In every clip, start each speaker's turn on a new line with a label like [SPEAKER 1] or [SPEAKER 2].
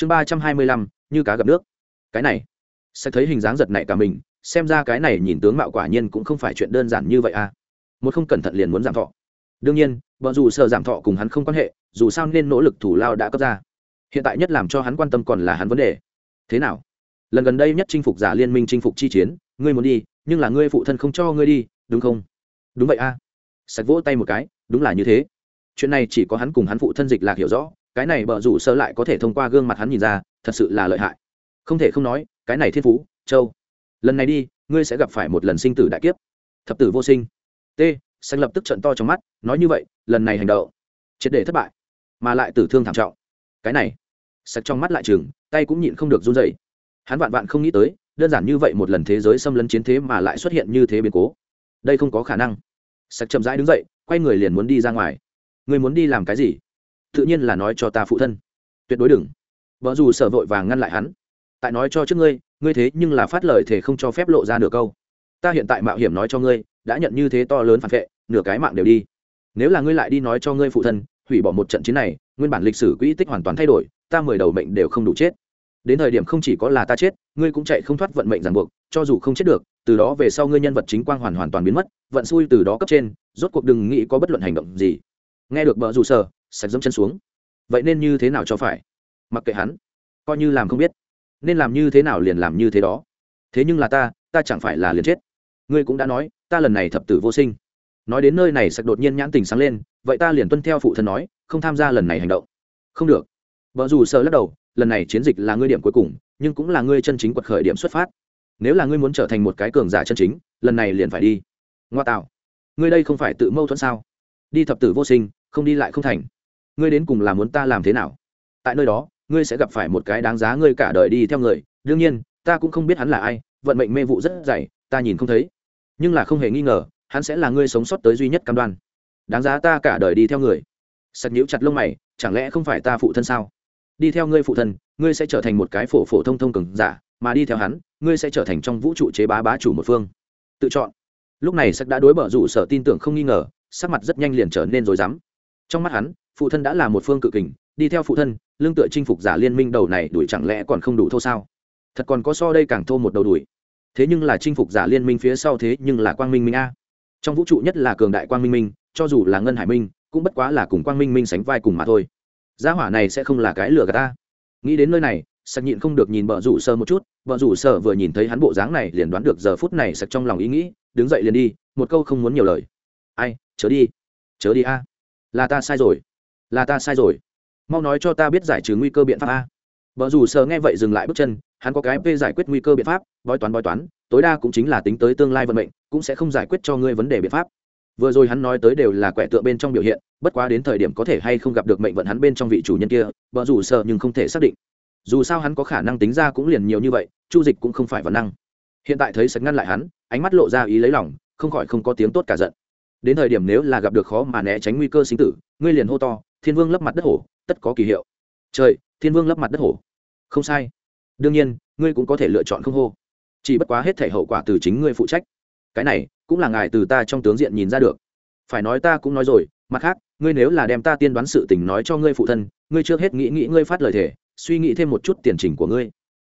[SPEAKER 1] chương ba trăm hai mươi lăm, như cá gặp nước. Cái này, sẽ thấy hình dáng giật này cả mình, xem ra cái này nhìn tướng mạo quả nhiên cũng không phải chuyện đơn giản như vậy à. Một không cẩn thận liền muốn giảm thọ. Đương nhiên vợ dù sợ giảm thọ cùng hắn không quan hệ, dù sao nên nỗ lực thủ lao đã cấp ra. Hiện tại nhất làm cho hắn quan tâm còn là hắn vấn đề. Thế nào? Lần gần đây nhất chinh phục giả liên minh chinh phục chi chiến, ngươi muốn đi, nhưng là ngươi phụ thân không cho ngươi đi, đúng không? Đúng vậy a à. sạch vỗ tay một cái, đúng là như thế. Chuyện này chỉ có hắn cùng hắn phụ thân dịch lạc hiểu rõ cái này bờ rủ sơ lại có thể thông qua gương mặt hắn nhìn ra, thật sự là lợi hại. Không thể không nói, cái này thiên phú, châu. Lần này đi, ngươi sẽ gặp phải một lần sinh tử đại kiếp. Thập tử vô sinh. T, xanh lập tức trận to trong mắt, nói như vậy, lần này hành động, triệt để thất bại, mà lại tử thương thảm trọng. Cái này sạch trong mắt lại chừng tay cũng nhịn không được run dậy hắn vạn vạn không nghĩ tới, đơn giản như vậy một lần thế giới xâm lấn chiến thế mà lại xuất hiện như thế biến cố. Đây không có khả năng. Sạch chậm rãi đứng dậy, quay người liền muốn đi ra ngoài. Người muốn đi làm cái gì? Tự nhiên là nói cho ta phụ thân. Tuyệt đối đừng. Vợ dù sở vội vàng ngăn lại hắn. Tại nói cho trước ngươi ngươi thế nhưng là phát lời thể không cho phép lộ ra nửa câu. Ta hiện tại mạo hiểm nói cho ngươi, đã nhận như thế to lớn phản vệ, nửa cái mạng đều đi. Nếu là ngươi lại đi nói cho ngươi phụ thân, hủy bỏ một trận chiến này, nguyên bản lịch sử quỹ tích hoàn toàn thay đổi, ta mười đầu mệnh đều không đủ chết. Đến thời điểm không chỉ có là ta chết, ngươi cũng chạy không thoát vận mệnh ràng buộc, cho dù không chết được, từ đó về sau ngươi nhân vật chính quang hoàn hoàn toàn biến mất, vận xui từ đó cấp trên, rốt cuộc đừng nghĩ có bất luận hành động gì. Nghe được bờ rủ sở sạch dẫm chân xuống. Vậy nên như thế nào cho phải? Mặc kệ hắn. Coi như làm không biết. Nên làm như thế nào liền làm như thế đó. Thế nhưng là ta ta chẳng phải là liền chết. Ngươi cũng đã nói, ta lần này thập tử vô sinh. Nói đến nơi này sạch đột nhiên nhãn tình sáng lên, vậy ta liền tuân theo phụ thân nói, không tham gia lần này hành động. Không được. Vợ dù sợ lắc đầu, lần này chiến dịch là ngươi điểm cuối cùng, nhưng cũng là ngươi chân chính quật khởi điểm xuất phát. Nếu là ngươi muốn trở thành một cái cường giả chân chính, lần này liền phải đi. Ngoa tạo. Ngươi đây không phải tự mâu thuẫn sao? Đi thập tử vô sinh, không đi lại không thành ngươi đến cùng là muốn ta làm thế nào? Tại nơi đó, ngươi sẽ gặp phải một cái đáng giá ngươi cả đời đi theo người. Đương nhiên, ta cũng không biết hắn là ai, vận mệnh mê vụ rất dày, ta nhìn không thấy. Nhưng là không hề nghi ngờ, hắn sẽ là ngươi sống sót tới duy nhất cam đoan. Đáng giá ta cả đời đi theo người. Sạch nhíu chặt lông mày, chẳng lẽ không phải ta phụ thân sao? Đi theo ngươi phụ thân, ngươi sẽ trở thành một cái phổ phổ thông thông cường giả, mà đi theo hắn, ngươi sẽ trở thành trong vũ trụ chế bá bá chủ một phương. Tự chọn. Lúc này sạch đã đối bở rủ sở tin tưởng không nghi ngờ, sắc mặt rất nhanh liền trở nên rối rắm. Trong mắt hắn phụ thân đã là một phương cự kình, đi theo phụ thân, lương tựa chinh phục giả liên minh đầu này đuổi chẳng lẽ còn không đủ thô sao? Thật còn có so đây càng thô một đầu đuổi. Thế nhưng là chinh phục giả liên minh phía sau thế nhưng là quang minh minh a. Trong vũ trụ nhất là cường đại quang minh minh, cho dù là ngân hải minh, cũng bất quá là cùng quang minh minh sánh vai cùng mà thôi. Gia hỏa này sẽ không là cái lừa gạt ta. Nghĩ đến nơi này, sạch nhịn không được nhìn vợ rủ sơ một chút vợ rủ sơ vừa nhìn thấy hắn bộ dáng này liền đoán được giờ phút này sạch trong lòng ý nghĩ, đứng dậy liền đi, một câu không muốn nhiều lời. Ai, chớ đi chớ đi a. Là ta sai rồi là ta sai rồi. Mau nói cho ta biết giải trừ nguy cơ biện pháp a. Vợ rủ sơ nghe vậy dừng lại bước chân, hắn có cái p giải quyết nguy cơ biện pháp, bói toán bói toán, tối đa cũng chính là tính tới tương lai vận mệnh, cũng sẽ không giải quyết cho ngươi vấn đề biện pháp. Vừa rồi hắn nói tới đều là quẻ tượng bên trong biểu hiện, bất quá đến thời điểm có thể hay không gặp được mệnh vận hắn bên trong vị chủ nhân kia vợ rủ sợ nhưng không thể xác định. Dù sao hắn có khả năng tính ra cũng liền nhiều như vậy, chu dịch cũng không phải văn năng. Hiện tại thấy sạch ngăn lại hắn, ánh mắt lộ ra ý lấy lòng, không khỏi không có tiếng tốt cả giận. Đến thời điểm nếu là gặp được khó mà né tránh nguy cơ sinh tử, ngươi liền hô to thiên vương lấp mặt đất hổ, tất có kỳ hiệu. Trời, thiên vương lấp mặt đất hổ. Không sai. Đương nhiên, ngươi cũng có thể lựa chọn không hô. Chỉ bất quá hết thể hậu quả từ chính ngươi phụ trách. Cái này, cũng là ngài từ ta trong tướng diện nhìn ra được. Phải nói ta cũng nói rồi, mặt khác, ngươi nếu là đem ta tiên đoán sự tình nói cho ngươi phụ thân, ngươi trước hết nghĩ nghĩ ngươi phát lời thề, suy nghĩ thêm một chút tiền trình của ngươi.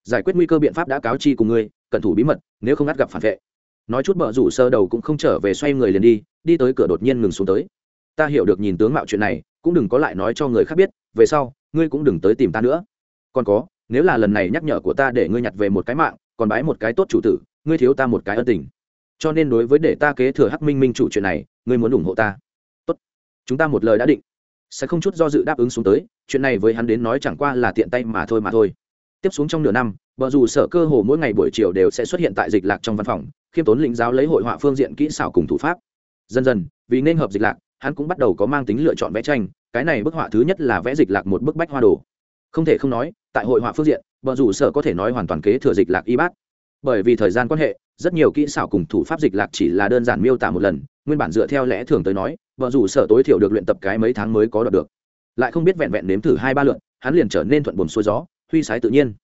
[SPEAKER 1] Giải quyết nguy cơ biện pháp đã cáo chi cùng ngươi, cẩn thủ bí mật, nếu không ngắt gặp phản vệ. Nói chút bợ rủ sơ đầu cũng không trở về xoay người liền đi đi tới cửa đột nhiên ngừng xuống tới. Ta hiểu được nhìn tướng mạo chuyện này cũng đừng có lại nói cho người khác biết, về sau, ngươi cũng đừng tới tìm ta nữa. Còn có, nếu là lần này nhắc nhở của ta để ngươi nhặt về một cái mạng, còn bái một cái tốt chủ tử, ngươi thiếu ta một cái ân tình. Cho nên đối với để ta kế thừa hắc minh minh chủ chuyện này, ngươi muốn ủng hộ ta. Tốt. Chúng ta một lời đã định. Sẽ không chút do dự đáp ứng xuống tới, chuyện này với hắn đến nói chẳng qua là tiện tay mà thôi mà thôi. Tiếp xuống trong nửa năm vợ dù sở cơ hồ mỗi ngày buổi chiều đều sẽ xuất hiện tại dịch lạc trong văn phòng, khiêm tốn lĩnh giáo lấy hội họa phương diện kỹ xảo cùng thủ pháp. Dần dần, vì nên hợp dịch lạc hắn cũng bắt đầu có mang tính lựa chọn vẽ tranh, cái này bức họa thứ nhất là vẽ dịch lạc một bức bách hoa đồ. Không thể không nói, tại hội họa phương diện vợ rủ sở có thể nói hoàn toàn kế thừa dịch lạc y bát. Bởi vì thời gian quan hệ, rất nhiều kỹ xảo cùng thủ pháp dịch lạc chỉ là đơn giản miêu tả một lần, nguyên bản dựa theo lẽ thường tới nói vợ rủ sở tối thiểu được luyện tập cái mấy tháng mới có đọc được. Lại không biết vẹn vẹn nếm thử hai ba lượn hắn liền trở nên thuận buồn xuôi gió, huy sái tự nhiên.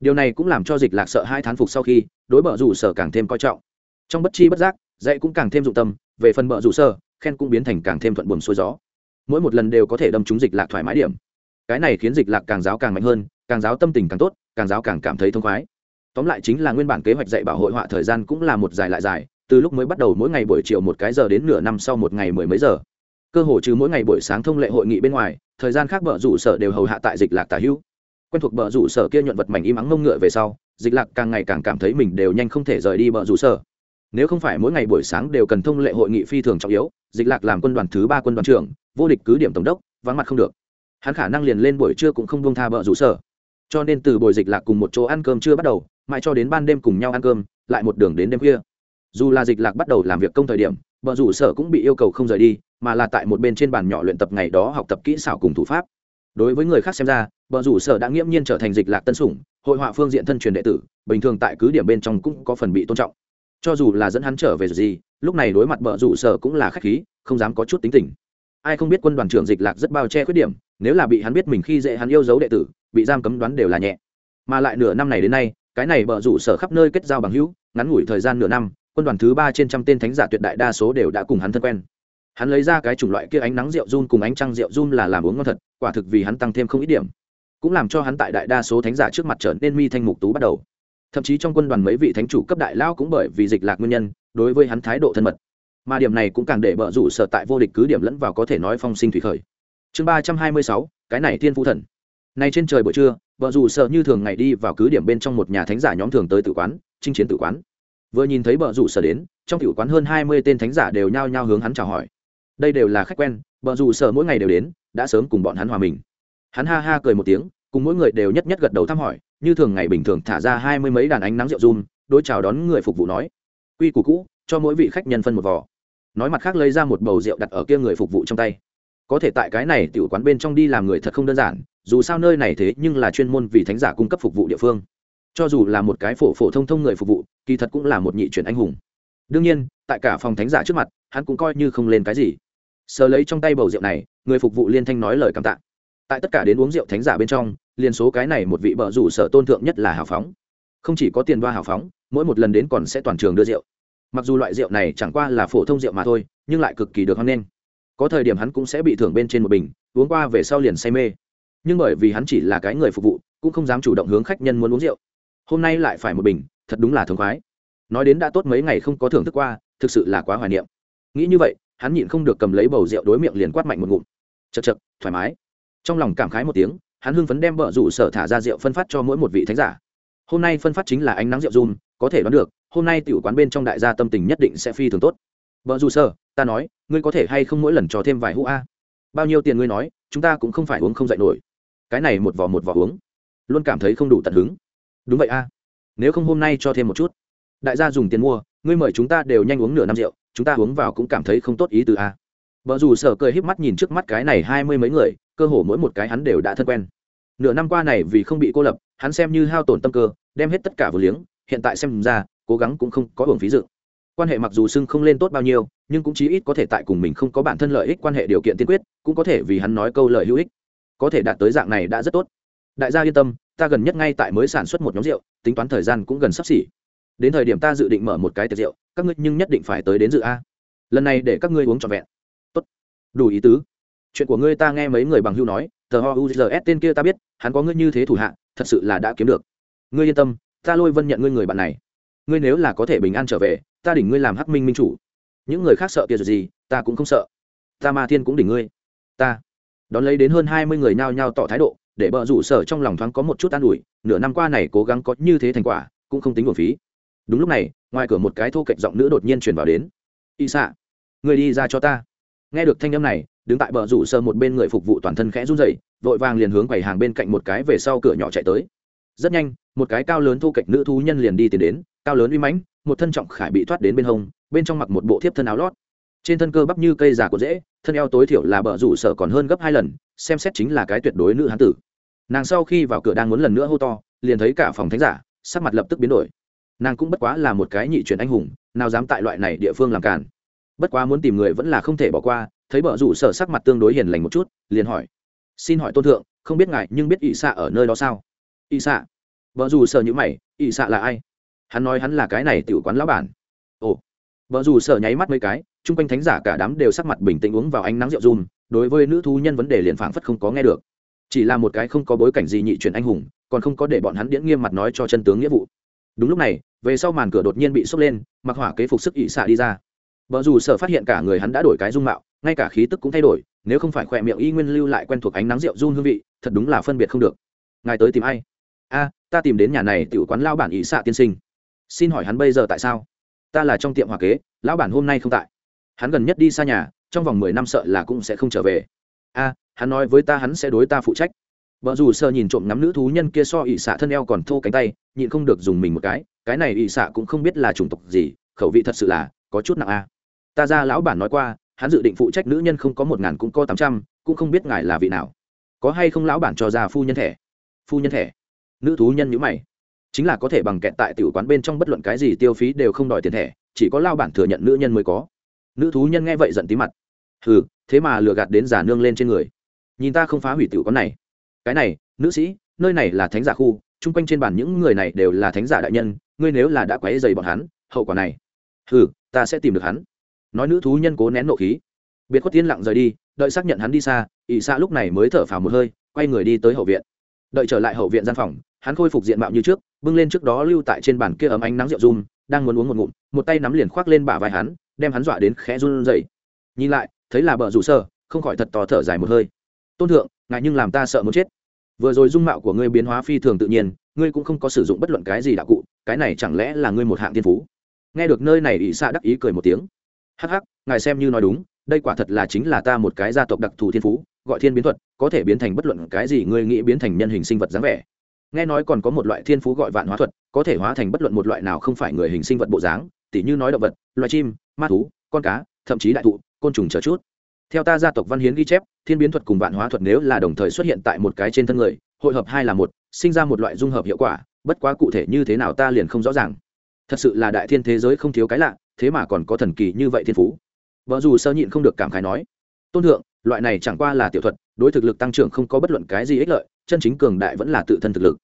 [SPEAKER 1] Điều này cũng làm cho dịch lạc sợ hai thán phục sau khi, đối bờ rủ sở càng thêm coi trọng. Trong bất chi bất giác, dạy cũng càng thêm dụng tâm, về phần bờ rủ sở khen cũng biến thành càng thêm thuận buồm xuôi gió. Mỗi một lần đều có thể đâm trúng dịch lạc thoải mái điểm. Cái này khiến dịch lạc càng giáo càng mạnh hơn, càng giáo tâm tình càng tốt, càng giáo càng cảm thấy thông khoái. Tóm lại chính là nguyên bản kế hoạch dạy bảo hội họa thời gian cũng là một dài lại dài, từ lúc mới bắt đầu mỗi ngày buổi chiều một cái giờ đến nửa năm sau một ngày mười mấy giờ. Cơ hồ trừ mỗi ngày buổi sáng thông lệ hội nghị bên ngoài, thời gian khác bờ rủ sở đều hầu hạ tại dịch lạc tả hữu. Quen thuộc bờ rủ sở kia nhuận vật mảnh im ắng ngông ngựa về sau, dịch lạc càng ngày càng cảm thấy mình đều nhanh không thể rời đi bờ rủ sở nếu không phải mỗi ngày buổi sáng đều cần thông lệ hội nghị phi thường trọng yếu, dịch lạc làm quân đoàn thứ ba quân đoàn trưởng, vô địch cứ điểm tổng đốc, vắng mặt không được. Hắn khả năng liền lên buổi trưa cũng không buông tha bợ rủ sở. Cho nên từ buổi dịch lạc cùng một chỗ ăn cơm chưa bắt đầu, mãi cho đến ban đêm cùng nhau ăn cơm, lại một đường đến đêm khuya. Dù là dịch lạc bắt đầu làm việc công thời điểm, bợ rủ sở cũng bị yêu cầu không rời đi, mà là tại một bên trên bàn nhỏ luyện tập ngày đó học tập kỹ xảo cùng thủ pháp. Đối với người khác xem ra, bợ rủ sở đã nghiễm nhiên trở thành dịch lạc tân sủng, hội họa phương diện thân truyền đệ tử, bình thường tại cứ điểm bên trong cũng có phần bị tôn trọng cho dù là dẫn hắn trở về gì, lúc này đối mặt bờ rủ sở cũng là khách khí, không dám có chút tính tình. Ai không biết quân đoàn trưởng dịch lạc rất bao che khuyết điểm, nếu là bị hắn biết mình khi dễ hắn yêu dấu đệ tử, bị giam cấm đoán đều là nhẹ. Mà lại nửa năm này đến nay, cái này bờ rủ sở khắp nơi kết giao bằng hữu, ngắn ngủi thời gian nửa năm, quân đoàn thứ ba trên trăm tên thánh giả tuyệt đại đa số đều đã cùng hắn thân quen. Hắn lấy ra cái chủng loại kia ánh nắng rượu run cùng ánh trăng rượu run là làm uống ngon thật, quả thực vì hắn tăng thêm không ít điểm. Cũng làm cho hắn tại đại đa số thánh giả trước mặt trở nên mi thanh mục tú bắt đầu thậm chí trong quân đoàn mấy vị thánh chủ cấp đại lao cũng bởi vì dịch lạc nguyên nhân, đối với hắn thái độ thân mật. Mà điểm này cũng càng để bợ rủ sở tại vô địch cứ điểm lẫn vào có thể nói phong sinh thủy khởi. Chương ba trăm hai mươi sáu, cái này thiên phu thần. Nay trên trời buổi trưa, bợ rủ sở như thường ngày đi vào cứ điểm bên trong một nhà thánh giả nhóm thường tới tử quán, chinh chiến tử quán. Vừa nhìn thấy bợ rủ sở đến, trong tử quán hơn hai mươi tên thánh giả đều nhao nhao hướng hắn chào hỏi. Đây đều là khách quen, bợ rủ sở mỗi ngày đều đến, đã sớm cùng bọn hắn hòa mình. Hắn ha ha cười một tiếng, cùng mỗi người đều nhất nhất gật đầu thăm hỏi như thường ngày bình thường thả ra hai mươi mấy đàn ánh nắng rượu run đôi chào đón người phục vụ nói, quy củ cũ, cho mỗi vị khách nhân phân một vò. Nói mặt khác lấy ra một bầu rượu đặt ở kia người phục vụ trong tay. Có thể tại cái này tiểu quán bên trong đi làm người thật không đơn giản, dù sao nơi này thế nhưng là chuyên môn vì thánh giả cung cấp phục vụ địa phương. Cho dù là một cái phổ phổ thông thông người phục vụ, kỳ thật cũng là một nhị chuyển anh hùng. Đương nhiên, tại cả phòng thánh giả trước mặt, hắn cũng coi như không lên cái gì. Sờ lấy trong tay bầu rượu này, người phục vụ liên thanh nói lời cảm tạ. Tại tất cả đến uống rượu thánh giả bên trong liền số cái này một vị bợ rủ sở tôn thượng nhất là hào phóng. Không chỉ có tiền đoa hào phóng, mỗi một lần đến còn sẽ toàn trường đưa rượu. Mặc dù loại rượu này chẳng qua là phổ thông rượu mà thôi, nhưng lại cực kỳ được hoan nghênh. Có thời điểm hắn cũng sẽ bị thưởng bên trên một bình, uống qua về sau liền say mê. Nhưng bởi vì hắn chỉ là cái người phục vụ, cũng không dám chủ động hướng khách nhân muốn uống rượu. Hôm nay lại phải một bình, thật đúng là thống khoái. Nói đến đã tốt mấy ngày không có thưởng thức qua, thực sự là quá hoài niệm. Nghĩ như vậy, hắn nhịn không được cầm lấy bầu rượu đối miệng liền quát mạnh một ngụm. Chật chật thoải mái. Trong lòng cảm khái một tiếng hắn hưng phấn đem bợ rủ sở thả ra rượu phân phát cho mỗi một vị thánh giả. Hôm nay phân phát chính là ánh nắng rượu run có thể đoán được, hôm nay tiểu quán bên trong đại gia tâm tình nhất định sẽ phi thường tốt. Vợ dù sơ ta nói, ngươi có thể hay không mỗi lần cho thêm vài hũ a? Bao nhiêu tiền ngươi nói, chúng ta cũng không phải uống không dạy nổi. Cái này một vỏ một vỏ uống. Luôn cảm thấy không đủ tận hứng. Đúng vậy a. Nếu không hôm nay cho thêm một chút. Đại gia dùng tiền mua, ngươi mời chúng ta đều nhanh uống nửa năm rượu, chúng ta uống vào cũng cảm thấy không tốt ý từ a. Vợ dù sở cười híp mắt nhìn trước mắt cái này hai mươi mấy người, cơ hồ mỗi một cái hắn đều đã thân quen nửa năm qua này vì không bị cô lập, hắn xem như hao tổn tâm cơ, đem hết tất cả vừa liếng, hiện tại xem ra, cố gắng cũng không có hưởng phí dự. Quan hệ mặc dù xưng không lên tốt bao nhiêu, nhưng cũng chí ít có thể tại cùng mình không có bản thân lợi ích quan hệ điều kiện tiên quyết, cũng có thể vì hắn nói câu lời hữu ích. Có thể đạt tới dạng này đã rất tốt. Đại gia yên tâm, ta gần nhất ngay tại mới sản xuất một nhóm rượu, tính toán thời gian cũng gần sắp xỉ. Đến thời điểm ta dự định mở một cái tiệc rượu, các ngươi nhưng nhất định phải tới đến dự a. Lần này để các ngươi uống trọn vẹn. Tốt. Đủ ý tứ. Chuyện của ngươi ta nghe mấy người bằng hưu nói tờ ho uzs tên kia ta biết, hắn có ngươi như thế thủ hạ, thật sự là đã kiếm được. Ngươi yên tâm, ta lôi vân nhận ngươi người bạn này. Ngươi nếu là có thể bình an trở về, ta đỉnh ngươi làm hắc minh minh chủ. Những người khác sợ kia rồi gì, ta cũng không sợ. Ta ma thiên cũng đỉnh ngươi. Ta. Đón lấy đến hơn hai mươi người nhao nhao tỏ thái độ, để bờ rủ sở trong lòng thoáng có một chút an ủi, nửa năm qua này cố gắng có như thế thành quả, cũng không tính nguồn phí. Đúng lúc này, ngoài cửa một cái thô kệch giọng nữ đột nhiên truyền vào đến. Y xạ người đi ra cho ta. Nghe được thanh âm này đứng tại bờ rủ sơ một bên người phục vụ toàn thân khẽ run rẩy, vội vàng liền hướng quầy hàng bên cạnh một cái về sau cửa nhỏ chạy tới. Rất nhanh, một cái cao lớn thu kịch nữ thú nhân liền đi tiến đến, cao lớn uy mãnh, một thân trọng khải bị thoát đến bên hông, bên trong mặc một bộ thiếp thân áo lót. Trên thân cơ bắp như cây già của dễ, thân eo tối thiểu là bờ rủ sở còn hơn gấp hai lần, xem xét chính là cái tuyệt đối nữ hán tử. Nàng sau khi vào cửa đang muốn lần nữa hô to, liền thấy cả phòng thánh giả, sắc mặt lập tức biến đổi. Nàng cũng bất quá là một cái nhị truyền anh hùng, nào dám tại loại này địa phương làm cản bất quá muốn tìm người vẫn là không thể bỏ qua thấy bờ rủ sở sắc mặt tương đối hiền lành một chút, liền hỏi, xin hỏi tôn thượng, không biết ngài nhưng biết ỵ xạ ở nơi đó sao? Ỵ xạ? Vợ dù sợ như mày ỵ xạ là ai? Hắn nói hắn là cái này tiểu quán lão bản. Ồ. Vợ dù sợ nháy mắt mấy cái, chung quanh thánh giả cả đám đều sắc mặt bình tĩnh uống vào ánh nắng rượu run, đối với nữ thú nhân vấn đề liền phảng phất không có nghe được. Chỉ là một cái không có bối cảnh gì nhị chuyển anh hùng, còn không có để bọn hắn điễn nghiêm mặt nói cho chân tướng nghĩa vụ. Đúng lúc này, về sau màn cửa đột nhiên bị sốc lên, mặc hỏa kế phục sức ỵ xạ đi ra. Vợ dù sở phát hiện cả người hắn đã đổi cái dung mạo ngay cả khí tức cũng thay đổi, nếu không phải khỏe miệng y nguyên lưu lại quen thuộc ánh nắng rượu run hương vị, thật đúng là phân biệt không được. Ngài tới tìm ai? A, ta tìm đến nhà này tiểu quán lao bản Ý xạ tiên sinh. Xin hỏi hắn bây giờ tại sao? Ta là trong tiệm hòa kế, lão bản hôm nay không tại. Hắn gần nhất đi xa nhà, trong vòng mười năm sợ là cũng sẽ không trở về. A, hắn nói với ta hắn sẽ đối ta phụ trách. Vợ dù sơ nhìn trộm ngắm nữ thú nhân kia so ỵ xạ thân eo còn thô cánh tay, nhịn không được dùng mình một cái cái này ỵ xạ cũng không biết là chủng tộc gì, khẩu vị thật sự là có chút nặng a. Ta ra lão bản nói qua hắn dự định phụ trách nữ nhân không có một ngàn cũng có tám trăm, cũng không biết ngài là vị nào. Có hay không lão bản cho ra phu nhân thẻ? Phu nhân thẻ? Nữ thú nhân nhữ mày. Chính là có thể bằng kẹt tại tiểu quán bên trong bất luận cái gì tiêu phí đều không đòi tiền thẻ, chỉ có lao bản thừa nhận nữ nhân mới có. Nữ thú nhân nghe vậy giận tí mặt. Hừ, thế mà lừa gạt đến giả nương lên trên người. Nhìn ta không phá hủy tiểu quán này. Cái này, nữ sĩ, nơi này là thánh giả khu, chung quanh trên bàn những người này đều là thánh giả đại nhân, ngươi nếu là đã quấy dày bọn hắn, hậu quả này. Hừ, ta sẽ tìm được hắn nói nữ thú nhân cố nén nộ khí. Biệt khuất tiên lặng rời đi, đợi xác nhận hắn đi xa ỵ xa lúc này mới thở phào một hơi, quay người đi tới hậu viện. Đợi trở lại hậu viện gian phòng, hắn khôi phục diện mạo như trước, bưng lên trước đó lưu tại trên bàn kia ấm ánh nắng rượu run đang muốn uống một ngụm, một tay nắm liền khoác lên bả vai hắn, đem hắn dọa đến khẽ run rẩy. Nhìn lại, thấy là bờ rủ sơ, không khỏi thật to thở dài một hơi. Tôn thượng ngại nhưng làm ta sợ muốn chết. Vừa rồi dung mạo của ngươi biến hóa phi thường tự nhiên, ngươi cũng không có sử dụng bất luận cái gì đạo cụ, cái này chẳng lẽ là ngươi một hạng tiên phú? Nghe được nơi này ỵ xạ đắc ý cười một tiếng hắc hắc, ngài xem như nói đúng, đây quả thật là chính là ta một cái gia tộc đặc thù thiên phú, gọi thiên biến thuật, có thể biến thành bất luận cái gì ngươi nghĩ biến thành nhân hình sinh vật dáng vẻ. Nghe nói còn có một loại thiên phú gọi vạn hóa thuật, có thể hóa thành bất luận một loại nào không phải người hình sinh vật bộ dáng, tỉ như nói động vật, loài chim, ma thú, con cá, thậm chí đại thụ, côn trùng chờ chút. Theo ta gia tộc văn hiến ghi chép, thiên biến thuật cùng vạn hóa thuật nếu là đồng thời xuất hiện tại một cái trên thân người, hội hợp hai là một, sinh ra một loại dung hợp hiệu quả, bất quá cụ thể như thế nào ta liền không rõ ràng. Thật sự là đại thiên thế giới không thiếu cái lạ thế mà còn có thần kỳ như vậy thiên phú. Vợ dù sơ nhịn không được cảm khái nói, tôn thượng, loại này chẳng qua là tiểu thuật, đối thực lực tăng trưởng không có bất luận cái gì ích lợi, chân chính cường đại vẫn là tự thân thực lực.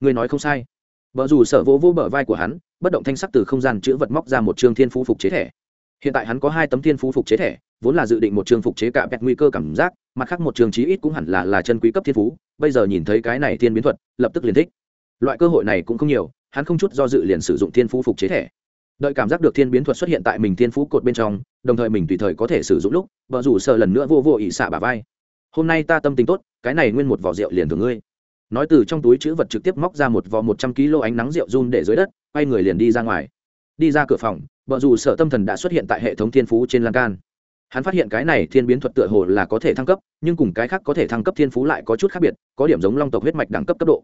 [SPEAKER 1] Người nói không sai. Vợ dù sợ vỗ vỗ bờ vai của hắn, bất động thanh sắc từ không gian chữ vật móc ra một chương thiên phú phục chế thẻ. Hiện tại hắn có hai tấm thiên phú phục chế thẻ, vốn là dự định một chương phục chế cả bẹt nguy cơ cảm giác, mặt khác một chương chí ít cũng hẳn là là chân quý cấp thiên phú, bây giờ nhìn thấy cái này thiên biến thuật, lập tức liền thích. Loại cơ hội này cũng không nhiều, hắn không chút do dự liền sử dụng thiên phú phục chế thẻ đợi cảm giác được thiên biến thuật xuất hiện tại mình thiên phú cột bên trong, đồng thời mình tùy thời có thể sử dụng lúc vợ rủ sợ lần nữa vô vô ỉ xạ bà vai. Hôm nay ta tâm tình tốt, cái này nguyên một vỏ rượu liền thường ngươi. Nói từ trong túi chữ vật trực tiếp móc ra một vỏ một trăm kg ánh nắng rượu run để dưới đất, quay người liền đi ra ngoài. Đi ra cửa phòng vợ dù sợ tâm thần đã xuất hiện tại hệ thống thiên phú trên lan can. Hắn phát hiện cái này thiên biến thuật tựa hồ là có thể thăng cấp, nhưng cùng cái khác có thể thăng cấp thiên phú lại có chút khác biệt, có điểm giống long tộc huyết mạch đẳng cấp cấp độ.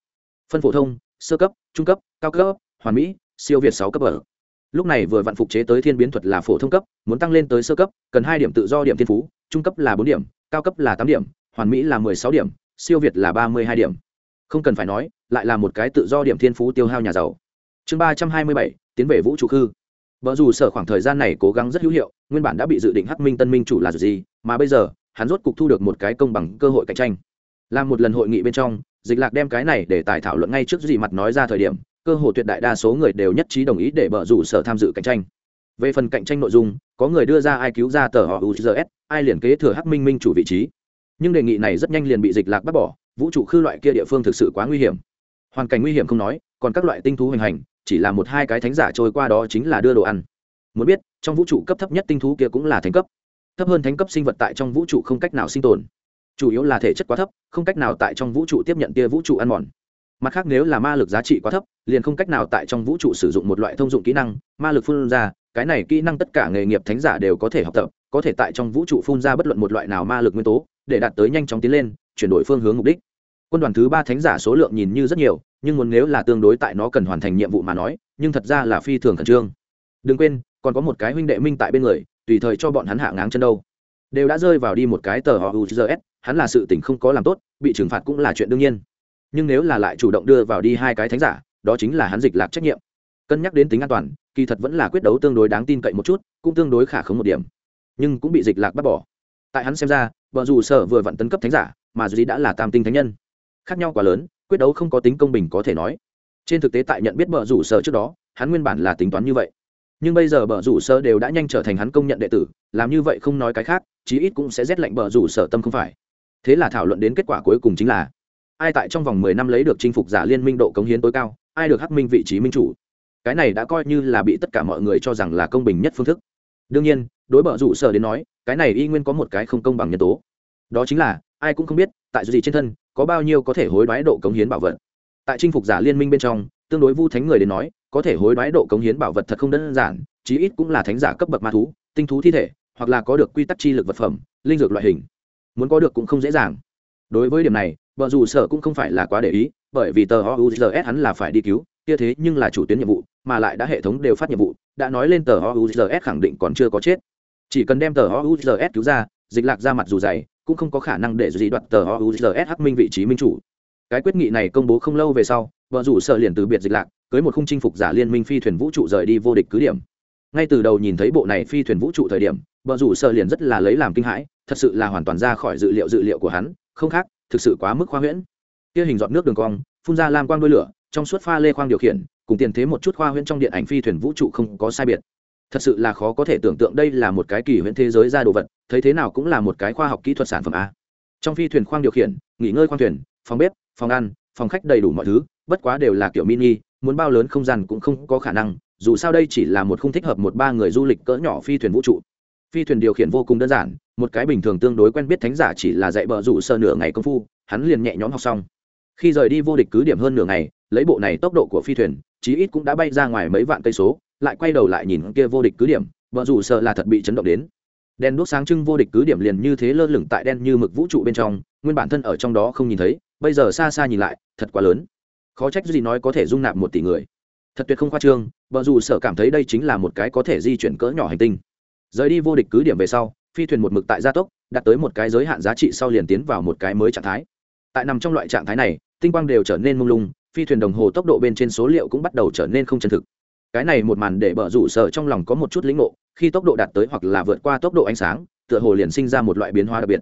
[SPEAKER 1] Phân phổ thông, sơ cấp, trung cấp, cao cấp, hoàn mỹ, siêu việt sáu cấp ở lúc này vừa vạn phục chế tới thiên biến thuật là phổ thông cấp, muốn tăng lên tới sơ cấp, cần hai điểm tự do điểm thiên phú, trung cấp là bốn điểm, cao cấp là tám điểm, hoàn mỹ là mười sáu điểm, siêu việt là ba mươi hai điểm. Không cần phải nói, lại là một cái tự do điểm thiên phú tiêu hao nhà giàu. Chương ba trăm hai mươi bảy, tiến về vũ trụ khư. Vợ dù sở khoảng thời gian này cố gắng rất hữu hiệu, nguyên bản đã bị dự định hắc minh tân minh chủ là gì, mà bây giờ, hắn rốt cục thu được một cái công bằng cơ hội cạnh tranh. Làm một lần hội nghị bên trong, dịch lạc đem cái này để tài thảo luận ngay trước gì mặt nói ra thời điểm cơ hội tuyệt đại đa số người đều nhất trí đồng ý để bờ rủ sở tham dự cạnh tranh. Về phần cạnh tranh nội dung, có người đưa ra ai cứu ra tờ họ uzs ai liền kế thừa hắc minh minh chủ vị trí. Nhưng đề nghị này rất nhanh liền bị dịch lạc bác bỏ, vũ trụ khư loại kia địa phương thực sự quá nguy hiểm. Hoàn cảnh nguy hiểm không nói, còn các loại tinh thú hoành hành, chỉ là một hai cái thánh giả trôi qua đó chính là đưa đồ ăn. Muốn biết, trong vũ trụ cấp thấp nhất tinh thú kia cũng là thánh cấp. Thấp hơn thánh cấp sinh vật tại trong vũ trụ không cách nào sinh tồn. Chủ yếu là thể chất quá thấp, không cách nào tại trong vũ trụ tiếp nhận tia vũ trụ ăn mòn mặt khác nếu là ma lực giá trị quá thấp, liền không cách nào tại trong vũ trụ sử dụng một loại thông dụng kỹ năng, ma lực phun ra, cái này kỹ năng tất cả nghề nghiệp thánh giả đều có thể học tập, có thể tại trong vũ trụ phun ra bất luận một loại nào ma lực nguyên tố, để đạt tới nhanh chóng tiến lên, chuyển đổi phương hướng mục đích. Quân đoàn thứ ba thánh giả số lượng nhìn như rất nhiều, nhưng muốn nếu là tương đối tại nó cần hoàn thành nhiệm vụ mà nói, nhưng thật ra là phi thường khẩn trương. Đừng quên, còn có một cái huynh đệ minh tại bên người, tùy thời cho bọn hắn hạ ngáng chân đâu. Đều đã rơi vào đi một cái tờ họ uzs hắn là sự tình không có làm tốt, bị trừng phạt cũng là chuyện đương nhiên nhưng nếu là lại chủ động đưa vào đi hai cái thánh giả, đó chính là hắn dịch lạc trách nhiệm. Cân nhắc đến tính an toàn, kỳ thật vẫn là quyết đấu tương đối đáng tin cậy một chút, cũng tương đối khả khống một điểm. Nhưng cũng bị dịch lạc bắt bỏ. Tại hắn xem ra, vợ dù sở vừa vặn tấn cấp thánh giả, mà dù đã là tam tinh thánh nhân. Khác nhau quá lớn, quyết đấu không có tính công bình có thể nói. Trên thực tế tại nhận biết vợ rủ sở trước đó, hắn nguyên bản là tính toán như vậy. Nhưng bây giờ bờ rủ sở đều đã nhanh trở thành hắn công nhận đệ tử, làm như vậy không nói cái khác, chí ít cũng sẽ rét lạnh bờ rủ sở tâm không phải. Thế là thảo luận đến kết quả cuối cùng chính là ai tại trong vòng mười năm lấy được chinh phục giả liên minh độ cống hiến tối cao, ai được hắc minh vị trí minh chủ. Cái này đã coi như là bị tất cả mọi người cho rằng là công bình nhất phương thức. Đương nhiên, đối bờ rủ sở đến nói, cái này y nguyên có một cái không công bằng nhân tố. Đó chính là, ai cũng không biết, tại gì trên thân, có bao nhiêu có thể hối đoái độ cống hiến bảo vật. Tại chinh phục giả liên minh bên trong, tương đối vu thánh người đến nói, có thể hối đoái độ cống hiến bảo vật thật không đơn giản, chí ít cũng là thánh giả cấp bậc ma thú, tinh thú thi thể, hoặc là có được quy tắc chi lực vật phẩm, linh dược loại hình. Muốn có được cũng không dễ dàng. Đối với điểm này vợ dù sở cũng không phải là quá để ý, bởi vì tờ ouzs hắn là phải đi cứu, kia thế nhưng là chủ tuyến nhiệm vụ, mà lại đã hệ thống đều phát nhiệm vụ, đã nói lên tờ ouzs khẳng định còn chưa có chết. Chỉ cần đem tờ ouzs cứu ra, dịch lạc ra mặt dù dày, cũng không có khả năng để gì đoạt tờ ouzs hắc minh vị trí minh chủ. Cái quyết nghị này công bố không lâu về sau vợ rủ sợ liền từ biệt dịch lạc, cưới một khung chinh phục giả liên minh phi thuyền vũ trụ rời đi vô địch cứ điểm. Ngay từ đầu nhìn thấy bộ này phi thuyền vũ trụ thời điểm vợ rủ sợ liền rất là lấy làm kinh hãi, thật sự là hoàn toàn ra khỏi dự liệu dự liệu của hắn. Không khác thực sự quá mức khoa huyễn. Kia hình giọt nước đường cong, phun ra lam quang đôi lửa, trong suốt pha lê khoang điều khiển, cùng tiền thế một chút khoa huyễn trong điện ảnh phi thuyền vũ trụ không có sai biệt. Thật sự là khó có thể tưởng tượng đây là một cái kỳ huyễn thế giới ra đồ vật, thấy thế nào cũng là một cái khoa học kỹ thuật sản phẩm a. Trong phi thuyền khoang điều khiển, nghỉ ngơi khoang thuyền, phòng bếp, phòng ăn, phòng khách đầy đủ mọi thứ, bất quá đều là kiểu mini, muốn bao lớn không gian cũng không có khả năng, dù sao đây chỉ là một không thích hợp một ba người du lịch cỡ nhỏ phi thuyền vũ trụ phi thuyền điều khiển vô cùng đơn giản, một cái bình thường tương đối quen biết thánh giả chỉ là dạy bờ rủ sơ nửa ngày công phu, hắn liền nhẹ nhõm học xong. Khi rời đi vô địch cứ điểm hơn nửa ngày, lấy bộ này tốc độ của phi thuyền, chí ít cũng đã bay ra ngoài mấy vạn cây số, lại quay đầu lại nhìn kia vô địch cứ điểm bờ rủ sơ là thật bị chấn động đến. Đèn đuốc sáng trưng vô địch cứ điểm liền như thế lơ lửng tại đen như mực vũ trụ bên trong, nguyên bản thân ở trong đó không nhìn thấy, bây giờ xa xa nhìn lại, thật quá lớn. Khó trách gì nói có thể dung nạp một tỷ người. Thật tuyệt không khoa trương vợ dù sơ cảm thấy đây chính là một cái có thể di chuyển cỡ nhỏ hành tinh rời đi vô địch cứ điểm về sau, phi thuyền một mực tại gia tốc, đạt tới một cái giới hạn giá trị sau liền tiến vào một cái mới trạng thái. Tại nằm trong loại trạng thái này, tinh quang đều trở nên mông lung, phi thuyền đồng hồ tốc độ bên trên số liệu cũng bắt đầu trở nên không chân thực. Cái này một màn để bở rủ sở trong lòng có một chút lĩnh ngộ, khi tốc độ đạt tới hoặc là vượt qua tốc độ ánh sáng, tựa hồ liền sinh ra một loại biến hóa đặc biệt.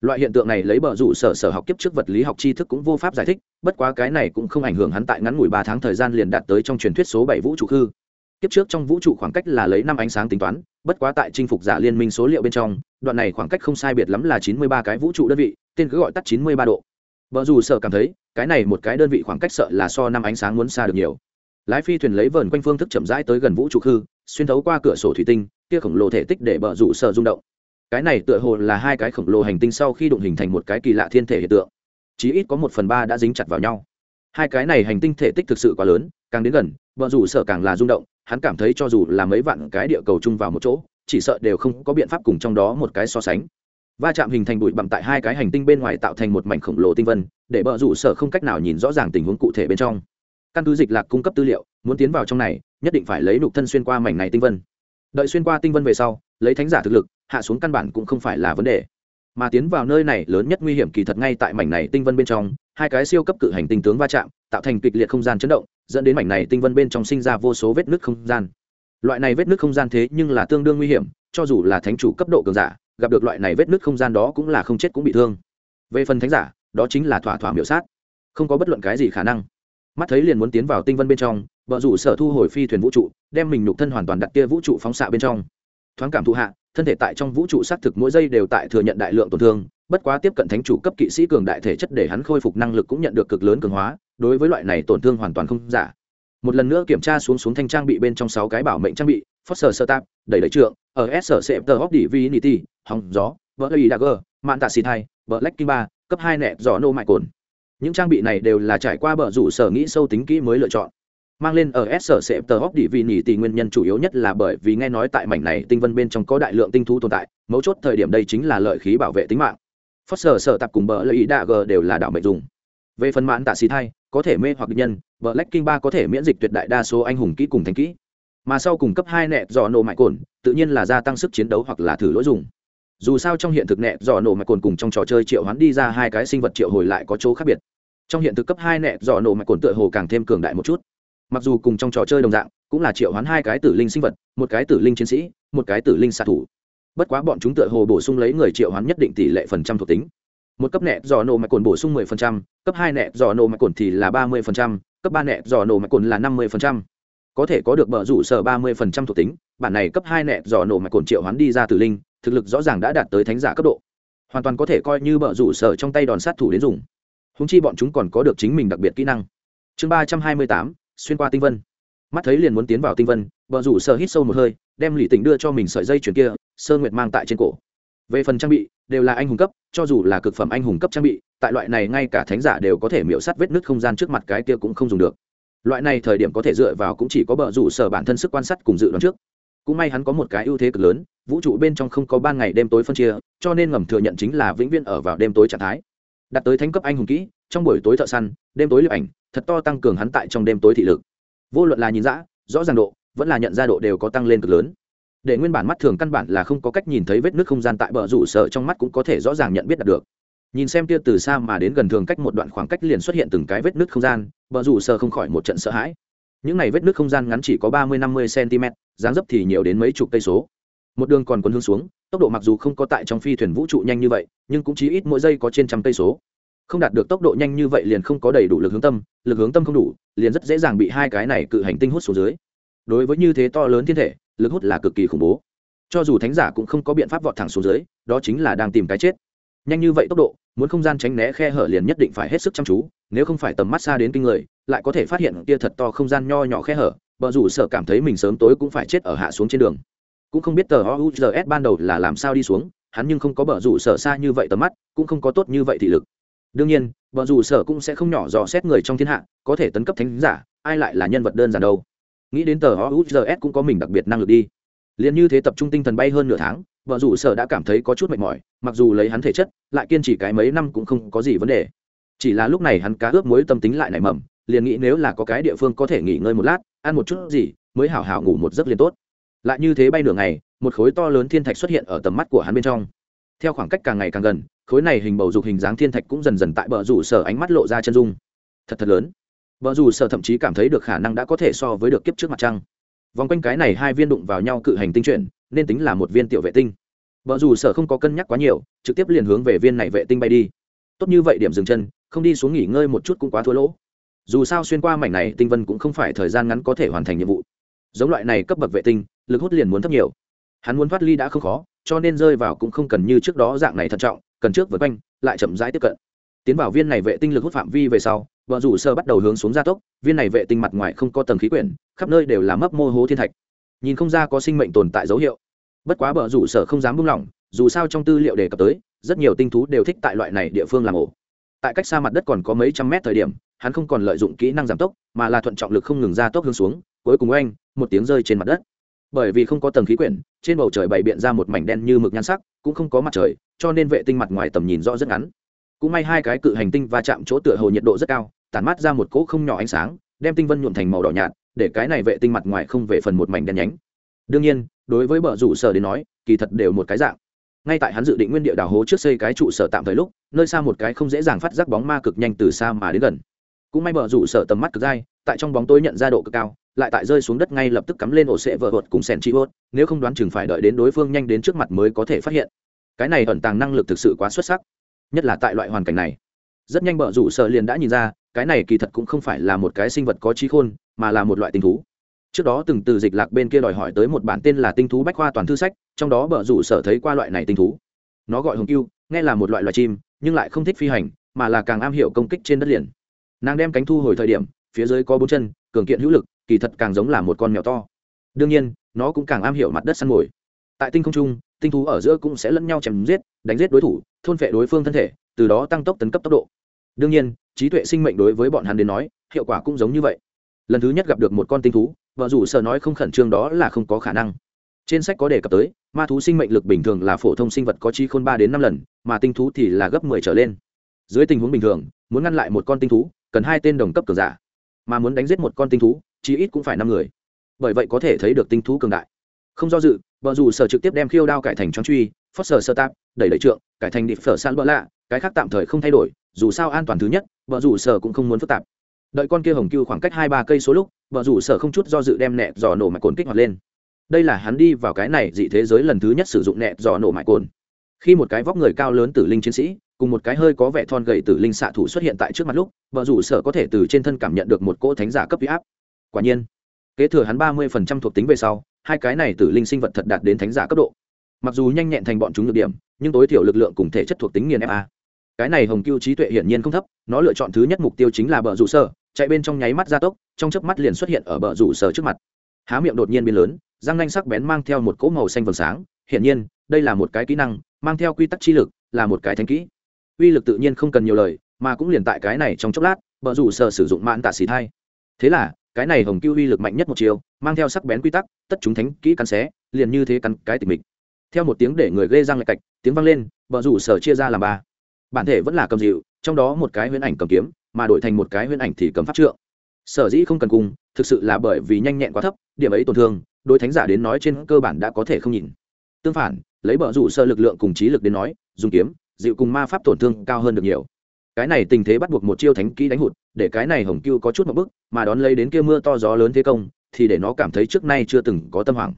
[SPEAKER 1] Loại hiện tượng này lấy bờ rủ sở sở học kiếp trước vật lý học tri thức cũng vô pháp giải thích, bất quá cái này cũng không ảnh hưởng hắn tại ngắn ngủi ba tháng thời gian liền đạt tới trong truyền thuyết số bảy vũ trụ khư kiếp trước trong vũ trụ khoảng cách là lấy năm ánh sáng tính toán, bất quá tại chinh phục giả liên minh số liệu bên trong, đoạn này khoảng cách không sai biệt lắm là chín mươi ba cái vũ trụ đơn vị, tên cứ gọi tắt chín mươi ba độ. Vợ dù sợ cảm thấy, cái này một cái đơn vị khoảng cách sợ là so năm ánh sáng muốn xa được nhiều. Lái phi thuyền lấy vờn quanh phương thức chậm rãi tới gần vũ trụ khư xuyên thấu qua cửa sổ thủy tinh, kia khổng lồ thể tích để bờ rủ sợ rung động. Cái này tựa hồ là hai cái khổng lồ hành tinh sau khi đụng hình thành một cái kỳ lạ thiên thể hiện tượng. Chí ít có một phần ba đã dính chặt vào nhau. Hai cái này hành tinh thể tích thực sự quá lớn, càng đến gần, bờ rủ sợ càng là rung động hắn cảm thấy cho dù là mấy vạn cái địa cầu chung vào một chỗ, chỉ sợ đều không có biện pháp cùng trong đó một cái so sánh. Va chạm hình thành bụi bặm tại hai cái hành tinh bên ngoài tạo thành một mảnh khổng lồ tinh vân, để bờ rủ sở không cách nào nhìn rõ ràng tình huống cụ thể bên trong. Căn cứ dịch lạc cung cấp tư liệu, muốn tiến vào trong này, nhất định phải lấy nục thân xuyên qua mảnh này tinh vân. Đợi xuyên qua tinh vân về sau, lấy thánh giả thực lực, hạ xuống căn bản cũng không phải là vấn đề. Mà tiến vào nơi này lớn nhất nguy hiểm kỳ thật ngay tại mảnh này tinh vân bên trong, hai cái siêu cấp cự hành tinh tướng va chạm, tạo thành kịch liệt không gian chấn động dẫn đến mảnh này tinh vân bên trong sinh ra vô số vết nứt không gian. Loại này vết nứt không gian thế nhưng là tương đương nguy hiểm, cho dù là thánh chủ cấp độ cường giả, gặp được loại này vết nứt không gian đó cũng là không chết cũng bị thương. Về phần thánh giả, đó chính là thỏa thỏa miểu sát. Không có bất luận cái gì khả năng. Mắt thấy liền muốn tiến vào tinh vân bên trong, vợ rủ sở thu hồi phi thuyền vũ trụ, đem mình nhục thân hoàn toàn đặt tia vũ trụ phóng xạ bên trong. Thoáng cảm thụ hạ thân thể tại trong vũ trụ xác thực mỗi giây đều tại thừa nhận đại lượng tổn thương, bất quá tiếp cận thánh chủ cấp kỵ sĩ cường đại thể chất để hắn khôi phục năng lực cũng nhận được cực lớn cường hóa, đối với loại này tổn thương hoàn toàn không giả. Một lần nữa kiểm tra xuống xuống thanh trang bị bên trong sáu cái bảo mệnh trang bị, foster sơ tạp đẩy đẩy trượng, ở s sở tờ hóc đỉ vinity hòng gió, vỡ lây dagger mạn tạ xịt hai vợ lách kim ba, cấp hai nẹt giỏ nô mại cồn. Những trang bị này đều là trải qua bờ rủ sở nghĩ sâu tính kỹ mới lựa chọn mang lên ở s sở tờ hóc đỉ vị nỉ tỷ nguyên nhân chủ yếu nhất là bởi vì nghe nói tại mảnh này tinh vân bên trong có đại lượng tinh thú tồn tại, mấu chốt thời điểm đây chính là lợi khí bảo vệ tính mạng. Phớt sở sở tập cùng bờ lợi ý đa g đều là đạo mệnh dùng. Về phần mãn tạ xì thai, có thể mê hoặc nhân, bờ lách kinh ba có thể miễn dịch tuyệt đại đa số anh hùng kỹ cùng thành kỹ. Mà sau cùng cấp hai nẹt dò nổ mại cồn, tự nhiên là gia tăng sức chiến đấu hoặc là thử lỗi dùng. Dù sao trong hiện thực nẹt dò nổ mại cồn cùng trong trò chơi triệu hoán đi ra hai cái sinh vật triệu hồi lại có chỗ khác biệt. Trong hiện thực cấp hai nẹt dò nổ mại cồn tựa hồ càng thêm cường đại một chút mặc dù cùng trong trò chơi đồng dạng, cũng là triệu hoán hai cái tử linh sinh vật, một cái tử linh chiến sĩ, một cái tử linh xạ thủ. Bất quá bọn chúng tựa hồ bổ sung lấy người triệu hoán nhất định tỷ lệ phần trăm thuộc tính. Một cấp nẹt dò nổ mạch cồn bổ sung mười phần trăm, cấp hai nẹt dò nổ mạch cồn thì là ba mươi phần trăm, cấp ba nẹt dò nổ mạch cồn là năm mươi phần trăm. Có thể có được bờ rủ sở ba mươi phần trăm thuộc tính, bản này cấp hai nẹt dò nổ mạch cồn triệu hoán đi ra tử linh, thực lực rõ ràng đã đạt tới thánh giả cấp độ. Hoàn toàn có thể coi như bờ rủ sở trong tay đòn sát thủ đến dùng. Húng chi bọn chúng còn có được chính mình đặc biệt kỹ năng. Chương ba trăm hai mươi tám xuyên qua tinh vân. Mắt thấy liền muốn tiến vào tinh vân vợ rủ sợ hít sâu một hơi, đem lì tỉnh đưa cho mình sợi dây chuyền kia, sơ nguyệt mang tại trên cổ. Về phần trang bị, đều là anh hùng cấp, cho dù là cực phẩm anh hùng cấp trang bị, tại loại này ngay cả thánh giả đều có thể miễu sát vết nứt không gian trước mặt cái kia cũng không dùng được. Loại này thời điểm có thể dựa vào cũng chỉ có bờ rủ sở bản thân sức quan sát cùng dự đoán trước. Cũng may hắn có một cái ưu thế cực lớn, vũ trụ bên trong không có ban ngày đêm tối phân chia, cho nên ngầm thừa nhận chính là vĩnh viễn ở vào đêm tối trạng thái. Đặt tới thánh cấp anh hùng kỹ, trong buổi tối thợ săn, đêm tối liệp ảnh thật to tăng cường hắn tại trong đêm tối thị lực. Vô luận là nhìn dã, rõ ràng độ, vẫn là nhận ra độ đều có tăng lên cực lớn. Để nguyên bản mắt thường căn bản là không có cách nhìn thấy vết nước không gian tại bờ rủ sợ trong mắt cũng có thể rõ ràng nhận biết được. Nhìn xem tia từ xa mà đến gần thường cách một đoạn khoảng cách liền xuất hiện từng cái vết nước không gian, bờ rủ sợ không khỏi một trận sợ hãi. Những này vết nước không gian ngắn chỉ có ba mươi năm mươi cm dáng dấp thì nhiều đến mấy chục cây số. Một đường còn quấn hướng xuống, tốc độ mặc dù không có tại trong phi thuyền vũ trụ nhanh như vậy, nhưng cũng chỉ ít mỗi giây có trên trăm cây số không đạt được tốc độ nhanh như vậy liền không có đầy đủ lực hướng tâm, lực hướng tâm không đủ, liền rất dễ dàng bị hai cái này cự hành tinh hút xuống dưới. Đối với như thế to lớn thiên thể, lực hút là cực kỳ khủng bố. Cho dù thánh giả cũng không có biện pháp vọt thẳng xuống dưới, đó chính là đang tìm cái chết. Nhanh như vậy tốc độ, muốn không gian tránh né khe hở liền nhất định phải hết sức chăm chú, nếu không phải tầm mắt xa đến kinh người, lại có thể phát hiện kia thật to không gian nho nhỏ khe hở bờ rủ sợ cảm thấy mình sớm tối cũng phải chết ở hạ xuống trên đường. Cũng không biết tờ ouzs ban đầu là làm sao đi xuống, hắn nhưng không có bờ rủ sợ xa như vậy tầm mắt, cũng không có tốt như vậy thị lực đương nhiên, vợ rủ sở cũng sẽ không nhỏ dò xét người trong thiên hạ, có thể tấn cấp thánh giả, ai lại là nhân vật đơn giản đâu. Nghĩ đến tờ ouzs cũng có mình đặc biệt năng lực đi. Liền như thế tập trung tinh thần bay hơn nửa tháng, vợ rủ sở đã cảm thấy có chút mệt mỏi, mặc dù lấy hắn thể chất, lại kiên trì cái mấy năm cũng không có gì vấn đề. Chỉ là lúc này hắn cá ướp mối tâm tính lại nảy mầm, liền nghĩ nếu là có cái địa phương có thể nghỉ ngơi một lát, ăn một chút gì, mới hảo hảo ngủ một giấc liền tốt. Lại như thế bay nửa ngày, một khối to lớn thiên thạch xuất hiện ở tầm mắt của hắn bên trong. Theo khoảng cách càng ngày càng gần khối này hình bầu dục hình dáng thiên thạch cũng dần dần tại bờ rủ sở ánh mắt lộ ra chân dung. Thật thật lớn. Bờ rủ sở thậm chí cảm thấy được khả năng đã có thể so với được kiếp trước mặt trăng. Vòng quanh cái này hai viên đụng vào nhau cự hành tinh chuyển, nên tính là một viên tiểu vệ tinh. Bờ rủ sở không có cân nhắc quá nhiều, trực tiếp liền hướng về viên này vệ tinh bay đi. Tốt như vậy điểm dừng chân, không đi xuống nghỉ ngơi một chút cũng quá thua lỗ. Dù sao xuyên qua mảnh này, tinh vân cũng không phải thời gian ngắn có thể hoàn thành nhiệm vụ. Giống loại này cấp bậc vệ tinh, lực hút liền muốn thấp nhiều. Hắn muốn thoát ly đã không khó, cho nên rơi vào cũng không cần như trước đó dạng này thận trọng cần trước vượt quanh, lại chậm rãi tiếp cận. Tiến vào viên này vệ tinh lực hút phạm vi về sau vợ rủ sơ bắt đầu hướng xuống gia tốc, viên này vệ tinh mặt ngoài không có tầng khí quyển, khắp nơi đều là mấp mô hố thiên thạch. Nhìn không ra có sinh mệnh tồn tại dấu hiệu. Bất quá bờ rủ sở không dám buông lỏng, dù sao trong tư liệu đề cập tới, rất nhiều tinh thú đều thích tại loại này địa phương làm ổ. Tại cách xa mặt đất còn có mấy trăm mét thời điểm, hắn không còn lợi dụng kỹ năng giảm tốc, mà là thuận trọng lực không ngừng ra tốc hướng xuống, cuối cùng oanh, một tiếng rơi trên mặt đất. Bởi vì không có tầng khí quyển, trên bầu trời bày biện ra một mảnh đen như mực nhan sắc cũng không có mặt trời, cho nên vệ tinh mặt ngoài tầm nhìn rõ rất ngắn. Cũng may hai cái cự hành tinh va chạm chỗ tựa hồ nhiệt độ rất cao, tản mát ra một cỗ không nhỏ ánh sáng, đem tinh vân nhuộm thành màu đỏ nhạt, để cái này vệ tinh mặt ngoài không về phần một mảnh đen nhánh. Đương nhiên, đối với bờ rủ sở đến nói, kỳ thật đều một cái dạng. Ngay tại hắn dự định nguyên địa đào hố trước xây cái trụ sở tạm thời lúc, nơi xa một cái không dễ dàng phát giác bóng ma cực nhanh từ xa mà đến gần. Cũng may bờ rủ sở tầm mắt cực dai, tại trong bóng tối nhận ra độ cực cao lại tại rơi xuống đất ngay lập tức cắm lên ổ sệ vợ vợt cùng sèn chi hốt nếu không đoán chừng phải đợi đến đối phương nhanh đến trước mặt mới có thể phát hiện. Cái này ẩn tàng năng lực thực sự quá xuất sắc, nhất là tại loại hoàn cảnh này. Rất nhanh bờ rủ sở liền đã nhìn ra, cái này kỳ thật cũng không phải là một cái sinh vật có trí khôn, mà là một loại tinh thú. Trước đó từng từ dịch lạc bên kia đòi hỏi tới một bản tên là tinh thú bách khoa toàn thư sách, trong đó bờ rủ sở thấy qua loại này tinh thú. Nó gọi hồng cưu nghe là một loại loài chim, nhưng lại không thích phi hành, mà là càng am hiểu công kích trên đất liền. Nàng đem cánh thu hồi thời điểm, phía dưới có bốn chân, cường kiện hữu lực kỳ thật càng giống là một con mèo to. Đương nhiên, nó cũng càng am hiểu mặt đất săn mồi. Tại tinh không trung tinh thú ở giữa cũng sẽ lẫn nhau chém giết, đánh giết đối thủ, thôn phệ đối phương thân thể, từ đó tăng tốc tấn cấp tốc độ. Đương nhiên, trí tuệ sinh mệnh đối với bọn hắn đến nói, hiệu quả cũng giống như vậy. Lần thứ nhất gặp được một con tinh thú vợ rủ sợ nói không khẩn trương đó là không có khả năng. Trên sách có đề cập tới, ma thú sinh mệnh lực bình thường là phổ thông sinh vật có chi khôn ba đến năm lần, mà tinh thú thì là gấp mười trở lên. Dưới tình huống bình thường, muốn ngăn lại một con tinh thú, cần hai tên đồng cấp cường giả. Mà muốn đánh giết một con tinh thú chí ít cũng phải năm người. Bởi vậy có thể thấy được tinh thú cường đại. Không do dự vợ dù sở trực tiếp đem khiêu đao cải thành choáng truy, phớt sở sơ tạp, đẩy đẩy trượng, cải thành địch phở san bỡ lạ, cái khác tạm thời không thay đổi, dù sao an toàn thứ nhất vợ dù sở cũng không muốn phức tạp. Đợi con kia hồng cưu khoảng cách hai ba cây số lúc vợ rủ sở không chút do dự đem nẹ dò nổ mạch cồn kích hoạt lên. Đây là hắn đi vào cái này dị thế giới lần thứ nhất sử dụng nẹ dò nổ mạch cồn. Khi một cái vóc người cao lớn tử linh chiến sĩ, cùng một cái hơi có vẻ thon gầy tử linh xạ thủ xuất hiện tại trước mặt lúc vợ rủ sở có thể từ trên thân cảm nhận được một cỗ thánh giả cấp huy áp quả nhiên, kế thừa hắn ba mươi phần trăm thuộc tính về sau, hai cái này tử linh sinh vật thật đạt đến thánh giả cấp độ. Mặc dù nhanh nhẹn thành bọn chúng được điểm, nhưng tối thiểu lực lượng cùng thể chất thuộc tính nghiền fa cái này hồng cưu trí tuệ hiển nhiên không thấp, nó lựa chọn thứ nhất mục tiêu chính là bờ rủ sở, chạy bên trong nháy mắt gia tốc, trong chớp mắt liền xuất hiện ở bờ rủ sở trước mặt. Há miệng đột nhiên biến lớn, răng nanh sắc bén mang theo một cỗ màu xanh vầng sáng, hiển nhiên, đây là một cái kỹ năng, mang theo quy tắc chi lực, là một cái thánh kỹ. Uy lực tự nhiên không cần nhiều lời, mà cũng liền tại cái này trong chốc lát, bờ rủ sở sử dụng mạn tạ xì thai. Thế là cái này hồng cưu uy lực mạnh nhất một chiều, mang theo sắc bén quy tắc, tất chúng thánh kỹ cắn xé, liền như thế cắn cái tịch mịch. Theo một tiếng để người gây răng lại cạch, tiếng vang lên bờ rủ sở chia ra làm ba. Bản thể vẫn là cầm dịu, trong đó một cái huyễn ảnh cầm kiếm, mà đổi thành một cái huyễn ảnh thì cầm pháp trượng. Sở dĩ không cần cùng, thực sự là bởi vì nhanh nhẹn quá thấp, điểm ấy tổn thương, đối thánh giả đến nói trên cơ bản đã có thể không nhìn. Tương phản, lấy bờ rủ sơ lực lượng cùng trí lực đến nói, dùng kiếm, dịu cùng ma pháp tổn thương cao hơn được nhiều cái này tình thế bắt buộc một chiêu thánh kỹ đánh hụt, để cái này hồng cưu có chút một bức, mà đón lấy đến kia mưa to gió lớn thế công, thì để nó cảm thấy trước nay chưa từng có tâm hoảng.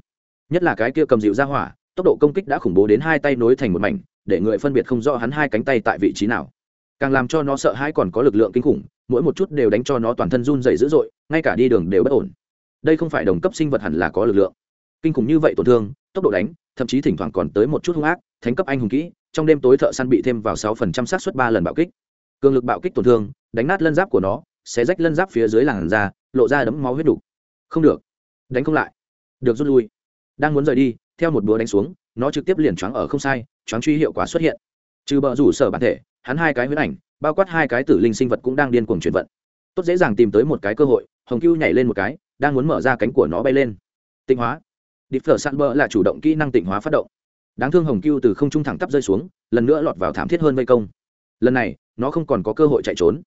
[SPEAKER 1] Nhất là cái kia cầm dịu ra hỏa, tốc độ công kích đã khủng bố đến hai tay nối thành một mảnh, để người phân biệt không rõ hắn hai cánh tay tại vị trí nào. Càng làm cho nó sợ hãi còn có lực lượng kinh khủng, mỗi một chút đều đánh cho nó toàn thân run dày dữ dội, ngay cả đi đường đều bất ổn. Đây không phải đồng cấp sinh vật hẳn là có lực lượng. Kinh khủng như vậy tổn thương, tốc độ đánh, thậm chí thỉnh thoảng còn tới một chút hung ác, thánh cấp anh hùng kỹ, trong đêm tối thợ săn bị thêm vào sáu phần trăm xác suất ba lần bạo kích cường lực bạo kích tổn thương, đánh nát lân giáp của nó sẽ rách lân giáp phía dưới làn da, lộ ra đấm máu huyết đục. Không được. Đánh không lại. Được rút lui. Đang muốn rời đi, theo một búa đánh xuống, nó trực tiếp liền choáng ở không sai, choáng truy hiệu quả xuất hiện. Trừ bờ rủ sở bản thể, hắn hai cái huyết ảnh, bao quát hai cái tử linh sinh vật cũng đang điên cuồng chuyển vận. Tốt dễ dàng tìm tới một cái cơ hội, hồng cưu nhảy lên một cái, đang muốn mở ra cánh của nó bay lên. Tịnh hóa. Điệp phở săn bờ là chủ động kỹ năng tịnh hóa phát động. Đáng thương hồng cưu từ không trung thẳng tắp rơi xuống, lần nữa lọt vào thảm thiết hơn vây công lần này, nó không còn có cơ hội chạy trốn.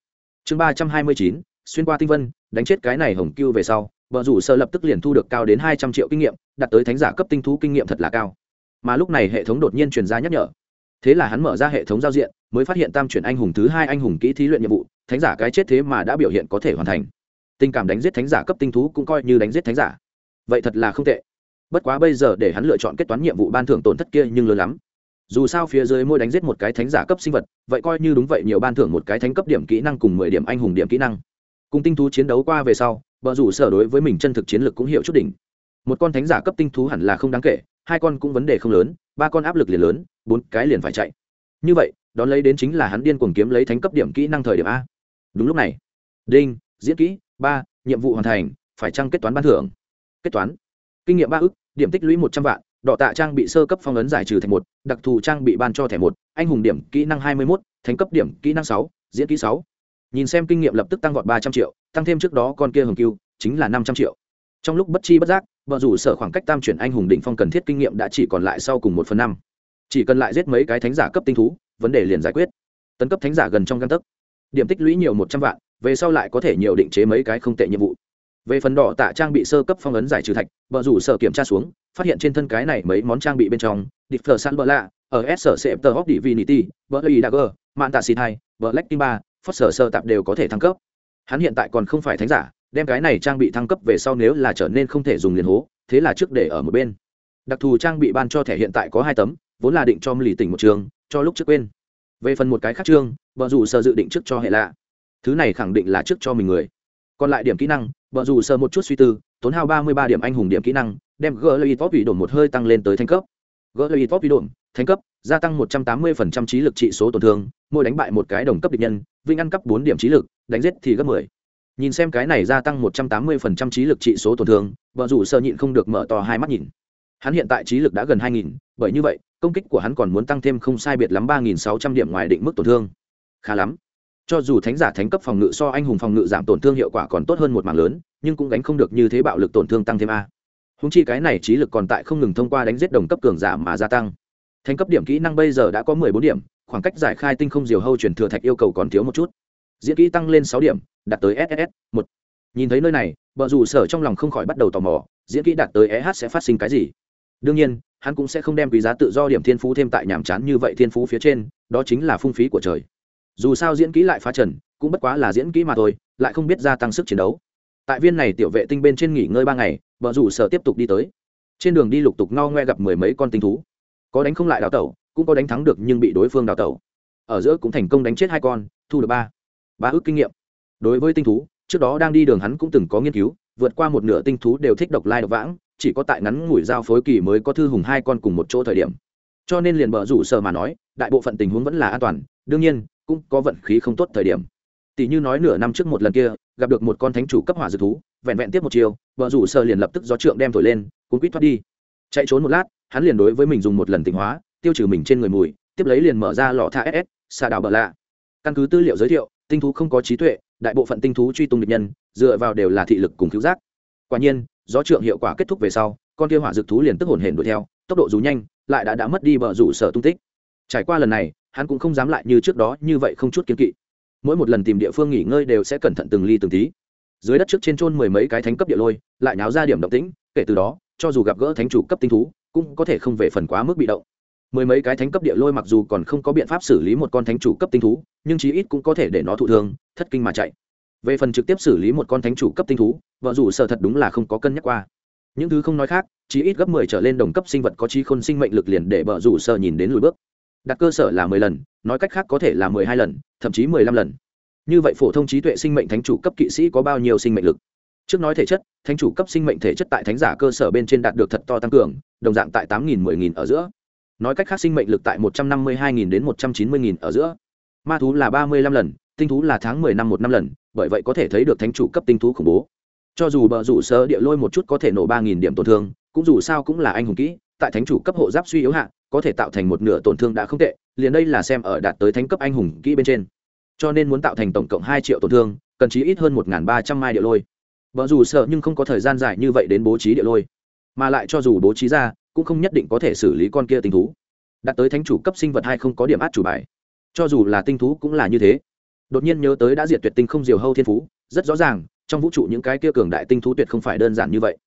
[SPEAKER 1] Chương ba trăm hai mươi chín, xuyên qua tinh vân, đánh chết cái này hồng cưu về sau vợ rủ sơ lập tức liền thu được cao đến hai trăm triệu kinh nghiệm, đạt tới thánh giả cấp tinh thú kinh nghiệm thật là cao. Mà lúc này hệ thống đột nhiên truyền ra nhắc nhở. Thế là hắn mở ra hệ thống giao diện, mới phát hiện tam chuyển anh hùng thứ hai anh hùng kỹ thí luyện nhiệm vụ, thánh giả cái chết thế mà đã biểu hiện có thể hoàn thành. Tình cảm đánh giết thánh giả cấp tinh thú cũng coi như đánh giết thánh giả. Vậy thật là không tệ. Bất quá bây giờ để hắn lựa chọn kết toán nhiệm vụ ban thưởng tổn thất kia nhưng lớn lắm dù sao phía dưới môi đánh giết một cái thánh giả cấp sinh vật, vậy coi như đúng vậy nhiều ban thưởng một cái thánh cấp điểm kỹ năng cùng mười điểm anh hùng điểm kỹ năng. Cùng tinh thú chiến đấu qua về sau vợ rủ sở đối với mình chân thực chiến lược cũng hiểu chút đỉnh. Một con thánh giả cấp tinh thú hẳn là không đáng kể, hai con cũng vấn đề không lớn, ba con áp lực liền lớn, bốn cái liền phải chạy. Như vậy, đón lấy đến chính là hắn điên cuồng kiếm lấy thánh cấp điểm kỹ năng thời điểm a. Đúng lúc này, đinh, diễn kỹ, ba, nhiệm vụ hoàn thành, phải trăng kết toán ban thưởng? Kết toán. Kinh nghiệm ba ức, điểm tích lũy một trăm vạn đỏ tạ trang bị sơ cấp phong ấn giải trừ thành một, đặc thù trang bị ban cho thẻ một, anh hùng điểm kỹ năng hai mươi một thánh cấp điểm kỹ năng sáu, diễn kỹ sáu. Nhìn xem kinh nghiệm lập tức tăng vọt ba trăm triệu, tăng thêm trước đó con kia hồng cưu chính là năm trăm triệu. Trong lúc bất chi bất giác, vợ rủ sở khoảng cách tam chuyển anh hùng đỉnh phong cần thiết kinh nghiệm đã chỉ còn lại sau cùng một phần năm. Chỉ cần lại giết mấy cái thánh giả cấp tinh thú, vấn đề liền giải quyết. Tấn cấp thánh giả gần trong găng tấc. Điểm tích lũy nhiều một trăm vạn, về sau lại có thể nhiều định chế mấy cái không tệ nhiệm vụ về phần đỏ tạ trang bị sơ cấp phong ấn giải trừ thạch vợ rủ sở kiểm tra xuống, phát hiện trên thân cái này mấy món trang bị bên trong, địch phở san bờ lạ, ở s sở sẹp tờ hóc divinity vợ lì gờ, mạn tạ xì hai vợ lách tim ba phớt sở sơ tạp đều có thể thăng cấp. Hắn hiện tại còn không phải thánh giả, đem cái này trang bị thăng cấp về sau nếu là trở nên không thể dùng liền hố, thế là trước để ở một bên. Đặc thù trang bị ban cho thẻ hiện tại có hai tấm, vốn là định cho lì tỉnh một trường, cho lúc trước quên. Về phần một cái khác chương vợ rủ sơ dự định trước cho hệ lạ. Thứ này khẳng định là trước cho mình người. Còn lại điểm kỹ năng vợ dù sơ một chút suy tư, tốn hao ba mươi ba điểm anh hùng điểm kỹ năng, đem gỡ lợi top bị đồn một hơi tăng lên tới thành cấp. Gỡ lợi top bị đồn thành cấp, gia tăng một trăm tám mươi phần trăm trí lực trị số tổn thương, mỗi đánh bại một cái đồng cấp địch nhân, vinh ăn cấp bốn điểm trí lực, đánh giết thì gấp mười. Nhìn xem cái này gia tăng một trăm tám mươi phần trăm trí lực trị số tổn thương vợ rủ sơ nhịn không được mở to hai mắt nhìn. Hắn hiện tại trí lực đã gần hai nghìn, bởi như vậy, công kích của hắn còn muốn tăng thêm không sai biệt lắm ba nghìn sáu trăm điểm ngoài định mức tổn thương. Khá lắm cho dù thánh giả thánh cấp phòng ngự so anh hùng phòng ngự giảm tổn thương hiệu quả còn tốt hơn một mảng lớn, nhưng cũng gánh không được như thế bạo lực tổn thương tăng thêm a. Húng chi cái này trí lực còn tại không ngừng thông qua đánh giết đồng cấp cường giả mà gia tăng. Thánh cấp điểm kỹ năng bây giờ đã có mười bốn điểm, khoảng cách giải khai tinh không diều hâu chuyển thừa thạch yêu cầu còn thiếu một chút. Diễn kỹ tăng lên sáu điểm, đạt tới ss một. Nhìn thấy nơi này vợ dù sở trong lòng không khỏi bắt đầu tò mò, diễn kỹ đạt tới eh sẽ phát sinh cái gì? Đương nhiên, hắn cũng sẽ không đem quý giá tự do điểm thiên phú thêm tại nhàm chán như vậy thiên phú phía trên, đó chính là phung phí của trời dù sao diễn kỹ lại phá trần, cũng bất quá là diễn kỹ mà thôi, lại không biết gia tăng sức chiến đấu. Tại viên này tiểu vệ tinh bên trên nghỉ ngơi ba ngày vợ rủ sở tiếp tục đi tới. Trên đường đi lục tục no ngoe gặp mười mấy con tinh thú. Có đánh không lại đào tẩu, cũng có đánh thắng được nhưng bị đối phương đào tẩu. Ở giữa cũng thành công đánh chết hai con, thu được ba. Ba ước kinh nghiệm. Đối với tinh thú, trước đó đang đi đường hắn cũng từng có nghiên cứu, vượt qua một nửa tinh thú đều thích độc lai độc vãng, chỉ có tại ngắn ngủi giao phối kỳ mới có thư hùng hai con cùng một chỗ thời điểm. Cho nên liền bờ rủ sở mà nói, đại bộ phận tình huống vẫn là an toàn, đương nhiên cũng có vận khí không tốt thời điểm. Tỷ như nói nửa năm trước một lần kia, gặp được một con thánh chủ cấp hỏa dược thú, vẹn vẹn tiếp một chiều vợ rủ sợ liền lập tức gió trượng đem thổi lên, cuốn quýt thoát đi. Chạy trốn một lát, hắn liền đối với mình dùng một lần tịnh hóa, tiêu trừ mình trên người mùi, tiếp lấy liền mở ra lọ tha ss xà đào bờ lạ. Căn cứ tư liệu giới thiệu, tinh thú không có trí tuệ, đại bộ phận tinh thú truy tung địch nhân, dựa vào đều là thị lực cùng cứu giác. Quả nhiên, gió trượng hiệu quả kết thúc về sau, con kia hỏa dược thú liền tức hồn hển đuổi theo, tốc độ dù nhanh, lại đã đã mất đi bờ rủ sở tung tích. Trải qua lần này hắn cũng không dám lại như trước đó như vậy không chút kiên kỵ. Mỗi một lần tìm địa phương nghỉ ngơi đều sẽ cẩn thận từng ly từng tí. Dưới đất trước trên trôn mười mấy cái thánh cấp địa lôi, lại náo ra điểm động tĩnh, kể từ đó, cho dù gặp gỡ thánh chủ cấp tinh thú, cũng có thể không về phần quá mức bị động. Mười mấy cái thánh cấp địa lôi mặc dù còn không có biện pháp xử lý một con thánh chủ cấp tinh thú, nhưng chí ít cũng có thể để nó thụ thương, thất kinh mà chạy. Về phần trực tiếp xử lý một con thánh chủ cấp tinh thú, vợ dù sợ thật đúng là không có cân nhắc qua. Những thứ không nói khác, chí ít gấp mười trở lên đồng cấp sinh vật có trí khôn sinh mệnh lực liền để vợ dù sợ nhìn đến lùi bước đặt cơ sở là mười lần, nói cách khác có thể là mười hai lần, thậm chí mười lăm lần. Như vậy phổ thông trí tuệ sinh mệnh thánh chủ cấp kỵ sĩ có bao nhiêu sinh mệnh lực? Trước nói thể chất, thánh chủ cấp sinh mệnh thể chất tại thánh giả cơ sở bên trên đạt được thật to tăng cường, đồng dạng tại tám nghìn mười nghìn ở giữa. Nói cách khác sinh mệnh lực tại một trăm năm mươi hai nghìn đến một trăm chín mươi nghìn ở giữa. Ma thú là ba mươi lăm lần, tinh thú là tháng mười năm một năm lần, bởi vậy có thể thấy được thánh chủ cấp tinh thú khủng bố. Cho dù bờ rủ sơ địa lôi một chút có thể nổ ba nghìn điểm tổn thương, cũng dù sao cũng là anh hùng kỹ tại thánh chủ cấp hộ giáp suy yếu hạ, có thể tạo thành một nửa tổn thương đã không tệ, liền đây là xem ở đạt tới thánh cấp anh hùng kỹ bên trên. Cho nên muốn tạo thành tổng cộng hai triệu tổn thương, cần chí ít hơn một ba trăm mai địa lôi. Vợ dù sợ nhưng không có thời gian dài như vậy đến bố trí địa lôi. Mà lại cho dù bố trí ra, cũng không nhất định có thể xử lý con kia tinh thú. Đạt tới thánh chủ cấp sinh vật hay không có điểm át chủ bài. Cho dù là tinh thú cũng là như thế. Đột nhiên nhớ tới đã diệt tuyệt tinh không diều hâu thiên phú, rất rõ ràng, trong vũ trụ những cái kia cường đại tinh thú tuyệt không phải đơn giản như vậy.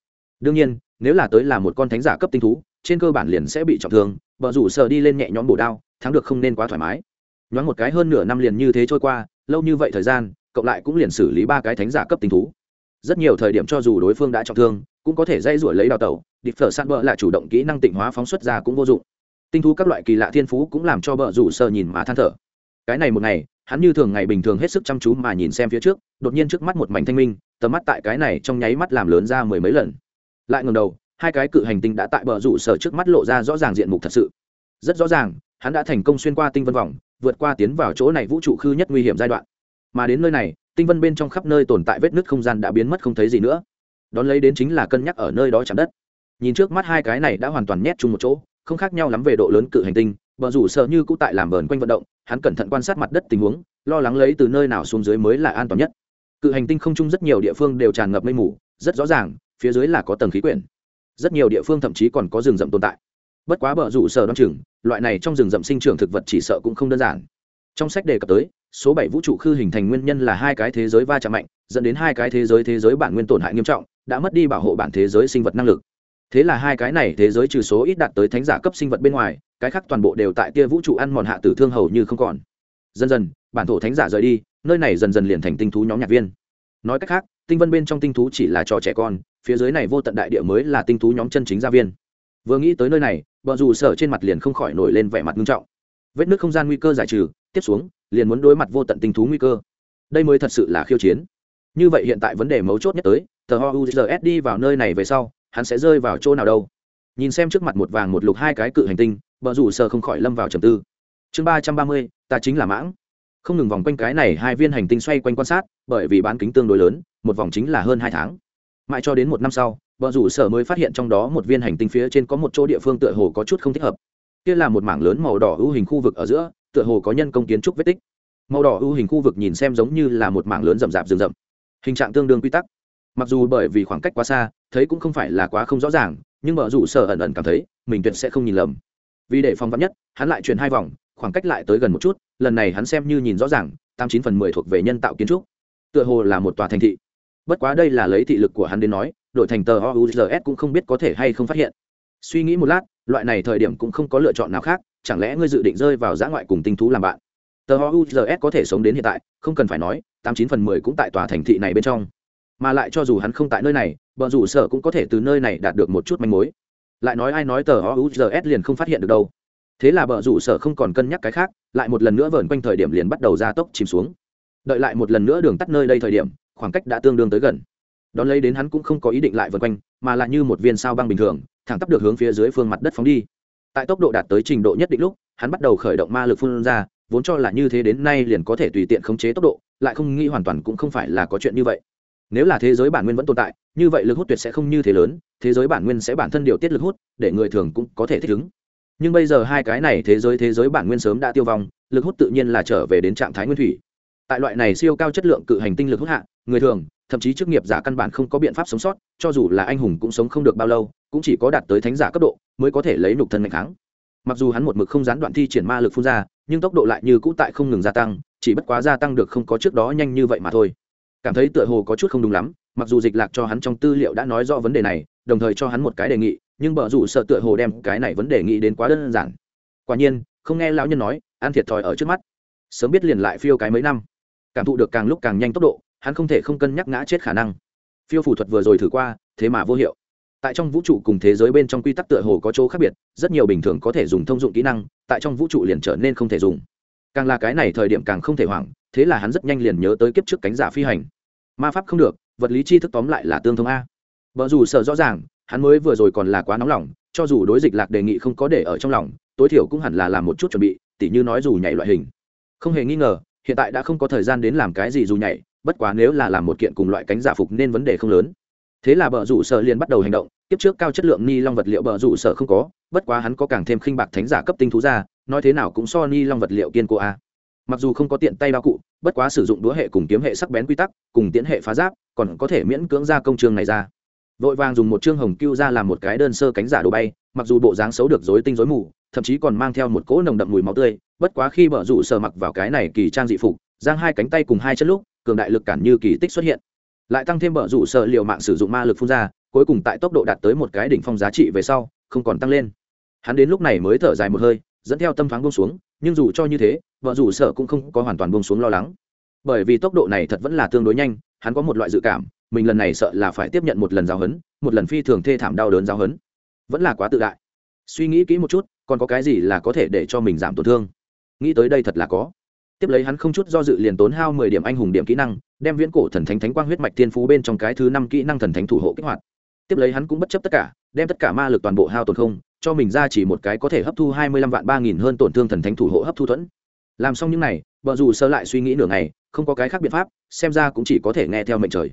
[SPEAKER 1] Đương nhiên, nếu là tới là một con thánh giả cấp tinh thú trên cơ bản liền sẽ bị trọng thương vợ rủ sợ đi lên nhẹ nhõm bổ đao, thắng được không nên quá thoải mái. Nhoáng một cái hơn nửa năm liền như thế trôi qua, lâu như vậy thời gian, cộng lại cũng liền xử lý ba cái thánh giả cấp tinh thú. Rất nhiều thời điểm cho dù đối phương đã trọng thương, cũng có thể dây rủi lấy đào tẩu, địch phở san bờ là chủ động kỹ năng tịnh hóa phóng xuất ra cũng vô dụng. Tinh thú các loại kỳ lạ thiên phú cũng làm cho bờ rủ sợ nhìn mà than thở. Cái này một ngày, hắn như thường ngày bình thường hết sức chăm chú mà nhìn xem phía trước, đột nhiên trước mắt một mảnh thanh minh, tầm mắt tại cái này trong nháy mắt làm lớn ra mười mấy lần. Lại ngầm đầu hai cái cự hành tinh đã tại bờ rủ sở trước mắt lộ ra rõ ràng diện mục thật sự. Rất rõ ràng, hắn đã thành công xuyên qua tinh vân vòng, vượt qua tiến vào chỗ này vũ trụ khư nhất nguy hiểm giai đoạn. Mà đến nơi này, tinh vân bên trong khắp nơi tồn tại vết nứt không gian đã biến mất không thấy gì nữa. Đón lấy đến chính là cân nhắc ở nơi đó chạm đất. Nhìn trước mắt hai cái này đã hoàn toàn nhét chung một chỗ, không khác nhau lắm về độ lớn cự hành tinh, bờ rủ sợ như cũ tại làm bờn quanh vận động, hắn cẩn thận quan sát mặt đất tình huống, lo lắng lấy từ nơi nào xuống dưới mới là an toàn nhất. Cự hành tinh không chung rất nhiều địa phương đều tràn ngập mây mù, rất rõ ràng, phía dưới là có tầng khí quyển rất nhiều địa phương thậm chí còn có rừng rậm tồn tại. Bất quá bờ rủ sở đ o chừng, loại này trong rừng rậm sinh trưởng thực vật chỉ sợ cũng không đơn giản. Trong sách đề cập tới, số bảy vũ trụ khư hình thành nguyên nhân là hai cái thế giới va chạm mạnh, dẫn đến hai cái thế giới thế giới bản nguyên tổn hại nghiêm trọng, đã mất đi bảo hộ bản thế giới sinh vật năng lực. Thế là hai cái này thế giới trừ số ít đạt tới thánh giả cấp sinh vật bên ngoài, cái khác toàn bộ đều tại tia vũ trụ ăn mòn hạ tử thương hầu như không còn. Dần dần, bản thổ thánh giả rời đi, nơi này dần dần liền thành tinh thú nhóm nhạc viên. Nói cách khác, tinh vân bên trong tinh thú chỉ là trò trẻ con phía dưới này vô tận đại địa mới là tinh thú nhóm chân chính gia viên. Vừa nghĩ tới nơi này, bọn dù sở trên mặt liền không khỏi nổi lên vẻ mặt nghiêm trọng. Vết nước không gian nguy cơ giải trừ, tiếp xuống, liền muốn đối mặt vô tận tinh thú nguy cơ. Đây mới thật sự là khiêu chiến. Như vậy hiện tại vấn đề mấu chốt nhất tới, tờ ho uzs đi vào nơi này về sau, hắn sẽ rơi vào chỗ nào đâu? Nhìn xem trước mặt một vàng một lục hai cái cự hành tinh bờ rủ sở không khỏi lâm vào trầm tư. Chương ba trăm ba mươi, ta chính là mãng. Không ngừng vòng quanh cái này hai viên hành tinh xoay quanh quan sát, bởi vì bán kính tương đối lớn, một vòng chính là hơn hai tháng mãi cho đến một năm sau, vợ rủ sở mới phát hiện trong đó một viên hành tinh phía trên có một chỗ địa phương tựa hồ có chút không thích hợp. Kia là một mảng lớn màu đỏ ưu hình khu vực ở giữa, tựa hồ có nhân công kiến trúc vết tích. Màu đỏ ưu hình khu vực nhìn xem giống như là một mảng lớn rậm rạp rừng rậm. Hình trạng tương đương quy tắc. Mặc dù bởi vì khoảng cách quá xa, thấy cũng không phải là quá không rõ ràng, nhưng vợ rủ sở ẩn ẩn cảm thấy, mình tuyệt sẽ không nhìn lầm. Vì để phòng vắn nhất, hắn lại chuyển hai vòng, khoảng cách lại tới gần một chút, lần này hắn xem như nhìn rõ ràng, tám chín phần mười thuộc về nhân tạo kiến trúc. Tựa hồ là một tòa thành thị bất quá đây là lấy thị lực của hắn đến nói, đổi thành tờ ouzs cũng không biết có thể hay không phát hiện. Suy nghĩ một lát, loại này thời điểm cũng không có lựa chọn nào khác, chẳng lẽ ngươi dự định rơi vào giã ngoại cùng tinh thú làm bạn? Tờ ouzs có thể sống đến hiện tại, không cần phải nói, tám chín phần mười cũng tại tòa thành thị này bên trong. Mà lại cho dù hắn không tại nơi này, bọn rủ sở cũng có thể từ nơi này đạt được một chút manh mối. Lại nói ai nói tờ ouzs liền không phát hiện được đâu. Thế là vợ rủ sở không còn cân nhắc cái khác, lại một lần nữa vờn quanh thời điểm liền bắt đầu ra tốc chìm xuống. Đợi lại một lần nữa đường tắt nơi đây thời điểm khoảng cách đã tương đương tới gần. Đón lấy đến hắn cũng không có ý định lại vân quanh, mà là như một viên sao băng bình thường, thẳng tắp được hướng phía dưới phương mặt đất phóng đi. Tại tốc độ đạt tới trình độ nhất định lúc, hắn bắt đầu khởi động ma lực phun ra, vốn cho là như thế đến nay liền có thể tùy tiện khống chế tốc độ, lại không nghĩ hoàn toàn cũng không phải là có chuyện như vậy. Nếu là thế giới bản nguyên vẫn tồn tại, như vậy lực hút tuyệt sẽ không như thế lớn, thế giới bản nguyên sẽ bản thân điều tiết lực hút, để người thường cũng có thể thích ứng. Nhưng bây giờ hai cái này thế giới thế giới bản nguyên sớm đã tiêu vong, lực hút tự nhiên là trở về đến trạng thái nguyên thủy tại loại này siêu cao chất lượng cự hành tinh lực hút hạ, người thường, thậm chí chức nghiệp giả căn bản không có biện pháp sống sót, cho dù là anh hùng cũng sống không được bao lâu, cũng chỉ có đạt tới thánh giả cấp độ mới có thể lấy nục thân mạnh kháng. Mặc dù hắn một mực không gián đoạn thi triển ma lực phun ra, nhưng tốc độ lại như cũ tại không ngừng gia tăng, chỉ bất quá gia tăng được không có trước đó nhanh như vậy mà thôi. Cảm thấy tựa hồ có chút không đúng lắm, mặc dù dịch lạc cho hắn trong tư liệu đã nói rõ vấn đề này, đồng thời cho hắn một cái đề nghị, nhưng bờ rủ sợ tựa hồ đem cái này vấn đề nghĩ đến quá đơn giản. Quả nhiên, không nghe lão nhân nói, ăn thiệt thòi ở trước mắt. Sớm biết liền lại phiêu cái mấy năm cảm thụ được càng lúc càng nhanh tốc độ, hắn không thể không cân nhắc ngã chết khả năng. Phiêu phủ thuật vừa rồi thử qua, thế mà vô hiệu. Tại trong vũ trụ cùng thế giới bên trong quy tắc tựa hồ có chỗ khác biệt, rất nhiều bình thường có thể dùng thông dụng kỹ năng, tại trong vũ trụ liền trở nên không thể dùng. Càng là cái này thời điểm càng không thể hoảng, thế là hắn rất nhanh liền nhớ tới kiếp trước cánh giả phi hành. Ma pháp không được, vật lý tri thức tóm lại là tương thông a. Vợ dù sợ rõ ràng, hắn mới vừa rồi còn là quá nóng lòng, cho dù đối dịch lạc đề nghị không có để ở trong lòng, tối thiểu cũng hẳn là làm một chút chuẩn bị, tỉ như nói dù nhảy loại hình. Không hề nghi ngờ hiện tại đã không có thời gian đến làm cái gì dù nhảy, bất quá nếu là làm một kiện cùng loại cánh giả phục nên vấn đề không lớn. Thế là bờ rủ sở liền bắt đầu hành động, kiếp trước cao chất lượng ni long vật liệu bờ rủ sở không có, bất quá hắn có càng thêm khinh bạc thánh giả cấp tinh thú ra, nói thế nào cũng so ni long vật liệu kiên cố a. Mặc dù không có tiện tay bao cụ, bất quá sử dụng đũa hệ cùng kiếm hệ sắc bén quy tắc, cùng tiến hệ phá giáp, còn có thể miễn cưỡng ra công trường này ra. Vội vàng dùng một chương hồng cưu ra làm một cái đơn sơ cánh giả đồ bay, mặc dù bộ dáng xấu được dối tinh dối mù, thậm chí còn mang theo một cỗ nồng đậm mùi máu tươi bất quá khi bờ rủ sở mặc vào cái này kỳ trang dị phục, giang hai cánh tay cùng hai chân lúc, cường đại lực cản như kỳ tích xuất hiện. Lại tăng thêm bờ rủ sở liều mạng sử dụng ma lực phun ra, cuối cùng tại tốc độ đạt tới một cái đỉnh phong giá trị về sau, không còn tăng lên. Hắn đến lúc này mới thở dài một hơi, dẫn theo tâm thoáng buông xuống, nhưng dù cho như thế vợ rủ sở cũng không có hoàn toàn buông xuống lo lắng. Bởi vì tốc độ này thật vẫn là tương đối nhanh, hắn có một loại dự cảm, mình lần này sợ là phải tiếp nhận một lần giáo hấn một lần phi thường thê thảm đau đớn giáo hấn vẫn là quá tự đại. Suy nghĩ kỹ một chút, còn có cái gì là có thể để cho mình giảm tổn thương? Nghĩ tới đây thật là có. Tiếp lấy hắn không chút do dự liền tốn hao mười điểm anh hùng điểm kỹ năng, đem viễn cổ thần thánh thánh quang huyết mạch thiên phú bên trong cái thứ năm kỹ năng thần thánh thủ hộ kích hoạt. Tiếp lấy hắn cũng bất chấp tất cả, đem tất cả ma lực toàn bộ hao tổn không, cho mình ra chỉ một cái có thể hấp thu hai mươi lăm vạn ba nghìn hơn tổn thương thần thánh thủ hộ hấp thu thuẫn. Làm xong những này, vợ dù sơ lại suy nghĩ nửa ngày, không có cái khác biện pháp, xem ra cũng chỉ có thể nghe theo mệnh trời.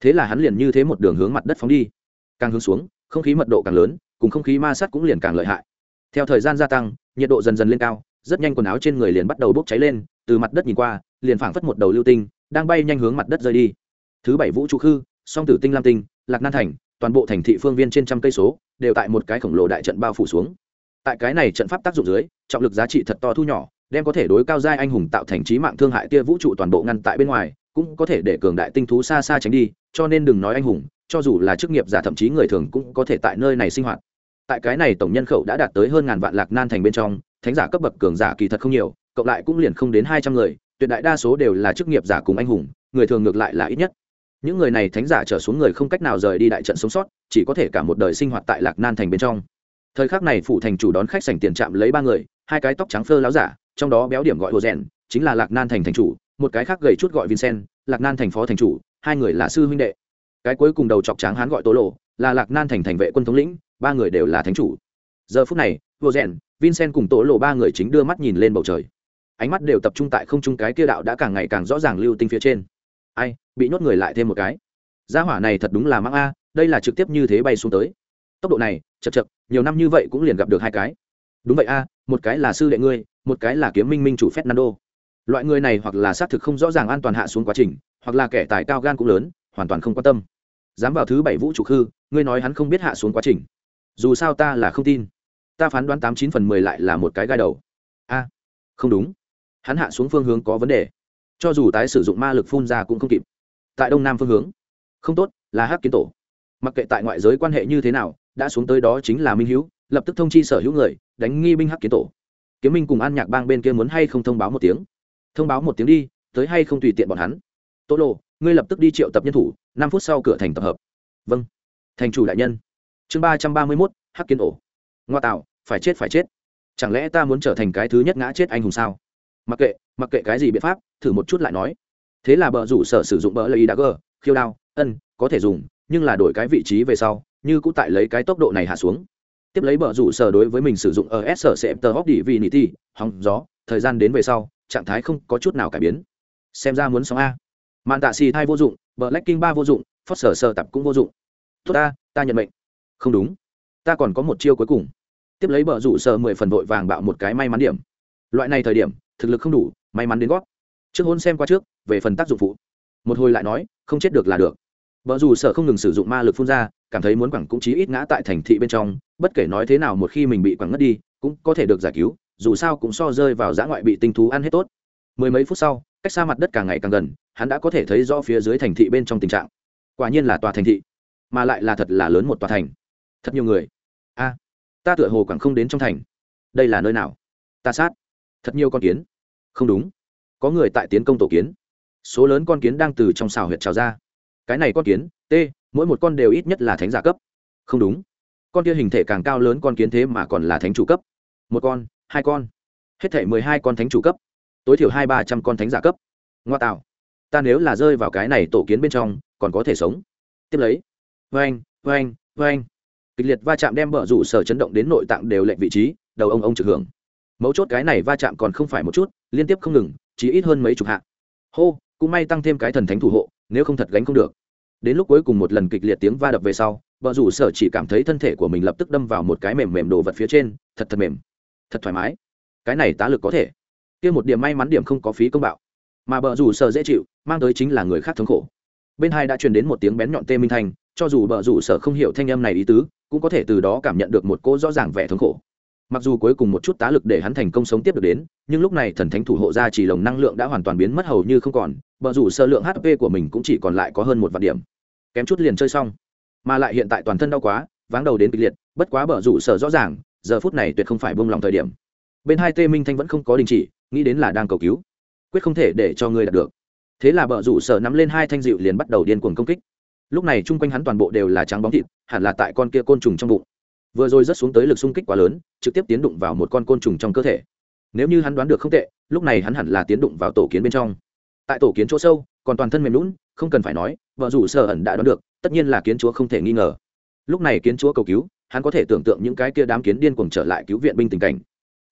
[SPEAKER 1] Thế là hắn liền như thế một đường hướng mặt đất phóng đi. Càng hướng xuống, không khí mật độ càng lớn, cùng không khí ma sát cũng liền càng lợi hại. Theo thời gian gia tăng, nhiệt độ dần dần lên cao rất nhanh quần áo trên người liền bắt đầu bốc cháy lên, từ mặt đất nhìn qua, liền phảng phất một đầu lưu tinh, đang bay nhanh hướng mặt đất rơi đi. Thứ bảy vũ trụ khư, song tử tinh lam tinh, lạc nan thành, toàn bộ thành thị phương viên trên trăm cây số, đều tại một cái khổng lồ đại trận bao phủ xuống. Tại cái này trận pháp tác dụng dưới, trọng lực giá trị thật to thu nhỏ, đem có thể đối cao giai anh hùng tạo thành trí mạng thương hại tia vũ trụ toàn bộ ngăn tại bên ngoài, cũng có thể để cường đại tinh thú xa xa tránh đi, cho nên đừng nói anh hùng, cho dù là chức nghiệp giả thậm chí người thường cũng có thể tại nơi này sinh hoạt. Tại cái này tổng nhân khẩu đã đạt tới hơn ngàn vạn lạc nan thành bên trong thánh giả cấp bậc cường giả kỳ thật không nhiều, cộng lại cũng liền không đến hai trăm người, tuyệt đại đa số đều là chức nghiệp giả cùng anh hùng, người thường ngược lại là ít nhất. Những người này thánh giả trở xuống người không cách nào rời đi đại trận sống sót, chỉ có thể cả một đời sinh hoạt tại lạc nan thành bên trong. Thời khắc này phủ thành chủ đón khách sành tiền trạm lấy ba người, hai cái tóc trắng phơ láo giả, trong đó béo điểm gọi hồ rèn, chính là lạc nan thành thành chủ, một cái khác gầy chút gọi vincent, lạc nan thành phó thành chủ, hai người là sư huynh đệ. Cái cuối cùng đầu chọc tráng hán gọi tố lộ, là lạc nan thành thành vệ quân thống lĩnh, ba người đều là thánh chủ. Giờ phút này vô rèn, vincent cùng tổ lộ ba người chính đưa mắt nhìn lên bầu trời. Ánh mắt đều tập trung tại không trung, cái kia đạo đã càng ngày càng rõ ràng lưu tinh phía trên. Ai, bị nhốt người lại thêm một cái. Gia hỏa này thật đúng là mang a, đây là trực tiếp như thế bay xuống tới. Tốc độ này chật chật nhiều năm như vậy cũng liền gặp được hai cái. Đúng vậy a, một cái là sư đệ ngươi, một cái là kiếm minh minh chủ fernando. Loại người này hoặc là xác thực không rõ ràng an toàn hạ xuống quá trình, hoặc là kẻ tài cao gan cũng lớn, hoàn toàn không quan tâm. Dám vào thứ bảy vũ trụ khư ngươi nói hắn không biết hạ xuống quá trình. Dù sao ta là không tin ta phán đoán tám chín phần mười lại là một cái gai đầu. A, không đúng. Hắn hạ xuống phương hướng có vấn đề. Cho dù tái sử dụng ma lực phun ra cũng không kịp. Tại đông nam phương hướng. Không tốt, là hắc kiến tổ. Mặc kệ tại ngoại giới quan hệ như thế nào, đã xuống tới đó chính là minh hữu lập tức thông chi sở hữu người, đánh nghi binh hắc kiến tổ. Kiếm minh cùng an nhạc bang bên kia muốn hay không thông báo một tiếng? Thông báo một tiếng đi, tới hay không tùy tiện bọn hắn. Tô lộ ngươi lập tức đi triệu tập nhân thủ, năm phút sau cửa thành tập hợp. Vâng. Thành chủ đại nhân. Chương ba trăm ba mươi mốt, hắc kiến ổ ngoa tạo, phải chết phải chết. Chẳng lẽ ta muốn trở thành cái thứ nhất ngã chết anh hùng sao? Mặc kệ mặc kệ cái gì biện pháp, thử một chút lại nói. Thế là bờ rủ sở sử dụng bờ lấy đá gờ, khiêu đao, ân, có thể dùng, nhưng là đổi cái vị trí về sau, như cũng tại lấy cái tốc độ này hạ xuống. Tiếp lấy bờ rủ sở đối với mình sử dụng ở s sở sẽ tờ hóc đi vì nỉ ti hóng gió, thời gian đến về sau, trạng thái không có chút nào cải biến. Xem ra muốn sống a. Mạn tạ xì thai vô dụng bờ lách kinh ba vô dụng phót sở sơ tập cũng vô dụng. Tốt ta ta nhận mệnh. Không đúng. Ta còn có một chiêu cuối cùng tiếp lấy bờ rủ sợ mười phần vội vàng bạo một cái may mắn điểm. Loại này thời điểm, thực lực không đủ, may mắn đến gót trước hôn xem qua trước, về phần tác dụng phụ. Một hồi lại nói, không chết được là được. Vợ dù sợ không ngừng sử dụng ma lực phun ra, cảm thấy muốn quẳng cũng chí ít ngã tại thành thị bên trong, bất kể nói thế nào một khi mình bị quẳng ngất đi, cũng có thể được giải cứu, dù sao cũng so rơi vào dã ngoại bị tinh thú ăn hết tốt. Mười mấy phút sau, cách xa mặt đất càng ngày càng gần, hắn đã có thể thấy rõ phía dưới thành thị bên trong tình trạng. Quả nhiên là tòa thành thị, mà lại là thật là lớn một tòa thành. Thật nhiều người ta tựa hồ quảng không đến trong thành. Đây là nơi nào? Ta sát. Thật nhiều con kiến. Không đúng. Có người tại tiến công tổ kiến. Số lớn con kiến đang từ trong xào huyệt trào ra. Cái này con kiến, t, mỗi một con đều ít nhất là thánh giả cấp. Không đúng. Con kia hình thể càng cao lớn con kiến thế mà còn là thánh chủ cấp. Một con, hai con. Hết thể mười hai con thánh chủ cấp. Tối thiểu hai ba trăm con thánh giả cấp. Ngoa tạo. Ta nếu là rơi vào cái này tổ kiến bên trong, còn có thể sống. Tiếp lấy. Vain vain vain kịch liệt va chạm đem bờ rủ sở chấn động đến nội tạng đều lệnh vị trí, đầu ông ông trực hưởng. Mấu chốt cái này va chạm còn không phải một chút, liên tiếp không ngừng, chỉ ít hơn mấy chục hạ. Hô, cũng may tăng thêm cái thần thánh thủ hộ, nếu không thật gánh không được. Đến lúc cuối cùng một lần kịch liệt tiếng va đập về sau, bờ rủ sở chỉ cảm thấy thân thể của mình lập tức đâm vào một cái mềm mềm đồ vật phía trên, thật thật mềm, thật thoải mái. Cái này tá lực có thể. Kia một điểm may mắn điểm không có phí công bạo. Mà bờ rủ sở dễ chịu, mang tới chính là người khác thống khổ. Bên hai đã truyền đến một tiếng bén nhọn tê minh thanh, cho dù bờ rủ sở không hiểu thanh âm này ý tứ cũng có thể từ đó cảm nhận được một cô rõ ràng vẻ thống khổ. Mặc dù cuối cùng một chút tá lực để hắn thành công sống tiếp được đến, nhưng lúc này thần thánh thủ hộ ra chỉ lồng năng lượng đã hoàn toàn biến mất hầu như không còn, bờ rủ sơ lượng hp của mình cũng chỉ còn lại có hơn một vạn điểm. Kém chút liền chơi xong. Mà lại hiện tại toàn thân đau quá, váng đầu đến kịch liệt, bất quá bờ rủ sơ rõ ràng, giờ phút này tuyệt không phải bông lòng thời điểm. Bên hai tê minh thanh vẫn không có đình chỉ, nghĩ đến là đang cầu cứu. Quyết không thể để cho ngươi đạt được. Thế là bờ rủ sơ nắm lên hai thanh dịu liền bắt đầu điên cuồng công kích lúc này chung quanh hắn toàn bộ đều là trắng bóng thịt, hẳn là tại con kia côn trùng trong bụng. Vừa rồi rất xuống tới lực xung kích quá lớn, trực tiếp tiến đụng vào một con côn trùng trong cơ thể. Nếu như hắn đoán được không tệ, lúc này hắn hẳn là tiến đụng vào tổ kiến bên trong. Tại tổ kiến chỗ sâu, còn toàn thân mềm lún không cần phải nói, vợ rủ sở ẩn đã đoán được, tất nhiên là kiến chúa không thể nghi ngờ. Lúc này kiến chúa cầu cứu, hắn có thể tưởng tượng những cái kia đám kiến điên cuồng trở lại cứu viện binh tình cảnh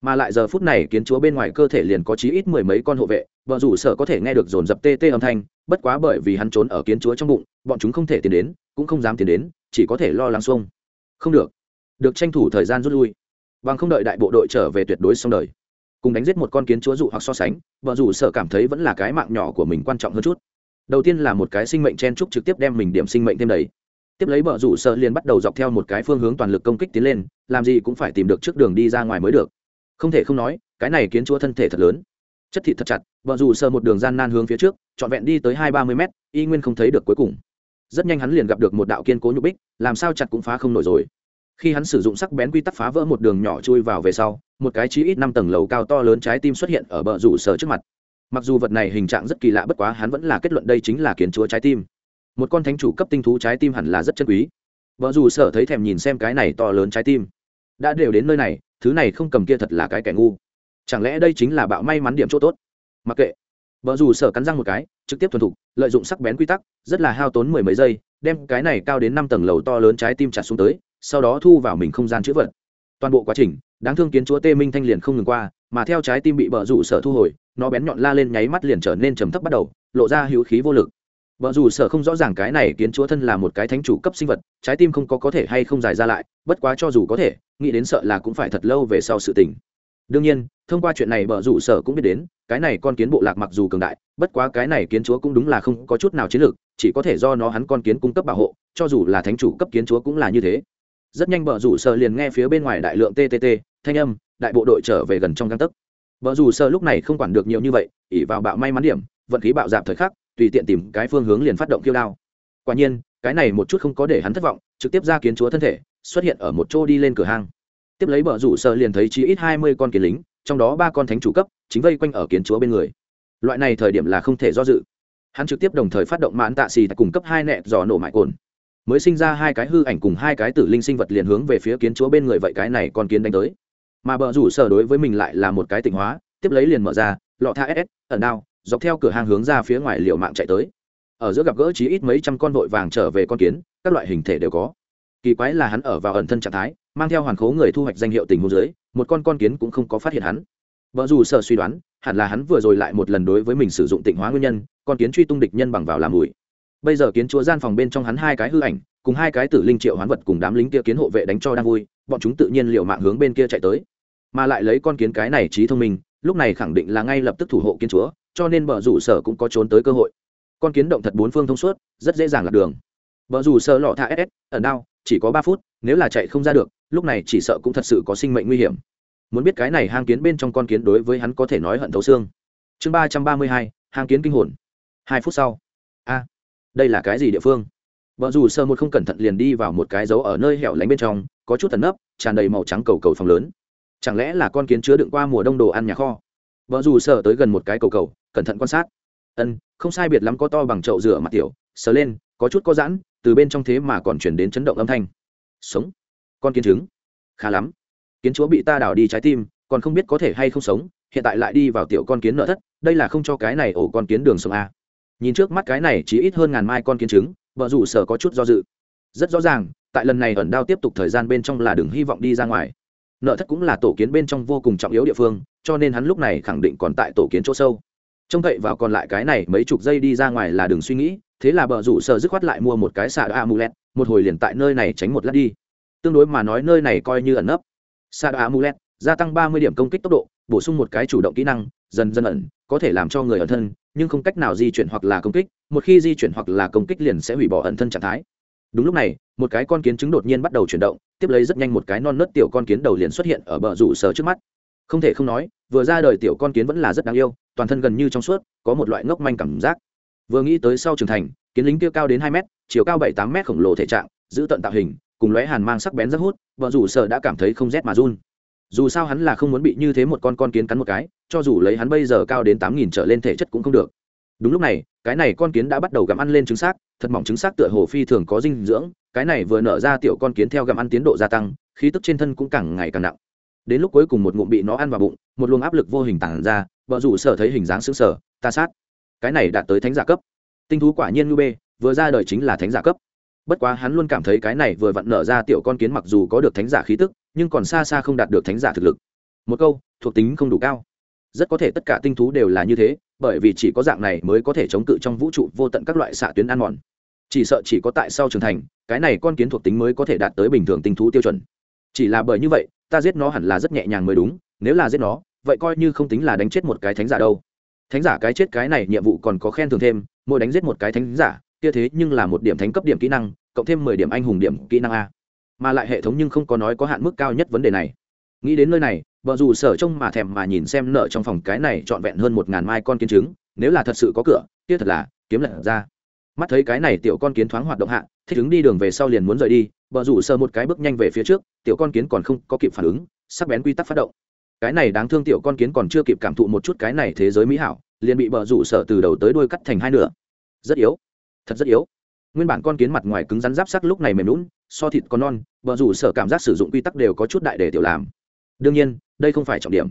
[SPEAKER 1] mà lại giờ phút này kiến chúa bên ngoài cơ thể liền có chí ít mười mấy con hộ vệ, vợ rủ sở có thể nghe được dồn dập tê tê âm thanh, bất quá bởi vì hắn trốn ở kiến chúa trong bụng, bọn chúng không thể tiến đến, cũng không dám tiến đến, chỉ có thể lo lắng xuông. Không được. Được tranh thủ thời gian rút lui. Bằng không đợi đại bộ đội trở về tuyệt đối xong đời. Cùng đánh giết một con kiến chúa dụ hoặc so sánh, vợ rủ sợ cảm thấy vẫn là cái mạng nhỏ của mình quan trọng hơn chút. Đầu tiên là một cái sinh mệnh chen trúc trực tiếp đem mình điểm sinh mệnh thêm đấy tiếp lấy vợ rủ sợ liền bắt đầu dọc theo một cái phương hướng toàn lực công kích tiến lên, làm gì cũng phải tìm được trước đường đi ra ngoài mới được không thể không nói, cái này kiến chúa thân thể thật lớn. Chất thịt thật chặt vợ rủ sờ một đường gian nan hướng phía trước, trọn vẹn đi tới hai ba mươi mét, y nguyên không thấy được cuối cùng. Rất nhanh hắn liền gặp được một đạo kiên cố nhục bích, làm sao chặt cũng phá không nổi rồi. Khi hắn sử dụng sắc bén quy tắc phá vỡ một đường nhỏ chui vào về sau, một cái chí ít năm tầng lầu cao to lớn trái tim xuất hiện ở bờ rủ sở trước mặt. Mặc dù vật này hình trạng rất kỳ lạ bất quá hắn vẫn là kết luận đây chính là kiến chúa trái tim. Một con thánh chủ cấp tinh thú trái tim hẳn là rất chân quý. Vợ dù sở thấy thèm nhìn xem cái này to lớn trái tim đã đều đến nơi này, thứ này không cầm kia thật là cái kẻ ngu. Chẳng lẽ đây chính là bạo may mắn điểm chỗ tốt? Mặc kệ. Vợ dù sở cắn răng một cái, trực tiếp thuần thục, lợi dụng sắc bén quy tắc, rất là hao tốn mười mấy giây, đem cái này cao đến năm tầng lầu to lớn trái tim chặt xuống tới, sau đó thu vào mình không gian chữ vật. Toàn bộ quá trình, đáng thương kiến chúa tê minh thanh liền không ngừng qua, mà theo trái tim bị bờ rủ sở thu hồi, nó bén nhọn la lên nháy mắt liền trở nên trầm thấp bắt đầu, lộ ra hữu khí vô lực vợ rủ sở không rõ ràng cái này kiến chúa thân là một cái thánh chủ cấp sinh vật, trái tim không có có thể hay không dài ra lại, bất quá cho dù có thể, nghĩ đến sợ là cũng phải thật lâu về sau sự tình. Đương nhiên, thông qua chuyện này vợ rủ sở cũng biết đến, cái này con kiến bộ lạc mặc dù cường đại, bất quá cái này kiến chúa cũng đúng là không có chút nào chiến lược, chỉ có thể do nó hắn con kiến cung cấp bảo hộ, cho dù là thánh chủ cấp kiến chúa cũng là như thế rất nhanh vợ rủ sở liền nghe phía bên ngoài đại lượng ttt thanh âm đại bộ đội trở về gần trong găng tấc vợ rủ sở lúc này không quản được nhiều như vậy ỉ vào bạo may mắn điểm vận khí bạo dạp thời khắc tùy tiện tìm cái phương hướng liền phát động kiêu đao. Quả nhiên, cái này một chút không có để hắn thất vọng, trực tiếp ra kiến chúa thân thể, xuất hiện ở một chỗ đi lên cửa hang. Tiếp lấy bờ rủ sợ liền thấy chỉ ít hai mươi con kiến lính, trong đó ba con thánh chủ cấp, chính vây quanh ở kiến chúa bên người. Loại này thời điểm là không thể do dự. Hắn trực tiếp đồng thời phát động mãn tạ xì tại cùng cấp hai nẹ dò nổ mại cồn. Mới sinh ra hai cái hư ảnh cùng hai cái tử linh sinh vật liền hướng về phía kiến chúa bên người vậy cái này con kiến đánh tới. Mà bờ rủ sở đối với mình lại là một cái tịnh hóa, tiếp lấy liền mở ra, lọ tha ss ẩn đao dọc theo cửa hàng hướng ra phía ngoài liệu mạng chạy tới. Ở giữa gặp gỡ chí ít mấy trăm con vội vàng trở về con kiến, các loại hình thể đều có. Kỳ quái là hắn ở vào ẩn thân trạng thái, mang theo hoàn khố người thu hoạch danh hiệu tình huống dưới, một con con kiến cũng không có phát hiện hắn. Vợ dù sợ suy đoán, hẳn là hắn vừa rồi lại một lần đối với mình sử dụng tịnh hóa nguyên nhân, con kiến truy tung địch nhân bằng vào làm mùi. Bây giờ kiến chúa gian phòng bên trong hắn hai cái hư ảnh, cùng hai cái tử linh triệu hoán vật cùng đám lính kia kiến hộ vệ đánh cho đang vui, bọn chúng tự nhiên liệu mạng hướng bên kia chạy tới. Mà lại lấy con kiến cái này trí thông minh, lúc này khẳng định là ngay lập tức thủ hộ kiến chúa cho nên bờ rủ sở cũng có trốn tới cơ hội. Con kiến động thật bốn phương thông suốt, rất dễ dàng lạc đường. Bờ rủ sở lọ thả ss ẩn đau, chỉ có ba phút, nếu là chạy không ra được, lúc này chỉ sợ cũng thật sự có sinh mệnh nguy hiểm. Muốn biết cái này hang kiến bên trong con kiến đối với hắn có thể nói hận thấu xương. Chương ba trăm ba mươi hai, hang kiến kinh hồn. Hai phút sau. A, đây là cái gì địa phương? Vợ dù sơ một không cẩn thận liền đi vào một cái dấu ở nơi hẻo lánh bên trong, có chút tần nấp, tràn đầy màu trắng cầu cầu phòng lớn. Chẳng lẽ là con kiến chứa đựng qua mùa đông đồ ăn nhà kho? Vợ dù sơ tới gần một cái cầu cầu cẩn thận quan sát. Ân, không sai biệt lắm có to bằng chậu rửa mặt tiểu, sờ lên, có chút có giãn, từ bên trong thế mà còn chuyển đến chấn động âm thanh. Sống. Con kiến trứng. Khá lắm. Kiến chúa bị ta đảo đi trái tim, còn không biết có thể hay không sống, hiện tại lại đi vào tiểu con kiến nợ thất, đây là không cho cái này ổ con kiến đường sống a nhìn trước mắt cái này chỉ ít hơn ngàn mai con kiến trứng, vợ rủ sở có chút do dự. Rất rõ ràng, tại lần này ẩn đao tiếp tục thời gian bên trong là đừng hy vọng đi ra ngoài. Nợ thất cũng là tổ kiến bên trong vô cùng trọng yếu địa phương, cho nên hắn lúc này khẳng định còn tại tổ kiến chỗ sâu trông cậy vào còn lại cái này, mấy chục giây đi ra ngoài là đừng suy nghĩ, thế là bờ rủ sở dứt khoát lại mua một cái xạ amulet, một hồi liền tại nơi này tránh một lát đi. Tương đối mà nói nơi này coi như ẩn nấp. Xạ amulet, gia tăng ba mươi điểm công kích tốc độ, bổ sung một cái chủ động kỹ năng, dần dần ẩn, có thể làm cho người ẩn thân, nhưng không cách nào di chuyển hoặc là công kích, một khi di chuyển hoặc là công kích liền sẽ hủy bỏ ẩn thân trạng thái. Đúng lúc này, một cái con kiến trứng đột nhiên bắt đầu chuyển động, tiếp lấy rất nhanh một cái non nớt tiểu con kiến đầu liền xuất hiện ở bờ rủ sở trước mắt không thể không nói, vừa ra đời tiểu con kiến vẫn là rất đáng yêu, toàn thân gần như trong suốt, có một loại ngốc manh cảm giác. Vừa nghĩ tới sau trưởng thành, kiến lính kia cao đến hai mét, chiều cao bảy tám mét khổng lồ thể trạng, giữ tận tạo hình, cùng lóe hàn mang sắc bén rất hút vợ rủ sợ đã cảm thấy không rét mà run. Dù sao hắn là không muốn bị như thế một con con kiến cắn một cái, cho dù lấy hắn bây giờ cao đến tám nghìn trở lên thể chất cũng không được. Đúng lúc này, cái này con kiến đã bắt đầu gặm ăn lên trứng xác, thật mỏng trứng xác tựa hồ phi thường có dinh dưỡng, cái này vừa nở ra tiểu con kiến theo gặm ăn tiến độ gia tăng, khí tức trên thân cũng càng ngày càng nặng đến lúc cuối cùng một ngụm bị nó ăn vào bụng, một luồng áp lực vô hình tản ra, vợ rủ sở thấy hình dáng xứng sở ta sát. Cái này đạt tới thánh giả cấp. Tinh thú quả nhiên ngư bê, vừa ra đời chính là thánh giả cấp. Bất quá hắn luôn cảm thấy cái này vừa vặn nở ra tiểu con kiến mặc dù có được thánh giả khí tức, nhưng còn xa xa không đạt được thánh giả thực lực. Một câu, thuộc tính không đủ cao. Rất có thể tất cả tinh thú đều là như thế, bởi vì chỉ có dạng này mới có thể chống cự trong vũ trụ vô tận các loại xạ tuyến ăn mòn. Chỉ sợ chỉ có tại sau trưởng thành, cái này con kiến thuộc tính mới có thể đạt tới bình thường tinh thú tiêu chuẩn. Chỉ là bởi như vậy ta giết nó hẳn là rất nhẹ nhàng mới đúng, nếu là giết nó, vậy coi như không tính là đánh chết một cái thánh giả đâu. Thánh giả cái chết cái này nhiệm vụ còn có khen thường thêm, mỗi đánh giết một cái thánh giả, kia thế nhưng là một điểm thánh cấp điểm kỹ năng, cộng thêm mười điểm anh hùng điểm kỹ năng a. Mà lại hệ thống nhưng không có nói có hạn mức cao nhất vấn đề này. Nghĩ đến nơi này, vợ dù sở trông mà thèm mà nhìn xem nợ trong phòng cái này trọn vẹn hơn một ngàn mai con kiến trứng, nếu là thật sự có cửa, kia thật là kiếm lật ra. Mắt thấy cái này tiểu con kiến thoáng hoạt động hạ, thích ứng đi đường về sau liền muốn rời đi bờ rủ sờ một cái bước nhanh về phía trước, tiểu con kiến còn không có kịp phản ứng, sắc bén quy tắc phát động. Cái này đáng thương tiểu con kiến còn chưa kịp cảm thụ một chút cái này thế giới mỹ hảo, liền bị bờ rủ sở từ đầu tới đuôi cắt thành hai nửa. Rất yếu. Thật rất yếu. Nguyên bản con kiến mặt ngoài cứng rắn giáp sắc lúc này mềm lún so thịt con non, bờ rủ sở cảm giác sử dụng quy tắc đều có chút đại để tiểu làm. Đương nhiên, đây không phải trọng điểm.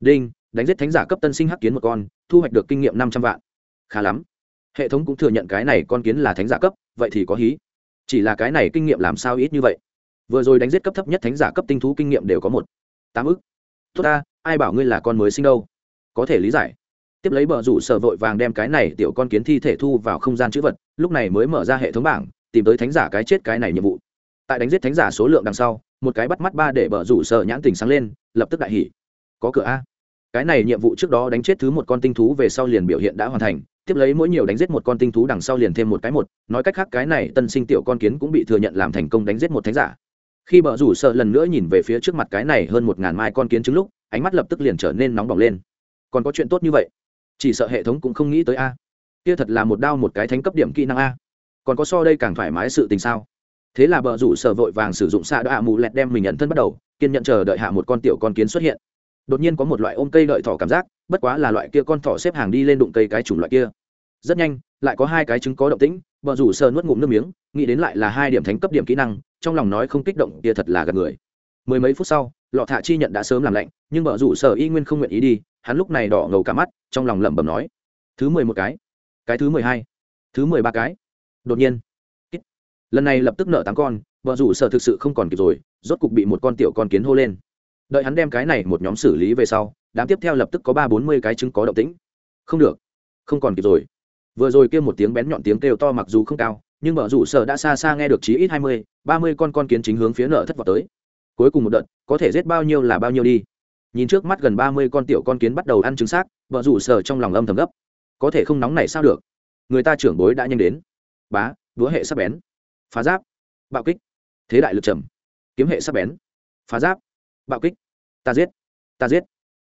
[SPEAKER 1] Đinh, đánh giết thánh giả cấp tân sinh hắc kiến một con, thu hoạch được kinh nghiệm năm trăm vạn. Khá lắm. Hệ thống cũng thừa nhận cái này con kiến là thánh giả cấp, vậy thì có hí chỉ là cái này kinh nghiệm làm sao ít như vậy? Vừa rồi đánh giết cấp thấp nhất thánh giả cấp tinh thú kinh nghiệm đều có một. Tám ức. Tốt ta, ai bảo ngươi là con mới sinh đâu? Có thể lý giải. Tiếp lấy bờ rủ sở vội vàng đem cái này tiểu con kiến thi thể thu vào không gian chữ vật, lúc này mới mở ra hệ thống bảng, tìm tới thánh giả cái chết cái này nhiệm vụ. Tại đánh giết thánh giả số lượng đằng sau, một cái bắt mắt ba để bờ rủ sở nhãn tình sáng lên, lập tức đại hỉ. Có cửa a. Cái này nhiệm vụ trước đó đánh chết thứ một con tinh thú về sau liền biểu hiện đã hoàn thành tiếp lấy mỗi nhiều đánh giết một con tinh thú đằng sau liền thêm một cái một, nói cách khác cái này tân sinh tiểu con kiến cũng bị thừa nhận làm thành công đánh giết một thánh giả. Khi bờ rủ sợ lần nữa nhìn về phía trước mặt cái này hơn một ngàn mai con kiến trứng lúc, ánh mắt lập tức liền trở nên nóng bỏng lên. Còn có chuyện tốt như vậy? Chỉ sợ hệ thống cũng không nghĩ tới a. Kia thật là một đao một cái thánh cấp điểm kỹ năng a. Còn có so đây càng thoải mái sự tình sao? Thế là bờ rủ sợ vội vàng sử dụng xạ đạ mù lẹt đem mình nhận thân bắt đầu, kiên nhận chờ đợi hạ một con tiểu con kiến xuất hiện đột nhiên có một loại ôm cây đợi thỏ cảm giác, bất quá là loại kia con thỏ xếp hàng đi lên đụng cây cái chủng loại kia. Rất nhanh, lại có hai cái trứng có động tĩnh bờ rủ sờ nuốt ngụm nước miếng, nghĩ đến lại là hai điểm thánh cấp điểm kỹ năng, trong lòng nói không kích động, kia thật là gần người. Mười mấy phút sau, lọ thạ chi nhận đã sớm làm lạnh, nhưng bờ rủ sờ y nguyên không nguyện ý đi, hắn lúc này đỏ ngầu cả mắt, trong lòng lẩm bẩm nói, thứ mười một cái cái thứ mười hai, thứ mười ba cái. Đột nhiên lần này lập tức nợ tám con vợ rủ sợ thực sự không còn kịp rồi, rốt cục bị một con tiểu con kiến hô lên đợi hắn đem cái này một nhóm xử lý về sau, đám tiếp theo lập tức có ba bốn mươi cái trứng có động tĩnh. Không được, không còn kịp rồi. Vừa rồi kia một tiếng bén nhọn tiếng kêu to mặc dù không cao, nhưng mở rủ sở đã xa xa nghe được chí ít hai mươi, ba mươi con con kiến chính hướng phía nợ thất vào tới. Cuối cùng một đợt, có thể giết bao nhiêu là bao nhiêu đi. Nhìn trước mắt gần ba mươi con tiểu con kiến bắt đầu ăn trứng xác vợ rủ sở trong lòng âm thầm gấp. Có thể không nóng này sao được? Người ta trưởng bối đã nhanh đến. Bá đũa hệ sắp bén. Phá giáp. Bạo kích. Thế đại lực trầm. Kiếm hệ sắp bén. Phá giáp bạo kích. Ta giết. Ta giết.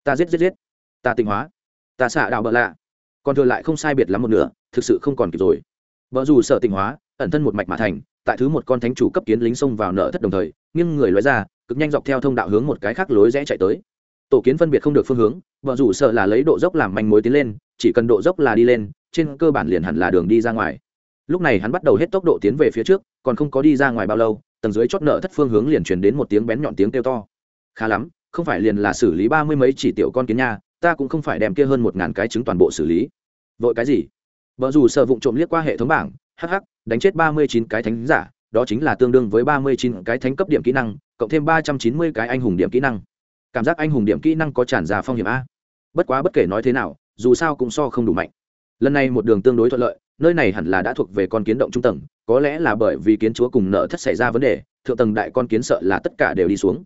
[SPEAKER 1] Ta giết giết giết. Ta tinh hóa. Ta xạ đạo bợ lạ. Còn thừa lại không sai biệt lắm một nửa, thực sự không còn kịp rồi. Vợ dù sợ tinh hóa, ẩn thân một mạch mà thành, tại thứ một con thánh chủ cấp kiến lính xông vào nợ thất đồng thời, nghiêng người lóe ra, cực nhanh dọc theo thông đạo hướng một cái khác lối rẽ chạy tới. Tổ kiến phân biệt không được phương hướng, vợ rủ sợ là lấy độ dốc làm manh mối tiến lên, chỉ cần độ dốc là đi lên, trên cơ bản liền hẳn là đường đi ra ngoài. Lúc này hắn bắt đầu hết tốc độ tiến về phía trước, còn không có đi ra ngoài bao lâu, tầng dưới chót nợ thất phương hướng liền truyền đến một tiếng bén nhọn tiếng kêu to khá lắm, không phải liền là xử lý ba mươi mấy chỉ tiểu con kiến nha, ta cũng không phải đem kia hơn một ngàn cái trứng toàn bộ xử lý. Vội cái gì? Vợ dù sợ vụng trộm liếc qua hệ thống bảng hh đánh chết ba mươi chín cái thánh giả, đó chính là tương đương với ba mươi chín cái thánh cấp điểm kỹ năng, cộng thêm ba trăm chín mươi cái anh hùng điểm kỹ năng. Cảm giác anh hùng điểm kỹ năng có tràn ra phong hiểm a. Bất quá bất kể nói thế nào, dù sao cũng so không đủ mạnh. Lần này một đường tương đối thuận lợi, nơi này hẳn là đã thuộc về con kiến động trung tầng, có lẽ là bởi vì kiến chúa cùng nợ thất xảy ra vấn đề, thượng tầng đại con kiến sợ là tất cả đều đi xuống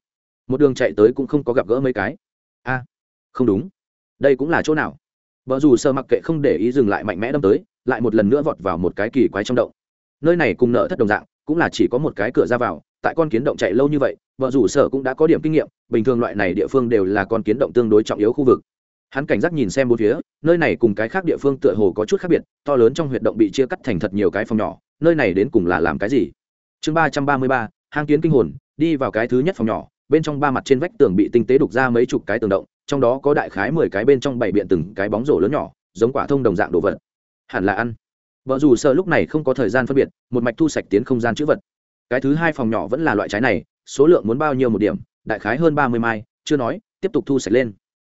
[SPEAKER 1] một đường chạy tới cũng không có gặp gỡ mấy cái. A không đúng. Đây cũng là chỗ nào? Vợ dù sơ mặc kệ không để ý dừng lại mạnh mẽ đâm tới, lại một lần nữa vọt vào một cái kỳ quái trong động. Nơi này cùng nợ thất đồng dạng, cũng là chỉ có một cái cửa ra vào, tại con kiến động chạy lâu như vậy vợ rủ sở cũng đã có điểm kinh nghiệm, bình thường loại này địa phương đều là con kiến động tương đối trọng yếu khu vực. Hắn cảnh giác nhìn xem bốn phía, nơi này cùng cái khác địa phương tựa hồ có chút khác biệt, to lớn trong huyệt động bị chia cắt thành thật nhiều cái phòng nhỏ, nơi này đến cùng là làm cái gì? Chương ba trăm ba mươi ba, hang kiến kinh hồn, đi vào cái thứ nhất phòng nhỏ bên trong ba mặt trên vách tường bị tinh tế đục ra mấy chục cái tường động, trong đó có đại khái mười cái bên trong bảy biện từng cái bóng rổ lớn nhỏ, giống quả thông đồng dạng đồ vật. Hẳn là ăn. Vợ dù sợ lúc này không có thời gian phân biệt, một mạch thu sạch tiến không gian chữ vật. Cái thứ hai phòng nhỏ vẫn là loại trái này, số lượng muốn bao nhiêu một điểm, đại khái hơn ba mươi mai, chưa nói, tiếp tục thu sạch lên.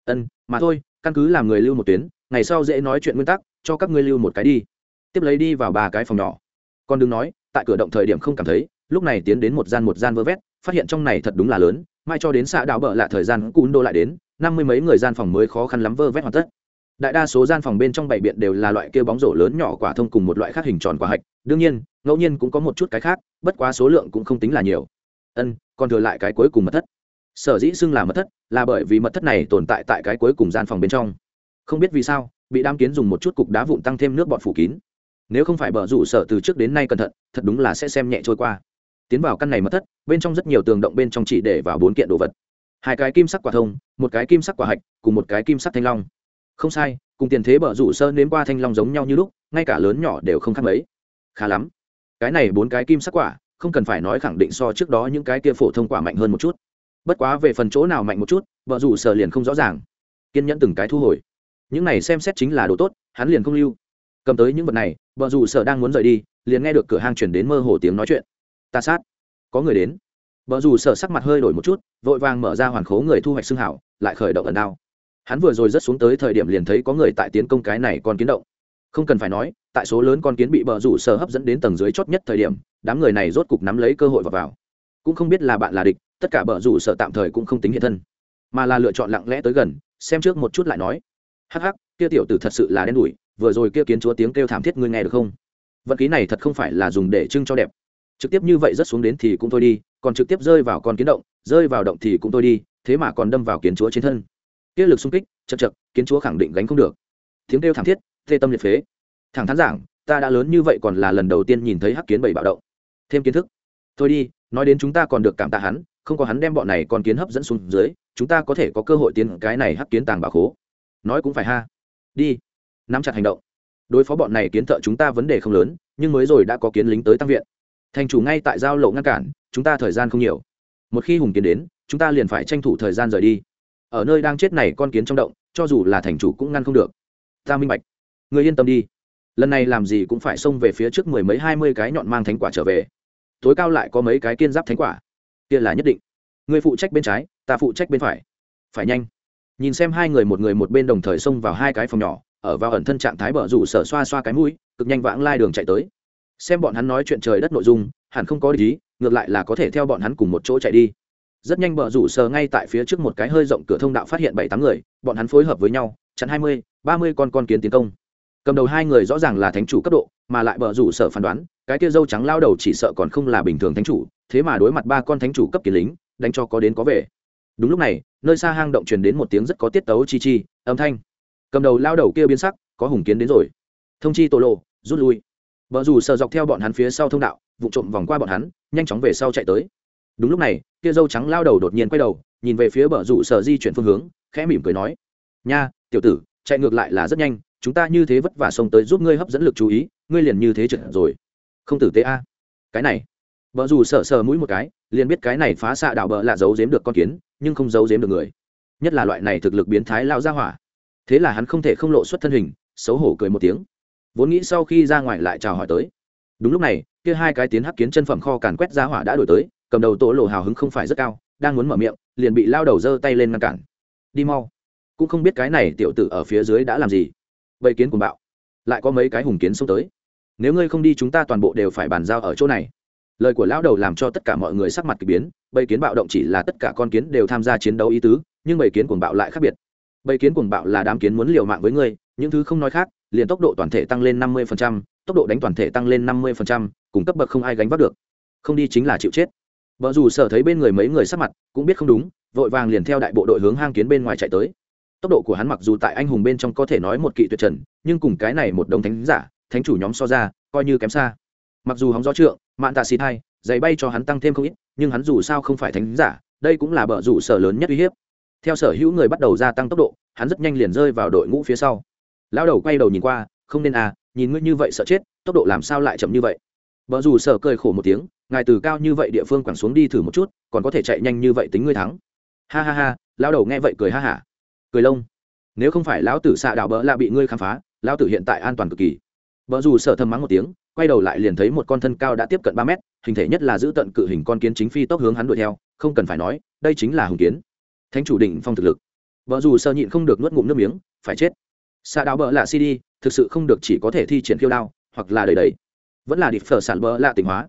[SPEAKER 1] Ân, mà thôi, căn cứ làm người lưu một tuyến, ngày sau dễ nói chuyện nguyên tắc, cho các ngươi lưu một cái đi. Tiếp lấy đi vào ba cái phòng nhỏ. Còn đừng nói, tại cửa động thời điểm không cảm thấy, lúc này tiến đến một gian một gian vơ vét phát hiện trong này thật đúng là lớn, mai cho đến xã đảo bợ lạ thời gian cún đô lại đến, năm mươi mấy người gian phòng mới khó khăn lắm vơ vét hoàn tất. Đại đa số gian phòng bên trong bảy biện đều là loại kia bóng rổ lớn nhỏ quả thông cùng một loại khác hình tròn quả hạch, đương nhiên, ngẫu nhiên cũng có một chút cái khác, bất quá số lượng cũng không tính là nhiều. Ân, còn thừa lại cái cuối cùng mật thất. Sở dĩ xưng là mật thất, là bởi vì mật thất này tồn tại tại cái cuối cùng gian phòng bên trong. Không biết vì sao, bị đám kiến dùng một chút cục đá vụn tăng thêm nước bọt phủ kín. Nếu không phải bờ rủ sở từ trước đến nay cẩn thận, thật đúng là sẽ xem nhẹ trôi qua tiến vào căn này mất thất, bên trong rất nhiều tường động bên trong chỉ để vào bốn kiện đồ vật. Hai cái kim sắc quả thông, một cái kim sắc quả hạch, cùng một cái kim sắc thanh long. Không sai, cùng tiền thế bờ rủ sơ nếm qua thanh long giống nhau như lúc, ngay cả lớn nhỏ đều không khác mấy. Khá lắm. Cái này bốn cái kim sắc quả, không cần phải nói khẳng định so trước đó những cái kia phổ thông quả mạnh hơn một chút. Bất quá về phần chỗ nào mạnh một chút vợ rủ sở liền không rõ ràng. Kiên nhẫn từng cái thu hồi. Những này xem xét chính là đồ tốt, hắn liền không lưu. Cầm tới những vật này vợ rủ sở đang muốn rời đi, liền nghe được cửa hang chuyển đến mơ hồ tiếng nói chuyện ta sát. Có người đến. Vợ rủ sở sắc mặt hơi đổi một chút vội vàng mở ra hoàn khố người thu hoạch xương hảo lại khởi động ẩn đao. Hắn vừa rồi rất xuống tới thời điểm liền thấy có người tại tiến công cái này còn kiến động. Không cần phải nói tại số lớn con kiến bị bờ rủ sở hấp dẫn đến tầng dưới chót nhất thời điểm đám người này rốt cục nắm lấy cơ hội vào, vào. cũng không biết là bạn là địch tất cả bờ rủ sở tạm thời cũng không tính hiện thân mà là lựa chọn lặng lẽ tới gần xem trước một chút lại nói. Hắc hắc kia tiểu tử thật sự là đen đủi vừa rồi kia kiến chúa tiếng kêu thảm thiết ngươi nghe được không? Vận khí này thật không phải là dùng để trưng cho đẹp trực tiếp như vậy rất xuống đến thì cũng thôi đi, còn trực tiếp rơi vào con kiến động, rơi vào động thì cũng thôi đi, thế mà còn đâm vào kiến chúa trên thân. Kia lực xung kích, chật chật, kiến chúa khẳng định gánh không được. Tiếng kêu thảm thiết tê tâm liệt phế. Thẳng thắn giảng, ta đã lớn như vậy còn là lần đầu tiên nhìn thấy hắc kiến bảy bạo động. Thêm kiến thức. Thôi đi, nói đến chúng ta còn được cảm tạ hắn, không có hắn đem bọn này còn kiến hấp dẫn xuống dưới, chúng ta có thể có cơ hội tiến cái này hắc kiến tàng bà khố. Nói cũng phải ha. Đi. Nắm chặt hành động. Đối phó bọn này kiến thợ chúng ta vấn đề không lớn, nhưng mới rồi đã có kiến lính tới tăng viện thành chủ ngay tại giao lộ ngăn cản, chúng ta thời gian không nhiều. Một khi hùng kiến đến, chúng ta liền phải tranh thủ thời gian rời đi. Ở nơi đang chết này con kiến trong động, cho dù là thành chủ cũng ngăn không được. Ta minh bạch. Người yên tâm đi. Lần này làm gì cũng phải xông về phía trước mười mấy, hai mươi cái nhọn mang thánh quả trở về. Tối cao lại có mấy cái kiên giáp thánh quả. Kia là nhất định. Người phụ trách bên trái, ta phụ trách bên phải. Phải nhanh. Nhìn xem hai người một người một bên đồng thời xông vào hai cái phòng nhỏ, ở vào ẩn thân trạng thái bờ rủ sở xoa xoa cái mũi, cực nhanh vãng lai đường chạy tới xem bọn hắn nói chuyện trời đất nội dung, hẳn không có lý ngược lại là có thể theo bọn hắn cùng một chỗ chạy đi. Rất nhanh bờ rủ sờ ngay tại phía trước một cái hơi rộng cửa thông đạo phát hiện bảy tám người, bọn hắn phối hợp với nhau, chặn hai mươi, ba mươi con con kiến tiến công. Cầm đầu hai người rõ ràng là thánh chủ cấp độ, mà lại bờ rủ sở phán đoán, cái kia dâu trắng lao đầu chỉ sợ còn không là bình thường thánh chủ, thế mà đối mặt ba con thánh chủ cấp kiến lính, đánh cho có đến có về. Đúng lúc này, nơi xa hang động truyền đến một tiếng rất có tiết tấu chi chi, âm thanh. Cầm đầu lao đầu kia biến sắc, có hùng kiến đến rồi. Thông chi tổ lộ, rút lui vợ dù sợ dọc theo bọn hắn phía sau thông đạo, vụ trộm vòng qua bọn hắn, nhanh chóng về sau chạy tới. Đúng lúc này, kia dâu trắng lao đầu đột nhiên quay đầu, nhìn về phía bờ rủ sở di chuyển phương hướng, khẽ mỉm cười nói, nha, tiểu tử, chạy ngược lại là rất nhanh, chúng ta như thế vất vả xông tới giúp ngươi hấp dẫn lực chú ý, ngươi liền như thế trượt rồi. Không tử tế a. Cái này. Vợ dù sợ sờ mũi một cái, liền biết cái này phá xạ đảo bờ là giấu giếm được con kiến, nhưng không giấu giếm được người. Nhất là loại này thực lực biến thái lao ra hỏa. Thế là hắn không thể không lộ xuất thân hình, xấu hổ cười một tiếng vốn nghĩ sau khi ra ngoài lại chào hỏi tới. Đúng lúc này, kia hai cái tiến hắc kiến chân phẩm kho càn quét ra hỏa đã đổi tới, cầm đầu tổ lộ hào hứng không phải rất cao, đang muốn mở miệng, liền bị lao đầu giơ tay lên ngăn cản. Đi mau. Cũng không biết cái này tiểu tử ở phía dưới đã làm gì. Vậy kiến cùng bạo. Lại có mấy cái hùng kiến xông tới. Nếu ngươi không đi, chúng ta toàn bộ đều phải bàn giao ở chỗ này. Lời của lão đầu làm cho tất cả mọi người sắc mặt k ỳ biến, bầy kiến bạo động chỉ là tất cả con kiến đều tham gia chiến đấu ý tứ, nhưng bầy kiến cuồng bạo lại khác biệt. Bầy kiến cuồng bạo là đám kiến muốn liều mạng với ngươi, những thứ không nói khác liền tốc độ toàn thể tăng lên năm mươi tốc độ đánh toàn thể tăng lên năm mươi cùng cấp bậc không ai gánh vác được. Không đi chính là chịu chết. Vợ dù sở thấy bên người mấy người sắc mặt cũng biết không đúng, vội vàng liền theo đại bộ đội hướng hang kiến bên ngoài chạy tới. Tốc độ của hắn mặc dù tại anh hùng bên trong có thể nói một kỵ tuyệt trần, nhưng cùng cái này một đồng thánh giả, thánh chủ nhóm so ra, coi như kém xa. Mặc dù hóng gió trượng, mạn tạ xịt hai, giày bay cho hắn tăng thêm không ít, nhưng hắn dù sao không phải thánh giả, đây cũng là bờ rủ sở lớn nhất uy hiếp. Theo sở hữu người bắt đầu gia tăng tốc độ, hắn rất nhanh liền rơi vào đội ngũ phía sau lão đầu quay đầu nhìn qua, không nên à nhìn ngươi như vậy sợ chết, tốc độ làm sao lại chậm như vậy? Vợ dù sợ cười khổ một tiếng, ngài từ cao như vậy địa phương quẳng xuống đi thử một chút, còn có thể chạy nhanh như vậy tính ngươi thắng. Ha ha ha, lão đầu nghe vậy cười ha hả. Cười lông. Nếu không phải lão tử xạ đạo bỡ là bị ngươi khám phá, lão tử hiện tại an toàn cực kỳ. Vợ dù sợ thầm mắng một tiếng, quay đầu lại liền thấy một con thân cao đã tiếp cận ba mét, hình thể nhất là giữ tận cự hình con kiến chính phi tốc hướng hắn đuổi theo, không cần phải nói, đây chính là hùng kiến. Thánh chủ định phong thực lực. Vợ dù sợ nhịn không được nuốt ngụm nước miếng, phải chết xạ đạo bờ lạ cd thực sự không được chỉ có thể thi triển khiêu đao, hoặc là đầy đầy vẫn là điệp phở sản bờ lạ tỉnh hóa.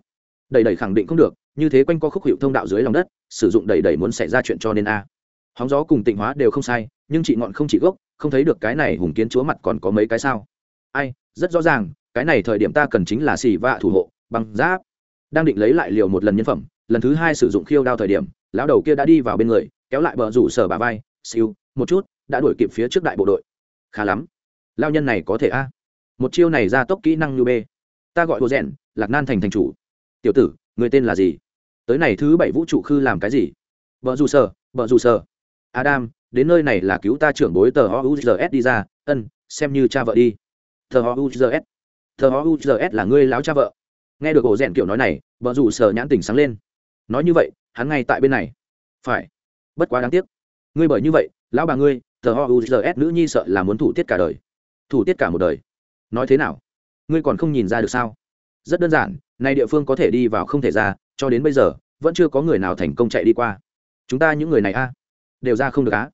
[SPEAKER 1] Đầy đầy khẳng định không được, như thế quanh co khúc hiệu thông đạo dưới lòng đất, sử dụng đầy đầy muốn xảy ra chuyện cho nên a. Hóng gió cùng tịnh hóa đều không sai, nhưng chị ngọn không chỉ gốc, không thấy được cái này hùng kiến chúa mặt còn có mấy cái sao. Ai, rất rõ ràng, cái này thời điểm ta cần chính là xì vạ thủ hộ bằng giáp. Đang định lấy lại liều một lần nhân phẩm, lần thứ hai sử dụng khiêu đao thời điểm, lão đầu kia đã đi vào bên người, kéo lại bờ rủ sở bà vai, siêu, một chút, đã đuổi kịp phía trước đại bộ đội khá lắm. Lao nhân này có thể a? Một chiêu này ra tốc kỹ năng như b ta gọi hồ rèn, lạc nan thành thành chủ. Tiểu tử, người tên là gì? Tới này thứ bảy vũ trụ khư làm cái gì? Vợ dù sở vợ dù sở adam, đến nơi này là cứu ta trưởng bối tờ houzs đi ra. Ân, xem như cha vợ đi. Tờ houzs tờ houzs là ngươi láo cha vợ. Nghe được hồ rèn kiểu nói này, vợ dù sở nhãn tỉnh sáng lên. Nói như vậy, hắn ngay tại bên này. Phải. Bất quá đáng tiếc. Ngươi bởi như vậy, lão bà ngươi tờ houzs nữ nhi sợ là muốn thủ tiết cả đời. Thủ tiết cả một đời. Nói thế nào? Ngươi còn không nhìn ra được sao? Rất đơn giản, nay địa phương có thể đi vào không thể ra, cho đến bây giờ, vẫn chưa có người nào thành công chạy đi qua. Chúng ta những người này a, đều ra không được á.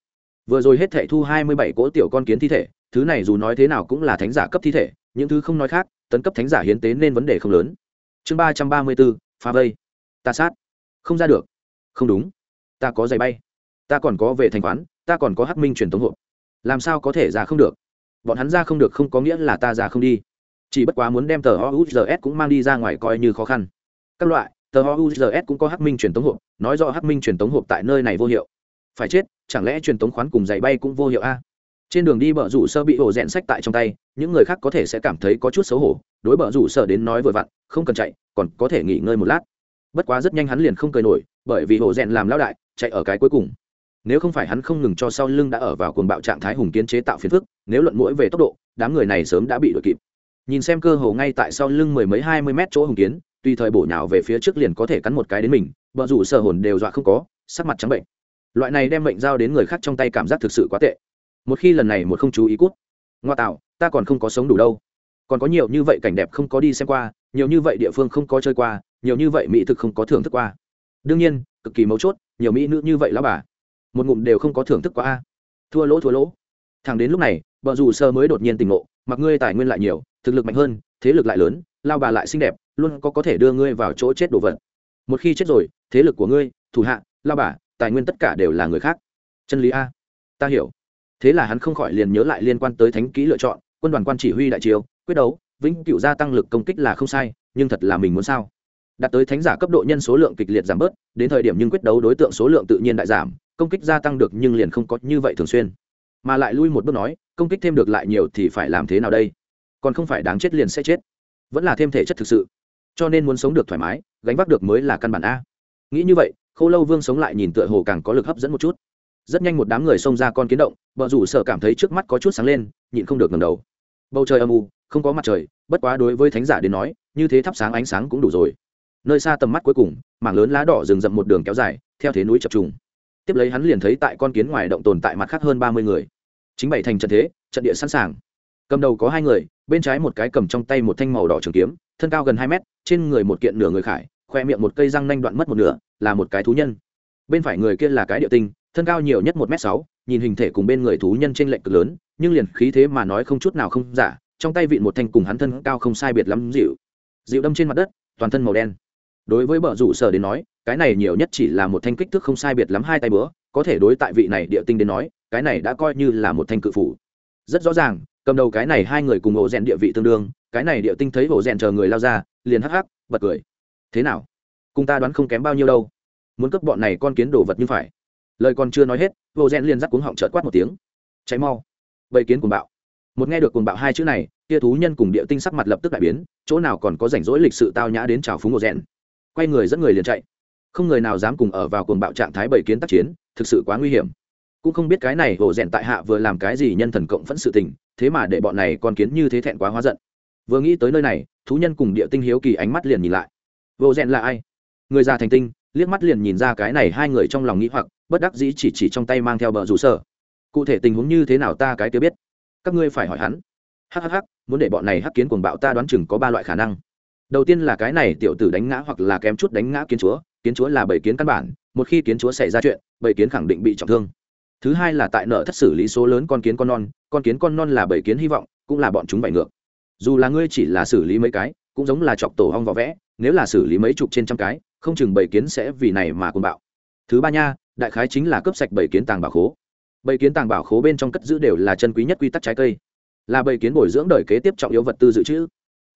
[SPEAKER 1] Vừa rồi hết thệ thu hai mươi bảy cỗ tiểu con kiến thi thể, thứ này dù nói thế nào cũng là thánh giả cấp thi thể, những thứ không nói khác, tấn cấp thánh giả hiến tế nên vấn đề không lớn. Chương ba trăm ba mươi bốn phá vây. Ta sát. Không ra được. Không đúng. Ta có giày bay. Ta còn có về thanh khoán ta còn có hắc minh truyền thống hộ làm sao có thể ra không được? Bọn hắn ra không được không có nghĩa là ta ra không đi. Chỉ bất quá muốn đem tờ ouzs cũng mang đi ra ngoài coi như khó khăn. Các loại, tờ ouzs cũng có hắc minh truyền thống hộp, nói rõ hắc minh truyền thống hộp tại nơi này vô hiệu. Phải chết, chẳng lẽ truyền thống khoán cùng giày bay cũng vô hiệu a? Trên đường đi bờ rủ sơ bị ổ rẽn sách tại trong tay, những người khác có thể sẽ cảm thấy có chút xấu hổ, đối bờ rủ sơ đến nói vừa vặn, không cần chạy, còn có thể nghỉ ngơi một lát. Bất quá rất nhanh hắn liền không cười nổi, bởi vì ổ rẽn làm lao đại, chạy ở cái cuối cùng nếu không phải hắn không ngừng cho sau lưng đã ở vào cuồng bạo trạng thái hùng kiến chế tạo phiền phức, nếu luận mũi về tốc độ, đám người này sớm đã bị đuổi kịp. Nhìn xem cơ hồ ngay tại sau lưng mười mấy hai mươi mét chỗ hùng kiến, tùy thời bổ nhào về phía trước liền có thể cắn một cái đến mình vợ rủ sợ hồn đều dọa không có, sắc mặt trắng bệnh. Loại này đem mệnh giao đến người khác trong tay cảm giác thực sự quá tệ. Một khi lần này một không chú ý cút. Ngoa tạo, ta còn không có sống đủ đâu. Còn có nhiều như vậy cảnh đẹp không có đi xem qua, nhiều như vậy địa phương không có chơi qua, nhiều như vậy mỹ thực không có thưởng thức qua. Đương nhiên, cực kỳ mấu chốt, nhiều mỹ nữ như vậy lão bà một ngụm đều không có thưởng thức qua a. Thua lỗ thua lỗ. Thằng đến lúc này vợ dù sơ mới đột nhiên tỉnh ngộ, mặc ngươi tài nguyên lại nhiều, thực lực mạnh hơn, thế lực lại lớn, lao bà lại xinh đẹp, luôn có có thể đưa ngươi vào chỗ chết đồ vật. Một khi chết rồi, thế lực của ngươi, thủ hạ, lao bà, tài nguyên tất cả đều là người khác. Chân lý a. Ta hiểu. Thế là hắn không khỏi liền nhớ lại liên quan tới thánh kỹ lựa chọn, quân đoàn quan chỉ huy đại triều quyết đấu, vĩnh cựu gia tăng lực công kích là không sai, nhưng thật là mình muốn sao? Đạt tới thánh giả cấp độ nhân số lượng kịch liệt giảm bớt, đến thời điểm nhưng quyết đấu đối tượng số lượng tự nhiên đại giảm công kích gia tăng được nhưng liền không có như vậy thường xuyên. Mà lại lui một bước nói, công kích thêm được lại nhiều thì phải làm thế nào đây? Còn không phải đáng chết liền sẽ chết. Vẫn là thêm thể chất thực sự. Cho nên muốn sống được thoải mái, gánh vác được mới là căn bản a. Nghĩ như vậy k h ô lâu vương sống lại nhìn tựa hồ càng có lực hấp dẫn một chút. Rất nhanh một đám người xông ra con kiến động vợ rủ sợ cảm thấy trước mắt có chút sáng lên, nhịn không được ngầm đầu. Bầu trời âm u, không có mặt trời, bất quá đối với thánh giả đến nói, như thế thắp sáng ánh sáng cũng đủ rồi. Nơi xa tầm mắt cuối cùng, mảng lớn lá đỏ rừng rậm một đường kéo dài, theo thế núi chập trùng tiếp lấy hắn liền thấy tại con kiến ngoài động tồn tại mặt khác hơn ba mươi người. Chính bảy thành trận thế, trận địa sẵn sàng. Cầm đầu có hai người, bên trái một cái cầm trong tay một thanh màu đỏ trường kiếm, thân cao gần hai mét, trên người một kiện nửa người khải, khoe miệng một cây răng nanh đoạn mất một nửa, là một cái thú nhân. Bên phải người kia là cái địa tinh, thân cao nhiều nhất một m sáu, nhìn hình thể cùng bên người thú nhân trên lệnh cực lớn, nhưng liền khí thế mà nói không chút nào không giả, trong tay vịn một thanh cùng hắn thân cao không sai biệt lắm dịu. Dịu đâm trên mặt đất, toàn thân màu đen. Đối với bờ rủ sở đến nói cái này nhiều nhất chỉ là một thanh kích thước không sai biệt lắm hai tay bữa có thể đối tại vị này địa tinh đến nói, cái này đã coi như là một thanh cự phủ. Rất rõ ràng, cầm đầu cái này hai người cùng ổ rèn địa vị tương đương, cái này địa tinh thấy ổ rèn chờ người lao ra, liền hắc hắc, bật cười. Thế nào? Cùng ta đoán không kém bao nhiêu đâu. Muốn cướp bọn này con kiến đồ vật như phải. Lời còn chưa nói hết, ổ rèn liền dắt cuống họng trợt quát một tiếng. Cháy mau. Bầy kiến cùng bạo. Một nghe được cùng bạo hai chữ này, kia thú nhân cùng địa tinh sắc mặt lập tức đại biến, chỗ nào còn có rảnh rỗi lịch sự tao nhã đến chào phúng ổ rèn. Quay người dẫn người liền chạy không người nào dám cùng ở vào cuồng bạo trạng thái bảy kiến tác chiến, thực sự quá nguy hiểm. Cũng không biết cái này hổ rèn tại hạ vừa làm cái gì nhân thần cộng phẫn sự tình, thế mà để bọn này còn kiến như thế thẹn quá hóa giận. Vừa nghĩ tới nơi này, thú nhân cùng địa tinh hiếu kỳ ánh mắt liền nhìn lại. Vô rèn là ai? Người già thành tinh, liếc mắt liền nhìn ra cái này hai người trong lòng nghĩ hoặc, bất đắc dĩ chỉ chỉ trong tay mang theo bờ rủ sở cụ thể tình huống như thế nào ta cái kia biết. Các ngươi phải hỏi hắn. Hhh muốn để bọn này hắc kiến cuồng bạo ta đoán chừng có ba loại khả năng. Đầu tiên là cái này tiểu tử đánh ngã hoặc là kém chút đánh ngã kiến chúa kiến chúa là bảy kiến căn bản, một khi kiến chúa xảy ra chuyện, bảy kiến khẳng định bị trọng thương. Thứ hai là tại nợ thất xử lý số lớn con kiến con non, con kiến con non là bảy kiến hy vọng, cũng là bọn chúng bảy ngược. Dù là ngươi chỉ là xử lý mấy cái, cũng giống là chọc tổ hong vỏ vẽ, nếu là xử lý mấy chục trên trăm cái, không chừng bảy kiến sẽ vì này mà côn bạo. Thứ ba nha, đại khái chính là cướp sạch bảy kiến tàng bảo khố. Bảy kiến tàng bảo khố bên trong cất giữ đều là chân quý nhất quy tắc trái cây. Là bảy kiến bồi dưỡng đời kế tiếp trọng yếu vật tư dự trữ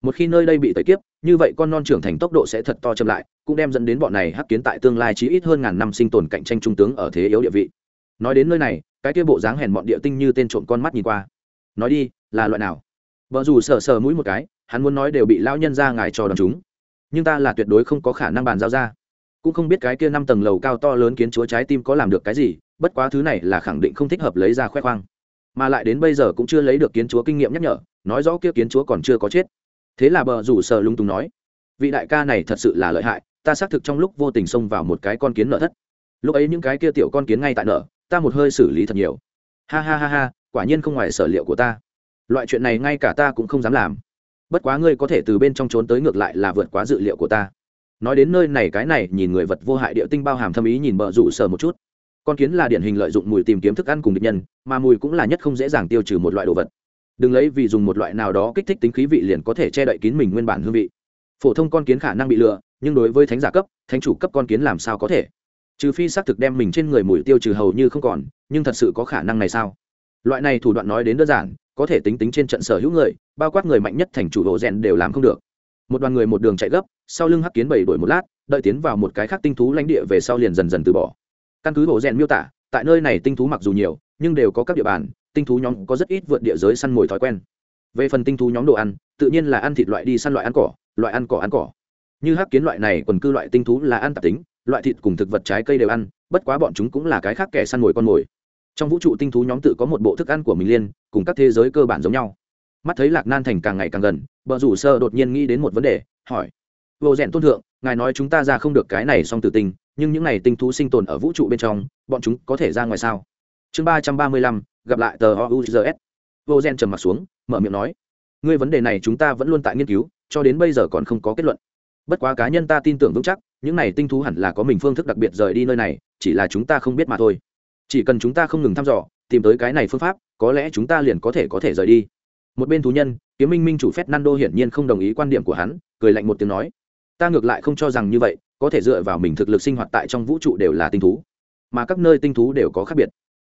[SPEAKER 1] một khi nơi đây bị tẩy kiếp, như vậy con non trưởng thành tốc độ sẽ thật to chậm lại, cũng đem dẫn đến bọn này hắc kiến tại tương lai chí ít hơn ngàn năm sinh tồn cạnh tranh trung tướng ở thế yếu địa vị. Nói đến nơi này, cái kia bộ dáng hèn bọn địa tinh như tên trộm con mắt nhìn qua. Nói đi, là loại nào? Vợ dù sờ sờ mũi một cái, hắn muốn nói đều bị lão nhân ra ngài cho đòn chúng. Nhưng ta là tuyệt đối không có khả năng bàn giao ra. Cũng không biết cái kia năm tầng lầu cao to lớn kiến chúa trái tim có làm được cái gì, bất quá thứ này là khẳng định không thích hợp lấy ra khoe khoang. Mà lại đến bây giờ cũng chưa lấy được kiến chúa kinh nghiệm nhắc nhở, nói rõ kia kiến chúa còn chưa có chết thế là bờ rủ sờ lung tung nói, vị đại ca này thật sự là lợi hại, ta xác thực trong lúc vô tình xông vào một cái con kiến nợ thất. Lúc ấy những cái kia tiểu con kiến ngay tại nợ, ta một hơi xử lý thật nhiều. Ha ha ha ha, quả nhiên không ngoài sở liệu của ta. Loại chuyện này ngay cả ta cũng không dám làm. Bất quá ngươi có thể từ bên trong trốn tới ngược lại là vượt quá dự liệu của ta. Nói đến nơi này cái này, nhìn người vật vô hại địa tinh bao hàm thâm ý nhìn bờ rủ sờ một chút. Con kiến là điển hình lợi dụng mùi tìm kiếm thức ăn cùng địch nhân, mà mùi cũng là nhất không dễ dàng tiêu trừ một loại đồ vật đừng lấy vì dùng một loại nào đó kích thích tính khí vị liền có thể che đậy kín mình nguyên bản hương vị. Phổ thông con kiến khả năng bị lừa, nhưng đối với thánh giả cấp, thánh chủ cấp con kiến làm sao có thể? Trừ phi xác thực đem mình trên người mùi tiêu trừ hầu như không còn, nhưng thật sự có khả năng này sao? Loại này thủ đoạn nói đến đơn giản, có thể tính tính trên trận sở hữu người, bao quát người mạnh nhất thành chủ hộ rèn đều làm không được. Một đoàn người một đường chạy gấp, sau lưng hắc kiến bảy đổi một lát, đợi tiến vào một cái khác tinh thú lãnh địa về sau liền dần dần từ bỏ. Căn cứ hộ rèn miêu tả tại nơi này tinh thú mặc dù nhiều, nhưng đều có các địa bàn, tinh thú nhóm có rất ít vượt địa giới săn mồi thói quen. Về phần tinh thú nhóm đồ ăn, tự nhiên là ăn thịt loại đi săn loại ăn cỏ, loại ăn cỏ ăn cỏ. Như hắc kiến loại này, quần cư loại tinh thú là ăn tạp tính, loại thịt cùng thực vật trái cây đều ăn, bất quá bọn chúng cũng là cái khác kẻ săn mồi con mồi. Trong vũ trụ tinh thú nhóm tự có một bộ thức ăn của mình liên, cùng các thế giới cơ bản giống nhau. Mắt thấy lạc nan thành càng ngày càng gần, bờ rủ sơ đột nhiên nghĩ đến một vấn đề, hỏi, vô rèn tôn thượng, ngài nói chúng ta ra không được cái này song tử tinh nhưng những này tinh thú sinh tồn ở vũ trụ bên trong, bọn chúng có thể ra ngoài sao? Chương ba trăm ba mươi lăm, gặp lại tờ ouzs vô gen trầm m ặ t xuống, mở miệng nói, ngươi vấn đề này chúng ta vẫn luôn tại nghiên cứu, cho đến bây giờ còn không có kết luận. Bất quá cá nhân ta tin tưởng vững chắc, những này tinh thú hẳn là có mình phương thức đặc biệt rời đi nơi này, chỉ là chúng ta không biết mà thôi. Chỉ cần chúng ta không ngừng thăm dò, tìm tới cái này phương pháp, có lẽ chúng ta liền có thể có thể rời đi. Một bên thú nhân, kiếm minh minh chủ phép nando hiển nhiên không đồng ý quan điểm của hắn, cười lạnh một tiếng nói, ta ngược lại không cho rằng như vậy có thể dựa vào mình thực lực sinh hoạt tại trong vũ trụ đều là tinh thú, mà các nơi tinh thú đều có khác biệt.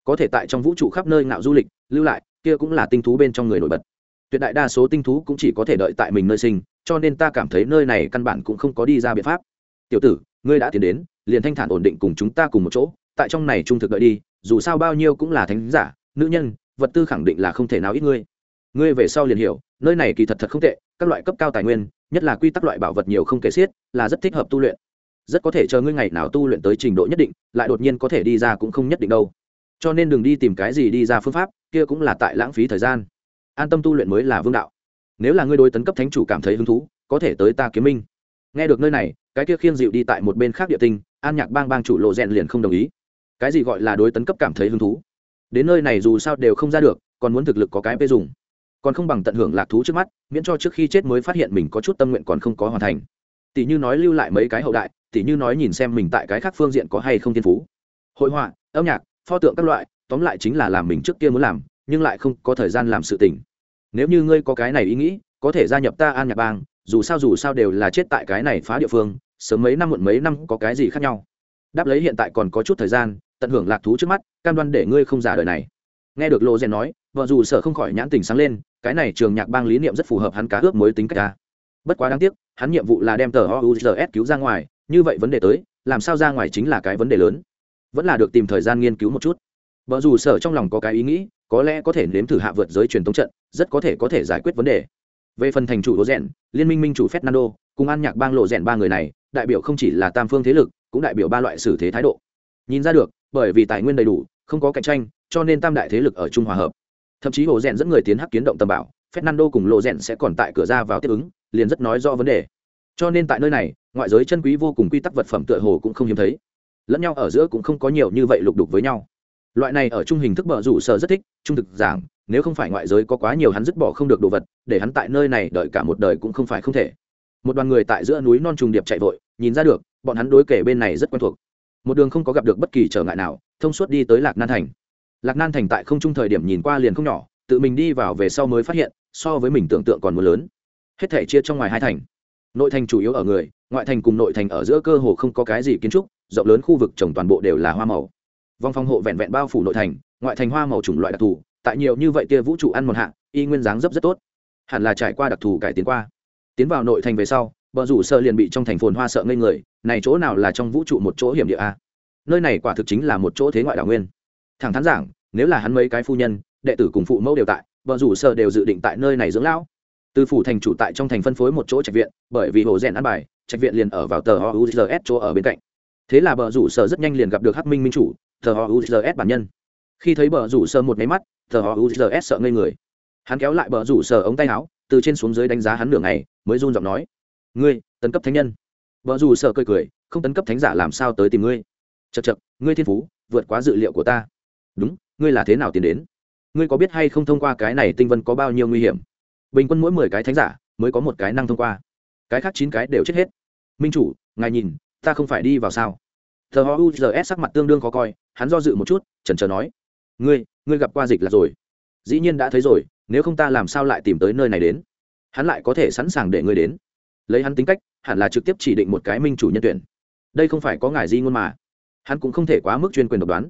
[SPEAKER 1] Có thể tại trong vũ trụ khắp nơi ngạo du lịch, lưu lại, kia cũng là tinh thú bên trong người nổi bật. Tuyệt đại đa số tinh thú cũng chỉ có thể đợi tại mình nơi sinh, cho nên ta cảm thấy nơi này căn bản cũng không có đi ra biện pháp. Tiểu tử, ngươi đã tiến đến, liền thanh thản ổn định cùng chúng ta cùng một chỗ, tại trong này trung thực đợi đi, dù sao bao nhiêu cũng là thánh giả, nữ nhân, vật tư khẳng định là không thể nào ít ngươi. Ngươi về sau liền hiểu, nơi này kỳ thật thật không tệ, các loại cấp cao tài nguyên, nhất là quy tắc loại bảo vật nhiều không kể xiết, là rất thích hợp tu luyện rất có thể chờ ngươi ngày nào tu luyện tới trình độ nhất định, lại đột nhiên có thể đi ra cũng không nhất định đâu. Cho nên đừng đi tìm cái gì đi ra phương pháp, kia cũng là tại lãng phí thời gian. An tâm tu luyện mới là vương đạo. Nếu là ngươi đối tấn cấp thánh chủ cảm thấy hứng thú, có thể tới ta kiếm minh. Nghe được nơi này, cái kia khiêng dịu đi tại một bên khác địa tinh, an nhạc bang bang chủ lộ rèn liền không đồng ý. Cái gì gọi là đối tấn cấp cảm thấy hứng thú? Đến nơi này dù sao đều không ra được, còn muốn thực lực có cái bê dùng. Còn không bằng tận hưởng lạc thú trước mắt, miễn cho trước khi chết mới phát hiện mình có chút tâm nguyện còn không có hoàn thành. Tỷ như nói lưu lại mấy cái hậu đại tỉ như nói nhìn xem mình tại cái khác phương diện có hay không thiên phú. Hội họa, âm nhạc, pho tượng các loại, tóm lại chính là làm mình trước kia muốn làm, nhưng lại không có thời gian làm sự tình. Nếu như ngươi có cái này ý nghĩ, có thể gia nhập ta an nhạc bang, dù sao dù sao đều là chết tại cái này phá địa phương, sớm mấy năm muộn mấy năm có cái gì khác nhau. Đáp lấy hiện tại còn có chút thời gian, tận hưởng lạc thú trước mắt, cam đoan để ngươi không giả đời này. Nghe được lô rèn nói, vợ dù sợ không khỏi nhãn tình sáng lên, cái này trường nhạc bang lý niệm rất phù hợp hắn cá ước mới tính cách ta. Bất quá đáng tiếc, hắn nhiệm vụ là đem tờ ouzs cứu ra ngoài như vậy vấn đề tới, làm sao ra ngoài chính là cái vấn đề lớn. Vẫn là được tìm thời gian nghiên cứu một chút. Vợ dù sở trong lòng có cái ý nghĩ, có lẽ có thể nếm thử hạ vượt giới truyền thống trận, rất có thể có thể giải quyết vấn đề. Về phần thành chủ hồ rèn, liên minh minh chủ fernando, cùng an nhạc bang lộ rèn ba người này, đại biểu không chỉ là tam phương thế lực, cũng đại biểu ba loại xử thế thái độ. Nhìn ra được, bởi vì tài nguyên đầy đủ, không có cạnh tranh, cho nên tam đại thế lực ở trung hòa hợp. Thậm chí hồ rèn dẫn người tiến hắc kiến động tầm bảo, fernando cùng lộ rèn sẽ còn tại cửa ra vào tiếp ứng, liền rất nói rõ vấn đề. Cho nên tại nơi này ngoại giới chân quý vô cùng quy tắc vật phẩm tựa hồ cũng không hiếm thấy. Lẫn nhau ở giữa cũng không có nhiều như vậy lục đục với nhau. Loại này ở trung hình thức bờ rủ sở rất thích, trung thực giảng, nếu không phải ngoại giới có quá nhiều hắn dứt bỏ không được đồ vật, để hắn tại nơi này đợi cả một đời cũng không phải không thể. Một đoàn người tại giữa núi non trùng điệp chạy vội, nhìn ra được, bọn hắn đối kể bên này rất quen thuộc. Một đường không có gặp được bất kỳ trở ngại nào, thông suốt đi tới lạc nan thành. Lạc nan thành tại không trung thời điểm nhìn qua liền không nhỏ, tự mình đi vào về sau mới phát hiện, so với mình tưởng tượng còn mưa lớn. Hết thể chia trong ngoài hai thành. Nội thành chủ yếu ở người ngoại thành cùng nội thành ở giữa cơ hồ không có cái gì kiến trúc, rộng lớn khu vực trồng toàn bộ đều là hoa màu. Vòng phòng hộ vẹn vẹn bao phủ nội thành, ngoại thành hoa màu chủng loại đặc thù, tại nhiều như vậy tia vũ trụ ăn một hạng y nguyên dáng dấp rất tốt. Hẳn là trải qua đặc thù cải tiến qua. Tiến vào nội thành về sau, bờ rủ sợ liền bị trong thành phồn hoa sợ ngây người, này chỗ nào là trong vũ trụ một chỗ hiểm địa a? Nơi này quả thực chính là một chỗ thế ngoại đảo nguyên. Thẳng thắn giảng, nếu là hắn mấy cái phu nhân, đệ tử cùng phụ mẫu đều tại, bờ rủ sợ đều dự định tại nơi này dưỡng lão từ phủ thành chủ tại trong thành phân phối một chỗ trạch viện, bởi vì hồ rèn ăn bài, trạch viện liền ở vào tờ ouzs chỗ ở bên cạnh. Thế là bờ rủ sở rất nhanh liền gặp được hắc minh minh chủ, tờ ouzs bản nhân. Khi thấy bờ rủ sở một máy mắt, tờ ouzs sợ ngây người. Hắn kéo lại bờ rủ sở ống tay áo, từ trên xuống dưới đánh giá hắn nửa ngày, mới run giọng nói, ngươi, tấn cấp thánh nhân. Bờ rủ sở cười cười, không tấn cấp thánh giả làm sao tới tìm ngươi? Chật chật ngươi thiên phú, vượt quá dự liệu của ta. Đúng, ngươi là thế nào tiến đến? Ngươi có biết hay không thông qua cái này tinh vân có bao nhiêu nguy hiểm? Bình quân mỗi mười cái thánh giả mới có một cái năng thông qua. Cái khác chín cái đều chết hết. Minh chủ, ngài nhìn, ta không phải đi vào sao? Thờ ho uzs sắc mặt tương đương khó coi, hắn do dự một chút, chần chờ nói, ngươi ngươi gặp qua dịch là rồi. Dĩ nhiên đã thấy rồi, nếu không ta làm sao lại tìm tới nơi này đến? Hắn lại có thể sẵn sàng để ngươi đến. Lấy hắn tính cách, hẳn là trực tiếp chỉ định một cái minh chủ nhân tuyển. Đây không phải có ngài di ngôn mà. Hắn cũng không thể quá mức chuyên quyền độc đoán.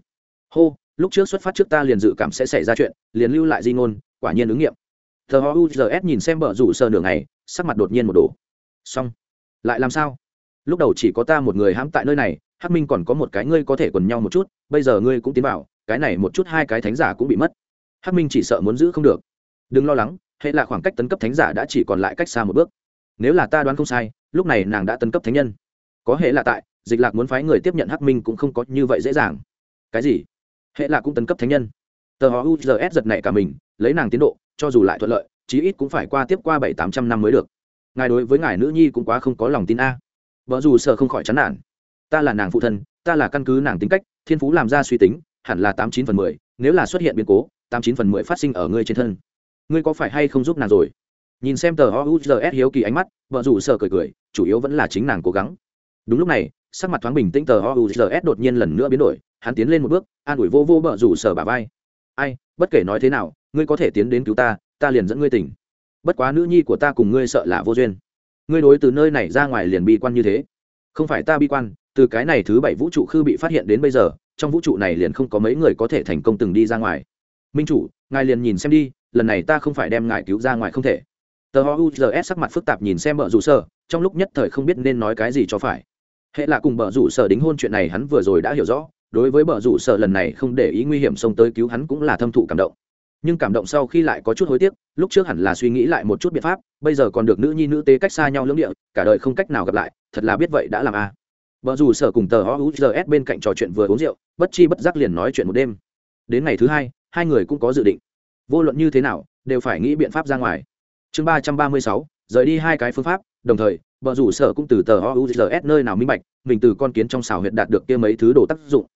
[SPEAKER 1] Hô, lúc trước xuất phát trước ta liền dự cảm sẽ xảy ra chuyện, liền lưu lại di ngôn, quả nhiên ứng nghiệm thờ ho uzs nhìn xem bờ rủ sơ nửa ngày, sắc mặt đột nhiên một đồ xong. Lại làm sao? Lúc đầu chỉ có ta một người hãm tại nơi này, hắc minh còn có một cái ngươi có thể quần nhau một chút, bây giờ ngươi cũng tiến vào, cái này một chút hai cái thánh giả cũng bị mất. Hắc minh chỉ sợ muốn giữ không được. Đừng lo lắng, hệ là khoảng cách tấn cấp thánh giả đã chỉ còn lại cách xa một bước. Nếu là ta đoán không sai, lúc này nàng đã tấn cấp thánh nhân. Có hệ là tại, dịch lạc muốn phái người tiếp nhận hắc minh cũng không có như vậy dễ dàng. Cái gì? Hệ là cũng tấn cấp thánh nhân. Tờ họ uzs giật này cả mình, lấy nàng tiến độ cho dù lại thuận lợi, chí ít cũng phải qua tiếp qua bảy tám trăm năm mới được. Ngài đối với ngài nữ nhi cũng quá không có lòng tin a. Vợ dù sợ không khỏi chán nản. Ta là nàng phụ thân, ta là căn cứ nàng tính cách, thiên phú làm ra suy tính, hẳn là tám chín phần mười, nếu là xuất hiện biến cố, tám chín phần mười phát sinh ở ngươi trên thân. Ngươi có phải hay không giúp nàng rồi? Nhìn xem tờ ouzs hiếu kỳ ánh mắt, vợ dù sợ cười cười, chủ yếu vẫn là chính nàng cố gắng. Đúng lúc này, sắc mặt thoáng bình tĩnh tờ ouzs đột nhiên lần nữa biến đổi, hắn tiến lên một bước, an ủi vô vô vợ rủ sở bà vai. Ai, bất kể nói thế nào ngươi có thể tiến đến cứu ta ta liền dẫn ngươi tỉnh. Bất quá nữ nhi của ta cùng ngươi sợ là vô duyên. Ngươi đối từ nơi này ra ngoài liền bi quan như thế. Không phải ta bi quan, từ cái này thứ bảy vũ trụ khư bị phát hiện đến bây giờ, trong vũ trụ này liền không có mấy người có thể thành công từng đi ra ngoài. Minh chủ, ngài liền nhìn xem đi, lần này ta không phải đem ngài cứu ra ngoài không thể. Tờ ho uzs sắc mặt phức tạp nhìn xem bờ rủ sở, trong lúc nhất thời không biết nên nói cái gì cho phải. Hệ là cùng bờ rủ sở đính hôn chuyện này hắn vừa rồi đã hiểu rõ, đối với bờ rủ sở lần này không để ý nguy hiểm xông tới cứu hắn cũng là thâm thụ cảm động nhưng cảm động sau khi lại có chút hối tiếc, lúc trước hẳn là suy nghĩ lại một chút biện pháp, bây giờ còn được nữ nhi nữ tế cách xa nhau lưỡng địa, cả đời không cách nào gặp lại, thật là biết vậy đã làm a. À. vợ dù sở cùng tờ ouzs bên cạnh trò chuyện vừa uống rượu, bất chi bất giác liền nói chuyện một đêm. Đến ngày thứ hai hai người cũng có dự định. Vô luận như thế nào, đều phải nghĩ biện pháp ra ngoài. Chương ba trăm ba mươi sáu, rời đi hai cái phương pháp, đồng thời vợ rủ sở cũng từ tờ ouzs nơi nào minh bạch, mình từ con kiến trong xào huyệt đạt được kia mấy thứ đồ tác dụng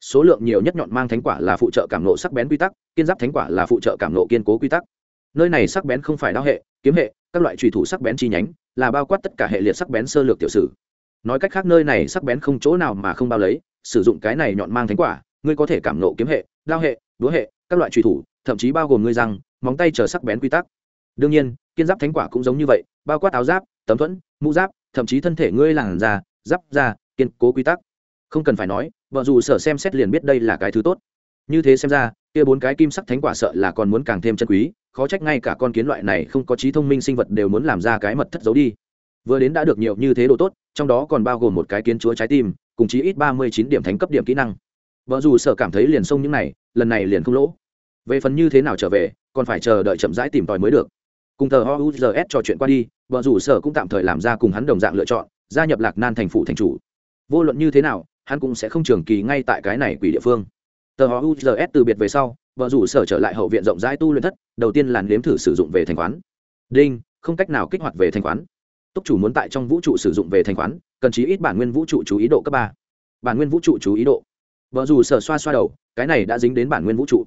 [SPEAKER 1] số lượng nhiều nhất nhọn mang thánh quả là phụ trợ cảm nộ sắc bén quy tắc kiên giáp thánh quả là phụ trợ cảm nộ kiên cố quy tắc. Nơi này sắc bén không phải đao hệ, kiếm hệ, các loại trùy thủ sắc bén chi nhánh, là bao quát tất cả hệ liệt sắc bén sơ lược tiểu sử. Nói cách khác nơi này sắc bén không chỗ nào mà không bao lấy, sử dụng cái này nhọn mang thánh quả, ngươi có thể cảm nộ kiếm hệ, đao hệ, đũa hệ, các loại trùy thủ, thậm chí bao gồm ngươi răng, móng tay chờ sắc bén quy tắc. Đương nhiên kiên giáp thánh quả cũng giống như vậy, bao quát áo giáp, tấm thuẫn, mũ giáp, thậm chí thân thể ngươi làn da, giáp da, kiên cố quy tắc không cần phải nói, vợ dù sở xem xét liền biết đây là cái thứ tốt. Như thế xem ra, kia bốn cái kim sắc thánh quả sợ là còn muốn càng thêm chân quý, khó trách ngay cả con kiến loại này không có trí thông minh sinh vật đều muốn làm ra cái mật thất giấu đi. Vừa đến đã được nhiều như thế độ tốt, trong đó còn bao gồm một cái kiến chúa trái tim, cùng chí ít ba mươi chín điểm thánh cấp điểm kỹ năng. Vợ dù sở cảm thấy liền xông những này, lần này liền không lỗ. Về phần như thế nào trở về, còn phải chờ đợi chậm rãi tìm tòi mới được. Cùng tờ houzs trò chuyện qua đi, vợ dù sở cũng tạm thời làm ra cùng hắn đồng dạng lựa chọn, gia nhập lạc nan thành phủ thành chủ. Vô luận như thế nào hắn cũng sẽ không trường kỳ ngay tại cái này quỷ địa phương. Tờ họ uzs từ biệt về sau, vợ rủ sở trở lại hậu viện rộng rãi tu luyện thất, đầu tiên là nếm thử sử dụng về thanh khoán. Đinh, không cách nào kích hoạt về thanh khoán. Túc chủ muốn tại trong vũ trụ sử dụng về thanh khoán, cần chí ít bản nguyên vũ trụ chú ý độ cấp ba. Bản nguyên vũ trụ chú ý độ. Vợ dù sở xoa xoa đầu, cái này đã dính đến bản nguyên vũ trụ.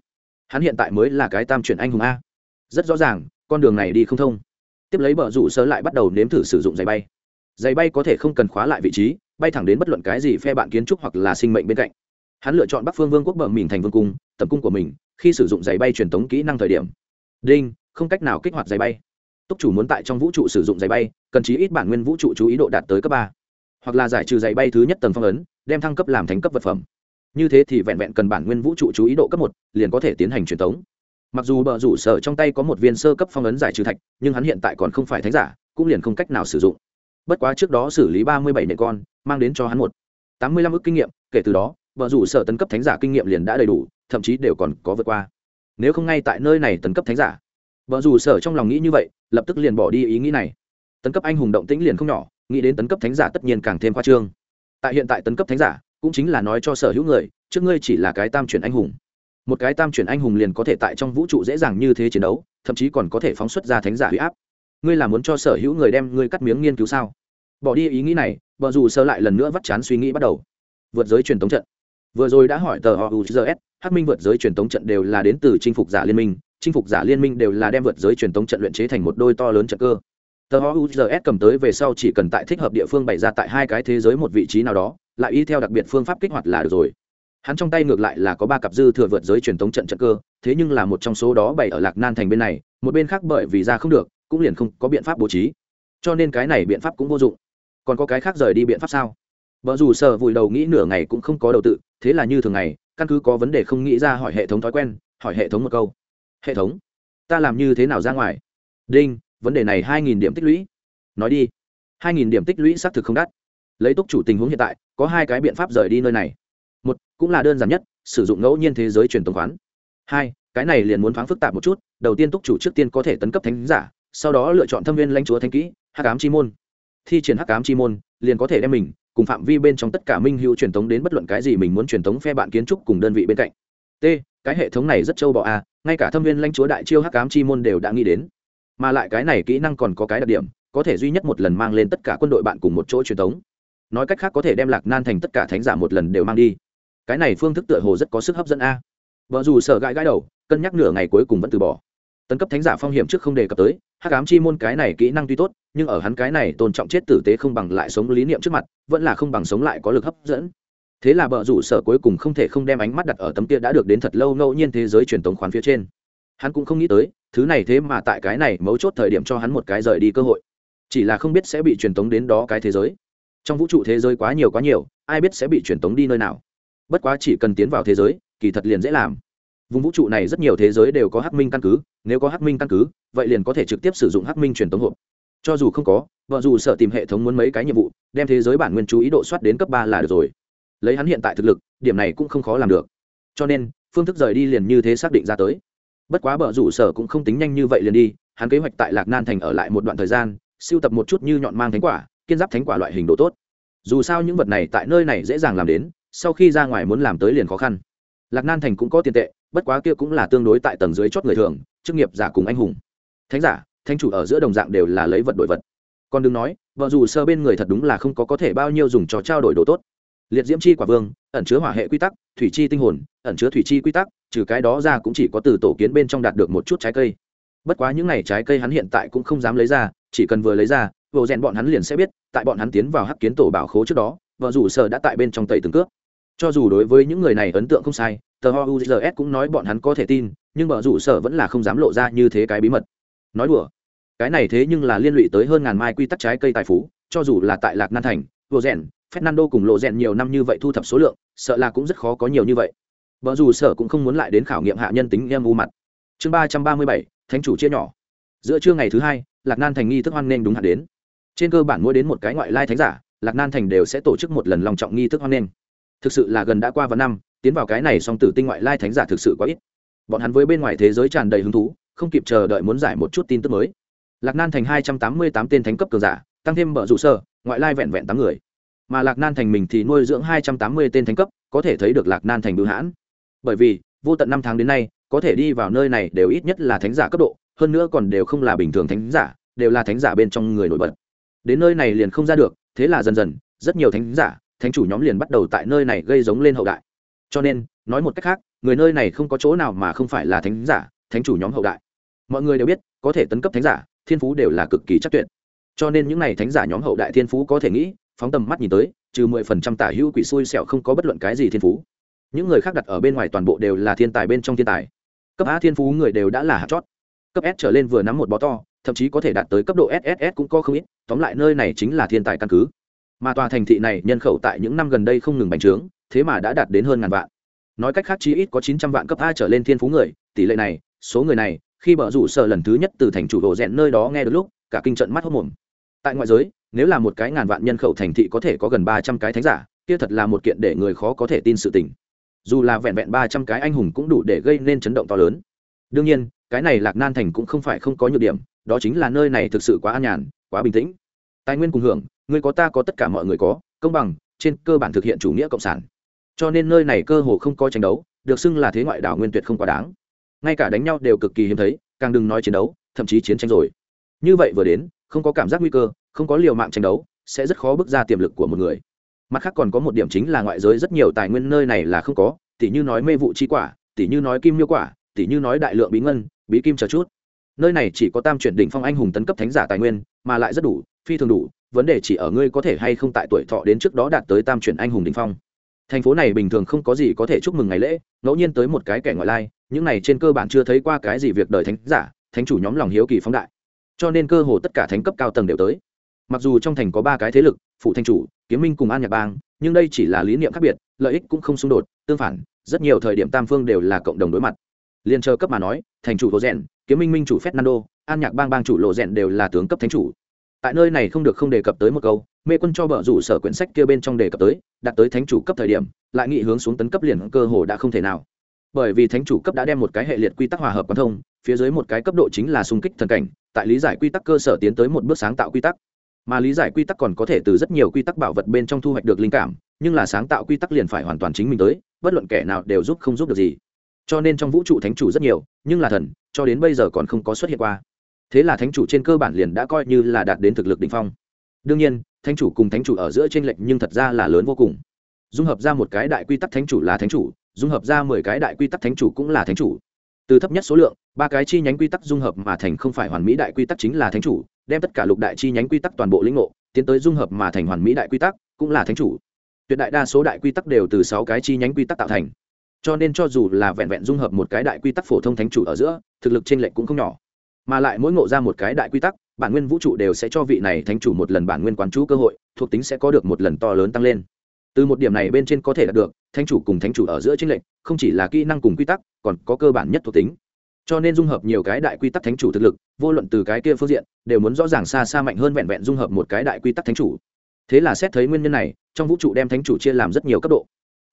[SPEAKER 1] Hắn hiện tại mới là cái tam chuyển anh hùng a. Rất rõ ràng, con đường này đi không thông. Tiếp lấy vợ rủ sở lại bắt đầu nếm thử sử dụng giày bay giày bay có thể không cần khóa lại vị trí, bay thẳng đến bất luận cái gì phe bạn kiến trúc hoặc là sinh mệnh bên cạnh. Hắn lựa chọn bắc phương vương quốc bờ mình thành vương cung, tầm cung của mình, khi sử dụng giày bay truyền thống kỹ năng thời điểm. Đinh, không cách nào kích hoạt giày bay. Túc chủ muốn tại trong vũ trụ sử dụng giày bay, cần chí ít bản nguyên vũ trụ chú ý độ đạt tới cấp ba. Hoặc là giải trừ giày bay thứ nhất tầng phong ấn, đem thăng cấp làm thành cấp vật phẩm. Như thế thì vẹn vẹn cần bản nguyên vũ trụ chú ý độ cấp một, liền có thể tiến hành truyền thống. mặc dù bờ rủ sở trong tay có một viên sơ cấp phong ấn giải trừ thạch, nhưng hắn hiện tại còn không phải thánh giả, cũng liền không cách nào sử dụng bất quá trước đó xử lý ba mươi bảy nệ con, mang đến cho hắn một tám mươi lăm ước kinh nghiệm, kể từ đó, vợ rủ sở tấn cấp thánh giả kinh nghiệm liền đã đầy đủ, thậm chí đều còn có vượt qua. Nếu không ngay tại nơi này tấn cấp thánh giả, vợ rủ sở trong lòng nghĩ như vậy, lập tức liền bỏ đi ý nghĩ này. Tấn cấp anh hùng động tĩnh liền không nhỏ, nghĩ đến tấn cấp thánh giả tất nhiên càng thêm khoa trương. Tại hiện tại tấn cấp thánh giả cũng chính là nói cho sở hữu người, trước ngươi chỉ là cái tam chuyển anh hùng. Một cái tam chuyển anh hùng liền có thể tại trong vũ trụ dễ dàng như thế chiến đấu, thậm chí còn có thể phóng xuất ra thánh giả huy áp ngươi là muốn cho sở hữu người đem ngươi cắt miếng nghiên cứu sao? Bỏ đi ý nghĩ này vợ dù sơ lại lần nữa vắt chán suy nghĩ bắt đầu. Vượt giới truyền thống trận. Vừa rồi đã hỏi tờ ouzs hát minh vượt giới truyền thống trận đều là đến từ chinh phục giả liên minh, chinh phục giả liên minh đều là đem vượt giới truyền thống trận luyện chế thành một đôi to lớn trận cơ. Tờ ouzs cầm tới về sau chỉ cần tại thích hợp địa phương bày ra tại hai cái thế giới một vị trí nào đó, lại y theo đặc biệt phương pháp kích hoạt là được rồi. Hắn trong tay ngược lại là có ba cặp dư thừa vượt giới truyền thống trận trận cơ, thế nhưng là một trong số đó bày ở lạc nan thành bên này, một bên khác bởi vì ra không được cũng liền không có biện pháp bố trí. Cho nên cái này biện pháp cũng vô dụng. Còn có cái khác rời đi biện pháp sao? Vợ dù sợ vùi đầu nghĩ nửa ngày cũng không có đầu tự, thế là như thường ngày, căn cứ có vấn đề không nghĩ ra hỏi hệ thống thói quen, hỏi hệ thống một câu. Hệ thống, ta làm như thế nào ra ngoài? Đinh, vấn đề này hai nghìn điểm tích lũy. Nói đi. hai nghìn điểm tích lũy xác thực không đắt. Lấy túc chủ tình huống hiện tại, có hai cái biện pháp rời đi nơi này. Một, cũng là đơn giản nhất, sử dụng ngẫu nhiên thế giới truyền tống khoán. Hai, cái này liền muốn thoáng phức tạp một chút, đầu tiên túc chủ trước tiên có thể tấn cấp thánh giả sau đó lựa chọn thâm viên lãnh chúa thanh kỹ, hắc ám chi môn. Thi triển hắc ám chi môn, liền có thể đem mình cùng phạm vi bên trong tất cả minh hữu truyền thống đến bất luận cái gì mình muốn truyền thống phe bạn kiến trúc cùng đơn vị bên cạnh. T, cái hệ thống này rất trâu bọ a, ngay cả thâm viên lãnh chúa đại chiêu hắc ám chi môn đều đã nghĩ đến. Mà lại cái này kỹ năng còn có cái đặc điểm, có thể duy nhất một lần mang lên tất cả quân đội bạn cùng một chỗ truyền thống nói cách khác có thể đem lạc nan thành tất cả thánh giả một lần đều mang đi. Cái này phương thức tựa hồ rất có sức hấp dẫn a. Vợ dù sợ gãi gãi đầu, cân nhắc nửa ngày cuối cùng vẫn từ bỏ tấn cấp thánh giả phong hiểm trước không đề cập tới, hắc ám chi môn cái này kỹ năng tuy tốt, nhưng ở hắn cái này tôn trọng chết tử tế không bằng lại sống lý niệm trước mặt, vẫn là không bằng sống lại có lực hấp dẫn. Thế là bờ rủ sở cuối cùng không thể không đem ánh mắt đặt ở tấm kia đã được đến thật lâu ngẫu nhiên thế giới truyền tống khoán phía trên. Hắn cũng không nghĩ tới, thứ này thế mà tại cái này mấu chốt thời điểm cho hắn một cái rời đi cơ hội. Chỉ là không biết sẽ bị truyền tống đến đó cái thế giới. Trong vũ trụ thế giới quá nhiều quá nhiều, ai biết sẽ bị truyền tống đi nơi nào. Bất quá chỉ cần tiến vào thế giới, kỳ thật liền dễ làm vùng vũ trụ này rất nhiều thế giới đều có hắc minh căn cứ, nếu có hắc minh căn cứ, vậy liền có thể trực tiếp sử dụng hắc minh truyền tống hộp. Cho dù không có, vợ dù sợ tìm hệ thống muốn mấy cái nhiệm vụ, đem thế giới bản nguyên chú ý độ soát đến cấp ba là được rồi. Lấy hắn hiện tại thực lực, điểm này cũng không khó làm được. Cho nên, phương thức rời đi liền như thế xác định ra tới. Bất quá vợ rủ sở cũng không tính nhanh như vậy liền đi, hắn kế hoạch tại lạc nan thành ở lại một đoạn thời gian, siêu tập một chút như nhọn mang thánh quả, kiên giáp thánh quả loại hình độ tốt. Dù sao những vật này tại nơi này dễ dàng làm đến, sau khi ra ngoài muốn làm tới liền khó khăn. Lạc nan thành cũng có tiền tệ bất quá kia cũng là tương đối tại tầng dưới chót người thường, chức nghiệp giả cùng anh hùng. Thánh giả, thánh chủ ở giữa đồng dạng đều là lấy vật đổi vật. Còn đừng nói vợ dù sơ bên người thật đúng là không có có thể bao nhiêu dùng cho trao đổi đồ tốt. Liệt diễm chi quả vương, ẩn chứa hỏa hệ quy tắc, thủy chi tinh hồn, ẩn chứa thủy chi quy tắc, trừ cái đó ra cũng chỉ có từ tổ kiến bên trong đạt được một chút trái cây. Bất quá những n à y trái cây hắn hiện tại cũng không dám lấy ra, chỉ cần vừa lấy ra, vô rèn bọn hắn liền sẽ biết, tại bọn hắn tiến vào hắc kiến tổ bảo khố trước đó vợ dù sơ đã tại bên trong tẩy từng cướp cho dù đối với những người này ấn tượng không sai tờ ho uzs cũng nói bọn hắn có thể tin, nhưng vợ rủ sở vẫn là không dám lộ ra như thế cái bí mật. Nói đùa, cái này thế nhưng là liên lụy tới hơn ngàn mai quy tắc trái cây tài phú, cho dù là tại lạc nan thành, vô rèn, fernando cùng lộ rèn nhiều năm như vậy thu thập số lượng, sợ là cũng rất khó có nhiều như vậy. Vợ rủ sở cũng không muốn lại đến khảo nghiệm hạ nhân tính em u mặt. Chương ba trăm ba mươi bảy, thánh chủ chia nhỏ. Giữa trưa ngày thứ hai, lạc nan thành nghi thức hoan nghênh đúng hạn đến. Trên cơ bản mỗi đến một cái ngoại lai thánh giả, lạc nan thành đều sẽ tổ chức một lần lòng trọng nghi thức hoan nghênh. Thực sự là gần đã qua vào năm tiến vào cái này song tử tinh ngoại lai thánh giả thực sự quá ít. Bọn hắn với bên ngoài thế giới tràn đầy hứng thú, không kịp chờ đợi muốn giải một chút tin tức mới. Lạc nan thành hai trăm tám mươi tám tên thánh cấp cường giả, tăng thêm bờ rủ sơ, ngoại lai vẹn vẹn tám người. Mà lạc nan thành mình thì nuôi dưỡng hai trăm tám mươi tên thánh cấp, có thể thấy được lạc nan thành bưu hãn. Bởi vì, vô tận năm tháng đến nay, có thể đi vào nơi này đều ít nhất là thánh giả cấp độ, hơn nữa còn đều không là bình thường thánh giả, đều là thánh giả bên trong người nổi bật. Đến nơi này liền không ra được, thế là dần dần, rất nhiều thánh giả, thánh chủ nhóm liền bắt đầu tại nơi này gây giống lên hậu đại cho nên, nói một cách khác, người nơi này không có chỗ nào mà không phải là thánh giả, thánh chủ nhóm hậu đại. Mọi người đều biết, có thể tấn cấp thánh giả, thiên phú đều là cực kỳ chắc tuyệt. Cho nên những n à y thánh giả nhóm hậu đại thiên phú có thể nghĩ, phóng tầm mắt nhìn tới, trừ mười phần trăm tả hữu quỷ xui xẹo không có bất luận cái gì thiên phú. Những người khác đặt ở bên ngoài toàn bộ đều là thiên tài bên trong thiên tài. Cấp a thiên phú người đều đã là hạt chót. Cấp s trở lên vừa nắm một bó to, thậm chí có thể đạt tới cấp độ sss cũng có không ít, tóm lại nơi này chính là thiên tài căn cứ. Mà tòa thành thị này nhân khẩu tại những năm gần đây không ngừng bành trướng thế mà đã đạt đến hơn ngàn vạn. Nói cách khác, chí ít có chín trăm vạn cấp a trở lên thiên phú người, tỷ lệ này, số người này, khi bờ rủ sở lần thứ nhất từ thành chủ đồ rẽn nơi đó nghe được lúc, cả kinh trận mắt hốc mồm. Tại ngoại giới, nếu là một cái ngàn vạn nhân khẩu thành thị có thể có gần ba trăm cái thánh giả, kia thật là một kiện để người khó có thể tin sự tình. Dù là vẹn vẹn ba trăm cái anh hùng cũng đủ để gây nên chấn động to lớn. Đương nhiên, cái này lạc nan thành cũng không phải không có nhược điểm, đó chính là nơi này thực sự quá an nhàn, quá bình tĩnh. Tài nguyên cùng hưởng người có ta có tất cả mọi người có, công bằng, trên cơ bản thực hiện chủ nghĩa cộng sản cho nên nơi này cơ hồ không có tranh đấu, được xưng là thế ngoại đảo nguyên tuyệt không quá đáng. Ngay cả đánh nhau đều cực kỳ hiếm thấy, càng đừng nói chiến đấu, thậm chí chiến tranh rồi. Như vậy vừa đến, không có cảm giác nguy cơ, không có liều mạng tranh đấu, sẽ rất khó bước ra tiềm lực của một người. Mặt khác còn có một điểm chính là ngoại giới rất nhiều tài nguyên nơi này là không có, tỉ như nói mê vụ chi quả, tỉ như nói kim miêu quả, tỉ như nói đại lượng bí ngân, bí kim chờ chút. Nơi này chỉ có tam chuyển đỉnh phong anh hùng tấn cấp thánh giả tài nguyên, mà lại rất đủ, phi thường đủ, vấn đề chỉ ở ngươi có thể hay không tại tuổi thọ đến trước đó đạt tới tam chuyển anh hùng đỉnh phong thành phố này bình thường không có gì có thể chúc mừng ngày lễ, ngẫu nhiên tới một cái kẻ ngoại lai, những này trên cơ bản chưa thấy qua cái gì việc đời thánh giả, thánh chủ nhóm lòng hiếu kỳ phóng đại. Cho nên cơ hồ tất cả thánh cấp cao tầng đều tới. Mặc dù trong thành có ba cái thế lực, phụ thanh chủ, kiếm minh cùng an nhạc bang, nhưng đây chỉ là lý niệm khác biệt, lợi ích cũng không xung đột, tương phản, rất nhiều thời điểm tam phương đều là cộng đồng đối mặt. Liên chờ cấp mà nói, thành chủ lộ rèn, kiếm minh minh chủ fernando, an nhạc bang bang chủ lộ rèn đều là tướng cấp thánh chủ tại nơi này không được không đề cập tới một câu, mê quân cho vợ rủ sở quyển sách kia bên trong đề cập tới đạt tới thánh chủ cấp thời điểm, lại nghị hướng xuống tấn cấp liền cơ hồ đã không thể nào. Bởi vì thánh chủ cấp đã đem một cái hệ liệt quy tắc hòa hợp quan thông, phía dưới một cái cấp độ chính là xung kích thần cảnh, tại lý giải quy tắc cơ sở tiến tới một bước sáng tạo quy tắc. Mà lý giải quy tắc còn có thể từ rất nhiều quy tắc bảo vật bên trong thu hoạch được linh cảm, nhưng là sáng tạo quy tắc liền phải hoàn toàn chính mình tới, bất luận kẻ nào đều giúp không giúp được gì. Cho nên trong vũ trụ thánh chủ rất nhiều, nhưng là thần, cho đến bây giờ còn không có xuất hiện qua thế là thánh chủ trên cơ bản liền đã coi như là đạt đến thực lực đ ỉ n h phong. Đương nhiên, thánh chủ cùng thánh chủ ở giữa t r ê n lệch nhưng thật ra là lớn vô cùng. Dung hợp ra một cái đại quy tắc thánh chủ là thánh chủ, dung hợp ra mười cái đại quy tắc thánh chủ cũng là thánh chủ. Từ thấp nhất số lượng, ba cái chi nhánh quy tắc dung hợp mà thành không phải hoàn mỹ đại quy tắc chính là thánh chủ, đem tất cả lục đại chi nhánh quy tắc toàn bộ lĩnh ngộ, tiến tới dung hợp mà thành hoàn mỹ đại quy tắc cũng là thánh chủ. Tuyệt đại đa số đại quy tắc đều từ sáu cái chi nhánh quy tắc tạo thành. Cho nên cho dù là vẹn vẹn dung hợp một cái đại quy tắc phổ thông thánh chủ ở giữa, thực lực t r ê n lệch cũng không nhỏ mà lại mỗi ngộ ra một cái đại quy tắc, bản nguyên vũ trụ đều sẽ cho vị này thánh chủ một lần bản nguyên quán chú cơ hội, thuộc tính sẽ có được một lần to lớn tăng lên. Từ một điểm này bên trên có thể đạt được, thánh chủ cùng thánh chủ ở giữa tranh lệch, không chỉ là kỹ năng cùng quy tắc, còn có cơ bản nhất thuộc tính. Cho nên dung hợp nhiều cái đại quy tắc thánh chủ thực lực, vô luận từ cái kia phương diện, đều muốn rõ ràng xa xa mạnh hơn vẹn vẹn dung hợp một cái đại quy tắc thánh chủ. Thế là xét thấy nguyên nhân này, trong vũ trụ đem thánh chủ chia làm rất nhiều cấp độ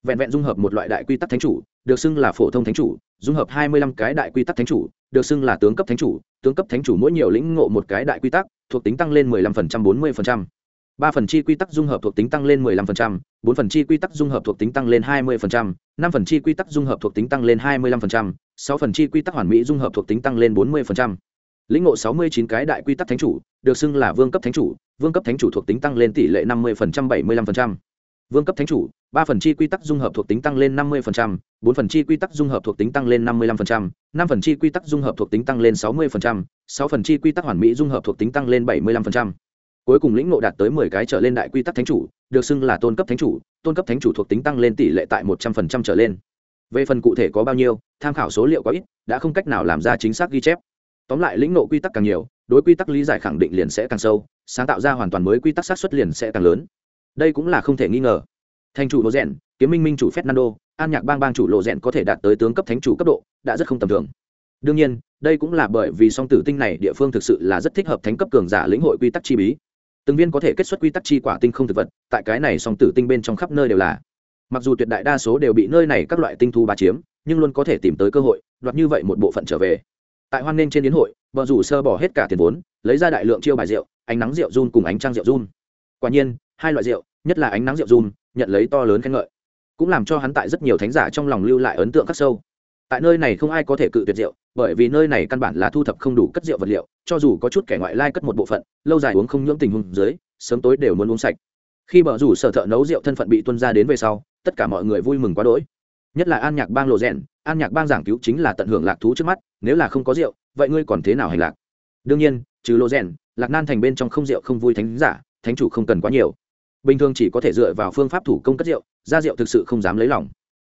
[SPEAKER 1] vẹn vẹn dung hợp một loại đại quy tắc thánh chủ được xưng là phổ thông thánh chủ dung hợp hai mươi lăm cái đại quy tắc thánh chủ được xưng là tướng cấp thánh chủ tướng cấp thánh chủ mỗi nhiều lĩnh ngộ một cái đại quy tắc thuộc tính tăng lên mười lăm phần trăm bốn mươi phần trăm ba phần chi quy tắc dung hợp thuộc tính tăng lên 15%, bốn phần chi quy tắc dung hợp thuộc tính tăng lên 20%, năm phần chi quy tắc dung hợp thuộc tính tăng lên 25%, sáu phần chi quy tắc hoàn mỹ dung hợp thuộc tính tăng lên 40%. Lĩnh ngộ 69 cái đại quy tắc thánh chủ, được xưng là vương cấp thánh chủ, vương cấp thánh chủ thuộc tính tăng lên tỷ lệ 50% 75% vương cấp thánh chủ, ba phần chi quy tắc dung hợp thuộc tính tăng lên năm mươi phần trăm, bốn phần chi quy tắc dung hợp thuộc tính tăng lên năm mươi lăm phần trăm, năm phần chi quy tắc dung hợp thuộc tính tăng lên sáu mươi phần trăm, sáu phần chi quy tắc hoàn mỹ dung hợp thuộc tính tăng lên bảy mươi lăm phần trăm. Cuối cùng lĩnh ngộ đạt tới mười cái trở lên đại quy tắc thánh chủ, được xưng là tôn cấp thánh chủ, tôn cấp thánh chủ thuộc tính tăng lên tỷ lệ tại một trăm phần trăm trở lên. Về phần cụ thể có bao nhiêu, tham khảo số liệu có ít, đã không cách nào làm ra chính xác ghi chép. Tóm lại lĩnh ngộ quy tắc càng nhiều, đối quy tắc lý giải khẳng định liền sẽ càng sâu, sáng tạo ra hoàn toàn mới quy tắc sát xuất liền sẽ càng lớn đây cũng là không thể nghi ngờ. Thành chủ lộ rèn, kiếm minh minh chủ fernando, an nhạc bang bang chủ lộ rèn có thể đạt tới tướng cấp thánh chủ cấp độ, đã rất không tầm thường. Đương nhiên, đây cũng là bởi vì song tử tinh này địa phương thực sự là rất thích hợp thánh cấp cường giả lĩnh hội quy tắc chi bí. Từng viên có thể kết xuất quy tắc chi quả tinh không thực vật, tại cái này song tử tinh bên trong khắp nơi đều là. Mặc dù tuyệt đại đa số đều bị nơi này các loại tinh thu bá chiếm, nhưng luôn có thể tìm tới cơ hội, đoạt như vậy một bộ phận trở về. Tại hoan nghênh trên đến hội vợ rủ sơ bỏ hết cả tiền vốn, lấy ra đại lượng chiêu bài rượu, ánh nắng rượu run cùng ánh trăng rượu run. Quả nhiên hai loại rượu, nhất là ánh nắng rượu run nhận lấy to lớn khen ngợi. Cũng làm cho hắn tại rất nhiều thánh giả trong lòng lưu lại ấn tượng khắc sâu. Tại nơi này không ai có thể cự tuyệt rượu, bởi vì nơi này căn bản là thu thập không đủ cất rượu vật liệu, cho dù có chút kẻ ngoại lai cất một bộ phận, lâu dài uống không nhưỡng tình huống dưới, sớm tối đều muốn uống sạch. Khi bờ rủ sở thợ nấu rượu thân phận bị tuân ra đến về sau, tất cả mọi người vui mừng quá đỗi. Nhất là an nhạc bang lộ rèn, an nhạc bang giảng cứu chính là tận hưởng lạc thú trước mắt, nếu là không có rượu, vậy ngươi còn thế nào hành lạc? Đương nhiên, trừ lộ rèn, lạc nan thành bên trong không rượu không vui thánh giả, thánh chủ không cần quá nhiều bình thường chỉ có thể dựa vào phương pháp thủ công cất rượu, ra rượu thực sự không dám lấy lòng.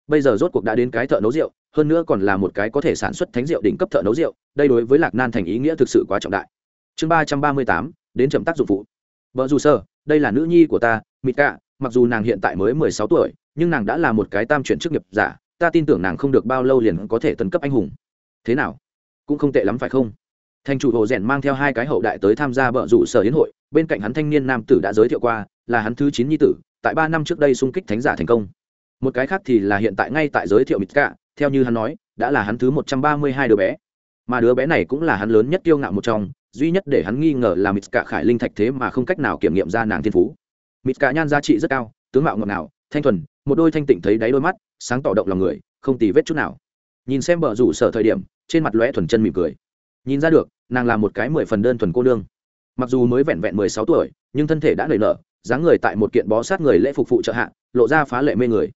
[SPEAKER 1] Bây giờ rốt cuộc đã đến cái thợ nấu rượu, hơn nữa còn là một cái có thể sản xuất thánh rượu đỉnh cấp thợ nấu rượu, đây đối với lạc nan thành ý nghĩa thực sự quá trọng đại. Chương ba trăm ba mươi tám, đến chậm tác dụng phụ. Vợ dù sơ, đây là nữ nhi của ta, mịt cả mặc dù nàng hiện tại mới mười sáu tuổi, nhưng nàng đã là một cái tam chuyển chức nghiệp giả, ta tin tưởng nàng không được bao lâu liền có thể tấn cấp anh hùng. Thế nào? Cũng không tệ lắm phải không? Thành chủ hồ rèn mang theo hai cái hậu đại tới tham gia vợ rủ sở hiến hội, bên cạnh hắn thanh niên nam tử đã giới thiệu qua là hắn thứ chín nhi tử, tại ba năm trước đây xung kích thánh giả thành công. Một cái khác thì là hiện tại ngay tại giới thiệu mít cả theo như hắn nói, đã là hắn thứ một trăm ba mươi hai đứa bé. Mà đứa bé này cũng là hắn lớn nhất kiêu ngạo một trong, duy nhất để hắn nghi ngờ là mít cả khải linh thạch thế mà không cách nào kiểm nghiệm ra nàng thiên phú. Mít cả nhan giá trị rất cao, tướng mạo ngọt ngào, thanh thuần, một đôi thanh tịnh thấy đáy đôi mắt, sáng tỏ động lòng người, không tì vết chút nào. Nhìn xem bờ rủ sở thời điểm, trên mặt lóe thuần chân mỉm cười. Nhìn ra được, nàng là một cái mười phần đơn thuần cô nương. Mặc dù mới vẹn vẹn mười sáu tuổi, nhưng thân thể đã nảy nở dáng người tại một kiện bó sát người lễ phục phụ trợ hạ, lộ ra phá lệ mê người.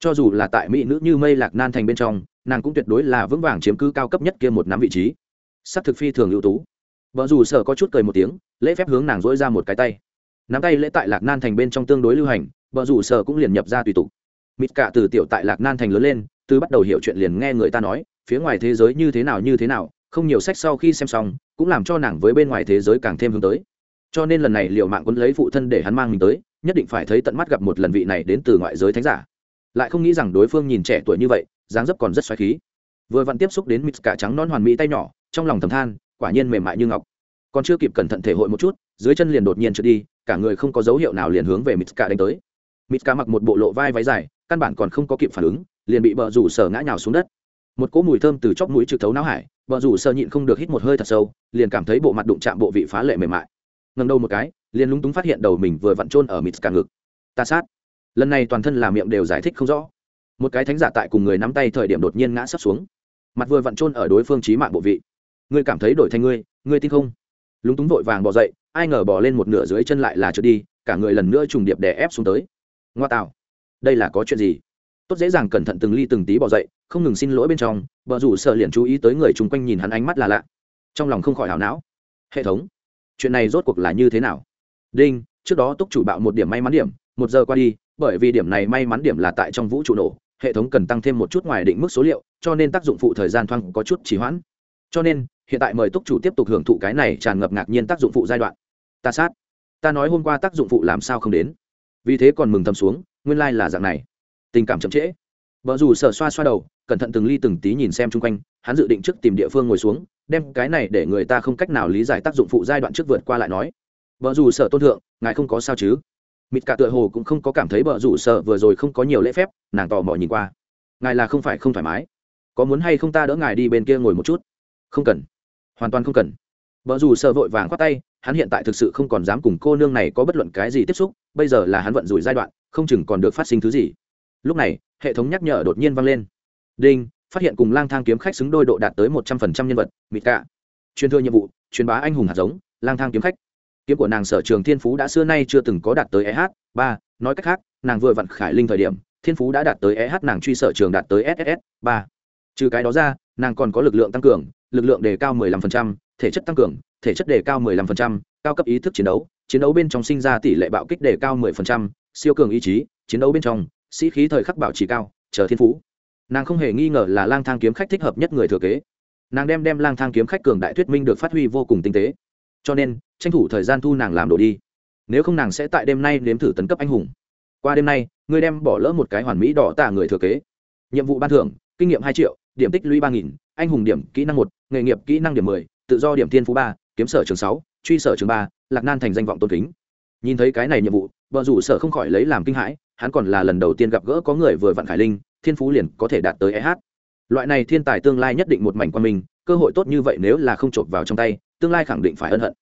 [SPEAKER 1] Cho dù là tại mỹ nữ như mây lạc nan thành bên trong, nàng cũng tuyệt đối là vững vàng chiếm cứ cao cấp nhất kia một nắm vị trí. S ắ c thực phi thường ưu tú. Vợ dù sợ có chút cười một tiếng, lễ phép hướng nàng dỗi ra một cái tay. Nắm tay lễ tại lạc nan thành bên trong tương đối lưu hành, vợ dù sợ cũng liền nhập ra tùy tục. Mịt cả từ tiểu tại lạc nan thành lớn lên, từ bắt đầu hiểu chuyện liền nghe người ta nói, phía ngoài thế giới như thế nào như thế nào, không nhiều sách sau khi xem xong, cũng làm cho nàng với bên ngoài thế giới càng thêm hướng tới cho nên lần này liệu mạng quấn lấy phụ thân để hắn mang mình tới, nhất định phải thấy tận mắt gặp một lần vị này đến từ ngoại giới thánh giả. Lại không nghĩ rằng đối phương nhìn trẻ tuổi như vậy, dáng dấp còn rất xoáy khí. Vừa vặn tiếp xúc đến mít cả trắng non hoàn mỹ tay nhỏ, trong lòng thầm than, quả nhiên mềm mại như ngọc. Còn chưa kịp cẩn thận thể hội một chút, dưới chân liền đột nhiên trượt đi, cả người không có dấu hiệu nào liền hướng về mít cả đánh tới. Mít cả mặc một bộ lộ vai váy dài, căn bản còn không có kịp phản ứng, liền bị bờ rủ sở ngã nhào xuống đất. Một cỗ mùi thơm từ chóp mũi trực thấu não hải, bờ rủ sở nhịn không được hít một hơi thật sâu, liền cảm thấy bộ mặt đụng chạm bộ vị phá lệ mềm mại ngần đầu một cái, liền lúng túng phát hiện đầu mình vừa vặn trôn ở mịt cả ngực. Ta sát. Lần này toàn thân là miệng đều giải thích không rõ. Một cái thánh giả tại cùng người nắm tay thời điểm đột nhiên ngã sắp xuống. Mặt vừa vặn trôn ở đối phương trí mạng bộ vị. Ngươi cảm thấy đổi thành ngươi ngươi tin không? Lúng túng vội vàng bỏ dậy, ai ngờ bỏ lên một nửa dưới chân lại là trượt đi, cả người lần nữa trùng điệp đè ép xuống tới. Ngoa tạo. Đây là có chuyện gì? Tốt dễ dàng cẩn thận từng ly từng tí bỏ dậy, không ngừng xin lỗi bên trong vợ rủ sợ liền chú ý tới người chung quanh nhìn hắn ánh mắt là lạ. Trong lòng không khỏi hảo não. Hệ thống chuyện này rốt cuộc là như thế nào? Đinh, trước đó túc chủ bạo một điểm may mắn điểm, một giờ qua đi, bởi vì điểm này may mắn điểm là tại trong vũ trụ nổ, hệ thống cần tăng thêm một chút ngoài định mức số liệu, cho nên tác dụng phụ thời gian thoang có chút trì hoãn. Cho nên, hiện tại mời túc chủ tiếp tục hưởng thụ cái này tràn ngập ngạc nhiên tác dụng phụ giai đoạn. Ta sát. Ta nói hôm qua tác dụng phụ làm sao không đến. Vì thế còn mừng thầm xuống, nguyên lai là dạng này. Tình cảm chậm trễ. Vợ dù sợ xoa xoa đầu, cẩn thận từng ly từng tí nhìn xem chung quanh, hắn dự định trước tìm địa phương ngồi xuống đem cái này để người ta không cách nào lý giải tác dụng phụ giai đoạn trước vượt qua lại nói. Vợ dù sợ tôn thượng, ngài không có sao chứ? Mịt cả tựa hồ cũng không có cảm thấy vợ dù sợ vừa rồi không có nhiều lễ phép, nàng tò mò nhìn qua. Ngài là không phải không thoải mái. Có muốn hay không ta đỡ ngài đi bên kia ngồi một chút? Không cần. Hoàn toàn không cần. Vợ dù sợ vội vàng khoát tay, hắn hiện tại thực sự không còn dám cùng cô nương này có bất luận cái gì tiếp xúc, bây giờ là hắn vận rủi giai đoạn, không chừng còn được phát sinh thứ gì. Lúc này, hệ thống nhắc nhở đột nhiên vang lên. Đinh phát hiện cùng lang thang kiếm khách xứng đôi độ đạt tới một trăm phần trăm nhân vật mịt cả. Truyền thừa nhiệm vụ truyền bá anh hùng hạt giống lang thang kiếm khách. Kiếm của nàng sở trường thiên phú đã xưa nay chưa từng có đạt tới eh ba nói cách khác nàng vừa vặn khải linh thời điểm thiên phú đã đạt tới eh nàng truy sở trường đạt tới ss ba trừ cái đó ra nàng còn có lực lượng tăng cường lực lượng đề cao 15%, thể chất tăng cường thể chất đề cao 15%, cao cấp ý thức chiến đấu chiến đấu bên trong sinh ra tỷ lệ bạo kích đề cao 10%, siêu cường ý chí chiến đấu bên trong sĩ khí thời khắc bảo trì cao chờ thiên phú nàng không hề nghi ngờ là lang thang kiếm khách thích hợp nhất người thừa kế. Nàng đem đem lang thang kiếm khách cường đại thuyết minh được phát huy vô cùng tinh tế. Cho nên, tranh thủ thời gian thu nàng làm đồ đi. Nếu không nàng sẽ tại đêm nay nếm thử tấn cấp anh hùng. Qua đêm nay, ngươi đem bỏ lỡ một cái hoàn mỹ đỏ tả người thừa kế. Nhiệm vụ ban thưởng, kinh nghiệm hai triệu, điểm tích lũy ba nghìn, anh hùng điểm kỹ năng một, nghề nghiệp kỹ năng điểm mười, tự do điểm thiên phú ba, kiếm sở trường sáu, truy sở trường ba, lạc nan thành danh vọng tôn kính. Nhìn thấy cái này nhiệm vụ, vợ rủ sở không khỏi lấy làm kinh hãi, hắn còn là lần đầu tiên gặp gỡ có người vừa vặn khải linh thiên phú liền có thể đạt tới eh loại này thiên tài tương lai nhất định một mảnh quan mình cơ hội tốt như vậy nếu là không chộp vào trong tay, tương lai khẳng định phải ân hận.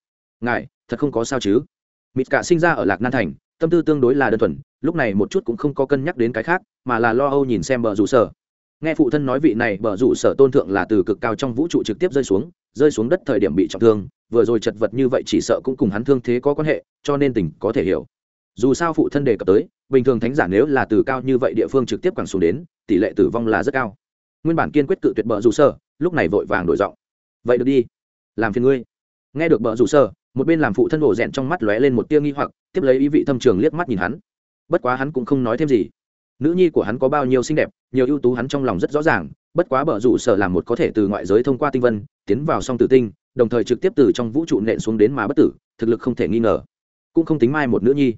[SPEAKER 1] Ngài, thật không có sao chứ? Mịt cả sinh ra ở lạc nan thành, tâm tư tương đối là đơn thuần, lúc này một chút cũng không có cân nhắc đến cái khác, mà là lo âu nhìn xem bờ rủ sở. Nghe phụ thân nói vị này, bờ rủ sở tôn thượng là từ cực cao trong vũ trụ trực tiếp rơi xuống rơi xuống đất thời điểm bị trọng thương, vừa rồi chật vật như vậy chỉ sợ cũng cùng hắn thương thế có quan hệ, cho nên tình có thể hiểu. Dù sao phụ thân đề cập tới bình thường thánh giả nếu là từ cao như vậy địa phương trực tiếp quẳng xuống đến, tỷ lệ tử vong là rất cao. Nguyên bản kiên quyết cự tuyệt bờ rủ sở, lúc này vội vàng đổi giọng. Vậy được đi. Làm phiền ngươi. Nghe được bờ rủ sở, một bên làm phụ thân ổ rèn trong mắt lóe lên một tia nghi hoặc, tiếp lấy ý vị thâm trường liếc mắt nhìn hắn. Bất quá hắn cũng không nói thêm gì. Nữ nhi của hắn có bao nhiêu xinh đẹp, nhiều ưu tú hắn trong lòng rất rõ ràng, bất quá bờ rủ sở làm một có thể từ ngoại giới thông qua tinh vân, tiến vào song tử tinh, đồng thời trực tiếp từ trong vũ trụ nện xuống đến mà bất tử, thực lực không thể nghi ngờ. Cũng không tính mai một nữ nhi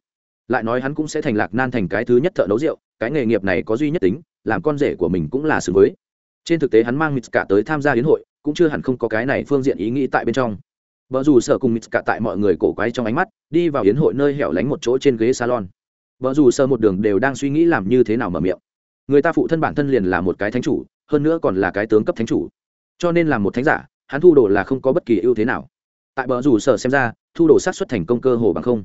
[SPEAKER 1] lại nói hắn cũng sẽ thành lạc nan thành cái thứ nhất thợ nấu rượu, cái nghề nghiệp này có duy nhất tính, làm con rể của mình cũng là xử với. Trên thực tế hắn mang mít cả tới tham gia hiến hội, cũng chưa hẳn không có cái này phương diện ý nghĩ tại bên trong. Vợ dù sợ cùng mít cả tại mọi người cổ quái trong ánh mắt, đi vào hiến hội nơi hẻo lánh một chỗ trên ghế salon. Vợ dù sợ một đường đều đang suy nghĩ làm như thế nào mở miệng. Người ta phụ thân bản thân liền là một cái thánh chủ, hơn nữa còn là cái tướng cấp thánh chủ. Cho nên là một thánh giả, hắn thu đồ là không có bất kỳ ưu thế nào. Tại bờ rủ sở xem ra, thu đồ sát xuất thành công cơ hồ bằng không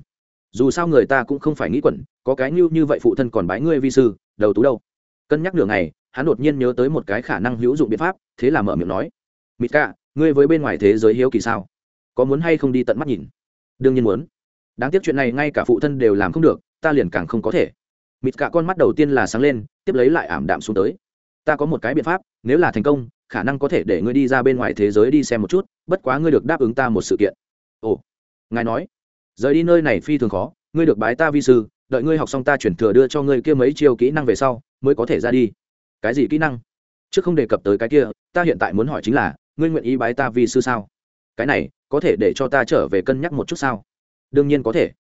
[SPEAKER 1] dù sao người ta cũng không phải nghĩ quẩn, có cái như như vậy phụ thân còn bái ngươi vi sư, đầu tú đâu. Cân nhắc nửa ngày, hắn đột nhiên nhớ tới một cái khả năng hữu dụng biện pháp, thế là mở miệng nói mít ca ngươi với bên ngoài thế giới hiếu kỳ sao? Có muốn hay không đi tận mắt nhìn? Đương nhiên muốn. Đáng tiếc chuyện này ngay cả phụ thân đều làm không được, ta liền càng không có thể. Mịt cả con mắt đầu tiên là sáng lên, tiếp lấy lại ảm đạm xuống tới. Ta có một cái biện pháp, nếu là thành công, khả năng có thể để ngươi đi ra bên ngoài thế giới đi xem một chút, bất quá ngươi được đáp ứng ta một sự kiện. Ồ, ngài nói rời đi nơi này phi thường khó, ngươi được bái ta vi sư, đợi ngươi học xong ta chuyển thừa đưa cho ngươi kia mấy chiêu kỹ năng về sau, mới có thể ra đi. Cái gì kỹ năng? Trước không đề cập tới cái kia, ta hiện tại muốn hỏi chính là, ngươi nguyện ý bái ta vi sư sao? Cái này, có thể để cho ta trở về cân nhắc một chút sao? Đương nhiên có thể.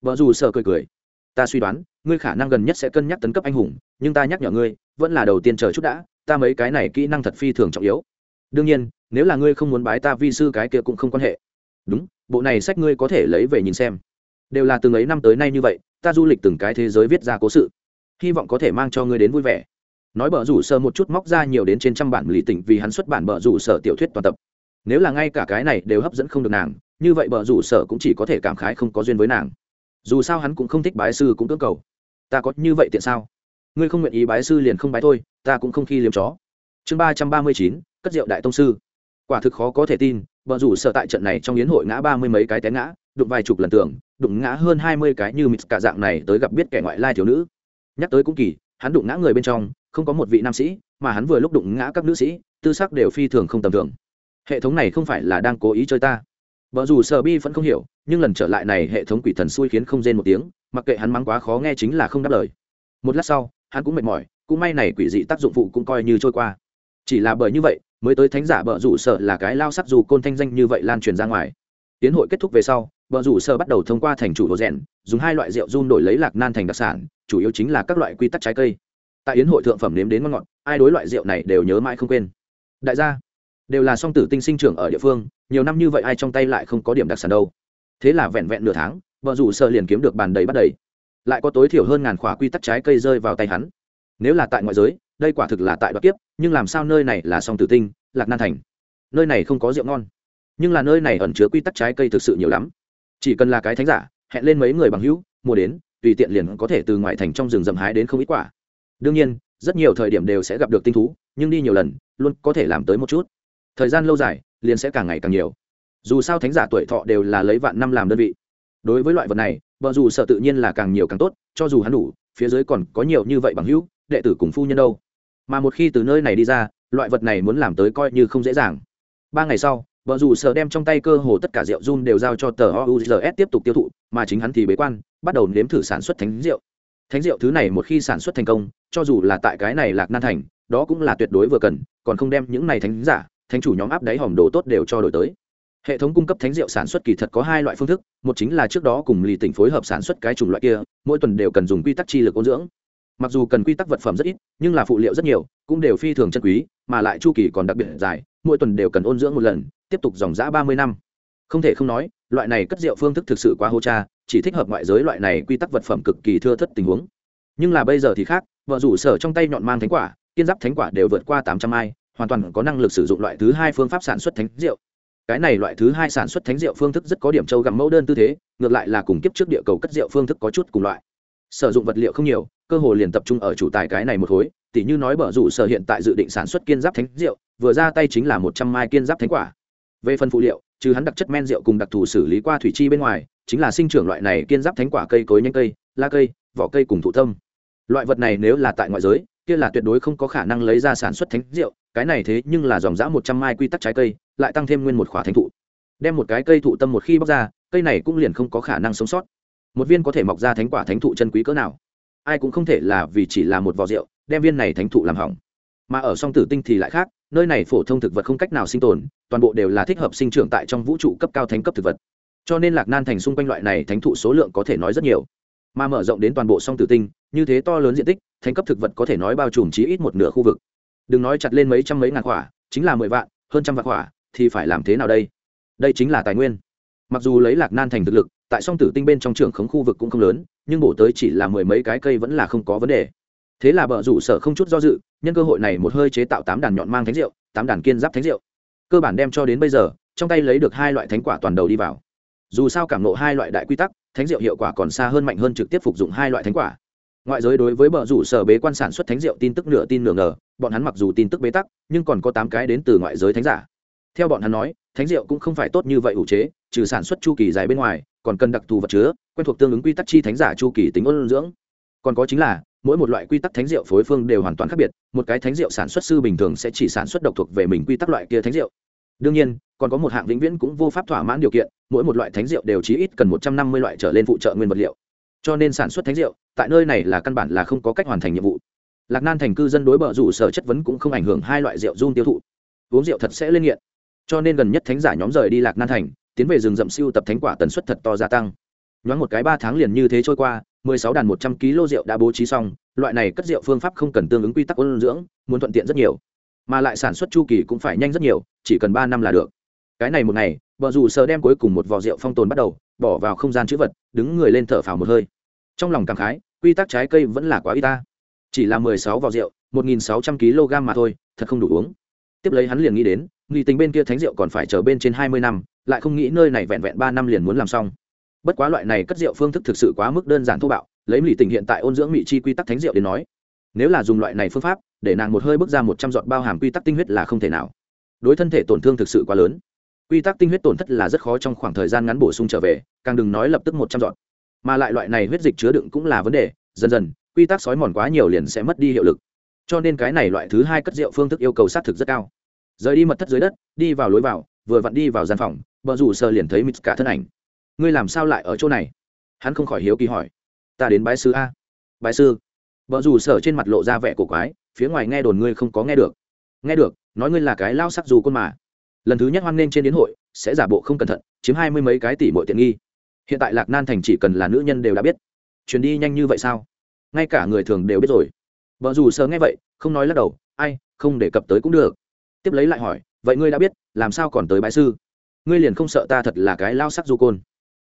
[SPEAKER 1] Vợ dù sợ cười cười. Ta suy đoán, ngươi khả năng gần nhất sẽ cân nhắc tấn cấp anh hùng, nhưng ta nhắc nhở ngươi, vẫn là đầu tiên chờ chút đã, ta mấy cái này kỹ năng thật phi thường trọng yếu. Đương nhiên, nếu là ngươi không muốn bái ta vi sư cái kia cũng không quan hệ đúng, bộ này sách ngươi có thể lấy về nhìn xem. Đều là từng ấy năm tới nay như vậy, ta du lịch từng cái thế giới viết ra cố sự. Hy vọng có thể mang cho ngươi đến vui vẻ. Nói bờ rủ sơ một chút móc ra nhiều đến trên trăm bản lì tỉnh vì hắn xuất bản bờ rủ sở tiểu thuyết toàn tập. Nếu là ngay cả cái này đều hấp dẫn không được nàng, như vậy bờ rủ sở cũng chỉ có thể cảm khái không có duyên với nàng. Dù sao hắn cũng không thích bái sư cũng cưỡng cầu. Ta có như vậy tiện sao? Ngươi không nguyện ý bái sư liền không bái thôi, ta cũng không khi liếm chó. Chương ba trăm ba mươi chín, cất rượu đại tông sư quả thực khó có thể tin vợ rủ sợ tại trận này trong yến hội ngã ba mươi mấy cái té ngã, đụng vài chục lần tưởng, đụng ngã hơn hai mươi cái như mít cả dạng này tới gặp biết kẻ ngoại lai thiếu nữ. Nhắc tới cũng kỳ, hắn đụng ngã người bên trong, không có một vị nam sĩ, mà hắn vừa lúc đụng ngã các nữ sĩ, tư sắc đều phi thường không tầm thường. Hệ thống này không phải là đang cố ý chơi ta. Vợ dù sợ bi vẫn không hiểu, nhưng lần trở lại này hệ thống quỷ thần xui khiến không rên một tiếng, mặc kệ hắn mắng quá khó nghe chính là không đáp lời. Một lát sau, hắn cũng mệt mỏi, cũng may này quỷ dị tác dụng phụ cũng coi như trôi qua. Chỉ là bởi như vậy mới tới thánh giả bợ rủ sợ là cái lao sắc dù côn thanh danh như vậy lan truyền ra ngoài. Tiến hội kết thúc về sau bờ rủ sơ bắt đầu thông qua thành chủ đồ rèn, dùng hai loại rượu run đổi lấy lạc nan thành đặc sản, chủ yếu chính là các loại quy tắc trái cây. Tại yến hội thượng phẩm nếm đến ngon ngọt, ai đối loại rượu này đều nhớ mãi không quên. Đại gia, đều là song tử tinh sinh trưởng ở địa phương, nhiều năm như vậy ai trong tay lại không có điểm đặc sản đâu. Thế là vẹn vẹn nửa tháng vợ rủ sơ liền kiếm được bàn đầy bắt đầy. Lại có tối thiểu hơn ngàn khỏa quy tắc trái cây rơi vào tay hắn. Nếu là tại ngoại giới đây quả thực là tại đoạt kiếp, nhưng làm sao nơi này là song tử tinh, lạc nan thành. Nơi này không có rượu ngon. Nhưng là nơi này ẩn chứa quy tắc trái cây thực sự nhiều lắm. Chỉ cần là cái thánh giả, hẹn lên mấy người bằng hữu, mua đến, tùy tiện liền có thể từ ngoại thành trong rừng rậm hái đến không ít quả. Đương nhiên, rất nhiều thời điểm đều sẽ gặp được tinh thú, nhưng đi nhiều lần, luôn có thể làm tới một chút. Thời gian lâu dài, liền sẽ càng ngày càng nhiều. Dù sao thánh giả tuổi thọ đều là lấy vạn năm làm đơn vị. Đối với loại vật này vợ dù sợ tự nhiên là càng nhiều càng tốt, cho dù hắn đủ, phía dưới còn có nhiều như vậy bằng hữu, đệ tử cùng phu nhân đâu mà một khi từ nơi này đi ra, loại vật này muốn làm tới coi như không dễ dàng. Ba ngày sau, vợ dù sợ đem trong tay cơ hồ tất cả rượu run đều giao cho tờ ouzs tiếp tục tiêu thụ, mà chính hắn thì bế quan, bắt đầu nếm thử sản xuất thánh rượu. Thánh rượu thứ này một khi sản xuất thành công, cho dù là tại cái này lạc nan thành, đó cũng là tuyệt đối vừa cần, còn không đem những này thánh giả, thánh chủ nhóm áp đáy hòm đồ tốt đều cho đổi tới. Hệ thống cung cấp thánh rượu sản xuất kỳ thật có hai loại phương thức, một chính là trước đó cùng lì tỉnh phối hợp sản xuất cái chủng loại kia, mỗi tuần đều cần dùng quy tắc chi lực ôn dưỡng mặc dù cần quy tắc vật phẩm rất ít, nhưng là phụ liệu rất nhiều, cũng đều phi thường chân quý, mà lại chu kỳ còn đặc biệt dài, mỗi tuần đều cần ôn dưỡng một lần, tiếp tục dòng giã ba mươi năm. Không thể không nói, loại này cất rượu phương thức thực sự quá hô cha, chỉ thích hợp ngoại giới loại này quy tắc vật phẩm cực kỳ thưa thất tình huống. Nhưng là bây giờ thì khác, vợ rủ sở trong tay nhọn mang thánh quả, kiên giáp thánh quả đều vượt qua tám trăm ai, hoàn toàn có năng lực sử dụng loại thứ hai phương pháp sản xuất thánh rượu. Cái này loại thứ hai sản xuất thánh rượu phương thức rất có điểm châu gặm mẫu đơn tư thế, ngược lại là cùng kiếp trước địa cầu cất rượu phương thức có chút cùng loại sử dụng vật liệu không nhiều, cơ hồ liền tập trung ở chủ tài cái này một khối. Tỉ như nói bở rủ sở hiện tại dự định sản xuất kiên giáp thánh rượu, vừa ra tay chính là một trăm mai kiên giáp thánh quả. Về phần phụ liệu, trừ hắn đặc chất men rượu cùng đặc thù xử lý qua thủy chi bên ngoài, chính là sinh trưởng loại này kiên giáp thánh quả cây cối nhanh cây, la cây, vỏ cây cùng thụ tâm loại vật này nếu là tại ngoại giới, kia là tuyệt đối không có khả năng lấy ra sản xuất thánh rượu, cái này thế nhưng là dòng dã một trăm mai quy tắc trái cây, lại tăng thêm nguyên một khỏa thánh thụ. Đem một cái cây thụ tâm một khi bóc ra, cây này cũng liền không có khả năng sống sót một viên có thể mọc ra thánh quả thánh thụ chân quý cỡ nào? Ai cũng không thể là vì chỉ là một vò rượu, đem viên này thánh thụ làm hỏng. Mà ở song tử tinh thì lại khác, nơi này phổ thông thực vật không cách nào sinh tồn, toàn bộ đều là thích hợp sinh trưởng tại trong vũ trụ cấp cao thánh cấp thực vật. Cho nên lạc nan thành xung quanh loại này thánh thụ số lượng có thể nói rất nhiều. Mà mở rộng đến toàn bộ song tử tinh, như thế to lớn diện tích, thánh cấp thực vật có thể nói bao trùm chí ít một nửa khu vực. Đừng nói chặt lên mấy trăm mấy ngàn quả, chính là mười vạn, hơn trăm vạn quả, thì phải làm thế nào đây? Đây chính là tài nguyên. Mặc dù lấy lạc nan thành thực lực tại song tử tinh bên trong trường khống khu vực cũng không lớn, nhưng bổ tới chỉ là mười mấy cái cây vẫn là không có vấn đề. Thế là bờ rủ sở không chút do dự, nhân cơ hội này một hơi chế tạo tám đàn nhọn mang thánh rượu, tám đàn kiên giáp thánh rượu. Cơ bản đem cho đến bây giờ, trong tay lấy được hai loại thánh quả toàn đầu đi vào. Dù sao cảm nộ hai loại đại quy tắc, thánh rượu hiệu quả còn xa hơn mạnh hơn trực tiếp phục dụng hai loại thánh quả. Ngoại giới đối với bờ rủ sở bế quan sản xuất thánh rượu tin tức nửa tin nửa ngờ, bọn hắn mặc dù tin tức bế tắc, nhưng còn có tám cái đến từ ngoại giới thánh giả. Theo bọn hắn nói, thánh rượu cũng không phải tốt như vậy ủ chế, trừ sản xuất chu kỳ dài bên ngoài còn cần đặc thù vật chứa, quen thuộc tương ứng quy tắc chi thánh giả chu kỳ tính ôn dưỡng. Còn có chính là, mỗi một loại quy tắc thánh rượu phối phương đều hoàn toàn khác biệt, một cái thánh rượu sản xuất sư bình thường sẽ chỉ sản xuất độc thuộc về mình quy tắc loại kia thánh rượu. Đương nhiên, còn có một hạng vĩnh viễn cũng vô pháp thỏa mãn điều kiện, mỗi một loại thánh rượu đều chí ít cần một trăm năm mươi loại trở lên phụ trợ nguyên vật liệu. Cho nên sản xuất thánh rượu, tại nơi này là căn bản là không có cách hoàn thành nhiệm vụ. Lạc nan thành cư dân đối bờ rủ sở chất vấn cũng không ảnh hưởng hai loại rượu run tiêu thụ. Uống rượu thật sẽ lên nghiện. Cho nên gần nhất thánh giả nhóm rời đi lạc nan thành tiến về rừng rậm siêu tập thánh quả tần suất thật to gia tăng. Nhoáng một cái ba tháng liền như thế trôi qua, mười sáu đàn một trăm kg rượu đã bố trí xong, loại này cất rượu phương pháp không cần tương ứng quy tắc ôn dưỡng, muốn thuận tiện rất nhiều. Mà lại sản xuất chu kỳ cũng phải nhanh rất nhiều, chỉ cần ba năm là được. Cái này một ngày vợ dù sờ đem cuối cùng một vò rượu phong tồn bắt đầu, bỏ vào không gian chữ vật, đứng người lên thở phào một hơi. Trong lòng cảm khái, quy tắc trái cây vẫn là quá y ta. Chỉ là mười sáu vò rượu, một nghìn sáu trăm kg mà thôi, thật không đủ uống. Tiếp lấy hắn liền nghĩ đến nghị tình bên kia thánh rượu còn phải chờ bên trên hai mươi năm, lại không nghĩ nơi này vẹn vẹn ba năm liền muốn làm xong. Bất quá loại này cất rượu phương thức thực sự quá mức đơn giản thô bạo, lấy Lý tình hiện tại ôn dưỡng mỹ chi quy tắc thánh rượu đến nói, nếu là dùng loại này phương pháp, để nàng một hơi bước ra một trăm giọt bao hàm quy tắc tinh huyết là không thể nào. Đối thân thể tổn thương thực sự quá lớn. Quy tắc tinh huyết tổn thất là rất khó trong khoảng thời gian ngắn bổ sung trở về, càng đừng nói lập tức một trăm giọt. Mà lại loại này huyết dịch chứa đựng cũng là vấn đề, dần dần, quy tắc sói mòn quá nhiều liền sẽ mất đi hiệu lực. Cho nên cái này loại thứ hai cất rượu phương thức yêu cầu xác thực rất cao rời đi mật thất dưới đất, đi vào lối vào, vừa vặn đi vào gian phòng vợ rủ sờ liền thấy mít cả thân ảnh. Ngươi làm sao lại ở chỗ này? Hắn không khỏi hiếu kỳ hỏi. Ta đến bái sư a. Bái sư? Vợ rủ sở trên mặt lộ ra vẻ cổ quái, phía ngoài nghe đồn ngươi không có nghe được. Nghe được, nói ngươi là cái lao sắc dù côn mà. Lần thứ nhất hoan nghênh trên đến hội, sẽ giả bộ không cẩn thận, chiếm hai mươi mấy cái tỷ mỗi tiện nghi. Hiện tại lạc nan thành chỉ cần là nữ nhân đều đã biết. Chuyến đi nhanh như vậy sao? Ngay cả người thường đều biết rồi. Vợ dù sờ nghe vậy, không nói lắc đầu, ai, không đề cập tới cũng được tiếp lấy lại hỏi, vậy ngươi đã biết, làm sao còn tới bãi sư? Ngươi liền không sợ ta thật là cái lao sắc du côn?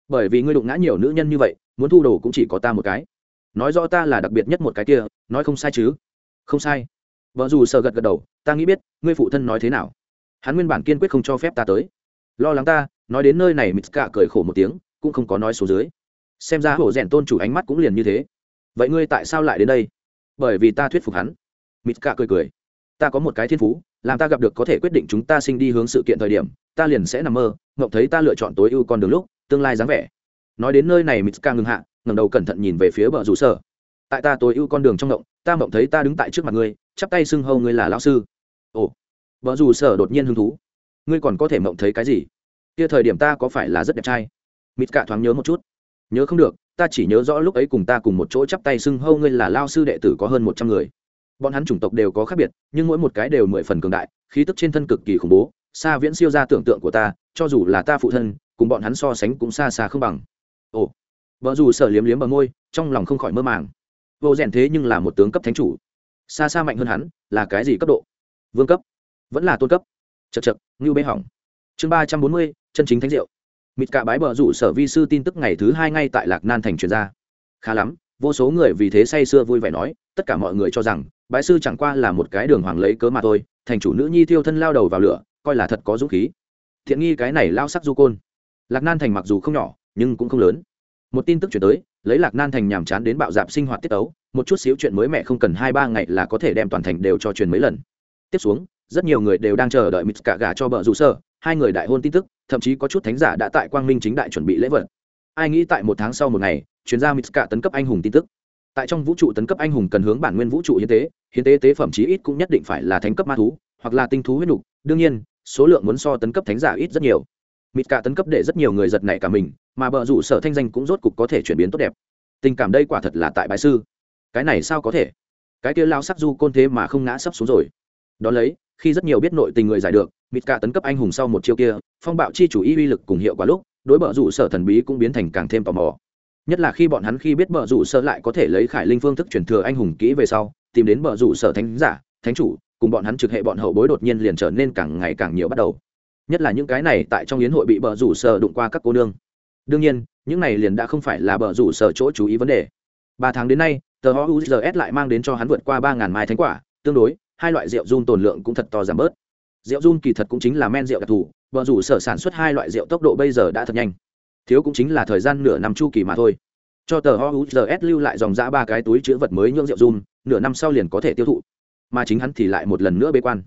[SPEAKER 1] Bởi vì ngươi đụng ngã nhiều nữ nhân như vậy, muốn thu đồ cũng chỉ có ta một cái. Nói rõ ta là đặc biệt nhất một cái kia, nói không sai chứ? Không sai. Vợ dù sợ gật gật đầu, ta nghĩ biết, ngươi phụ thân nói thế nào? Hắn nguyên bản kiên quyết không cho phép ta tới. Lo lắng ta, nói đến nơi này mít cả cười khổ một tiếng, cũng không có nói số dưới. Xem ra hổ rèn tôn chủ ánh mắt cũng liền như thế. Vậy ngươi tại sao lại đến đây? Bởi vì ta thuyết phục hắn. Mít cả cười cười. Ta có một cái thiên phú làm ta gặp được có thể quyết định chúng ta sinh đi hướng sự kiện thời điểm, ta liền sẽ nằm mơ ngộng thấy ta lựa chọn tối ưu con đường lúc, tương lai dáng vẻ. Nói đến nơi này mitska ngừng hạ, ngẩng đầu cẩn thận nhìn về phía bờ rủ sở. Tại ta tối ưu con đường trong ngộng ta mộng thấy ta đứng tại trước mặt ngươi, chắp tay xưng hâu ngươi là lão sư. Ồ vợ dù sở đột nhiên hứng thú. Ngươi còn có thể mộng thấy cái gì? Kia thời điểm ta có phải là rất đẹp trai? Mít cả thoáng nhớ một chút. Nhớ không được, ta chỉ nhớ rõ lúc ấy cùng ta cùng một chỗ chắp tay xưng hâu ngươi là lao sư đệ tử có hơn một trăm người bọn hắn chủng tộc đều có khác biệt, nhưng mỗi một cái đều mười phần cường đại, khí tức trên thân cực kỳ khủng bố xa viễn siêu ra tưởng tượng của ta, cho dù là ta phụ thân, cùng bọn hắn so sánh cũng xa xa không bằng. Ồ. Vợ dù sở liếm liếm bờ môi, trong lòng không khỏi mơ màng. Vô rèn thế nhưng là một tướng cấp thánh chủ. Xa xa mạnh hơn hắn, là cái gì cấp độ? Vương cấp. Vẫn là tôn cấp. Chật chật ngưu bê hỏng. Chương ba trăm bốn mươi, chân chính thánh diệu. Mịt cả bái bờ rủ sở vi sư tin tức ngày thứ hai ngay tại lạc nan thành truyền ra. Khá lắm vô số người vì thế say sưa vui vẻ nói, tất cả mọi người cho rằng, bái sư chẳng qua là một cái đường hoàng lấy cớ mà thôi, thành chủ nữ nhi thiêu thân lao đầu vào lửa, coi là thật có dũng khí. Thiện nghi cái này lao sắc du côn. Lạc nan thành mặc dù không nhỏ, nhưng cũng không lớn. Một tin tức chuyển tới, lấy lạc nan thành nhàm chán đến bạo dạp sinh hoạt tiết ấu một chút xíu chuyện mới mẹ không cần hai ba ngày là có thể đem toàn thành đều cho truyền mấy lần. Tiếp xuống, rất nhiều người đều đang chờ đợi mít cả gà cho bờ rủ sơ hai người đại hôn tin tức, thậm chí có chút thánh giả đã tại quang minh chính đại chuẩn bị lễ vật. Ai nghĩ tại một tháng sau một ngày chuyên gia mít cả tấn cấp anh hùng tin tức. Tại trong vũ trụ tấn cấp anh hùng cần hướng bản nguyên vũ trụ hiến tế hiến tế tế phẩm chí ít cũng nhất định phải là thánh cấp ma thú, hoặc là tinh thú huyết nục. Đương nhiên, số lượng muốn so tấn cấp thánh giả ít rất nhiều. Mít cả tấn cấp để rất nhiều người giật nảy cả mình, mà bờ rủ sở thanh danh cũng rốt cục có thể chuyển biến tốt đẹp. Tình cảm đây quả thật là tại bái sư. Cái này sao có thể? Cái kia lao sắc du côn thế mà không ngã sấp xuống rồi. Đón lấy, khi rất nhiều biết nội tình người giải được mịt cả tấn cấp anh hùng sau một chiêu kia, phong bạo chi chủ y uy lực cùng hiệu quả lúc, đối bờ rủ sở thần bí cũng biến thành càng thêm tò mò nhất là khi bọn hắn khi biết bờ rủ sở lại có thể lấy khải linh phương thức truyền thừa anh hùng kỹ về sau, tìm đến bờ rủ sở thánh giả, thánh chủ, cùng bọn hắn trực hệ bọn hậu bối đột nhiên liền trở nên càng ngày càng nhiều bắt đầu. Nhất là những cái này tại trong yến hội bị bờ rủ sở đụng qua các cô nương. Đương nhiên, những này liền đã không phải là bờ rủ sở chỗ chú ý vấn đề. Ba tháng đến nay, tờ hozs lại mang đến cho hắn vượt qua ba ngàn mai thánh quả, tương đối, hai loại rượu run tồn lượng cũng thật to giảm bớt. Rượu run kỳ thật cũng chính là men rượu đặc thù vợ rủ sở sản xuất hai loại rượu tốc độ bây giờ đã thật nhanh thiếu cũng chính là thời gian nửa năm chu kỳ mà thôi. Cho tờ hozs lưu lại dòng giã ba cái túi chữ vật mới nhưỡng rượu run, nửa năm sau liền có thể tiêu thụ. Mà chính hắn thì lại một lần nữa bế quan.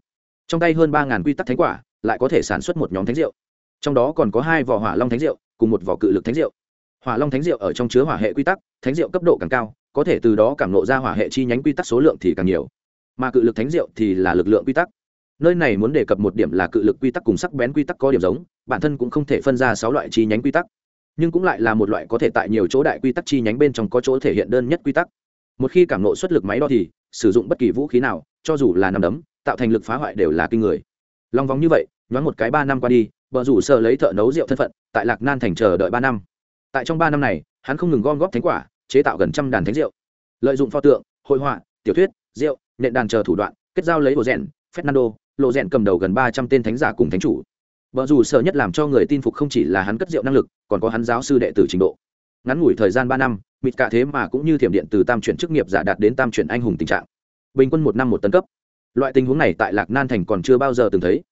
[SPEAKER 1] Trong tay hơn ba ngàn quy tắc thánh quả, lại có thể sản xuất một nhóm thánh rượu. Trong đó còn có hai vỏ hỏa long thánh rượu, cùng một vỏ cự lực thánh rượu. Hỏa long thánh rượu ở trong chứa hỏa hệ quy tắc, thánh rượu cấp độ càng cao, có thể từ đó cảm nộ ra hỏa hệ chi nhánh quy tắc số lượng thì càng nhiều. Mà cự lực thánh rượu thì là lực lượng quy tắc. Nơi này muốn đề cập một điểm là cự lực quy tắc cùng sắc bén quy tắc có điểm giống, bản thân cũng không thể phân ra sáu loại chi nhánh quy tắc nhưng cũng lại là một loại có thể tại nhiều chỗ đại quy tắc chi nhánh bên trong có chỗ thể hiện đơn nhất quy tắc. Một khi cảm nộ xuất lực máy đo thì, sử dụng bất kỳ vũ khí nào, cho dù là nằm đấm, tạo thành lực phá hoại đều là kinh người. Long vòng như vậy, nhoáng một cái ba năm qua đi vợ rủ sợ lấy thợ nấu rượu thân phận, tại lạc nan thành chờ đợi ba năm. Tại trong ba năm này, hắn không ngừng gom góp thánh quả, chế tạo gần trăm đàn thánh rượu. Lợi dụng pho tượng, hội họa, tiểu thuyết, rượu, nện đàn chờ thủ đoạn, kết giao lấy lộ rèn, fernando lộ rèn cầm đầu gần ba trăm tên thánh giả cùng thánh chủ vợ dù sợ nhất làm cho người tin phục không chỉ là hắn cất rượu năng lực, còn có hắn giáo sư đệ tử trình độ. Ngắn ngủi thời gian ba năm, mịt cả thế mà cũng như thiểm điện từ tam chuyển chức nghiệp giả đạt đến tam chuyển anh hùng tình trạng. Bình quân một năm một tấn cấp. Loại tình huống này tại lạc nan thành còn chưa bao giờ từng thấy.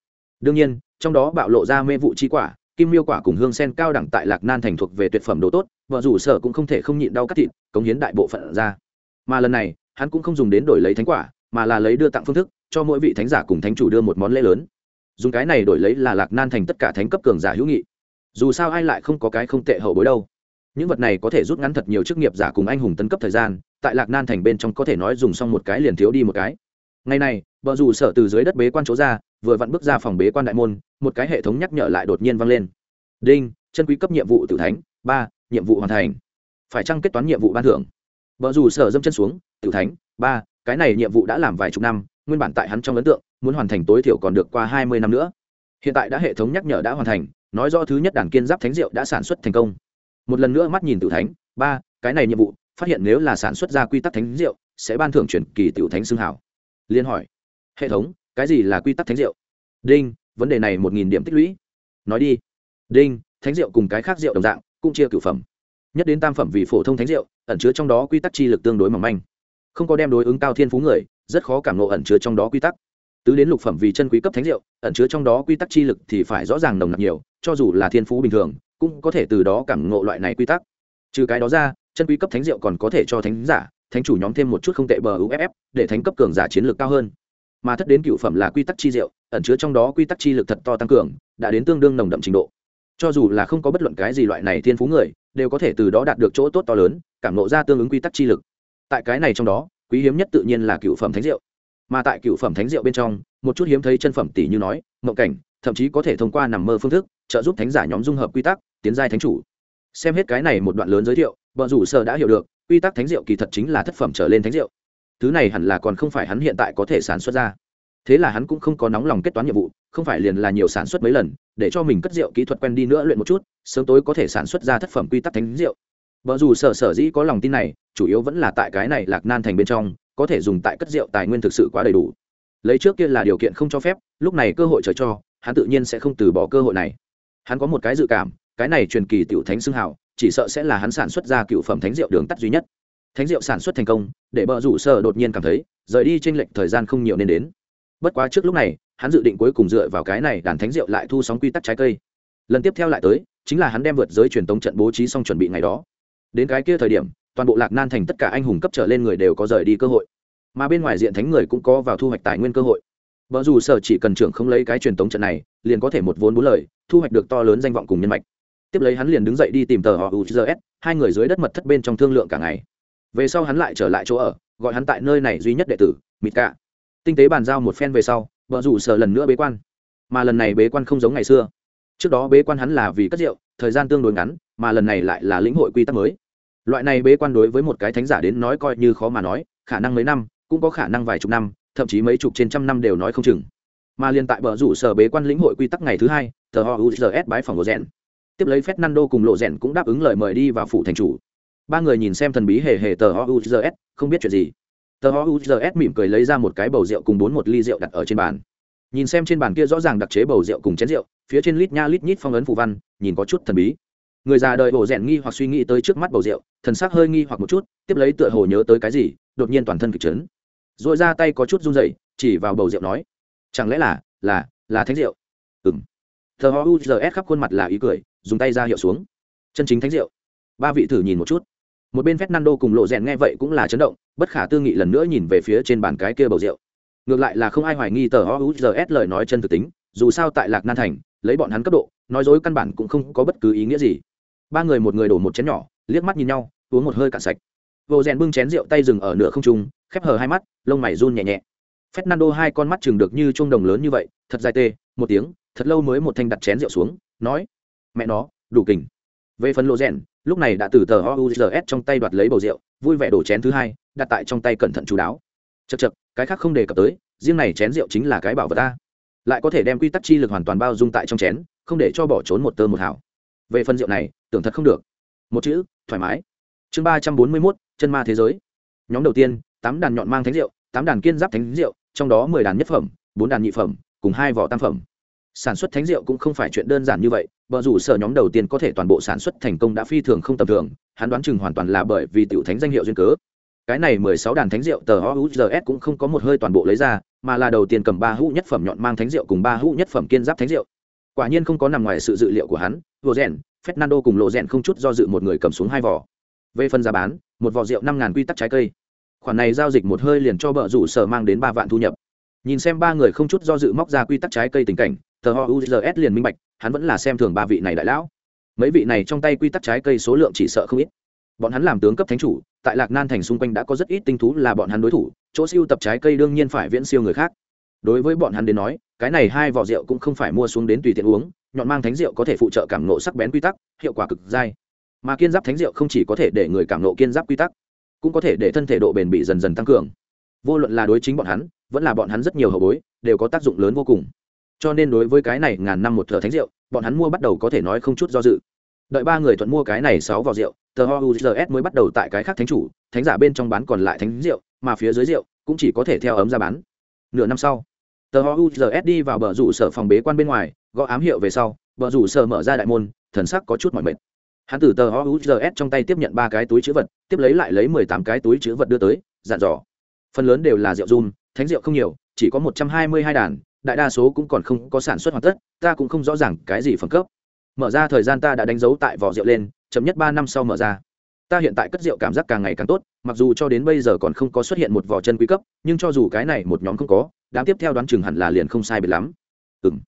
[SPEAKER 1] Đương nhiên, trong đó bạo lộ ra mê vụ chi quả, kim miêu quả cùng hương sen cao đẳng tại lạc nan thành thuộc về tuyệt phẩm đồ tốt vợ rủ sở cũng không thể không nhịn đau cắt thịt, cống hiến đại bộ phận ra. Mà lần này, hắn cũng không dùng đến đổi lấy thánh quả, mà là lấy đưa tặng phương thức, cho mỗi vị thánh giả cùng thánh chủ đưa một món lễ lớn dùng cái này đổi lấy là lạc nan thành tất cả thánh cấp cường giả hữu nghị. Dù sao ai lại không có cái không tệ hậu bối đâu. Những vật này có thể rút ngắn thật nhiều chức nghiệp giả cùng anh hùng tấn cấp thời gian, tại lạc nan thành bên trong có thể nói dùng xong một cái liền thiếu đi một cái. Ngày này vợ dù sở từ dưới đất bế quan chỗ ra, vừa vặn bước ra phòng bế quan đại môn, một cái hệ thống nhắc nhở lại đột nhiên vang lên. Đinh, chân quý cấp nhiệm vụ tử thánh. Ba, nhiệm vụ hoàn thành. Phải chăng kết toán nhiệm vụ ban thưởng? Vợ dù sở dâm chân xuống, tử thánh. Ba, cái này nhiệm vụ đã làm vài chục năm, nguyên bản tại hắn trong ấn tượng muốn hoàn thành tối thiểu còn được qua hai mươi năm nữa. Hiện tại đã hệ thống nhắc nhở đã hoàn thành, nói rõ thứ nhất đàn kiên giáp thánh rượu đã sản xuất thành công. Một lần nữa mắt nhìn tự thánh, ba, cái này nhiệm vụ, phát hiện nếu là sản xuất ra quy tắc thánh rượu sẽ ban thưởng chuyển kỳ tiểu thánh xưng hảo liên hỏi, hệ thống, cái gì là quy tắc thánh rượu đinh, vấn đề này một nghìn điểm tích lũy. Nói đi. Đinh, thánh rượu cùng cái khác rượu đồng dạng, cũng chia cửu phẩm. Nhất đến tam phẩm vì phổ thông thánh rượu ẩn chứa trong đó quy tắc chi lực tương đối mỏng manh. Không có đem đối ứng cao thiên phú người, rất khó cảm nộ ẩn chứa trong đó quy tắc tứ đến lục phẩm vì chân quý cấp thánh rượu, ẩn chứa trong đó quy tắc chi lực thì phải rõ ràng nồng nặc nhiều, cho dù là thiên phú bình thường, cũng có thể từ đó cảm ngộ loại này quy tắc. Trừ cái đó ra, chân quý cấp thánh rượu còn có thể cho thánh giả, thánh chủ nhóm thêm một chút không tệ bờ uff để thánh cấp cường giả chiến lược cao hơn. Mà thất đến cựu phẩm là quy tắc chi rượu, ẩn chứa trong đó quy tắc chi lực thật to tăng cường, đã đến tương đương nồng đậm trình độ. Cho dù là không có bất luận cái gì loại này thiên phú người, đều có thể từ đó đạt được chỗ tốt to lớn, cảm nộ ra tương ứng quy tắc chi lực. Tại cái này trong đó, quý hiếm nhất tự nhiên là cựu phẩm thánh rượu mà tại cựu phẩm thánh rượu bên trong, một chút hiếm thấy chân phẩm tỷ như nói, mộng cảnh, thậm chí có thể thông qua nằm mơ phương thức, trợ giúp thánh giả nhóm dung hợp quy tắc, tiến giai thánh chủ. Xem hết cái này một đoạn lớn giới thiệu, vợ rủ sở đã hiểu được, quy tắc thánh rượu kỳ thật chính là thất phẩm trở lên thánh rượu thứ này hẳn là còn không phải hắn hiện tại có thể sản xuất ra. Thế là hắn cũng không có nóng lòng kết toán nhiệm vụ, không phải liền là nhiều sản xuất mấy lần, để cho mình cất rượu kỹ thuật quen đi nữa luyện một chút, sớm tối có thể sản xuất ra thất phẩm quy tắc thánh rượu vợ dù sở sở dĩ có lòng tin này, chủ yếu vẫn là tại cái này lạc nan thành bên trong có thể dùng tại cất rượu tài nguyên thực sự quá đầy đủ. Lấy trước kia là điều kiện không cho phép, lúc này cơ hội trời cho, hắn tự nhiên sẽ không từ bỏ cơ hội này. Hắn có một cái dự cảm, cái này truyền kỳ tiểu thánh xưng hào, chỉ sợ sẽ là hắn sản xuất ra cựu phẩm thánh rượu đường tắt duy nhất. Thánh rượu sản xuất thành công, để bờ rủ sở đột nhiên cảm thấy, rời đi trên lệnh thời gian không nhiều nên đến. Bất quá trước lúc này, hắn dự định cuối cùng dựa vào cái này đàn thánh rượu lại thu sóng quy tắc trái cây. Lần tiếp theo lại tới, chính là hắn đem vượt giới truyền tống trận bố trí xong chuẩn bị ngày đó. Đến cái kia thời điểm toàn bộ lạc nan thành tất cả anh hùng cấp trở lên người đều có rời đi cơ hội. Mà bên ngoài diện thánh người cũng có vào thu hoạch tài nguyên cơ hội. Vợ dù sở chỉ cần trưởng không lấy cái truyền tống trận này, liền có thể một vốn bốn lời, thu hoạch được to lớn danh vọng cùng nhân mạch. Tiếp lấy hắn liền đứng dậy đi tìm tờ họ uzs hai người dưới đất mật thất bên trong thương lượng cả ngày. Về sau hắn lại trở lại chỗ ở, gọi hắn tại nơi này duy nhất đệ tử, mịt cả tinh tế bàn giao một phen về sau vợ rủ sở lần nữa bế quan. Mà lần này bế quan không giống ngày xưa. Trước đó bế quan hắn là vì cất rượu, thời gian tương đối ngắn, mà lần này lại là lĩnh hội quy tắc mới loại này bế quan đối với một cái thánh giả đến nói coi như khó mà nói, khả năng mấy năm, cũng có khả năng vài chục năm, thậm chí mấy chục trên trăm năm đều nói không chừng. Mà liên tại bờ rủ sở bế quan lĩnh hội quy tắc ngày thứ hai, tờ họ uzs bái phòng lộ rèn. Tiếp lấy fernando cùng lộ rèn cũng đáp ứng lời mời đi vào phủ thành chủ. Ba người nhìn xem thần bí hề hề tờ họ uzs không biết chuyện gì. Tờ họ uzs mỉm cười lấy ra một cái bầu rượu cùng bốn một ly rượu đặt ở trên bàn. Nhìn xem trên bàn kia rõ ràng đặc chế bầu rượu cùng chén rượu, phía trên lít nha lít nhít phong ấn phù văn, nhìn có chút thần bí người già đời hồ rèn nghi hoặc suy nghĩ tới trước mắt bầu rượu, thần sắc hơi nghi hoặc một chút, tiếp lấy tựa hồ nhớ tới cái gì, đột nhiên toàn thân kịch trấn. R ồ i ra tay có chút run dậy chỉ vào bầu rượu nói, chẳng lẽ là là là thánh rượu? Ừ m thờ ho uzs khắp khuôn mặt là ý cười, dùng tay ra hiệu xuống. Chân chính thánh rượu. Ba vị thử nhìn một chút. Một bên fernando cùng lộ rèn nghe vậy cũng là chấn động, bất khả tư nghị lần nữa nhìn về phía trên bàn cái kia bầu rượu. Ngược lại là không ai hoài nghi tờ ouzs lời nói chân thực tính, dù sao tại lạc nan thành, lấy bọn hắn cấp độ, nói dối căn bản cũng không có bất cứ ý nghĩa gì ba người một người đổ một chén nhỏ, liếc mắt nhìn nhau, uống một hơi cạn sạch. Vô rèn bưng chén rượu tay dừng ở nửa không trung, khép hờ hai mắt, lông mày run nhẹ nhẹ. Fernando hai con mắt chừng được như chuông đồng lớn như vậy, thật dài tê, một tiếng, thật lâu mới một thanh đặt chén rượu xuống, nói, mẹ nó, đủ kình. Về phần lộ rèn, lúc này đã từ tờ ouzs trong tay đoạt lấy bầu rượu, vui vẻ đổ chén thứ hai, đặt tại trong tay cẩn thận chú đáo. Chật chật cái khác không đề cập tới, riêng này chén rượu chính là cái bảo vật ta. Lại có thể đem quy tắc chi lực hoàn toàn bao dung tại trong chén, không để cho bỏ trốn một tơ một hào về phần rượu này, tưởng thật không được. Một chữ, thoải mái. Chương ba trăm bốn mươi mốt, chân ma thế giới. Nhóm đầu tiên, tám đàn nhọn mang thánh rượu, tám đàn kiên giáp thánh rượu, trong đó mười đàn nhất phẩm, bốn đàn nhị phẩm, cùng hai vỏ tam phẩm. Sản xuất thánh rượu cũng không phải chuyện đơn giản như vậy bờ rủ sở nhóm đầu tiên có thể toàn bộ sản xuất thành công đã phi thường không tầm thường, hắn đoán chừng hoàn toàn là bởi vì tiểu thánh danh hiệu duyên cớ. Cái này mười sáu đàn thánh rượu tờ ouzs cũng không có một hơi toàn bộ lấy ra, mà là đầu tiên cầm ba hũ nhất phẩm nhọn mang thánh rượu cùng ba hũ nhất phẩm kiên giáp thánh rượu quả nhiên không có nằm ngoài sự dự liệu của hắn, vô rèn, fernando cùng lộ rèn không chút do dự một người cầm xuống hai vỏ. Về phần giá bán, một vỏ rượu năm ngàn quy tắc trái cây. Khoản này giao dịch một hơi liền cho bợ rủ sở mang đến ba vạn thu nhập. Nhìn xem ba người không chút do dự móc ra quy tắc trái cây tình cảnh thờ ho uzs liền minh bạch, hắn vẫn là xem thường ba vị này đại lão. Mấy vị này trong tay quy tắc trái cây số lượng chỉ sợ không ít. Bọn hắn làm tướng cấp thánh chủ, tại lạc nan thành xung quanh đã có rất ít tinh thú là bọn hắn đối thủ, chỗ siêu tập trái cây đương nhiên phải viễn siêu người khác. Đối với bọn hắn đến nói cái này hai vỏ rượu cũng không phải mua xuống đến tùy tiện uống, nhọn mang thánh rượu có thể phụ trợ cảm nộ sắc bén quy tắc, hiệu quả cực dai. Mà kiên giáp thánh rượu không chỉ có thể để người cảm nộ kiên giáp quy tắc, cũng có thể để thân thể độ bền bị dần dần tăng cường. Vô luận là đối chính bọn hắn, vẫn là bọn hắn rất nhiều hậu bối, đều có tác dụng lớn vô cùng. Cho nên đối với cái này ngàn năm một thợ thánh rượu, bọn hắn mua bắt đầu có thể nói không chút do dự. Đợi ba người thuận mua cái này sáu vỏ rượu, tờ houzs mới bắt đầu tại cái khác thánh chủ, thánh giả bên trong bán còn lại thánh rượu, mà phía dưới rượu cũng chỉ có thể theo ấm ra bán. Nửa năm sau tờ S đi vào bờ rủ sở phòng bế quan bên ngoài, gõ ám hiệu về sau, bờ rủ sở mở ra đại môn, thần sắc có chút mỏi mệt. Hắn từ tờ S trong tay tiếp nhận ba cái túi chữ vật, tiếp lấy lại lấy mười tám cái túi chữ vật đưa tới, dặn dò. Phần lớn đều là rượu dùm thánh rượu không nhiều, chỉ có một trăm hai mươi hai đàn, đại đa số cũng còn không có sản xuất hoàn tất, ta cũng không rõ ràng cái gì phẩm cấp. Mở ra thời gian ta đã đánh dấu tại vỏ rượu lên, chậm nhất ba năm sau mở ra. Ta hiện tại cất rượu cảm giác càng ngày càng tốt, mặc dù cho đến bây giờ còn không có xuất hiện một vỏ chân quý cấp, nhưng cho dù cái này một nhóm không có đám tiếp theo đoán chừng hẳn là liền không sai biệt lắm. Ừ m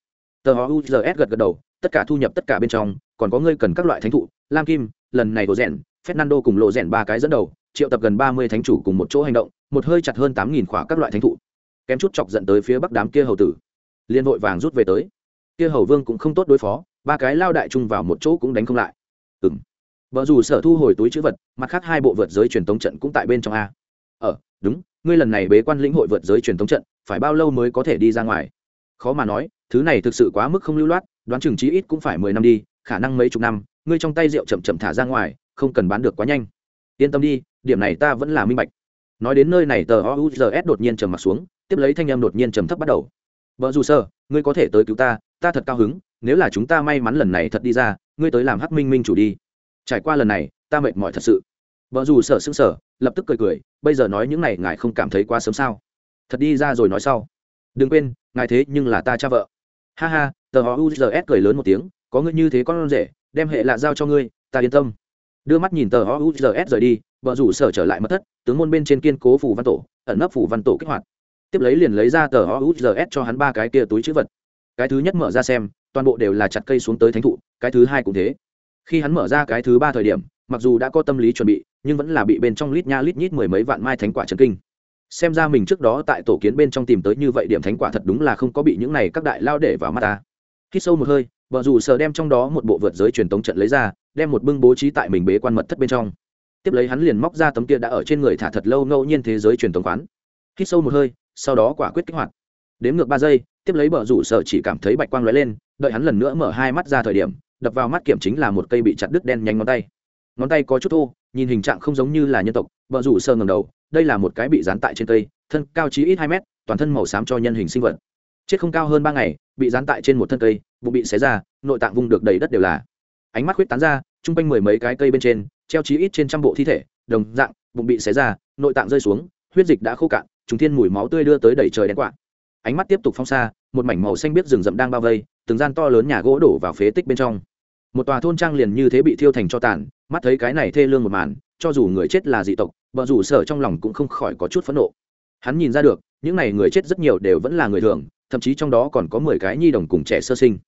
[SPEAKER 1] tờ họ uzs gật gật đầu, tất cả thu nhập tất cả bên trong, còn có ngươi cần các loại thánh thụ, lam kim, lần này đồ rèn, fernando cùng lộ rèn ba cái dẫn đầu, triệu tập gần ba mươi thánh chủ cùng một chỗ hành động, một hơi chặt hơn tám nghìn khỏa các loại thánh thụ. Kém chút chọc dẫn tới phía bắc đám kia hầu tử. Liên vội vàng rút về tới. Kia hầu vương cũng không tốt đối phó, ba cái lao đại chung vào một chỗ cũng đánh không lại. Ừng vợ dù sở thu hồi túi chữ vật, mặt khác hai bộ vượt giới truyền tống trận cũng tại bên trong a. Ờ đúng, ngươi lần này bế quan lĩnh hội vượt giới truyền thống trận, phải bao lâu mới có thể đi ra ngoài? Khó mà nói, thứ này thực sự quá mức không lưu loát, đoán chừng chí ít cũng phải mười năm đi, khả năng mấy chục năm, ngươi trong tay rượu chậm chậm thả ra ngoài, không cần bán được quá nhanh. Yên tâm đi, điểm này ta vẫn là minh bạch. Nói đến nơi này, tờ ouzs đột nhiên trầm mặt xuống, tiếp lấy thanh em đột nhiên trầm thấp bắt đầu. Vợ dù sơ, ngươi có thể tới cứu ta ta thật cao hứng, nếu là chúng ta may mắn lần này thật đi ra, ngươi tới làm hắc minh minh chủ đi. Trải qua lần này, ta mệt mỏi thật sự vợ dù sở xưng sở lập tức cười cười, bây giờ nói những này ngài không cảm thấy quá sớm sao? Thật đi ra rồi nói sau. Đừng quên, ngài thế nhưng là ta cha vợ. Ha ha, tờ họ uzs cười lớn một tiếng, có ngươi như thế con rể, đem hệ lạ giao cho ngươi, ta yên tâm. Đưa mắt nhìn tờ họ uzs rời đi vợ rủ sở trở lại mất thất, tướng môn bên trên kiên cố phủ văn tổ, ẩn nấp phủ văn tổ kích hoạt. Tiếp lấy liền lấy ra tờ họ uzs cho hắn ba cái kia túi chữ vật. Cái thứ nhất mở ra xem, toàn bộ đều là chặt cây xuống tới thánh thụ, cái thứ hai cũng thế. Khi hắn mở ra cái thứ ba thời điểm, mặc dù đã có tâm lý chuẩn bị nhưng vẫn là bị bên trong lít nha lít nhít mười mấy vạn mai thánh quả trần kinh. Xem ra mình trước đó tại tổ kiến bên trong tìm tới như vậy điểm thánh quả thật đúng là không có bị những này các đại lao để vào mắt ta. Khi sâu một hơi, vợ dù sờ đem trong đó một bộ vượt giới truyền tống trận lấy ra, đem một bưng bố trí tại mình bế quan mật thất bên trong. Tiếp lấy hắn liền móc ra tấm kia đã ở trên người thả thật lâu ngẫu nhiên thế giới truyền tống khoán. Hít sâu một hơi, sau đó quả quyết kích hoạt. Đếm ngược ba giây, tiếp lấy bờ rủ sợ chỉ cảm thấy bạch quang lóe lên, đợi hắn lần nữa mở hai mắt ra thời điểm, đập vào mắt kiểm chính là một cây bị chặt đứt đen nhanh ngón tay. Ngón tay có chút thô nhìn hình trạng không giống như là nhân tộc bờ rủ sơ ngầm đầu, đây là một cái bị dán tại trên cây, thân cao chí ít hai mét, toàn thân màu xám cho nhân hình sinh vật. Chết không cao hơn ba ngày, bị dán tại trên một thân cây, bụng bị xé ra, nội tạng vung được đầy đất đều là. Ánh mắt huyết tán ra chung quanh mười mấy cái cây bên trên, treo chí ít trên trăm bộ thi thể, đồng dạng, bụng bị xé ra, nội tạng rơi xuống, huyết dịch đã khô cạn chúng thiên mùi máu tươi đưa tới đầy trời đen quạ. Ánh mắt tiếp tục phong xa, một mảnh màu xanh biết rừng rậm đang bao vây, từng gian to lớn nhà gỗ đổ vào phế tích bên trong. Một tòa thôn trang liền như thế bị thiêu thành cho tàn mắt thấy cái này thê lương một màn, cho dù người chết là dị tộc vợ dù sở trong lòng cũng không khỏi có chút phẫn nộ. Hắn nhìn ra được, những n à y người chết rất nhiều đều vẫn là người thường, thậm chí trong đó còn có mười cái nhi đồng cùng trẻ sơ sinh.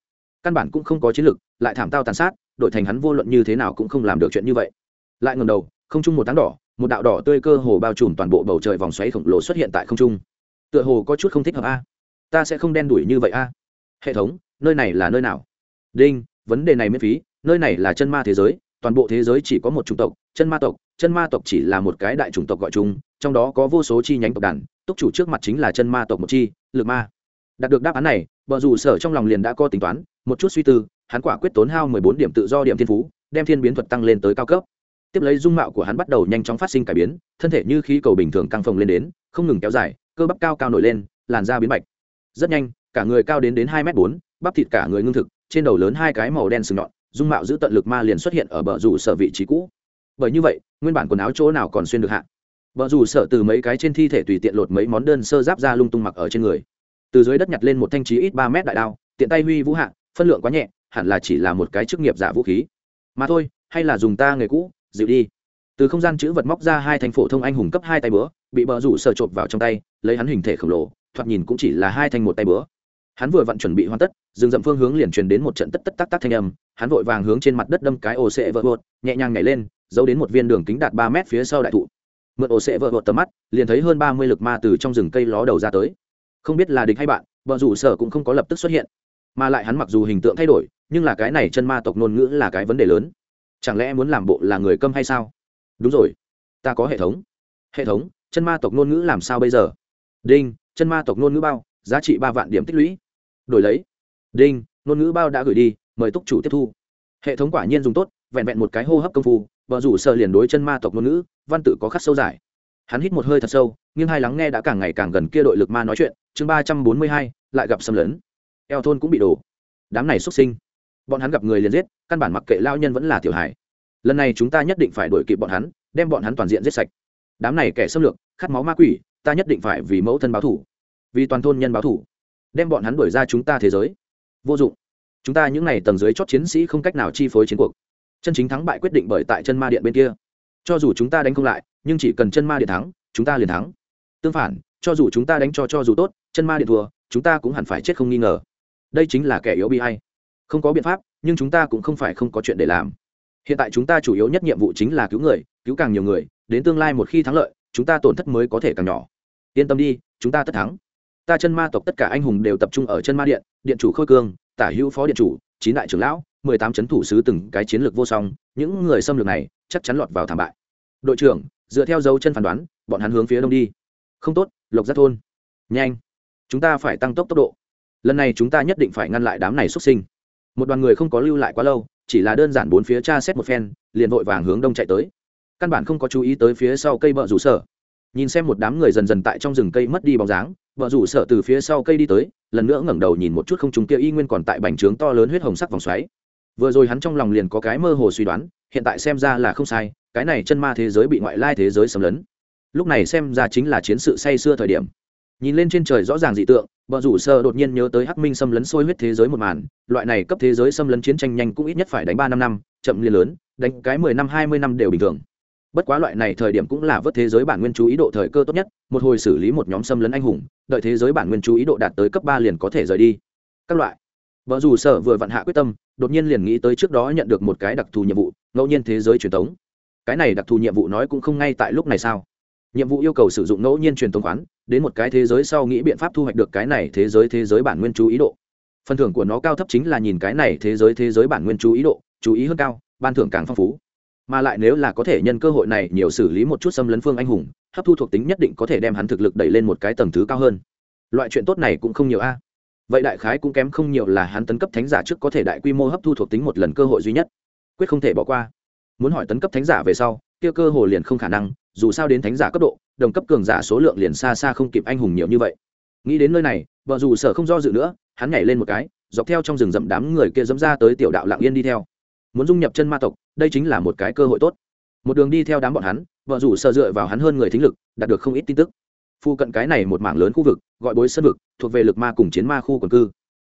[SPEAKER 1] Căn bản cũng không có chiến lược lại thảm tao tàn sát, đội thành hắn vô luận như thế nào cũng không làm được chuyện như vậy. Lại ngầm đầu, không chung một tháng đỏ, một đạo đỏ tươi cơ hồ bao trùm toàn bộ bầu trời vòng xoáy khổng lồ xuất hiện tại không trung. Tựa hồ có chút không thích hợp a. À? Ta sẽ không đen đủi như vậy a. À? Hệ thống, nơi này là nơi nào? Đinh, vấn đề này miễn phí, nơi này là chân ma thế giới toàn bộ thế giới chỉ có một chủng tộc, chân ma tộc. Chân ma tộc chỉ là một cái đại chủng tộc gọi chung, trong đó có vô số chi nhánh tộc đàn, túc chủ trước mặt chính là chân ma tộc một chi, lực ma. Đạt được đáp án này vợ dù sở trong lòng liền đã có tính toán, một chút suy tư, hắn quả quyết tốn hao mười bốn điểm tự do điểm thiên phú, đem thiên biến thuật tăng lên tới cao cấp. Tiếp lấy dung mạo của hắn bắt đầu nhanh chóng phát sinh cải biến, thân thể như khí cầu bình thường căng phồng lên đến, không ngừng kéo dài, cơ bắp cao cao nổi lên, làn da biến bạch. Rất nhanh, cả người cao đến đến hai m bốn, bắp thịt cả người ngưng thực, trên đầu lớn hai cái màu đen sừng nhọn dung mạo giữ tận lực ma liền xuất hiện ở bờ rủ sở vị trí cũ. Bởi như vậy, nguyên bản quần áo chỗ nào còn xuyên được hạ? Bờ rủ sở từ mấy cái trên thi thể tùy tiện lột mấy món đơn sơ giáp ra lung tung mặc ở trên người. Từ dưới đất nhặt lên một thanh trí ít ba mét đại đao, tiện tay huy vũ hạ, phân lượng quá nhẹ, hẳn là chỉ là một cái chức nghiệp giả vũ khí. Mà thôi, hay là dùng ta nghề cũ, dịu đi. Từ không gian chữ vật móc ra hai thanh phổ thông anh hùng cấp hai tay bữa bị bờ rủ sở chộp vào trong tay, lấy hắn hình thể khổng lồ, thoạt nhìn cũng chỉ là hai thanh một tay bữa hắn vừa vặn chuẩn bị hoàn tất dừng rậm phương hướng liền truyền đến một trận tất tất tắc tắc thanh âm. Hắn vội vàng hướng trên mặt đất đâm cái ổ sệ vỡ vợt nhẹ nhàng nhảy lên, giấu đến một viên đường kính đạt ba mét phía sau đại thụ. Mượn ổ sệ vỡ vợt tầm mắt, liền thấy hơn ba mươi lực ma từ trong rừng cây ló đầu ra tới. Không biết là địch hay bạn vợ rủ sở cũng không có lập tức xuất hiện. Mà lại hắn mặc dù hình tượng thay đổi, nhưng là cái này chân ma tộc ngôn ngữ là cái vấn đề lớn. Chẳng lẽ muốn làm bộ là người câm hay sao? Đúng rồi. Ta có hệ thống. Hệ thống, chân ma tộc ngôn ngữ làm sao bây giờ? Đinh, chân ma tộc ngôn ngữ bao, giá trị ba vạn điểm tích lũy đổi lấy. Đinh, ngôn ngữ bao đã gửi đi, mời túc chủ tiếp thu. Hệ thống quả nhiên dùng tốt, vẹn vẹn một cái hô hấp công phu, vợ rủ sợ liền đối chân ma tộc ngôn ngữ, văn tự có khắc sâu dài. Hắn hít một hơi thật sâu nhưng hai lắng nghe đã càng ngày càng gần kia đội lực ma nói chuyện, chương ba trăm bốn mươi hai, lại gặp xâm lấn. Eo thôn cũng bị đổ. Đám này xuất sinh. Bọn hắn gặp người liền giết, căn bản mặc kệ lao nhân vẫn là tiểu hải lần này chúng ta nhất định phải đuổi kịp bọn hắn, đem bọn hắn toàn diện giết sạch. Đám này kẻ xâm lược, khát máu ma quỷ, ta nhất định phải vì mẫu thân báo thủ vì toàn thôn nhân báo thủ đem bọn hắn đuổi ra chúng ta thế giới. Vô dụng. Chúng ta những n à y tầng dưới chót chiến sĩ không cách nào chi phối chiến cuộc. Chân chính thắng bại quyết định bởi tại chân ma điện bên kia. Cho dù chúng ta đánh không lại, nhưng chỉ cần chân ma điện thắng, chúng ta liền thắng. Tương phản, cho dù chúng ta đánh cho cho dù tốt, chân ma điện thua, chúng ta cũng hẳn phải chết không nghi ngờ. Đây chính là kẻ yếu bi hay. Không có biện pháp, nhưng chúng ta cũng không phải không có chuyện để làm. Hiện tại chúng ta chủ yếu nhất nhiệm vụ chính là cứu người, cứu càng nhiều người, đến tương lai một khi thắng lợi, chúng ta tổn thất mới có thể càng nhỏ. Yên tâm đi, chúng ta tất thắng ta chân ma tộc tất cả anh hùng đều tập trung ở chân ma điện điện chủ khôi cương, tả hữu phó điện chủ, chín đại trưởng lão, mười tám c thủ sứ từng cái chiến lược vô song, những người xâm lược này chắc chắn lọt vào thảm bại. Đội trưởng, dựa theo dấu chân phán đoán, bọn hắn hướng phía đông đi. Không tốt, lộc giác thôn. Nhanh. Chúng ta phải tăng tốc tốc độ. Lần này chúng ta nhất định phải ngăn lại đám này xuất sinh. Một đoàn người không có lưu lại quá lâu, chỉ là đơn giản bốn phía tra xét một phen, liền vội vàng hướng đông chạy tới. Căn bản không có chú ý tới phía sau cây bờ rủ sở. Nhìn xem một đám người dần dần tại trong rừng cây mất đi bóng dáng vợ rủ sợ từ phía sau cây đi tới, lần nữa ngẩng đầu nhìn một chút không trùng kia y nguyên còn tại bành trướng to lớn huyết hồng sắc vòng xoáy. Vừa rồi hắn trong lòng liền có cái mơ hồ suy đoán, hiện tại xem ra là không sai, cái này chân ma thế giới bị ngoại lai thế giới xâm lấn. Lúc này xem ra chính là chiến sự say xưa thời điểm. Nhìn lên trên trời rõ ràng dị tượng, vợ rủ sơ đột nhiên nhớ tới hắc minh xâm lấn sôi huyết thế giới một màn, loại này cấp thế giới xâm lấn chiến tranh nhanh cũng ít nhất phải đánh ba năm năm, chậm liền lớn, đánh cái mười năm, hai mươi năm đều bình thường. Bất quá loại này thời điểm cũng là vớt thế giới bản nguyên chú ý độ thời cơ tốt nhất, một hồi xử lý một nhóm xâm lấn anh hùng đợi thế giới bản nguyên chú ý độ đạt tới cấp ba liền có thể rời đi. Các loại. Vợ dù sở vừa vặn hạ quyết tâm, đột nhiên liền nghĩ tới trước đó nhận được một cái đặc thù nhiệm vụ, ngẫu nhiên thế giới truyền thống. Cái này đặc thù nhiệm vụ nói cũng không ngay tại lúc này sao? Nhiệm vụ yêu cầu sử dụng ngẫu nhiên truyền thống khoán, đến một cái thế giới sau nghĩ biện pháp thu hoạch được cái này thế giới thế giới bản nguyên chú ý độ. Phần thưởng của nó cao thấp chính là nhìn cái này thế giới thế giới bản nguyên chú ý độ, chú ý hơn cao, ban thưởng càng phong phú mà lại nếu là có thể nhân cơ hội này nhiều xử lý một chút xâm lấn phương anh hùng, hấp thu thuộc tính nhất định có thể đem hắn thực lực đẩy lên một cái tầng thứ cao hơn. Loại chuyện tốt này cũng không nhiều a. Vậy đại khái cũng kém không nhiều là hắn tấn cấp thánh giả trước có thể đại quy mô hấp thu thuộc tính một lần cơ hội duy nhất. Quyết không thể bỏ qua. Muốn hỏi tấn cấp thánh giả về sau, kia cơ hội liền không khả năng, dù sao đến thánh giả cấp độ, đồng cấp cường giả số lượng liền xa xa không kịp anh hùng nhiều như vậy. Nghĩ đến nơi này, vợ dù sở không do dự nữa, hắn nhảy lên một cái, dọc theo trong rừng rậm đám người kia dẫm ra tới tiểu đạo lạng yên đi theo muốn dung nhập chân ma tộc, đây chính là một cái cơ hội tốt. Một đường đi theo đám bọn hắn, vợ rủ sợ dựa vào hắn hơn người thính lực, đạt được không ít tin tức. Phu cận cái này một mảng lớn khu vực, gọi bối sân vực, thuộc về lực ma cùng chiến ma khu quần cư.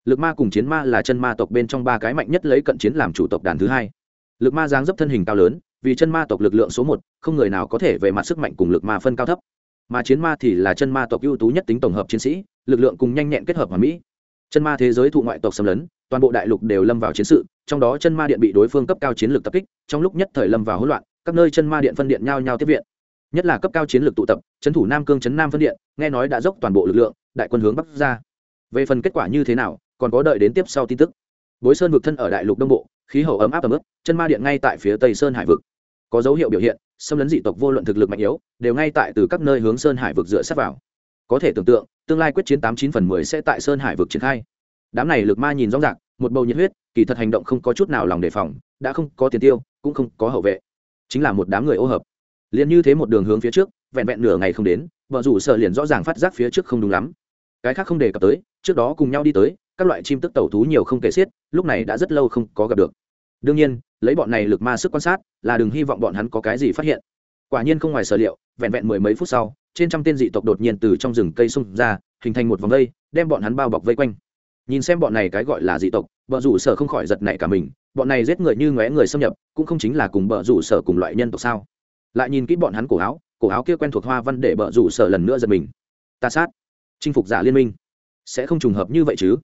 [SPEAKER 1] Lực ma cùng chiến ma là chân ma tộc bên trong ba cái mạnh nhất lấy cận chiến làm chủ tộc đàn thứ hai. Lực ma giáng dấp thân hình cao lớn, vì chân ma tộc lực lượng số một, không người nào có thể về mặt sức mạnh cùng lực ma phân cao thấp. Mà chiến ma thì là chân ma tộc ưu tú nhất tính tổng hợp chiến sĩ, lực lượng cùng nhanh nhẹn kết hợp hòa mỹ. Chân ma thế giới thụ ngoại tộc xâm lấn toàn bộ đại lục đều lâm vào chiến sự, trong đó chân ma điện bị đối phương cấp cao chiến lược tập kích, trong lúc nhất thời lâm vào hỗn loạn, các nơi chân ma điện phân điện nhau nhau tiếp viện. Nhất là cấp cao chiến lược tụ tập trấn thủ nam cương trấn nam phân điện, nghe nói đã dốc toàn bộ lực lượng, đại quân hướng bắc ra. Về phần kết quả như thế nào, còn có đợi đến tiếp sau tin tức. Bối sơn vực thân ở đại lục đông bộ, khí hậu ấm áp ấm ức, chân ma điện ngay tại phía tây sơn hải vực. Có dấu hiệu biểu hiện, xâm lấn dị tộc vô luận thực lực mạnh yếu, đều ngay tại từ các nơi hướng sơn hải vực dựa sát vào. Có thể tưởng tượng, tương lai quyết chiến tám chín phần mười sẽ tại sơn hải vực triển khai đám này lực ma nhìn rõ ràng, một bầu nhiệt huyết, kỳ thật hành động không có chút nào lòng đề phòng, đã không có tiền tiêu, cũng không có hậu vệ. Chính là một đám người ô hợp. Liền như thế một đường hướng phía trước, vẹn vẹn nửa ngày không đến vợ rủ sợ liền rõ ràng phát giác phía trước không đúng lắm. Cái khác không đề cập tới, trước đó cùng nhau đi tới, các loại chim tức tẩu thú nhiều không kể xiết, lúc này đã rất lâu không có gặp được. Đương nhiên, lấy bọn này lực ma sức quan sát, là đừng hy vọng bọn hắn có cái gì phát hiện. Quả nhiên không ngoài sở liệu, vẹn vẹn mười mấy phút sau, trên trăm tên dị tộc đột nhiên từ trong rừng cây xung ra, hình thành một vòng vây, đem bọn hắn bao bọc vây quanh nhìn xem bọn này cái gọi là dị tộc bờ rủ sở không khỏi giật nảy cả mình, bọn này giết người như ngóe người xâm nhập, cũng không chính là cùng bờ rủ sở cùng loại nhân tộc sao? Lại nhìn kỹ bọn hắn cổ áo cổ áo kia quen thuộc hoa văn để bờ rủ sở lần nữa giật mình. Ta sát. Chinh phục giả liên minh. Sẽ không trùng hợp như vậy chứ?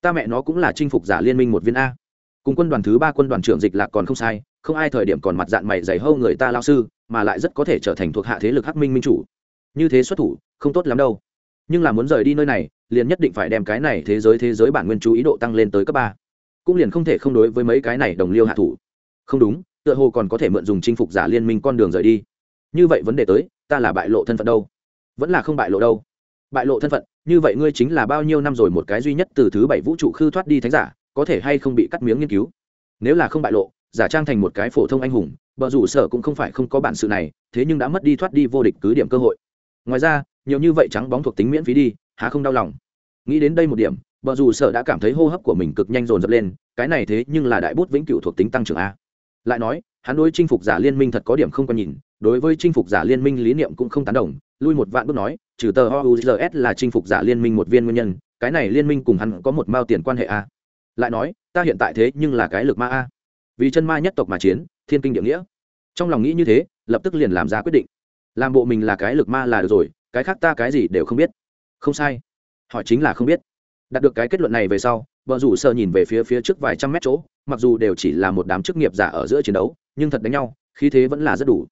[SPEAKER 1] Ta mẹ nó cũng là chinh phục giả liên minh một viên a. Cùng quân đoàn thứ ba quân đoàn trưởng dịch lạc còn không sai, không ai thời điểm còn mặt dạng mày dày hâu người ta lao sư, mà lại rất có thể trở thành thuộc hạ thế lực hắc minh minh chủ. Như thế xuất thủ, không tốt lắm đâu. Nhưng là muốn rời đi nơi này liền nhất định phải đem cái này thế giới thế giới bản nguyên chú ý độ tăng lên tới cấp ba. Cũng liền không thể không đối với mấy cái này đồng liêu hạ thủ. Không đúng, tựa hồ còn có thể mượn dùng chinh phục giả liên minh con đường rời đi. Như vậy vấn đề tới, ta là bại lộ thân phận đâu? Vẫn là không bại lộ đâu? Bại lộ thân phận, như vậy ngươi chính là bao nhiêu năm rồi một cái duy nhất từ thứ bảy vũ trụ khư thoát đi thánh giả, có thể hay không bị cắt miếng nghiên cứu? Nếu là không bại lộ, giả trang thành một cái phổ thông anh hùng, bờ rủ sở cũng không phải không có bản sự này, thế nhưng đã mất đi thoát đi vô địch cứ điểm cơ hội. Ngoài ra nhiều như vậy trắng bóng thuộc tính miễn phí đi, há không đau lòng. Nghĩ đến đây một điểm, bờ dù sợ đã cảm thấy hô hấp của mình cực nhanh dồn dập lên, cái này thế nhưng là đại bút vĩnh cửu thuộc tính tăng trưởng a. Lại nói, hắn đối chinh phục giả liên minh thật có điểm không có nhìn, đối với chinh phục giả liên minh lý niệm cũng không tán đồng, lui một vạn bước nói, trừ tờ S là chinh phục giả liên minh một viên nguyên nhân, cái này liên minh cùng hắn có một mao tiền quan hệ a. Lại nói, ta hiện tại thế nhưng là cái lực ma a. Vì chân ma nhất tộc mà chiến, thiên kinh địa nghĩa. Trong lòng nghĩ như thế, lập tức liền làm ra quyết định. Làm bộ mình là cái lực ma là được rồi cái khác ta cái gì đều không biết. Không sai. Họ chính là không biết. Đạt được cái kết luận này về sau, vợ rủ sợ nhìn về phía phía trước vài trăm mét chỗ, mặc dù đều chỉ là một đám chức nghiệp giả ở giữa chiến đấu, nhưng thật đánh nhau, khí thế vẫn là rất đủ.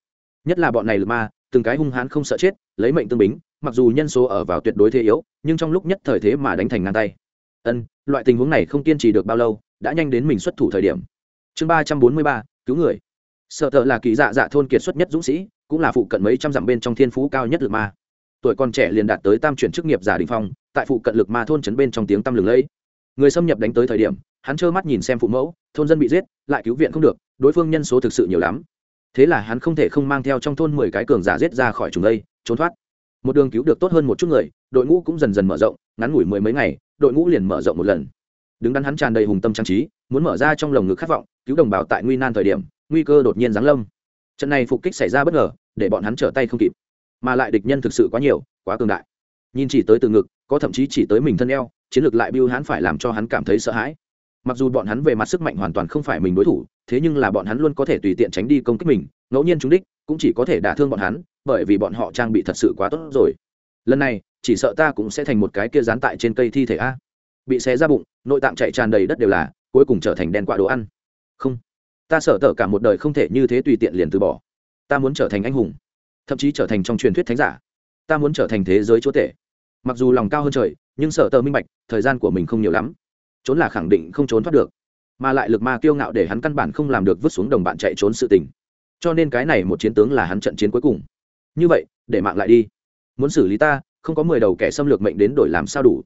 [SPEAKER 1] Nhất là bọn này lực ma, từng cái hung hãn không sợ chết, lấy mệnh tương bính, mặc dù nhân số ở vào tuyệt đối thế yếu, nhưng trong lúc nhất thời thế mà đánh thành ngang tay. Ân, loại tình huống này không kiên trì được bao lâu, đã nhanh đến mình xuất thủ thời điểm. Chương ba trăm bốn mươi ba, cứu người. Sợ thợ là kỳ dạ dạ thôn kiệt xuất nhất dũng sĩ, cũng là phụ cận mấy trăm dặm bên trong thiên phú cao nhất lực ma tuổi còn trẻ liền đạt tới tam chuyển chức nghiệp giả đình phong, tại phụ cận lực ma thôn trấn bên trong tiếng tăm lừng lẫy. Người xâm nhập đánh tới thời điểm, hắn trơ mắt nhìn xem phụ mẫu, thôn dân bị giết, lại cứu viện không được, đối phương nhân số thực sự nhiều lắm. Thế là hắn không thể không mang theo trong thôn mười cái cường giả giết ra khỏi trùng đây trốn thoát. Một đường cứu được tốt hơn một chút người, đội ngũ cũng dần dần mở rộng, ngắn ngủi mười mấy ngày, đội ngũ liền mở rộng một lần. Đứng đắn hắn tràn đầy hùng tâm trang trí, muốn mở ra trong lồng ngực khát vọng, cứu đồng bào tại nguy nan thời điểm, nguy cơ đột nhiên giáng lâm. Trận này phục kích xảy ra bất ngờ, để bọn hắn trở tay không kịp mà lại địch nhân thực sự quá nhiều, quá cường đại. Nhìn chỉ tới từ ngực, có thậm chí chỉ tới mình thân eo, chiến lược lại biêu hắn phải làm cho hắn cảm thấy sợ hãi. Mặc dù bọn hắn về mặt sức mạnh hoàn toàn không phải mình đối thủ, thế nhưng là bọn hắn luôn có thể tùy tiện tránh đi công kích mình, ngẫu nhiên trúng đích, cũng chỉ có thể đả thương bọn hắn, bởi vì bọn họ trang bị thật sự quá tốt rồi. Lần này, chỉ sợ ta cũng sẽ thành một cái kia dán tại trên cây thi thể a. Bị xé ra bụng, nội tạng chạy tràn đầy đất đều là, cuối cùng trở thành đen quạ đồ ăn. Không, ta sợ tở cả một đời không thể như thế tùy tiện liền từ bỏ. Ta muốn trở thành anh hùng thậm chí trở thành trong truyền thuyết thánh giả. Ta muốn trở thành thế giới chúa tể. Mặc dù lòng cao hơn trời, nhưng sợ tờ minh bạch, thời gian của mình không nhiều lắm. Trốn là khẳng định không trốn thoát được, mà lại lực ma kiêu ngạo để hắn căn bản không làm được vứt xuống đồng bạn chạy trốn sự tình. Cho nên cái này một chiến tướng là hắn trận chiến cuối cùng. Như vậy, để mạng lại đi. Muốn xử lý ta, không có mười đầu kẻ xâm lược mệnh đến đổi làm sao đủ.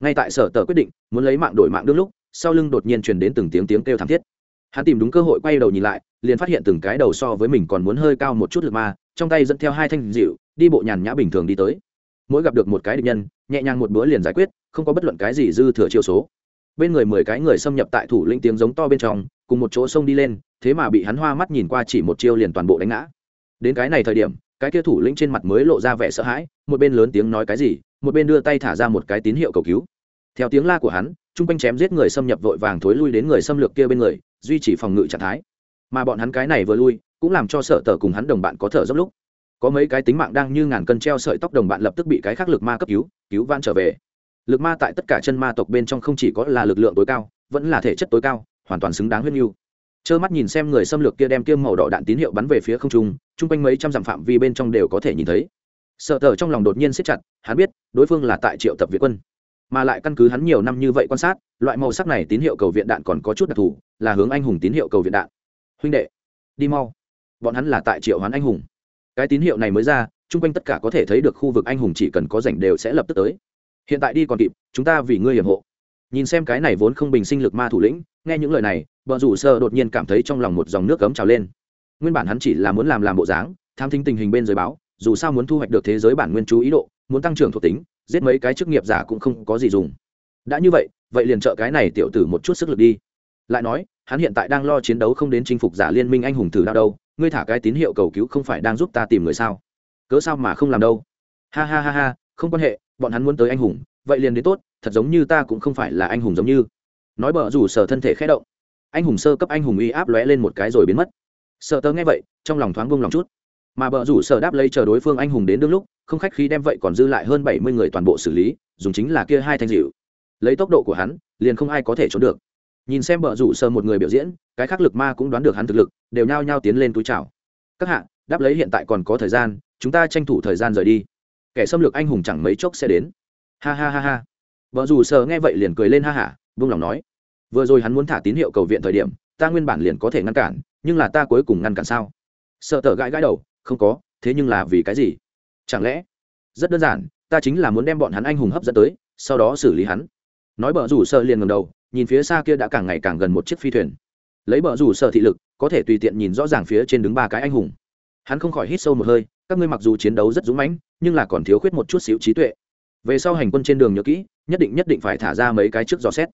[SPEAKER 1] Ngay tại sở tờ quyết định, muốn lấy mạng đổi mạng đương lúc, sau lưng đột nhiên truyền đến từng tiếng tiếng kêu thảm thiết. Hắn tìm đúng cơ hội quay đầu nhìn lại, liền phát hiện từng cái đầu so với mình còn muốn hơi cao một chút lực ma trong tay dẫn theo hai thanh dịu, đi bộ nhàn nhã bình thường đi tới. Mỗi gặp được một cái địch nhân, nhẹ nhàng một bữa liền giải quyết, không có bất luận cái gì dư thừa chiêu số. Bên người mười cái người xâm nhập tại thủ lĩnh tiếng giống to bên trong, cùng một chỗ sông đi lên, thế mà bị hắn hoa mắt nhìn qua chỉ một chiêu liền toàn bộ đánh ngã. Đến cái này thời điểm, cái kia thủ lĩnh trên mặt mới lộ ra vẻ sợ hãi, một bên lớn tiếng nói cái gì, một bên đưa tay thả ra một cái tín hiệu cầu cứu. Theo tiếng la của hắn chung quanh chém giết người xâm nhập vội vàng thối lui đến người xâm lược kia bên người, duy trì phòng ngự trạng thái mà bọn hắn cái này vừa lui, cũng làm cho sở tờ cùng hắn đồng bạn có thở dốc lúc. Có mấy cái tính mạng đang như ngàn cân treo sợi tóc đồng bạn lập tức bị cái khác lực ma cấp cứu cứu van trở về. Lực ma tại tất cả chân ma tộc bên trong không chỉ có là lực lượng tối cao, vẫn là thể chất tối cao, hoàn toàn xứng đáng huyết mưu trơ mắt nhìn xem người xâm lược kia đem kiêm màu đỏ đạn tín hiệu bắn về phía không trung, chung quanh mấy trăm dặm phạm vi bên trong đều có thể nhìn thấy. Sợ tờ trong lòng đột nhiên siết chặt, hắn biết, đối phương là tại triệu tập việt quân. Mà lại căn cứ hắn nhiều năm như vậy quan sát, loại màu sắc này tín hiệu cầu viện đạn còn có chút đặc thù, là hướng anh hùng tín hiệu cầu viện đạn huynh đệ, đi mau. Bọn hắn là tại triệu hoán anh hùng. Cái tín hiệu này mới ra, chung quanh tất cả có thể thấy được khu vực anh hùng chỉ cần có rảnh đều sẽ lập tức tới. Hiện tại đi còn kịp, chúng ta vì ngươi hiểm hộ. Nhìn xem cái này vốn không bình sinh lực ma thủ lĩnh, nghe những lời này vợ rủ sơ đột nhiên cảm thấy trong lòng một dòng nước cấm trào lên. Nguyên bản hắn chỉ là muốn làm làm bộ dáng, tham thính tình hình bên giới báo, dù sao muốn thu hoạch được thế giới bản nguyên chú ý độ, muốn tăng trưởng thuộc tính, giết mấy cái chức nghiệp giả cũng không có gì dùng. Đã như vậy vậy liền trợ cái này tiểu tử một chút sức lực đi. Lại nói hắn hiện tại đang lo chiến đấu không đến chinh phục giả liên minh anh hùng thử đao đâu, ngươi thả cái tín hiệu cầu cứu không phải đang giúp ta tìm người sao? Cớ sao mà không làm đâu? Ha ha ha ha, không quan hệ, bọn hắn muốn tới anh hùng, vậy liền đến tốt, thật giống như ta cũng không phải là anh hùng giống như. Nói bờ rủ sở thân thể khẽ động. Anh hùng sơ cấp anh hùng uy áp lóe lên một cái rồi biến mất. Sợ tớ nghe vậy, trong lòng thoáng buông lòng chút. Mà bờ rủ sở đáp lấy chờ đối phương anh hùng đến đương lúc, không khách khí đem vậy còn dư lại hơn bảy mươi người toàn bộ xử lý, dùng chính là kia hai thanh dịu. Lấy tốc độ của hắn, liền không ai có thể trốn được nhìn xem bờ rủ sơ một người biểu diễn, cái khắc lực ma cũng đoán được hắn thực lực, đều nhao nhao tiến lên túi chào. Các hạ, đáp lấy hiện tại còn có thời gian, chúng ta tranh thủ thời gian rời đi. Kẻ xâm lược anh hùng chẳng mấy chốc sẽ đến. Ha ha ha ha. Vợ dù sờ nghe vậy liền cười lên ha hả vung lòng nói. Vừa rồi hắn muốn thả tín hiệu cầu viện thời điểm, ta nguyên bản liền có thể ngăn cản, nhưng là ta cuối cùng ngăn cản sao? Sợ tờ gãi gãi đầu, không có, thế nhưng là vì cái gì? Chẳng lẽ? Rất đơn giản, ta chính là muốn đem bọn hắn anh hùng hấp dẫn tới, sau đó xử lý hắn. Nói bờ rủ sơ liền ngầm đầu nhìn phía xa kia đã càng ngày càng gần một chiếc phi thuyền. Lấy bờ rủ sở thị lực, có thể tùy tiện nhìn rõ ràng phía trên đứng ba cái anh hùng. Hắn không khỏi hít sâu một hơi, các ngươi mặc dù chiến đấu rất dũng mãnh, nhưng là còn thiếu khuyết một chút xíu trí tuệ. Về sau hành quân trên đường nhớ kỹ, nhất định nhất định phải thả ra mấy cái trước dò xét.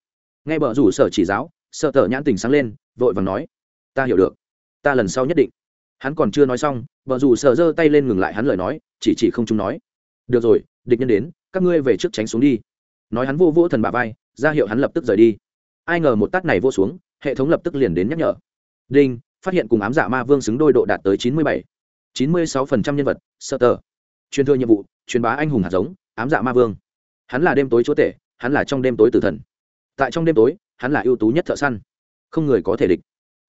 [SPEAKER 1] Nghe bờ rủ sở chỉ giáo, sợ tờ nhãn tình sáng lên, vội vàng nói, ta hiểu được. Ta lần sau nhất định. Hắn còn chưa nói xong, bờ rủ sở giơ tay lên ngừng lại hắn lời nói, chỉ chỉ không chúng nói, được rồi, địch nhân đến, các ngươi về trước tránh xuống đi. Nói hắn vô vô thần bà vai, ra hiệu hắn lập tức rời đi ai ngờ một tát này vô xuống, hệ thống lập tức liền đến nhắc nhở. Đinh, phát hiện cùng ám dạ ma vương xứng đôi độ đạt tới chín mươi bảy, chín mươi sáu phần trăm nhân vật sơ tờ. Truyền thừa nhiệm vụ, truyền bá anh hùng hạt giống, ám dạ ma vương. Hắn là đêm tối chúa tể, hắn là trong đêm tối tử thần. Tại trong đêm tối, hắn là ưu tú nhất thợ săn. Không người có thể địch.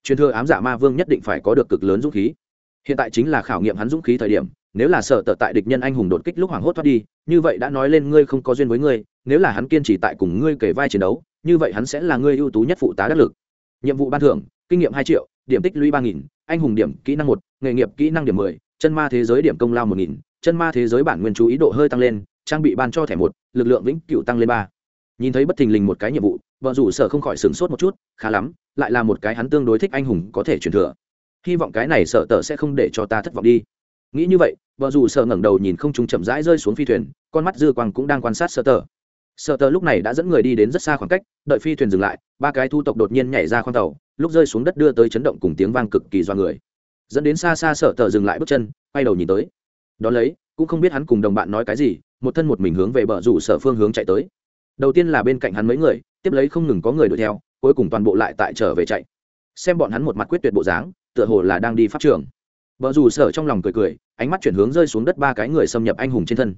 [SPEAKER 1] Truyền thừa ám dạ ma vương nhất định phải có được cực lớn dũng khí. Hiện tại chính là khảo nghiệm hắn dũng khí thời điểm, nếu là sợ tợ tại địch nhân anh hùng đột kích lúc hoảng hốt thoát đi, như vậy đã nói lên ngươi không có duyên với ngươi, nếu là hắn kiên trì tại cùng ngươi kể vai chiến đấu như vậy hắn sẽ là người ưu tú nhất phụ tá đắc lực. Nhiệm vụ ban thưởng, kinh nghiệm hai triệu, điểm tích lũy ba nghìn, anh hùng điểm kỹ năng một, nghề nghiệp kỹ năng điểm mười, chân ma thế giới điểm công lao một nghìn, chân ma thế giới bản nguyên chú ý độ hơi tăng lên, trang bị ban cho thẻ một, lực lượng vĩnh cựu tăng lên ba. Nhìn thấy bất thình lình một cái nhiệm vụ, vợ rủ sở không khỏi sửng sốt một chút, khá lắm, lại là một cái hắn tương đối thích anh hùng có thể truyền thừa. Hy vọng cái này sợ tờ sẽ không để cho ta thất vọng đi. Nghĩ như vậy, vợ rủ sở ngẩng đầu nhìn không trung chậm rãi rơi xuống phi thuyền, con mắt dư quang cũng đang quan sát sở tờ sợ tờ lúc này đã dẫn người đi đến rất xa khoảng cách, đợi phi thuyền dừng lại, ba cái thu tộc đột nhiên nhảy ra khoang tàu, lúc rơi xuống đất đưa tới chấn động cùng tiếng vang cực kỳ do người. Dẫn đến xa xa sợ tờ dừng lại bước chân, quay đầu nhìn tới. Đ ó lấy, cũng không biết hắn cùng đồng bạn nói cái gì, một thân một mình hướng về bờ rủ sở phương hướng chạy tới. Đầu tiên là bên cạnh hắn mấy người, tiếp lấy không ngừng có người đuổi theo, cuối cùng toàn bộ lại tại trở về chạy. Xem bọn hắn một mặt quyết tuyệt bộ dáng, tựa hồ là đang đi pháp trường. Vợ dù sở trong lòng cười cười, ánh mắt chuyển hướng rơi xuống đất ba cái người xâm nhập anh hùng trên thân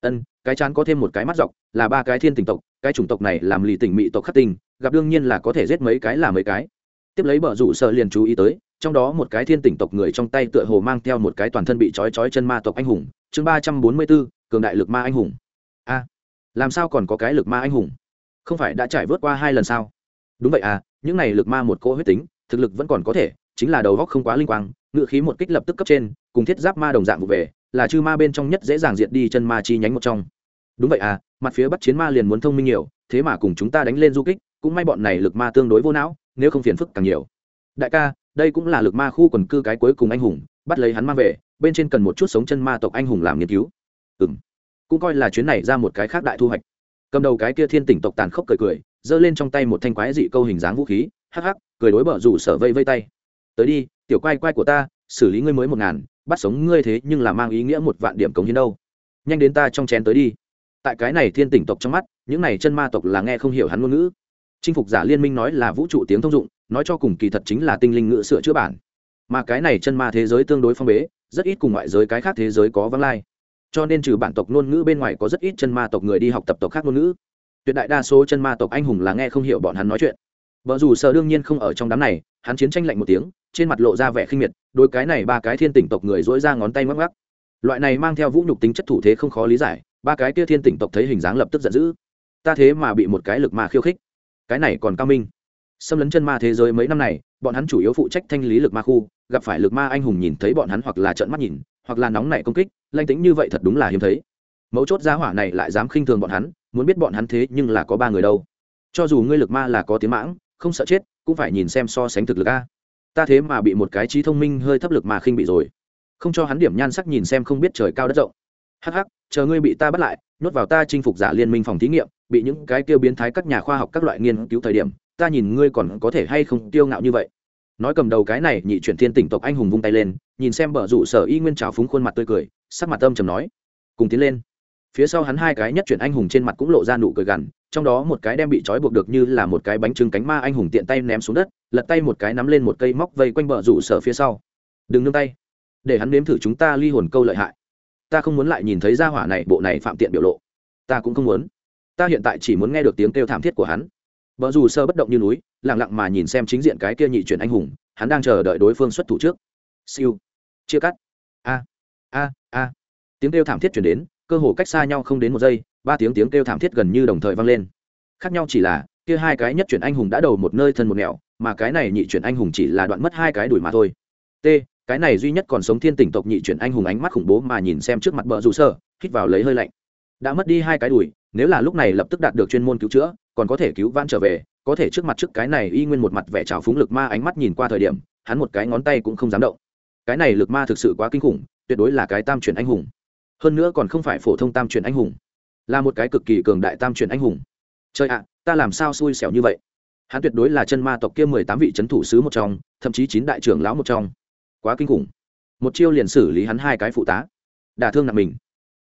[SPEAKER 1] ân cái chán có thêm một cái mắt dọc là ba cái thiên tình tộc cái chủng tộc này làm lì tỉnh mị tộc khắc tình, gặp đương nhiên là có thể giết mấy cái là mấy cái. Tiếp lấy bờ rủ sợ liền chú ý tới trong đó một cái thiên tỉnh tộc người trong tay tựa hồ mang theo một cái toàn thân bị trói trói chân ma tộc anh hùng. Chương ba trăm bốn mươi bốn cường đại lực ma anh hùng. A làm sao còn có cái lực ma anh hùng? Không phải đã trải vớt qua hai lần sao? Đúng vậy à những này lực ma một cỗ huyết tính thực lực vẫn còn có thể chính là đầu góc không quá linh quang ngự khí một kích lập tức cấp trên cùng thiết giáp ma đồng dạng vụ về là chư ma bên trong nhất dễ dàng diệt đi chân ma chi nhánh một trong. Đúng vậy à mặt phía bắt chiến ma liền muốn thông minh nhiều, thế mà cùng chúng ta đánh lên du kích, cũng may bọn này lực ma tương đối vô não, nếu không phiền phức càng nhiều. Đại ca, đây cũng là lực ma khu quần cư cái cuối cùng anh hùng, bắt lấy hắn mang về, bên trên cần một chút sống chân ma tộc anh hùng làm nghiên cứu. Ừ m cũng coi là chuyến này ra một cái khác đại thu hoạch. Cầm đầu cái kia thiên tỉnh tộc tàn khốc cười cười, giơ lên trong tay một thanh quái dị câu hình dáng vũ khí, hắc hắc, cười đối bờ rủ sở vây vây tay. Tới đi, tiểu quay quay của ta, xử lý ngươi mới một ngàn bắt sống ngươi thế nhưng là mang ý nghĩa một vạn điểm cống hiến đâu. Nhanh đến ta trong chén tới đi. Tại cái này thiên tỉnh tộc trong mắt, những này chân ma tộc là nghe không hiểu hắn ngôn ngữ. Chinh phục giả liên minh nói là vũ trụ tiếng thông dụng, nói cho cùng kỳ thật chính là tinh linh ngữ sửa chữa bản. Mà cái này chân ma thế giới tương đối phong bế, rất ít cùng ngoại giới cái khác thế giới có vắng lai. Cho nên trừ bản tộc ngôn ngữ bên ngoài có rất ít chân ma tộc người đi học tập tộc khác ngôn ngữ. Tuyệt đại đa số chân ma tộc anh hùng là nghe không hiểu bọn hắn nói chuyện. Vợ dù sợ đương nhiên không ở trong đám này, hắn chiến tranh lạnh một tiếng trên mặt lộ ra vẻ khinh miệt đôi cái này ba cái thiên tỉnh tộc người dỗi ra ngón tay ngoắc ngoắc. Loại này mang theo vũ nhục tính chất thủ thế không khó lý giải, ba cái kia thiên tỉnh tộc thấy hình dáng lập tức giận dữ. Ta thế mà bị một cái lực ma khiêu khích. Cái này còn cao minh. Xâm lấn chân ma thế giới mấy năm này, bọn hắn chủ yếu phụ trách thanh lý lực ma khu, gặp phải lực ma anh hùng nhìn thấy bọn hắn hoặc là trợn mắt nhìn, hoặc là nóng nảy công kích, lanh tính như vậy thật đúng là hiếm thấy. Mấu chốt gia hỏa này lại dám khinh thường bọn hắn, muốn biết bọn hắn thế nhưng là có ba người đâu. Cho dù ngươi lực ma là có tiếng mãng, không sợ chết, cũng phải nhìn xem so sánh thực lực a ta thế mà bị một cái trí thông minh hơi thấp lực mà khinh bị rồi. Không cho hắn điểm nhan sắc nhìn xem không biết trời cao đất rộng. Hắc hắc, chờ ngươi bị ta bắt lại, nhốt vào ta chinh phục giả liên minh phòng thí nghiệm, bị những cái kêu biến thái các nhà khoa học các loại nghiên cứu thời điểm, ta nhìn ngươi còn có thể hay không tiêu ngạo như vậy. Nói cầm đầu cái này nhị chuyển thiên tỉnh tộc anh hùng vung tay lên, nhìn xem bờ rủ sở y nguyên trào phúng khuôn mặt tươi cười, sắc mặt âm trầm nói, cùng tiến lên phía sau hắn hai cái nhất chuyển anh hùng trên mặt cũng lộ ra nụ cười gằn, trong đó một cái đem bị trói buộc được như là một cái bánh trưng cánh ma anh hùng tiện tay ném xuống đất, lật tay một cái nắm lên một cây móc vây quanh bờ rủ sở phía sau. Đừng nương tay, để hắn nếm thử chúng ta ly hồn câu lợi hại. Ta không muốn lại nhìn thấy gia hỏa này, bộ này phạm tiện biểu lộ. Ta cũng không muốn. Ta hiện tại chỉ muốn nghe được tiếng kêu thảm thiết của hắn. Vợ dù sơ bất động như núi lẳng lặng mà nhìn xem chính diện cái kia nhị chuyển anh hùng, hắn đang chờ đợi đối phương xuất thủ trước. Siêu. Chia cắt. A a a. Tiếng kêu thảm thiết chuyển đến cơ hồ cách xa nhau không đến một giây, ba tiếng tiếng kêu thảm thiết gần như đồng thời vang lên. Khác nhau chỉ là, kia hai cái nhất chuyển anh hùng đã đầu một nơi thân một nẻo, mà cái này nhị chuyển anh hùng chỉ là đoạn mất hai cái đuổi mà thôi. T, cái này duy nhất còn sống thiên tỉnh tộc nhị chuyển anh hùng ánh mắt khủng bố mà nhìn xem trước mặt bờ rủ sơ, hít vào lấy hơi lạnh. Đã mất đi hai cái đùi nếu là lúc này lập tức đạt được chuyên môn cứu chữa, còn có thể cứu vãn trở về, có thể trước mặt trước cái này y nguyên một mặt vẻ trào phúng lực ma ánh mắt nhìn qua thời điểm, hắn một cái ngón tay cũng không dám động. Cái này lực ma thực sự quá kinh khủng, tuyệt đối là cái tam chuyển anh hùng hơn nữa còn không phải phổ thông tam truyền anh hùng, là một cái cực kỳ cường đại tam truyền anh hùng. Trời ạ, ta làm sao xui xẻo như vậy? Hắn tuyệt đối là chân ma tộc kia mười tám vị c h ấ n thủ sứ một trong, thậm chí chín đại trưởng lão một trong. Quá kinh khủng. Một chiêu liền xử lý hắn hai cái phụ tá. Đả thương nặng mình.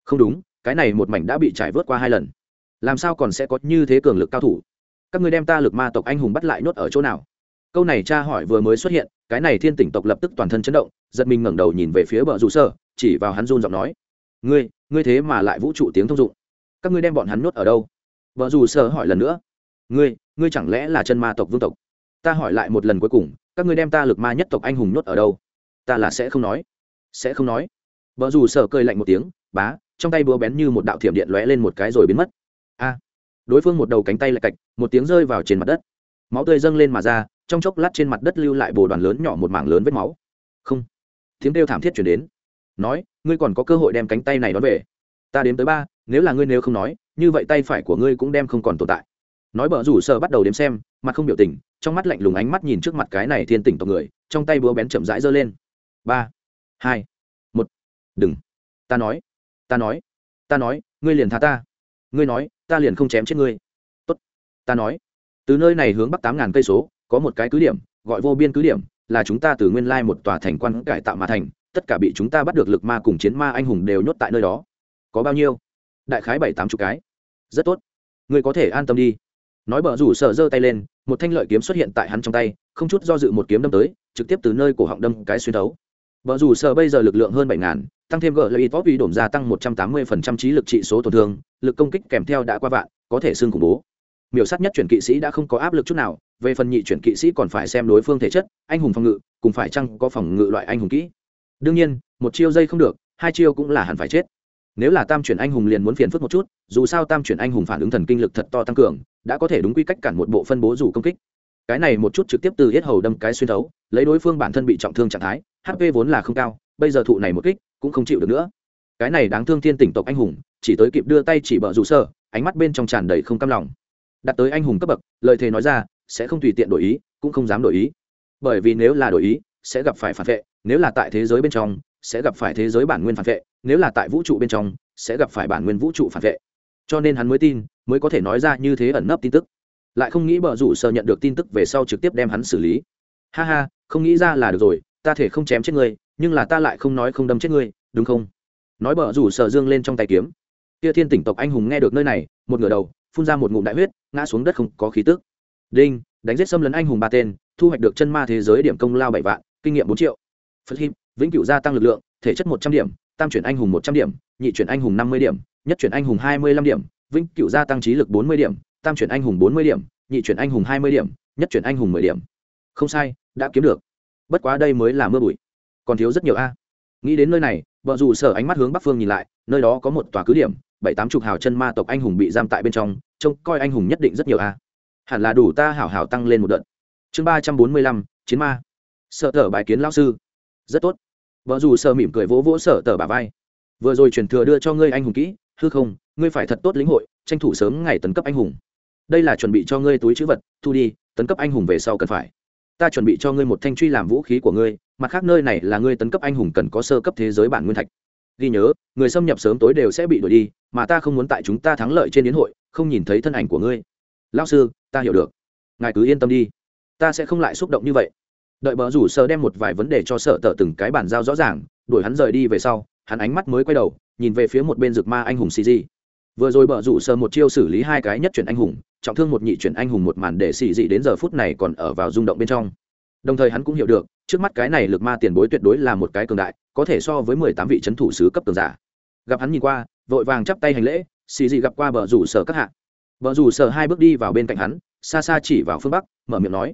[SPEAKER 1] Không đúng, cái này một mảnh đã bị trải vớt qua hai lần. Làm sao còn sẽ có như thế cường lực cao thủ? Các người đem ta lực ma tộc anh hùng bắt lại nhốt ở chỗ nào? Câu này cha hỏi vừa mới xuất hiện, cái này thiên tỉnh tộc lập tức toàn thân chấn động, giật mình ngẩng đầu nhìn về phía bờ rủ sơ, chỉ vào hắn run giọng nói ngươi ngươi thế mà lại vũ trụ tiếng thông dụng. Các ngươi đem bọn hắn nuốt ở đâu? Vợ dù sợ hỏi lần nữa. Ngươi ngươi chẳng lẽ là chân ma tộc vương tộc? Ta hỏi lại một lần cuối cùng, các ngươi đem ta lực ma nhất tộc anh hùng nuốt ở đâu? Ta là sẽ không nói. Sẽ không nói. Vợ dù sợ cười lạnh một tiếng, bá, trong tay búa bén như một đạo thiểm điện lóe lên một cái rồi biến mất. A. Đối phương một đầu cánh tay lại cạch, một tiếng rơi vào trên mặt đất. Máu tươi dâng lên mà ra, trong chốc lát trên mặt đất lưu lại bồ đoàn lớn nhỏ một mảng lớn vết máu. Không. Tiếng kêu thảm thiết chuyển đến nói, ngươi còn có cơ hội đem cánh tay này đón về. Ta đếm tới ba, nếu là ngươi nếu không nói, như vậy tay phải của ngươi cũng đem không còn tồn tại. Nói bờ rủ sợ bắt đầu đếm xem, mặt không biểu tình, trong mắt lạnh lùng ánh mắt nhìn trước mặt cái này thiên tỉnh tộc người, trong tay búa bén chậm rãi giơ lên. Ba, hai, một, đừng. Ta nói ta nói ta nói, ngươi liền tha ta. Ngươi nói, ta liền không chém chết ngươi. Tốt. Ta nói, từ nơi này hướng bắc tám ngàn cây số, có một cái cứ điểm, gọi vô biên cứ điểm, là chúng ta từ nguyên lai một tòa thành quan cải tạo mà thành tất cả bị chúng ta bắt được lực ma cùng chiến ma anh hùng đều nhốt tại nơi đó. Có bao nhiêu? Đại khái bảy, tám chục cái. Rất tốt. Ngươi có thể an tâm đi. Nói bờ rủ sợ giơ tay lên, một thanh lợi kiếm xuất hiện tại hắn trong tay, không chút do dự một kiếm đâm tới, trực tiếp từ nơi cổ họng đâm cái xuyên thấu. Bờ rủ sợ bây giờ lực lượng hơn bảy ngàn, tăng thêm gờ lợi top vì đổm gia tăng một trăm tám mươi phần trăm trí lực trị số tổn thương, lực công kích kèm theo đã qua vạn, có thể xương khủng bố. Miểu sát nhất chuyển kỵ sĩ đã không có áp lực chút nào, về phần nhị chuyển kỵ sĩ còn phải xem đối phương thể chất, anh hùng phòng ngự, cùng phải chăng có phòng ngự loại anh hùng kỹ đương nhiên, một chiêu dây không được, hai chiêu cũng là hẳn phải chết. Nếu là tam chuyển anh hùng liền muốn phiền phức một chút, dù sao tam chuyển anh hùng phản ứng thần kinh lực thật to tăng cường, đã có thể đúng quy cách cản một bộ phân bố dù công kích. Cái này một chút trực tiếp từ yết hầu đâm cái xuyên thấu, lấy đối phương bản thân bị trọng thương trạng thái hp vốn là không cao, bây giờ thụ này một kích, cũng không chịu được nữa. Cái này đáng thương thiên tỉnh tộc anh hùng, chỉ tới kịp đưa tay chỉ bờ rủ sơ, ánh mắt bên trong tràn đầy không cam lòng. Đặt tới anh hùng cấp bậc, lời thề nói ra, sẽ không tùy tiện đổi ý, cũng không dám đổi ý. Bởi vì nếu là đổi ý sẽ gặp phải phản vệ, nếu là tại thế giới bên trong, sẽ gặp phải thế giới bản nguyên phản vệ, nếu là tại vũ trụ bên trong, sẽ gặp phải bản nguyên vũ trụ phản vệ. Cho nên hắn mới tin, mới có thể nói ra như thế ẩn nấp tin tức. Lại không nghĩ bờ rủ sơ nhận được tin tức về sau trực tiếp đem hắn xử lý. Ha ha, không nghĩ ra là được rồi, ta thể không chém chết ngươi, nhưng là ta lại không nói không đâm chết ngươi, đúng không? Nói bờ rủ sơ dương lên trong tay kiếm. Kia thiên tỉnh tộc anh hùng nghe được nơi này, một ngửa đầu, phun ra một ngụm đại huyết, ngã xuống đất không có khí tức. Đinh, đánh giết xâm lấn anh hùng ba tên, thu hoạch được chân ma thế giới điểm công lao bảy vạn kinh nghiệm bốn triệu. Phật him, vĩnh cửu gia tăng lực lượng, thể chất một trăm điểm, tam chuyển anh hùng một trăm điểm, nhị chuyển anh hùng năm mươi điểm, nhất chuyển anh hùng hai mươi lăm điểm, vĩnh cửu gia tăng trí lực bốn mươi điểm, tam chuyển anh hùng bốn mươi điểm, nhị chuyển anh hùng hai mươi điểm, nhất chuyển anh hùng mười điểm. Không sai, đã kiếm được. Bất quá đây mới là mưa bụi. Còn thiếu rất nhiều a. Nghĩ đến nơi này, vợ dù sở ánh mắt hướng bắc phương nhìn lại, nơi đó có một tòa cứ điểm, bảy tám chục hào chân ma tộc anh hùng bị giam tại bên trong, trông coi anh hùng nhất định rất nhiều a. Hẳn là đủ ta hảo hảo tăng lên một đợt. Chương ba trăm bốn mươi lăm, chiến ma sợ tờ bài kiến lao sư. Rất tốt. Vợ dù sợ mỉm cười vỗ vỗ sợ tờ bà vai. Vừa rồi truyền thừa đưa cho ngươi anh hùng kỹ, hư không, ngươi phải thật tốt lĩnh hội, tranh thủ sớm ngày tấn cấp anh hùng. Đây là chuẩn bị cho ngươi túi chữ vật, thu đi, tấn cấp anh hùng về sau cần phải. Ta chuẩn bị cho ngươi một thanh truy làm vũ khí của ngươi, mặt khác nơi này là ngươi tấn cấp anh hùng cần có sơ cấp thế giới bản nguyên thạch. Ghi nhớ, người xâm nhập sớm tối đều sẽ bị đuổi đi, mà ta không muốn tại chúng ta thắng lợi trên đến hội, không nhìn thấy thân ảnh của ngươi. Lao sư, ta hiểu được. Ngài cứ yên tâm đi. Ta sẽ không lại xúc động như vậy đợi bờ rủ sơ đem một vài vấn đề cho sợ tờ từng cái bản giao rõ ràng, đuổi hắn rời đi về sau, hắn ánh mắt mới quay đầu, nhìn về phía một bên rực ma anh hùng cg vừa rồi bờ rủ sơ một chiêu xử lý hai cái nhất chuyển anh hùng, trọng thương một nhị chuyển anh hùng một màn để xì dị đến giờ phút này còn ở vào rung động bên trong. Đồng thời hắn cũng hiểu được, trước mắt cái này lực ma tiền bối tuyệt đối là một cái cường đại, có thể so với mười tám vị c h ấ n thủ sứ cấp cường giả. Gặp hắn nhìn qua, vội vàng chắp tay hành lễ, xì dị gặp qua bờ rủ sở các hạ. Bờ rủ sở hai bước đi vào bên cạnh hắn, xa xa chỉ vào phương bắc, mở miệng nói,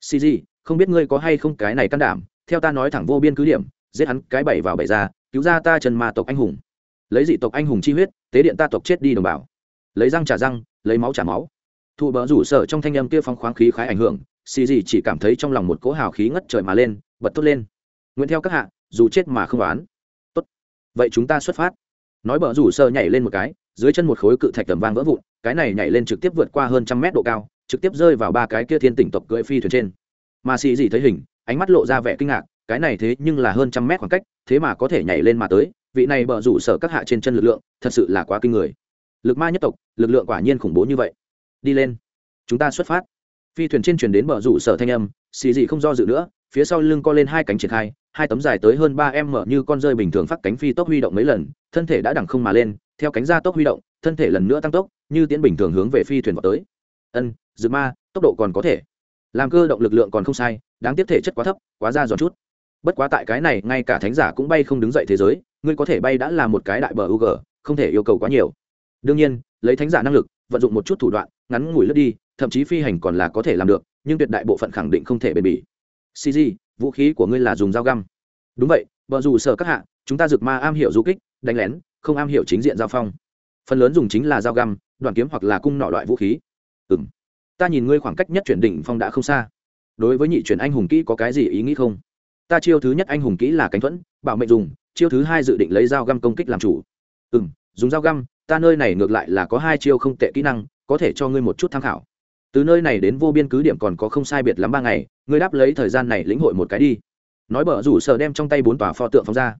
[SPEAKER 1] xì dị không biết ngươi có hay không cái này can đảm, theo ta nói thẳng vô biên cứ điểm, giết hắn, cái bảy vào bảy ra, cứu ra ta trần ma tộc anh hùng. Lấy dị tộc anh hùng chi huyết, tế điện ta tộc chết đi đồng bào. Lấy răng trả răng, lấy máu trả máu. Thụ bờ rủ sở trong thanh âm kia phong khoáng khí khái ảnh hưởng, xì gì chỉ cảm thấy trong lòng một cỗ hào khí ngất trời mà lên, bật tốt lên. Nguyện theo các hạ, dù chết mà không đoán tốt. Vậy chúng ta xuất phát. Nói bờ rủ sở nhảy lên một cái, dưới chân một khối cự thạch tầm vang vỡ vụn, cái này nhảy lên trực tiếp vượt qua hơn trăm mét độ cao, trực tiếp rơi vào ba cái kia thiên tỉnh tộc cưỡi phi thuyền trên mà xì dị thấy hình, ánh mắt lộ ra vẻ kinh ngạc, cái này thế nhưng là hơn trăm mét khoảng cách, thế mà có thể nhảy lên mà tới, vị này bờ rủ sở các hạ trên chân lực lượng, thật sự là quá kinh người. Lực ma nhất tộc, lực lượng quả nhiên khủng bố như vậy. Đi lên. Chúng ta xuất phát. Phi thuyền trên chuyển đến bờ rủ sở thanh âm, xì dị không do dự nữa, phía sau lưng co lên hai cánh triển khai, hai tấm dài tới hơn ba em mở như con rơi bình thường phát cánh phi tốc huy động mấy lần, thân thể đã đẳng không mà lên, theo cánh ra tốc huy động, thân thể lần nữa tăng tốc, như tiến bình thường hướng về phi thuyền vào tới. Ân, dự ma, tốc độ còn có thể làm cơ động lực lượng còn không sai, đáng tiếc thể chất quá thấp, quá ra giòn chút. Bất quá tại cái này, ngay cả thánh giả cũng bay không đứng dậy thế giới, ngươi có thể bay đã là một cái đại bờ ug không thể yêu cầu quá nhiều. Đương nhiên, lấy thánh giả năng lực, vận dụng một chút thủ đoạn, ngắn ngủi lướt đi, thậm chí phi hành còn là có thể làm được, nhưng tuyệt đại bộ phận khẳng định không thể bền bỉ. Cg vũ khí của ngươi là dùng dao găm. Đúng vậy vợ dù sở các hạ, chúng ta dược ma am hiểu du kích, đánh lén, không am hiểu chính diện giao phong. Phần lớn dùng chính là dao găm đoàn kiếm hoặc là cung nọ loại vũ khí. Ừ m ta nhìn ngươi khoảng cách nhất chuyển đỉnh phong đã không xa. Đối với nhị chuyển anh hùng kỹ có cái gì ý nghĩ không? Ta chiêu thứ nhất anh hùng kỹ là cánh thuẫn, bảo mệnh dùng, chiêu thứ hai dự định lấy dao găm công kích làm chủ. Ừ m dùng dao găm, ta nơi này ngược lại là có hai chiêu không tệ kỹ năng, có thể cho ngươi một chút tham khảo. Từ nơi này đến vô biên cứ điểm còn có không sai biệt lắm ba ngày, ngươi đáp lấy thời gian này lĩnh hội một cái đi. Nói bở rủ sở đem trong tay bốn tòa pho tượng phóng ra.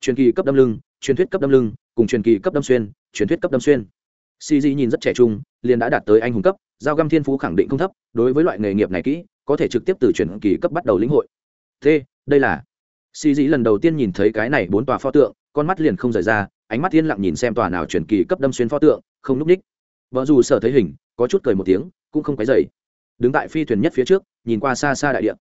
[SPEAKER 1] Truyền kỳ cấp đâm lưng, truyền thuyết cấp đâm lưng, cùng truyền kỳ cấp đâm xuyên, truyền thuyết cấp đâm xuyên cg nhìn rất trẻ trung, liền đã đạt tới anh hùng cấp, giao găm thiên phú khẳng định không thấp, đối với loại nghề nghiệp này kỹ, có thể trực tiếp từ chuyển kỳ cấp bắt đầu lĩnh hội. T đây là cg lần đầu tiên nhìn thấy cái này bốn tòa pho tượng, con mắt liền không rời ra, ánh mắt yên lặng nhìn xem tòa nào chuyển kỳ cấp đâm xuyên pho tượng, không núp ních. Vợ dù sở thấy hình, có chút cười một tiếng, cũng không cái dày đứng tại phi thuyền nhất phía trước, nhìn qua xa xa đại địa.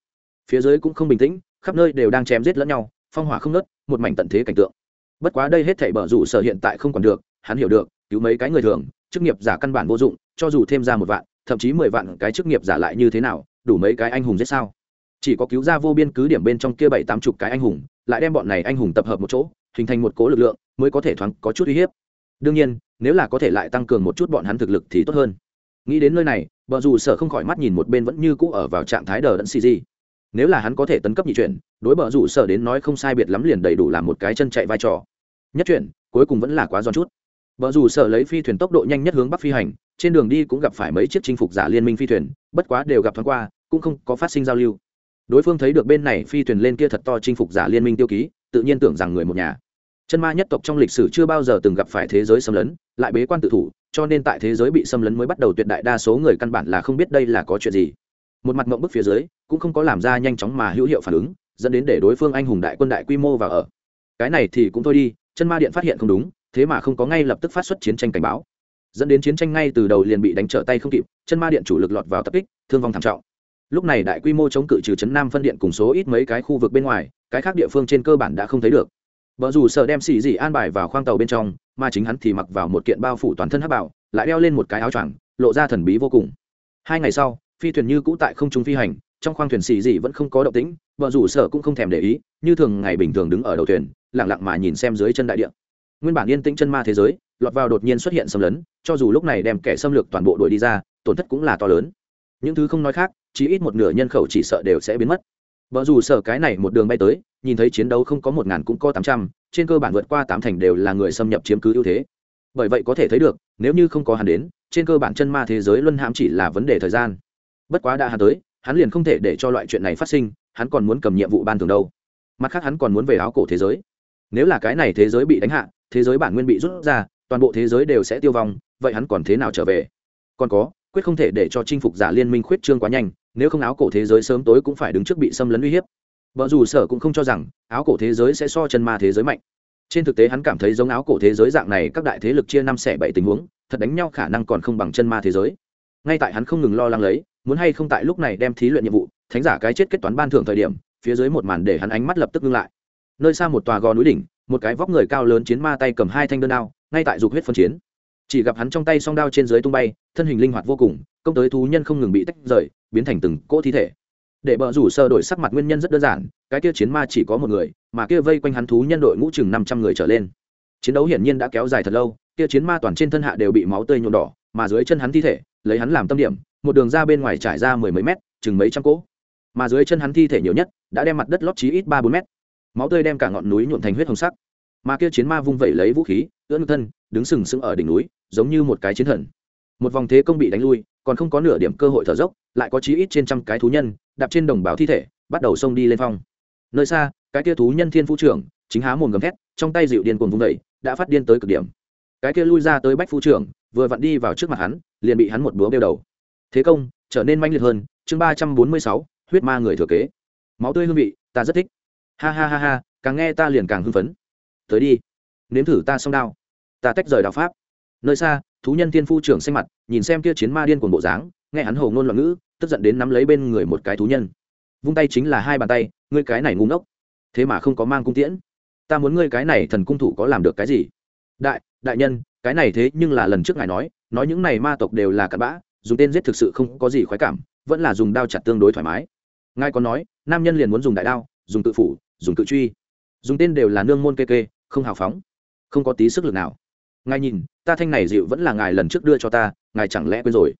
[SPEAKER 1] Phía dưới cũng không bình tĩnh, khắp nơi đều đang chém giết lẫn nhau, phong hỏa không nớt một mảnh tận thế cảnh tượng. Bất quá đây hết thảy bờ rủ sở hiện tại không còn được, hắn hiểu được cứu mấy cái người thường, chức nghiệp giả căn bản vô dụng, cho dù thêm ra một vạn, thậm chí mười vạn cái chức nghiệp giả lại như thế nào, đủ mấy cái anh hùng giết sao? Chỉ có cứu ra vô biên cứ điểm bên trong kia bảy tám chục cái anh hùng, lại đem bọn này anh hùng tập hợp một chỗ, hình thành một cố lực lượng, mới có thể thoáng, có chút uy hiếp. Đương nhiên, nếu là có thể lại tăng cường một chút bọn hắn thực lực thì tốt hơn. Nghĩ đến nơi này vợ dù sở không khỏi mắt nhìn một bên vẫn như cũ ở vào trạng thái đờ đẫn cg nếu là hắn có thể tấn cấp nhị chuyển, đối bờ rủ sở đến nói không sai biệt lắm liền đầy đủ làm một cái chân chạy vai trò. Nhất chuyển, cuối cùng vẫn là quá giòn chút. Bờ rủ sở lấy phi thuyền tốc độ nhanh nhất hướng bắc phi hành, trên đường đi cũng gặp phải mấy chiếc chinh phục giả liên minh phi thuyền, bất quá đều gặp thoáng qua, cũng không có phát sinh giao lưu. Đối phương thấy được bên này phi thuyền lên kia thật to chinh phục giả liên minh tiêu ký, tự nhiên tưởng rằng người một nhà. Chân ma nhất tộc trong lịch sử chưa bao giờ từng gặp phải thế giới xâm lấn, lại bế quan tự thủ, cho nên tại thế giới bị xâm lấn mới bắt đầu tuyệt đại đa số người căn bản là không biết đây là có chuyện gì. Một mặt mộng bức phía dưới, cũng không có làm ra nhanh chóng mà hữu hiệu phản ứng, dẫn đến để đối phương anh hùng đại quân đại quy mô vào ở. Cái này thì cũng thôi đi, chân ma điện phát hiện không đúng thế mà không có ngay lập tức phát xuất chiến tranh cảnh báo. Dẫn đến chiến tranh ngay từ đầu liền bị đánh trở tay không kịp, chân ma điện chủ lực lọt vào tập kích, thương vong thảm trọng. Lúc này đại quy mô chống cự trừ chấn nam phân điện cùng số ít mấy cái khu vực bên ngoài, cái khác địa phương trên cơ bản đã không thấy được. Vợ dù sợ đem xì dị an bài vào khoang tàu bên trong, mà chính hắn thì mặc vào một kiện bao phủ toàn thân hắc bảo, lại đeo lên một cái áo choàng, lộ ra thần bí vô cùng. Hai ngày sau, phi thuyền như cũ tại không trung phi hành, trong khoang thuyền xì dị vẫn không có động tĩnh vợ rủ sở cũng không thèm để ý, như thường ngày bình thường đứng ở đầu thuyền, lặng lặng mà nhìn xem dưới chân đại địa nguyên bản yên tĩnh chân ma thế giới, lọt vào đột nhiên xuất hiện xâm lấn, cho dù lúc này đem kẻ xâm lược toàn bộ đuổi đi ra, tổn thất cũng là to lớn. Những thứ không nói khác, chỉ ít một nửa nhân khẩu chỉ sợ đều sẽ biến mất. Vợ dù sở cái này một đường bay tới, nhìn thấy chiến đấu không có một ngàn cũng có tám trăm, trên cơ bản vượt qua tám thành đều là người xâm nhập chiếm cứ ưu thế. Bởi vậy có thể thấy được, nếu như không có hắn đến, trên cơ bản chân ma thế giới luân hãm chỉ là vấn đề thời gian. Bất quá đã hắn tới, hắn liền không thể để cho loại chuyện này phát sinh, hắn còn muốn cầm nhiệm vụ ban thường đâu. Mặt khác hắn còn muốn về áo cổ thế giới. Nếu là cái này thế giới bị đánh hạ thế giới bản nguyên bị rút ra, toàn bộ thế giới đều sẽ tiêu vong, vậy hắn còn thế nào trở về? Còn có, quyết không thể để cho chinh phục giả liên minh khuyết trương quá nhanh, nếu không áo cổ thế giới sớm tối cũng phải đứng trước bị xâm lấn uy hiếp. Vợ dù sở cũng không cho rằng, áo cổ thế giới sẽ so chân ma thế giới mạnh. Trên thực tế hắn cảm thấy giống áo cổ thế giới dạng này các đại thế lực chia năm xẻ bảy tình huống, thật đánh nhau khả năng còn không bằng chân ma thế giới. Ngay tại hắn không ngừng lo lắng lấy, muốn hay không tại lúc này đem thí luyện nhiệm vụ, thánh giả cái chết kết toán ban thưởng thời điểm, phía dưới một màn để hắn ánh mắt lập tức ngưng lại. Nơi xa một tòa gò núi đỉnh một cái vóc người cao lớn chiến ma tay cầm hai thanh đơn đao, ngay tại dục huyết phân chiến. Chỉ gặp hắn trong tay song đao trên dưới tung bay, thân hình linh hoạt vô cùng, công tới thú nhân không ngừng bị tách rời, biến thành từng cỗ thi thể. Để bờ rủ sơ đổi sắc mặt nguyên nhân rất đơn giản, cái kia chiến ma chỉ có một người, mà kia vây quanh hắn thú nhân đội ngũ chừng năm trăm người trở lên. Chiến đấu hiển nhiên đã kéo dài thật lâu, kia chiến ma toàn trên thân hạ đều bị máu tươi nhuộm đỏ, mà dưới chân hắn thi thể, lấy hắn làm tâm điểm, một đường ra bên ngoài trải ra mười mấy mét, chừng mấy trăm cỗ. Mà dưới chân hắn thi thể nhiều nhất, đã đem mặt đất lót chí ít ba bốn mét máu tươi đem cả ngọn núi nhuộm thành huyết hồng sắc. Mà kia chiến ma vung vẩy lấy vũ khí, ưỡn thân, đứng sừng sững ở đỉnh núi, giống như một cái chiến thần. Một vòng thế công bị đánh lui, còn không có nửa điểm cơ hội thở dốc, lại có chí ít trên trăm cái thú nhân, đạp trên đồng bào thi thể, bắt đầu xông đi lên phong. Nơi xa, cái kia thú nhân thiên phu trưởng, chính há mồm gầm thét, trong tay dịu điên cuồng vung vẩy đã phát điên tới cực điểm. Cái kia lui ra tới bách phu trưởng, vừa vặn đi vào trước mặt hắn, liền bị hắn một búa bêu đầu. Thế công, trở nên manh liệt hơn, chương ba trăm bốn mươi sáu, huyết ma người thừa kế. Máu tươi hương vị, ta rất thích ha ha ha ha, càng nghe ta liền càng hưng phấn. Tới đi, nếm thử ta xong đao. Ta tách rời đạo pháp. Nơi xa, thú nhân thiên phu trưởng xanh mặt, nhìn xem kia chiến ma điên cuồng bộ dáng, nghe hắn hầu ngôn loạn ngữ, tức giận đến nắm lấy bên người một cái thú nhân. Vung tay chính là hai bàn tay, ngươi cái này ngu ngốc. Thế mà không có mang cung tiễn. Ta muốn ngươi cái này thần cung thủ có làm được cái gì? Đại đại nhân, cái này thế nhưng là lần trước ngài nói nói những này ma tộc đều là cặn bã, dùng tên giết thực sự không có gì khoái cảm, vẫn là dùng đao chặt tương đối thoải mái. Ngài còn nói, nam nhân liền muốn dùng đại đao, dùng tự phủ dùng cự truy. Dùng tên đều là nương môn kê kê, không hào phóng, không có tí sức lực nào. Ngài nhìn, ta thanh này dịu vẫn là ngài lần trước đưa cho ta, ngài chẳng lẽ quên rồi?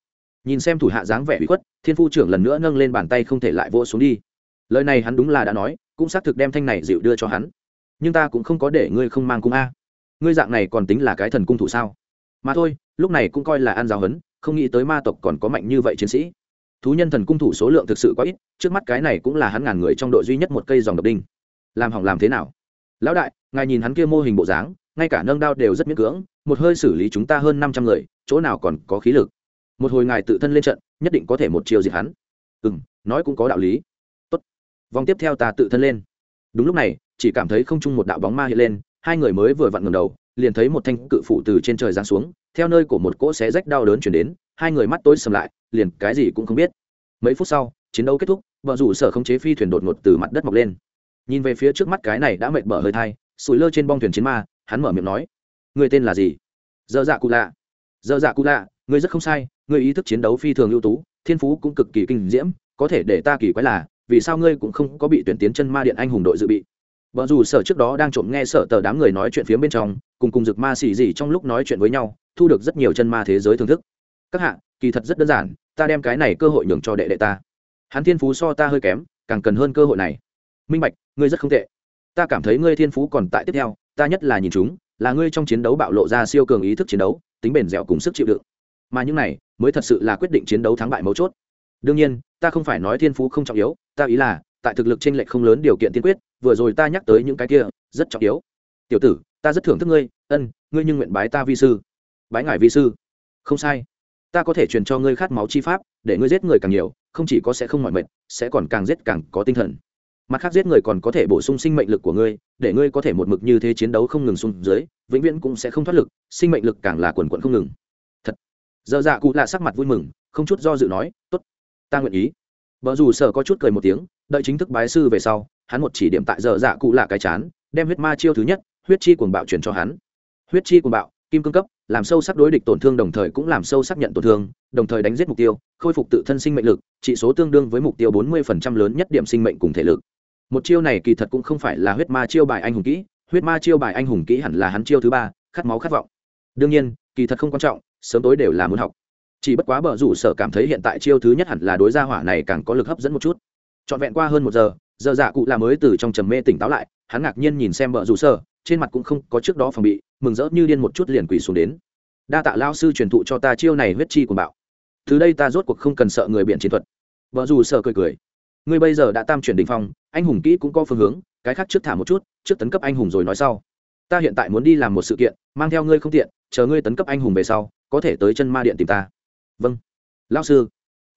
[SPEAKER 1] Nhìn xem thủ hạ dáng vẻ bị khuất, thiên phu trưởng lần nữa nâng lên bàn tay không thể lại vỗ xuống đi. Lời này hắn đúng là đã nói, cũng xác thực đem thanh này dịu đưa cho hắn. Nhưng ta cũng không có để ngươi không mang cung a. Ngươi dạng này còn tính là cái thần cung thủ sao? Mà thôi, lúc này cũng coi là ăn giáo hấn, không nghĩ tới ma tộc còn có mạnh như vậy chiến sĩ. Thú nhân thần cung thủ số lượng thực sự quá ít, trước mắt cái này cũng là hắn ngàn người trong đội duy nhất một cây dòng độc đinh làm hỏng làm thế nào? Lão đại, ngài nhìn hắn kia mô hình bộ dáng, ngay cả nâng đao đều rất miễn cưỡng, một hơi xử lý chúng ta hơn năm trăm người, chỗ nào còn có khí lực? Một hồi ngài tự thân lên trận, nhất định có thể một chiều diệt hắn. Ừ m nói cũng có đạo lý. Tốt. Vòng tiếp theo ta tự thân lên. Đúng lúc này, chỉ cảm thấy không chung một đạo bóng ma hiện lên, hai người mới vừa vặn ngầm đầu, liền thấy một thanh cự phủ từ trên trời giáng xuống, theo nơi của một cỗ xé rách đau đớn chuyển đến, hai người mắt tối sầm lại, liền cái gì cũng không biết. Mấy phút sau, chiến đấu kết thúc vợ rủ sở khống chế phi thuyền đột ngột từ mặt đất mọc lên nhìn về phía trước mắt cái này đã mệt bở hơi thai, sủi lơ trên bong thuyền chiến ma, hắn mở miệng nói người tên là gì? Dơ dạ cụ lạ. Dơ dạ cụ lạ người rất không sai người ý thức chiến đấu phi thường ưu tú, thiên phú cũng cực kỳ kinh diễm, có thể để ta kỳ quái là, vì sao ngươi cũng không có bị tuyển tiến chân ma điện anh hùng đội dự bị? Vợ dù sở trước đó đang trộm nghe sở tờ đám người nói chuyện phía bên trong, cùng cùng dực ma xì gì trong lúc nói chuyện với nhau, thu được rất nhiều chân ma thế giới thưởng thức. Các hạ, kỳ thật rất đơn giản, ta đem cái này cơ hội nhường cho đệ đệ ta. Hắn thiên phú so ta hơi kém, càng cần hơn cơ hội này minh bạch, ngươi rất không tệ. Ta cảm thấy ngươi thiên phú còn tại tiếp theo, ta nhất là nhìn chúng, là ngươi trong chiến đấu bạo lộ ra siêu cường ý thức chiến đấu, tính bền dẻo cùng sức chịu đựng. Mà những này, mới thật sự là quyết định chiến đấu thắng bại mấu chốt. Đương nhiên, ta không phải nói thiên phú không trọng yếu, ta ý là, tại thực lực tranh lệch không lớn điều kiện tiên quyết, vừa rồi ta nhắc tới những cái kia, rất trọng yếu. Tiểu tử, ta rất thưởng thức ngươi, ân, ngươi nhưng nguyện bái ta vi sư. Bái ngài vi sư. Không sai. Ta có thể truyền cho ngươi khát máu chi pháp, để ngươi giết người càng nhiều, không chỉ có sẽ không mọi mệt, sẽ còn càng giết càng có tinh thần mặt khác giết người còn có thể bổ sung sinh mệnh lực của ngươi, để ngươi có thể một mực như thế chiến đấu không ngừng xuống dưới, vĩnh viễn cũng sẽ không thoát lực, sinh mệnh lực càng là quần quận không ngừng. Thật. Giờ dạ cụ lạ sắc mặt vui mừng, không chút do dự nói, tốt, ta nguyện ý. Vợ dù sợ có chút cười một tiếng, đợi chính thức bái sư về sau, hắn một chỉ điểm tại giờ dạ cụ lạ cái chán, đem huyết ma chiêu thứ nhất, huyết chi cuồng bạo truyền cho hắn. Huyết chi cuồng bạo, kim cương cấp, làm sâu sắc đối địch tổn thương đồng thời cũng làm sâu sắc nhận tổn thương, đồng thời đánh giết mục tiêu, khôi phục tự thân sinh mệnh lực trị số tương đương với mục tiêu bốn mươi lớn nhất điểm sinh mệnh cùng thể lực một chiêu này kỳ thật cũng không phải là huyết ma chiêu bài anh hùng kỹ, huyết ma chiêu bài anh hùng kỹ hẳn là hắn chiêu thứ ba, khát máu khát vọng. Đương nhiên, kỳ thật không quan trọng, sớm tối đều là muốn học. Chỉ bất quá bờ rủ sở cảm thấy hiện tại chiêu thứ nhất hẳn là đối gia hỏa này càng có lực hấp dẫn một chút. Trọn vẹn qua hơn một giờ giờ dạ cụ là mới từ trong trầm mê tỉnh táo lại, hắn ngạc nhiên nhìn xem bờ rủ sở, trên mặt cũng không có trước đó phòng bị, mừng rỡ như điên một chút liền quỳ xuống đến. Đa tạ lao sư truyền thụ cho ta chiêu này huyết chi của bạo. Từ đây ta rốt cuộc không cần sợ người biện chiến thuật. Vợ dù sợ cười cười ngươi bây giờ đã tam chuyển đình phong, anh hùng kỹ cũng có phương hướng, cái khác trước thả một chút, trước tấn cấp anh hùng rồi nói sau. Ta hiện tại muốn đi làm một sự kiện, mang theo ngươi không tiện, chờ ngươi tấn cấp anh hùng về sau, có thể tới chân ma điện tìm ta. Vâng. Lao sư,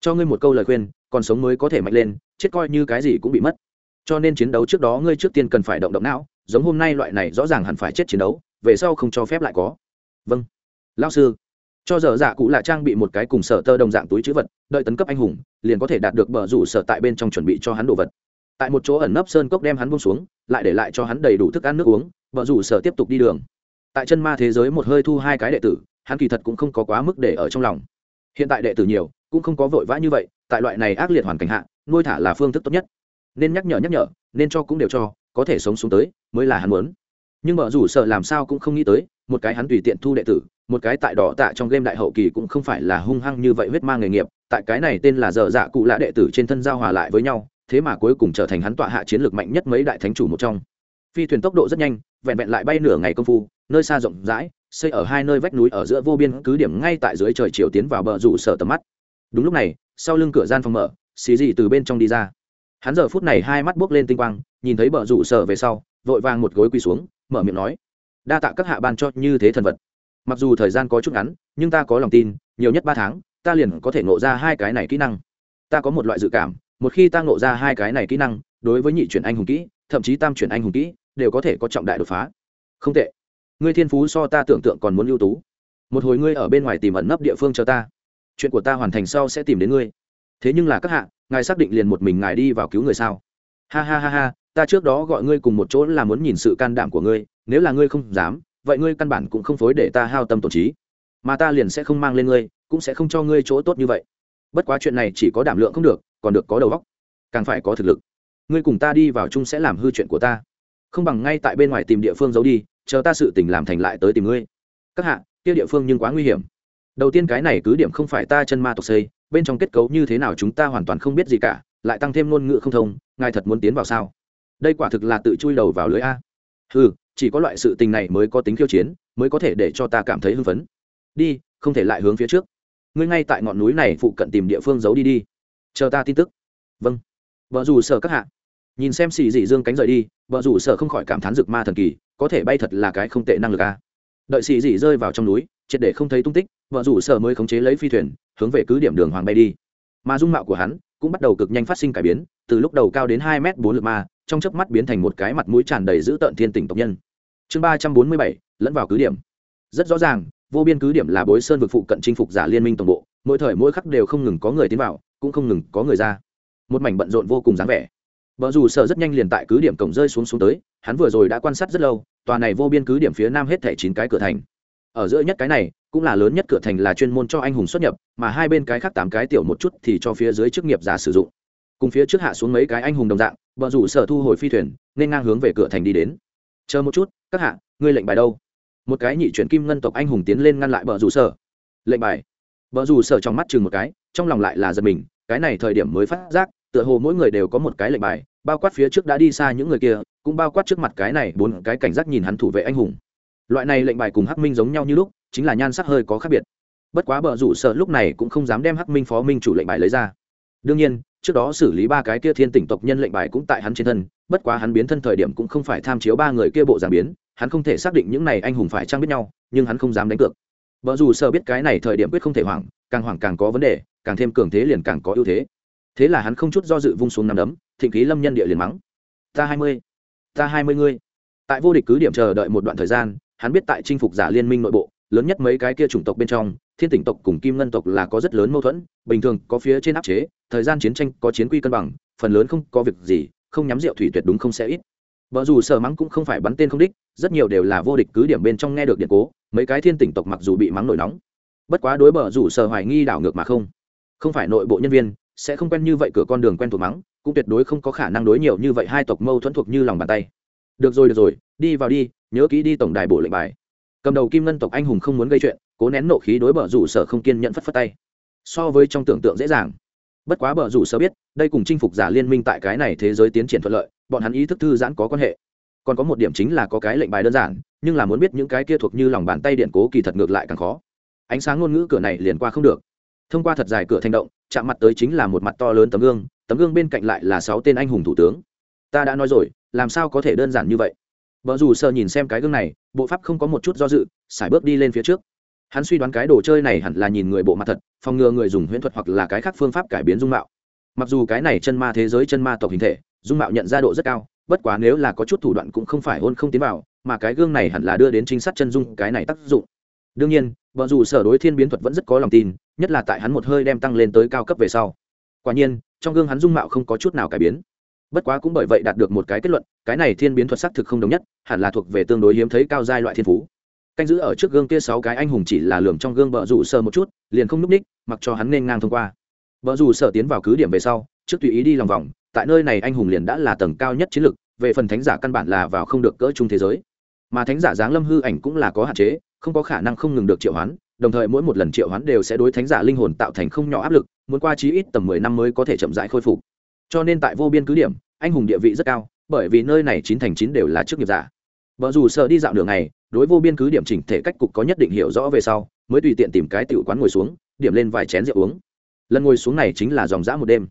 [SPEAKER 1] cho ngươi một câu lời khuyên, còn sống mới có thể mạnh lên, chết coi như cái gì cũng bị mất. Cho nên chiến đấu trước đó ngươi trước tiên cần phải động động não, giống hôm nay loại này rõ ràng hẳn phải chết chiến đấu, về sau không cho phép lại có. Vâng. Lao sư cho giờ dạ cụ là trang bị một cái cùng sở tơ đồng dạng túi chữ vật, đợi tấn cấp anh hùng, liền có thể đạt được bờ rủ sở tại bên trong chuẩn bị cho hắn đồ vật. Tại một chỗ ẩn nấp sơn cốc đem hắn bông xuống, lại để lại cho hắn đầy đủ thức ăn nước uống, bờ rủ sở tiếp tục đi đường. Tại chân ma thế giới một hơi thu hai cái đệ tử, hắn kỳ thật cũng không có quá mức để ở trong lòng. Hiện tại đệ tử nhiều, cũng không có vội vã như vậy, tại loại này ác liệt hoàn cảnh hạ, nuôi thả là phương thức tốt nhất. Nên nhắc nhở nhắc nhở, nên cho cũng đều cho, có thể sống xuống tới, mới là hắn muốn nhưng bờ rủ sở làm sao cũng không nghĩ tới, một cái hắn tùy tiện thu đệ tử, một cái tại đỏ tạ trong game đại hậu kỳ cũng không phải là hung hăng như vậy huyết mang nghề nghiệp, tại cái này tên là dở dạ cụ lạ đệ tử trên thân giao hòa lại với nhau, thế mà cuối cùng trở thành hắn tọa hạ chiến lược mạnh nhất mấy đại thánh chủ một trong. Phi thuyền tốc độ rất nhanh, vẹn vẹn lại bay nửa ngày công phu, nơi xa rộng rãi, xây ở hai nơi vách núi ở giữa vô biên, cứ điểm ngay tại dưới trời chiều tiến vào bờ rủ sở tầm mắt. Đúng lúc này, sau lưng cửa gian phòng mở, xì dị từ bên trong đi ra. Hắn giờ phút này hai mắt buốc lên tinh quang, nhìn thấy bờ rủ sở về sau, vội vàng một gối quỳ xuống mở miệng nói, đa tạ các hạ ban cho như thế thần vật. Mặc dù thời gian có chút ngắn, nhưng ta có lòng tin, nhiều nhất ba tháng, ta liền có thể ngộ ra hai cái này kỹ năng. Ta có một loại dự cảm, một khi ta ngộ ra hai cái này kỹ năng, đối với nhị chuyển anh hùng kỹ, thậm chí tam chuyển anh hùng kỹ, đều có thể có trọng đại đột phá. Không tệ. Ngươi thiên phú so ta tưởng tượng còn muốn ưu tú. Một hồi ngươi ở bên ngoài tìm ẩn nấp địa phương cho ta. Chuyện của ta hoàn thành sau sẽ tìm đến ngươi. Thế nhưng là các hạ, ngài xác định liền một mình ngài đi vào cứu người sao? Ha ha ha ha ta trước đó gọi ngươi cùng một chỗ là muốn nhìn sự can đảm của ngươi, nếu là ngươi không dám, vậy ngươi căn bản cũng không phối để ta hao tâm tổn trí. Mà ta liền sẽ không mang lên ngươi, cũng sẽ không cho ngươi chỗ tốt như vậy. Bất quá chuyện này chỉ có đảm lượng không được, còn được có đầu óc. Càng phải có thực lực. Ngươi cùng ta đi vào chung sẽ làm hư chuyện của ta. Không bằng ngay tại bên ngoài tìm địa phương giấu đi, chờ ta sự tình làm thành lại tới tìm ngươi. Các hạ, kia địa phương nhưng quá nguy hiểm. Đầu tiên cái này cứ điểm không phải ta chân ma tộc xây, bên trong kết cấu như thế nào chúng ta hoàn toàn không biết gì cả, lại tăng thêm ngôn ngữ không thông, ngài thật muốn tiến vào sao? Đây quả thực là tự chui đầu vào lưới a. Ừ chỉ có loại sự tình này mới có tính khiêu chiến, mới có thể để cho ta cảm thấy hưng phấn. Đi, không thể lại hướng phía trước. Ngươi ngay tại ngọn núi này phụ cận tìm địa phương giấu đi đi. Chờ ta tin tức. Vâng. Vợ dù sợ các hạ. Nhìn xem xì dị dương cánh rời đi, vợ dù sợ không khỏi cảm thán rực ma thần kỳ, có thể bay thật là cái không tệ năng lực a. Đợi xì dị rơi vào trong núi, triệt để không thấy tung tích, vợ rủ sở mới khống chế lấy phi thuyền, hướng về cứ điểm đường hoàng bay đi. Mà dung mạo của hắn cũng bắt đầu cực nhanh phát sinh cải biến, từ lúc đầu cao đến hai m bốn lực ma trong chớp mắt biến thành một cái mặt mũi tràn đầy dữ tợn thiên tỉnh tộc nhân. Chương ba trăm bốn mươi bảy, lẫn vào cứ điểm. Rất rõ ràng, vô biên cứ điểm là bối sơn vực phụ cận chinh phục giả liên minh tổng bộ, mỗi thời mỗi khắc đều không ngừng có người tiến vào, cũng không ngừng có người ra. Một mảnh bận rộn vô cùng dáng vẻ. Vợ dù sợ rất nhanh liền tại cứ điểm cổng rơi xuống xuống tới, hắn vừa rồi đã quan sát rất lâu, tòa này vô biên cứ điểm phía nam hết thẻ chín cái cửa thành. Ở giữa nhất cái này, cũng là lớn nhất cửa thành là chuyên môn cho anh hùng xuất nhập, mà hai bên cái khác tám cái tiểu một chút thì cho phía dưới chức nghiệp giả sử dụng. Cùng phía trước hạ xuống mấy cái anh hùng đồng dạng vợ rủ sở thu hồi phi thuyền, nên ngang hướng về cửa thành đi đến. Chờ một chút, các hạ, ngươi lệnh bài đâu? Một cái nhị chuyển kim ngân tộc anh hùng tiến lên ngăn lại vợ rủ sở. Lệnh bài. Vợ rủ sở trong mắt chừng một cái, trong lòng lại là giật mình, cái này thời điểm mới phát giác, tựa hồ mỗi người đều có một cái lệnh bài, bao quát phía trước đã đi xa những người kia, cũng bao quát trước mặt cái này bốn cái cảnh giác nhìn hắn thủ vệ anh hùng. Loại này lệnh bài cùng hắc minh giống nhau như lúc, chính là nhan sắc hơi có khác biệt. Bất quá bờ rủ sợ lúc này cũng không dám đem hắc minh phó minh chủ lệnh bài lấy ra. Đương nhiên trước đó xử lý ba cái kia thiên tỉnh tộc nhân lệnh bài cũng tại hắn trên thân, bất quá hắn biến thân thời điểm cũng không phải tham chiếu ba người kia bộ giảm biến, hắn không thể xác định những này anh hùng phải trang biết nhau, nhưng hắn không dám đánh cược. Vợ dù sợ biết cái này thời điểm quyết không thể hoảng, càng hoảng càng có vấn đề, càng thêm cường thế liền càng có ưu thế. Thế là hắn không chút do dự vung xuống nằm đấm, thịnh khí lâm nhân địa liền mắng. Ta hai mươi, ta hai mươi ngươi. Tại vô địch cứ điểm chờ đợi một đoạn thời gian, hắn biết tại chinh phục giả liên minh nội bộ, lớn nhất mấy cái kia chủng tộc bên trong, thiên tỉnh tộc cùng kim ngân tộc là có rất lớn mâu thuẫn, bình thường có phía trên áp chế thời gian chiến tranh có chiến quy cân bằng, phần lớn không có việc gì, không nhắm rượu thủy tuyệt đúng không sẽ ít. Vợ dù sợ mắng cũng không phải bắn tên không đích, rất nhiều đều là vô địch cứ điểm bên trong nghe được điện cố, mấy cái thiên tỉnh tộc mặc dù bị mắng nổi nóng. Bất quá đối bờ rủ sợ hoài nghi đảo ngược mà không. Không phải nội bộ nhân viên, sẽ không quen như vậy cửa con đường quen thuộc mắng, cũng tuyệt đối không có khả năng đối nhiều như vậy hai tộc mâu thuẫn thuộc như lòng bàn tay. Được rồi được rồi, đi vào đi, nhớ kỹ đi tổng đài bộ lệnh bài. Cầm đầu kim ngân tộc anh hùng không muốn gây chuyện, cố nén nộ khí đối bờ rủ sở không kiên nhận phất phất tay. So với trong tưởng tượng dễ dàng bất quá bờ rủ sơ biết, đây cùng chinh phục giả liên minh tại cái này thế giới tiến triển thuận lợi, bọn hắn ý thức thư giãn có quan hệ. Còn có một điểm chính là có cái lệnh bài đơn giản, nhưng là muốn biết những cái kia thuộc như lòng bàn tay điện cố kỳ thật ngược lại càng khó. Ánh sáng ngôn ngữ cửa này liền qua không được. Thông qua thật dài cửa thành động, chạm mặt tới chính là một mặt to lớn tấm gương tấm gương bên cạnh lại là sáu tên anh hùng thủ tướng. Ta đã nói rồi, làm sao có thể đơn giản như vậy? Vợ dù sợ nhìn xem cái gương này, bộ pháp không có một chút do dự sải bước đi lên phía trước hắn suy đoán cái đồ chơi này hẳn là nhìn người bộ mặt thật, phòng ngừa người dùng huyễn thuật hoặc là cái khác phương pháp cải biến dung mạo. Mặc dù cái này chân ma thế giới chân ma tộc hình thể, dung mạo nhận ra độ rất cao, bất quá nếu là có chút thủ đoạn cũng không phải hôn không tiến vào, mà cái gương này hẳn là đưa đến trinh sát chân dung cái này tác dụng. Đương nhiên vợ dù sở đối thiên biến thuật vẫn rất có lòng tin, nhất là tại hắn một hơi đem tăng lên tới cao cấp về sau. Quả nhiên, trong gương hắn dung mạo không có chút nào cải biến. Bất quá cũng bởi vậy đạt được một cái kết luận, cái này thiên biến thuật sắc thực không đồng nhất, hẳn là thuộc về tương đối hiếm thấy cao giai loại thiên phú canh giữ ở trước gương kia sáu cái anh hùng chỉ là lường trong gương bờ rủ sờ một chút, liền không núp ních, mặc cho hắn nên ngang thông qua. Bờ rủ sờ tiến vào cứ điểm về sau, trước tùy ý đi lòng vòng, tại nơi này anh hùng liền đã là tầng cao nhất chiến lực về phần thánh giả căn bản là vào không được cỡ chung thế giới. Mà thánh giả giáng lâm hư ảnh cũng là có hạn chế, không có khả năng không ngừng được triệu hoán, đồng thời mỗi một lần triệu hoán đều sẽ đối thánh giả linh hồn tạo thành không nhỏ áp lực, muốn qua chí ít tầm mười năm mới có thể chậm rãi khôi phục. Cho nên tại vô biên cứ điểm, anh hùng địa vị rất cao, bởi vì nơi này chín thành chín đều là chức nghiệp giả. Vợ dù sợ đi dạo đường này đối vô biên cứ điểm chỉnh thể cách cục có nhất định hiểu rõ về sau, mới tùy tiện tìm cái tiểu quán ngồi xuống, điểm lên vài chén rượu uống. Lần ngồi xuống này chính là dòng dã một đêm.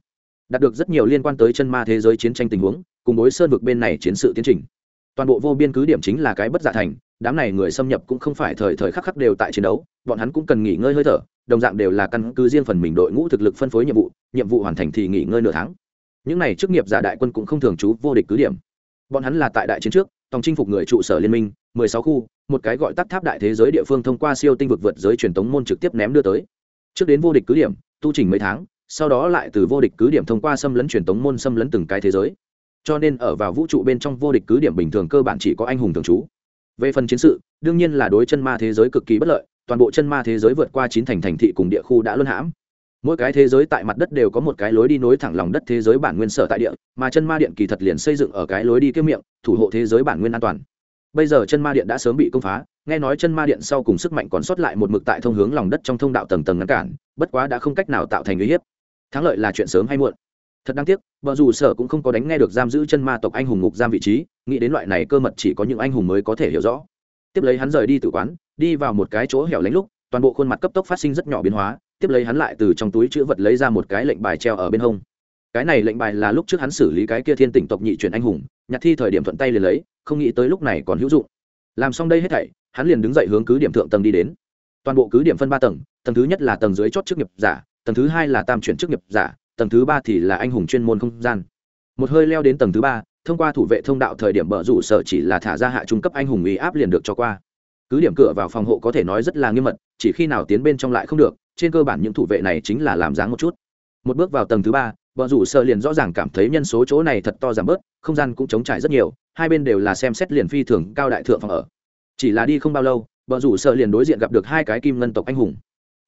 [SPEAKER 1] Đạt được rất nhiều liên quan tới chân ma thế giới chiến tranh tình huống, cùng đối sơn vực bên này chiến sự tiến trình. Toàn bộ vô biên cứ điểm chính là cái bất giả thành, đám này người xâm nhập cũng không phải thời thời khắc khắc đều tại chiến đấu, bọn hắn cũng cần nghỉ ngơi hơi thở, đồng dạng đều là căn cứ riêng phần mình đội ngũ thực lực phân phối nhiệm vụ nhiệm vụ hoàn thành thì nghỉ ngơi nửa tháng. Những này chức nghiệp giả đại quân cũng không thường trú vô địch cứ điểm. Bọn hắn là tại đại chiến trước, tòng chinh phục người trụ sở liên minh mười sáu khu, một cái gọi tắt tháp đại thế giới địa phương thông qua siêu tinh vực vượt giới truyền tống môn trực tiếp ném đưa tới. Trước đến vô địch cứ điểm, tu trình mấy tháng, sau đó lại từ vô địch cứ điểm thông qua xâm lấn truyền tống môn xâm lấn từng cái thế giới. Cho nên ở vào vũ trụ bên trong vô địch cứ điểm bình thường cơ bản chỉ có anh hùng thường trú. Về phần chiến sự, đương nhiên là đối chân ma thế giới cực kỳ bất lợi, toàn bộ chân ma thế giới vượt qua chín thành thành thị cùng địa khu đã luân hãm. Mỗi cái thế giới tại mặt đất đều có một cái lối đi nối thẳng lòng đất thế giới bản nguyên sở tại địa, mà chân ma điện kỳ thật liền xây dựng ở cái lối đi kiếm miệng, thủ hộ thế giới bản nguyên an toàn bây giờ chân ma điện đã sớm bị công phá, nghe nói chân ma điện sau cùng sức mạnh còn sót lại một mực tại thông hướng lòng đất trong thông đạo tầng tầng ngăn cản, bất quá đã không cách nào tạo thành uy hiếp. Thắng lợi là chuyện sớm hay muộn. Thật đáng tiếc, vợ dù sở cũng không có đánh nghe được giam giữ chân ma tộc anh hùng ngục giam vị trí, nghĩ đến loại này cơ mật chỉ có những anh hùng mới có thể hiểu rõ. Tiếp lấy hắn rời đi từ quán, đi vào một cái chỗ hẻo lánh lúc, toàn bộ khuôn mặt cấp tốc phát sinh rất nhỏ biến hóa, tiếp lấy hắn lại từ trong túi chữ vật lấy ra một cái lệnh bài treo ở bên hông. Cái này lệnh bài là lúc trước hắn xử lý cái kia thiên tỉnh tộc nhị chuyển anh hùng, nhặt thi thời điểm thuận tay liền lấy không nghĩ tới lúc này còn hữu dụng. Làm xong đây hết thảy, hắn liền đứng dậy hướng cứ điểm thượng tầng đi đến. Toàn bộ cứ điểm phân ba tầng tầng thứ nhất là tầng dưới chót chức nghiệp giả, tầng thứ hai là tam chuyển chức nghiệp giả, tầng thứ ba thì là anh hùng chuyên môn không gian. Một hơi leo đến tầng thứ ba, thông qua thủ vệ thông đạo thời điểm bờ rủ sở chỉ là thả ra hạ trung cấp anh hùng ý áp liền được cho qua. Cứ điểm cửa vào phòng hộ có thể nói rất là nghiêm mật, chỉ khi nào tiến bên trong lại không được, trên cơ bản những thủ vệ này chính là làm dáng một chút. Một bước vào tầng thứ ba, bờ rủ sợ liền rõ ràng cảm thấy nhân số chỗ này thật to giảm bớt, không gian cũng chống trải rất nhiều hai bên đều là xem xét liền phi thường cao đại thượng phòng ở. Chỉ là đi không bao lâu, bờ rủ sợ liền đối diện gặp được hai cái kim ngân tộc anh hùng.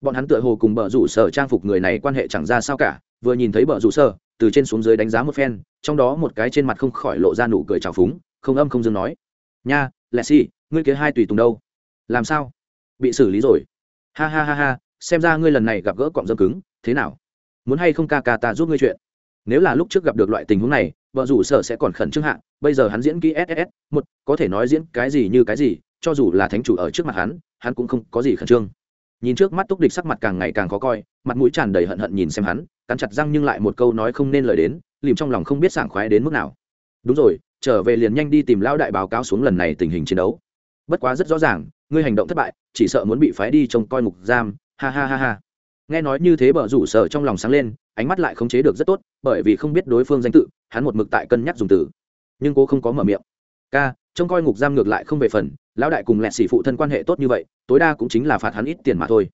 [SPEAKER 1] Bọn hắn tựa hồ cùng bờ rủ sở trang phục người này quan hệ chẳng ra sao cả, vừa nhìn thấy bờ rủ sở từ trên xuống dưới đánh giá một phen, trong đó một cái trên mặt không khỏi lộ ra nụ cười trào phúng, không âm không dương nói, nha, lẹ xì, ngươi kia hai tùy tùng đâu? Làm sao? Bị xử lý rồi? Ha ha ha ha, xem ra ngươi lần này gặp gỡ cọng dâm cứng, thế nào? Muốn hay không ca ca ta giúp ngươi chuyện? Nếu là lúc trước gặp được loại tình huống này vợ rủ sở sẽ còn khẩn trương hạ, bây giờ hắn diễn kỹ ss một, có thể nói diễn cái gì như cái gì, cho dù là thánh chủ ở trước mặt hắn hắn cũng không có gì khẩn trương. Nhìn trước mắt túc địch sắc mặt càng ngày càng khó coi, mặt mũi tràn đầy hận hận nhìn xem hắn, cắn chặt răng nhưng lại một câu nói không nên lời đến, lìm trong lòng không biết sảng khoái đến mức nào. Đúng rồi, trở về liền nhanh đi tìm lão đại báo cáo xuống lần này tình hình chiến đấu. Bất quá rất rõ ràng, ngươi hành động thất bại, chỉ sợ muốn bị phái đi trông coi ngục giam, ha ha ha ha. Nghe nói như thế bờ rủ sợ trong lòng sáng lên ánh mắt lại khống chế được rất tốt, bởi vì không biết đối phương danh tự, hắn một mực tại cân nhắc dùng từ. Nhưng cô không có mở miệng. Ca, trông coi ngục giam ngược lại không về phần, lão đại cùng lẹ xỉ phụ thân quan hệ tốt như vậy, tối đa cũng chính là phạt hắn ít tiền mà thôi.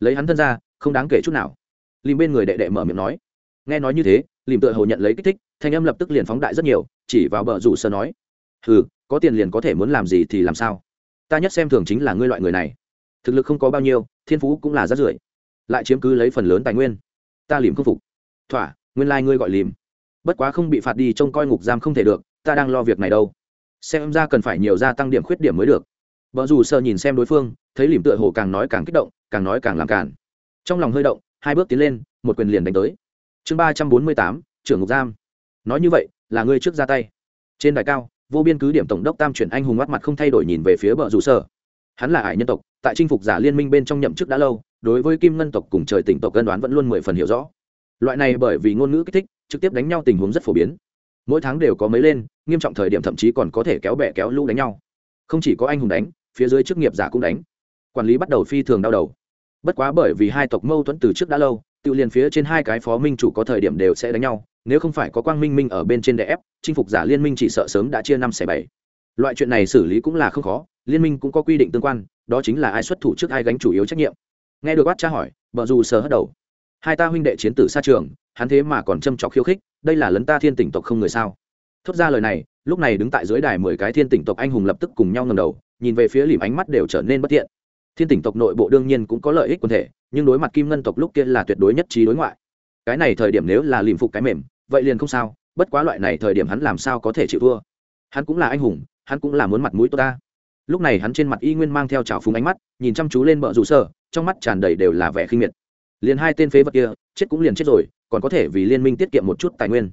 [SPEAKER 1] Lấy hắn thân ra, không đáng kể chút nào. Lìm bên người đệ đệ mở miệng nói. Nghe nói như thế, lìm tựa hồ nhận lấy kích thích, thanh âm lập tức liền phóng đại rất nhiều, chỉ vào bờ rủ sơ nói. Ừ có tiền liền có thể muốn làm gì thì làm sao? Ta nhất xem thường chính là ngươi loại người này. Thực lực không có bao nhiêu, thiên phú cũng là rất rưởi. Lại chiếm cứ lấy phần lớn tài nguyên. Ta lìm không phục thỏa, nguyên lai、like、ngươi gọi lìm. Bất quá không bị phạt đi, trông coi ngục giam không thể được, ta đang lo việc này đâu. Xem ra cần phải nhiều gia tăng điểm khuyết điểm mới được. Vợ dù sợ nhìn xem đối phương, thấy lìm tựa hồ càng nói càng kích động, càng nói càng làm cản trong lòng hơi động, hai bước tiến lên, một quyền liền đánh tới. Chương ba trăm bốn mươi tám, trưởng ngục giam. Nói như vậy, là ngươi trước ra tay. Trên đài cao, vô biên cứ điểm tổng đốc tam chuyển anh hùng mắt mặt không thay đổi nhìn về phía bờ rủ sở hắn là ải nhân tộc, tại chinh phục giả liên minh bên trong nhậm chức đã lâu, đối với kim ngân tộc cùng trời tỉnh tộc cân đoán vẫn luôn mười phần hiểu rõ loại này bởi vì ngôn ngữ kích thích, trực tiếp đánh nhau tình huống rất phổ biến. Mỗi tháng đều có mấy lên, nghiêm trọng thời điểm thậm chí còn có thể kéo bè kéo lũ đánh nhau. Không chỉ có anh hùng đánh, phía dưới chức nghiệp giả cũng đánh. Quản lý bắt đầu phi thường đau đầu. Bất quá bởi vì hai tộc mâu thuẫn từ trước đã lâu, tự liền phía trên hai cái phó minh chủ có thời điểm đều sẽ đánh nhau, nếu không phải có quang minh minh ở bên trên đè ép, chinh phục giả liên minh chỉ sợ sớm đã chia năm xẻ bảy. Loại chuyện này xử lý cũng là không khó, liên minh cũng có quy định tương quan, đó chính là ai xuất thủ trước ai gánh chủ yếu trách nhiệm. Nghe được bát tra hỏi vợ dù sờ hất đầu hai ta huynh đệ chiến tử xa trường, hắn thế mà còn châm trọc khiêu khích, đây là lấn ta thiên tỉnh tộc không người sao? Thốt ra lời này, lúc này đứng tại dưới đài mười cái thiên tỉnh tộc anh hùng lập tức cùng nhau ngầm đầu, nhìn về phía lìm ánh mắt đều trở nên bất thiện. Thiên tỉnh tộc nội bộ đương nhiên cũng có lợi ích quần thể, nhưng đối mặt kim ngân tộc lúc kia là tuyệt đối nhất trí đối ngoại. Cái này thời điểm nếu là lìm phục cái mềm, vậy liền không sao, bất quá loại này thời điểm hắn làm sao có thể chịu thua? Hắn cũng là anh hùng, hắn cũng là muốn mặt mũi tốt ta. Lúc này hắn trên mặt y nguyên mang theo trào phúng ánh mắt, nhìn chăm chú lên bờ rủ sơ trong mắt tràn đầy đều là vẻ khinh miệt liền hai tên phế vật kia, chết cũng liền chết rồi, còn có thể vì liên minh tiết kiệm một chút tài nguyên.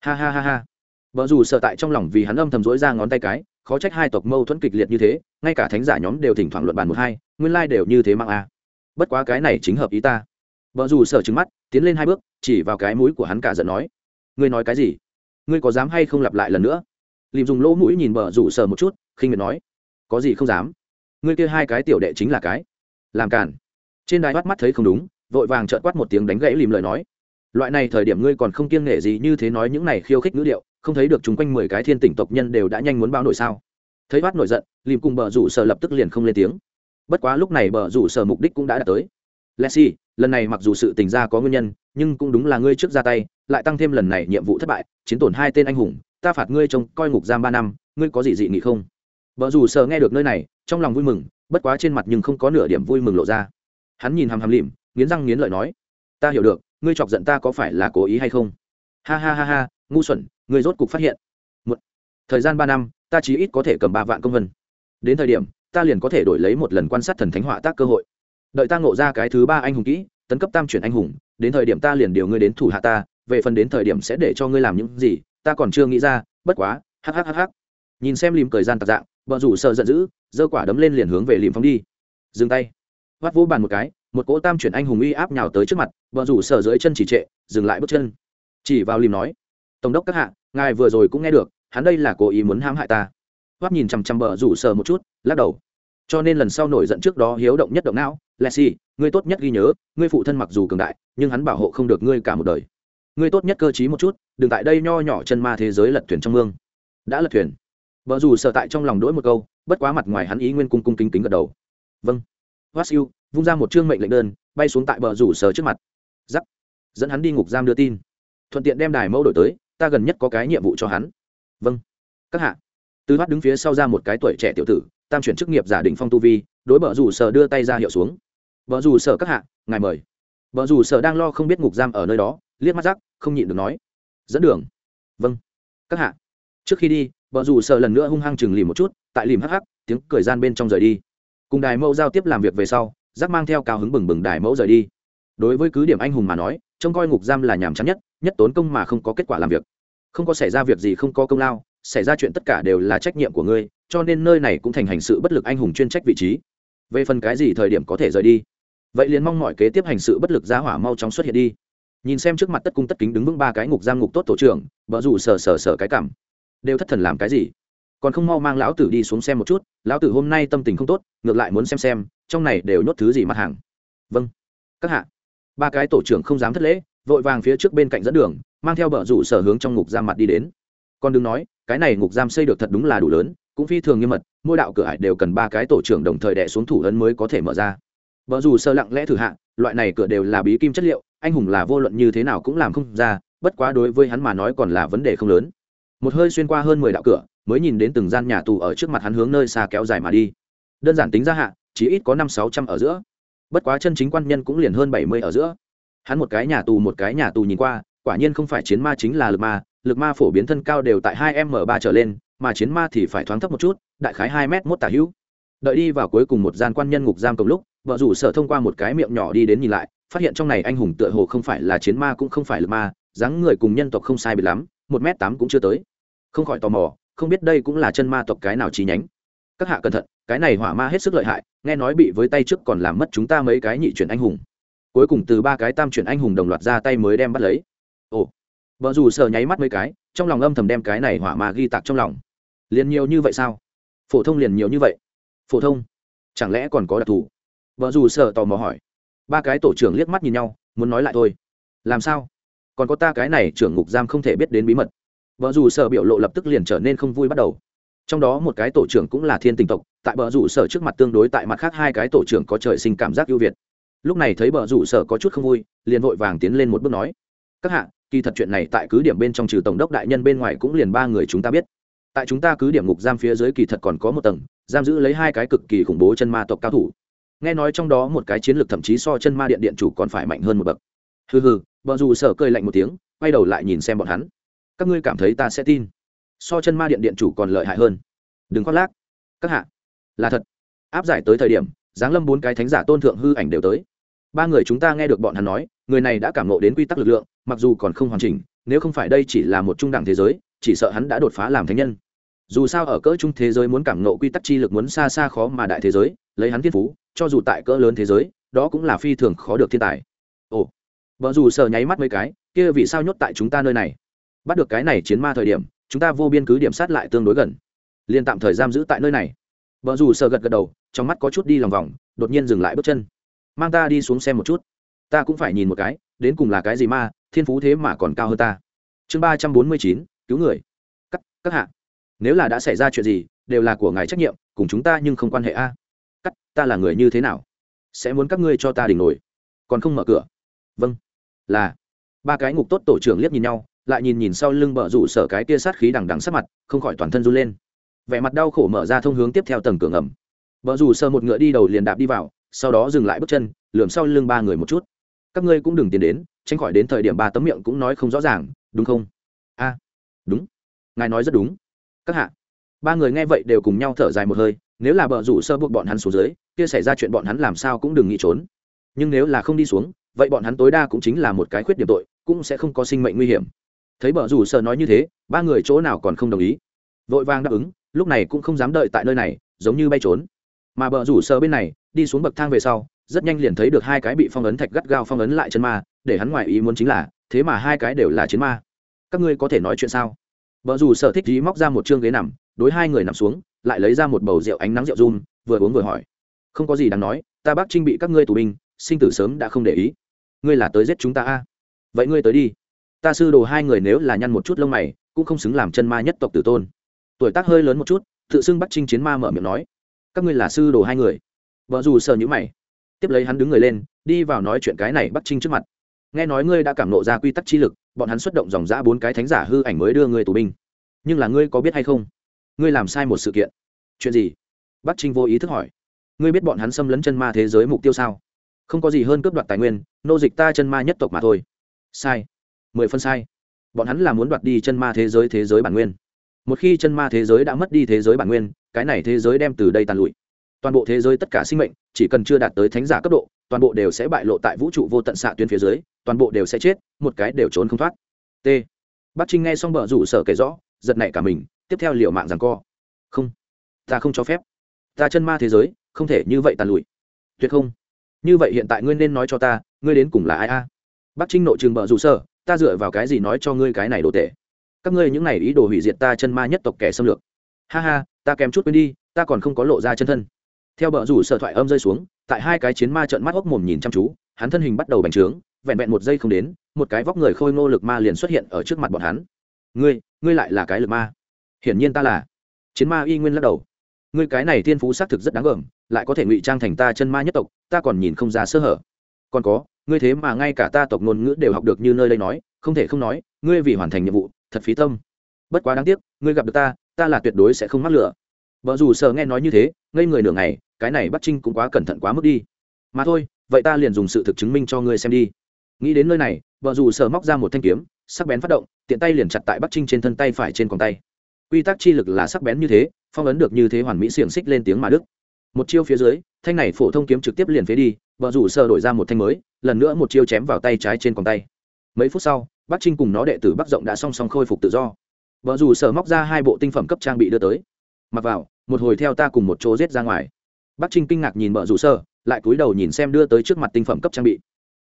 [SPEAKER 1] Ha ha ha ha. Vợ dù sợ tại trong lòng vì hắn âm thầm rối ra ngón tay cái, khó trách hai tộc mâu thuẫn kịch liệt như thế, ngay cả thánh giả nhóm đều thỉnh thoảng luận bàn một hai, nguyên lai、like、đều như thế mang a. À. bất quá cái này chính hợp ý ta. Vợ dù sợ trứng mắt, tiến lên hai bước, chỉ vào cái mũi của hắn cả giận nói, ngươi nói cái gì? Ngươi có dám hay không lặp lại lần nữa? Lìm dùng lỗ mũi nhìn vợ rủ sợ một chút, khinh miệt nói, có gì không dám? Ngươi kia hai cái tiểu đệ chính là cái. Làm cản trên đài bắt mắt thấy không đúng vội vàng trợn quát một tiếng đánh gãy lìm lời nói. Loại này thời điểm ngươi còn không kiêng nể gì như thế nói những này khiêu khích ngữ điệu không thấy được chúng quanh mười cái thiên tỉnh tộc nhân đều đã nhanh muốn báo nổi sao? Thấy bắt nổi giận lìm cùng bờ rủ sở lập tức liền không lên tiếng. Bất quá lúc này bờ rủ sở mục đích cũng đã đạt tới. Leslie, lần này mặc dù sự tình ra có nguyên nhân nhưng cũng đúng là ngươi trước ra tay lại tăng thêm lần này nhiệm vụ thất bại chiến tổn hai tên anh hùng ta phạt ngươi trông coi ngục giam ba năm ngươi có gì dị nghị không? Bờ rủ sợ nghe được nơi này trong lòng vui mừng bất quá trên mặt nhưng không có nửa điểm vui mừng lộ ra. Hắn nhìn hàm hàm lìm nghiến răng nghiến lợi nói, ta hiểu được, ngươi chọc giận ta có phải là cố ý hay không? Ha ha ha ha, ngu xuẩn, ngươi rốt cục phát hiện. Một, thời gian ba năm, ta chí ít có thể cầm ba vạn công vân. Đến thời điểm, ta liền có thể đổi lấy một lần quan sát thần thánh họa tác cơ hội. Đợi ta ngộ ra cái thứ ba anh hùng kỹ, tấn cấp tam chuyển anh hùng, đến thời điểm ta liền điều ngươi đến thủ hạ ta, về phần đến thời điểm sẽ để cho ngươi làm những gì, ta còn chưa nghĩ ra, bất quá hhhh nhìn xem lìm cười gian tạc dạng, vợ rủ sợ giận dữ, giơ quả đấm lên liền hướng về lìm phóng đi. Dừng tay. Vắt vỗ bàn một cái một cỗ tam chuyển anh hùng uy áp nhào tới trước mặt vợ rủ sở dưới chân chỉ trệ dừng lại bước chân chỉ vào lìm nói tổng đốc các hạ ngài vừa rồi cũng nghe được hắn đây là cố ý muốn hãm hại ta hoắc nhìn chằm chằm bờ rủ sở một chút lắc đầu cho nên lần sau nổi giận trước đó hiếu động nhất động não Leslie, ngươi tốt nhất ghi nhớ, ngươi phụ thân mặc dù cường đại, nhưng hắn bảo hộ không được ngươi cả một đời. Ngươi tốt nhất cơ trí một chút, đừng tại đây nho nhỏ chân ma thế giới lật thuyền trong mương. Đã lật thuyền. vợ dù sợ tại trong lòng đỗi một câu, bất quá mặt ngoài hắn ý nguyên cung cung kính kính gật đầu. Vâng. Wasiu vung ra một chương mệnh lệnh đơn, bay xuống tại bờ rủ sở trước mặt. giắc Dẫn hắn đi ngục giam đưa tin. Thuận tiện đem đài mẫu đổi tới, ta gần nhất có cái nhiệm vụ cho hắn. Vâng. Các hạ. Tư Hoát đứng phía sau ra một cái tuổi trẻ tiểu tử, tam chuyển chức nghiệp giả định phong tu vi, đối bờ rủ sở đưa tay ra hiệu xuống vợ dù sợ các hạ ngài mời vợ dù sợ đang lo không biết ngục giam ở nơi đó liếc mắt rắc không nhịn được nói dẫn đường vâng các hạ trước khi đi vợ dù sợ lần nữa hung hăng chừng lìm một chút tại lìm hắc hắc tiếng cười gian bên trong rời đi cùng đài mẫu giao tiếp làm việc về sau rắc mang theo cao hứng bừng bừng đài mẫu rời đi. Đối với cứ điểm anh hùng mà nói, trông coi ngục giam là nhàm chán nhất nhất tốn công mà không có kết quả làm việc. Không có xảy ra việc gì không có công lao, xảy ra chuyện tất cả đều là trách nhiệm của ngươi, cho nên nơi này cũng thành hành sự bất lực anh hùng chuyên trách vị trí. Về phần cái gì thời điểm có thể rời đi? Vậy liền mong mọi kế tiếp hành sự bất lực giá hỏa mau chóng xuất hiện đi. Nhìn xem trước mặt tất cung tất kính đứng vững ba cái ngục giam ngục tốt tổ trưởng vợ rủ sờ sờ sờ cái cảm. Đều thất thần làm cái gì? Còn không mau mang lão tử đi xuống xem một chút, lão tử hôm nay tâm tình không tốt, ngược lại muốn xem xem trong này đều nhốt thứ gì mặt hàng? Vâng. Các hạ. Ba cái tổ trưởng không dám thất lễ, vội vàng phía trước bên cạnh dẫn đường, mang theo bờ rủ sở hướng trong ngục giam mặt đi đến. Còn đừng nói, cái này ngục giam xây được thật đúng là đủ lớn, cũng phi thường nghiêm mật, mỗi đạo cửa hải đều cần ba cái tổ trưởng đồng thời đẻ xuống thủ ấn mới có thể mở ra. Vợ dù sơ lặng lẽ thử hạ, loại này cửa đều là bí kim chất liệu, anh hùng là vô luận như thế nào cũng làm không ra, bất quá đối với hắn mà nói còn là vấn đề không lớn. Một hơi xuyên qua hơn mười đạo cửa, mới nhìn đến từng gian nhà tù ở trước mặt hắn hướng nơi xa kéo dài mà đi. Đơn giản tính ra hạ chỉ ít có năm sáu trăm ở giữa. Bất quá chân chính quan nhân cũng liền hơn bảy mươi ở giữa. Hắn một cái nhà tù một cái nhà tù nhìn qua, quả nhiên không phải chiến ma chính là lực ma lực ma phổ biến thân cao đều tại hai m ba trở lên, mà chiến ma thì phải thoáng thấp một chút, đại khái hai m một tả hữu. Đợi đi vào cuối cùng một gian quan nhân ngục giam cùng lúc, vợ rủ sở thông qua một cái miệng nhỏ đi đến nhìn lại, phát hiện trong này anh hùng tựa hồ không phải là chiến ma cũng không phải lực ma, dáng người cùng nhân tộc không sai bị lắm, một m tám cũng chưa tới. Không khỏi tò mò, không biết đây cũng là chân ma tộc cái nào chi nhánh các hạ cẩn thận, cái này hỏa ma hết sức lợi hại, nghe nói bị với tay trước còn làm mất chúng ta mấy cái nhị chuyển anh hùng. Cuối cùng từ ba cái tam chuyển anh hùng đồng loạt ra tay mới đem bắt lấy. Ồ vợ dù sờ nháy mắt mấy cái, trong lòng âm thầm đem cái này hỏa ma ghi tạc trong lòng. Liền nhiều như vậy sao? Phổ thông liền nhiều như vậy. Phổ thông? Chẳng lẽ còn có đặc thù? Vợ dù sờ tò mò hỏi. Ba cái tổ trưởng liếc mắt nhìn nhau, muốn nói lại thôi. Làm sao? Còn có ta cái này trưởng ngục giam không thể biết đến bí mật. Vợ dù sờ biểu lộ lập tức liền trở nên không vui bắt đầu trong đó một cái tổ trưởng cũng là thiên tình tộc, tại bờ rủ sở trước mặt tương đối tại mặt khác hai cái tổ trưởng có trời sinh cảm giác ưu việt. Lúc này thấy bờ rủ sở có chút không vui, liền vội vàng tiến lên một bước nói, các hạ, kỳ thật chuyện này tại cứ điểm bên trong trừ tổng đốc đại nhân bên ngoài cũng liền ba người chúng ta biết. Tại chúng ta cứ điểm ngục giam phía dưới kỳ thật còn có một tầng, giam giữ lấy hai cái cực kỳ khủng bố chân ma tộc cao thủ. Nghe nói trong đó một cái chiến lược thậm chí so chân ma điện điện chủ còn phải mạnh hơn một bậc. Hừ hừ, bờ rủ sở cười lạnh một tiếng, quay đầu lại nhìn xem bọn hắn. Các ngươi cảm thấy ta sẽ tin? So chân ma điện điện chủ còn lợi hại hơn. Đừng khoác lác. Các hạ, là thật. Áp giải tới thời điểm, giáng lâm bốn cái thánh giả tôn thượng hư ảnh đều tới. Ba người chúng ta nghe được bọn hắn nói, người này đã cảm nộ đến quy tắc lực lượng, mặc dù còn không hoàn chỉnh, nếu không phải đây chỉ là một trung đẳng thế giới, chỉ sợ hắn đã đột phá làm thánh nhân. Dù sao ở cỡ trung thế giới muốn cảm nộ quy tắc chi lực muốn xa xa khó mà đại thế giới, lấy hắn thiên phú, cho dù tại cỡ lớn thế giới, đó cũng là phi thường khó được thiên tài. Ồ vợ dù sợ nháy mắt mấy cái, kia vì sao nhốt tại chúng ta nơi này? Bắt được cái này chiến ma thời điểm chúng ta vô biên cứ điểm sát lại tương đối gần. Liền tạm thời giam giữ tại nơi này. Vợ dù sợ gật gật đầu, trong mắt có chút đi lòng vòng, đột nhiên dừng lại bước chân. Mang ta đi xuống xem một chút. Ta cũng phải nhìn một cái, đến cùng là cái gì ma thiên phú thế mà còn cao hơn ta. Chương ba trăm bốn mươi chín, cứu người. Các các hạ. Nếu là đã xảy ra chuyện gì, đều là của ngài trách nhiệm, cùng chúng ta nhưng không quan hệ a. Cắt ta là người như thế nào? Sẽ muốn các ngươi cho ta đỉnh nổi. Còn không mở cửa. Vâng. Là. Ba cái ngục tốt tổ trưởng liếc nhìn nhau lại nhìn nhìn sau lưng bờ rủ sở cái kia sát khí đằng đằng sát mặt, không khỏi toàn thân run lên. Vẻ mặt đau khổ mở ra thông hướng tiếp theo tầng cửa ngầm. Bờ rủ sơ một ngựa đi đầu liền đạp đi vào, sau đó dừng lại bước chân, lườm sau lưng ba người một chút. Các ngươi cũng đừng tiến đến, tránh khỏi đến thời điểm ba tấm miệng cũng nói không rõ ràng, đúng không? A, đúng. Ngài nói rất đúng. Các hạ. Ba người nghe vậy đều cùng nhau thở dài một hơi, nếu là bờ rủ sơ buộc bọn hắn xuống dưới, kia xảy ra chuyện bọn hắn làm sao cũng đừng nghĩ trốn. Nhưng nếu là không đi xuống, vậy bọn hắn tối đa cũng chính là một cái khuyết điểm tội, cũng sẽ không có sinh mệnh nguy hiểm thấy bờ rủ sơ nói như thế, ba người chỗ nào còn không đồng ý? Vội vàng đáp ứng, lúc này cũng không dám đợi tại nơi này, giống như bay trốn. Mà bờ rủ sơ bên này, đi xuống bậc thang về sau, rất nhanh liền thấy được hai cái bị phong ấn thạch gắt gao phong ấn lại chân ma, để hắn ngoài ý muốn chính là, thế mà hai cái đều là chiến ma. Các ngươi có thể nói chuyện sao? Vợ dù sở thích dí móc ra một chương ghế nằm, đối hai người nằm xuống, lại lấy ra một bầu rượu ánh nắng rượu run, vừa uống vừa hỏi. Không có gì đáng nói, ta bác trinh bị các ngươi tù binh, sinh tử sớm đã không để ý. Ngươi là tới giết chúng ta a? Vậy ngươi tới đi ta sư đồ hai người nếu là nhăn một chút lông mày, cũng không xứng làm chân ma nhất tộc tử tôn. Tuổi tác hơi lớn một chút, tự xưng bắt trinh chiến ma mở miệng nói, các ngươi là sư đồ hai người. Vợ dù sợ nhữ mày, tiếp lấy hắn đứng người lên, đi vào nói chuyện cái này bắt trinh trước mặt. Nghe nói ngươi đã cảm nộ ra quy tắc chi lực, bọn hắn xuất động dòng giã bốn cái thánh giả hư ảnh mới đưa ngươi tù binh. Nhưng là ngươi có biết hay không? Ngươi làm sai một sự kiện. Chuyện gì? Bắc trinh vô ý thức hỏi. Ngươi biết bọn hắn xâm lấn chân ma thế giới mục tiêu sao? Không có gì hơn cướp đoạt tài nguyên, nô dịch ta chân ma nhất tộc mà thôi. Sai mười phân sai. Bọn hắn là muốn đoạt đi chân ma thế giới thế giới bản nguyên. Một khi chân ma thế giới đã mất đi thế giới bản nguyên, cái này thế giới đem từ đây tàn lụi. Toàn bộ thế giới tất cả sinh mệnh, chỉ cần chưa đạt tới thánh giả cấp độ, toàn bộ đều sẽ bại lộ tại vũ trụ vô tận xạ tuyến phía dưới, toàn bộ đều sẽ chết, một cái đều trốn không thoát. T. Bắc trinh nghe xong bờ rủ sở kể rõ, giật nảy cả mình, tiếp theo liệu mạng rằng co. Không, ta không cho phép. Ta chân ma thế giới, không thể như vậy tàn lụi. Tuyệt không. Như vậy hiện tại ngươi nên nói cho ta, ngươi đến cùng là ai a? À? bắc trinh nội trường bờ rủ sở ta dựa vào cái gì nói cho ngươi cái này đồ tệ? Các ngươi những này ý đồ hủy diệt ta chân ma nhất tộc kẻ xâm lược. Ha ha, ta kém chút quên đi, ta còn không có lộ ra chân thân. Theo bờ rủ sợ thoại âm rơi xuống, tại hai cái chiến ma trợn mắt hốc mồm nhìn chăm chú, hắn thân hình bắt đầu bành trướng, vẹn vẹn một giây không đến, một cái vóc người khôi ngô lực ma liền xuất hiện ở trước mặt bọn hắn. Ngươi ngươi lại là cái lực ma? Hiển nhiên ta là. Chiến ma y nguyên lắc đầu. Ngươi cái này thiên phú xác thực rất đáng gờm, lại có thể ngụy trang thành ta chân ma nhất tộc, ta còn nhìn không ra sơ hở. Còn có ngươi thế mà ngay cả ta tộc ngôn ngữ đều học được như nơi đây nói, không thể không nói, ngươi vì hoàn thành nhiệm vụ, thật phí tâm. Bất quá đáng tiếc, ngươi gặp được ta ta là tuyệt đối sẽ không mắc lửa vợ dù sợ nghe nói như thế, ngây người nửa ngày, cái này bắt trinh cũng quá cẩn thận quá mức đi. Mà thôi, vậy ta liền dùng sự thực chứng minh cho ngươi xem đi. Nghĩ đến nơi này vợ dù sợ móc ra một thanh kiếm, sắc bén phát động, tiện tay liền chặt tại bắt trinh trên thân tay phải trên còng tay. Quy tắc chi lực là sắc bén như thế, phong ấn được như thế hoàn mỹ xiềng xích lên tiếng mà đức. Một chiêu phía dưới, thanh này phổ thông kiếm trực tiếp liền phế đi vợ rủ sơ đổi ra một thanh mới, lần nữa một chiêu chém vào tay trái trên còng tay. Mấy phút sau, bắc trinh cùng nó đệ tử bắc rộng đã song song khôi phục tự do. Vợ rủ Sơ móc ra hai bộ tinh phẩm cấp trang bị đưa tới. Mặc vào, một hồi theo ta cùng một chỗ giết ra ngoài. Bắc trinh kinh ngạc nhìn vợ rủ sơ lại cúi đầu nhìn xem đưa tới trước mặt tinh phẩm cấp trang bị.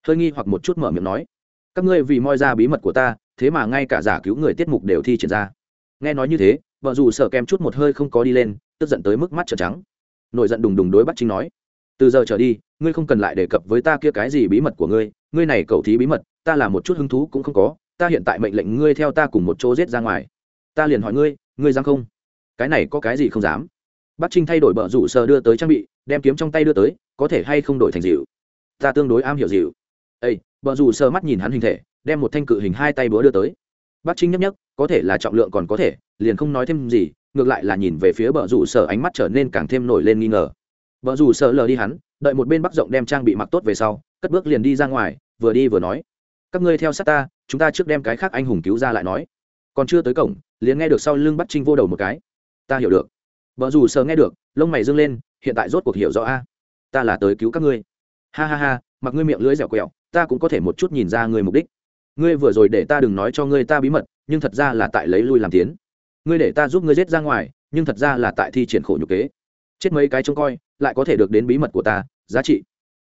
[SPEAKER 1] Hơi nghi hoặc một chút mở miệng nói, các ngươi vì moi ra bí mật của ta, thế mà ngay cả giả cứu người tiết mục đều thi triển ra. Nghe nói như thế vợ dù sợ kèm chút một hơi không có đi lên, tức giận tới mức mắt trở trắng. Nổi giận đùng đùng đối bắc trinh nói từ giờ trở đi, ngươi không cần lại đề cập với ta kia cái gì bí mật của ngươi ngươi này cầu thí bí mật, ta là một chút hứng thú cũng không có, ta hiện tại mệnh lệnh ngươi theo ta cùng một chỗ giết ra ngoài. Ta liền hỏi ngươi ngươi dám không? Cái này có cái gì không dám? Bắc trinh thay đổi bờ rủ sờ đưa tới trang bị, đem kiếm trong tay đưa tới, có thể hay không đổi thành dịu? Ta tương đối am hiểu dịu. Ây bờ rủ sờ mắt nhìn hắn hình thể, đem một thanh cự hình hai tay búa đưa tới. Bắc trinh nhấp nhấp có thể là trọng lượng còn có thể, liền không nói thêm gì, ngược lại là nhìn về phía bờ rủ sở ánh mắt trở nên càng thêm nổi lên nghi ngờ vợ rủ sợ lờ đi hắn, đợi một bên bắc rộng đem trang bị mặc tốt về sau, cất bước liền đi ra ngoài, vừa đi vừa nói. Các ngươi theo sát ta, chúng ta trước đem cái khác anh hùng cứu ra lại nói. Còn chưa tới cổng, liền nghe được sau lưng bắt trinh vô đầu một cái. Ta hiểu được. Vợ dù sợ nghe được, lông mày dâng lên, hiện tại rốt cuộc hiểu rõ a. Ta là tới cứu các ngươi. Ha ha ha, mặc ngươi miệng lưỡi dẻo quẹo, ta cũng có thể một chút nhìn ra ngươi mục đích. Ngươi vừa rồi để ta đừng nói cho ngươi ta bí mật, nhưng thật ra là tại lấy lui làm tiến. Ngươi để ta giúp ngươi giết ra ngoài, nhưng thật ra là tại thi triển khổ nhục kế chết mấy cái trông coi, lại có thể được đến bí mật của ta, giá trị.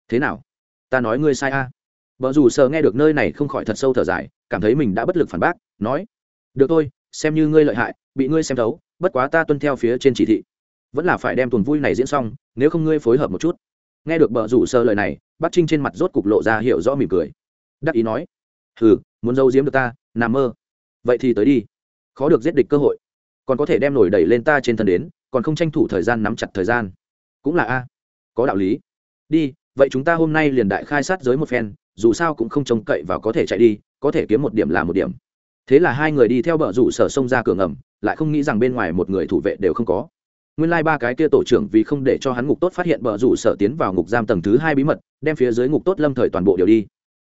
[SPEAKER 1] Thế nào? Ta nói ngươi sai a. À. vợ dù sờ nghe được nơi này không khỏi thật sâu thở dài, cảm thấy mình đã bất lực phản bác, nói, được thôi, xem như ngươi lợi hại, bị ngươi xem thấu, bất quá ta tuân theo phía trên chỉ thị. Vẫn là phải đem tuần vui này diễn xong, nếu không ngươi phối hợp một chút. Nghe được bờ rủ sơ lời này bắc trinh trên mặt rốt cục lộ ra hiểu rõ mỉm cười. Đắc ý nói, hừ, muốn giấu giếm được ta, nằm mơ. Vậy thì tới đi. Khó được giết địch cơ hội. Còn có thể đem nổi đẩy lên ta trên thân đến còn không tranh thủ thời gian nắm chặt thời gian. Cũng là a. Có đạo lý. Đi, vậy chúng ta hôm nay liền đại khai sát giới một phen, dù sao cũng không trông cậy và có thể chạy đi, có thể kiếm một điểm là một điểm. Thế là hai người đi theo bờ rủ sở sông ra cửa ngầm, lại không nghĩ rằng bên ngoài một người thủ vệ đều không có. Nguyên lai、like、ba cái kia tổ trưởng vì không để cho hắn ngục tốt phát hiện bờ rủ sở tiến vào ngục giam tầng thứ hai bí mật, đem phía dưới ngục tốt lâm thời toàn bộ đều đi.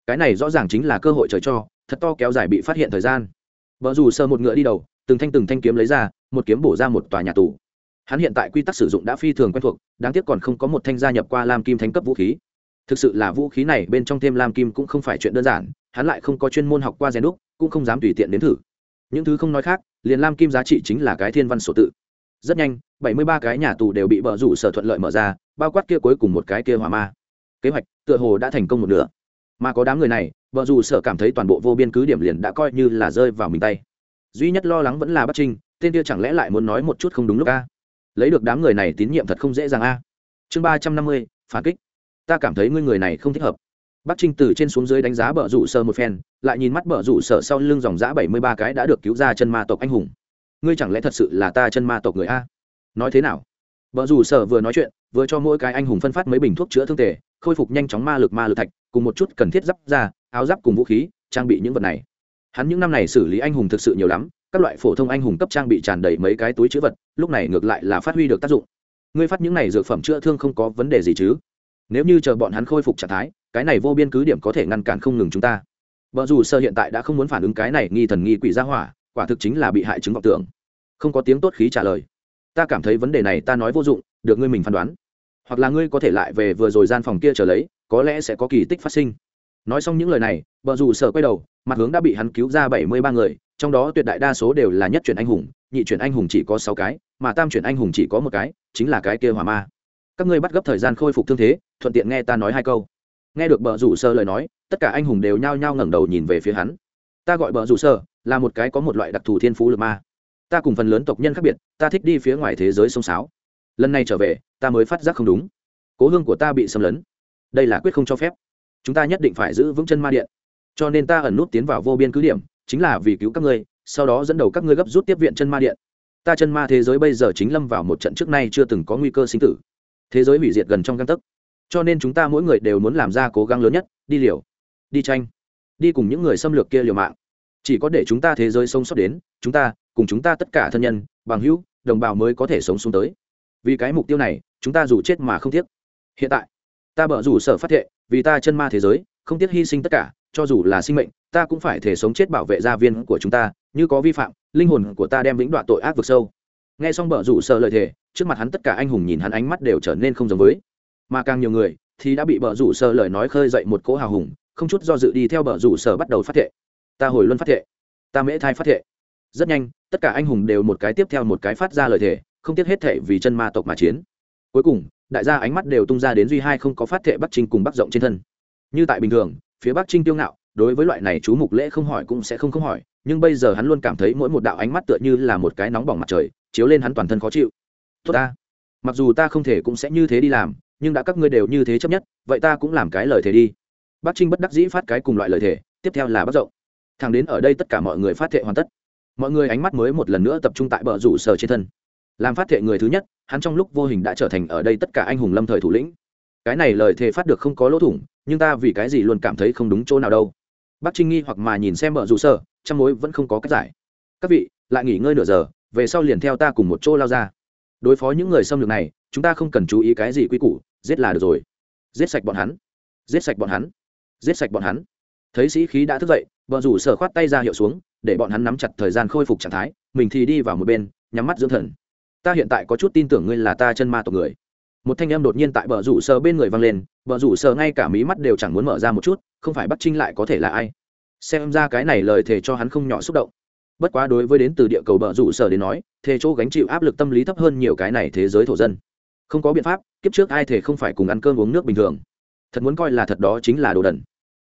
[SPEAKER 1] Cái này rõ ràng chính là cơ hội trời cho, thật to kéo dài bị phát hiện thời gian. Vợ dù sơ một ngựa đi đầu, từng thanh từng thanh kiếm lấy ra, một kiếm bổ ra một tòa nhà tù hắn hiện tại quy tắc sử dụng đã phi thường quen thuộc, đáng tiếc còn không có một thanh gia nhập qua lam kim thánh cấp vũ khí. Thực sự là vũ khí này bên trong thêm lam kim cũng không phải chuyện đơn giản, hắn lại không có chuyên môn học qua rèn đúc, cũng không dám tùy tiện đến thử. Những thứ không nói khác, liền lam kim giá trị chính là cái thiên văn sổ tự. Rất nhanh, bảy mươi ba cái nhà tù đều bị bờ rủ sở thuận lợi mở ra, bao quát kia cuối cùng một cái kia hỏa ma. Kế hoạch, tựa hồ đã thành công một nửa. Mà có đám người này, bờ rủ sở cảm thấy toàn bộ vô biên cứ điểm liền đã coi như là rơi vào mình tay. Duy nhất lo lắng vẫn là bắt trinh, tên kia chẳng lẽ lại muốn nói một chút không đúng lúc ca lấy được đám người này tín nhiệm thật không dễ dàng a. Chương ba trăm năm mươi, phản kích. Ta cảm thấy ngươi người này không thích hợp. Bắc trinh từ trên xuống dưới đánh giá bờ rủ sơ một phen, lại nhìn mắt bờ rủ sở sau lưng dòng giã bảy mươi ba cái đã được cứu ra chân ma tộc anh hùng. Ngươi chẳng lẽ thật sự là ta chân ma tộc người a? Nói thế nào? Vợ dù sở vừa nói chuyện, vừa cho mỗi cái anh hùng phân phát mấy bình thuốc chữa thương tề, khôi phục nhanh chóng ma lực ma lực thạch, cùng một chút cần thiết giáp ra áo giáp cùng vũ khí, trang bị những vật này. Hắn những năm này xử lý anh hùng thực sự nhiều lắm các loại phổ thông anh hùng cấp trang bị tràn đầy mấy cái túi chữ vật, lúc này ngược lại là phát huy được tác dụng. Ngươi phát những này dược phẩm chữa thương không có vấn đề gì chứ? Nếu như chờ bọn hắn khôi phục trạng thái, cái này vô biên cứ điểm có thể ngăn cản không ngừng chúng ta. Vợ dù sơ hiện tại đã không muốn phản ứng cái này nghi thần nghi quỷ ra hỏa, quả thực chính là bị hại chứng vọng tưởng. Không có tiếng tốt khí trả lời. Ta cảm thấy vấn đề này ta nói vô dụng, được ngươi mình phán đoán. Hoặc là ngươi có thể lại về vừa rồi gian phòng kia trở lấy, có lẽ sẽ có kỳ tích phát sinh. Nói xong những lời này vợ dù sợ quay đầu mặt hướng đã bị hắn cứu ra bảy mươi ba người, trong đó tuyệt đại đa số đều là nhất chuyển anh hùng, nhị chuyển anh hùng chỉ có sáu cái, mà tam chuyển anh hùng chỉ có một cái, chính là cái kia hỏa ma. Các ngươi bắt gấp thời gian khôi phục thương thế, thuận tiện nghe ta nói hai câu. Nghe được bờ rủ sơ lời nói, tất cả anh hùng đều nhao nhao ngẩng đầu nhìn về phía hắn. Ta gọi bờ rủ sơ, là một cái có một loại đặc thù thiên phú lực ma. Ta cùng phần lớn tộc nhân khác biệt, ta thích đi phía ngoài thế giới sông sáo. Lần này trở về, ta mới phát giác không đúng. Cố hương của ta bị xâm lấn. Đây là quyết không cho phép. Chúng ta nhất định phải giữ vững chân ma điện cho nên ta ẩn nút tiến vào vô biên cứ điểm, chính là vì cứu các ngươi, sau đó dẫn đầu các ngươi gấp rút tiếp viện chân ma điện. Ta chân ma thế giới bây giờ chính lâm vào một trận trước nay chưa từng có nguy cơ sinh tử. Thế giới hủy diệt gần trong găng tấc. Cho nên chúng ta mỗi người đều muốn làm ra cố gắng lớn nhất, đi liều, đi tranh, đi cùng những người xâm lược kia liều mạng. Chỉ có để chúng ta thế giới sống sót đến, chúng ta, cùng chúng ta tất cả thân nhân, bằng hữu, đồng bào mới có thể sống xuống tới. Vì cái mục tiêu này, chúng ta dù chết mà không tiếc. Hiện tại, ta bở rủ sở phát thệ, vì ta chân ma thế giới, không tiếc hy sinh tất cả cho dù là sinh mệnh, ta cũng phải thể sống chết bảo vệ gia viên của chúng ta, như có vi phạm, linh hồn của ta đem vĩnh đoạn tội ác vực sâu. Nghe xong bợ rủ sợ lời thề, trước mặt hắn tất cả anh hùng nhìn hắn ánh mắt đều trở nên không giống với. Mà càng nhiều người thì đã bị bợ rủ sợ lời nói khơi dậy một cỗ hào hùng, không chút do dự đi theo bờ rủ sở bắt đầu phát thệ. Ta hồi luân phát thệ. Ta mễ thai phát thệ. Rất nhanh, tất cả anh hùng đều một cái tiếp theo một cái phát ra lời thề, không tiếc hết thệ vì chân ma tộc mà chiến. Cuối cùng, đại gia ánh mắt đều tung ra đến duy hai không có phát thệ bắc trinh cùng bắc rộng trên thân. Như tại bình thường phía bắc trinh tiêu ngạo, đối với loại này chú mục lễ không hỏi cũng sẽ không không hỏi, nhưng bây giờ hắn luôn cảm thấy mỗi một đạo ánh mắt tựa như là một cái nóng bỏng mặt trời, chiếu lên hắn toàn thân khó chịu. Tốt ta, mặc dù ta không thể cũng sẽ như thế đi làm, nhưng đã các ngươi đều như thế chấp nhất, vậy ta cũng làm cái lời thề đi. Bắc trinh bất đắc dĩ phát cái cùng loại lời thề, tiếp theo là bắc rộng. Thằng đến ở đây tất cả mọi người phát thệ hoàn tất. Mọi người ánh mắt mới một lần nữa tập trung tại bờ rủ sở trên thân. Làm phát thệ người thứ nhất, hắn trong lúc vô hình đã trở thành ở đây tất cả anh hùng lâm thời thủ lĩnh. Cái này lời thề phát được không có lỗ thủng nhưng ta vì cái gì luôn cảm thấy không đúng chỗ nào đâu. Bác trinh nghi hoặc mà nhìn xem mở rủ sở trong mối vẫn không có cách giải. Các vị, lại nghỉ ngơi nửa giờ, về sau liền theo ta cùng một chỗ lao ra. Đối phó những người xâm lược này, chúng ta không cần chú ý cái gì quy củ, giết là được rồi. Giết sạch bọn hắn. Giết sạch bọn hắn. Giết sạch bọn hắn. Thấy sĩ khí đã thức dậy vợ rủ sở khoát tay ra hiệu xuống, để bọn hắn nắm chặt thời gian khôi phục trạng thái, mình thì đi vào một bên, nhắm mắt dưỡng thần. Ta hiện tại có chút tin tưởng ngươi là ta chân ma tộc người một thanh em đột nhiên tại bờ rủ sờ bên người vang lên, bờ rủ sờ ngay cả mí mắt đều chẳng muốn mở ra một chút, không phải bắt trinh lại có thể là ai? Xem ra cái này lời thề cho hắn không nhỏ xúc động. Bất quá đối với đến từ địa cầu bờ rủ sở đến nói thế chỗ gánh chịu áp lực tâm lý thấp hơn nhiều cái này thế giới thổ dân. Không có biện pháp, kiếp trước ai thể không phải cùng ăn cơm uống nước bình thường. Thật muốn coi là thật đó chính là đồ đần.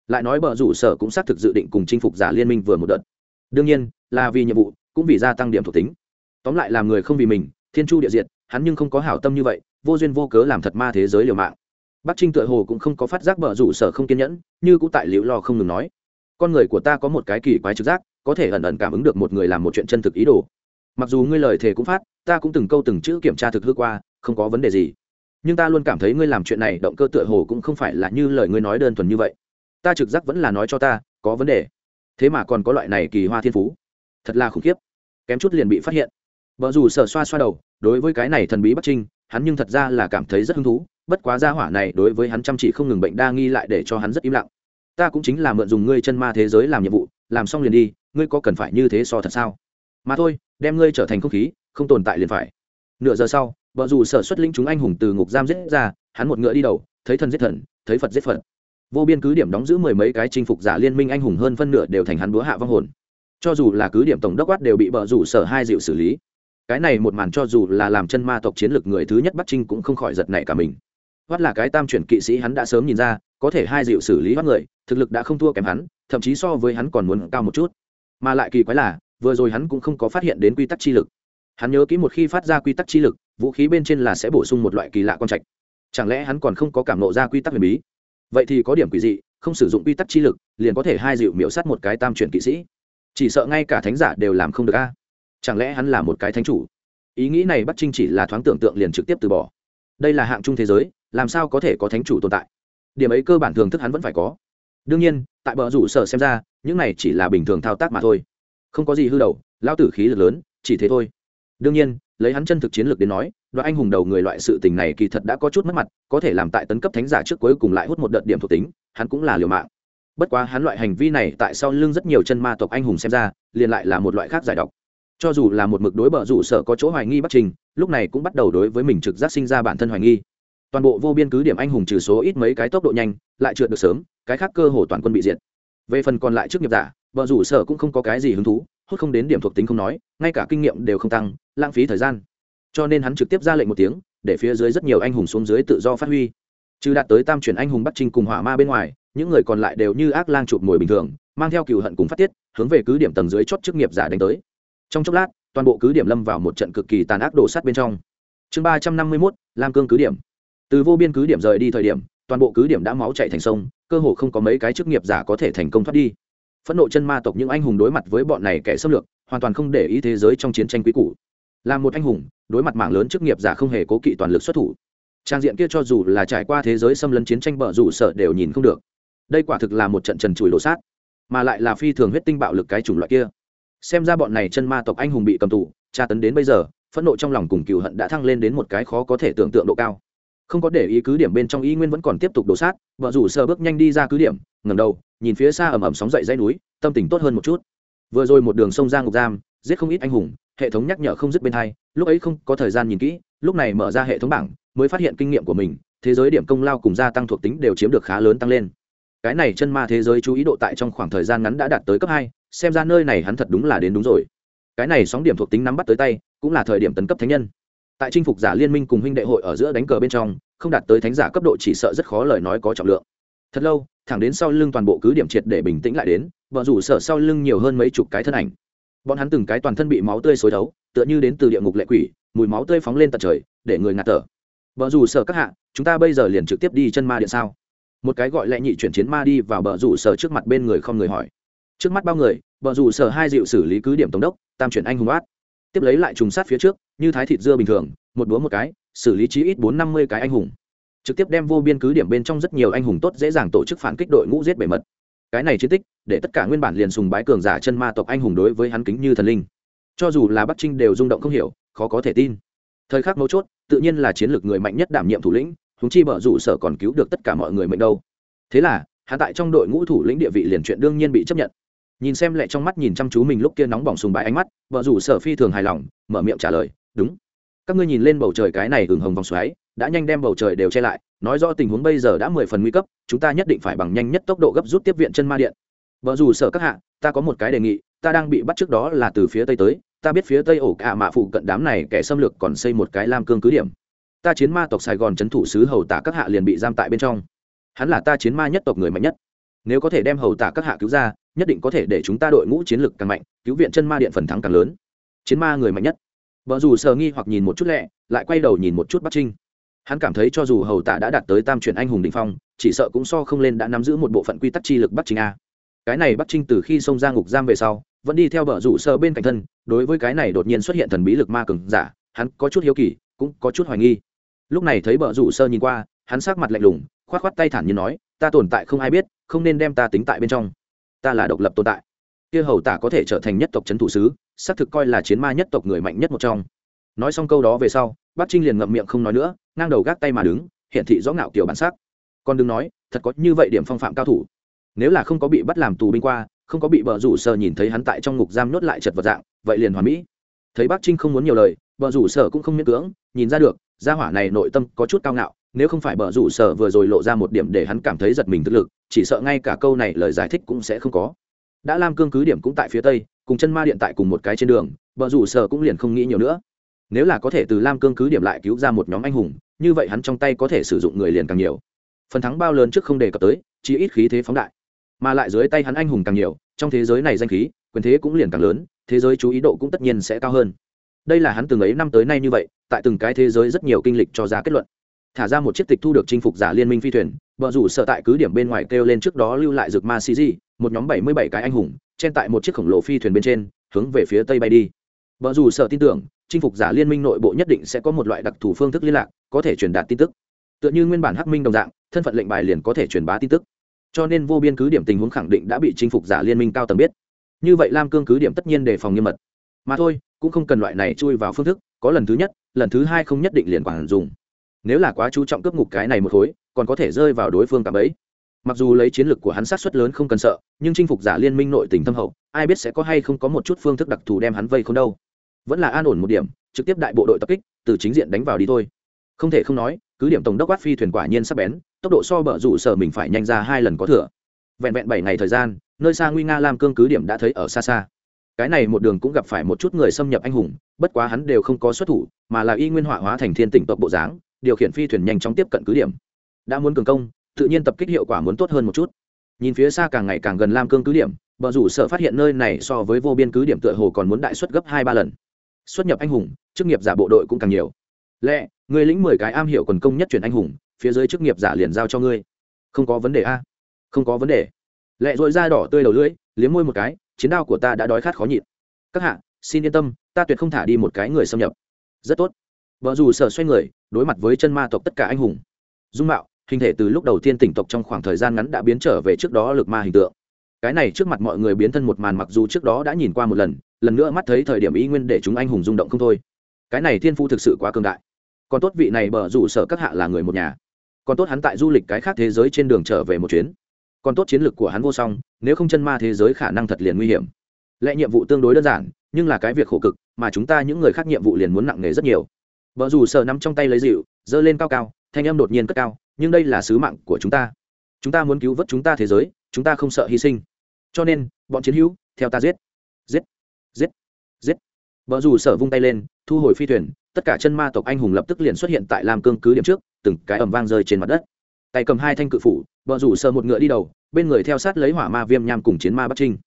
[SPEAKER 1] Lại nói bờ rủ sở cũng xác thực dự định cùng chinh phục giả liên minh vừa một đợt. Đương nhiên, là vì nhiệm vụ, cũng vì gia tăng điểm thuộc tính. Tóm lại làm người không vì mình, thiên chu địa diệt, hắn nhưng không có hảo tâm như vậy vô duyên vô cớ làm thật ma thế giới liều mạng. Bắc trinh tựa hồ cũng không có phát giác bờ rủ sở không kiên nhẫn, như cũng tại liễu lo không ngừng nói. Con người của ta có một cái kỳ quái trực giác, có thể ẩn ẩn cảm ứng được một người làm một chuyện chân thực ý đồ. Mặc dù ngươi lời thề cũng phát, ta cũng từng câu từng chữ kiểm tra thực hư qua, không có vấn đề gì. Nhưng ta luôn cảm thấy ngươi làm chuyện này động cơ tựa hồ cũng không phải là như lời ngươi nói đơn thuần như vậy. Ta trực giác vẫn là nói cho ta, có vấn đề. Thế mà còn có loại này kỳ hoa thiên phú. Thật là khủng khiếp. Kém chút liền bị phát hiện. Vợ dù sở xoa xoa đầu, đối với cái này thần bí bắc trinh hắn nhưng thật ra là cảm thấy rất hứng thú, bất quá gia hỏa này đối với hắn chăm chỉ không ngừng bệnh đa nghi lại để cho hắn rất im lặng. Ta cũng chính là mượn dùng ngươi chân ma thế giới làm nhiệm vụ, làm xong liền đi, ngươi có cần phải như thế so thật sao? Mà thôi, đem ngươi trở thành không khí, không tồn tại liền phải. Nửa giờ sau, vợ dù sở xuất linh chúng anh hùng từ ngục giam giết ra, hắn một ngựa đi đầu, thấy thần giết thần, thấy phật giết phật. Vô biên cứ điểm đóng giữ mười mấy cái chinh phục giả liên minh anh hùng hơn phân nửa đều thành hắn búa hạ vong hồn. Cho dù là cứ điểm tổng đốc quát đều bị bờ rủ sở hai dịu xử lý cái này một màn cho dù là làm chân ma tộc chiến lược người thứ nhất bắc trinh cũng không khỏi giật nảy cả mình. Hoắt là cái tam chuyển kỵ sĩ hắn đã sớm nhìn ra, có thể hai dịu xử lý hoắt người, thực lực đã không thua kém hắn, thậm chí so với hắn còn muốn cao một chút. Mà lại kỳ quái là, vừa rồi hắn cũng không có phát hiện đến quy tắc chi lực. Hắn nhớ kỹ một khi phát ra quy tắc chi lực, vũ khí bên trên là sẽ bổ sung một loại kỳ lạ con trạch. Chẳng lẽ hắn còn không có cảm nộ ra quy tắc huyền bí? Vậy thì có điểm quỷ dị, không sử dụng quy tắc chi lực, liền có thể hai dịu miễu sát một cái tam chuyển kỵ sĩ. Chỉ sợ ngay cả thánh giả đều làm không được a chẳng lẽ hắn là một cái thánh chủ? Ý nghĩ này bắt trinh chỉ là thoáng tưởng tượng liền trực tiếp từ bỏ. Đây là hạng trung thế giới, làm sao có thể có thánh chủ tồn tại? Điểm ấy cơ bản thường thức hắn vẫn phải có. Đương nhiên, tại bờ rủ sở xem ra, những này chỉ là bình thường thao tác mà thôi. Không có gì hư đầu lao tử khí lực lớn, chỉ thế thôi. Đương nhiên, lấy hắn chân thực chiến lược đến nói, đoạn anh hùng đầu người loại sự tình này kỳ thật đã có chút mất mặt, có thể làm tại tấn cấp thánh giả trước cuối cùng lại hút một đợt điểm thuộc tính, hắn cũng là liều mạng. Bất quá hắn loại hành vi này tại sau lưng rất nhiều chân ma tộc anh hùng xem ra, liền lại là một loại khác giải độc cho dù là một mực đối bờ rủ sở có chỗ hoài nghi bắc trình, lúc này cũng bắt đầu đối với mình trực giác sinh ra bản thân hoài nghi. Toàn bộ vô biên cứ điểm anh hùng trừ số ít mấy cái tốc độ nhanh, lại trượt được sớm, cái khác cơ hồ toàn quân bị diệt. Về phần còn lại trước nghiệp giả bờ rủ sở cũng không có cái gì hứng thú hút không đến điểm thuộc tính không nói, ngay cả kinh nghiệm đều không tăng, lãng phí thời gian. Cho nên hắn trực tiếp ra lệnh một tiếng, để phía dưới rất nhiều anh hùng xuống dưới tự do phát huy. Trừ đạt tới tam chuyển anh hùng bắt trinh cùng hỏa ma bên ngoài, những người còn lại đều như ác lang chụp mồi bình thường, mang theo cựu hận cùng phát tiết, hướng về cứ điểm tầng dưới chót chức nghiệp giả đánh tới trong chốc lát, toàn bộ cứ điểm lâm vào một trận cực kỳ tàn ác đổ sát bên trong. Chương ba trăm năm mươi mốt, lam cương cứ điểm. Từ vô biên cứ điểm rời đi thời điểm, toàn bộ cứ điểm đã máu chạy thành sông, cơ hồ không có mấy cái chức nghiệp giả có thể thành công thoát đi. Phẫn nộ chân ma tộc những anh hùng đối mặt với bọn này kẻ xâm lược, hoàn toàn không để ý thế giới trong chiến tranh quý cũ là một anh hùng, đối mặt mạng lớn chức nghiệp giả không hề cố kỵ toàn lực xuất thủ. Trang diện kia cho dù là trải qua thế giới xâm lấn chiến tranh bờ rủ sợ đều nhìn không được. Đây quả thực là một trận trần trụi đổ sát, mà lại là phi thường huyết tinh bạo lực cái chủng loại kia xem ra bọn này chân ma tộc anh hùng bị cầm tù, tra tấn đến bây giờ, phẫn nộ trong lòng cùng cựu hận đã thăng lên đến một cái khó có thể tưởng tượng độ cao. Không có để ý cứ điểm bên trong y nguyên vẫn còn tiếp tục đổ sát, vợ rủ sơ bước nhanh đi ra cứ điểm ngầm đầu, nhìn phía xa ẩm ẩm sóng dậy dãy núi, tâm tình tốt hơn một chút. Vừa rồi một đường sông ra ngục giam, giết không ít anh hùng, hệ thống nhắc nhở không dứt bên hai, lúc ấy không có thời gian nhìn kỹ, lúc này mở ra hệ thống bảng, mới phát hiện kinh nghiệm của mình, thế giới điểm công lao cùng gia tăng thuộc tính đều chiếm được khá lớn tăng lên. Cái này chân ma thế giới chú ý độ tại trong khoảng thời gian ngắn đã đạt tới cấp hai xem ra nơi này hắn thật đúng là đến đúng rồi. Cái này sóng điểm thuộc tính nắm bắt tới tay, cũng là thời điểm tấn cấp thánh nhân. Tại chinh phục giả liên minh cùng huynh đệ hội ở giữa đánh cờ bên trong, không đạt tới thánh giả cấp độ chỉ sợ rất khó lời nói có trọng lượng. Thật lâu, thẳng đến sau lưng toàn bộ cứ điểm triệt để bình tĩnh lại đến, vợ rủ sợ sau lưng nhiều hơn mấy chục cái thân ảnh. Bọn hắn từng cái toàn thân bị máu tươi xối thấu tựa như đến từ địa ngục lệ quỷ, mùi máu tươi phóng lên tận trời, để người ngạt thở. Vợ rủ sợ các hạ, chúng ta bây giờ liền trực tiếp đi chân ma điện sao? Một cái gọi lệ nhị chuyển chiến ma đi vào bờ rủ sở trước mặt bên người không người hỏi trước mắt bao người bờ rủ sở hai dịu xử lý cứ điểm tổng đốc, tam chuyển anh hùng át. Tiếp lấy lại trùng sát phía trước, như thái thịt dưa bình thường, một búa một cái, xử lý chí ít bốn năm mươi cái anh hùng. Trực tiếp đem vô biên cứ điểm bên trong rất nhiều anh hùng tốt dễ dàng tổ chức phản kích đội ngũ giết bề mật. Cái này chiến tích, để tất cả nguyên bản liền sùng bái cường giả chân ma tộc anh hùng đối với hắn kính như thần linh. Cho dù là bắc trinh đều rung động không hiểu, khó có thể tin. Thời khắc mấu chốt, tự nhiên là chiến lược người mạnh nhất đảm nhiệm thủ lĩnh húng chi bở rủ sở còn cứu được tất cả mọi người mệnh đâu. Thế là hạ tại trong đội ngũ thủ lĩnh địa vị liền chuyện đương nhiên bị chấp nhận nhìn xem lại trong mắt nhìn chăm chú mình lúc kia nóng bỏng sùng bái ánh mắt, vợ rủ sở phi thường hài lòng, mở miệng trả lời, đúng. Các ngươi nhìn lên bầu trời cái này hừng hồng vòng xoáy, đã nhanh đem bầu trời đều che lại, nói rõ tình huống bây giờ đã mười phần nguy cấp, chúng ta nhất định phải bằng nhanh nhất tốc độ gấp rút tiếp viện chân ma điện. Vợ rủ sở các hạ, ta có một cái đề nghị, ta đang bị bắt trước đó là từ phía tây tới, ta biết phía tây ổ cả mạ phụ cận đám này kẻ xâm lược còn xây một cái lam cương cứ điểm. Ta chiến ma tộc sài gòn trấn thủ sứ hầu tả các hạ liền bị giam tại bên trong. Hắn là ta chiến ma nhất tộc người mạnh nhất. Nếu có thể đem hầu tả các hạ cứu ra nhất định có thể để chúng ta đội ngũ chiến lực càng mạnh, cứu viện chân ma điện phần thắng càng lớn. Chiến ma người mạnh nhất. Vợ dù sờ nghi hoặc nhìn một chút lẹ, lại quay đầu nhìn một chút bắc trinh. Hắn cảm thấy cho dù hầu tả đã đạt tới tam truyền anh hùng đình phong, chỉ sợ cũng so không lên đã nắm giữ một bộ phận quy tắc chi lực bắc trinh a. Cái này bắc trinh từ khi xông ra ngục giam về sau, vẫn đi theo vợ rủ sơ bên cạnh thân, đối với cái này đột nhiên xuất hiện thần bí lực ma cường giả, hắn có chút hiếu kỳ, cũng có chút hoài nghi. Lúc này thấy vợ rủ sơ nhìn qua, hắn sắc mặt lạnh lùng k h o á t k h o á t tay thản nhiên nói, ta tồn tại không ai biết, không nên đem ta tính tại bên trong ta là độc lập tồn tại. Kia hầu tả có thể trở thành nhất tộc c h ấ n thủ sứ, xác thực coi là chiến ma nhất tộc người mạnh nhất một trong. Nói xong câu đó về sau bát trinh liền ngậm miệng không nói nữa, ngang đầu gác tay mà đứng hiện thị rõ ngạo kiểu bản sắc. Còn đừng nói, thật có như vậy điểm phong phạm cao thủ. Nếu là không có bị bắt làm tù binh qua, không có bị bờ rủ sở nhìn thấy hắn tại trong ngục giam nhốt lại chật vật dạng, vậy liền hoàn mỹ. Thấy bác trinh không muốn nhiều lời, bờ rủ sở cũng không miễn cưỡng, nhìn ra được, gia hỏa này nội tâm có chút cao ngạo nếu không phải bờ rủ sở vừa rồi lộ ra một điểm để hắn cảm thấy giật mình thực lực, chỉ sợ ngay cả câu này lời giải thích cũng sẽ không có. Đã lam cương cứ điểm cũng tại phía tây, cùng chân ma điện tại cùng một cái trên đường, bờ rủ sở cũng liền không nghĩ nhiều nữa. Nếu là có thể từ lam cương cứ điểm lại cứu ra một nhóm anh hùng, như vậy hắn trong tay có thể sử dụng người liền càng nhiều. Phần thắng bao lớn trước không đề cập tới, chỉ ít khí thế phóng đại. Mà lại dưới tay hắn anh hùng càng nhiều, trong thế giới này danh khí, quyền thế cũng liền càng lớn, thế giới chú ý độ cũng tất nhiên sẽ cao hơn. Đây là hắn từng ấy năm tới nay như vậy, tại từng cái thế giới rất nhiều kinh lịch cho ra kết luận thả ra một chiếc tịch thu được chinh phục giả liên minh phi thuyền vợ rủ sợ tại cứ điểm bên ngoài kêu lên trước đó lưu lại rực ma cg một nhóm bảy mươi bảy cái anh hùng, chen tại một chiếc khổng lồ phi thuyền bên trên, hướng về phía tây bay đi. Vợ rủ sợ tin tưởng, chinh phục giả liên minh nội bộ nhất định sẽ có một loại đặc thù phương thức liên lạc, có thể truyền đạt tin tức. Tựa như nguyên bản hắc minh đồng dạng, thân phận lệnh bài liền có thể truyền bá tin tức. Cho nên vô biên cứ điểm tình huống khẳng định đã bị chinh phục giả liên minh cao tầng biết. Như vậy lam cương cứ điểm tất nhiên đề phòng nghiêm mật. Mà thôi, cũng không cần loại này chui vào phương thức, có lần thứ nhất, lần thứ hai không nhất định liền quản dùng nếu là quá chú trọng cướp ngục cái này một khối, còn có thể rơi vào đối phương cảm ấy mặc dù lấy chiến lược của hắn sát xuất lớn không cần sợ, nhưng chinh phục giả liên minh nội tình thâm hậu, ai biết sẽ có hay không có một chút phương thức đặc thù đem hắn vây không đâu. Vẫn là an ổn một điểm, trực tiếp đại bộ đội tập kích, từ chính diện đánh vào đi thôi. Không thể không nói, cứ điểm tổng đốc quát phi thuyền quả nhiên sắp bén, tốc độ so bờ rủ sở mình phải nhanh ra hai lần có thừa. Vẹn vẹn bảy ngày thời gian, nơi xa nguy nga làm cương cứ điểm đã thấy ở xa xa. Cái này một đường cũng gặp phải một chút người xâm nhập anh hùng, bất quá hắn đều không có xuất thủ, mà là y nguyên hỏa hóa thành thiên tỉnh tộc bộ dáng điều khiển phi thuyền nhanh chóng tiếp cận cứ điểm. Đã muốn cường công, tự nhiên tập kích hiệu quả muốn tốt hơn một chút. Nhìn phía xa càng ngày càng gần lam cương cứ điểm, bờ rủ sợ phát hiện nơi này so với vô biên cứ điểm tựa hồ còn muốn đại suất gấp hai ba lần. Xuất nhập anh hùng, chức nghiệp giả bộ đội cũng càng nhiều. Lẽ người lĩnh mười cái am hiểu quần công nhất chuyển anh hùng, phía dưới chức nghiệp giả liền giao cho ngươi. Không có vấn đề a. Không có vấn đề. Lẹ dội da đỏ tươi đầu lưỡi, liếm môi một cái, chiến đao của ta đã đói khát khó nhịn. Các hạ, xin yên tâm, ta tuyệt không thả đi một cái người xâm nhập. Rất tốt vợ dù sợ xoay người, đối mặt với chân ma tộc tất cả anh hùng. Dung mạo, hình thể từ lúc đầu tiên tỉnh tộc trong khoảng thời gian ngắn đã biến trở về trước đó lực ma hình tượng. Cái này trước mặt mọi người biến thân một màn mặc dù trước đó đã nhìn qua một lần lần nữa mắt thấy thời điểm ý nguyên để chúng anh hùng rung động không thôi. Cái này thiên phu thực sự quá cường đại. Còn tốt vị này bở rủ sở các hạ là người một nhà. Còn tốt hắn tại du lịch cái khác thế giới trên đường trở về một chuyến. Còn tốt chiến lược của hắn vô song, nếu không chân ma thế giới khả năng thật liền nguy hiểm. Lẽ nhiệm vụ tương đối đơn giản, nhưng là cái việc khổ cực, mà chúng ta những người khác nhiệm vụ liền muốn nặng nề rất nhiều vợ dù sợ nắm trong tay lấy dịu, giơ lên cao cao, thanh âm đột nhiên cất cao, nhưng đây là sứ mạng của chúng ta. Chúng ta muốn cứu vớt chúng ta thế giới, chúng ta không sợ hy sinh. Cho nên, bọn chiến hữu, theo ta giết. Giết. Giết. Giết. Vợ dù sở vung tay lên, thu hồi phi thuyền, tất cả chân ma tộc anh hùng lập tức liền xuất hiện tại lam cương cứ điểm trước, từng cái ầm vang rơi trên mặt đất. Tay cầm hai thanh cự phủ vợ rủ sờ một ngựa đi đầu, bên người theo sát lấy hỏa ma viêm nham cùng chiến ma bắc trinh.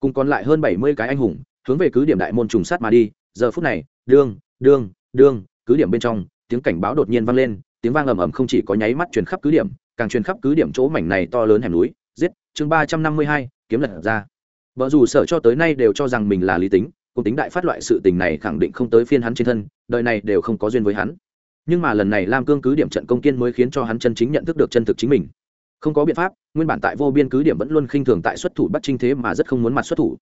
[SPEAKER 1] Cùng còn lại hơn bảy mươi cái anh hùng, hướng về cứ điểm đại môn trùng sát mà đi. Giờ phút này đương đương đương cứ điểm bên trong, tiếng cảnh báo đột nhiên vang lên, tiếng vang ầm ầm không chỉ có nháy mắt truyền khắp cứ điểm, càng truyền khắp cứ điểm chỗ mảnh này to lớn hẻm núi. Giết, chương ba trăm năm mươi hai, kiếm lật ra. Vợ dù sợ cho tới nay đều cho rằng mình là lý tính, cùng tính đại phát loại sự tình này khẳng định không tới phiên hắn trên thân, đời này đều không có duyên với hắn. Nhưng mà lần này lam cương cứ điểm trận công kiên mới khiến cho hắn chân chính nhận thức được chân thực chính mình. Không có biện pháp, nguyên bản tại vô biên cứ điểm vẫn luôn khinh thường tại xuất thủ bắt trinh thế mà rất không muốn mặt xuất thủ.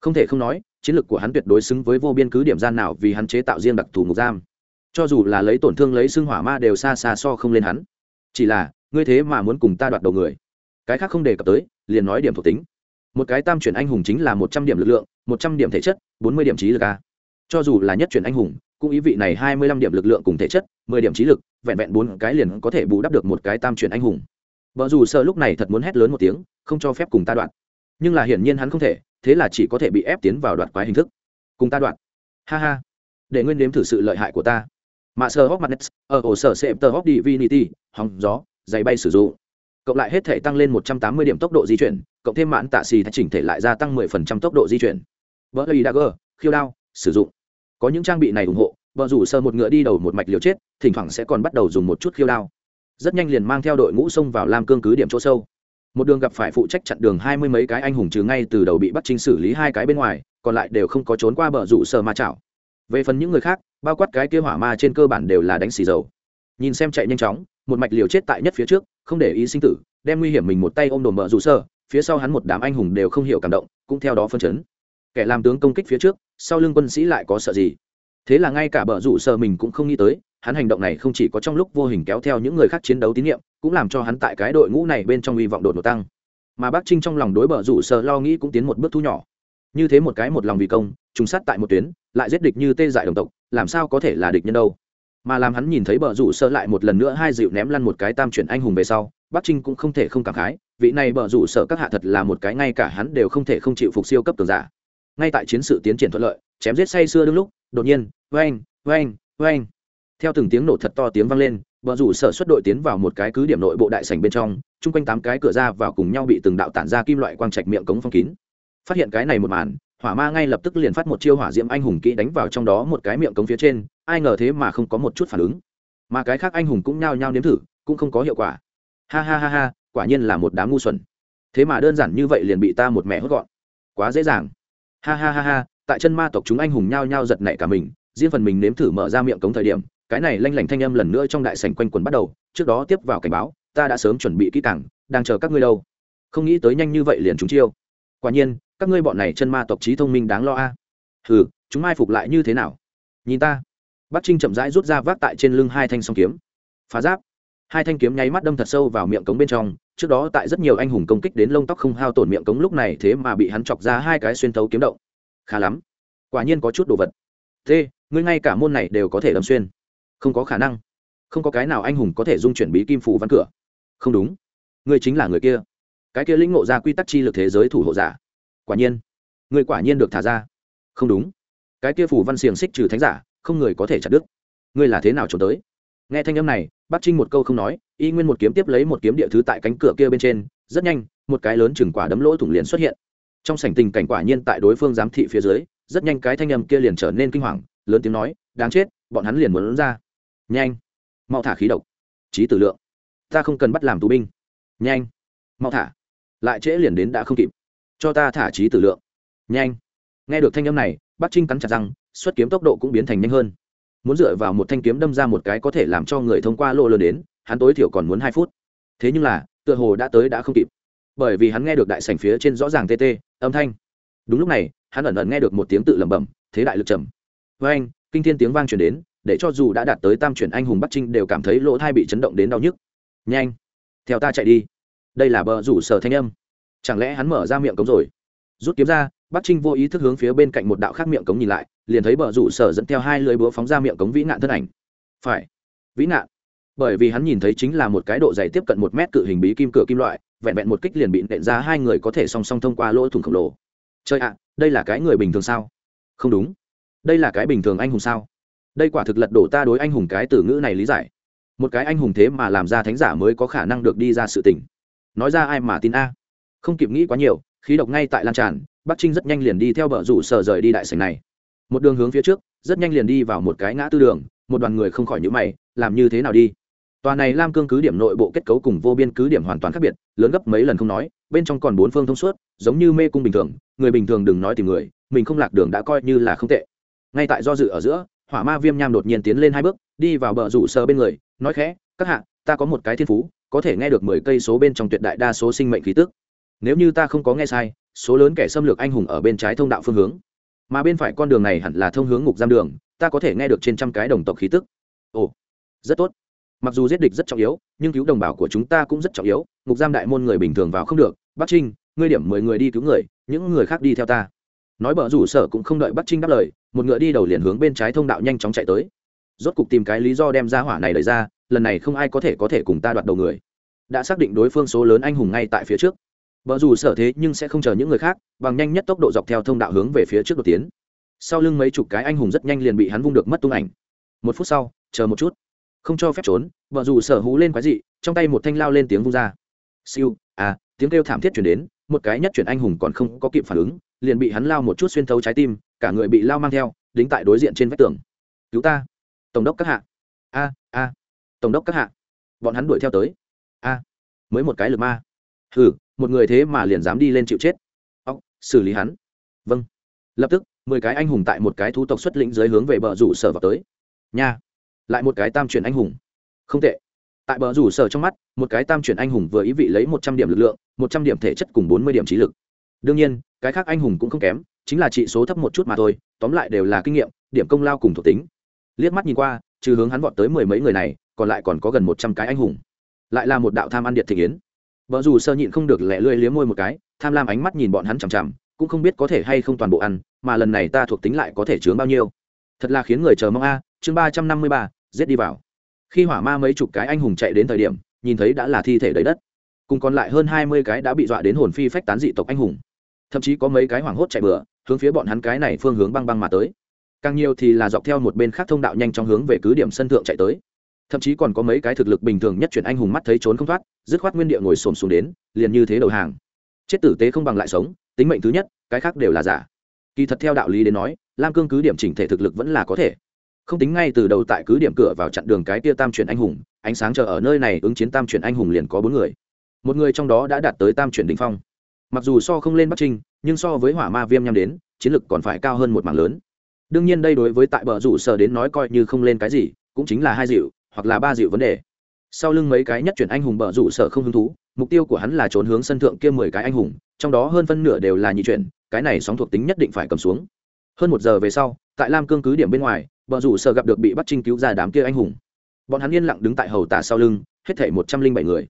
[SPEAKER 1] Không thể không nói, chiến lược của hắn tuyệt đối xứng với vô biên cứ điểm gian nào vì hắn chế tạo riêng đặc thù ngục giam cho dù là lấy tổn thương lấy xương hỏa ma đều xa xa so không lên hắn. Chỉ là, ngươi thế mà muốn cùng ta đoạt đầu người. Cái khác không đề cập tới, liền nói điểm thuộc tính. Một cái tam chuyển anh hùng chính là một trăm điểm lực lượng, một trăm điểm thể chất, bốn mươi điểm trí lực a. Cho dù là nhất chuyển anh hùng, cũng ý vị này hai mươi lăm điểm lực lượng cùng thể chất, mười điểm trí lực, vẹn vẹn bốn cái liền có thể bù đắp được một cái tam chuyển anh hùng. Vợ dù sợ lúc này thật muốn hét lớn một tiếng, không cho phép cùng ta đoạn nhưng là hiển nhiên hắn không thể, thế là chỉ có thể bị ép tiến vào đoạt quái hình thức. Cùng ta đoạt. Ha ha. Để nguyên đếm thử sự lợi hại của ta mạ sơ hóc mặt nets ở ổ sở sẽ tờ hóc divinity hòng gió, giày bay sử dụng. Cộng lại hết thể tăng lên 180 điểm tốc độ di chuyển, cộng thêm mãn tạ xì chỉnh thể lại gia tăng 10% tốc độ di chuyển. Vỡ lì dagger khiêu đao, sử dụng. Có những trang bị này ủng hộ, vợ rủ sơ một ngựa đi đầu một mạch liều chết, thỉnh thoảng sẽ còn bắt đầu dùng một chút khiêu đao. Rất nhanh liền mang theo đội ngũ xông vào lam cương cứ điểm chỗ sâu. Một đường gặp phải phụ trách chặn đường hai mươi mấy cái anh hùng trừ ngay từ đầu bị bắt trinh xử lý hai cái bên ngoài, còn lại đều không có trốn qua bờ rủ sơ ma chảo. Về phần những người khác bao quát cái kia hỏa ma trên cơ bản đều là đánh xì dầu. Nhìn xem chạy nhanh chóng, một mạch liều chết tại nhất phía trước, không để ý sinh tử, đem nguy hiểm mình một tay ôm đồn bờ rủ sơ, phía sau hắn một đám anh hùng đều không hiểu cảm động, cũng theo đó phân chấn. Kẻ làm tướng công kích phía trước, sau lưng quân sĩ lại có sợ gì? Thế là ngay cả bờ rủ sơ mình cũng không nghĩ tới, hắn hành động này không chỉ có trong lúc vô hình kéo theo những người khác chiến đấu tín nhiệm, cũng làm cho hắn tại cái đội ngũ này bên trong hy vọng đột ngột tăng. Mà bác trinh trong lòng đối bờ rủ sơ lo nghĩ cũng tiến một bước thu nhỏ. Như thế một cái một lòng vì công, trùng sát tại một tuyến, lại giết địch như tê dại đồng tộc làm sao có thể là địch nhân đâu. Mà làm hắn nhìn thấy bờ rủ sơ lại một lần nữa hai dịu ném lăn một cái tam chuyển anh hùng về sau bắc trinh cũng không thể không cảm khái vị này bờ rủ sợ các hạ thật là một cái ngay cả hắn đều không thể không chịu phục siêu cấp cường giả. Ngay tại chiến sự tiến triển thuận lợi chém giết say xưa đương lúc đột nhiên vang, vang, vang, theo từng tiếng nổ thật to tiếng vang lên bờ rủ sở xuất đội tiến vào một cái cứ điểm nội bộ đại sảnh bên trong chung quanh tám cái cửa ra vào cùng nhau bị từng đạo tản ra kim loại quang trạch miệng cống phong kín. Phát hiện cái này một màn hỏa ma ngay lập tức liền phát một chiêu hỏa diễm anh hùng kỹ đánh vào trong đó một cái miệng cống phía trên, ai ngờ thế mà không có một chút phản ứng. Mà cái khác anh hùng cũng nhao nhao nếm thử, cũng không có hiệu quả. Ha ha ha ha, quả nhiên là một đám ngu xuẩn. Thế mà đơn giản như vậy liền bị ta một mẹ hốt gọn. Quá dễ dàng. Ha ha ha ha, tại chân ma tộc chúng anh hùng nhao nhao giật nảy cả mình, riêng phần mình nếm thử mở ra miệng cống thời điểm, cái này lanh lảnh thanh âm lần nữa trong đại sảnh quanh quần bắt đầu, trước đó tiếp vào cảnh báo, ta đã sớm chuẩn bị kỹ càng, đang chờ các ngươi đâu. Không nghĩ tới nhanh như vậy liền chúng chiêu. Quả nhiên các ngươi bọn này chân ma tộc trí thông minh đáng lo a. À. hừ, chúng mai phục lại như thế nào? Nhìn ta. Bắc trinh chậm rãi rút ra vác tại trên lưng hai thanh song kiếm. Phá giáp. Hai thanh kiếm nháy mắt đâm thật sâu vào miệng cống bên trong, trước đó tại rất nhiều anh hùng công kích đến lông tóc không hao tổn miệng cống lúc này thế mà bị hắn chọc ra hai cái xuyên thấu kiếm động. Khá lắm. Quả nhiên có chút đồ vật. Thế, ngươi ngay cả môn này đều có thể đâm xuyên. Không có khả năng. Không có cái nào anh hùng có thể dung chuyển bí kim phủ văn cửa. Không đúng. Ngươi chính là người kia. Cái kia lĩnh ngộ ra quy tắc chi lực thế giới thủ hộ giả quả nhiên. Ngươi quả nhiên được thả ra. Không đúng. Cái kia phủ văn xiềng xích trừ thánh giả, không người có thể chặt đứt. Ngươi là thế nào trốn tới? Nghe thanh âm này, bác trinh một câu không nói, y nguyên một kiếm tiếp lấy một kiếm địa thứ tại cánh cửa kia bên trên, rất nhanh, một cái lớn chừng quả đấm lỗ thủng liền xuất hiện. Trong sảnh tình cảnh quả nhiên tại đối phương giám thị phía dưới, rất nhanh cái thanh âm kia liền trở nên kinh hoàng, lớn tiếng nói, đáng chết, bọn hắn liền muốn lớn ra. Nhanh, mau thả khí độc. Trí tử lượng, ta không cần bắt làm tù binh. Nhanh, mau thả. Lại trễ liền đến đã không kịp cho ta thả trí tử lượng. Nhanh. Nghe được thanh âm này, bắc trinh cắn chặt răng, xuất kiếm tốc độ cũng biến thành nhanh hơn. Muốn dựa vào một thanh kiếm đâm ra một cái có thể làm cho người thông qua lô lớn đến, hắn tối thiểu còn muốn hai phút. Thế nhưng là, tựa hồ đã tới đã không kịp. Bởi vì hắn nghe được đại sảnh phía trên rõ ràng tê tê, âm thanh. Đúng lúc này, hắn ẩn ẩn nghe được một tiếng tự lẩm bẩm, thế đại lực trầm. Với anh, kinh thiên tiếng vang truyền đến, để cho dù đã đạt tới tam chuyển anh hùng bắc trinh đều cảm thấy lỗ thai bị chấn động đến đau nhức. Nhanh, theo ta chạy đi. Đây là bờ rủ sở thanh âm chẳng lẽ hắn mở ra miệng cống rồi? Rút kiếm ra bắc trinh vô ý thức hướng phía bên cạnh một đạo khác miệng cống nhìn lại, liền thấy bờ rủ sở dẫn theo hai lưỡi búa phóng ra miệng cống vĩ nạn thân ảnh. Phải, vĩ nạn. Bởi vì hắn nhìn thấy chính là một cái độ dày tiếp cận một mét cự hình bí kim cửa kim loại, vẹn vẹn một kích liền bị nện ra hai người có thể song song thông qua lỗ thủng khổng lồ. Chơi ạ, đây là cái người bình thường sao? Không đúng. Đây là cái bình thường anh hùng sao? Đây quả thực lật đổ ta đối anh hùng cái từ ngữ này lý giải. Một cái anh hùng thế mà làm ra thánh giả mới có khả năng được đi ra sự tình. Nói ra ai mà tin a? Không kịp nghĩ quá nhiều, khí độc ngay tại lan tràn, bắc trinh rất nhanh liền đi theo bờ rủ sở rời đi đại sảnh này. Một đường hướng phía trước, rất nhanh liền đi vào một cái ngã tư đường, một đoàn người không khỏi nhữ mày, làm như thế nào đi? Tòa này lam cương cứ điểm nội bộ kết cấu cùng vô biên cứ điểm hoàn toàn khác biệt, lớn gấp mấy lần không nói, bên trong còn bốn phương thông suốt, giống như mê cung bình thường, người bình thường đừng nói tìm người, mình không lạc đường đã coi như là không tệ. Ngay tại do dự ở giữa, hỏa ma viêm nham đột nhiên tiến lên hai bước, đi vào bờ rủ sờ bên người, nói khẽ, các hạ, ta có một cái thiên phú, có thể nghe được mười cây số bên trong tuyệt đại đa số sinh mệnh khí tức nếu như ta không có nghe sai, số lớn kẻ xâm lược anh hùng ở bên trái thông đạo phương hướng. Mà bên phải con đường này hẳn là thông hướng ngục giam đường, ta có thể nghe được trên trăm cái đồng tộc khí tức. Ồ, rất tốt. Mặc dù giết địch rất trọng yếu, nhưng cứu đồng bào của chúng ta cũng rất trọng yếu, ngục giam đại môn người bình thường vào không được. Bắc trinh, ngươi điểm mười người đi cứu người, những người khác đi theo ta. Nói bờ rủ sở cũng không đợi bắc trinh đáp lời, một ngựa đi đầu liền hướng bên trái thông đạo nhanh chóng chạy tới. Rốt cục tìm cái lý do đem ra hỏa này đẩy ra, lần này không ai có thể có thể cùng ta đoạt đầu người. Đã xác định đối phương số lớn anh hùng ngay tại phía trước vợ dù sở thế nhưng sẽ không chờ những người khác, bằng nhanh nhất tốc độ dọc theo thông đạo hướng về phía trước đột tiến. Sau lưng mấy chục cái anh hùng rất nhanh liền bị hắn vung được mất tung ảnh. Một phút sau, chờ một chút. Không cho phép trốn vợ dù sở hú lên quái dị, trong tay một thanh lao lên tiếng vung ra. Siêu à tiếng kêu thảm thiết chuyển đến, một cái nhất chuyển anh hùng còn không có kịp phản ứng, liền bị hắn lao một chút xuyên thấu trái tim, cả người bị lao mang theo, đính tại đối diện trên vách tường. Cứu ta. Tổng đốc các hạ. A a. Tổng đốc các hạ. Bọn hắn đuổi theo tới. A. Mới một cái lực ma. Hừ một người thế mà liền dám đi lên chịu chết. Ốc, xử lý hắn. Vâng. Lập tức, mười cái anh hùng tại một cái thú tộc xuất lĩnh dưới hướng về bờ rủ sở vào tới. Nha. Lại một cái tam chuyển anh hùng. Không tệ. Tại bờ rủ sở trong mắt, một cái tam chuyển anh hùng vừa ý vị lấy một trăm điểm lực lượng, một trăm điểm thể chất cùng bốn mươi điểm trí lực. Đương nhiên, cái khác anh hùng cũng không kém, chính là trị số thấp một chút mà thôi, tóm lại đều là kinh nghiệm, điểm công lao cùng thuộc tính. Liếc mắt nhìn qua, trừ hướng hắn vọt tới mười mấy người này, còn lại còn có gần một trăm cái anh hùng. Lại là một đạo tham ăn điện thị yến vợ dù sơ nhịn không được lẹ lưỡi liếm môi một cái, tham lam ánh mắt nhìn bọn hắn chằm chằm, cũng không biết có thể hay không toàn bộ ăn, mà lần này ta thuộc tính lại có thể chướng bao nhiêu. Thật là khiến người chờ mong a, chương ba trăm năm mươi ba, giết đi vào. Khi hỏa ma mấy chục cái anh hùng chạy đến thời điểm, nhìn thấy đã là thi thể đầy đất. Cùng còn lại hơn hai mươi cái đã bị dọa đến hồn phi phách tán dị tộc anh hùng. Thậm chí có mấy cái hoảng hốt chạy bừa, hướng phía bọn hắn cái này phương hướng băng băng mà tới. Càng nhiều thì là dọc theo một bên khác thông đạo nhanh chóng hướng về cứ điểm sân thượng chạy tới thậm chí còn có mấy cái thực lực bình thường nhất chuyển anh hùng mắt thấy trốn không thoát, dứt khoát nguyên địa ngồi xổm xuống đến, liền như thế đầu hàng. Chết tử tế không bằng lại sống, tính mệnh thứ nhất, cái khác đều là giả. Kỳ thật theo đạo lý đến nói, lam cương cứ điểm chỉnh thể thực lực vẫn là có thể. Không tính ngay từ đầu tại cứ điểm cửa vào chặn đường cái tia tam chuyển anh hùng, ánh sáng chờ ở nơi này ứng chiến tam chuyển anh hùng liền có bốn người. Một người trong đó đã đạt tới tam chuyển đ ỉ n h phong. Mặc dù so không lên bắc trinh, nhưng so với hỏa ma viêm nhằm đến, chiến lực còn phải cao hơn một mảng lớn. Đương nhiên đây đối với tại bờ rủ sở đến nói coi như không lên cái gì, cũng chính là hai dịu hoặc là ba dịu vấn đề. Sau lưng mấy cái nhất chuyển anh hùng bờ rủ sở không hứng thú, mục tiêu của hắn là trốn hướng sân thượng kia mười cái anh hùng, trong đó hơn phân nửa đều là nhị chuyển, cái này sóng thuộc tính nhất định phải cầm xuống. Hơn một giờ về sau, tại lam cương cứ điểm bên ngoài bờ rủ sở gặp được bị bắt trinh cứu ra đám kia anh hùng. Bọn hắn yên lặng đứng tại hầu tả sau lưng, hết thể một trăm linh bảy người.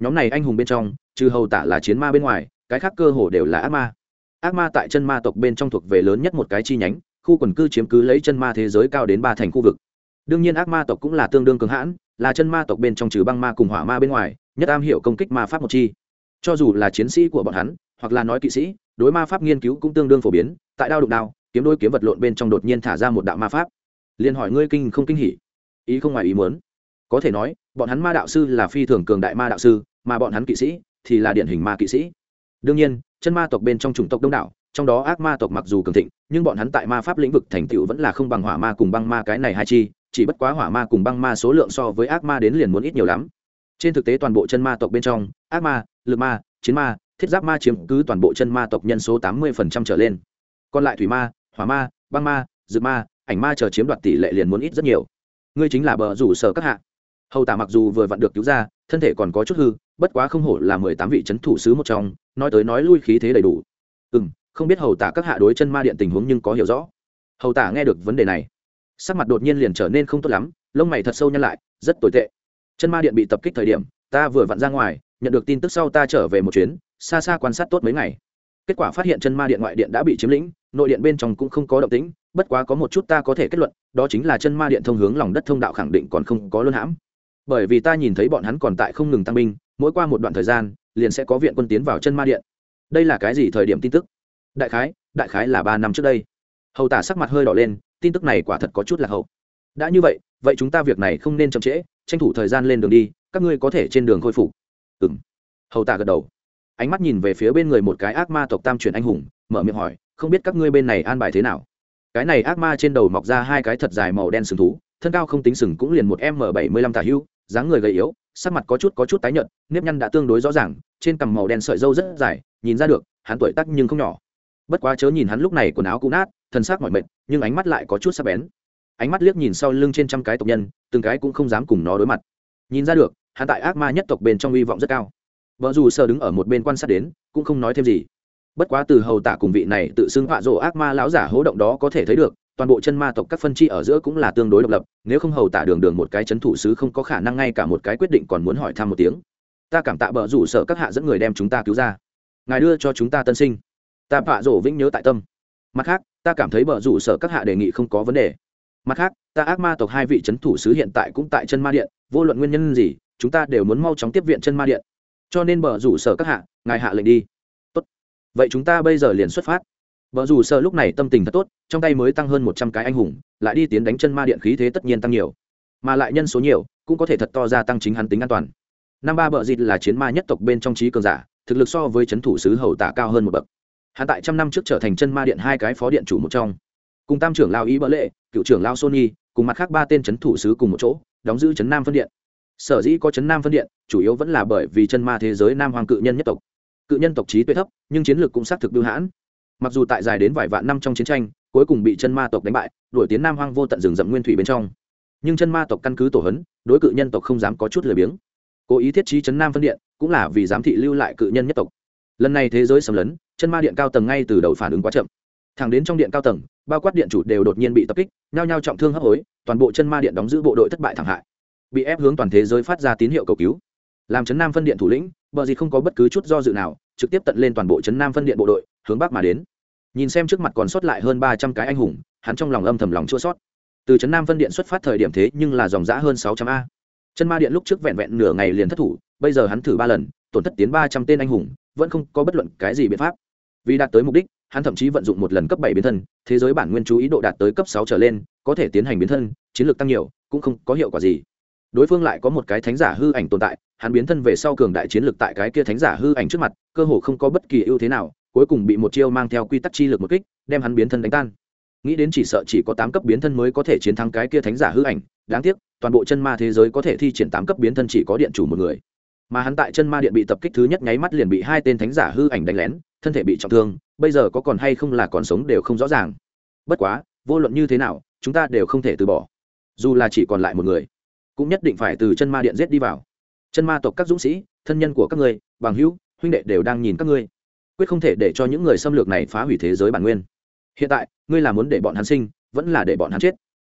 [SPEAKER 1] Nhóm này anh hùng bên trong, trừ hầu tả là chiến ma bên ngoài, cái khác cơ hồ đều là ác ma. Ác ma tại chân ma tộc bên trong thuộc về lớn nhất một cái chi nhánh, khu quần cư chiếm cứ lấy chân ma thế giới cao đến ba thành khu vực đương nhiên ác ma tộc cũng là tương đương cường hãn, là chân ma tộc bên trong trừ băng ma cùng hỏa ma bên ngoài, nhất am hiểu công kích ma pháp một chi. Cho dù là chiến sĩ của bọn hắn, hoặc là nói kỵ sĩ, đối ma pháp nghiên cứu cũng tương đương phổ biến, tại đao đụng đao, kiếm đôi kiếm vật lộn bên trong đột nhiên thả ra một đạo ma pháp. Liền hỏi ngươi kinh không kinh hỉ? Ý không ngoài ý muốn. Có thể nói, bọn hắn ma đạo sư là phi thường cường đại ma đạo sư, mà bọn hắn kỵ sĩ thì là điển hình ma kỵ sĩ. Đương nhiên, chân ma tộc bên trong chủng tộc đông đảo, trong đó ác ma tộc mặc dù cường thịnh, nhưng bọn hắn tại ma pháp lĩnh vực thành tựu vẫn là không bằng hỏa ma cùng băng ma cái này hai chi chỉ bất quá hỏa ma cùng băng ma số lượng so với ác ma đến liền muốn ít nhiều lắm. Trên thực tế toàn bộ chân ma tộc bên trong, ác ma, lực ma, chiến ma, thiết giáp ma chiếm cứ toàn bộ chân ma tộc nhân số tám mươi trở lên. Còn lại thủy ma, hỏa ma, băng ma, dược ma, ảnh ma chờ chiếm đoạt tỷ lệ liền muốn ít rất nhiều. Ngươi chính là bờ rủ sở các hạ. Hầu tả mặc dù vừa vặn được cứu ra, thân thể còn có chút hư, bất quá không hổ là mười tám vị c h ấ n thủ sứ một trong, nói tới nói lui khí thế đầy đủ. Ừ m không biết hầu tả các hạ đối chân ma điện tình huống nhưng có hiểu rõ. Hầu tả nghe được vấn đề này sắc mặt đột nhiên liền trở nên không tốt lắm, lông mày thật sâu nhăn lại, rất tồi tệ. Chân ma điện bị tập kích thời điểm, ta vừa vặn ra ngoài, nhận được tin tức sau ta trở về một chuyến, xa xa quan sát tốt mấy ngày. Kết quả phát hiện chân ma điện ngoại điện đã bị chiếm lĩnh, nội điện bên trong cũng không có động tĩnh, bất quá có một chút ta có thể kết luận, đó chính là chân ma điện thông hướng lòng đất thông đạo khẳng định còn không có luân hãm. Bởi vì ta nhìn thấy bọn hắn còn tại không ngừng tăng binh, mỗi qua một đoạn thời gian, liền sẽ có viện quân tiến vào chân ma điện. Đây là cái gì thời điểm tin tức? Đại khái đại khái là ba năm trước đây hầu tả sắc mặt hơi đỏ lên, tin tức này quả thật có chút là hậu. Đã như vậy vậy chúng ta việc này không nên chậm trễ, tranh thủ thời gian lên đường đi, các ngươi có thể trên đường khôi phục. Ừng hầu tả gật đầu. Ánh mắt nhìn về phía bên người một cái ác ma tộc tam truyền anh hùng, mở miệng hỏi, không biết các ngươi bên này an bài thế nào? Cái này ác ma trên đầu mọc ra hai cái thật dài màu đen sừng thú, thân cao không tính sừng cũng liền một m bảy mươi lăm tả hưu, dáng người gầy yếu, sắc mặt có chút có chút tái nhợt, nếp nhăn đã tương đối rõ ràng, trên cằm màu đen sợi dâu rất dài, nhìn ra được, hắn tuổi tác nhưng không nhỏ. Bất quá chớ nhìn hắn lúc này quần áo cũ nát thần sắc mỏi mệt, nhưng ánh mắt lại có chút sắc bén. Ánh mắt liếc nhìn sau lưng trên trăm cái tộc nhân, từng cái cũng không dám cùng nó đối mặt. Nhìn ra được, hắn tại ác ma nhất tộc bên trong hy vọng rất cao. Vợ dù sờ đứng ở một bên quan sát đến, cũng không nói thêm gì. Bất quá từ hầu tả cùng vị này tự xưng họa rộ ác ma lão giả hố động đó có thể thấy được, toàn bộ chân ma tộc các phân chi ở giữa cũng là tương đối độc lập, nếu không hầu tả đường đường một cái c h ấ n thủ sứ không có khả năng ngay cả một cái quyết định còn muốn hỏi thăm một tiếng. Ta cảm tạ bờ rủ sợ các hạ dẫn người đem chúng ta cứu ra. Ngài đưa cho chúng ta tân sinh. Ta bạ rổ vĩnh nhớ tại tâm. Mặt khác ta cảm thấy bờ rủ sở các hạ đề nghị không có vấn đề. Mặt khác, ta ác ma tộc hai vị c h ấ n thủ sứ hiện tại cũng tại chân ma điện, vô luận nguyên nhân gì, chúng ta đều muốn mau chóng tiếp viện chân ma điện. Cho nên bờ rủ sở các hạ, ngài hạ lệnh đi. Tốt. vậy chúng ta bây giờ liền xuất phát. Bờ rủ sở lúc này tâm tình thật tốt, trong tay mới tăng hơn một trăm cái anh hùng, lại đi tiến đánh chân ma điện khí thế tất nhiên tăng nhiều. Mà lại nhân số nhiều, cũng có thể thật to ra tăng chính hắn tính an toàn. Năm ba bợ dịt là chiến ma nhất tộc bên trong trí cường giả, thực lực so với c h ấ n thủ sứ hầu tả cao hơn một bậc hắn tại trăm năm trước trở thành chân ma điện hai cái phó điện chủ một trong. Cùng tam trưởng lao ý bỡ lệ, cựu trưởng lao sony cùng mặt khác ba tên c h ấ n thủ sứ cùng một chỗ, đóng giữ trấn nam phân điện. Sở dĩ có trấn nam phân điện, chủ yếu vẫn là bởi vì chân ma thế giới nam hoàng cự nhân nhất tộc. Cự nhân tộc trí tuệ thấp, nhưng chiến lược cũng xác thực bưu hãn. Mặc dù tại dài đến vài vạn năm trong chiến tranh, cuối cùng bị chân ma tộc đánh bại, đuổi tiến nam hoang vô tận rừng rậm nguyên thủy bên trong. Nhưng chân ma tộc căn cứ tổ hấn, đối cự nhân tộc không dám có chút lười biếng. Cố ý thiết trí chấn nam phân điện, cũng là vì giám thị lưu lại cự nhân nhất tộc. Lần này thế giới xâm lấn chân ma điện cao tầng ngay từ đầu phản ứng quá chậm. Thẳng đến trong điện cao tầng bao quát điện chủ đều đột nhiên bị tập kích, nhao nhao trọng thương hấp hối, toàn bộ chân ma điện đóng giữ bộ đội thất bại thẳng hại. Bị ép hướng toàn thế giới phát ra tín hiệu cầu cứu. Làm chấn nam phân điện thủ lĩnh, bờ gì không có bất cứ chút do dự nào, trực tiếp tận lên toàn bộ chấn nam phân điện bộ đội, hướng bắc mà đến. Nhìn xem trước mặt còn sót lại hơn ba trăm cái anh hùng, hắn trong lòng âm thầm lòng chua sót từ chấn nam phân điện xuất phát thời điểm thế nhưng là dòng giã hơn sáu trăm a. Chân ma điện lúc trước vẹn vẹn nửa ngày liền thất thủ, bây giờ hắn thử ba lần, tổn thất tiến ba trăm tên anh hùng, vẫn không có bất luận cái gì biện pháp vì đạt tới mục đích, hắn thậm chí vận dụng một lần cấp bảy biến thân, thế giới bản nguyên chú ý độ đạt tới cấp sáu trở lên, có thể tiến hành biến thân, chiến lược tăng nhiều, cũng không có hiệu quả gì. Đối phương lại có một cái thánh giả hư ảnh tồn tại, hắn biến thân về sau cường đại chiến lược tại cái kia thánh giả hư ảnh trước mặt, cơ hồ không có bất kỳ ưu thế nào, cuối cùng bị một chiêu mang theo quy tắc chi lực một kích, đem hắn biến thân đánh tan. Nghĩ đến chỉ sợ chỉ có tám cấp biến thân mới có thể chiến thắng cái kia thánh giả hư ảnh, đáng tiếc, toàn bộ chân ma thế giới có thể thi triển tám cấp biến thân chỉ có điện chủ một người mà hắn tại chân ma điện bị tập kích thứ nhất nháy mắt liền bị hai tên thánh giả hư ảnh đánh lén, thân thể bị trọng thương, bây giờ có còn hay không là còn sống đều không rõ ràng. Bất quá, vô luận như thế nào, chúng ta đều không thể từ bỏ. Dù là chỉ còn lại một người, cũng nhất định phải từ chân ma điện giết đi vào. Chân ma tộc các dũng sĩ, thân nhân của các ngươi, bằng hữu, huynh đệ đều đang nhìn các ngươi. Quyết không thể để cho những người xâm lược này phá hủy thế giới bản nguyên. Hiện tại, ngươi là muốn để bọn hắn sinh, vẫn là để bọn hắn chết?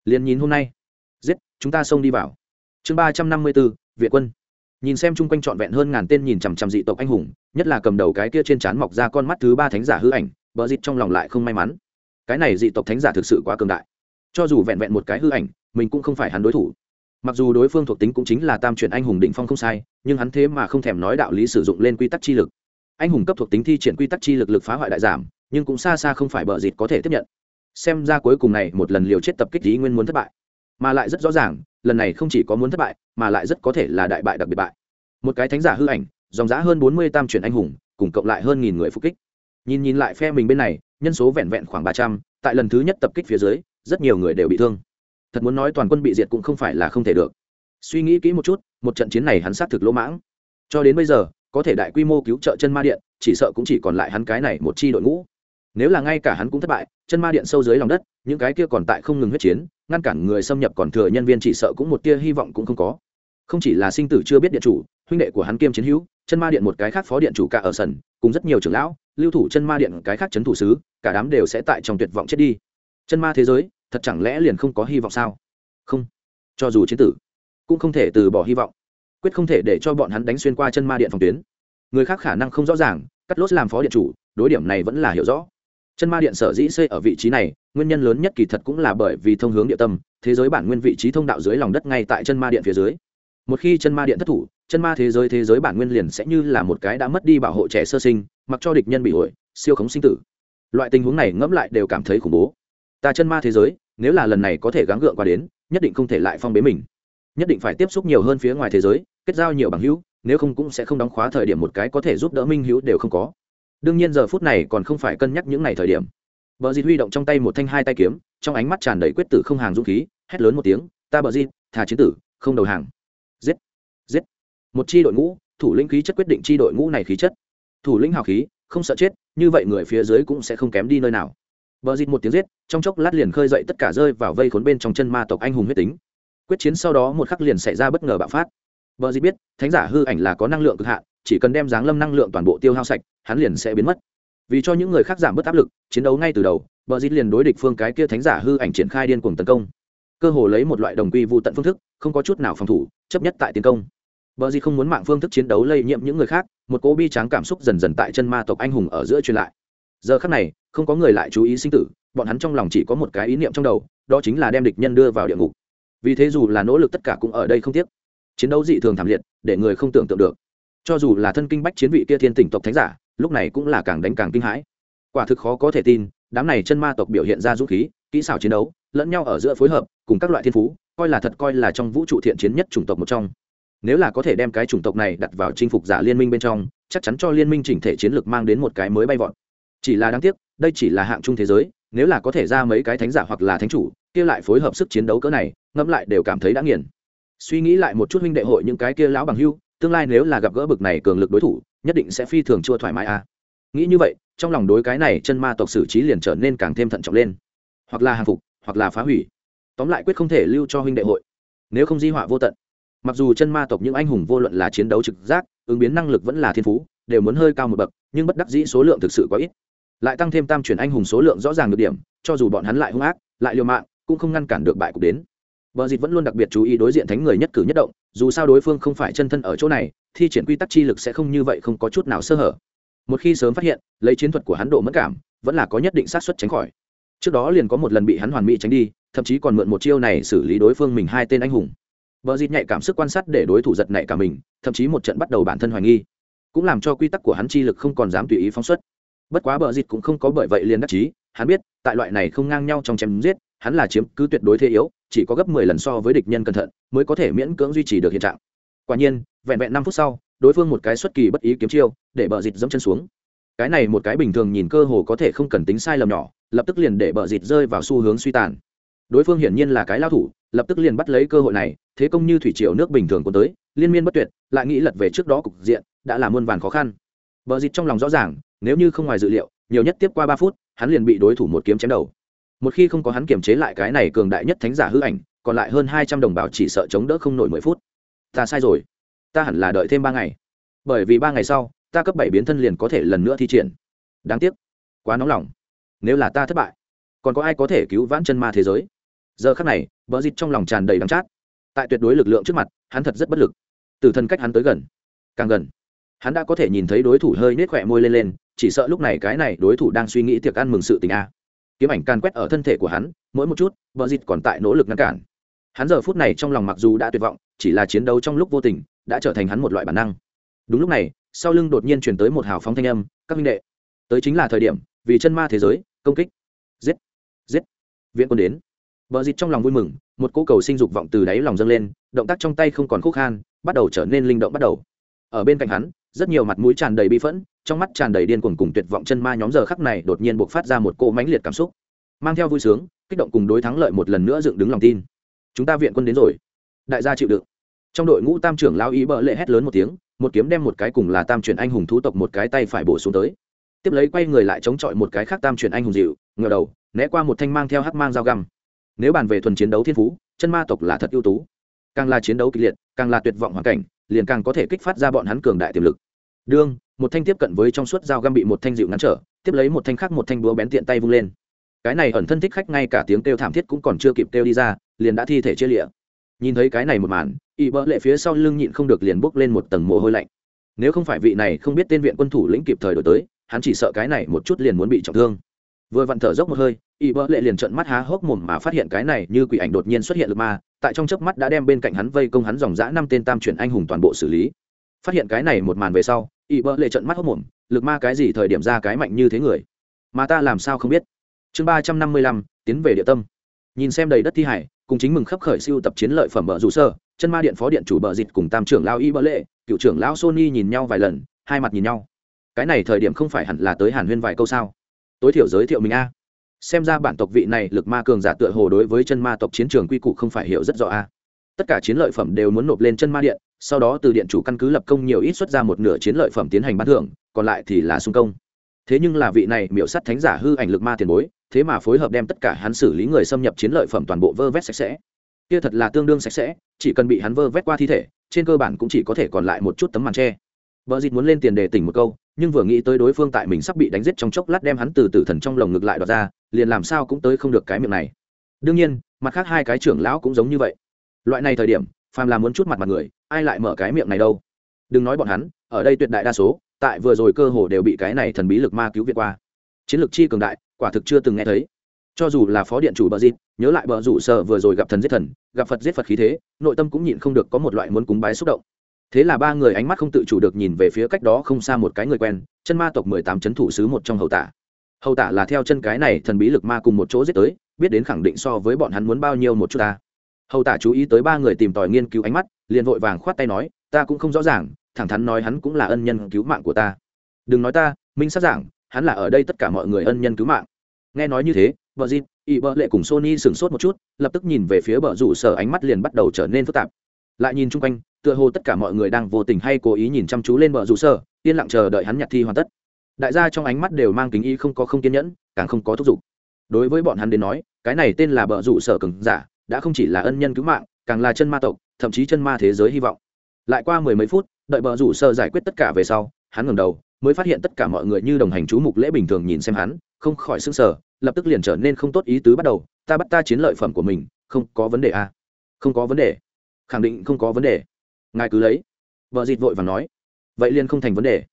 [SPEAKER 1] Liền nhìn hôm nay. Giết, chúng ta xông đi vào. Chương ba trăm năm mươi bốn viện quân nhìn xem chung quanh trọn vẹn hơn ngàn tên nhìn chằm chằm dị tộc anh hùng, nhất là cầm đầu cái kia trên trán mọc ra con mắt thứ ba thánh giả hư ảnh, bờ dịt trong lòng lại không may mắn. Cái này dị tộc thánh giả thực sự quá cường đại. Cho dù vẹn vẹn một cái hư ảnh, mình cũng không phải hắn đối thủ. Mặc dù đối phương thuộc tính cũng chính là tam truyền anh hùng định phong không sai, nhưng hắn thế mà không thèm nói đạo lý sử dụng lên quy tắc chi lực. Anh hùng cấp thuộc tính thi triển quy tắc chi lực lực phá hoại đại giảm, nhưng cũng xa xa không phải bờ dịt có thể tiếp nhận. Xem ra cuối cùng này một lần liều chết tập kích ý nguyên muốn thất bại. Mà lại rất rõ ràng lần này không chỉ có muốn thất bại, mà lại rất có thể là đại bại đặc biệt bại. Một cái thánh giả hư ảnh, dòng giã hơn bốn mươi tam truyền anh hùng, cùng cộng lại hơn nghìn người phục kích. Nhìn nhìn lại phe mình bên này, nhân số vẹn vẹn khoảng ba trăm, tại lần thứ nhất tập kích phía dưới, rất nhiều người đều bị thương. Thật muốn nói toàn quân bị diệt cũng không phải là không thể được. Suy nghĩ kỹ một chút, một trận chiến này hắn xác thực lỗ mãng. Cho đến bây giờ, có thể đại quy mô cứu trợ chân ma điện, chỉ sợ cũng chỉ còn lại hắn cái này một chi đội ngũ. Nếu là ngay cả hắn cũng thất bại, chân ma điện sâu dưới lòng đất, những cái kia còn tại không ngừng huyết chiến ngăn cản người xâm nhập còn thừa nhân viên chỉ sợ cũng một tia hy vọng cũng không có. Không chỉ là sinh tử chưa biết điện chủ, huynh đệ của hắn kiêm chiến hữu, chân ma điện một cái khác phó điện chủ cả ở sân, cùng rất nhiều trưởng lão, lưu thủ chân ma điện cái khác chấn thủ sứ, cả đám đều sẽ tại trong tuyệt vọng chết đi. Chân ma thế giới, thật chẳng lẽ liền không có hy vọng sao? Không. Cho dù chiến tử, cũng không thể từ bỏ hy vọng. Quyết không thể để cho bọn hắn đánh xuyên qua chân ma điện phòng tuyến. Người khác khả năng không rõ ràng, cắt lốt làm phó điện chủ, đối điểm này vẫn là hiểu rõ. Chân ma điện sở dĩ xây ở vị trí này nguyên nhân lớn nhất kỳ thật cũng là bởi vì thông hướng địa tâm, thế giới bản nguyên vị trí thông đạo dưới lòng đất ngay tại chân ma điện phía dưới. Một khi chân ma điện thất thủ, chân ma thế giới thế giới bản nguyên liền sẽ như là một cái đã mất đi bảo hộ trẻ sơ sinh, mặc cho địch nhân bị ổi siêu khống sinh tử. Loại tình huống này ngẫm lại đều cảm thấy khủng bố. Ta chân ma thế giới, nếu là lần này có thể gắng gượng qua đến, nhất định không thể lại phong bế mình. Nhất định phải tiếp xúc nhiều hơn phía ngoài thế giới, kết giao nhiều bằng hữu, nếu không cũng sẽ không đóng khóa thời điểm một cái có thể giúp đỡ minh hữu đều không có. Đương nhiên giờ phút này còn không phải cân nhắc những ngày thời điểm bờ dịt huy động trong tay một thanh hai tay kiếm, trong ánh mắt tràn đầy quyết tử không hàng dũng khí, hét lớn một tiếng, ta bờ dịt, thả chiến tử, không đầu hàng. Giết giết. Một chi đội ngũ, thủ lĩnh khí chất quyết định chi đội ngũ này khí chất. Thủ lĩnh hào khí, không sợ chết, như vậy người phía dưới cũng sẽ không kém đi nơi nào. Bờ dịt một tiếng giết, trong chốc lát liền khơi dậy tất cả rơi vào vây khốn bên trong chân ma tộc anh hùng huyết tính. Quyết chiến sau đó một khắc liền xảy ra bất ngờ bạo phát. Bờ dịt biết, thánh giả hư ảnh là có năng lượng cực hạn, chỉ cần đem dáng lâm năng lượng toàn bộ tiêu hao sạch, hắn liền sẽ biến mất vì cho những người khác giảm bớt áp lực, chiến đấu ngay từ đầu, bờ dít liền đối địch phương cái kia thánh giả hư ảnh triển khai điên cuồng tấn công. Cơ hồ lấy một loại đồng quy vụ tận phương thức, không có chút nào phòng thủ, chấp nhất tại tiến công. Bờ dít không muốn mạng phương thức chiến đấu lây nhiễm những người khác, một cỗ bi tráng cảm xúc dần dần tại chân ma tộc anh hùng ở giữa truyền lại. Giờ khắc này, không có người lại chú ý sinh tử, bọn hắn trong lòng chỉ có một cái ý niệm trong đầu, đó chính là đem địch nhân đưa vào địa ngục. Vì thế dù là nỗ lực tất cả cũng ở đây không tiếc. Chiến đấu dị thường thảm liệt, để người không tưởng tượng được. Cho dù là thân kinh bách chiến vị kia thiên tỉnh tộc thánh giả lúc này cũng là càng đánh càng kinh hãi. Quả thực khó có thể tin, đám này chân ma tộc biểu hiện ra dũng khí, kỹ xảo chiến đấu, lẫn nhau ở giữa phối hợp, cùng các loại thiên phú, coi là thật coi là trong vũ trụ thiện chiến nhất chủng tộc một trong. Nếu là có thể đem cái chủng tộc này đặt vào chinh phục giả liên minh bên trong, chắc chắn cho liên minh chỉnh thể chiến lược mang đến một cái mới bay vọt. Chỉ là đáng tiếc, đây chỉ là hạng chung thế giới, nếu là có thể ra mấy cái thánh giả hoặc là thánh chủ, kia lại phối hợp sức chiến đấu cỡ này, ngẫm lại đều cảm thấy đã nghiền. Suy nghĩ lại một chút huynh đệ hội những cái kia lão bằng hưu, tương lai nếu là gặp gỡ bực này cường lực đối thủ nhất định sẽ phi thường chua thoải mái à. nghĩ như vậy trong lòng đối cái này chân ma tộc xử trí liền trở nên càng thêm thận trọng lên. Hoặc là hàng phục hoặc là phá hủy. Tóm lại quyết không thể lưu cho huynh đệ hội. Nếu không di họa vô tận. Mặc dù chân ma tộc những anh hùng vô luận là chiến đấu trực giác ứng biến năng lực vẫn là thiên phú đều muốn hơi cao một bậc nhưng bất đắc dĩ số lượng thực sự quá ít. Lại tăng thêm tam chuyển anh hùng số lượng rõ ràng được điểm cho dù bọn hắn lại hung ác lại liều mạng cũng không ngăn cản được bại cục đến. Bờ Dịch vẫn luôn đặc biệt chú ý đối diện thánh người nhất cử nhất động, dù sao đối phương không phải chân thân ở chỗ này, thi triển quy tắc chi lực sẽ không như vậy không có chút nào sơ hở. Một khi sớm phát hiện, lấy chiến thuật của hắn độ mất cảm, vẫn là có nhất định xác suất tránh khỏi. Trước đó liền có một lần bị hắn hoàn mỹ tránh đi, thậm chí còn mượn một chiêu này xử lý đối phương mình hai tên anh hùng. Bờ dịt nhạy cảm sức quan sát để đối thủ giật nảy cả mình, thậm chí một trận bắt đầu bản thân hoài nghi, cũng làm cho quy tắc của hắn chi lực không còn dám tùy ý phóng xuất. Bất quá Bờ dịt cũng không có bởi vậy liền đắc chí, hắn biết, tại loại này không ngang nhau trong chém giết, hắn là chiếm cứ tuyệt đối thế yếu, chỉ có gấp mười lần so với địch nhân cẩn thận, mới có thể miễn cưỡng duy trì được hiện trạng. Quả nhiên, vẹn vẹn năm phút sau, đối phương một cái xuất kỳ bất ý kiếm chiêu, để bờ dịt dẫm chân xuống. Cái này một cái bình thường nhìn cơ hồ có thể không cần tính sai lầm nhỏ, lập tức liền để bờ dịt rơi vào xu hướng suy tàn. Đối phương hiển nhiên là cái lao thủ, lập tức liền bắt lấy cơ hội này, thế công như thủy triều nước bình thường cuốn tới, liên miên bất tuyệt, lại nghĩ lật về trước đó cục diện, đã là muôn vàn khó khăn. Bờ dịt trong lòng rõ ràng, nếu như không ngoài dự liệu, nhiều nhất tiếp qua ba phút, hắn liền bị đối thủ một kiếm chém đầu một khi không có hắn kiềm chế lại cái này cường đại nhất thánh giả hư ảnh còn lại hơn hai trăm đồng bào chỉ sợ chống đỡ không nổi mười phút ta sai rồi. Ta hẳn là đợi thêm ba ngày. Bởi vì ba ngày sau, ta cấp bảy biến thân liền có thể lần nữa thi triển. Đáng tiếc. Quá nóng lòng. Nếu là ta thất bại, còn có ai có thể cứu vãn chân ma thế giới? Giờ khắc này, bờ dịt trong lòng tràn đầy đắng chát. Tại tuyệt đối lực lượng trước mặt, hắn thật rất bất lực. Từ thân cách hắn tới gần, càng gần. Hắn đã có thể nhìn thấy đối thủ hơi nết khỏe môi lên lên, chỉ sợ lúc này cái này đối thủ đang suy nghĩ tiệc ăn mừng sự tình a. Kiếm ảnh càn quét ở thân thể của hắn, mỗi một chút, bờ dịt còn tại nỗ lực ngăn cản hắn giờ phút này trong lòng mặc dù đã tuyệt vọng, chỉ là chiến đấu trong lúc vô tình, đã trở thành hắn một loại bản năng. Đúng lúc này, sau lưng đột nhiên chuyển tới một hào phóng thanh âm, các minh đệ, tới chính là thời điểm, vì chân ma thế giới, công kích. Giết giết. Viện quân đến. Vợ dịt trong lòng vui mừng, một cô cầu sinh dục vọng từ đáy lòng dâng lên, động tác trong tay không còn khúc khan, bắt đầu trở nên linh động bắt đầu. Ở bên cạnh hắn, rất nhiều mặt mũi tràn đầy bi phẫn, trong mắt tràn đầy điên cuồng cùng tuyệt vọng chân ma nhóm giờ khắc này đột nhiên buộc phát ra một cỗ mãnh liệt cảm xúc. Mang theo vui sướng, kích động cùng đối thắng lợi một lần nữa dựng đứng lòng tin chúng ta viện quân đến rồi. Đại gia chịu đựng. Trong đội ngũ tam trưởng lao ý bợ lệ hét lớn một tiếng, một kiếm đem một cái cùng là tam truyền anh hùng thú tộc một cái tay phải bổ xuống tới. Tiếp lấy quay người lại chống chọi một cái khác tam truyền anh hùng dịu ngờ đầu, né qua một thanh mang theo hắc mang dao găm. Nếu bàn về thuần chiến đấu thiên phú, chân ma tộc là thật ưu tú. Càng là chiến đấu kịch liệt, càng là tuyệt vọng hoàn cảnh, liền càng có thể kích phát ra bọn hắn cường đại tiềm lực. Đương, một thanh tiếp cận với trong suốt dao găm bị một thanh dịu ngắn trở, tiếp lấy một thanh khác một thanh búa bén tiện tay vung lên. Cái này ẩn thân thích khách ngay cả tiếng kêu thảm thiết cũng còn chưa kịp kêu đi ra liền đã thi thể chia lịa. Nhìn thấy cái này một màn ỵ bỡ lệ phía sau lưng nhịn không được liền bốc lên một tầng mồ hôi lạnh. Nếu không phải vị này không biết tên viện quân thủ lĩnh kịp thời đổi tới, hắn chỉ sợ cái này một chút liền muốn bị trọng thương. Vừa vặn thở dốc một hơi ỵ bỡ lệ liền trợn mắt há hốc mồm mà phát hiện cái này như quỷ ảnh đột nhiên xuất hiện lực ma, tại trong chớp mắt đã đem bên cạnh hắn vây công hắn dòng dã năm tên tam chuyển anh hùng toàn bộ xử lý. Phát hiện cái này một màn về sau ỵ bỡ lệ trợn mắt hốc mồm, lực ma cái gì thời điểm ra cái mạnh như thế người? Mà ta làm sao không biết? Chương ba trăm năm mươi lăm, tiến về địa tâm nhìn xem đầy đất thi hải, cùng chính mừng khắp khởi siêu tập chiến lợi phẩm bờ rủ sơ, chân ma điện phó điện chủ bờ dịt cùng tam trưởng lao y bỡ lệ, cựu trưởng lão sony nhìn nhau vài lần, hai mặt nhìn nhau. Cái này thời điểm không phải hẳn là tới hàn huyên vài câu sao? Tối thiểu giới thiệu mình a. Xem ra bản tộc vị này lực ma cường giả tựa hồ đối với chân ma tộc chiến trường quy củ không phải hiểu rất rõ a. Tất cả chiến lợi phẩm đều muốn nộp lên chân ma điện, sau đó từ điện chủ căn cứ lập công nhiều ít xuất ra một nửa chiến lợi phẩm tiến hành bán thưởng, còn lại thì là xung công thế nhưng là vị này miểu sắt thánh giả hư ảnh lực ma tiền bối, thế mà phối hợp đem tất cả hắn xử lý người xâm nhập chiến lợi phẩm toàn bộ vơ vét sạch sẽ. Kia thật là tương đương sạch sẽ, chỉ cần bị hắn vơ vét qua thi thể, trên cơ bản cũng chỉ có thể còn lại một chút tấm màn tre vợ dịt muốn lên tiền đề tỉnh một câu, nhưng vừa nghĩ tới đối phương tại mình sắp bị đánh giết trong chốc lát đem hắn từ tử thần trong lồng ngực lại đoạt ra, liền làm sao cũng tới không được cái miệng này. Đương nhiên, mặt khác hai cái trưởng lão cũng giống như vậy. Loại này thời điểm, phàm là muốn chút mặt mặt người, ai lại mở cái miệng này đâu? Đừng nói bọn hắn, ở đây tuyệt đại đa số tại vừa rồi cơ hồ đều bị cái này thần bí lực ma cứu viện qua. Chiến lược chi cường đại, quả thực chưa từng nghe thấy. Cho dù là phó điện chủ bờ dịt, nhớ lại bờ rủ sợ vừa rồi gặp thần giết thần, gặp phật giết phật khí thế, nội tâm cũng nhịn không được có một loại muốn cúng bái xúc động. Thế là ba người ánh mắt không tự chủ được nhìn về phía cách đó không xa một cái người quen, chân ma tộc mười tám c h ấ n thủ sứ một trong hầu tả. Hầu tả là theo chân cái này thần bí lực ma cùng một chỗ giết tới, biết đến khẳng định so với bọn hắn muốn bao nhiêu một chút ta. Hầu tả chú ý tới ba người tìm tòi nghiên cứu ánh mắt, liền vội vàng khoát tay nói, ta cũng không rõ ràng thẳng thắn nói hắn cũng là ân nhân cứu mạng của ta. Đừng nói ta, minh sát giảng, hắn là ở đây tất cả mọi người ân nhân cứu mạng. Nghe nói như thế vợ dịp ỵ vợ lệ cùng sony sửng sốt một chút, lập tức nhìn về phía bờ rủ sở, ánh mắt liền bắt đầu trở nên phức tạp. Lại nhìn chung quanh, tựa hồ tất cả mọi người đang vô tình hay cố ý nhìn chăm chú lên bờ rủ sở, yên lặng chờ đợi hắn nhặt thi hoàn tất. Đại gia trong ánh mắt đều mang kính ý không có không kiên nhẫn, càng không có thúc giục. Đối với bọn hắn đến nói, cái này tên là bờ rủ sở cứng giả, đã không chỉ là ân nhân cứu mạng, càng là chân ma tộc, thậm chí chân ma thế giới hy vọng. Lại qua mười mấy phút đợi bờ rủ sơ giải quyết tất cả về sau, hắn ngẩng đầu, mới phát hiện tất cả mọi người như đồng hành chú mục lễ bình thường nhìn xem hắn, không khỏi sững sờ, lập tức liền trở nên không tốt ý tứ bắt đầu, ta bắt ta chiến lợi phẩm của mình, không có vấn đề à? không có vấn đề. Khẳng định không có vấn đề. Ngài cứ lấy. Vợ dịt vội và nói. Vậy liền không thành vấn đề.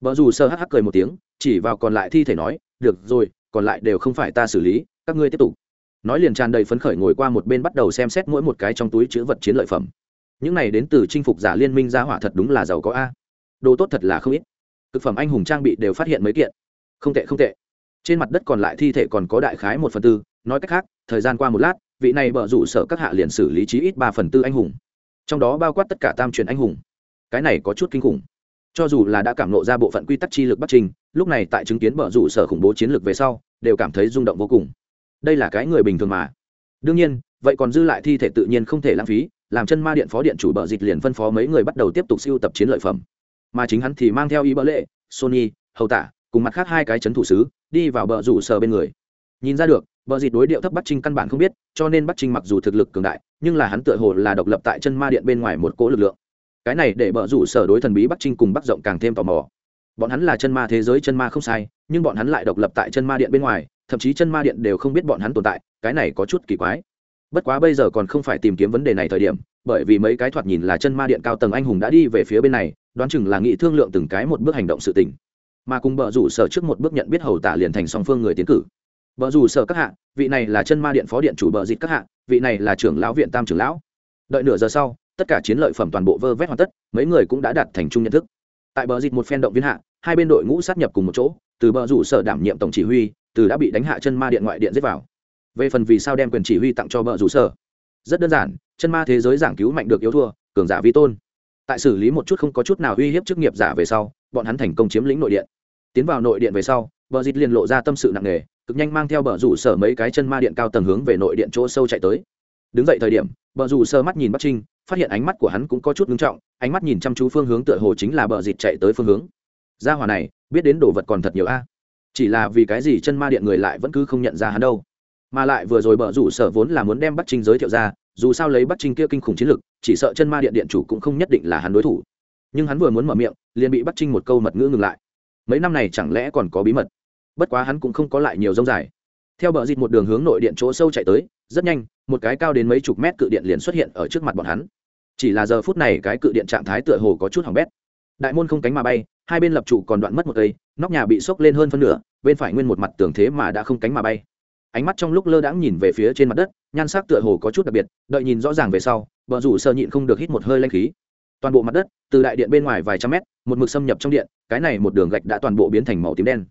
[SPEAKER 1] Vợ dù sơ hắc hắc cười một tiếng, chỉ vào còn lại thi thể nói, được rồi, còn lại đều không phải ta xử lý, các ngươi tiếp tục. Nói liền tràn đầy phấn khởi ngồi qua một bên bắt đầu xem xét mỗi một cái trong túi chữ vật chiến lợi phẩm những này đến từ chinh phục giả liên minh gia hỏa thật đúng là giàu có a. Đồ tốt thật là không ít. Thực phẩm anh hùng trang bị đều phát hiện mấy kiện. Không tệ không tệ. Trên mặt đất còn lại thi thể còn có đại khái một phần tư. Nói cách khác, thời gian qua một lát, vị này bở rủ sở các hạ liền xử lý trí ít ba phần tư anh hùng. Trong đó bao quát tất cả tam truyền anh hùng. Cái này có chút kinh khủng. Cho dù là đã cảm nộ ra bộ phận quy tắc chi lực bắc trình, lúc này tại chứng kiến bở rủ sở khủng bố chiến lược về sau, đều cảm thấy rung động vô cùng. Đây là cái người bình thường mà. Đương nhiên, vậy còn dư lại thi thể tự nhiên không thể lãng phí làm chân ma điện phó điện chủ bờ dịch liền phân phó mấy người bắt đầu tiếp tục siêu tập chiến lợi phẩm. Mà chính hắn thì mang theo ý bỡ lệ, sony, hầu tả cùng mặt khác hai cái chấn thủ sứ, đi vào bờ rủ sở bên người. Nhìn ra được, bờ dịch đối điệu thấp bắc trinh căn bản không biết, cho nên bắc trinh mặc dù thực lực cường đại, nhưng là hắn tựa hồ là độc lập tại chân ma điện bên ngoài một cỗ lực lượng. Cái này để bờ rủ sở đối thần bí bắc trinh cùng bắc rộng càng thêm tò mò. Bọn hắn là chân ma thế giới, chân ma không sai, nhưng bọn hắn lại độc lập tại chân ma điện bên ngoài, thậm chí chân ma điện đều không biết bọn hắn tồn tại, cái này có chút kỳ quái bất quá bây giờ còn không phải tìm kiếm vấn đề này thời điểm, bởi vì mấy cái thoạt nhìn là chân ma điện cao tầng anh hùng đã đi về phía bên này, đoán chừng là nghị thương lượng từng cái một bước hành động sự tình. Mà cùng bờ rủ sở trước một bước nhận biết hầu tả liền thành song phương người tiến cử. Bờ rủ sở các hạ, vị này là chân ma điện phó điện chủ bờ dịt các hạ, vị này là trưởng lão viện tam trưởng lão. Đợi nửa giờ sau, tất cả chiến lợi phẩm toàn bộ vơ vét hoàn tất, mấy người cũng đã đạt thành chung nhận thức. Tại bờ dịt một phen động viên hạ, hai bên đội ngũ sát nhập cùng một chỗ, từ bờ rủ sở đảm nhiệm tổng chỉ huy, từ đã bị đánh hạ chân ma điện ngoại điện giết vào về phần vì sao đem quyền chỉ huy tặng cho bờ rủ sở. Rất đơn giản, chân ma thế giới giảng cứu mạnh được yếu thua, cường giả vi tôn. Tại xử lý một chút không có chút nào uy hiếp chức nghiệp giả về sau, bọn hắn thành công chiếm lĩnh nội điện. Tiến vào nội điện về sau bờ dịt liền lộ ra tâm sự nặng nề, cực nhanh mang theo bờ rủ sở mấy cái chân ma điện cao tầng hướng về nội điện chỗ sâu chạy tới. Đứng dậy thời điểm bờ rủ sơ mắt nhìn bắc trinh, phát hiện ánh mắt của hắn cũng có chút ngưng trọng, ánh mắt nhìn chăm chú phương hướng tựa hồ chính là bờ dịt chạy tới phương hướng. Gia hòa này, biết đến đồ vật còn thật nhiều a. Chỉ là vì cái gì chân ma điện người lại vẫn cứ không nhận ra hắn đâu? Mà lại vừa rồi bở rủ sở vốn là muốn đem bắc trinh giới thiệu ra, dù sao lấy bắc trinh kia kinh khủng chiến lực, chỉ sợ chân ma điện điện chủ cũng không nhất định là hắn đối thủ. Nhưng hắn vừa muốn mở miệng, liền bị bắc trinh một câu mật ngữ ngừng lại. Mấy năm này chẳng lẽ còn có bí mật? Bất quá hắn cũng không có lại nhiều rông dài. Theo bờ dịt một đường hướng nội điện chỗ sâu chạy tới, rất nhanh, một cái cao đến mấy chục mét cự điện liền xuất hiện ở trước mặt bọn hắn. Chỉ là giờ phút này cái cự điện trạng thái tựa hồ có chút hỏng bét. Đại môn không cánh mà bay, hai bên lập trụ còn đoạn mất một cây, nóc nhà bị sốc lên hơn phân nửa, bên phải nguyên một mặt tường thế mà đã không cánh mà bay ánh mắt trong lúc lơ đãng nhìn về phía trên mặt đất, nhan sắc tựa hồ có chút đặc biệt, đợi nhìn rõ ràng về sau vợ rủ sơ nhịn không được hít một hơi lanh khí. Toàn bộ mặt đất, từ đại điện bên ngoài vài trăm mét, một mực xâm nhập trong điện, cái này một đường gạch đã toàn bộ biến thành màu tím đen.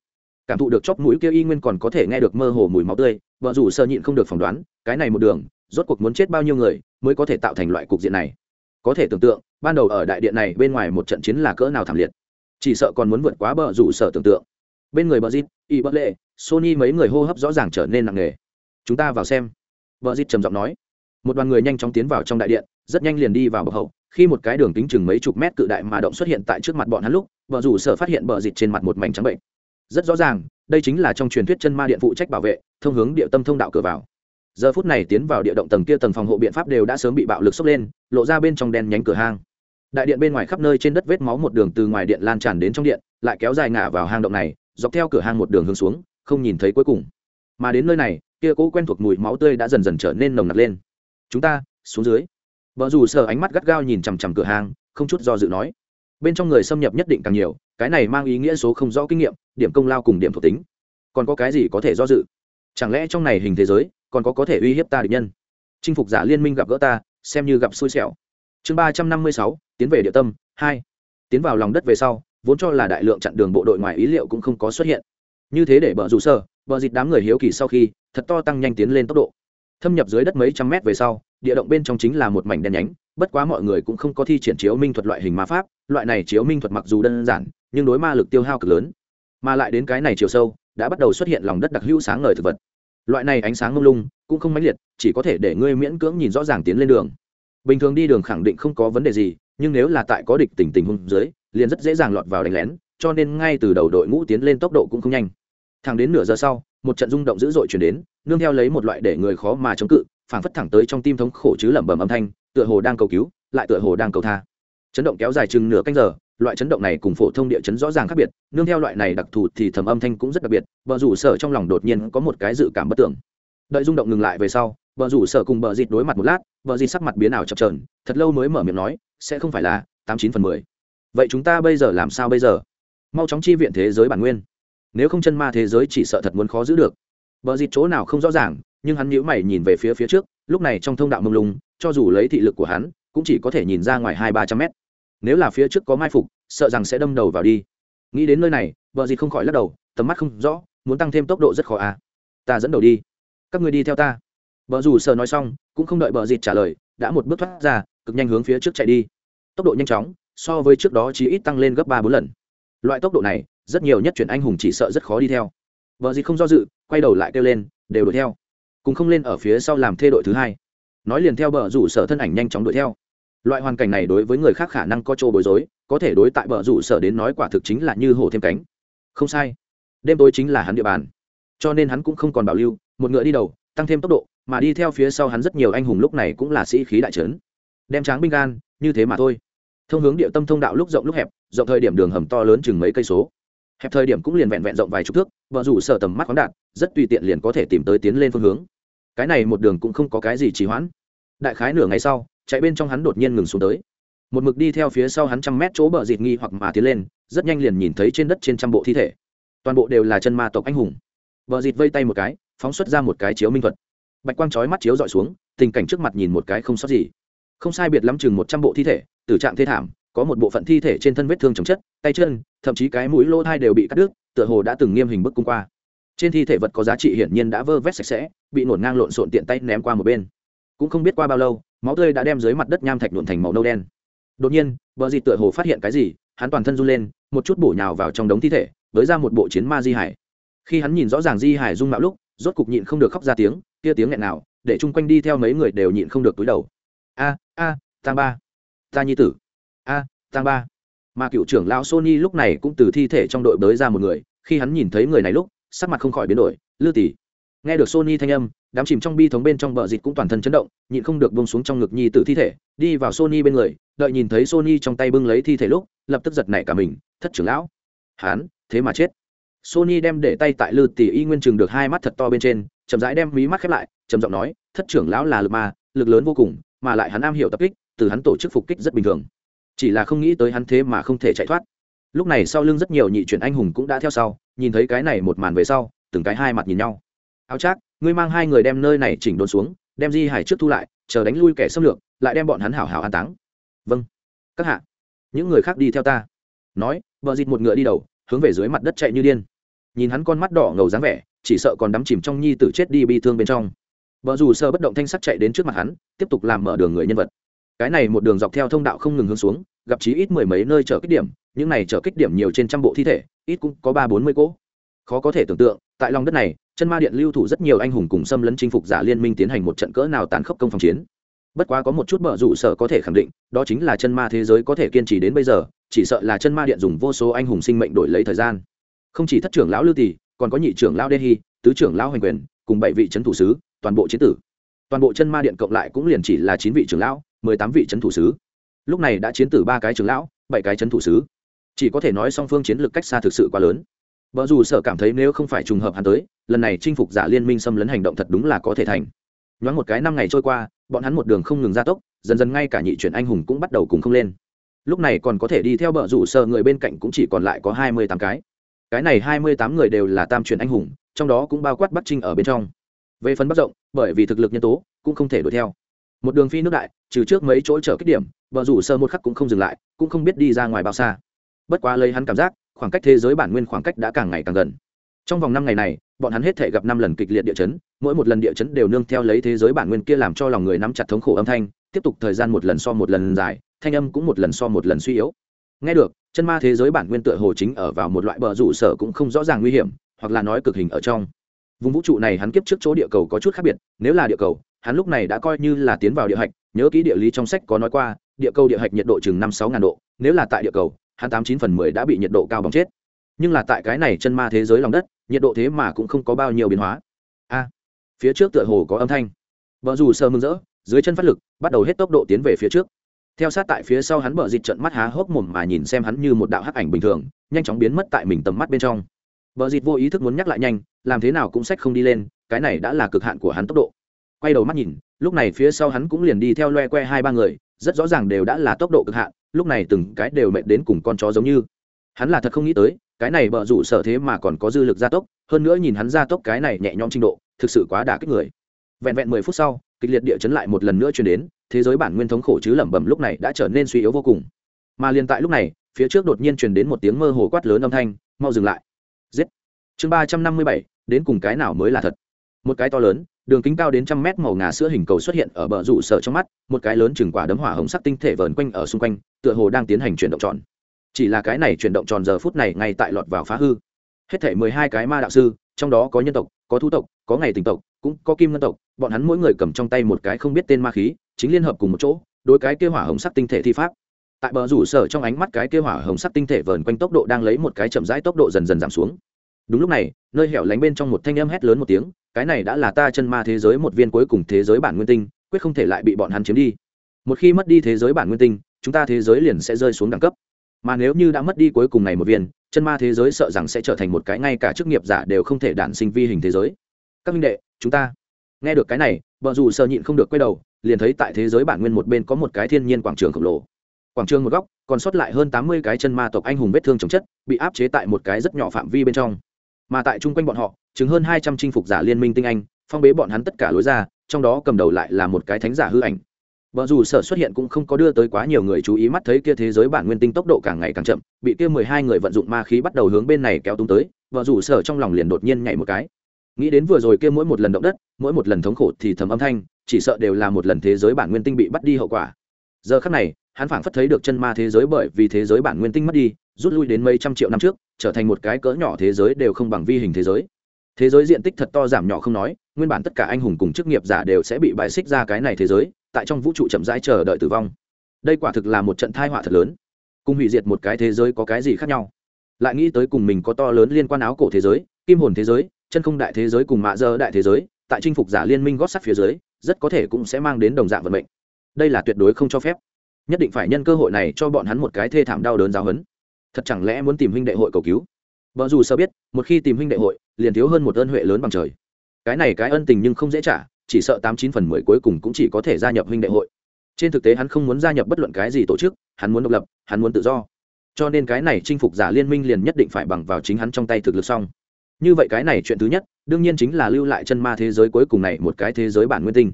[SPEAKER 1] Cảm thụ được chóp mũi kia y nguyên còn có thể nghe được mơ hồ mùi máu tươi vợ rủ sơ nhịn không được phỏng đoán, cái này một đường, rốt cuộc muốn chết bao nhiêu người mới có thể tạo thành loại cục diện này? Có thể tưởng tượng, ban đầu ở đại điện này bên ngoài một trận chiến là cỡ nào thảm liệt. Chỉ sợ còn muốn vượt quá bờ rủ sở tưởng tượng bên người bờ dít y bất lệ, sony mấy người hô hấp rõ ràng trở nên nặng nề. Chúng ta vào xem. Bờ dít trầm giọng nói. Một đoàn người nhanh chóng tiến vào trong đại điện, rất nhanh liền đi vào bậc hậu. Khi một cái đường kính chừng mấy chục mét cự đại mà động xuất hiện tại trước mặt bọn hắn lúc vợ rủ sở phát hiện bờ dịt trên mặt một mảnh trắng bệnh. Rất rõ ràng, đây chính là trong truyền thuyết chân ma điện phụ trách bảo vệ, thông hướng địa tâm thông đạo cửa vào. Giờ phút này tiến vào địa động tầng kia tầng phòng hộ biện pháp đều đã sớm bị bạo lực sốc lên, lộ ra bên trong đen nhánh cửa hang. Đại điện bên ngoài khắp nơi trên đất vết máu một đường từ ngoài điện lan tràn đến trong điện, lại kéo dài ngả vào hang động này dọc theo cửa hang một đường hướng xuống, không nhìn thấy cuối cùng. Mà đến nơi này, kia cỗ quen thuộc mùi máu tươi đã dần dần trở nên nồng nặc lên. Chúng ta, xuống dưới. Vợ dù sợ ánh mắt gắt gao nhìn chằm chằm cửa hàng không chút do dự nói. Bên trong người xâm nhập nhất định càng nhiều, cái này mang ý nghĩa số không rõ kinh nghiệm, điểm công lao cùng điểm thuộc tính. Còn có cái gì có thể do dự? Chẳng lẽ trong này hình thế giới, còn có có thể uy hiếp ta địch nhân? Chinh phục giả liên minh gặp gỡ ta, xem như gặp xui xẻo. Chương ba trăm năm mươi sáu, tiến về địa tâm, hai. Tiến vào lòng đất về sau vốn cho là đại lượng chặn đường bộ đội ngoài ý liệu cũng không có xuất hiện. Như thế để bờ rủ sơ, bờ dịt đám người hiếu kỳ sau khi, thật to tăng nhanh tiến lên tốc độ. Thâm nhập dưới đất mấy trăm mét về sau, địa động bên trong chính là một mảnh đen nhánh, bất quá mọi người cũng không có thi triển chiếu minh thuật loại hình ma pháp, loại này chiếu minh thuật mặc dù đơn giản, nhưng đối ma lực tiêu hao cực lớn. Mà lại đến cái này chiều sâu, đã bắt đầu xuất hiện lòng đất đặc hữu sáng ngời thực vật. Loại này ánh sáng mông lung, cũng không mãnh liệt, chỉ có thể để ngươi miễn cưỡng nhìn rõ ràng tiến lên đường. Bình thường đi đường khẳng định không có vấn đề gì, nhưng nếu là tại có địch tình tình hung dưới liền rất dễ dàng lọt vào đánh lén, cho nên ngay từ đầu đội ngũ tiến lên tốc độ cũng không nhanh. Thẳng đến nửa giờ sau, một trận rung động dữ dội chuyển đến, nương theo lấy một loại để người khó mà chống cự, phảng phất thẳng tới trong tim thống khổ chứ lẩm bẩm âm thanh, tựa hồ đang cầu cứu, lại tựa hồ đang cầu tha. Chấn động kéo dài chừng nửa canh giờ, loại chấn động này cùng phổ thông địa chấn rõ ràng khác biệt, nương theo loại này đặc thù thì thầm âm thanh cũng rất đặc biệt vợ rủ sở trong lòng đột nhiên có một cái dự cảm bất tưởng. Đợi rung động ngừng lại về sau vợ rủ sở cùng bờ dịt đối mặt một lát vợ dịt sắc mặt biến ảo chập trờn thật lâu mới mở miệng nói, sẽ không phải là tám chín phần mười vậy chúng ta bây giờ làm sao bây giờ? Mau chóng chi viện thế giới bản nguyên. Nếu không chân ma thế giới chỉ sợ thật muốn khó giữ được. Bờ dịt chỗ nào không rõ ràng, nhưng hắn nhíu mày nhìn về phía phía trước, lúc này trong thông đạo mông lung, cho dù lấy thị lực của hắn, cũng chỉ có thể nhìn ra ngoài hai ba trăm mét. Nếu là phía trước có mai phục, sợ rằng sẽ đâm đầu vào đi. Nghĩ đến nơi này vợ dịt không khỏi lắc đầu, tầm mắt không rõ, muốn tăng thêm tốc độ rất khó à. Ta dẫn đầu đi. Các người đi theo ta. Vợ dù sợ nói xong, cũng không đợi vợ dịt trả lời, đã một bước thoát ra, cực nhanh hướng phía trước chạy đi. Tốc độ nhanh chóng so với trước đó chỉ ít tăng lên gấp ba bốn lần. Loại tốc độ này, rất nhiều nhất chuyển anh hùng chỉ sợ rất khó đi theo. Vợ gì không do dự, quay đầu lại kêu lên, đều đuổi theo. Cùng không lên ở phía sau làm thê đội thứ hai. Nói liền theo bờ rủ sở thân ảnh nhanh chóng đuổi theo. Loại hoàn cảnh này đối với người khác khả năng có chỗ bối rối, có thể đối tại bờ rủ sở đến nói quả thực chính là như hổ thêm cánh. Không sai. Đêm tối chính là hắn địa bàn. Cho nên hắn cũng không còn bảo lưu, một ngựa đi đầu, tăng thêm tốc độ, mà đi theo phía sau hắn rất nhiều anh hùng lúc này cũng là sĩ khí đại trấn. Đem tráng binh gan, như thế mà thôi thông hướng địa tâm thông đạo lúc rộng lúc hẹp, rộng thời điểm đường hầm to lớn chừng mấy cây số. Hẹp thời điểm cũng liền vẹn vẹn rộng vài chục thước, vợ rủ sở tầm mắt khoáng đạt, rất tùy tiện liền có thể tìm tới tiến lên phương hướng. Cái này một đường cũng không có cái gì trì hoãn. Đại khái nửa ngày sau, chạy bên trong hắn đột nhiên ngừng xuống tới. Một mực đi theo phía sau hắn trăm mét chỗ bờ dịt nghi hoặc mà tiến lên, rất nhanh liền nhìn thấy trên đất trên trăm bộ thi thể. Toàn bộ đều là chân ma tộc anh hùng. Bờ dịt vây tay một cái, phóng xuất ra một cái chiếu minh thuật. Bạch quang chói mắt chiếu dọi xuống, tình cảnh trước mặt nhìn một cái không sót gì không sai biệt lắm chừng một trăm bộ thi thể, tử trạng thê thảm, có một bộ phận thi thể trên thân vết thương chồng chất, tay chân, thậm chí cái mũi lỗ thai đều bị cắt đứt, tựa hồ đã từng nghiêm hình bức cung qua. Trên thi thể vật có giá trị hiển nhiên đã vơ vét sạch sẽ, bị nổn ngang lộn xộn tiện tay ném qua một bên. Cũng không biết qua bao lâu, máu tươi đã đem dưới mặt đất nham thạch nhuộn thành màu nâu đen. Đột nhiên, bờ dịt tựa hồ phát hiện cái gì, hắn toàn thân run lên, một chút bổ nhào vào trong đống thi thể, với ra một bộ chiến ma di hải. Khi hắn nhìn rõ ràng di hải dung mạo lúc, rốt cục nhịn không được khóc ra tiếng, kia tiếng nghẹn nào để chung quanh đi theo mấy người đều nhịn không được túi đầu a a tang ba. Ta nhi tử. A, tang ba. Mà cựu trưởng lão sony lúc này cũng từ thi thể trong đội bới ra một người. Khi hắn nhìn thấy người này lúc, sắc mặt không khỏi biến đổi. Lư tỷ nghe được sony thanh âm, đám chìm trong bi thống bên trong bờ dịt cũng toàn thân chấn động, nhịn không được bông xuống trong ngực nhi tử thi thể, đi vào sony bên người. Đợi nhìn thấy sony trong tay bưng lấy thi thể lúc, lập tức giật nảy cả mình. Thất trưởng lão. Hán thế mà chết. Sony đem để tay tại lư tỷ y nguyên chừng được hai mắt thật to bên trên, chậm rãi đem mí mắt khép lại, trầm giọng nói, thất trưởng lão là lực ma, lực lớn vô cùng mà lại hắn am hiểu tập kích từ hắn tổ chức phục kích rất bình thường. Chỉ là không nghĩ tới hắn thế mà không thể chạy thoát. Lúc này sau lưng rất nhiều nhị chuyển anh hùng cũng đã theo sau nhìn thấy cái này một màn về sau từng cái hai mặt nhìn nhau. Áo trác, ngươi mang hai người đem nơi này chỉnh đốn xuống đem di hải trước thu lại chờ đánh lui kẻ xâm lược lại đem bọn hắn hảo hảo an táng. Vâng các hạ. Những người khác đi theo ta. Nói vợ dịt một ngựa đi đầu hướng về dưới mặt đất chạy như điên. Nhìn hắn con mắt đỏ ngầu dáng vẻ chỉ sợ còn đắm chìm trong nhi tử chết đi bi thương bên trong vợ dù sơ bất động thanh sắc chạy đến trước mặt hắn, tiếp tục làm mở đường người nhân vật. Cái này một đường dọc theo thông đạo không ngừng hướng xuống, gặp chí ít mười mấy nơi chở kích điểm, những này chở kích điểm nhiều trên trăm bộ thi thể, ít cũng có ba bốn mươi cỗ. Khó có thể tưởng tượng, tại lòng đất này, chân ma điện lưu thủ rất nhiều anh hùng cùng xâm lấn chinh phục giả liên minh tiến hành một trận cỡ nào tàn khốc công phòng chiến. Bất quá có một chút bợ rủ sở có thể khẳng định, đó chính là chân ma thế giới có thể kiên trì đến bây giờ, chỉ sợ là chân ma điện dùng vô số anh hùng sinh mệnh đổi lấy thời gian. Không chỉ thất trưởng lão lưu tỷ còn có nhị trưởng lão đê hy tứ trưởng lão hoành quyền, cùng bảy vị trấn thủ sứ toàn bộ chiến tử. Toàn bộ chân ma điện cộng lại cũng liền chỉ là chín vị trưởng lão, mười tám vị trấn thủ sứ. Lúc này đã chiến tử ba cái trưởng lão, bảy cái trấn thủ sứ. Chỉ có thể nói song phương chiến lược cách xa thực sự quá lớn. Vợ dù sợ cảm thấy nếu không phải trùng hợp hắn tới, lần này chinh phục giả liên minh xâm lấn hành động thật đúng là có thể thành. Nhoáng một cái năm ngày trôi qua, bọn hắn một đường không ngừng gia tốc, dần dần ngay cả nhị chuyển anh hùng cũng bắt đầu cùng không lên. Lúc này còn có thể đi theo bờ rủ sợ người bên cạnh cũng chỉ còn lại có hai mươi tám cái. Cái này hai mươi tám người đều là tam chuyển anh hùng, trong đó cũng bao quát bắc trinh ở bên trong về phần bắc rộng, bởi vì thực lực nhân tố cũng không thể đuổi theo. Một đường phi nước đại, trừ trước mấy chỗ chở kích điểm, vợ rủ sơ một khắc cũng không dừng lại, cũng không biết đi ra ngoài bao xa. Bất quá lấy hắn cảm giác, khoảng cách thế giới bản nguyên khoảng cách đã càng ngày càng gần. Trong vòng năm ngày này, bọn hắn hết thể gặp năm lần kịch liệt địa chấn, mỗi một lần địa chấn đều nương theo lấy thế giới bản nguyên kia làm cho lòng người nắm chặt thống khổ âm thanh, tiếp tục thời gian một lần so một lần dài, thanh âm cũng một lần so một lần suy yếu. Nghe được, chân ma thế giới bản nguyên tựa hồ chính ở vào một loại bờ rủ sở cũng không rõ ràng nguy hiểm, hoặc là nói cực hình ở trong vùng vũ trụ này hắn kiếp trước chỗ địa cầu có chút khác biệt, nếu là địa cầu, hắn lúc này đã coi như là tiến vào địa hạch, nhớ kỹ địa lý trong sách có nói qua, địa cầu địa hạch nhiệt độ chừng năm sáu ngàn độ, nếu là tại địa cầu, hắn tám chín phần mười đã bị nhiệt độ cao bỏng chết. Nhưng là tại cái này chân ma thế giới lòng đất, nhiệt độ thế mà cũng không có bao nhiêu biến hóa. A, phía trước tựa hồ có âm thanh. Vợ dù sơ mừng rỡ, dưới chân phát lực, bắt đầu hết tốc độ tiến về phía trước. Theo sát tại phía sau hắn bờ dịt trận mắt há hốc mồm mà nhìn xem hắn như một đạo hắc ảnh bình thường, nhanh chóng biến mất tại mình tầm mắt bên trong bờ dịt vô ý thức muốn nhắc lại nhanh, làm thế nào cũng sách không đi lên, cái này đã là cực hạn của hắn tốc độ. Quay đầu mắt nhìn, lúc này phía sau hắn cũng liền đi theo loe que hai ba người, rất rõ ràng đều đã là tốc độ cực hạn, lúc này từng cái đều mệt đến cùng con chó giống như. Hắn là thật không nghĩ tới, cái này bờ rủ sở thế mà còn có dư lực gia tốc, hơn nữa nhìn hắn gia tốc cái này nhẹ nhõm trình độ, thực sự quá đả kích người. Vẹn vẹn mười phút sau, kịch liệt địa chấn lại một lần nữa chuyển đến, thế giới bản nguyên thống khổ chứ lẩm bẩm lúc này đã trở nên suy yếu vô cùng. Mà liền tại lúc này, phía trước đột nhiên truyền đến một tiếng mơ hồ quát lớn âm thanh, mau dừng lại chương ba trăm năm mươi bảy, đến cùng cái nào mới là thật? Một cái to lớn, đường kính cao đến trăm mét màu ngà sữa hình cầu xuất hiện ở bờ rủ sở trong mắt, một cái lớn chừng quả đấm hỏa hồng sắc tinh thể vờn quanh ở xung quanh, tựa hồ đang tiến hành chuyển động tròn. Chỉ là cái này chuyển động tròn giờ phút này ngay tại lọt vào phá hư. Hết thể mười hai cái ma đạo sư, trong đó có nhân tộc, có thu tộc, có ngày tình tộc, cũng có kim ngân tộc, bọn hắn mỗi người cầm trong tay một cái không biết tên ma khí, chính liên hợp cùng một chỗ, đối cái kêu hỏa hồng sắc tinh thể thi pháp. Tại bờ rủ sở trong ánh mắt cái kêu hỏa hồng sắc tinh thể vờn quanh tốc độ đang lấy một cái chậm rãi tốc độ dần dần giảm xuống đúng lúc này, nơi hẻo lánh bên trong một thanh âm hét lớn một tiếng, cái này đã là ta chân ma thế giới một viên cuối cùng thế giới bản nguyên tinh, quyết không thể lại bị bọn hắn chiếm đi. Một khi mất đi thế giới bản nguyên tinh, chúng ta thế giới liền sẽ rơi xuống đẳng cấp. Mà nếu như đã mất đi cuối cùng này một viên, chân ma thế giới sợ rằng sẽ trở thành một cái ngay cả chức nghiệp giả đều không thể đản sinh vi hình thế giới. Các minh đệ, chúng ta. Nghe được cái này, vợ dù sợ nhịn không được quay đầu, liền thấy tại thế giới bản nguyên một bên có một cái thiên nhiên quảng trường khổng lồ. Quảng trường một góc, còn sót lại hơn tám mươi cái chân ma tộc anh hùng vết thương chống chất, bị áp chế tại một cái rất nhỏ phạm vi bên trong mà tại chung quanh bọn họ chứng hơn hai trăm chinh phục giả liên minh tinh anh, phong bế bọn hắn tất cả lối ra, trong đó cầm đầu lại là một cái thánh giả hư ảnh. Vợ dù sở xuất hiện cũng không có đưa tới quá nhiều người chú ý mắt thấy kia thế giới bản nguyên tinh tốc độ càng ngày càng chậm, bị kia mười hai người vận dụng ma khí bắt đầu hướng bên này kéo tung tới vợ dù sở trong lòng liền đột nhiên nhảy một cái. Nghĩ đến vừa rồi kia mỗi một lần động đất, mỗi một lần thống khổ thì thầm âm thanh, chỉ sợ đều là một lần thế giới bản nguyên tinh bị bắt đi hậu quả. Giờ khắc này, hắn phảng phất thấy được chân ma thế giới bởi vì thế giới bản nguyên tinh mất đi rút lui đến mấy trăm triệu năm trước, trở thành một cái cỡ nhỏ thế giới đều không bằng vi hình thế giới. Thế giới diện tích thật to giảm nhỏ không nói, nguyên bản tất cả anh hùng cùng chức nghiệp giả đều sẽ bị bài xích ra cái này thế giới, tại trong vũ trụ chậm rãi chờ đợi tử vong. Đây quả thực là một trận thai họa thật lớn. Cùng hủy diệt một cái thế giới có cái gì khác nhau? Lại nghĩ tới cùng mình có to lớn liên quan áo cổ thế giới, kim hồn thế giới, chân không đại thế giới cùng mạ dơ đại thế giới, tại chinh phục giả liên minh gót sắt phía dưới, rất có thể cũng sẽ mang đến đồng dạng vận mệnh. Đây là tuyệt đối không cho phép. Nhất định phải nhân cơ hội này cho bọn hắn một cái thê thảm đau đớn giáo hấn thật chẳng lẽ muốn tìm huynh đệ hội cầu cứu? Vợ dù sơ biết, một khi tìm huynh đệ hội, liền thiếu hơn một ơn huệ lớn bằng trời. Cái này cái ân tình nhưng không dễ trả, chỉ sợ tám chín phần mười cuối cùng cũng chỉ có thể gia nhập huynh đệ hội. Trên thực tế hắn không muốn gia nhập bất luận cái gì tổ chức, hắn muốn độc lập, hắn muốn tự do. Cho nên cái này chinh phục giả liên minh liền nhất định phải bằng vào chính hắn trong tay thực lực xong. Như vậy cái này chuyện thứ nhất, đương nhiên chính là lưu lại chân ma thế giới cuối cùng này một cái thế giới bản nguyên tinh.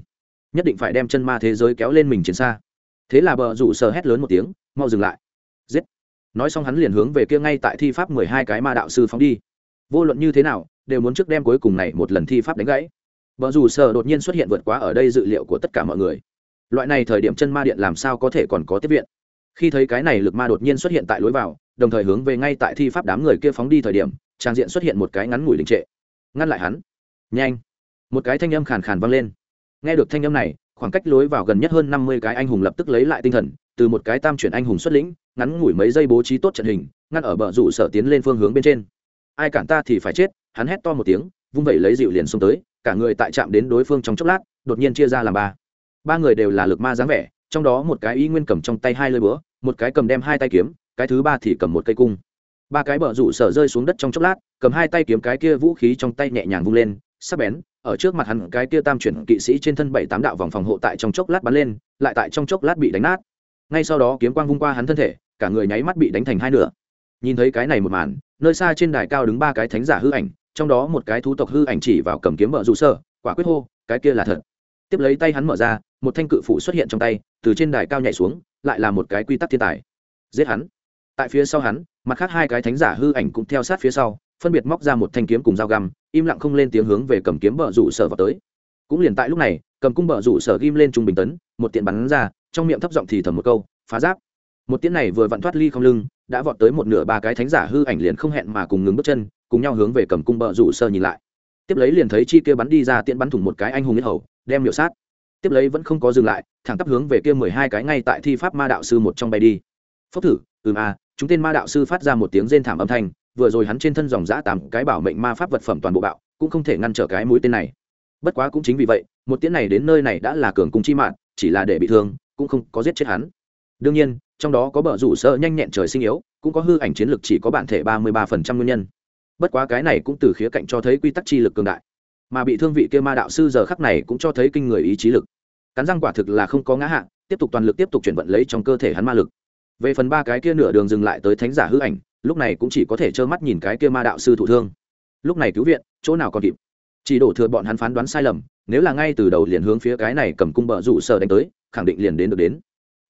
[SPEAKER 1] Nhất định phải đem chân ma thế giới kéo lên mình chiến xa. Thế là bờ rủ sờ hét lớn một tiếng, mau dừng lại nói xong hắn liền hướng về kia ngay tại thi pháp mười hai cái ma đạo sư phóng đi. Vô luận như thế nào, đều muốn trước đem cuối cùng này một lần thi pháp đánh gãy. Bờ dù sờ đột nhiên xuất hiện vượt quá ở đây dự liệu của tất cả mọi người. Loại này thời điểm chân ma điện làm sao có thể còn có tiếp viện? Khi thấy cái này lực ma đột nhiên xuất hiện tại lối vào, đồng thời hướng về ngay tại thi pháp đám người kia phóng đi thời điểm, trang diện xuất hiện một cái ngắn ngủi đình trệ. Ngăn lại hắn. Nhanh. Một cái thanh âm khàn khàn vang lên. Nghe được thanh âm này khoảng cách lối vào gần nhất hơn năm mươi cái anh hùng lập tức lấy lại tinh thần, từ một cái tam chuyển anh hùng xuất lĩnh, ngắn ngủi mấy giây bố trí tốt trận hình, ngăn ở bờ rủ sở tiến lên phương hướng bên trên. Ai cản ta thì phải chết, hắn hét to một tiếng, vung vẩy lấy dịu liền xông tới, cả người tại chạm đến đối phương trong chốc lát, đột nhiên chia ra làm ba. Ba người đều là lực ma dáng vẻ, trong đó một cái y nguyên cầm trong tay hai lơi búa, một cái cầm đem hai tay kiếm, cái thứ ba thì cầm một cây cung. Ba cái bờ rủ sở rơi xuống đất trong chốc lát, cầm hai tay kiếm cái kia vũ khí trong tay nhẹ nhàng vung lên, sắc bén ở trước mặt hắn cái kia tam chuyển kỵ sĩ trên thân bảy tám đạo vòng phòng hộ tại trong chốc lát bắn lên, lại tại trong chốc lát bị đánh nát. Ngay sau đó kiếm quang vung qua hắn thân thể, cả người nháy mắt bị đánh thành hai nửa. Nhìn thấy cái này một màn, nơi xa trên đài cao đứng ba cái thánh giả hư ảnh, trong đó một cái thú tộc hư ảnh chỉ vào cầm kiếm vợ dù sơ, quả quyết hô, cái kia là thật. Tiếp lấy tay hắn mở ra, một thanh cự phủ xuất hiện trong tay, từ trên đài cao nhảy xuống, lại là một cái quy tắc thiên tài. Giết hắn. Tại phía sau hắn, mặt khác hai cái thánh giả hư ảnh cũng theo sát phía sau, phân biệt móc ra một thanh kiếm cùng dao găm im lặng không lên tiếng hướng về cầm kiếm bờ rủ sở vào tới. Cũng liền tại lúc này, cầm cung bờ rủ sở ghim lên trung bình tấn, một tiện bắn ra, trong miệng thấp giọng thì thầm một câu, phá giáp. Một tiễn này vừa vặn thoát ly không lưng, đã vọt tới một nửa ba cái thánh giả hư ảnh liền không hẹn mà cùng ngừng bước chân, cùng nhau hướng về cầm cung bờ rủ sở nhìn lại. Tiếp lấy liền thấy chi kia bắn đi ra tiễn bắn thủng một cái anh hùng nhất hầu, đem miểu sát. Tiếp lấy vẫn không có dừng lại, thẳng tắp hướng về kia mười hai cái ngay tại thi pháp ma đạo sư một trong bay đi. Phốc thử, ừm a chúng tên ma đạo sư phát ra một tiếng rên thảm âm thanh vừa rồi hắn trên thân dòng giã tám cái bảo mệnh ma pháp vật phẩm toàn bộ bạo, cũng không thể ngăn trở cái mũi tên này. Bất quá cũng chính vì vậy, một tiếng này đến nơi này đã là cường cung chi mạng, chỉ là để bị thương, cũng không có giết chết hắn. Đương nhiên, trong đó có bờ rủ sợ nhanh nhẹn trời sinh yếu, cũng có hư ảnh chiến lược chỉ có bản thể ba mươi ba phần trăm nguyên nhân. Bất quá cái này cũng từ khía cạnh cho thấy quy tắc chi lực cường đại. Mà bị thương vị kia ma đạo sư giờ khắc này cũng cho thấy kinh người ý chí lực. Cắn răng quả thực là không có ngã hạ, tiếp tục toàn lực tiếp tục chuyển vận lấy trong cơ thể hắn ma lực. Về phần ba cái kia nửa đường dừng lại tới thánh giả hư ảnh lúc này cũng chỉ có thể trơ mắt nhìn cái kia ma đạo sư thụ thương. Lúc này cứu viện, chỗ nào còn kịp? Chỉ đổ thừa bọn hắn phán đoán sai lầm, nếu là ngay từ đầu liền hướng phía cái này cầm cung bờ rủ sở đánh tới, khẳng định liền đến được đến.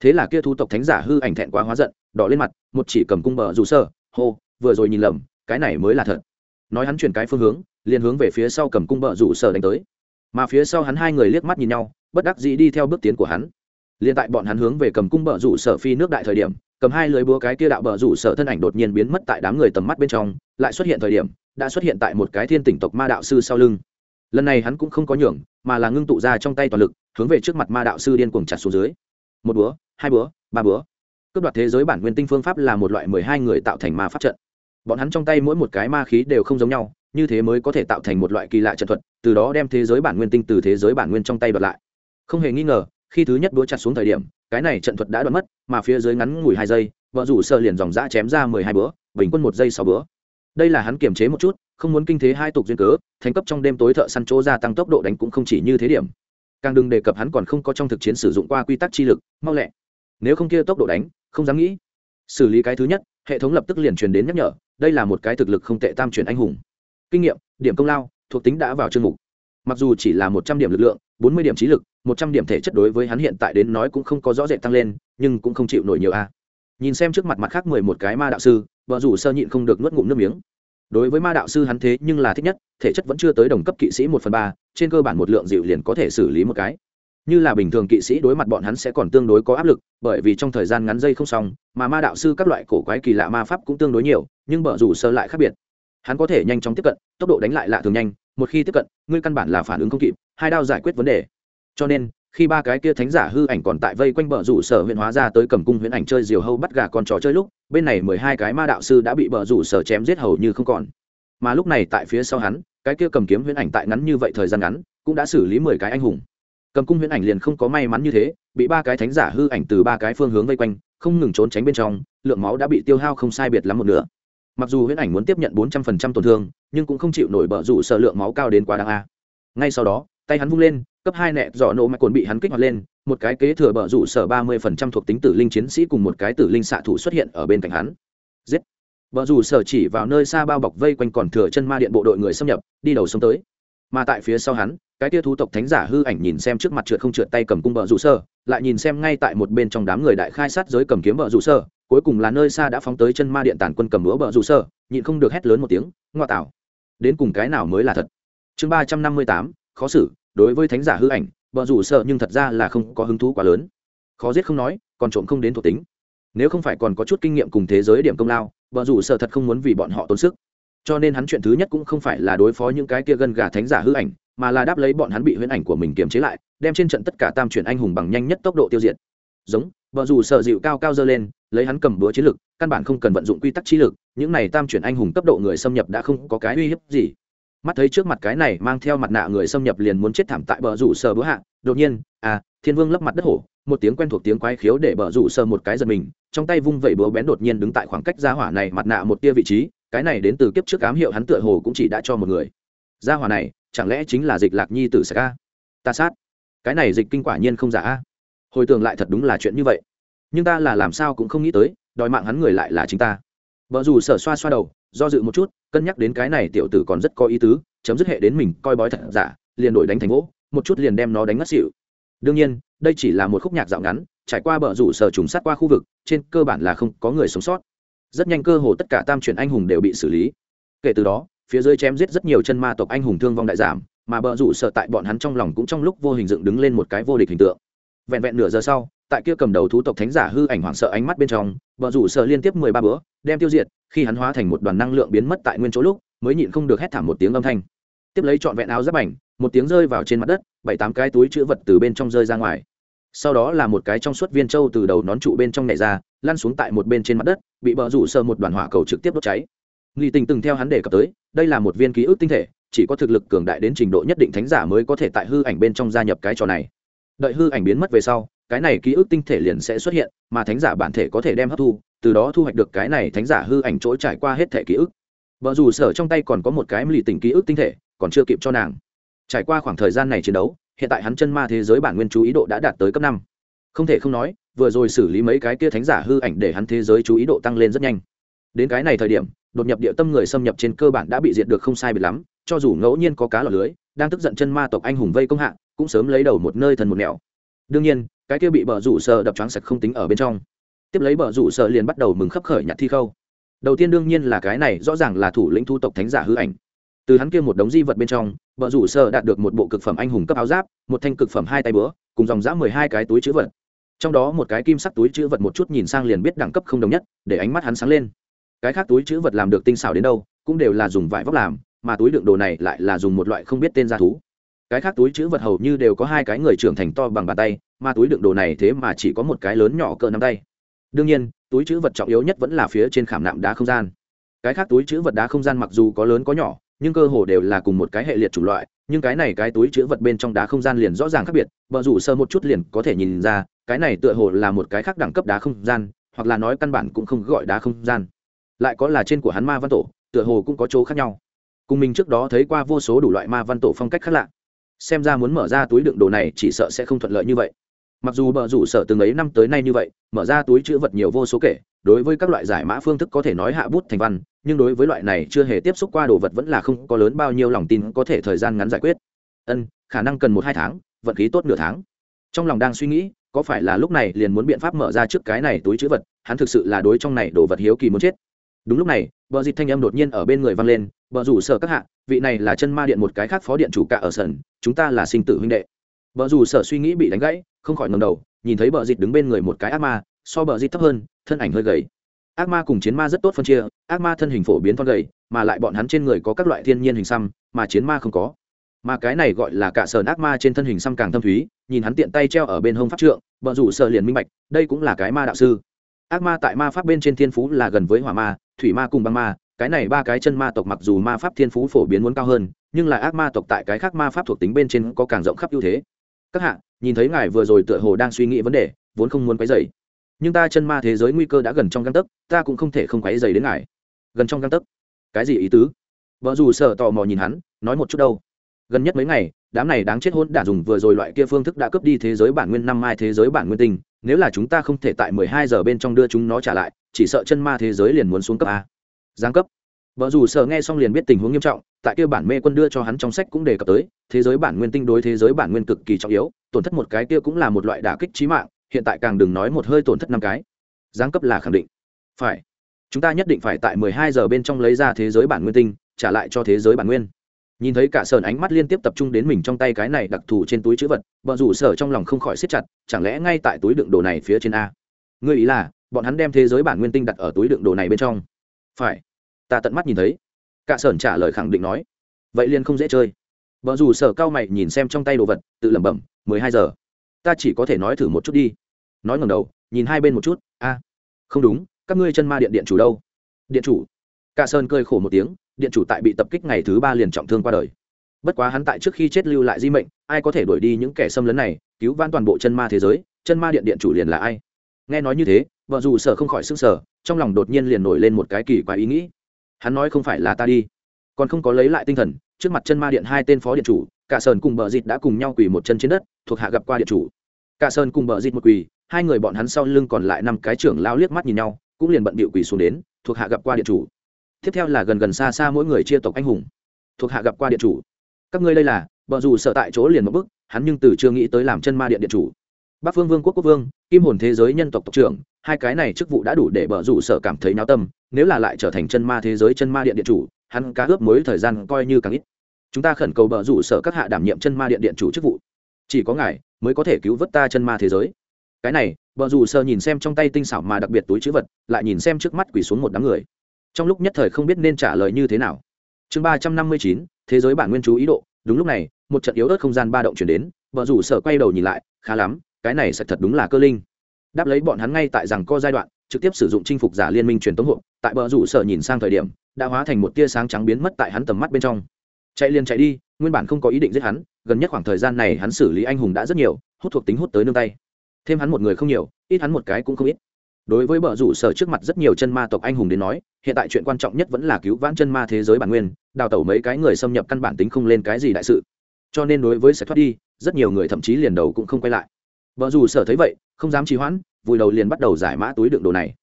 [SPEAKER 1] Thế là kia thu tộc thánh giả hư ảnh thẹn quá hóa giận, đỏ lên mặt, một chỉ cầm cung bờ rủ sở, hô, vừa rồi nhìn lầm, cái này mới là thật. Nói hắn chuyển cái phương hướng, liền hướng về phía sau cầm cung bờ rủ sở đánh tới. Mà phía sau hắn hai người liếc mắt nhìn nhau, bất đắc dĩ đi theo bước tiến của hắn. Liền tại bọn hắn hướng về cầm cung bờ rủ sở phi nước đại thời điểm cầm hai lưới búa cái kia đạo bờ rủ sở thân ảnh đột nhiên biến mất tại đám người tầm mắt bên trong, lại xuất hiện thời điểm, đã xuất hiện tại một cái thiên tỉnh tộc ma đạo sư sau lưng. Lần này hắn cũng không có nhường, mà là ngưng tụ ra trong tay toàn lực, hướng về trước mặt ma đạo sư điên cuồng chặt xuống dưới. Một búa, hai búa, ba búa. Cướp đoạt thế giới bản nguyên tinh phương pháp là một loại mười hai người tạo thành ma pháp trận. Bọn hắn trong tay mỗi một cái ma khí đều không giống nhau, như thế mới có thể tạo thành một loại kỳ lạ trận thuật, từ đó đem thế giới bản nguyên tinh từ thế giới bản nguyên trong tay bật lại. Không hề nghi ngờ khi thứ nhất búa chặt xuống thời điểm, cái này trận thuật đã đoạn mất, mà phía dưới ngắn ngủi hai giây, vợ rủ sợ liền dòng dã chém ra mười hai búa, bình quân một giây sáu búa. Đây là hắn kiềm chế một chút, không muốn kinh thế hai tục duyên cớ, thành cấp trong đêm tối thợ săn chỗ gia tăng tốc độ đánh cũng không chỉ như thế điểm. Càng đừng đề cập hắn còn không có trong thực chiến sử dụng qua quy tắc chi lực, mau lẹ. Nếu không kia tốc độ đánh, không dám nghĩ. Xử lý cái thứ nhất, hệ thống lập tức liền truyền đến nhắc nhở, đây là một cái thực lực không tệ tam truyền anh hùng. Kinh nghiệm, điểm công lao, thuộc tính đã vào chương mục mặc dù chỉ là một trăm điểm lực lượng, bốn mươi điểm trí lực, một trăm điểm thể chất đối với hắn hiện tại đến nói cũng không có rõ rệt tăng lên, nhưng cũng không chịu nổi nhiều a. À. Nhìn xem trước mặt mặt khác mười một cái ma đạo sư, vợ rủ sơ nhịn không được nuốt ngụm nước miếng. Đối với ma đạo sư hắn thế nhưng là thích nhất, thể chất vẫn chưa tới đồng cấp kỵ sĩ một phần ba, trên cơ bản một lượng dịu liền có thể xử lý một cái. Như là bình thường kỵ sĩ đối mặt bọn hắn sẽ còn tương đối có áp lực, bởi vì trong thời gian ngắn dây không xong, mà ma đạo sư các loại cổ quái kỳ lạ ma pháp cũng tương đối nhiều, nhưng bờ rủ sơ lại khác biệt hắn có thể nhanh chóng tiếp cận, tốc độ đánh lại lạ thường nhanh, một khi tiếp cận, ngươi căn bản là phản ứng không kịp, hai đao giải quyết vấn đề. Cho nên, khi ba cái kia thánh giả hư ảnh còn tại vây quanh bờ rủ sở huyện hóa ra tới cầm cung huyễn ảnh chơi diều hâu bắt gà con trò chơi lúc, bên này mười hai cái ma đạo sư đã bị bờ rủ sở chém giết hầu như không còn. Mà lúc này tại phía sau hắn, cái kia cầm kiếm huyễn ảnh tại ngắn như vậy thời gian ngắn, cũng đã xử lý mười cái anh hùng. Cầm cung huyễn ảnh liền không có may mắn như thế, bị ba cái thánh giả hư ảnh từ ba cái phương hướng vây quanh, không ngừng trốn tránh bên trong, lượng máu đã bị tiêu hao không sai biệt lắm một nữa mặc dù huyễn ảnh muốn tiếp nhận bốn trăm phần trăm tổn thương, nhưng cũng không chịu nổi bờ rủ sở lượng máu cao đến quá đáng a. Ngay sau đó, tay hắn vung lên, cấp hai nẹ dọ nổ mạch cồn bị hắn kích hoạt lên, một cái kế thừa bờ rủ sở ba mươi phần trăm thuộc tính tử linh chiến sĩ cùng một cái tử linh xạ thủ xuất hiện ở bên cạnh hắn. Giết! Bờ rủ sở chỉ vào nơi xa bao bọc vây quanh còn thừa chân ma điện bộ đội người xâm nhập, đi đầu sông tới mà tại phía sau hắn cái tia thú tộc thánh giả hư ảnh nhìn xem trước mặt trượt không trượt tay cầm cung bờ rủ sơ, lại nhìn xem ngay tại một bên trong đám người đại khai sát giới cầm kiếm bờ rủ sơ, cuối cùng là nơi xa đã phóng tới chân ma điện tàn quân cầm búa bờ rủ sơ, nhịn không được hét lớn một tiếng ngoa tạo đến cùng cái nào mới là thật? Chương ba trăm năm mươi tám khó xử đối với thánh giả hư ảnh bờ rủ sơ nhưng thật ra là không có hứng thú quá lớn. Khó giết không nói còn trộm không đến thuộc tính. Nếu không phải còn có chút kinh nghiệm cùng thế giới điểm công lao bờ rủ sơ thật không muốn vì bọn họ tốn sức cho nên hắn chuyện thứ nhất cũng không phải là đối phó những cái kia gân gà thánh giả hư ảnh, mà là đáp lấy bọn hắn bị huyễn ảnh của mình kiềm chế lại, đem trên trận tất cả tam chuyển anh hùng bằng nhanh nhất tốc độ tiêu diệt. Giống vợ dù sợ dịu cao cao dơ lên, lấy hắn cầm búa chiến lực, căn bản không cần vận dụng quy tắc trí lực, những này tam chuyển anh hùng cấp độ người xâm nhập đã không có cái uy hiếp gì. Mắt thấy trước mặt cái này mang theo mặt nạ người xâm nhập liền muốn chết thảm tại bờ rủ sờ bữa hạ, đột nhiên à thiên vương lấp mặt đất hổ, một tiếng quen thuộc tiếng quái khiếu để bờ rủ sờ một cái giật mình, trong tay vung vẩy búa bén đột nhiên đứng tại khoảng cách ra hỏa này mặt nạ một tia vị trí cái này đến từ kiếp trước ám hiệu hắn tựa hồ cũng chỉ đã cho một người. Gia hỏa này, chẳng lẽ chính là dịch lạc nhi tử saka ta sát. Cái này dịch kinh quả nhiên không giả a. Hồi tưởng lại thật đúng là chuyện như vậy. Nhưng ta là làm sao cũng không nghĩ tới, đòi mạng hắn người lại là chính ta. Vợ dù sở xoa xoa đầu, do dự một chút, cân nhắc đến cái này tiểu tử còn rất có ý tứ, chấm dứt hệ đến mình, coi bói thật giả, liền đổi đánh thành gỗ, một chút liền đem nó đánh ngất xỉu. Đương nhiên, đây chỉ là một khúc nhạc dạo ngắn, trải qua bờ rủ sở trùng sát qua khu vực, trên cơ bản là không có người sống sót rất nhanh cơ hồ tất cả tam chuyển anh hùng đều bị xử lý. Kể từ đó, phía dưới chém giết rất nhiều chân ma tộc anh hùng thương vong đại giảm, mà bờ rủ sợ tại bọn hắn trong lòng cũng trong lúc vô hình dựng đứng lên một cái vô địch hình tượng. Vẹn vẹn nửa giờ sau, tại kia cầm đầu thú tộc thánh giả hư ảnh hoảng sợ ánh mắt bên trong bờ rủ sợ liên tiếp mười ba bữa, đem tiêu diệt, khi hắn hóa thành một đoàn năng lượng biến mất tại nguyên chỗ lúc, mới nhịn không được hét thảm một tiếng âm thanh. Tiếp lấy trọn vẹn áo giáp ảnh, một tiếng rơi vào trên mặt đất, bảy tám cái túi chữ vật từ bên trong rơi ra ngoài sau đó là một cái trong suốt viên trâu từ đầu nón trụ bên trong nhảy ra, lăn xuống tại một bên trên mặt đất, bị bờ rủ sơ một đoàn hỏa cầu trực tiếp đốt cháy. Nghi tình từng theo hắn đề cập tới, đây là một viên ký ức tinh thể, chỉ có thực lực cường đại đến trình độ nhất định thánh giả mới có thể tại hư ảnh bên trong gia nhập cái trò này. Đợi hư ảnh biến mất về sau, cái này ký ức tinh thể liền sẽ xuất hiện, mà thánh giả bản thể có thể đem hấp thu, từ đó thu hoạch được cái này thánh giả hư ảnh chỗ trải qua hết thể ký ức. Vợ dù sở trong tay còn có một cái lì tình ký ức tinh thể, còn chưa kịp cho nàng. Trải qua khoảng thời gian này chiến đấu hiện tại hắn chân ma thế giới bản nguyên chú ý độ đã đạt tới cấp năm. Không thể không nói, vừa rồi xử lý mấy cái kia thánh giả hư ảnh để hắn thế giới chú ý độ tăng lên rất nhanh. Đến cái này thời điểm, đột nhập địa tâm người xâm nhập trên cơ bản đã bị diệt được không sai biệt lắm, cho dù ngẫu nhiên có cá lọt lưới, đang tức giận chân ma tộc anh hùng vây công hạ, cũng sớm lấy đầu một nơi thần một nẻo. Đương nhiên, cái kia bị bờ rủ sợ đập choáng sạch không tính ở bên trong. Tiếp lấy bờ rủ sợ liền bắt đầu mừng khấp khởi nhặt thi khâu. Đầu tiên đương nhiên là cái này rõ ràng là thủ lĩnh thu tộc thánh giả hư ảnh từ hắn kia một đống di vật bên trong vợ rủ sợ đạt được một bộ cực phẩm anh hùng cấp áo giáp, một thanh cực phẩm hai tay bữa cùng dòng dã mười hai cái túi chữ vật. Trong đó một cái kim sắc túi chữ vật một chút nhìn sang liền biết đẳng cấp không đồng nhất, để ánh mắt hắn sáng lên. Cái khác túi chữ vật làm được tinh xảo đến đâu, cũng đều là dùng vải vóc làm, mà túi đựng đồ này lại là dùng một loại không biết tên g thú. Cái khác túi chữ vật hầu như đều có hai cái người trưởng thành to bằng bàn tay, mà túi đựng đồ này thế mà chỉ có một cái lớn nhỏ cỡ nắm tay. Đương nhiên, túi chữ vật trọng yếu nhất vẫn là phía trên khảm nạm đá không gian. Cái khác túi chữ vật đá không gian mặc dù có lớn có nhỏ nhưng cơ hồ đều là cùng một cái hệ liệt chủng loại, nhưng cái này cái túi chữ vật bên trong đá không gian liền rõ ràng khác biệt vợ rủ sơ một chút liền có thể nhìn ra, cái này tựa hồ là một cái khác đẳng cấp đá không gian, hoặc là nói căn bản cũng không gọi đá không gian. Lại có là trên của hắn ma văn tổ, tựa hồ cũng có chỗ khác nhau. Cùng mình trước đó thấy qua vô số đủ loại ma văn tổ phong cách khác lạ. Xem ra muốn mở ra túi đựng đồ này chỉ sợ sẽ không thuận lợi như vậy. Mặc dù bờ rủ sở từng ấy năm tới nay như vậy, mở ra túi chữ vật nhiều vô số kể đối với các loại giải mã phương thức có thể nói hạ bút thành văn, nhưng đối với loại này chưa hề tiếp xúc qua đồ vật vẫn là không có lớn bao nhiêu lòng tin có thể thời gian ngắn giải quyết. Ân, khả năng cần một hai tháng, vận khí tốt nửa tháng. Trong lòng đang suy nghĩ, có phải là lúc này liền muốn biện pháp mở ra trước cái này túi chữ vật, hắn thực sự là đối trong này đồ vật hiếu kỳ muốn chết. Đúng lúc này, bờ dịt thanh âm đột nhiên ở bên người vang lên, bờ rủ sở các hạ, vị này là chân ma điện một cái khác phó điện chủ cả ở sân, chúng ta là sinh tử huynh đệ. Bờ rủ sở suy nghĩ bị đánh gãy, không khỏi ngầm đầu, nhìn thấy bờ dịt đứng bên người một cái ác ma so bờ dịt thấp hơn, thân ảnh hơi gầy. Ác ma cùng chiến ma rất tốt phân chia, ác ma thân hình phổ biến thon gầy, mà lại bọn hắn trên người có các loại thiên nhiên hình xăm, mà chiến ma không có. Mà cái này gọi là cả sờn ác ma trên thân hình xăm càng thâm thúy, nhìn hắn tiện tay treo ở bên hông pháp trượng, bờ rủ sở liền minh bạch, đây cũng là cái ma đạo sư. Ác ma tại ma pháp bên trên thiên phú là gần với hỏa ma, thủy ma cùng băng ma, cái này ba cái chân ma tộc mặc dù ma pháp thiên phú phổ biến muốn cao hơn, nhưng là ác ma tộc tại cái khác ma pháp thuộc tính bên trên có càng rộng khắp ưu thế. Các hạ, nhìn thấy ngài vừa rồi tựa hồ đang suy nghĩ vấn đề, vốn không muốn quấy dày nhưng ta chân ma thế giới nguy cơ đã gần trong găng tấc, ta cũng không thể không quấy dày đến ngài. Gần trong găng tấc? Cái gì ý tứ? Vợ dù sợ tò mò nhìn hắn, nói một chút đâu. Gần nhất mấy ngày, đám này đáng chết hôn đản dùng vừa rồi loại kia phương thức đã cướp đi thế giới bản nguyên năm mai thế giới bản nguyên tinh nếu là chúng ta không thể tại mười hai giờ bên trong đưa chúng nó trả lại, chỉ sợ chân ma thế giới liền muốn xuống cấp a. Giáng cấp. Vợ dù sợ nghe xong liền biết tình huống nghiêm trọng, tại kia bản mê quân đưa cho hắn trong sách cũng đề cập tới, thế giới bản nguyên tinh đối thế giới bản nguyên cực kỳ trọng yếu, tổn thất một cái kia cũng là một loại đả kích trí mạng hiện tại càng đừng nói một hơi tổn thất năm cái. Giáng cấp là khẳng định. Phải. Chúng ta nhất định phải tại mười hai giờ bên trong lấy ra thế giới bản nguyên tinh, trả lại cho thế giới bản nguyên. Nhìn thấy cả sờn ánh mắt liên tiếp tập trung đến mình trong tay cái này đặc thù trên túi chữ vật, bọn rủ sở trong lòng không khỏi siết chặt, chẳng lẽ ngay tại túi đựng đồ này phía trên a? Ngươi ý là, bọn hắn đem thế giới bản nguyên tinh đặt ở túi đựng đồ này bên trong. Phải. Ta tận mắt nhìn thấy. Cả sờn trả lời khẳng định nói. Vậy liền không dễ chơi. Bọn rủ sở cao mày nhìn xem trong tay đồ vật, tự lẩm bẩm, mười hai giờ. Ta chỉ có thể nói thử một chút đi nói ngầm đầu, nhìn hai bên một chút, a, không đúng, các ngươi chân ma điện điện chủ đâu? Điện chủ? Cả sơn cười khổ một tiếng, điện chủ tại bị tập kích ngày thứ ba liền trọng thương qua đời. Bất quá hắn tại trước khi chết lưu lại di mệnh, ai có thể đuổi đi những kẻ xâm lấn này, cứu vãn toàn bộ chân ma thế giới, chân ma điện điện chủ liền là ai? Nghe nói như thế, vợ dù sở không khỏi sức sở trong lòng đột nhiên liền nổi lên một cái kỳ quái ý nghĩ. Hắn nói, không phải là ta đi, còn không có lấy lại tinh thần, trước mặt chân ma điện hai tên phó điện chủ, cả sơn cùng bờ dịt đã cùng nhau quỳ một chân trên đất, thuộc hạ gặp qua điện chủ. Cả sơn cùng bờ dịt một quỳ hai người bọn hắn sau lưng còn lại năm cái trưởng lao liếc mắt nhìn nhau, cũng liền bận bịu quỳ xuống đến, thuộc hạ gặp qua điện chủ. Tiếp theo là gần gần xa xa mỗi người chia tộc anh hùng. Thuộc hạ gặp qua điện chủ. Các ngươi đây là vợ dù sợ tại chỗ liền một bức hắn nhưng từ chưa nghĩ tới làm chân ma điện điện chủ. Bắc phương vương quốc quốc vương, kim hồn thế giới nhân tộc tộc trưởng, hai cái này chức vụ đã đủ để bờ rủ sở cảm thấy náo tâm, nếu là lại trở thành chân ma thế giới chân ma điện điện chủ, hắn cá ướp mối thời gian coi như càng ít. Chúng ta khẩn cầu bờ rủ sở các hạ đảm nhiệm chân ma điện điện chủ chức vụ. Chỉ có ngài mới có thể cứu vớt ta chân ma thế giới cái này vợ dù sơ nhìn xem trong tay tinh xảo mà đặc biệt túi chữ vật, lại nhìn xem trước mắt quỳ xuống một đám người. Trong lúc nhất thời không biết nên trả lời như thế nào. Chương ba trăm năm mươi chín, thế giới bản nguyên chú ý độ. Đúng lúc này, một trận yếu ớt không gian ba động chuyển đến vợ rủ sở quay đầu nhìn lại, khá lắm, cái này sạch thật đúng là cơ linh. Đáp lấy bọn hắn ngay tại rằng co giai đoạn, trực tiếp sử dụng chinh phục giả liên minh truyền tống hộ, tại vợ rủ sở nhìn sang thời điểm, đã hóa thành một tia sáng trắng biến mất tại hắn tầm mắt bên trong. Chạy liền chạy đi, nguyên bản không có ý định giết hắn, gần nhất khoảng thời gian này hắn xử lý anh hùng đã rất nhiều, hút thuộc tính hút tới nương tay thêm hắn một người không nhiều, ít hắn một cái cũng không ít. Đối với bờ rủ sở trước mặt rất nhiều chân ma tộc anh hùng đến nói, hiện tại chuyện quan trọng nhất vẫn là cứu vãn chân ma thế giới bản nguyên, đào tẩu mấy cái người xâm nhập căn bản tính không lên cái gì đại sự. Cho nên đối với sẽ thoát đi, rất nhiều người thậm chí liền đầu cũng không quay lại. Vợ dù sở thấy vậy, không dám trì hoãn, vùi đầu liền bắt đầu giải mã túi đựng đồ này.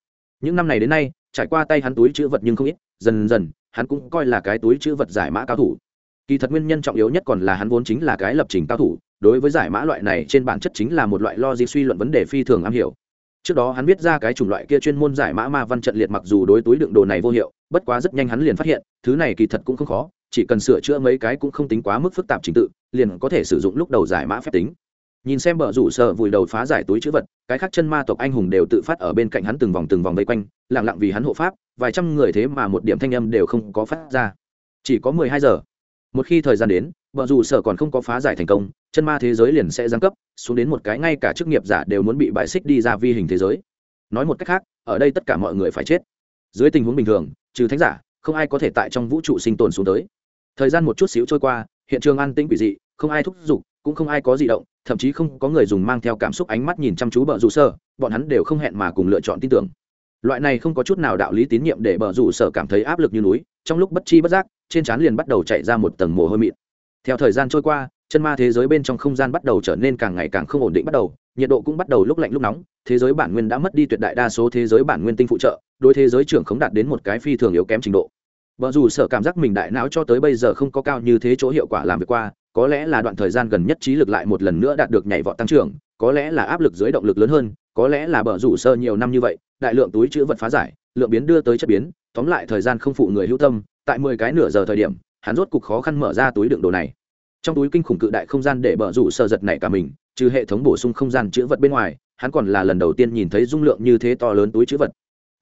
[SPEAKER 1] Những năm này đến nay, trải qua tay hắn túi chữ vật nhưng không ít, dần dần, hắn cũng coi là cái túi chữ vật giải mã cao thủ. Kỳ thật nguyên nhân trọng yếu nhất còn là hắn vốn chính là cái lập trình cao thủ đối với giải mã loại này trên bản chất chính là một loại logic suy luận vấn đề phi thường am hiểu. Trước đó hắn biết ra cái chủng loại kia chuyên môn giải mã ma văn trận liệt mặc dù đối túi đựng đồ này vô hiệu, bất quá rất nhanh hắn liền phát hiện, thứ này kỳ thật cũng không khó, chỉ cần sửa chữa mấy cái cũng không tính quá mức phức tạp trình tự, liền có thể sử dụng lúc đầu giải mã phép tính. Nhìn xem bờ rủ sợ vùi đầu phá giải túi chữ vật, cái khác chân ma tộc anh hùng đều tự phát ở bên cạnh hắn từng vòng từng vòng vây quanh lẳng lặng vì hắn hộ pháp, vài trăm người thế mà một điểm thanh âm đều không có phát ra. Chỉ có mười hai giờ. Một khi thời gian đến, bờ rủ sợ còn không có phá giải thành công chân ma thế giới liền sẽ giáng cấp, xuống đến một cái ngay cả chức nghiệp giả đều muốn bị bại xích đi ra vi hình thế giới. Nói một cách khác, ở đây tất cả mọi người phải chết. Dưới tình huống bình thường, trừ thánh giả, không ai có thể tại trong vũ trụ sinh tồn xuống tới. Thời gian một chút xíu trôi qua, hiện trường an tĩnh quỷ dị, không ai thúc giục, cũng không ai có gì động, thậm chí không có người dùng mang theo cảm xúc ánh mắt nhìn chăm chú bờ rủ sở, bọn hắn đều không hẹn mà cùng lựa chọn tin tưởng. Loại này không có chút nào đạo lý tín nhiệm để bờ rủ sở cảm thấy áp lực như núi, trong lúc bất chi bất giác, trên trán liền bắt đầu chạy ra một tầng mồ hôi mịn. Theo thời gian trôi qua chân ma thế giới bên trong không gian bắt đầu trở nên càng ngày càng không ổn định bắt đầu, nhiệt độ cũng bắt đầu lúc lạnh lúc nóng, thế giới bản nguyên đã mất đi tuyệt đại đa số thế giới bản nguyên tinh phụ trợ, đối thế giới trưởng không đạt đến một cái phi thường yếu kém trình độ. Vợ dù sợ cảm giác mình đại não cho tới bây giờ không có cao như thế chỗ hiệu quả làm việc qua, có lẽ là đoạn thời gian gần nhất trí lực lại một lần nữa đạt được nhảy vọt tăng trưởng, có lẽ là áp lực dưới động lực lớn hơn, có lẽ là bờ rủ sơ nhiều năm như vậy, đại lượng túi chữ vật phá giải, lượng biến đưa tới chất biến, tóm lại thời gian không phụ người hữu tâm, tại mười cái nửa giờ thời điểm, hắn rốt cục khó khăn mở ra túi đựng đồ này trong túi kinh khủng cự đại không gian để bờ rủ sơ giật này cả mình, trừ hệ thống bổ sung không gian chữ vật bên ngoài, hắn còn là lần đầu tiên nhìn thấy dung lượng như thế to lớn túi chữ vật.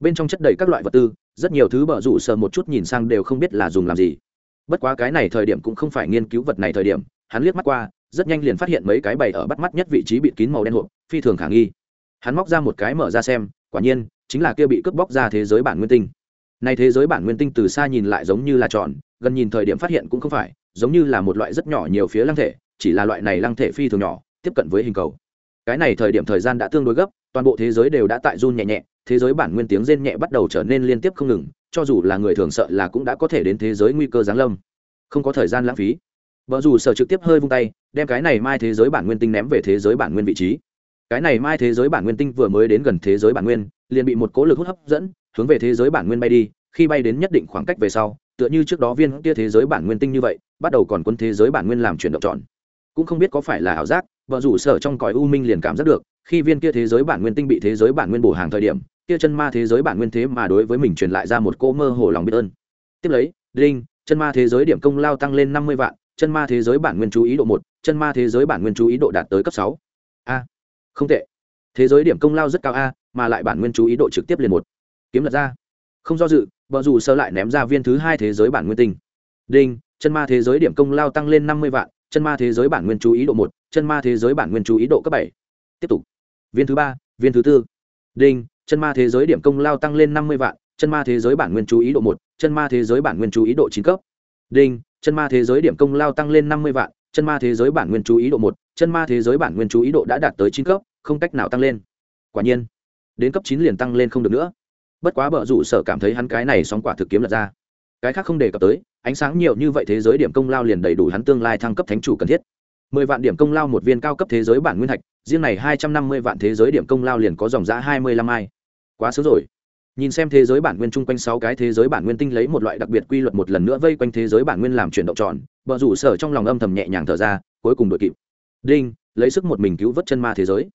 [SPEAKER 1] Bên trong chất đầy các loại vật tư, rất nhiều thứ bờ rủ sợ một chút nhìn sang đều không biết là dùng làm gì. Bất quá cái này thời điểm cũng không phải nghiên cứu vật này thời điểm, hắn liếc mắt qua, rất nhanh liền phát hiện mấy cái bày ở bắt mắt nhất vị trí bịt kín màu đen hộp, phi thường khả nghi. Hắn móc ra một cái mở ra xem, quả nhiên, chính là kia bị cướp bóc ra thế giới bản nguyên tinh. Nay thế giới bản nguyên tinh từ xa nhìn lại giống như là tròn, gần nhìn thời điểm phát hiện cũng không phải giống như là một loại rất nhỏ nhiều phía lăng thể, chỉ là loại này lăng thể phi thường nhỏ, tiếp cận với hình cầu. Cái này thời điểm thời gian đã tương đối gấp, toàn bộ thế giới đều đã tại run nhẹ nhẹ, thế giới bản nguyên tiếng rên nhẹ bắt đầu trở nên liên tiếp không ngừng, cho dù là người thường sợ là cũng đã có thể đến thế giới nguy cơ giáng lâm. Không có thời gian lãng phí. Vợ dù sợ trực tiếp hơi vung tay, đem cái này mai thế giới bản nguyên tinh ném về thế giới bản nguyên vị trí. Cái này mai thế giới bản nguyên tinh vừa mới đến gần thế giới bản nguyên, liền bị một cố lực hút hấp dẫn, hướng về thế giới bản nguyên bay đi, khi bay đến nhất định khoảng cách về sau tựa như trước đó viên kia thế giới bản nguyên tinh như vậy, bắt đầu còn quân thế giới bản nguyên làm chuyển động tròn. Cũng không biết có phải là ảo giác, vợ rủ sở trong cõi u minh liền cảm giác được, khi viên kia thế giới bản nguyên tinh bị thế giới bản nguyên bổ hàng thời điểm, kia chân ma thế giới bản nguyên thế mà đối với mình truyền lại ra một cô mơ hồ lòng biết ơn. Tiếp lấy, đinh, chân ma thế giới điểm công lao tăng lên năm mươi vạn, chân ma thế giới bản nguyên chú ý độ một, chân ma thế giới bản nguyên chú ý độ đạt tới cấp sáu. A, không tệ. Thế giới điểm công lao rất cao a, mà lại bản nguyên chú ý độ trực tiếp liền một. Kiếm lật ra. Không do dự vợ dù sơ lại ném ra viên thứ hai thế giới bản nguyên tinh đinh chân ma thế giới điểm công lao tăng lên năm mươi vạn chân ma thế giới bản nguyên chú ý độ một chân ma thế giới bản nguyên chú ý độ cấp bảy tiếp tục viên thứ ba viên thứ tư đinh chân ma thế giới điểm công lao tăng lên năm mươi vạn chân ma thế giới bản nguyên chú ý độ một chân ma thế giới bản nguyên chú ý độ chín cấp đinh chân ma thế giới điểm công lao tăng lên năm mươi vạn chân ma thế giới bản nguyên chú ý độ một chân ma thế giới bản nguyên chú ý độ đã đạt tới chín cấp không cách nào tăng lên quả nhiên đến cấp chín liền tăng lên không được nữa bất quá bợ rủ sở cảm thấy hắn cái này sóng quả thực kiếm lật ra. Cái khác không đề cập tới, ánh sáng nhiều như vậy thế giới điểm công lao liền đầy đủ hắn tương lai thăng cấp thánh chủ cần thiết. Mười vạn điểm công lao một viên cao cấp thế giới bản nguyên thạch riêng này hai trăm năm mươi vạn thế giới điểm công lao liền có dòng giã hai mươi lăm ai. Quá sớm rồi. Nhìn xem thế giới bản nguyên chung quanh sáu cái thế giới bản nguyên tinh lấy một loại đặc biệt quy luật một lần nữa vây quanh thế giới bản nguyên làm chuyển động tròn bờ rủ sở trong lòng âm thầm nhẹ nhàng thở ra, cuối cùng đội kịp. Đinh, lấy sức một mình cứu vớt chân ma thế giới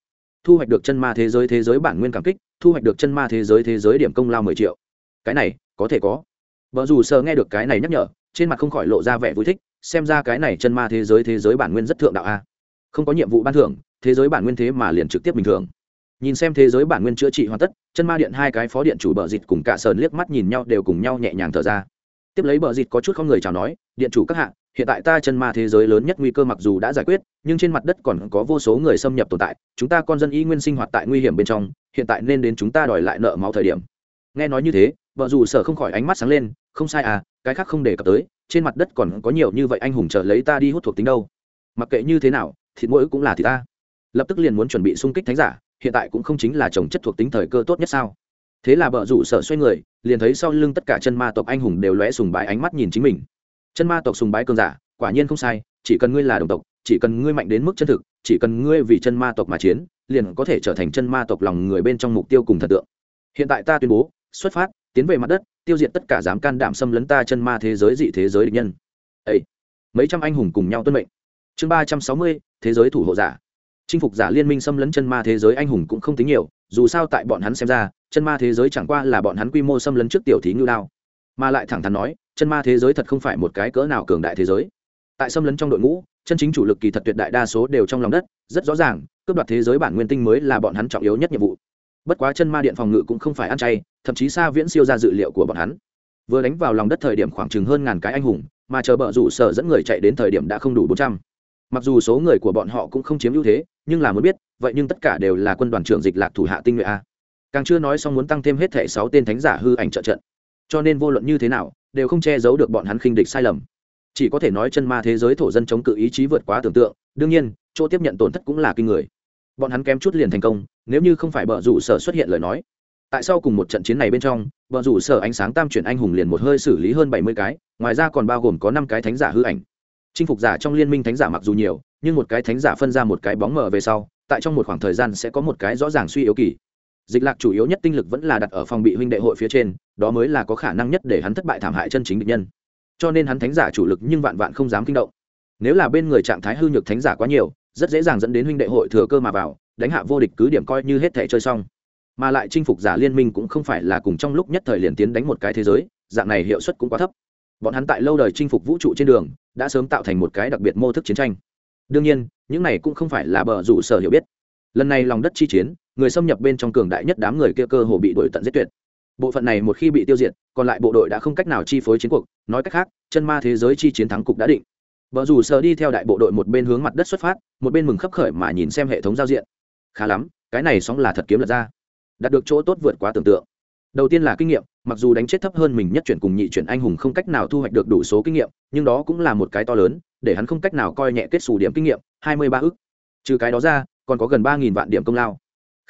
[SPEAKER 1] thu hoạch được chân ma thế giới thế giới bản nguyên cảm kích, thu hoạch được chân ma thế giới thế giới điểm công lao mười triệu. Cái này, có thể có. Vợ dù sợ nghe được cái này nhắc nhở, trên mặt không khỏi lộ ra vẻ vui thích, xem ra cái này chân ma thế giới thế giới bản nguyên rất thượng đạo a. Không có nhiệm vụ ban thưởng, thế giới bản nguyên thế mà liền trực tiếp bình thường. Nhìn xem thế giới bản nguyên chữa trị hoàn tất, chân ma điện hai cái phó điện chủ bờ dịt cùng cả sờn liếc mắt nhìn nhau đều cùng nhau nhẹ nhàng thở ra. Tiếp lấy bờ dịt có chút không người chào nói, điện chủ các hạ hiện tại ta chân ma thế giới lớn nhất nguy cơ mặc dù đã giải quyết, nhưng trên mặt đất còn có vô số người xâm nhập tồn tại, chúng ta con dân y nguyên sinh hoạt tại nguy hiểm bên trong, hiện tại nên đến chúng ta đòi lại nợ máu thời điểm. Nghe nói như thế, vợ dù sở không khỏi ánh mắt sáng lên, không sai à cái khác không đề cập tới, trên mặt đất còn có nhiều như vậy anh hùng chờ lấy ta đi hút thuộc tính đâu. Mặc kệ như thế nào, thịt mỗi cũng là thịt ta. Lập tức liền muốn chuẩn bị xung kích thánh giả, hiện tại cũng không chính là trồng chất thuộc tính thời cơ tốt nhất sao? Thế là vợ rủ sở xoay người, liền thấy sau lưng tất cả chân ma tộc anh hùng đều lóe sùng bái ánh mắt nhìn chính mình chân ma tộc sùng bái cường giả, quả nhiên không sai, chỉ cần ngươi là đồng tộc, chỉ cần ngươi mạnh đến mức chân thực, chỉ cần ngươi vì chân ma tộc mà chiến, liền có thể trở thành chân ma tộc lòng người bên trong mục tiêu cùng thần tượng. Hiện tại ta tuyên bố, xuất phát, tiến về mặt đất, tiêu diệt tất cả dám can đảm xâm lấn ta chân ma thế giới dị thế giới địch nhân. Ấy mấy trăm anh hùng cùng nhau tuân mệnh. Chương ba trăm sáu mươi, thế giới thủ hộ giả. Chinh phục giả liên minh xâm lấn chân ma thế giới anh hùng cũng không tính nhiều, dù sao tại bọn hắn xem ra, chân ma thế giới chẳng qua là bọn hắn quy mô xâm lấn trước tiểu thí ngưu đao. Mà lại thẳng thắn nói chân ma thế giới thật không phải một cái cỡ nào cường đại thế giới. Tại xâm lấn trong đội ngũ, chân chính chủ lực kỳ thật tuyệt đại đa số đều trong lòng đất, rất rõ ràng, cướp đoạt thế giới bản nguyên tinh mới là bọn hắn trọng yếu nhất nhiệm vụ. Bất quá chân ma điện phòng ngự cũng không phải ăn chay, thậm chí xa viễn siêu ra dự liệu của bọn hắn. Vừa đánh vào lòng đất thời điểm khoảng chừng hơn ngàn cái anh hùng, mà chờ bờ rủ sở dẫn người chạy đến thời điểm đã không đủ bốn trăm. Mặc dù số người của bọn họ cũng không chiếm ưu thế, nhưng là muốn biết, vậy nhưng tất cả đều là quân đoàn trưởng dịch lạc thủ hạ tinh nhuệ a. Càng chưa nói xong muốn tăng thêm hết thẻ sáu tên thánh giả hư ảnh trợ trận. Cho nên vô luận như thế nào đều không che giấu được bọn hắn khinh địch sai lầm. Chỉ có thể nói chân ma thế giới thổ dân chống cự ý chí vượt quá tưởng tượng, đương nhiên, chỗ tiếp nhận tổn thất cũng là kinh người. Bọn hắn kém chút liền thành công, nếu như không phải bờ rủ sở xuất hiện lời nói. Tại sao cùng một trận chiến này bên trong, bờ rủ sở ánh sáng tam chuyển anh hùng liền một hơi xử lý hơn bảy mươi cái, ngoài ra còn bao gồm có năm cái thánh giả hư ảnh. Chinh phục giả trong liên minh thánh giả mặc dù nhiều, nhưng một cái thánh giả phân ra một cái bóng mờ về sau, tại trong một khoảng thời gian sẽ có một cái rõ ràng suy yếu kỳ dịch lạc chủ yếu nhất tinh lực vẫn là đặt ở phòng bị huynh đệ hội phía trên, đó mới là có khả năng nhất để hắn thất bại thảm hại chân chính địch nhân. Cho nên hắn thánh giả chủ lực nhưng vạn vạn không dám kinh động. Nếu là bên người trạng thái hư nhược thánh giả quá nhiều, rất dễ dàng dẫn đến huynh đệ hội thừa cơ mà vào, đánh hạ vô địch cứ điểm coi như hết thể chơi xong. Mà lại chinh phục giả liên minh cũng không phải là cùng trong lúc nhất thời liền tiến đánh một cái thế giới, dạng này hiệu suất cũng quá thấp. Bọn hắn tại lâu đời chinh phục vũ trụ trên đường, đã sớm tạo thành một cái đặc biệt mô thức chiến tranh. Đương nhiên, những này cũng không phải là bờ rủ sở hiểu biết. Lần này lòng đất chi chiến người xâm nhập bên trong cường đại nhất đám người kia cơ hồ bị đuổi tận giết tuyệt. Bộ phận này một khi bị tiêu diệt, còn lại bộ đội đã không cách nào chi phối chiến cuộc. Nói cách khác, chân ma thế giới chi chiến thắng cục đã định. Vợ dù sở đi theo đại bộ đội một bên hướng mặt đất xuất phát, một bên mừng khấp khởi mà nhìn xem hệ thống giao diện. Khá lắm, cái này sóng là thật kiếm lật ra. Đạt được chỗ tốt vượt quá tưởng tượng. Đầu tiên là kinh nghiệm, mặc dù đánh chết thấp hơn mình nhất chuyển cùng nhị chuyển anh hùng không cách nào thu hoạch được đủ số kinh nghiệm, nhưng đó cũng là một cái to lớn, để hắn không cách nào coi nhẹ kết xù điểm kinh nghiệm, hai mươi ba ức. Trừ cái đó ra, còn có gần ba nghìn vạn điểm công lao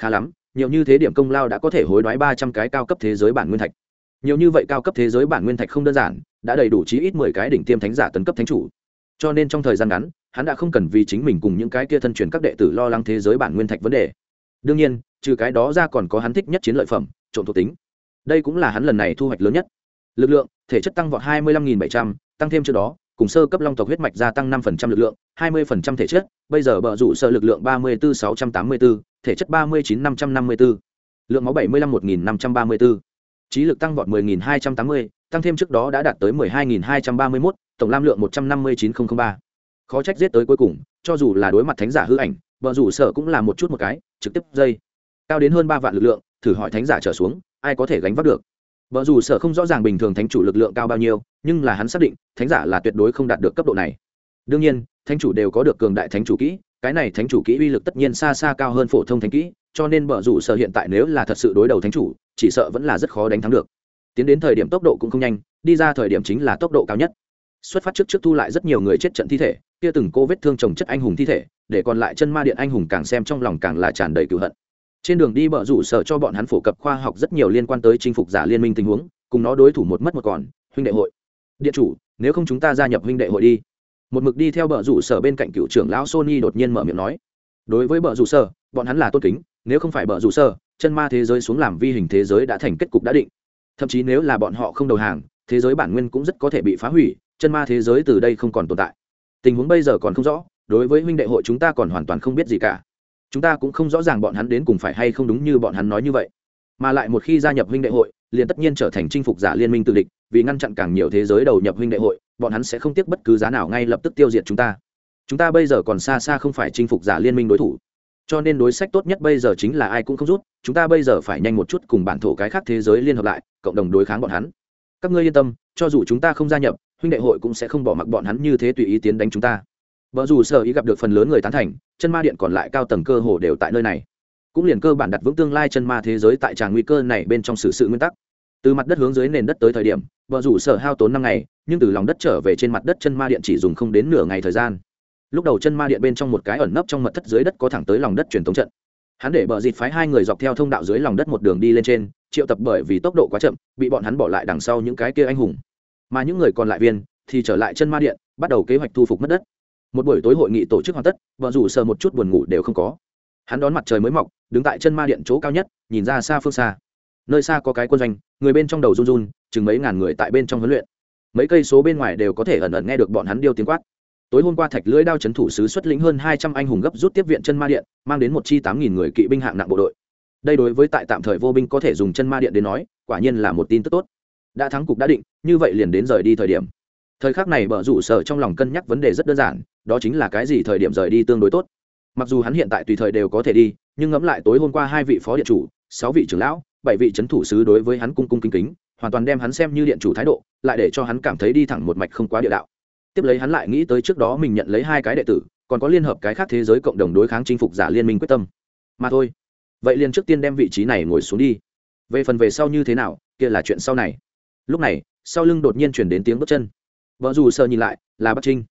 [SPEAKER 1] khá lắm, nhiều như thế điểm công lao đã có thể hối đoái ba trăm cái cao cấp thế giới bản nguyên thạch. Nhiều như vậy cao cấp thế giới bản nguyên thạch không đơn giản, đã đầy đủ chí ít mười cái đỉnh tiêm thánh giả tấn cấp thánh chủ. Cho nên trong thời gian ngắn, hắn đã không cần vì chính mình cùng những cái kia thân truyền các đệ tử lo lắng thế giới bản nguyên thạch vấn đề. Đương nhiên, trừ cái đó ra còn có hắn thích nhất chiến lợi phẩm, trộm thuộc tính. Đây cũng là hắn lần này thu hoạch lớn nhất. Lực lượng, thể chất tăng vọt hai mươi lăm nghìn bảy trăm, tăng thêm trước đó cùng sơ cấp long tộc huyết mạch gia tăng năm phần trăm lực lượng, hai mươi phần trăm thể chất, bây giờ bợ rủ sơ lực lượng ba mươi bốn sáu trăm tám mươi bốn thể chất ba mươi chín năm trăm năm mươi bốn lượng máu bảy mươi lăm một nghìn năm trăm ba mươi bốn trí lực tăng vọt mười nghìn hai trăm tám mươi, tăng thêm trước đó đã đạt tới mười hai nghìn hai trăm ba mươi mốt, tổng lam lượng một trăm năm mươi chín nghìn ba. Khó trách giết tới cuối cùng, cho dù là đối mặt thánh giả hư ảnh bợ rủ sở cũng là một chút một cái, trực tiếp dây. Cao đến hơn ba vạn lực lượng, thử hỏi thánh giả trở xuống, ai có thể gánh vác được? Vợ dù sở không rõ ràng bình thường thánh chủ lực lượng cao bao nhiêu, nhưng là hắn xác định, thánh giả là tuyệt đối không đạt được cấp độ này. Đương nhiên, thánh chủ đều có được cường đại thánh chủ kỹ, cái này thánh chủ kỹ uy lực tất nhiên xa xa cao hơn phổ thông thánh kỹ, cho nên vợ dù sở hiện tại nếu là thật sự đối đầu thánh chủ, chỉ sợ vẫn là rất khó đánh thắng được. Tiến đến thời điểm tốc độ cũng không nhanh, đi ra thời điểm chính là tốc độ cao nhất. Xuất phát trước trước thu lại rất nhiều người chết trận thi thể, kia từng cô vết thương chồng chất anh hùng thi thể, để còn lại chân ma điện anh hùng càng xem trong lòng càng là tràn đầy cựu hận trên đường đi bờ rủ sở cho bọn hắn phổ cập khoa học rất nhiều liên quan tới chinh phục giả liên minh tình huống, cùng nó đối thủ một mất một còn, huynh đệ hội. Điện chủ, nếu không chúng ta gia nhập huynh đệ hội đi. Một mực đi theo bờ rủ sở bên cạnh cựu trưởng lão sony đột nhiên mở miệng nói. Đối với bờ rủ sở, bọn hắn là tôn kính, nếu không phải bờ rủ sở, chân ma thế giới xuống làm vi hình thế giới đã thành kết cục đã định. Thậm chí nếu là bọn họ không đầu hàng, thế giới bản nguyên cũng rất có thể bị phá hủy, chân ma thế giới từ đây không còn tồn tại. Tình huống bây giờ còn không rõ, đối với huynh đệ hội chúng ta còn hoàn toàn không biết gì cả chúng ta cũng không rõ ràng bọn hắn đến cùng phải hay không đúng như bọn hắn nói như vậy. Mà lại một khi gia nhập huynh đệ hội, liền tất nhiên trở thành chinh phục giả liên minh tự địch, vì ngăn chặn càng nhiều thế giới đầu nhập huynh đệ hội, bọn hắn sẽ không tiếc bất cứ giá nào ngay lập tức tiêu diệt chúng ta. Chúng ta bây giờ còn xa xa không phải chinh phục giả liên minh đối thủ. Cho nên đối sách tốt nhất bây giờ chính là ai cũng không rút, chúng ta bây giờ phải nhanh một chút cùng bản thổ cái khác thế giới liên hợp lại, cộng đồng đối kháng bọn hắn. Các ngươi yên tâm, cho dù chúng ta không gia nhập, huynh đệ hội cũng sẽ không bỏ mặc bọn hắn như thế tùy ý tiến đánh chúng ta. Vợ dù sở ý gặp được phần lớn người tán thành chân ma điện còn lại cao tầng cơ hồ đều tại nơi này. Cũng liền cơ bản đặt vững tương lai chân ma thế giới tại tràng nguy cơ này bên trong sự sự nguyên tắc. Từ mặt đất hướng dưới nền đất tới thời điểm, vợ rủ sở hao tốn năm ngày, nhưng từ lòng đất trở về trên mặt đất chân ma điện chỉ dùng không đến nửa ngày thời gian. Lúc đầu chân ma điện bên trong một cái ẩn nấp trong mật thất dưới đất có thẳng tới lòng đất truyền thống trận. Hắn để bờ dịt phái hai người dọc theo thông đạo dưới lòng đất một đường đi lên trên, triệu tập bởi vì tốc độ quá chậm, bị bọn hắn bỏ lại đằng sau những cái kia anh hùng. Mà những người còn lại viên thì trở lại chân ma điện, bắt đầu kế hoạch thu phục mất đất một buổi tối hội nghị tổ chức hoàn tất, vợ rủ sờ một chút buồn ngủ đều không có. Hắn đón mặt trời mới mọc, đứng tại chân ma điện chỗ cao nhất, nhìn ra xa phương xa. Nơi xa có cái quân doanh, người bên trong đầu run run, chừng mấy ngàn người tại bên trong huấn luyện. Mấy cây số bên ngoài đều có thể ẩn ẩn nghe được bọn hắn điêu tiếng quát. Tối hôm qua thạch lưỡi đao chấn thủ sứ xuất lĩnh hơn hai trăm anh hùng gấp rút tiếp viện chân ma điện, mang đến một chi tám nghìn người kỵ binh hạng nặng bộ đội. Đây đối với tại tạm thời vô binh có thể dùng chân ma điện đến nói, quả nhiên là một tin tức tốt. Đã thắng cục đã định, như vậy liền đến rời đi thời điểm thời khắc này bờ rủ sở trong lòng cân nhắc vấn đề rất đơn giản, đó chính là cái gì thời điểm rời đi tương đối tốt. Mặc dù hắn hiện tại tùy thời đều có thể đi, nhưng ngẫm lại tối hôm qua hai vị phó điện chủ, sáu vị trưởng lão, bảy vị c h ấ n thủ sứ đối với hắn cung cung kính kính, hoàn toàn đem hắn xem như điện chủ thái độ, lại để cho hắn cảm thấy đi thẳng một mạch không quá địa đạo. Tiếp lấy hắn lại nghĩ tới trước đó mình nhận lấy hai cái đệ tử, còn có liên hợp cái khác thế giới cộng đồng đối kháng chinh phục giả liên minh quyết tâm. Mà thôi. Vậy liền trước tiên đem vị trí này ngồi xuống đi. Về phần về sau như thế nào, kia là chuyện sau này. Lúc này, sau lưng đột nhiên chuyển đến tiếng bước chân vợ dù sợ nhìn lại, là bắc trinh.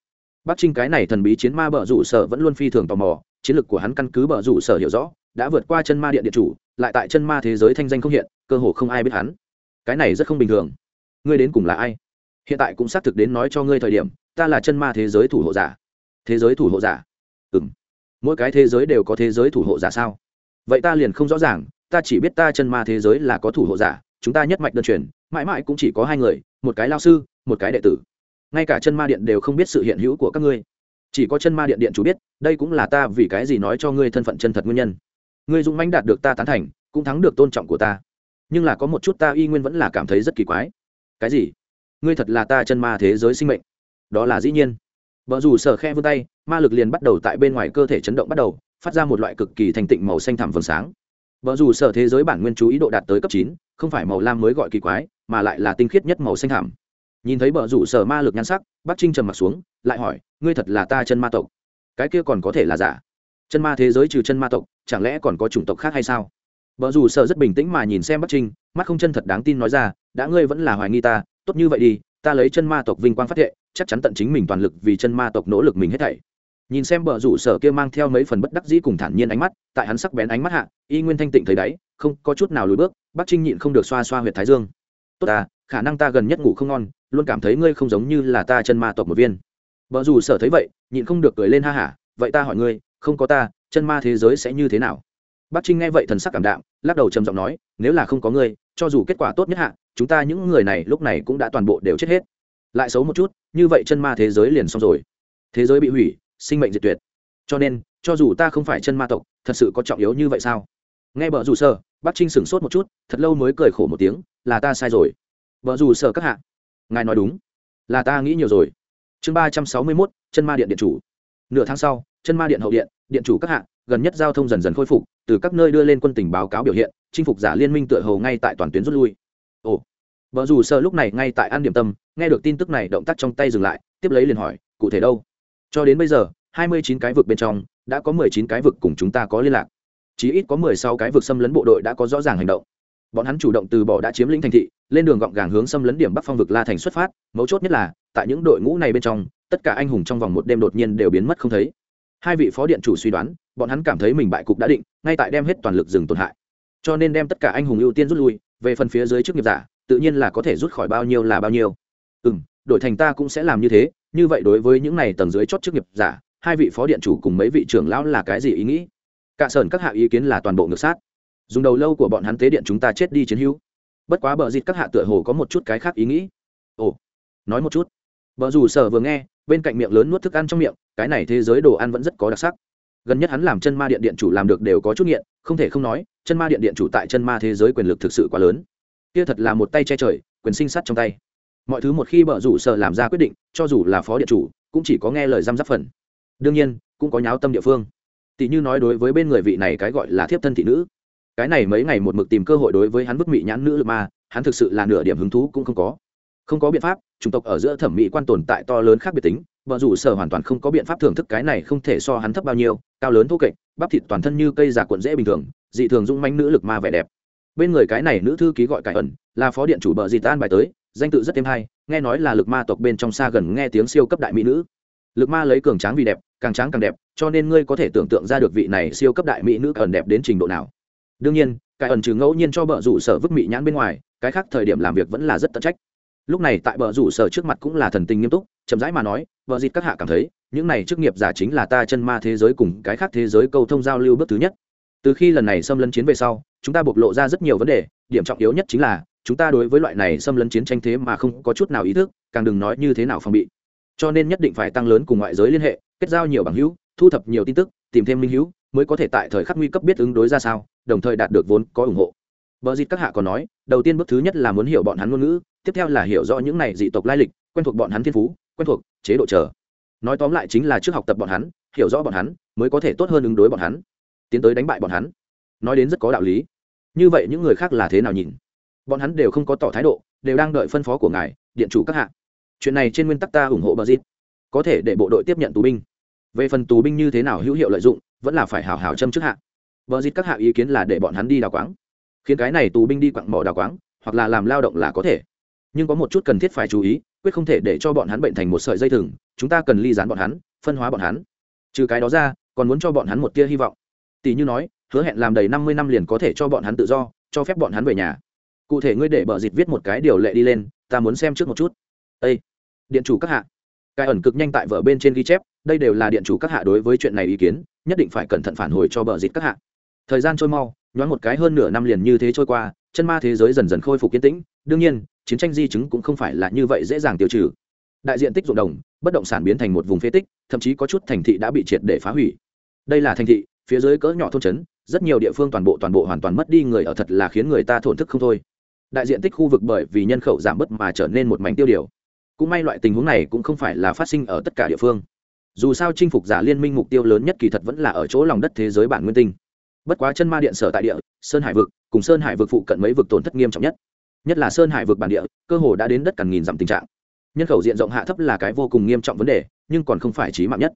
[SPEAKER 1] Bắc trinh cái này thần bí chiến ma bờ rủ sở vẫn luôn phi thường tò mò, chiến lược của hắn căn cứ bờ rủ sở hiểu rõ, đã vượt qua chân ma điện điện chủ, lại tại chân ma thế giới thanh danh không hiện, cơ hồ không ai biết hắn. Cái này rất không bình thường. Ngươi đến cùng là ai? Hiện tại cũng xác thực đến nói cho ngươi thời điểm, ta là chân ma thế giới thủ hộ giả. Thế giới thủ hộ giả? Ừ m mỗi cái thế giới đều có thế giới thủ hộ giả sao? Vậy ta liền không rõ ràng, ta chỉ biết ta chân ma thế giới là có thủ hộ giả, chúng ta nhất mạch đơn truyền, mãi mãi cũng chỉ có hai người, một cái lao sư, một cái đệ tử ngay cả chân ma điện đều không biết sự hiện hữu của các ngươi. Chỉ có chân ma điện điện chủ biết, đây cũng là ta vì cái gì nói cho ngươi thân phận chân thật nguyên nhân. Ngươi dũng mãnh đạt được ta tán thành, cũng thắng được tôn trọng của ta. Nhưng là có một chút ta y nguyên vẫn là cảm thấy rất kỳ quái. Cái gì? Ngươi thật là ta chân ma thế giới sinh mệnh. Đó là dĩ nhiên. Vợ dù sở khe vươn tay, ma lực liền bắt đầu tại bên ngoài cơ thể chấn động bắt đầu, phát ra một loại cực kỳ thành tịnh màu xanh thẳm vầng sáng. Vợ dù sở thế giới bản nguyên chú ý độ đạt tới cấp chín, không phải màu lam mới gọi kỳ quái, mà lại là tinh khiết nhất màu xanh thẳm nhìn thấy bờ rủ sở ma lực nhan sắc, bắc trinh trầm m ặ t xuống, lại hỏi, ngươi thật là ta chân ma tộc? Cái kia còn có thể là giả? Chân ma thế giới trừ chân ma tộc, chẳng lẽ còn có chủng tộc khác hay sao? Bờ rủ sở rất bình tĩnh mà nhìn xem bắc trinh, mắt không chân thật đáng tin nói ra, đã ngươi vẫn là hoài nghi ta, tốt như vậy đi, ta lấy chân ma tộc vinh quang phát thệ, chắc chắn tận chính mình toàn lực vì chân ma tộc nỗ lực mình hết thảy. Nhìn xem bờ rủ sở kia mang theo mấy phần bất đắc dĩ cùng thản nhiên ánh mắt, tại hắn sắc bén ánh mắt hạ, y nguyên thanh tịnh thấy đáy, không có chút nào lùi bước, bắc trinh nhịn không được xoa xoa huyệt thái dương. Tốt ta khả năng ta gần nhất ngủ không ngon, luôn cảm thấy ngươi không giống như là ta chân ma tộc một viên. Vợ dù sở thấy vậy, nhịn không được cười lên ha hả, vậy ta hỏi ngươi, không có ta, chân ma thế giới sẽ như thế nào? Bác trinh nghe vậy thần sắc cảm đạm, lắc đầu trầm giọng nói, nếu là không có ngươi, cho dù kết quả tốt nhất hạ, chúng ta những người này lúc này cũng đã toàn bộ đều chết hết. Lại xấu một chút, như vậy chân ma thế giới liền xong rồi. Thế giới bị hủy, sinh mệnh diệt tuyệt. Cho nên, cho dù ta không phải chân ma tộc, thật sự có trọng yếu như vậy sao? Nghe bờ rủ sơ bác trinh sửng sốt một chút, thật lâu mới cười khổ một tiếng, là ta sai rồi vợ dù sợ các hạ. Ngài nói đúng. Là ta nghĩ nhiều rồi. Chương ba trăm sáu mươi mốt, chân ma điện điện chủ. Nửa tháng sau, chân ma điện hậu điện điện chủ các hạ, gần nhất giao thông dần dần khôi phục, từ các nơi đưa lên quân tình báo cáo biểu hiện, chinh phục giả liên minh tựa hầu ngay tại toàn tuyến rút lui. Ồ. Vợ dù sợ lúc này ngay tại an điểm tâm, nghe được tin tức này động tác trong tay dừng lại, tiếp lấy liền hỏi, cụ thể đâu? Cho đến bây giờ, hai mươi chín cái vực bên trong, đã có mười chín cái vực cùng chúng ta có liên lạc. Chí ít có mười sáu cái vực xâm lấn bộ đội đã có rõ ràng hành động. Bọn hắn chủ động từ bỏ đã chiếm lĩnh thành thị lên đường gọn gàng hướng xâm lấn điểm bắc phong vực la thành xuất phát, mấu chốt nhất là, tại những đội ngũ này bên trong, tất cả anh hùng trong vòng một đêm đột nhiên đều biến mất không thấy. Hai vị phó điện chủ suy đoán, bọn hắn cảm thấy mình bại cục đã định, ngay tại đem hết toàn lực dừng tổn hại. Cho nên đem tất cả anh hùng ưu tiên rút lui, về phần phía dưới chức nghiệp giả, tự nhiên là có thể rút khỏi bao nhiêu là bao nhiêu. Ừ m đổi thành ta cũng sẽ làm như thế, như vậy đối với những này tầng dưới chót chức nghiệp giả, hai vị phó điện chủ cùng mấy vị trưởng lão là cái gì ý nghĩ? Cả sơn các hạ ý kiến là toàn bộ ngược sát. Dùng đầu lâu của bọn hắn tế điện chúng ta chết đi chiến hữu bất quá bờ dịt các hạ tựa hồ có một chút cái khác ý nghĩ. Ồ, nói một chút. Vợ dù sở vừa nghe, bên cạnh miệng lớn nuốt thức ăn trong miệng, cái này thế giới đồ ăn vẫn rất có đặc sắc. Gần nhất hắn làm chân ma điện điện chủ làm được đều có chút nghiện, không thể không nói, chân ma điện điện chủ tại chân ma thế giới quyền lực thực sự quá lớn. Kia thật là một tay che trời, quyền sinh sắt trong tay. Mọi thứ một khi bợ rủ sở làm ra quyết định, cho dù là phó điện chủ, cũng chỉ có nghe lời giam giáp phần. Đương nhiên, cũng có nháo tâm địa phương. Tỷ như nói đối với bên người vị này cái gọi là thiếp thân thị nữ cái này mấy ngày một mực tìm cơ hội đối với hắn bức mị nhãn nữ lực ma, hắn thực sự là nửa điểm hứng thú cũng không có. Không có biện pháp, chủng tộc ở giữa thẩm mỹ quan tồn tại to lớn khác biệt tính vợ rủ sở hoàn toàn không có biện pháp thưởng thức cái này không thể so hắn thấp bao nhiêu, cao lớn thô kệch, bắp thịt toàn thân như cây già cuộn dễ bình thường, dị thường dung manh nữ lực ma vẻ đẹp. Bên người cái này nữ thư ký gọi cải ẩn, là phó điện chủ bờ dì tan bài tới, danh tự rất thêm hay, nghe nói là lực ma tộc bên trong xa gần nghe tiếng siêu cấp đại mỹ nữ. Lực ma lấy cường tráng vì đẹp, càng tráng càng đẹp, cho nên ngươi có thể tưởng tượng ra được vị này siêu cấp đại mỹ nữ ẩn đẹp đến trình độ nào đương nhiên cải ẩn trừ ngẫu nhiên cho bờ rủ sở vứt mị nhãn bên ngoài, cái khác thời điểm làm việc vẫn là rất tận trách. Lúc này tại bờ rủ sở trước mặt cũng là thần tình nghiêm túc, chậm rãi mà nói vợ dịt các hạ cảm thấy, những này chức nghiệp giả chính là ta chân ma thế giới cùng cái khác thế giới câu thông giao lưu bước thứ nhất. Từ khi lần này xâm lấn chiến về sau, chúng ta bộc lộ ra rất nhiều vấn đề, điểm trọng yếu nhất chính là, chúng ta đối với loại này xâm lấn chiến tranh thế mà không có chút nào ý thức, càng đừng nói như thế nào phòng bị. Cho nên nhất định phải tăng lớn cùng ngoại giới liên hệ, kết giao nhiều bằng hữu, thu thập nhiều tin tức, tìm thêm minh hữu mới có thể tại thời khắc nguy cấp biết ứng đối ra sao đồng thời đạt được vốn có ủng hộ Bờ dịt các hạ còn nói, đầu tiên bước thứ nhất là muốn hiểu bọn hắn ngôn ngữ, tiếp theo là hiểu rõ những này dị tộc lai lịch, quen thuộc bọn hắn thiên phú, quen thuộc chế độ chờ. Nói tóm lại chính là trước học tập bọn hắn, hiểu rõ bọn hắn, mới có thể tốt hơn ứng đối bọn hắn, tiến tới đánh bại bọn hắn. Nói đến rất có đạo lý. Như vậy những người khác là thế nào nhìn? Bọn hắn đều không có tỏ thái độ, đều đang đợi phân phó của ngài, điện chủ các hạ. Chuyện này trên nguyên tắc ta ủng hộ Bờ dịt, có thể để bộ đội tiếp nhận tù binh. Về phần tù binh như thế nào hữu hiệu lợi dụng, vẫn là phải hảo hảo châm trước hạ. vợ dịt các hạ ý kiến là để bọn hắn đi đào quáng. Khiến cái này tù binh đi quặng mỏ đào quáng, hoặc là làm lao động là có thể. Nhưng có một chút cần thiết phải chú ý, quyết không thể để cho bọn hắn bệnh thành một sợi dây thừng, chúng ta cần ly dán bọn hắn, phân hóa bọn hắn. Trừ cái đó ra, còn muốn cho bọn hắn một tia hy vọng. Tỷ như nói, hứa hẹn làm đầy năm mươi năm liền có thể cho bọn hắn tự do, cho phép bọn hắn về nhà. Cụ thể ngươi để bờ dịt viết một cái điều lệ đi lên, ta muốn xem trước một chút. Â điện chủ các hạ. Cái ẩn cực nhanh tại vở bên trên ghi chép, đây đều là điện chủ các hạ đối với chuyện này ý kiến nhất định phải cẩn thận phản hồi cho bờ dịt các hạ. Thời gian trôi mau, nhoáng một cái hơn nửa năm liền như thế trôi qua, chân ma thế giới dần dần khôi phục kiến tĩnh. Đương nhiên, chiến tranh di chứng cũng không phải là như vậy dễ dàng tiêu trừ. Đại diện tích ruộng đồng, bất động sản biến thành một vùng phế tích, thậm chí có chút thành thị đã bị triệt để phá hủy. Đây là thành thị, phía dưới cỡ nhỏ thôn trấn, rất nhiều địa phương toàn bộ toàn bộ hoàn toàn mất đi người ở thật là khiến người ta thổn thức không thôi. Đại diện tích khu vực bởi vì nhân khẩu giảm bớt mà trở nên một mảnh tiêu điều. Cũng may loại tình huống này cũng không phải là phát sinh ở tất cả địa phương dù sao chinh phục giả liên minh mục tiêu lớn nhất kỳ thật vẫn là ở chỗ lòng đất thế giới bản nguyên tinh. Bất quá chân ma điện sở tại địa, sơn hải vực, cùng sơn hải vực phụ cận mấy vực tổn thất nghiêm trọng nhất. Nhất là sơn hải vực bản địa, cơ hồ đã đến đất cằn nghìn dặm tình trạng. Nhân khẩu diện rộng hạ thấp là cái vô cùng nghiêm trọng vấn đề, nhưng còn không phải trí mạng nhất.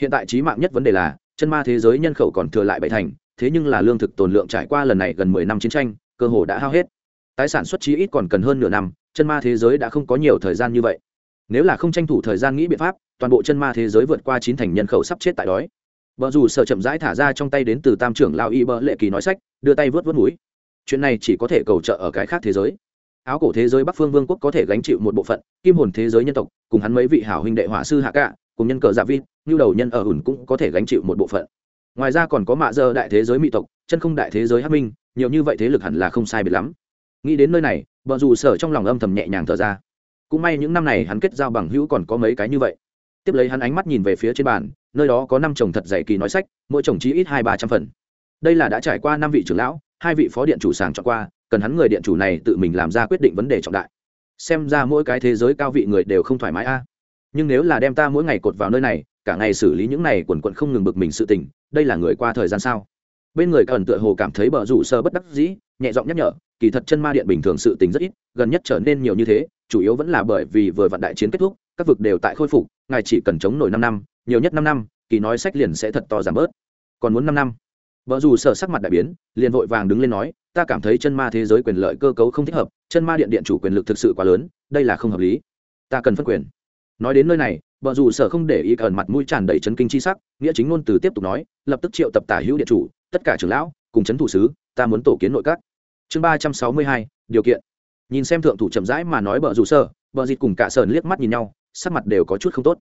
[SPEAKER 1] Hiện tại trí mạng nhất vấn đề là, chân ma thế giới nhân khẩu còn thừa lại bảy thành, thế nhưng là lương thực tồn lượng trải qua lần này gần mười năm chiến tranh, cơ hồ đã hao hết. Tái sản xuất chí ít còn cần hơn nửa năm, chân ma thế giới đã không có nhiều thời gian như vậy nếu là không tranh thủ thời gian nghĩ biện pháp, toàn bộ chân ma thế giới vượt qua chín thành nhân khẩu sắp chết tại đói. Vợ dù sợ chậm rãi thả ra trong tay đến từ tam trưởng lao y bờ lệ kỳ nói sách, đưa tay vớt vớt núi chuyện này chỉ có thể cầu trợ ở cái khác thế giới. Áo cổ thế giới bắc phương vương quốc có thể gánh chịu một bộ phận, kim hồn thế giới nhân tộc, cùng hắn mấy vị hảo huynh đệ hỏa sư hạ cạ cùng nhân cờ dạ vi như đầu nhân ở hùn cũng có thể gánh chịu một bộ phận. Ngoài ra còn có mạ dơ đại thế giới mỹ tộc, chân không đại thế giới hắc minh, nhiều như vậy thế lực hẳn là không sai biệt lắm. Nghĩ đến nơi này vợ dù sở trong lòng âm thầm nhẹ nhàng thở ra cũng may những năm này hắn kết giao bằng hữu còn có mấy cái như vậy. Tiếp lấy hắn ánh mắt nhìn về phía trên bàn, nơi đó có năm chồng thật dày kỳ nói sách, mỗi chồng chí ít hai ba trăm phần. Đây là đã trải qua năm vị trưởng lão, hai vị phó điện chủ sàng chọn qua, cần hắn người điện chủ này tự mình làm ra quyết định vấn đề trọng đại. Xem ra mỗi cái thế giới cao vị người đều không thoải mái a. Nhưng nếu là đem ta mỗi ngày cột vào nơi này, cả ngày xử lý những này quần quận không ngừng bực mình sự tình, đây là người qua thời gian sao? Bên người cần tựa hồ cảm thấy bờ rủ sơ bất đắc dĩ, nhẹ giọng nhắc nhở, kỳ thật chân ma điện bình thường sự tình rất ít, gần nhất trở nên nhiều như thế chủ yếu vẫn là bởi vì vừa vạn đại chiến kết thúc, các vực đều tại khôi phục, ngài chỉ cần chống nổi năm năm, nhiều nhất năm năm, kỳ nói sách liền sẽ thật to giảm bớt. Còn muốn năm năm? Vợ dù sở sắc mặt đại biến, liền vội vàng đứng lên nói, ta cảm thấy chân ma thế giới quyền lợi cơ cấu không thích hợp, chân ma điện điện chủ quyền lực thực sự quá lớn, đây là không hợp lý. Ta cần phân quyền. Nói đến nơi này vợ dù sở không để ý cẩn mặt mũi tràn đầy chấn kinh chi sắc, nghĩa chính ngôn từ tiếp tục nói, lập tức triệu tập tả hữu điện chủ, tất cả trưởng lão, cùng chấn thủ sứ, ta muốn tổ kiến nội các. Chương ba trăm sáu mươi hai, điều kiện nhìn xem thượng thủ chậm rãi mà nói bờ rủ sơ bờ dịt cùng cả sờn liếc mắt nhìn nhau, sắc mặt đều có chút không tốt.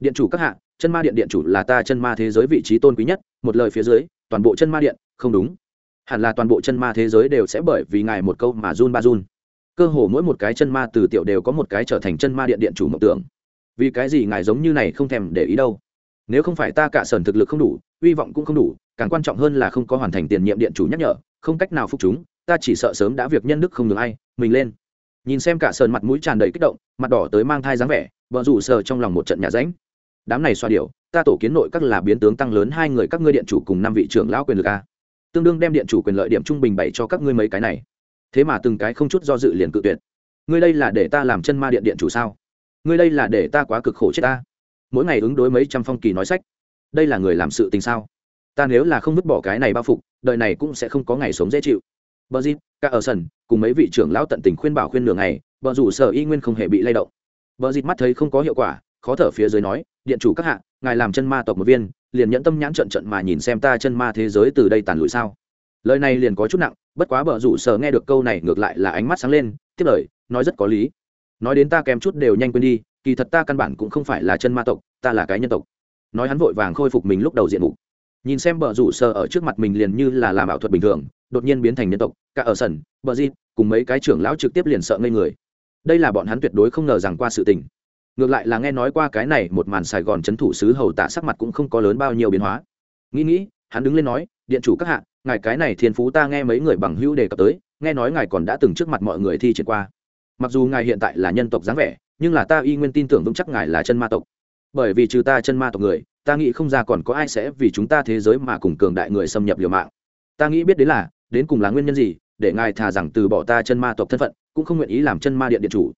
[SPEAKER 1] Điện chủ các hạ, chân ma điện điện chủ là ta chân ma thế giới vị trí tôn quý nhất, một lời phía dưới, toàn bộ chân ma điện, không đúng. Hẳn là toàn bộ chân ma thế giới đều sẽ bởi vì ngài một câu mà run ba run. Cơ hồ mỗi một cái chân ma từ tiểu đều có một cái trở thành chân ma điện điện chủ mộng tưởng. Vì cái gì ngài giống như này không thèm để ý đâu? Nếu không phải ta cả sờn thực lực không đủ hy vọng cũng không đủ, càng quan trọng hơn là không có hoàn thành tiền nhiệm điện chủ nhắc nhở, không cách nào phục chúng ta chỉ sợ sớm đã việc nhân đức không được ai, mình lên. Nhìn xem cả sờn mặt mũi tràn đầy kích động, mặt đỏ tới mang thai dáng vẻ, vợ rủ sờ trong lòng một trận nhà ránh. Đám này xoa điều ta tổ kiến nội các là biến tướng tăng lớn hai người các ngươi điện chủ cùng năm vị trưởng lão quyền lực a. Tương đương đem điện chủ quyền lợi điểm trung bình bảy cho các ngươi mấy cái này. Thế mà từng cái không chút do dự liền cự tuyệt. Ngươi đây là để ta làm chân ma điện điện chủ sao? Ngươi đây là để ta quá cực khổ chết ta. Mỗi ngày ứng đối mấy trăm phong kỳ nói sách. Đây là người làm sự tình sao? Ta nếu là không vứt bỏ cái này bao phục, đời này cũng sẽ không có ngày sống dễ chịu bờ dịp Cả ở sân, cùng mấy vị trưởng lão tận tình khuyên bảo khuyên nửa ngày, bờ rủ sở y nguyên không hề bị lay động. Bờ dịp mắt thấy không có hiệu quả, khó thở phía dưới nói, điện chủ các hạ, ngài làm chân ma tộc một viên, liền nhẫn tâm nhãn trận trận mà nhìn xem ta chân ma thế giới từ đây tàn lụi sao? Lời này liền có chút nặng, bất quá bờ rủ sở nghe được câu này ngược lại là ánh mắt sáng lên, tiếp lời, nói rất có lý. Nói đến ta kém chút đều nhanh quên đi, kỳ thật ta căn bản cũng không phải là chân ma tộc, ta là cái nhân tộc. Nói hắn vội vàng khôi phục mình lúc đầu diện mục. Nhìn xem bờ rủ sở ở trước mặt mình liền như là làm ảo thuật bình thường đột nhiên biến thành nhân tộc, cả ở sân bờ di, cùng mấy cái trưởng lão trực tiếp liền sợ ngây người. Đây là bọn hắn tuyệt đối không ngờ rằng qua sự tình. Ngược lại là nghe nói qua cái này một màn sài gòn c h ấ n thủ sứ hầu tạ sắc mặt cũng không có lớn bao nhiêu biến hóa. Nghĩ nghĩ, hắn đứng lên nói, điện chủ các hạ, ngài cái này thiên phú ta nghe mấy người bằng hữu đề cập tới, nghe nói ngài còn đã từng trước mặt mọi người thi triển qua. Mặc dù ngài hiện tại là nhân tộc dáng vẻ, nhưng là ta y nguyên tin tưởng vững chắc ngài là chân ma tộc. Bởi vì trừ ta chân ma tộc người, ta nghĩ không ra còn có ai sẽ vì chúng ta thế giới mà cùng cường đại người xâm nhập liều mạng. Ta nghĩ biết đến là đến cùng là nguyên nhân gì, để ngài thà rằng từ bỏ ta chân ma tộc thân phận, cũng không nguyện ý làm chân ma điện điện chủ.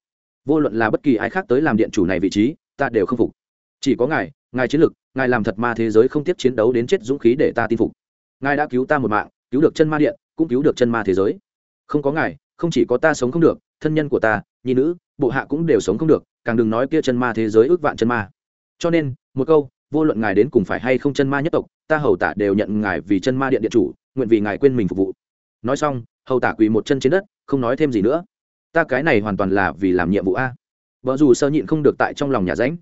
[SPEAKER 1] Vô luận là bất kỳ ai khác tới làm điện chủ này vị trí, ta đều không phục. Chỉ có ngài ngài chiến lực ngài làm thật ma thế giới không tiếp chiến đấu đến chết dũng khí để ta tin phục. Ngài đã cứu ta một mạng, cứu được chân ma điện, cũng cứu được chân ma thế giới. Không có ngài, không chỉ có ta sống không được, thân nhân của ta, nhi nữ, bộ hạ cũng đều sống không được, càng đừng nói kia chân ma thế giới ước vạn chân ma. Cho nên, một câu, vô luận ngài đến cùng phải hay không chân ma nhất tộc, ta hầu tả đều nhận ngài vì chân ma điện điện chủ nguyện vì ngài quên mình phục vụ. Nói xong, hầu tả quỳ một chân trên đất, không nói thêm gì nữa. Ta cái này hoàn toàn là vì làm nhiệm vụ a. Vợ dù sơ nhịn không được tại trong lòng nhà ránh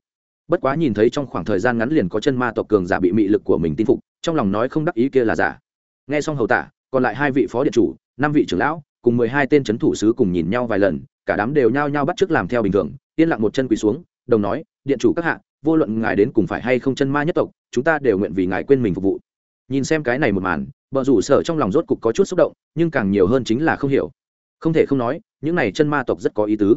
[SPEAKER 1] bất quá nhìn thấy trong khoảng thời gian ngắn liền có chân ma tộc cường giả bị mị lực của mình tin phục, trong lòng nói không đắc ý kia là giả. Nghe xong hầu tả, còn lại hai vị phó điện chủ, năm vị trưởng lão, cùng mười hai tên c h ấ n thủ sứ cùng nhìn nhau vài lần, cả đám đều nhao nhao bắt t r ư ớ c làm theo bình thường, yên lặng một chân quỳ xuống, đồng nói, điện chủ các hạ, vô luận ngài đến cùng phải hay không chân ma nhất tộc, chúng ta đều nguyện vì ngài quên mình phục vụ. Nhìn xem cái này một màn vợ rủ sở trong lòng rốt cục có chút xúc động, nhưng càng nhiều hơn chính là không hiểu. Không thể không nói, những này chân ma tộc rất có ý tứ.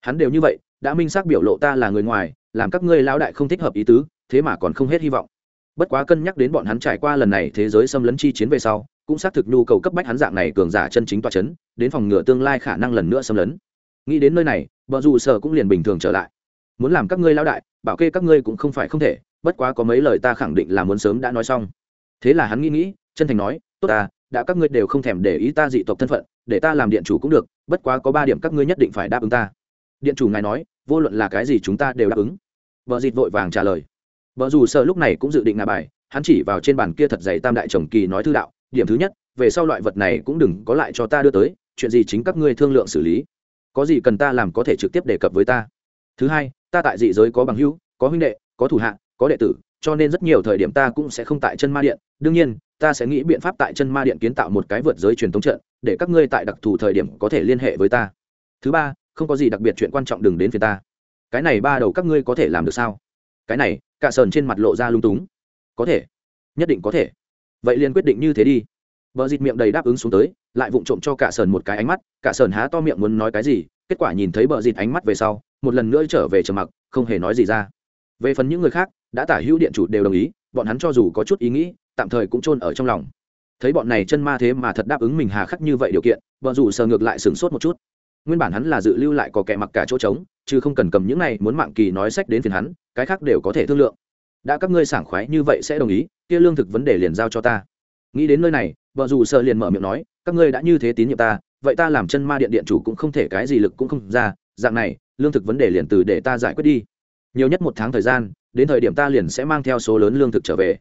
[SPEAKER 1] Hắn đều như vậy, đã minh xác biểu lộ ta là người ngoài, làm các ngươi lão đại không thích hợp ý tứ, thế mà còn không hết hy vọng. Bất quá cân nhắc đến bọn hắn trải qua lần này thế giới xâm lấn chi chiến về sau, cũng xác thực nhu cầu cấp bách hắn dạng này cường giả chân chính toa chấn, đến phòng ngừa tương lai khả năng lần nữa xâm lấn. Nghĩ đến nơi này vợ dù sở cũng liền bình thường trở lại. Muốn làm các ngươi lão đại, bảo kê các ngươi cũng không phải không thể, bất quá có mấy lời ta khẳng định là muốn sớm đã nói xong. Thế là hắn nghĩ nghĩ chân thành nói, tốt ta, đã các ngươi đều không thèm để ý ta dị tộc thân phận, để ta làm điện chủ cũng được, bất quá có ba điểm các ngươi nhất định phải đáp ứng ta. Điện chủ ngài nói, vô luận là cái gì chúng ta đều đáp ứng. Vợ dịt vội vàng trả lời. Vợ dù sợ lúc này cũng dự định ngà bài, hắn chỉ vào trên bàn kia thật dày tam đại chồng kỳ nói thư đạo, điểm thứ nhất, về sau loại vật này cũng đừng có lại cho ta đưa tới, chuyện gì chính các ngươi thương lượng xử lý. Có gì cần ta làm có thể trực tiếp đề cập với ta. Thứ hai, ta tại dị giới có bằng hữu, có huynh đệ, có thủ hạ, có đệ tử, cho nên rất nhiều thời điểm ta cũng sẽ không tại chân ma điện. Đương nhiên ta sẽ nghĩ biện pháp tại chân ma điện kiến tạo một cái vượt giới truyền thống trận, để các ngươi tại đặc thù thời điểm có thể liên hệ với ta. Thứ ba, không có gì đặc biệt chuyện quan trọng đừng đến phía ta. Cái này ba đầu các ngươi có thể làm được sao? Cái này, cả sờn trên mặt lộ ra lung túng. Có thể. Nhất định có thể. Vậy liền quyết định như thế đi. Vợ dịt miệng đầy đáp ứng xuống tới, lại vụng trộm cho cả sờn một cái ánh mắt, cả sờn há to miệng muốn nói cái gì, kết quả nhìn thấy vợ dịt ánh mắt về sau, một lần nữa trở về trầm mặc, không hề nói gì ra. Về phần những người khác, đã tả hữu điện chủ đều đồng ý, bọn hắn cho dù có chút ý nghĩ tạm thời cũng chôn ở trong lòng. Thấy bọn này chân ma thế mà thật đáp ứng mình hà khắc như vậy điều kiện vợ dù sờ ngược lại sửng sốt một chút. Nguyên bản hắn là dự lưu lại có kẻ mặc cả chỗ trống, chứ không cần cầm những này, muốn mạng kỳ nói sách đến phiền hắn, cái khác đều có thể thương lượng. Đã các ngươi sảng khoái như vậy sẽ đồng ý, kia lương thực vấn đề liền giao cho ta. Nghĩ đến nơi này vợ dù sợ liền mở miệng nói, các ngươi đã như thế tín nhiệm ta, vậy ta làm chân ma điện điện chủ cũng không thể cái gì lực cũng không ra, dạng này, lương thực vấn đề liền từ để ta giải quyết đi. Nhiều nhất một tháng thời gian, đến thời điểm ta liền sẽ mang theo số lớn lương thực trở về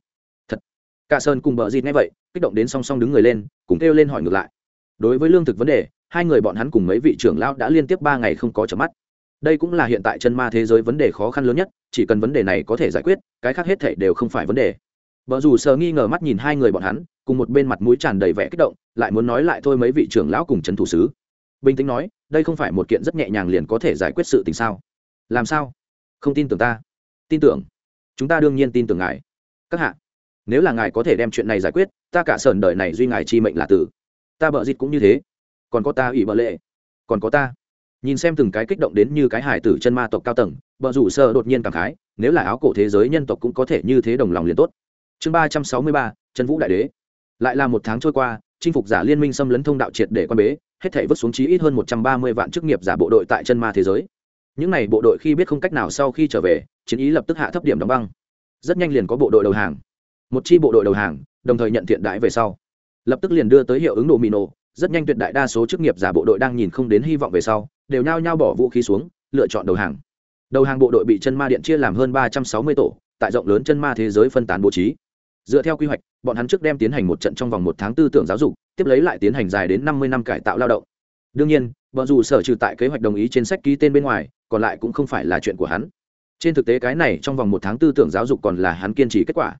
[SPEAKER 1] cả sơn cùng bờ dịt nghe vậy, kích động đến song song đứng người lên, cùng kêu lên hỏi ngược lại. Đối với lương thực vấn đề, hai người bọn hắn cùng mấy vị trưởng lão đã liên tiếp ba ngày không có chợp mắt. Đây cũng là hiện tại chân ma thế giới vấn đề khó khăn lớn nhất, chỉ cần vấn đề này có thể giải quyết, cái khác hết thể đều không phải vấn đề. Vợ dù sờ nghi ngờ mắt nhìn hai người bọn hắn, cùng một bên mặt mũi tràn đầy vẻ kích động, lại muốn nói lại thôi mấy vị trưởng lão cùng trấn thủ sứ. Bình tĩnh nói, đây không phải một kiện rất nhẹ nhàng liền có thể giải quyết sự tình sao? Làm sao? Không tin tưởng ta. Tin tưởng. Chúng ta đương nhiên tin tưởng ngài. Các hạ nếu là ngài có thể đem chuyện này giải quyết, ta cả sờn đời này duy ngài chi mệnh là tử. Ta bợ dịt cũng như thế. Còn có ta ủy bợ lệ. Còn có ta. Nhìn xem từng cái kích động đến như cái hải tử chân ma tộc cao tầng, bợ rủ sơ đột nhiên cảm khái, nếu là áo cổ thế giới nhân tộc cũng có thể như thế đồng lòng liền tốt. Chương ba trăm sáu mươi ba chân vũ đại đế. Lại là một tháng trôi qua, chinh phục giả liên minh xâm lấn thông đạo triệt để quan bế, hết thể vứt xuống chí ít hơn một trăm ba mươi vạn chức nghiệp giả bộ đội tại chân ma thế giới. Những n à y bộ đội khi biết không cách nào sau khi trở về, chiến ý lập tức hạ thấp điểm đóng băng. Rất nhanh liền có bộ đội đầu hàng một chi bộ đội đầu hàng, đồng thời nhận thiện đại về sau. Lập tức liền đưa tới hiệu ứng đồ mì nổ, rất nhanh tuyệt đại đa số chức nghiệp giả bộ đội đang nhìn không đến hy vọng về sau, đều nhao nhao bỏ vũ khí xuống, lựa chọn đầu hàng. Đầu hàng bộ đội bị chân ma điện chia làm hơn ba trăm sáu mươi tổ, tại rộng lớn chân ma thế giới phân tán bố trí. Dựa theo quy hoạch, bọn hắn trước đem tiến hành một trận trong vòng một tháng tư tưởng giáo dục, tiếp lấy lại tiến hành dài đến năm mươi năm cải tạo lao động. Đương nhiên, bọn dù sở trừ tại kế hoạch đồng ý trên sách ký tên bên ngoài, còn lại cũng không phải là chuyện của hắn. Trên thực tế cái này trong vòng một tháng tư tưởng giáo dục còn là hắn kiên trì kết quả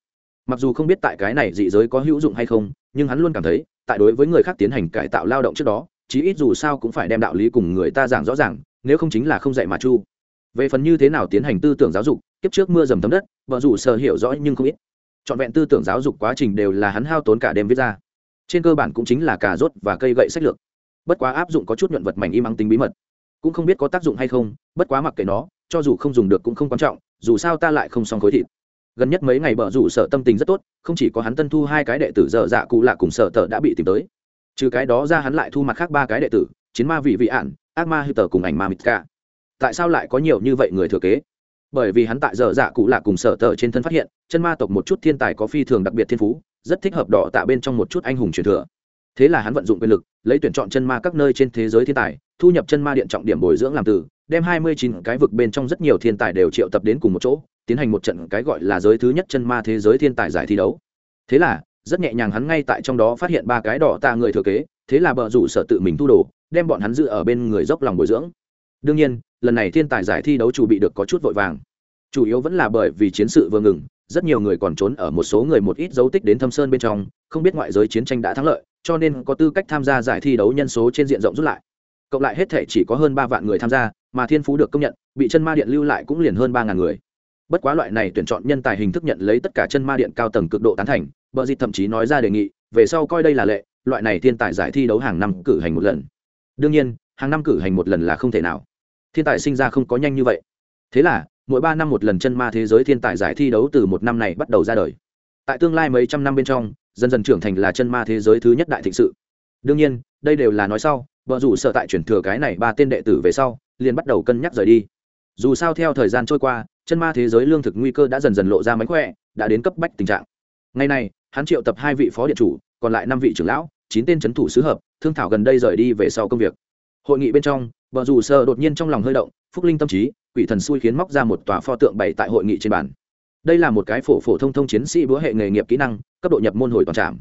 [SPEAKER 1] mặc dù không biết tại cái này dị giới có hữu dụng hay không, nhưng hắn luôn cảm thấy, tại đối với người khác tiến hành cải tạo lao động trước đó, chí ít dù sao cũng phải đem đạo lý cùng người ta giảng rõ ràng, nếu không chính là không dạy mà chu. Về phần như thế nào tiến hành tư tưởng giáo dục, kiếp trước mưa dầm thấm đất, vợ dù sở hiểu rõ nhưng không ít. Trọn vẹn tư tưởng giáo dục quá trình đều là hắn hao tốn cả đêm viết ra. Trên cơ bản cũng chính là cà rốt và cây gậy sách lược. Bất quá áp dụng có chút nhuận vật mảnh im ắng tính bí mật. Cũng không biết có tác dụng hay không, bất quá mặc kệ nó, cho dù không dùng được cũng không quan trọng, dù sao ta lại không xong khối thịt gần nhất mấy ngày bờ rủ sở tâm tình rất tốt, không chỉ có hắn tân thu hai cái đệ tử dở dạ cụ lạ cùng sở tờ đã bị tìm tới. Trừ cái đó ra hắn lại thu mặt khác ba cái đệ tử, chiến ma vị vị ạn, ác ma hư tờ cùng ảnh ma mít cả. Tại sao lại có nhiều như vậy người thừa kế? Bởi vì hắn tại dở dạ cụ lạ cùng sở tờ trên thân phát hiện, chân ma tộc một chút thiên tài có phi thường đặc biệt thiên phú, rất thích hợp đỏ tạ bên trong một chút anh hùng truyền thừa. Thế là hắn vận dụng quyền lực, lấy tuyển chọn chân ma các nơi trên thế giới thiên tài, thu nhập chân ma điện trọng điểm bồi dưỡng làm từ, đem hai mươi chín cái vực bên trong rất nhiều thiên tài đều triệu tập đến cùng một chỗ tiến hành một trận cái gọi là giới thứ nhất chân ma thế giới thiên tài giải thi đấu. Thế là, rất nhẹ nhàng hắn ngay tại trong đó phát hiện ba cái đỏ tạ người thừa kế, thế là bờ rủ sở tự mình thu đồ, đem bọn hắn giữ ở bên người dốc lòng bồi dưỡng. Đương nhiên, lần này thiên tài giải thi đấu chủ bị được có chút vội vàng. Chủ yếu vẫn là bởi vì chiến sự vừa ngừng, rất nhiều người còn trốn ở một số người một ít dấu tích đến thâm sơn bên trong, không biết ngoại giới chiến tranh đã thắng lợi, cho nên có tư cách tham gia giải thi đấu nhân số trên diện rộng rút lại. Cộng lại hết thể chỉ có hơn ba vạn người tham gia, mà thiên phú được công nhận, bị chân ma điện lưu lại cũng liền hơn ba ngàn người bất quá loại này tuyển chọn nhân tài hình thức nhận lấy tất cả chân ma điện cao tầng cực độ tán thành bờ dịt thậm chí nói ra đề nghị, về sau coi đây là lệ, loại này thiên tài giải thi đấu hàng năm cử hành một lần. Đương nhiên, hàng năm cử hành một lần là không thể nào. Thiên tài sinh ra không có nhanh như vậy. Thế là, mỗi ba năm một lần chân ma thế giới thiên tài giải thi đấu từ một năm này bắt đầu ra đời. Tại tương lai mấy trăm năm bên trong, dần dần trưởng thành là chân ma thế giới thứ nhất đại thịnh sự. Đương nhiên, đây đều là nói sau vợ rủ sợ tại chuyển thừa cái này ba tên đệ tử về sau, liền bắt đầu cân nhắc rời đi. Dù sao theo thời gian trôi qua chân ma thế giới lương thực nguy cơ đã dần dần lộ ra mánh khỏe, đã đến cấp bách tình trạng. Ngày nay hắn triệu tập hai vị phó điện chủ, còn lại năm vị trưởng lão, chín tên c h ấ n thủ sứ hợp, thương thảo gần đây rời đi về sau công việc. Hội nghị bên trong vợ dù sợ đột nhiên trong lòng hơi động, phúc linh tâm trí, quỷ thần xui khiến móc ra một tòa pho tượng bày tại hội nghị trên bàn. Đây là một cái phổ phổ thông thông chiến sĩ búa hệ nghề nghiệp kỹ năng, cấp độ nhập môn hồi toàn trạm.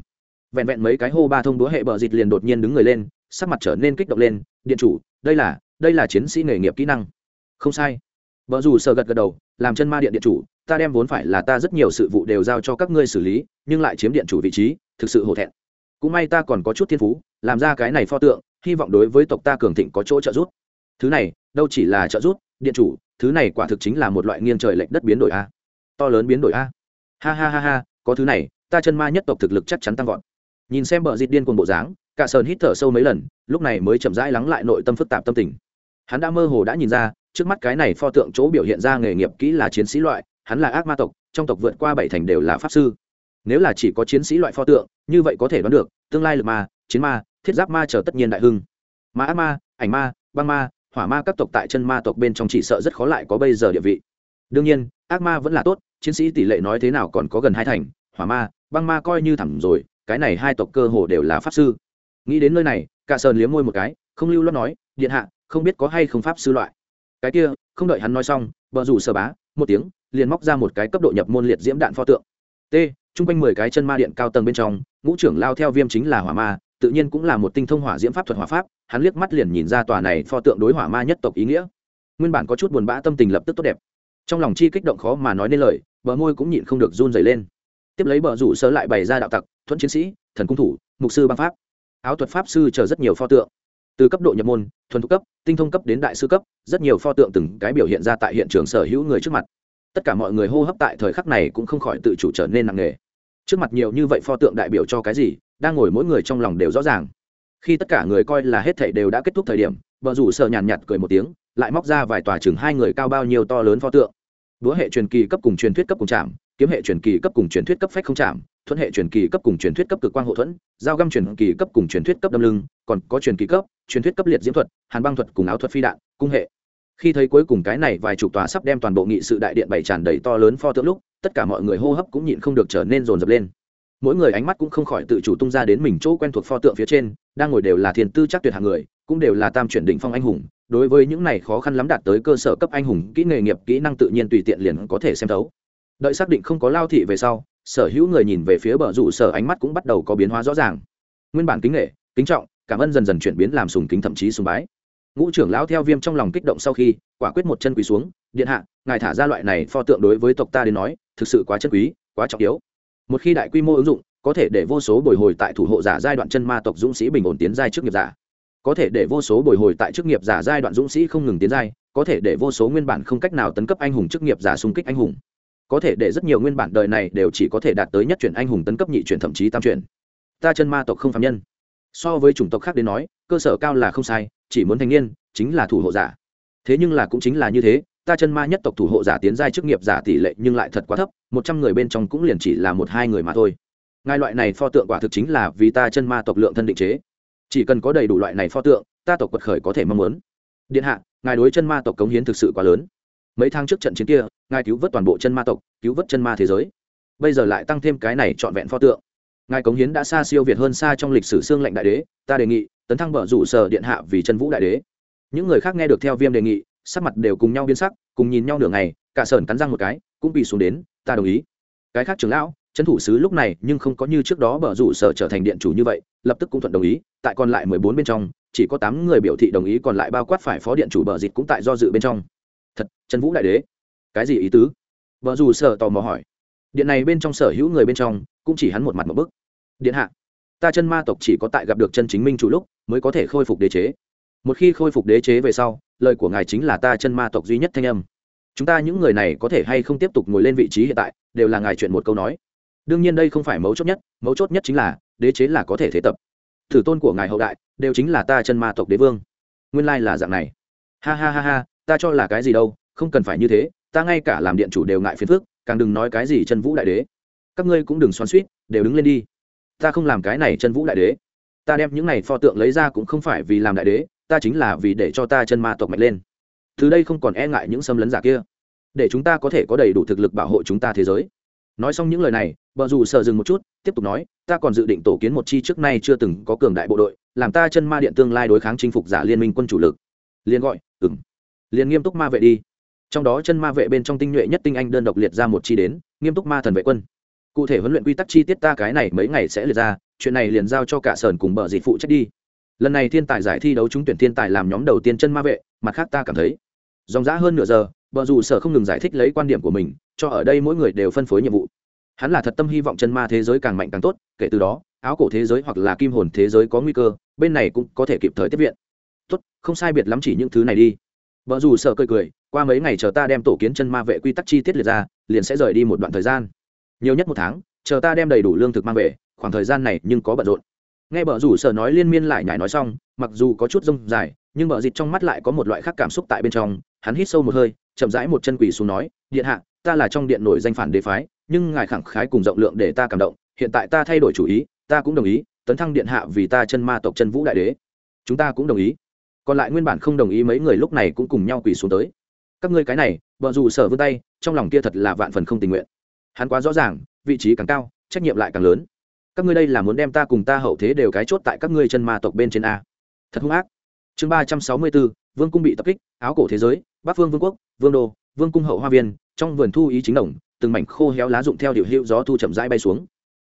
[SPEAKER 1] Vẹn vẹn mấy cái hô ba thông búa hệ bờ dịt liền đột nhiên đứng người lên, sắc mặt trở nên kích động lên, điện chủ, đây là đây là chiến sĩ nghề nghiệp kỹ năng. Không sai vợ dù sợ gật gật đầu, làm chân ma điện điện chủ, ta đem vốn phải là ta rất nhiều sự vụ đều giao cho các ngươi xử lý, nhưng lại chiếm điện chủ vị trí, thực sự hổ thẹn. Cũng may ta còn có chút thiên phú, làm ra cái này pho tượng, hy vọng đối với tộc ta cường thịnh có chỗ trợ giúp. Thứ này, đâu chỉ là trợ giúp, điện chủ, thứ này quả thực chính là một loại nghiêng trời lệch đất biến đổi a. To lớn biến đổi a. Ha ha ha ha, có thứ này, ta chân ma nhất tộc thực lực chắc chắn tăng vọt. Nhìn xem bờ dịt điên cuồng bộ dáng, cả sơn hít thở sâu mấy lần, lúc này mới chậm rãi lắng lại nội tâm phức tạp tâm tình. Hắn đã mơ hồ đã nhìn ra trước mắt cái này pho tượng chỗ biểu hiện ra nghề nghiệp kỹ là chiến sĩ loại, hắn là ác ma tộc, trong tộc vượt qua bảy thành đều là pháp sư. Nếu là chỉ có chiến sĩ loại pho tượng, như vậy có thể đoán được, tương lai lực ma, chiến ma, thiết giáp ma chờ tất nhiên đại hưng. Ma ác ma, ảnh ma, băng ma, hỏa ma các tộc tại chân ma tộc bên trong chỉ sợ rất khó lại có bây giờ địa vị. Đương nhiên, ác ma vẫn là tốt, chiến sĩ tỷ lệ nói thế nào còn có gần hai thành, hỏa ma, băng ma coi như thẳng rồi, cái này hai tộc cơ hồ đều là pháp sư. Nghĩ đến nơi này, cả sơn liếm môi một cái, không lưu lót nói, điện hạ, không biết có hay không pháp sư loại? Cái kia, không đợi hắn nói xong vợ rủ sờ bá, một tiếng, liền móc ra một cái cấp độ nhập môn liệt diễm đạn pho tượng. T, chung quanh mười cái chân ma điện cao tầng bên trong, ngũ trưởng lao theo viêm chính là hỏa ma, tự nhiên cũng là một tinh thông hỏa diễm pháp thuật hỏa pháp, hắn liếc mắt liền nhìn ra tòa này pho tượng đối hỏa ma nhất tộc ý nghĩa. Nguyên bản có chút buồn bã tâm tình lập tức tốt đẹp. Trong lòng chi kích động khó mà nói nên lời, bờ môi cũng nhịn không được run dày lên. Tiếp lấy bờ rủ sơ lại bày ra đạo tặc, thuẫn chiến sĩ, thần cung thủ, mục sư băng pháp. Áo thuật pháp sư chờ rất nhiều pho tượng từ cấp độ nhập môn, thuần thục cấp, tinh thông cấp đến đại sư cấp, rất nhiều pho tượng từng cái biểu hiện ra tại hiện trường sở hữu người trước mặt. Tất cả mọi người hô hấp tại thời khắc này cũng không khỏi tự chủ trở nên nặng nề. Trước mặt nhiều như vậy pho tượng đại biểu cho cái gì, đang ngồi mỗi người trong lòng đều rõ ràng. Khi tất cả người coi là hết thảy đều đã kết thúc thời điểm, vợ rủ sợ nhàn nhạt cười một tiếng, lại móc ra vài tòa chừng hai người cao bao nhiêu to lớn pho tượng. Đũa hệ truyền kỳ cấp cùng truyền thuyết cấp cùng chạm kiếm hệ truyền kỳ cấp cùng truyền thuyết cấp phách không chạm thuận hệ truyền kỳ cấp cùng truyền thuyết cấp cực quang hộ thuẫn, giao găm truyền kỳ cấp cùng truyền thuyết cấp đâm lưng, còn có truyền kỳ cấp, truyền thuyết cấp liệt diễm thuật, hàn băng thuật cùng áo thuật phi đạn, cung hệ. Khi thấy cuối cùng cái này vài chục tòa sắp đem toàn bộ nghị sự đại điện bày tràn đầy to lớn pho tượng lúc, tất cả mọi người hô hấp cũng nhịn không được trở nên rồn rập lên. Mỗi người ánh mắt cũng không khỏi tự chủ tung ra đến mình chỗ quen thuộc pho tượng phía trên, đang ngồi đều là thiền tư chắc tuyệt hạng người, cũng đều là tam chuyển đỉnh phong anh hùng. Đối với những này khó khăn lắm đạt tới cơ sở cấp anh hùng, kỹ nghề nghiệp, kỹ năng tự nhiên tùy tiện liền có thể xem thấu đợi xác định không có lao thị về sau, sở hữu người nhìn về phía bờ rủ sở ánh mắt cũng bắt đầu có biến hóa rõ ràng. Nguyên bản kính nghệ kính trọng, cảm ơn dần dần chuyển biến làm sùng kính thậm chí sùng bái. Ngũ trưởng lão theo viêm trong lòng kích động sau khi, quả quyết một chân quỳ xuống, điện hạ, ngài thả ra loại này pho tượng đối với tộc ta đến nói, thực sự quá chân quý, quá trọng yếu. Một khi đại quy mô ứng dụng, có thể để vô số bồi hồi tại thủ hộ giả giai đoạn chân ma tộc dũng sĩ bình ổn tiến giai trước nghiệp giả. Có thể để vô số bồi hồi tại chức nghiệp giả giai đoạn dũng sĩ không ngừng tiến giai, có thể để vô số nguyên bản không cách nào tấn cấp anh hùng chức nghiệp giả xung kích anh hùng có thể để rất nhiều nguyên bản đời này đều chỉ có thể đạt tới nhất chuyển anh hùng tấn cấp nhị chuyển thậm chí tam chuyển. Ta chân ma tộc không phạm nhân. So với chủng tộc khác đến nói, cơ sở cao là không sai, chỉ muốn thanh niên, chính là thủ hộ giả. Thế nhưng là cũng chính là như thế, ta chân ma nhất tộc thủ hộ giả tiến giai chức nghiệp giả tỷ lệ nhưng lại thật quá thấp, một trăm người bên trong cũng liền chỉ là một hai người mà thôi. Ngài loại này pho tượng quả thực chính là vì ta chân ma tộc lượng thân định chế. Chỉ cần có đầy đủ loại này pho tượng, ta tộc quật khởi có thể mong muốn. Điện hạ, ngài đối chân ma tộc cống hiến thực sự quá lớn. Mấy tháng trước trận chiến kia ngài cứu vớt toàn bộ chân ma tộc, cứu vớt chân ma thế giới. Bây giờ lại tăng thêm cái này trọn vẹn pho tượng. Ngài cống hiến đã xa siêu việt hơn xa trong lịch sử xương lệnh đại đế, ta đề nghị, tấn thăng bở rủ sở điện hạ vì chân vũ đại đế. Những người khác nghe được theo viêm đề nghị, sắc mặt đều cùng nhau biến sắc, cùng nhìn nhau nửa ngày, cả sởn cắn răng một cái, cũng bị xuống đến, ta đồng ý. Cái khác trưởng lão trấn thủ sứ lúc này nhưng không có như trước đó bở rủ sở trở thành điện chủ như vậy, lập tức cũng thuận đồng ý, tại còn lại mười bốn bên trong, chỉ có tám người biểu thị đồng ý còn lại bao quát phải phó điện chủ bờ dịch cũng tại do dự bên trong. Thật trần vũ đại đế cái gì ý tứ? Vợ dù sở tò mò hỏi. Điện này bên trong sở hữu người bên trong, cũng chỉ hắn một mặt một bức. Điện hạ, ta chân ma tộc chỉ có tại gặp được chân chính minh chủ lúc, mới có thể khôi phục đế chế. Một khi khôi phục đế chế về sau, lời của ngài chính là ta chân ma tộc duy nhất thanh âm. Chúng ta những người này có thể hay không tiếp tục ngồi lên vị trí hiện tại, đều là ngài chuyện một câu nói. Đương nhiên đây không phải mấu chốt nhất, mấu chốt nhất chính là, đế chế là có thể thế tập. Thử tôn của ngài hậu đại, đều chính là ta chân ma tộc đế vương. Nguyên lai là dạng này. Ha ha ha ha, ta cho là cái gì đâu, không cần phải như thế ta ngay cả làm điện chủ đều ngại phiền phức, càng đừng nói cái gì chân vũ đại đế. Các ngươi cũng đừng xoắn suýt, đều đứng lên đi. Ta không làm cái này chân vũ đại đế. Ta đem những này pho tượng lấy ra cũng không phải vì làm đại đế, ta chính là vì để cho ta chân ma tộc mạnh lên. Từ đây không còn e ngại những xâm lấn giả kia. Để chúng ta có thể có đầy đủ thực lực bảo hộ chúng ta thế giới. Nói xong những lời này vợ dù sợ dừng một chút, tiếp tục nói, ta còn dự định tổ kiến một chi trước nay chưa từng có cường đại bộ đội, làm ta chân ma điện tương lai đối kháng chinh phục giả liên minh quân chủ lực. Liền gọi ừng liền nghiêm túc ma vệ đi trong đó chân ma vệ bên trong tinh nhuệ nhất tinh anh đơn độc liệt ra một chi đến, nghiêm túc ma thần vệ quân. Cụ thể huấn luyện quy tắc chi tiết ta cái này mấy ngày sẽ liệt ra, chuyện này liền giao cho cả sờn cùng bờ dịch phụ trách đi. Lần này thiên tài giải thi đấu trúng tuyển thiên tài làm nhóm đầu tiên chân ma vệ, mặt khác ta cảm thấy, dòng dã hơn nửa giờ, bờ dù sở không ngừng giải thích lấy quan điểm của mình, cho ở đây mỗi người đều phân phối nhiệm vụ. Hắn là thật tâm hy vọng chân ma thế giới càng mạnh càng tốt, kể từ đó, áo cổ thế giới hoặc là kim hồn thế giới có nguy cơ, bên này cũng có thể kịp thời tiếp viện. Tốt, không sai biệt lắm chỉ những thứ này đi vợ dù sợ cười cười, qua mấy ngày chờ ta đem tổ kiến chân ma vệ quy tắc chi tiết liệt ra, liền sẽ rời đi một đoạn thời gian. Nhiều nhất một tháng, chờ ta đem đầy đủ lương thực mang về, khoảng thời gian này nhưng có bận rộn. Nghe bờ rủ sợ nói liên miên lại nhải nói xong, mặc dù có chút rông dài, nhưng bờ dịt trong mắt lại có một loại khác cảm xúc tại bên trong, hắn hít sâu một hơi, chậm rãi một chân quỳ xuống nói, điện hạ, ta là trong điện nổi danh phản đế phái, nhưng ngài khẳng khái cùng rộng lượng để ta cảm động, hiện tại ta thay đổi chủ ý, ta cũng đồng ý, tấn thăng điện hạ vì ta chân ma tộc chân vũ đại đế. Chúng ta cũng đồng ý còn lại nguyên bản không đồng ý mấy người lúc này cũng cùng nhau quỳ xuống tới. Các ngươi cái này vợ dù sở vươn tay, trong lòng kia thật là vạn phần không tình nguyện. Hắn quá rõ ràng, vị trí càng cao, trách nhiệm lại càng lớn. Các ngươi đây là muốn đem ta cùng ta hậu thế đều cái chốt tại các ngươi chân ma tộc bên trên a. Thật hung ác. Chương ba trăm sáu mươi bốn, vương cung bị tập kích, áo cổ thế giới, bắc vương vương quốc, vương đô, vương cung hậu hoa viên, trong vườn thu ý chính đồng, từng mảnh khô héo lá rụng theo điệu hiệu gió thu chậm rãi bay xuống.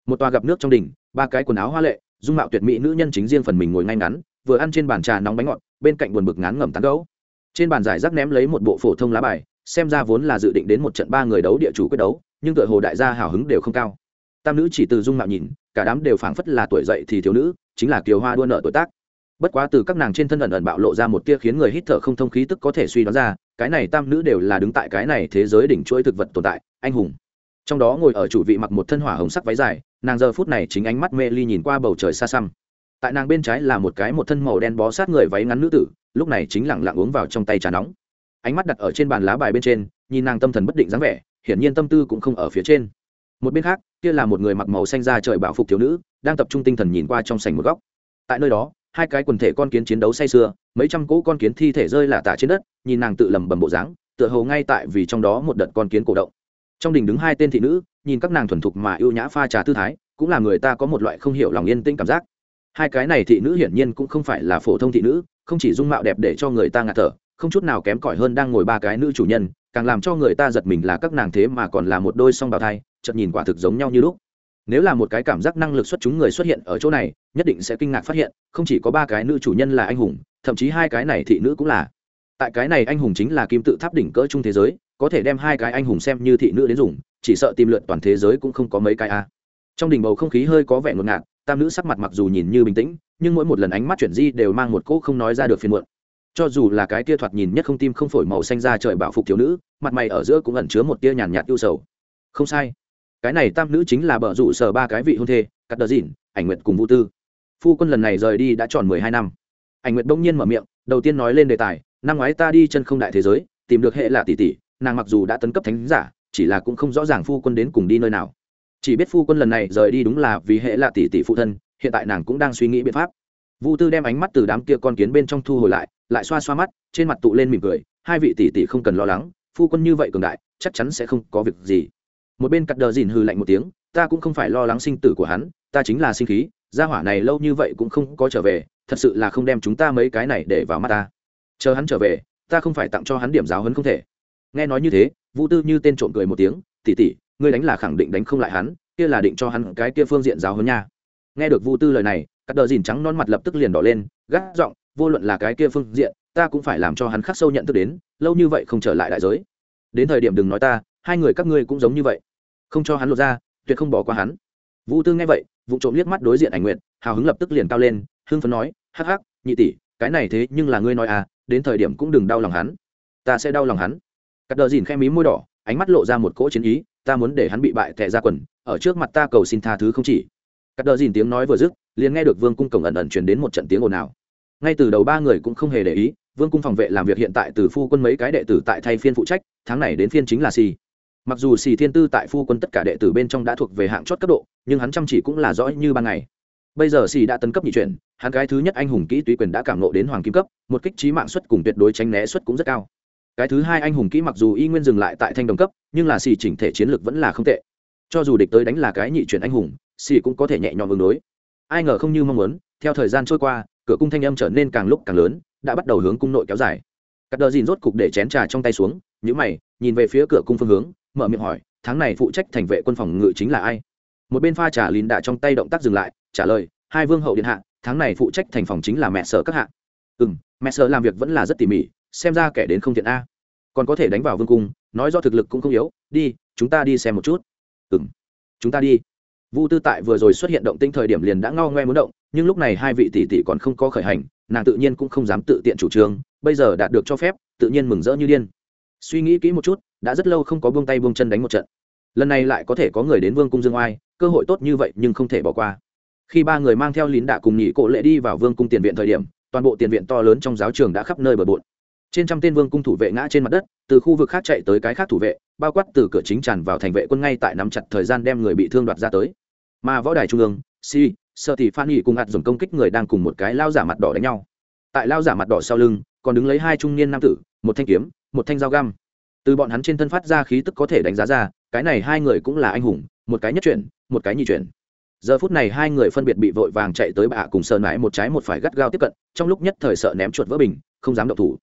[SPEAKER 1] Một tòa gặp nước trong đỉnh, ba cái quần áo hoa lệ, dung mạo tuyệt mỹ nữ nhân chính riêng phần mình ngồi ngay ngắn, vừa ăn trên bàn trà nóng bánh ngọt bên cạnh buồn bực ngán ngẩm tán gấu. Trên bàn giải rác ném lấy một bộ phổ thông lá bài, xem ra vốn là dự định đến một trận ba người đấu địa chủ quyết đấu, nhưng tựa hồ đại gia hào hứng đều không cao. Tam nữ chỉ từ dung mạo nhìn, cả đám đều phảng phất là tuổi dậy thì thiếu nữ, chính là kiều hoa đua nợ tuổi tác. Bất quá từ các nàng trên thân ẩn ẩn bạo lộ ra một tia khiến người hít thở không thông khí tức có thể suy đoán ra, cái này tam nữ đều là đứng tại cái này thế giới đỉnh chuỗi thực vật tồn tại, anh hùng. Trong đó ngồi ở chủ vị mặc một thân hỏa hồng sắc váy dài, nàng giờ phút này chính ánh mắt mê ly nhìn qua bầu trời xa xăm tại nàng bên trái là một cái một thân màu đen bó sát người váy ngắn nữ tử, lúc này chính lẳng lặng uống vào trong tay trà nóng. Ánh mắt đặt ở trên bàn lá bài bên trên, nhìn nàng tâm thần bất định dáng vẻ, hiển nhiên tâm tư cũng không ở phía trên. Một bên khác, kia là một người mặc màu xanh da trời bảo phục thiếu nữ, đang tập trung tinh thần nhìn qua trong sảnh một góc. Tại nơi đó, hai cái quần thể con kiến chiến đấu say sưa, mấy trăm cỗ con kiến thi thể rơi lả tả trên đất, nhìn nàng tự lầm bầm bộ dáng, tựa hồ ngay tại vì trong đó một đợt con kiến cổ động. Trong đình đứng hai tên thị nữ, nhìn các nàng thuần thục mà ưu nhã pha trà tư thái, cũng là người ta có một loại không hiểu lòng yên tĩnh cảm giác hai cái này thị nữ hiển nhiên cũng không phải là phổ thông thị nữ, không chỉ dung mạo đẹp để cho người ta ngạt thở, không chút nào kém cỏi hơn đang ngồi ba cái nữ chủ nhân, càng làm cho người ta giật mình là các nàng thế mà còn là một đôi song bào thai, chợt nhìn quả thực giống nhau như lúc. Nếu là một cái cảm giác năng lực xuất chúng người xuất hiện ở chỗ này, nhất định sẽ kinh ngạc phát hiện, không chỉ có ba cái nữ chủ nhân là anh hùng, thậm chí hai cái này thị nữ cũng là. Tại cái này anh hùng chính là kim tự tháp đỉnh cỡ trung thế giới, có thể đem hai cái anh hùng xem như thị nữ đến dùng, chỉ sợ tìm lượn toàn thế giới cũng không có mấy cái a. Trong đỉnh bầu không khí hơi có vẻ ngột ngạt tam nữ sắc mặt mặc dù nhìn như bình tĩnh, nhưng mỗi một lần ánh mắt chuyển di đều mang một cỗ không nói ra được phiền muộn. Cho dù là cái tia thoạt nhìn nhất không tim không phổi màu xanh ra trời bảo phục thiếu nữ, mặt mày ở giữa cũng ẩn chứa một tia nhàn nhạt yêu sầu. Không sai. Cái này tam nữ chính là bờ rủ sở ba cái vị hôn thê, cắt đờ dịn ảnh nguyệt cùng vũ tư. Phu quân lần này rời đi đã tròn mười hai năm. Ảnh nguyệt đông nhiên mở miệng, đầu tiên nói lên đề tài, năm ngoái ta đi chân không đại thế giới, tìm được hệ là tỷ tỷ, nàng mặc dù đã tấn cấp thánh giả, chỉ là cũng không rõ ràng phu quân đến cùng đi nơi nào chỉ biết phu quân lần này rời đi đúng là vì hệ là tỷ tỷ phụ thân, hiện tại nàng cũng đang suy nghĩ biện pháp. Vu tư đem ánh mắt từ đám kia con kiến bên trong thu hồi lại lại xoa xoa mắt, trên mặt tụ lên mỉm cười, hai vị tỷ tỷ không cần lo lắng, phu quân như vậy cường đại, chắc chắn sẽ không có việc gì. Một bên cắt đờ dìn hừ lạnh một tiếng, ta cũng không phải lo lắng sinh tử của hắn, ta chính là sinh khí, gia hỏa này lâu như vậy cũng không có trở về, thật sự là không đem chúng ta mấy cái này để vào mắt ta. Chờ hắn trở về, ta không phải tặng cho hắn điểm giáo hấn không thể. Nghe nói như thế vũ tư như tên trộm cười một tiếng tỉ tỉ ngươi đánh là khẳng định đánh không lại hắn, kia là định cho hắn cái kia phương diện giáo hơn nha. Nghe được Vu tư lời này các đờ dìn trắng non mặt lập tức liền đỏ lên, gắt giọng, vô luận là cái kia phương diện, ta cũng phải làm cho hắn khắc sâu nhận thức đến, lâu như vậy không trở lại đại giới. Đến thời điểm đừng nói ta, hai người các ngươi cũng giống như vậy. Không cho hắn lột ra, tuyệt không bỏ qua hắn. Vũ tư nghe vậy, vụ trộm liếc mắt đối diện ảnh nguyện hào hứng lập tức liền cao lên, hưng phấn nói, hắc hắc, nhị tỷ, cái này thế nhưng là ngươi nói à đến thời điểm cũng đừng đau lòng hắn. Ta sẽ đau lòng hắn. Cắt đờ dìn khe mí môi đỏ, ánh mắt lộ ra một cỗ chiến ý ta muốn để hắn bị bại tệ ra quần, ở trước mặt ta cầu xin tha thứ không chỉ. Cắt đờ dìn tiếng nói vừa dứt, liền nghe được vương cung cổng ẩn ẩn truyền đến một trận tiếng ồn ào. Ngay từ đầu ba người cũng không hề để ý, vương cung phòng vệ làm việc hiện tại từ phu quân mấy cái đệ tử tại thay phiên phụ trách, tháng này đến phiên chính là xì. Mặc dù xì thiên tư tại phu quân tất cả đệ tử bên trong đã thuộc về hạng chót cấp độ, nhưng hắn chăm chỉ cũng là rõ như ban ngày. Bây giờ xì đã tấn cấp nhị chuyển, hắn cái thứ nhất anh hùng kỹ tùy quyền đã cảm nộ đến hoàng kim cấp, một kích trí mạng suất cùng tuyệt đối tránh né suất cũng rất cao cái thứ hai anh hùng kỹ mặc dù y nguyên dừng lại tại thanh đồng cấp, nhưng là xì chỉnh thể chiến lược vẫn là không tệ. Cho dù địch tới đánh là cái nhị chuyển anh hùng, xì cũng có thể nhẹ nhõm ứng đối. Ai ngờ không như mong muốn, theo thời gian trôi qua, cửa cung thanh âm trở nên càng lúc càng lớn, đã bắt đầu hướng cung nội kéo dài. Cắt đờ dìn rốt cục để chén trà trong tay xuống nhữ mày, nhìn về phía cửa cung phương hướng, mở miệng hỏi, tháng này phụ trách thành vệ quân phòng ngự chính là ai? Một bên pha trà lín đạ trong tay động tác dừng lại, trả lời, hai vương hậu điện hạ, tháng này phụ trách thành phòng chính là mẹ sở các hạ. Ừ m mẹ sở làm việc vẫn là rất tỉ mỉ xem ra kẻ đến không thiện a. Còn có thể đánh vào vương cung, nói do thực lực cũng không yếu, đi, chúng ta đi xem một chút. Ừ m chúng ta đi. Vu tư tại vừa rồi xuất hiện động tinh thời điểm liền đã ngao ngoe muốn động, nhưng lúc này hai vị tỷ tỷ còn không có khởi hành, nàng tự nhiên cũng không dám tự tiện chủ trương, bây giờ đạt được cho phép, tự nhiên mừng rỡ như điên. Suy nghĩ kỹ một chút, đã rất lâu không có buông tay buông chân đánh một trận. Lần này lại có thể có người đến vương cung dương oai, cơ hội tốt như vậy nhưng không thể bỏ qua. Khi ba người mang theo lín đạ cùng nhị cổ lệ đi vào vương cung tiền viện thời điểm, toàn bộ tiền viện to lớn trong giáo trường đã khắp nơi bờ bộn trên trăm tên vương cung thủ vệ ngã trên mặt đất, từ khu vực khác chạy tới cái khác thủ vệ, bao quát từ cửa chính tràn vào thành vệ quân ngay tại nắm chặt thời gian đem người bị thương đoạt ra tới. Mà võ đài trung ương si sợ thì phan nhị cùng ạt dùng công kích người đang cùng một cái lao giả mặt đỏ đánh nhau. Tại lao giả mặt đỏ sau lưng, còn đứng lấy hai trung niên nam tử, một thanh kiếm, một thanh dao găm. Từ bọn hắn trên thân phát ra khí tức có thể đánh giá ra, cái này hai người cũng là anh hùng, một cái nhất chuyển, một cái nhị chuyển. Giờ phút này hai người phân biệt bị vội vàng chạy tới bạ cùng sơn nãi một trái một phải gắt gao tiếp cận, trong lúc nhất thời sợ ném chuột vỡ bình, không dám động thủ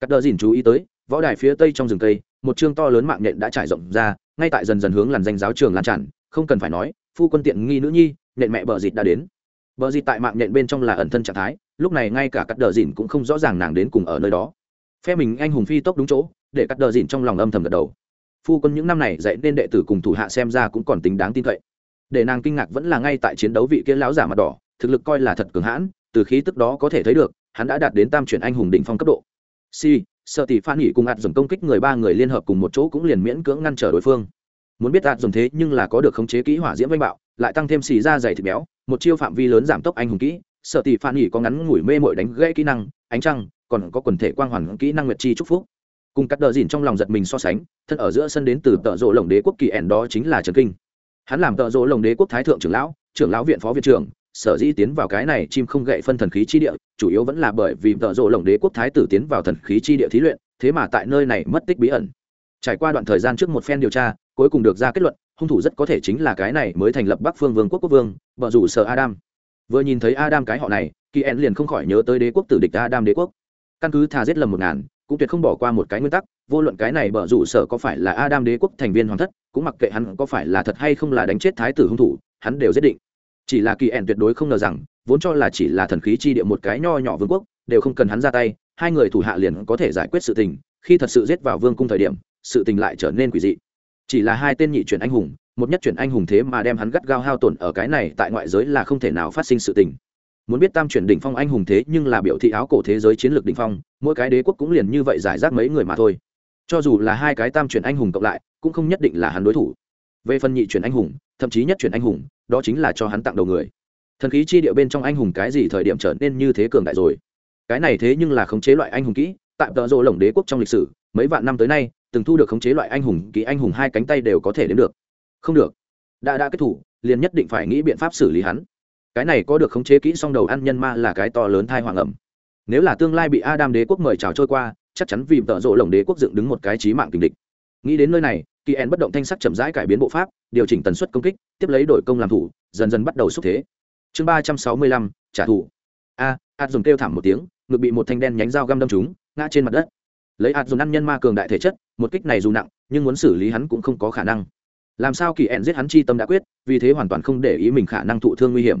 [SPEAKER 1] cắt đờ dìn chú ý tới, võ đài phía tây trong rừng cây, một chương to lớn mạng nhện đã trải rộng ra, ngay tại dần dần hướng làn danh giáo trường lan tràn, không cần phải nói, phu quân tiện nghi nữ nhi, nhện mẹ bờ dịt đã đến. Bờ dịt tại mạng nhện bên trong là ẩn thân trạng thái, lúc này ngay cả cắt đờ dìn cũng không rõ ràng nàng đến cùng ở nơi đó. Phe mình anh hùng phi tốc đúng chỗ, để cắt đờ dìn trong lòng âm thầm gật đầu. Phu quân những năm này dạy nên đệ tử cùng thủ hạ xem ra cũng còn tính đáng tin cậy. Để nàng kinh ngạc vẫn là ngay tại chiến đấu vị kia lão giả mặt đỏ, thực lực coi là thật cường hãn, từ khí tức đó có thể thấy được, hắn đã đạt đến tam chuyển anh hùng đỉnh phong cấp độ si, sợ tỷ phan nghỉ cùng ạt dùng công kích người ba người liên hợp cùng một chỗ cũng liền miễn cưỡng ngăn trở đối phương. Muốn biết ạt dùng thế nhưng là có được khống chế kỹ hỏa diễm vanh bạo, lại tăng thêm xì ra dày thịt béo, một chiêu phạm vi lớn giảm tốc anh hùng kỹ, sợ tỷ phan nghỉ có ngắn ngủi mê mội đánh gãy kỹ năng, ánh trăng, còn có quần thể quang hoàn kỹ năng nguyệt chi chúc phúc. Cùng cắt đờ dìn trong lòng giật mình so sánh, thân ở giữa sân đến từ tợ rộ lồng đế quốc kỳ ẻn đó chính là trần kinh. Hắn làm tợ rộ lồng đế quốc thái thượng trưởng lão trưởng lão viện phó viện trưởng sở dĩ tiến vào cái này chim không gậy phân thần khí chi địa, chủ yếu vẫn là bởi vì tợ rộ lồng đế quốc thái tử tiến vào thần khí chi địa thí luyện, thế mà tại nơi này mất tích bí ẩn. Trải qua đoạn thời gian trước một phen điều tra, cuối cùng được ra kết luận, hung thủ rất có thể chính là cái này mới thành lập bắc phương vương quốc quốc vương, vợ rủ sở adam. Vừa nhìn thấy adam cái họ này, kỳ ẻn liền không khỏi nhớ tới đế quốc tử địch adam đế quốc. Căn cứ thà giết lầm một ngàn, cũng tuyệt không bỏ qua một cái nguyên tắc, vô luận cái này bở rủ sở có phải là adam đế quốc thành viên hoàng thất, cũng mặc kệ hắn có phải là thật hay không là đánh chết thái tử hung thủ, hắn đều giết định chỉ là kỳ ẻn tuyệt đối không ngờ rằng, vốn cho là chỉ là thần khí chi địa một cái nho nhỏ vương quốc, đều không cần hắn ra tay, hai người thủ hạ liền có thể giải quyết sự tình, khi thật sự giết vào vương cung thời điểm, sự tình lại trở nên quỷ dị. Chỉ là hai tên nhị chuyển anh hùng, một nhất chuyển anh hùng thế mà đem hắn gắt gao hao tổn ở cái này tại ngoại giới là không thể nào phát sinh sự tình. Muốn biết tam chuyển đỉnh phong anh hùng thế nhưng là biểu thị áo cổ thế giới chiến lược đỉnh phong, mỗi cái đế quốc cũng liền như vậy giải rác mấy người mà thôi. Cho dù là hai cái tam chuyển anh hùng cộng lại, cũng không nhất định là hắn đối thủ. Về phần nhị chuyển anh hùng, thậm chí nhất chuyển anh hùng đó chính là cho hắn tặng đầu người. Thần khí chi địa bên trong anh hùng cái gì thời điểm trở nên như thế cường đại rồi? Cái này thế nhưng là khống chế loại anh hùng kỹ, tại tợ rộ lồng đế quốc trong lịch sử, mấy vạn năm tới nay, từng thu được khống chế loại anh hùng kỹ anh hùng hai cánh tay đều có thể đến được. Không được. Đã đã kết thủ, liền nhất định phải nghĩ biện pháp xử lý hắn. Cái này có được khống chế kỹ song đầu ăn nhân ma là cái to lớn thai hoàng ẩm. Nếu là tương lai bị adam đế quốc mời trào trôi qua, chắc chắn vì tợ rộ lồng đế quốc dựng đứng một cái trí mạng tình địch nghĩ đến nơi này, kỳ en bất động thanh sắc chậm rãi cải biến bộ pháp, điều chỉnh tần suất công kích, tiếp lấy đội công làm thủ, dần dần bắt đầu xúc thế. Chương ba trăm sáu mươi lăm, trả thù. A ạt dùng kêu thảm một tiếng, ngực bị một thanh đen nhánh dao găm đâm trúng, ngã trên mặt đất. Lấy ạt dùng ăn nhân ma cường đại thể chất, một kích này dù nặng, nhưng muốn xử lý hắn cũng không có khả năng. Làm sao kỳ ẹn giết hắn chi tâm đã quyết, vì thế hoàn toàn không để ý mình khả năng thụ thương nguy hiểm.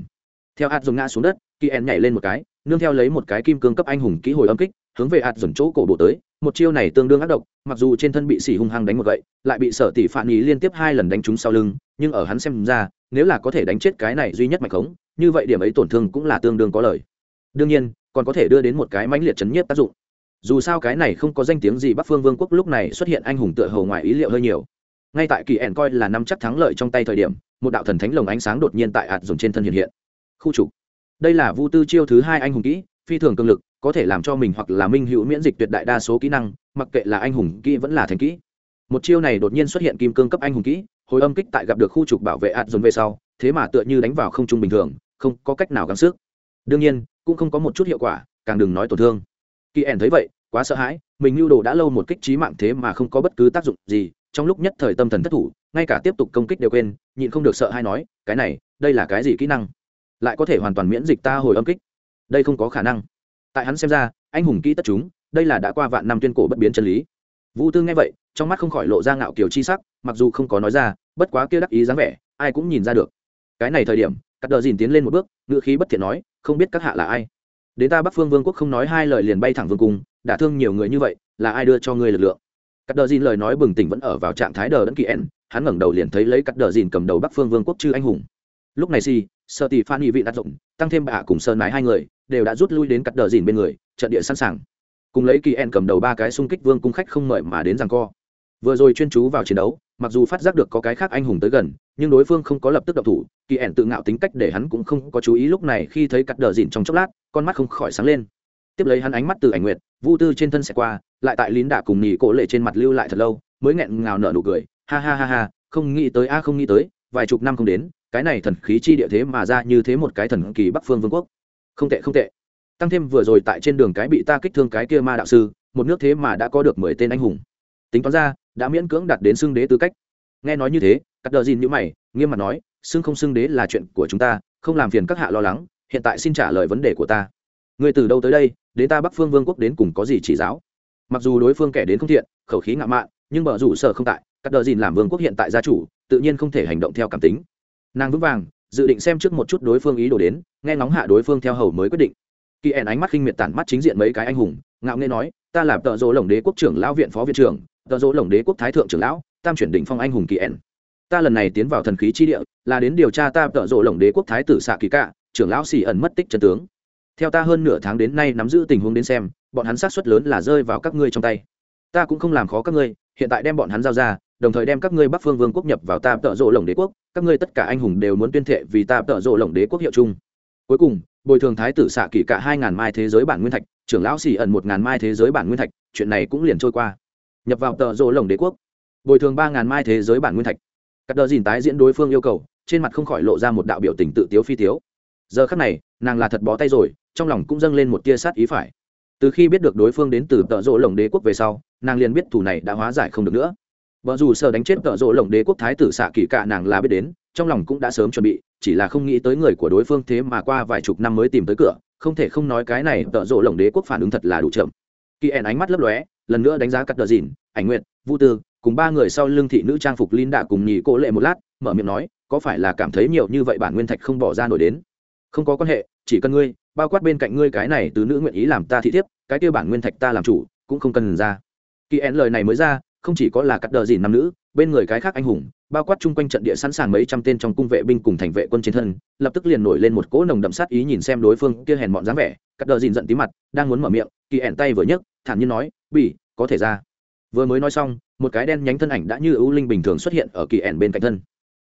[SPEAKER 1] Theo ạt dùng ngã xuống đất, kỳ ẹn nhảy lên một cái, nương theo lấy một cái kim cương cấp anh hùng kỹ hồi âm kích hướng về ạt dần chỗ cổ bộ tới, một chiêu này tương đương ác độc, mặc dù trên thân bị xỉ hung hăng đánh một gậy, lại bị sở tỷ phản ý liên tiếp hai lần đánh trúng sau lưng, nhưng ở hắn xem ra, nếu là có thể đánh chết cái này duy nhất mạch khống, như vậy điểm ấy tổn thương cũng là tương đương có lời đương nhiên, còn có thể đưa đến một cái mãnh liệt chấn nhiếp tác dụng. Dù sao cái này không có danh tiếng gì bắc phương vương quốc lúc này xuất hiện anh hùng tựa hầu ngoài ý liệu hơi nhiều. Ngay tại kỳ ẻn coi là năm chắc thắng lợi trong tay thời điểm, một đạo thần thánh lồng ánh sáng đột nhiên tại ạt dùng trên thân hiện hiện. Khu trục. Đây là vu tư chiêu thứ hai anh hùng kỹ, phi thường cường lực có thể làm cho mình hoặc là minh hữu miễn dịch tuyệt đại đa số kỹ năng, mặc kệ là anh hùng kỹ vẫn là thành kỹ. Một chiêu này đột nhiên xuất hiện kim cương cấp anh hùng kỹ, hồi âm kích tại gặp được khu trục bảo vệ ạt dồn về sau, thế mà tựa như đánh vào không trung bình thường, không có cách nào gắng sức. Đương nhiên, cũng không có một chút hiệu quả, càng đừng nói tổn thương. Kỳ ẻn thấy vậy, quá sợ hãi, mình lưu đồ đã lâu một kích trí mạng thế mà không có bất cứ tác dụng gì, trong lúc nhất thời tâm thần thất thủ, ngay cả tiếp tục công kích đều quên, nhịn không được sợ hay nói, cái này, đây là cái gì kỹ năng? Lại có thể hoàn toàn miễn dịch ta hồi âm kích? Đây không có khả năng tại hắn xem ra, anh hùng kỹ tất chúng, đây là đã qua vạn năm tuyên cổ bất biến chân lý. Vũ tư nghe vậy, trong mắt không khỏi lộ ra ngạo kiều chi sắc, mặc dù không có nói ra, bất quá kia đắc ý dáng vẻ, ai cũng nhìn ra được. Cái này thời điểm, cắt đờ dìn tiến lên một bước ngự khí bất thiện nói, không biết các hạ là ai? Đến ta bắc phương vương quốc không nói hai lời liền bay thẳng vương cung, đã thương nhiều người như vậy, là ai đưa cho ngươi lực lượng? Cắt đờ dìn lời nói bừng tỉnh vẫn ở vào trạng thái đờ đẫn kỳ ẩn, hắn ngẩng đầu liền thấy lấy cắt đờ dìn cầm đầu bắc phương vương quốc chư anh hùng. Lúc này si sợ tỷ phan nghị vị đặt rộng tăng thêm bà cùng sơn mái hai người đều đã rút lui đến cắt đờ dìn bên người, trận địa sẵn sàng. Cùng lấy kỳ en cầm đầu ba cái xung kích vương cung khách không mời mà đến rằng co. Vừa rồi chuyên chú vào chiến đấu, mặc dù phát giác được có cái khác anh hùng tới gần, nhưng đối phương không có lập tức độc thủ, kỳ ẻn tự ngạo tính cách để hắn cũng không có chú ý lúc này khi thấy cắt đờ dìn trong chốc lát, con mắt không khỏi sáng lên. Tiếp lấy hắn ánh mắt từ ảnh nguyệt, vu tư trên thân xẻ qua, lại tại lín đạ cùng nhì cổ lệ trên mặt lưu lại thật lâu, mới nghẹn ngào nở nụ cười, ha ha ha ha, không nghĩ tới, a không nghĩ tới, vài chục năm không đến, cái này thần khí chi địa thế mà ra như thế một cái thần kỳ bắc phương vương quốc không tệ không tệ. Tăng thêm vừa rồi tại trên đường cái bị ta kích thương cái kia ma đạo sư, một nước thế mà đã có được mười tên anh hùng. Tính toán ra, đã miễn cưỡng đạt đến xưng đế tư cách. Nghe nói như thế, cắt đờ dìn nhữ mày, nghiêm mặt nói, xưng không xưng đế là chuyện của chúng ta, không làm phiền các hạ lo lắng, hiện tại xin trả lời vấn đề của ta. Người từ đâu tới đây, đến ta bắc phương vương quốc đến cùng có gì chỉ giáo? Mặc dù đối phương kẻ đến không thiện, khẩu khí ngạo mạn, nhưng bờ rủ sở không tại, cắt đờ dìn làm vương quốc hiện tại gia chủ, tự nhiên không thể hành động theo cảm tính. Nàng vững vàng dự định xem trước một chút đối phương ý đồ đến, nghe ngóng hạ đối phương theo hầu mới quyết định. Kỳ ẻn ánh mắt khinh miệt tản mắt chính diện mấy cái anh hùng, ngạo nghê nói, ta là tợ dỗ lồng đế quốc trưởng lão viện phó viện trưởng, tợ dỗ lồng đế quốc thái thượng trưởng lão, tam chuyển đỉnh phong anh hùng kỳ ẻn. Ta lần này tiến vào thần khí chi địa, là đến điều tra ta tợ dỗ lồng đế quốc thái tử xạ kỳ cạ, trưởng lão xì ẩn mất tích chân tướng. Theo ta hơn nửa tháng đến nay nắm giữ tình huống đến xem, bọn hắn sát suất lớn là rơi vào các ngươi trong tay. Ta cũng không làm khó các ngươi, hiện tại đem bọn hắn giao ra đồng thời đem các ngươi bắc phương vương quốc nhập vào ta tợ rộ lồng đế quốc, các ngươi tất cả anh hùng đều muốn tuyên thệ vì ta tợ rộ lồng đế quốc hiệu chung. Cuối cùng, bồi thường thái tử xạ kỷ cả hai ngàn mai thế giới bản nguyên thạch, trưởng lão xỉ ẩn một ngàn mai thế giới bản nguyên thạch, chuyện này cũng liền trôi qua. Nhập vào tợ rộ lồng đế quốc, bồi thường ba ngàn mai thế giới bản nguyên thạch. Các đờ dìn tái diễn đối phương yêu cầu, trên mặt không khỏi lộ ra một đạo biểu tình tự tiếu phi tiếu. Giờ khắc này, nàng là thật bó tay rồi, trong lòng cũng dâng lên một tia sát ý phải. Từ khi biết được đối phương đến từ tợ rộ lồng đế quốc về sau, nàng liền biết thủ này đã hóa giải không được nữa vợ dù sợ đánh chết tợ rộ lồng đế quốc thái tử xạ kỳ cạ nàng là biết đến, trong lòng cũng đã sớm chuẩn bị, chỉ là không nghĩ tới người của đối phương thế mà qua vài chục năm mới tìm tới cửa, không thể không nói cái này tợ rộ lồng đế quốc phản ứng thật là đủ chậm. Kỳ ẻn ánh mắt lấp lóe, lần nữa đánh giá cắt đờ dìn, ảnh nguyện vũ tư, cùng ba người sau lưng thị nữ trang phục linh đạ cùng nhì cô lệ một lát, mở miệng nói, có phải là cảm thấy nhiều như vậy bản nguyên thạch không bỏ ra nổi đến? Không có quan hệ, chỉ cần ngươi, bao quát bên cạnh ngươi cái này từ nữ nguyện ý làm ta thị thiếp, cái kia bản nguyên thạch ta làm chủ, cũng không cần ra. Kỳ én lời này mới ra không chỉ có là cắt đờ dìn nam nữ, bên người cái khác anh hùng, bao quát chung quanh trận địa sẵn sàng mấy trăm tên trong cung vệ binh cùng thành vệ quân chiến thân, lập tức liền nổi lên một cỗ nồng đậm sát ý nhìn xem đối phương kia hèn mọn dáng vẻ. Cắt đờ dìn giận tí mặt, đang muốn mở miệng, kỳ ẻn tay vừa nhấc, thản nhiên nói, bỉ, có thể ra. Vừa mới nói xong, một cái đen nhánh thân ảnh đã như ưu linh bình thường xuất hiện ở kỳ ẻn bên cạnh thân.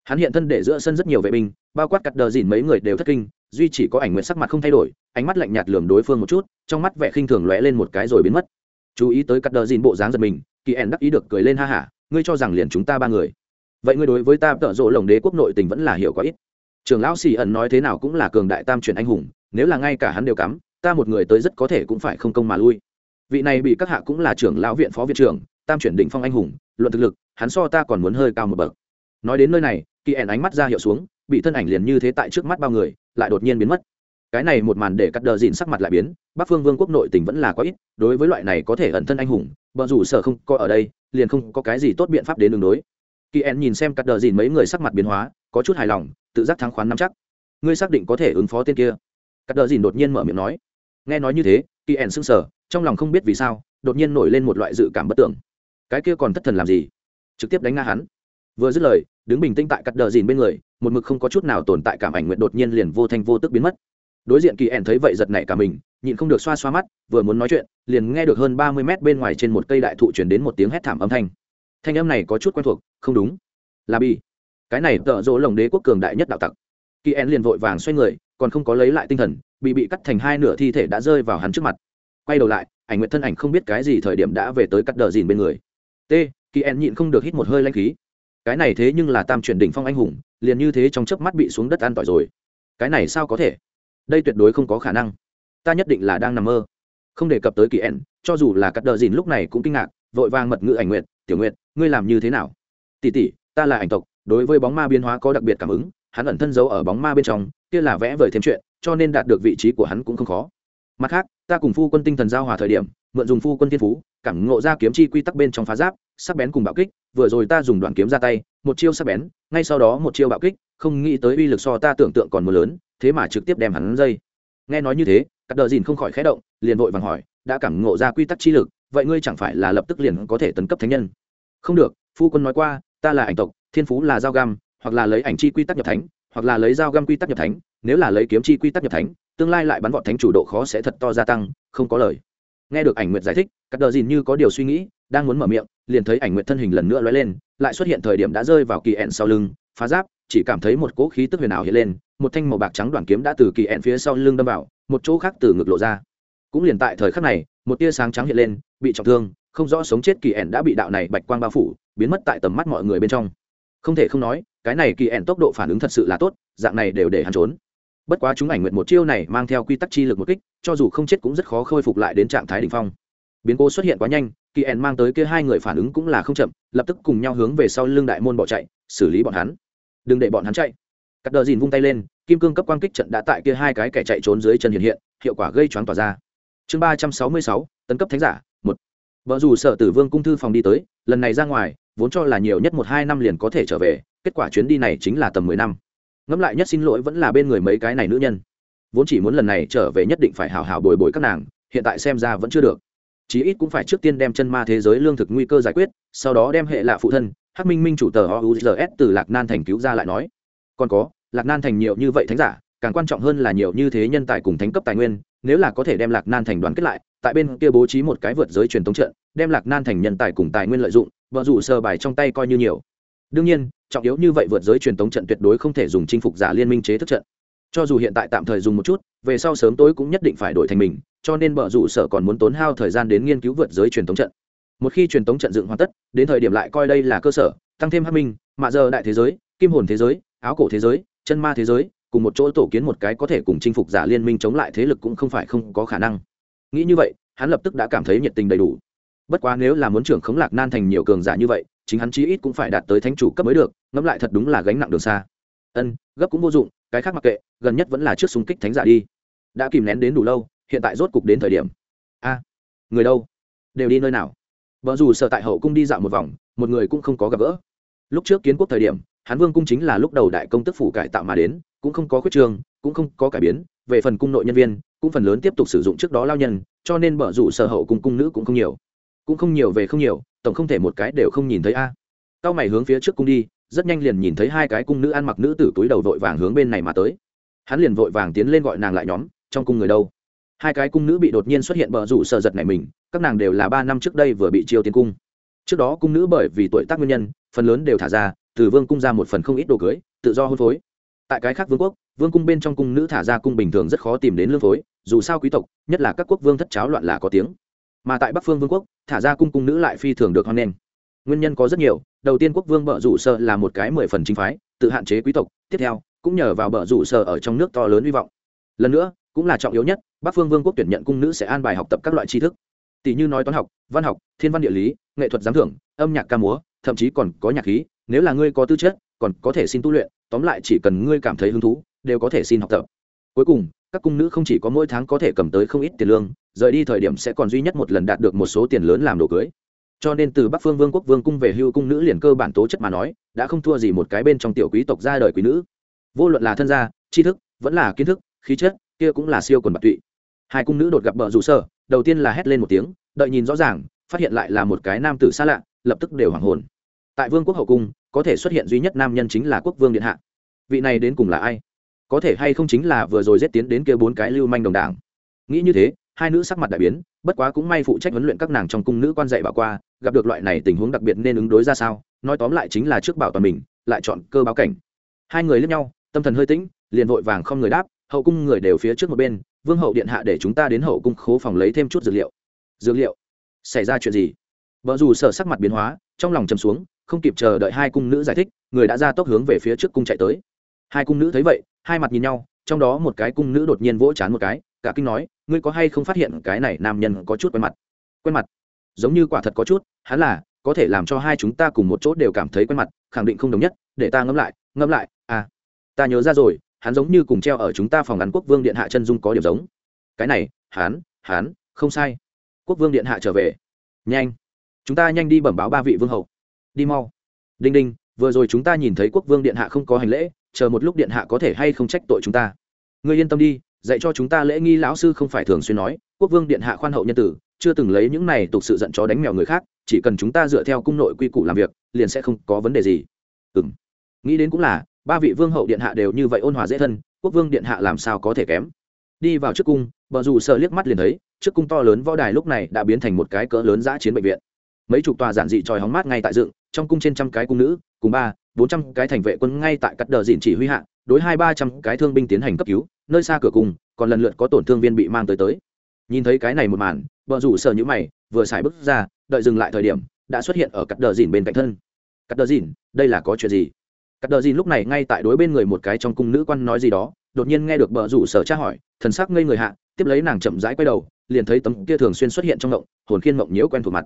[SPEAKER 1] Hắn hiện thân để giữa sân rất nhiều vệ binh, bao quát cắt đờ dìn mấy người đều thất kinh, duy chỉ có ảnh nguyện sắc mặt không thay đổi, ánh mắt lạnh nhạt lườm đối phương một chút, trong mắt vẻ khinh thường lóe lên một cái rồi biến mất. Chú ý tới cắt đờ dìn bộ dáng giật mình kỳ ẻn đắc ý được cười lên ha hả ngươi cho rằng liền chúng ta ba người. Vậy ngươi đối với ta tợ rộ lồng đế quốc nội tình vẫn là hiểu quá ít. Trường lão xì ẩn nói thế nào cũng là cường đại tam truyền anh hùng, nếu là ngay cả hắn đều cắm, ta một người tới rất có thể cũng phải không công mà lui. Vị này bị các hạ cũng là trưởng lão viện phó viện trưởng, tam chuyển định phong anh hùng, luận thực lực, hắn so ta còn muốn hơi cao một bậc. Nói đến nơi này, kỳ ẻn ánh mắt ra hiệu xuống, bị thân ảnh liền như thế tại trước mắt bao người, lại đột nhiên biến mất cái này một màn để cắt đờ dìn sắc mặt lại biến, bắc phương vương quốc nội tình vẫn là quá ít, đối với loại này có thể ẩn thân anh hùng bờ rủ sở không có ở đây, liền không có cái gì tốt biện pháp đến đường đối. Kỳ en nhìn xem cắt đờ dìn mấy người sắc mặt biến hóa, có chút hài lòng, tự giác thắng khoán nắm chắc. Ngươi xác định có thể ứng phó tên kia? Cắt đờ dìn đột nhiên mở miệng nói. Nghe nói như thế, kỳ en sững sờ, trong lòng không biết vì sao, đột nhiên nổi lên một loại dự cảm bất tưởng. Cái kia còn thất thần làm gì? Trực tiếp đánh nga hắn. Vừa dứt lời, đứng bình tĩnh tại cắt đờ dìn bên người, một mực không có chút nào tồn tại cảm ảnh nguyện đột nhiên liền vô thanh vô tức biến mất đối diện kỳ ẻn thấy vậy giật nảy cả mình, nhịn không được xoa xoa mắt, vừa muốn nói chuyện, liền nghe được hơn ba mươi mét bên ngoài trên một cây đại thụ chuyển đến một tiếng hét thảm âm thanh. Thanh âm này có chút quen thuộc, không đúng. Là bi cái này tợ rỗ lồng đế quốc cường đại nhất đạo tặc. Kỳ ẻn liền vội vàng xoay người, còn không có lấy lại tinh thần bị bị cắt thành hai nửa thi thể đã rơi vào hắn trước mặt. Quay đầu lại, ảnh nguyện thân ảnh không biết cái gì thời điểm đã về tới cắt đờ dìn bên người. T, kỳ ẻn nhịn không được hít một hơi lanh khí. Cái này thế nhưng là tam chuyển đỉnh phong anh hùng, liền như thế trong chớp mắt bị xuống đất an tỏi rồi. Cái này sao có thể? Đây tuyệt đối không có khả năng. Ta nhất định là đang nằm mơ. Không đề cập tới kỳ ẻn cho dù là cắt đờ dìn lúc này cũng kinh ngạc, vội vàng mật ngữ ảnh nguyện, tiểu nguyện ngươi làm như thế nào? Tỉ tỉ ta là ảnh tộc, đối với bóng ma biến hóa có đặc biệt cảm ứng, hắn ẩn thân giấu ở bóng ma bên trong, kia là vẽ vời thêm chuyện, cho nên đạt được vị trí của hắn cũng không khó. Mặt khác, ta cùng phu quân tinh thần giao hòa thời điểm, mượn dùng phu quân thiên phú, cảm ngộ ra kiếm chi quy tắc bên trong phá giáp, sắc bén cùng bạo kích, vừa rồi ta dùng đoạn kiếm ra tay, một chiêu sắc bén, ngay sau đó một chiêu bạo kích, không nghĩ tới uy lực so ta tưởng tượng còn mưa lớn thế mà trực tiếp đem hắn dây. Nghe nói như thế các đờ dìn không khỏi khẽ động, liền vội vàng hỏi, đã cảm ngộ ra quy tắc chi lực, vậy ngươi chẳng phải là lập tức liền có thể tấn cấp thánh nhân? Không được, phu quân nói qua, ta là ảnh tộc, thiên phú là dao găm, hoặc là lấy ảnh chi quy tắc nhập thánh, hoặc là lấy dao găm quy tắc nhập thánh, nếu là lấy kiếm chi quy tắc nhập thánh, tương lai lại bắn vọt thánh chủ độ khó sẽ thật to gia tăng, không có lời. Nghe được ảnh nguyệt giải thích các đờ dìn như có điều suy nghĩ, đang muốn mở miệng, liền thấy ảnh nguyệt thân hình lần nữa lóe lên, lại xuất hiện thời điểm đã rơi vào kỳ ẹn sau lưng, phá giáp chỉ cảm thấy một cỗ khí tức huyền ảo hiện lên, một thanh màu bạc trắng đoàn kiếm đã từ kỳ ẹn phía sau lưng đâm vào, một chỗ khác từ ngực lộ ra. Cũng liền tại thời khắc này, một tia sáng trắng hiện lên, bị trọng thương, không rõ sống chết kỳ ẹn đã bị đạo này bạch quang bao phủ, biến mất tại tầm mắt mọi người bên trong. Không thể không nói, cái này kỳ ẹn tốc độ phản ứng thật sự là tốt, dạng này đều để hắn trốn. Bất quá chúng ảnh nguyện một chiêu này mang theo quy tắc chi lực một kích, cho dù không chết cũng rất khó khôi phục lại đến trạng thái đ ỉ n h phong. Biến cố xuất hiện quá nhanh, kỳ ẹn mang tới kia hai người phản ứng cũng là không chậm, lập tức cùng nhau hướng về sau lưng đại môn bỏ chạy, xử lý bọn hắn đừng để bọn hắn chạy. Cắt đờ dìn vung tay lên, kim cương cấp quan kích trận đã tại kia hai cái kẻ chạy trốn dưới chân hiện hiện, hiệu quả gây choáng tỏa ra. Chương ba trăm sáu mươi sáu, tấn cấp thánh giả, một. Vợ dù sợ tử vương cung thư phòng đi tới, lần này ra ngoài, vốn cho là nhiều nhất một hai năm liền có thể trở về, kết quả chuyến đi này chính là tầm mười năm. Ngẫm lại nhất xin lỗi vẫn là bên người mấy cái này nữ nhân. Vốn chỉ muốn lần này trở về nhất định phải hào hào bồi bồi các nàng, hiện tại xem ra vẫn chưa được. Chí ít cũng phải trước tiên đem chân ma thế giới lương thực nguy cơ giải quyết, sau đó đem hệ lạ phụ thân hắc minh minh chủ tờ ouzs từ lạc nan thành cứu ra lại nói, còn có, lạc nan thành nhiều như vậy thánh giả, càng quan trọng hơn là nhiều như thế nhân tài cùng thánh cấp tài nguyên, nếu là có thể đem lạc nan thành đoàn kết lại, tại bên kia bố trí một cái vượt giới truyền thống trận, đem lạc nan thành nhân tài cùng tài nguyên lợi dụng, vợ rủ sơ bài trong tay coi như nhiều. Đương nhiên, trọng yếu như vậy vượt giới truyền thống trận tuyệt đối không thể dùng chinh phục giả liên minh chế thức trận. Cho dù hiện tại tạm thời dùng một chút, về sau sớm tối cũng nhất định phải đổi thành mình, cho nên bờ rủ sở còn muốn tốn hao thời gian đến nghiên cứu vượt giới truyền thống trận một khi truyền thống trận dựng hoàn tất, đến thời điểm lại coi đây là cơ sở, tăng thêm hắc minh, mạ giờ đại thế giới, kim hồn thế giới, áo cổ thế giới, chân ma thế giới, cùng một chỗ tổ kiến một cái có thể cùng chinh phục giả liên minh chống lại thế lực cũng không phải không có khả năng. Nghĩ như vậy, hắn lập tức đã cảm thấy nhiệt tình đầy đủ. Bất quá nếu là muốn trưởng khống lạc nan thành nhiều cường giả như vậy, chính hắn chí ít cũng phải đạt tới thánh chủ cấp mới được, ngẫm lại thật đúng là gánh nặng đường xa. Ân, gấp cũng vô dụng, cái khác mặc kệ, gần nhất vẫn là trước súng kích thánh giả đi. Đã kìm nén đến đủ lâu, hiện tại rốt cục đến thời điểm. A, người đâu? Đều đi nơi nào? Vợ dù sợ tại hậu cung đi dạo một vòng, một người cũng không có gặp gỡ. Lúc trước kiến quốc thời điểm, hán vương cung chính là lúc đầu đại công tức phủ cải tạo mà đến, cũng không có khuyết trường, cũng không có cải biến, về phần cung nội nhân viên, cũng phần lớn tiếp tục sử dụng trước đó lao nhân, cho nên bở rủ sở hậu cung cung nữ cũng không nhiều. Cũng không nhiều về không nhiều, tổng không thể một cái đều không nhìn thấy a. Cao mày hướng phía trước cung đi, rất nhanh liền nhìn thấy hai cái cung nữ ăn mặc nữ tử túi đầu vội vàng hướng bên này mà tới. Hắn liền vội vàng tiến lên gọi nàng lại nhóm, trong cung người đâu? Hai cái cung nữ bị đột nhiên xuất hiện bờ rủ sợ giật này mình, các nàng đều là ba năm trước đây vừa bị chiêu tiến cung. Trước đó cung nữ bởi vì tuổi tác nguyên nhân, phần lớn đều thả ra, từ vương cung ra một phần không ít đồ cưới, tự do hôn phối. Tại cái khác vương quốc, vương cung bên trong cung nữ thả ra cung bình thường rất khó tìm đến lương phối, dù sao quý tộc, nhất là các quốc vương thất cháo loạn là có tiếng. Mà tại bắc phương vương quốc, thả ra cung cung nữ lại phi thường được hoan nghênh. Nguyên nhân có rất nhiều, đầu tiên quốc vương bợ rủ sợ là một cái mười phần chính phái, tự hạn chế quý tộc, tiếp theo, cũng nhờ vào bợ rủ sợ ở trong nước to lớn hy vọng. Lần nữa cũng là trọng yếu nhất, bắc phương vương quốc tuyển nhận cung nữ sẽ an bài học tập các loại tri thức. Tỷ như nói toán học, văn học, thiên văn địa lý, nghệ thuật giám thưởng, âm nhạc ca múa, thậm chí còn có nhạc khí, nếu là ngươi có tư chất, còn có thể xin tu luyện, tóm lại chỉ cần ngươi cảm thấy hứng thú, đều có thể xin học tập. Cuối cùng, các cung nữ không chỉ có mỗi tháng có thể cầm tới không ít tiền lương, rời đi thời điểm sẽ còn duy nhất một lần đạt được một số tiền lớn làm đồ cưới. Cho nên từ bắc phương vương quốc vương cung về hưu cung nữ liền cơ bản tố chất mà nói, đã không thua gì một cái bên trong tiểu quý tộc ra đời quý nữ. Vô luận là thân gia, tri thức, vẫn là kiến thức, khí chất kia cũng là siêu quần bạc tụy. Hai cung nữ đột gặp bờ rủ sở, đầu tiên là hét lên một tiếng, đợi nhìn rõ ràng, phát hiện lại là một cái nam tử xa lạ, lập tức đều hoảng hồn. Tại vương quốc hậu cung, có thể xuất hiện duy nhất nam nhân chính là quốc vương điện hạ. Vị này đến cùng là ai? Có thể hay không chính là vừa rồi giết tiến đến kia bốn cái lưu manh đồng đảng? Nghĩ như thế, hai nữ sắc mặt đại biến, bất quá cũng may phụ trách huấn luyện các nàng trong cung nữ quan dạy bảo qua, gặp được loại này tình huống đặc biệt nên ứng đối ra sao, nói tóm lại chính là trước bảo toàn mình, lại chọn cơ báo cảnh. Hai người lướt nhau, tâm thần hơi tĩnh, liền vội vàng không người đáp hậu cung người đều phía trước một bên, vương hậu điện hạ để chúng ta đến hậu cung khố phòng lấy thêm chút dược liệu. Dược liệu? Xảy ra chuyện gì? Vợ dù sợ sắc mặt biến hóa, trong lòng chầm xuống, không kịp chờ đợi hai cung nữ giải thích, người đã ra tốc hướng về phía trước cung chạy tới. Hai cung nữ thấy vậy, hai mặt nhìn nhau, trong đó một cái cung nữ đột nhiên vỗ chán một cái, cả kinh nói, ngươi có hay không phát hiện cái này nam nhân có chút quen mặt? Quen mặt? Giống như quả thật có chút, hắn là, có thể làm cho hai chúng ta cùng một chỗ đều cảm thấy quen mặt, khẳng định không đồng nhất, để ta ngẫm lại ngẫm lại à ta nhớ ra rồi hắn giống như cùng treo ở chúng ta phòng ngắn quốc vương điện hạ chân dung có điểm giống. Cái này, hắn hắn, không sai. Quốc vương điện hạ trở về. Nhanh. Chúng ta nhanh đi bẩm báo ba vị vương hậu. Đi mau. Đinh đinh, vừa rồi chúng ta nhìn thấy quốc vương điện hạ không có hành lễ, chờ một lúc điện hạ có thể hay không trách tội chúng ta. Ngươi yên tâm đi, dạy cho chúng ta lễ nghi lão sư không phải thường xuyên nói, quốc vương điện hạ khoan hậu nhân tử, chưa từng lấy những này tục sự giận chó đánh mèo người khác, chỉ cần chúng ta dựa theo cung nội quy củ làm việc, liền sẽ không có vấn đề gì. Ừ m nghĩ đến cũng là ba vị vương hậu điện hạ đều như vậy ôn hòa dễ thân, quốc vương điện hạ làm sao có thể kém? Đi vào trước cung, bờ rủ sợ liếc mắt liền thấy, trước cung to lớn võ đài lúc này đã biến thành một cái cỡ lớn giã chiến bệnh viện. Mấy chục tòa giản dị tròi hóng mát ngay tại dựng, trong cung trên trăm cái cung nữ, cùng ba, bốn trăm cái thành vệ quân ngay tại cắt đờ dịn chỉ huy hạ, đối hai ba trăm cái thương binh tiến hành cấp cứu, nơi xa cửa cung, còn lần lượt có tổn thương viên bị mang tới tới. Nhìn thấy cái này một màn vợ rủ sợ nhữ mày, vừa xài bước ra, đợi dừng lại thời điểm, đã xuất hiện ở cắt đờ dìn bên cạnh thân. Cắt đờ dìn đây là có chuyện gì? Cắt đờ dìn lúc này ngay tại đối bên người một cái trong cung nữ quan nói gì đó, đột nhiên nghe được bờ rủ sở tra hỏi, thần sắc ngây người hạ, tiếp lấy nàng chậm rãi quay đầu, liền thấy tấm kia thường xuyên xuất hiện trong động hồn khiên mộng nhiễu quen thuộc mặt.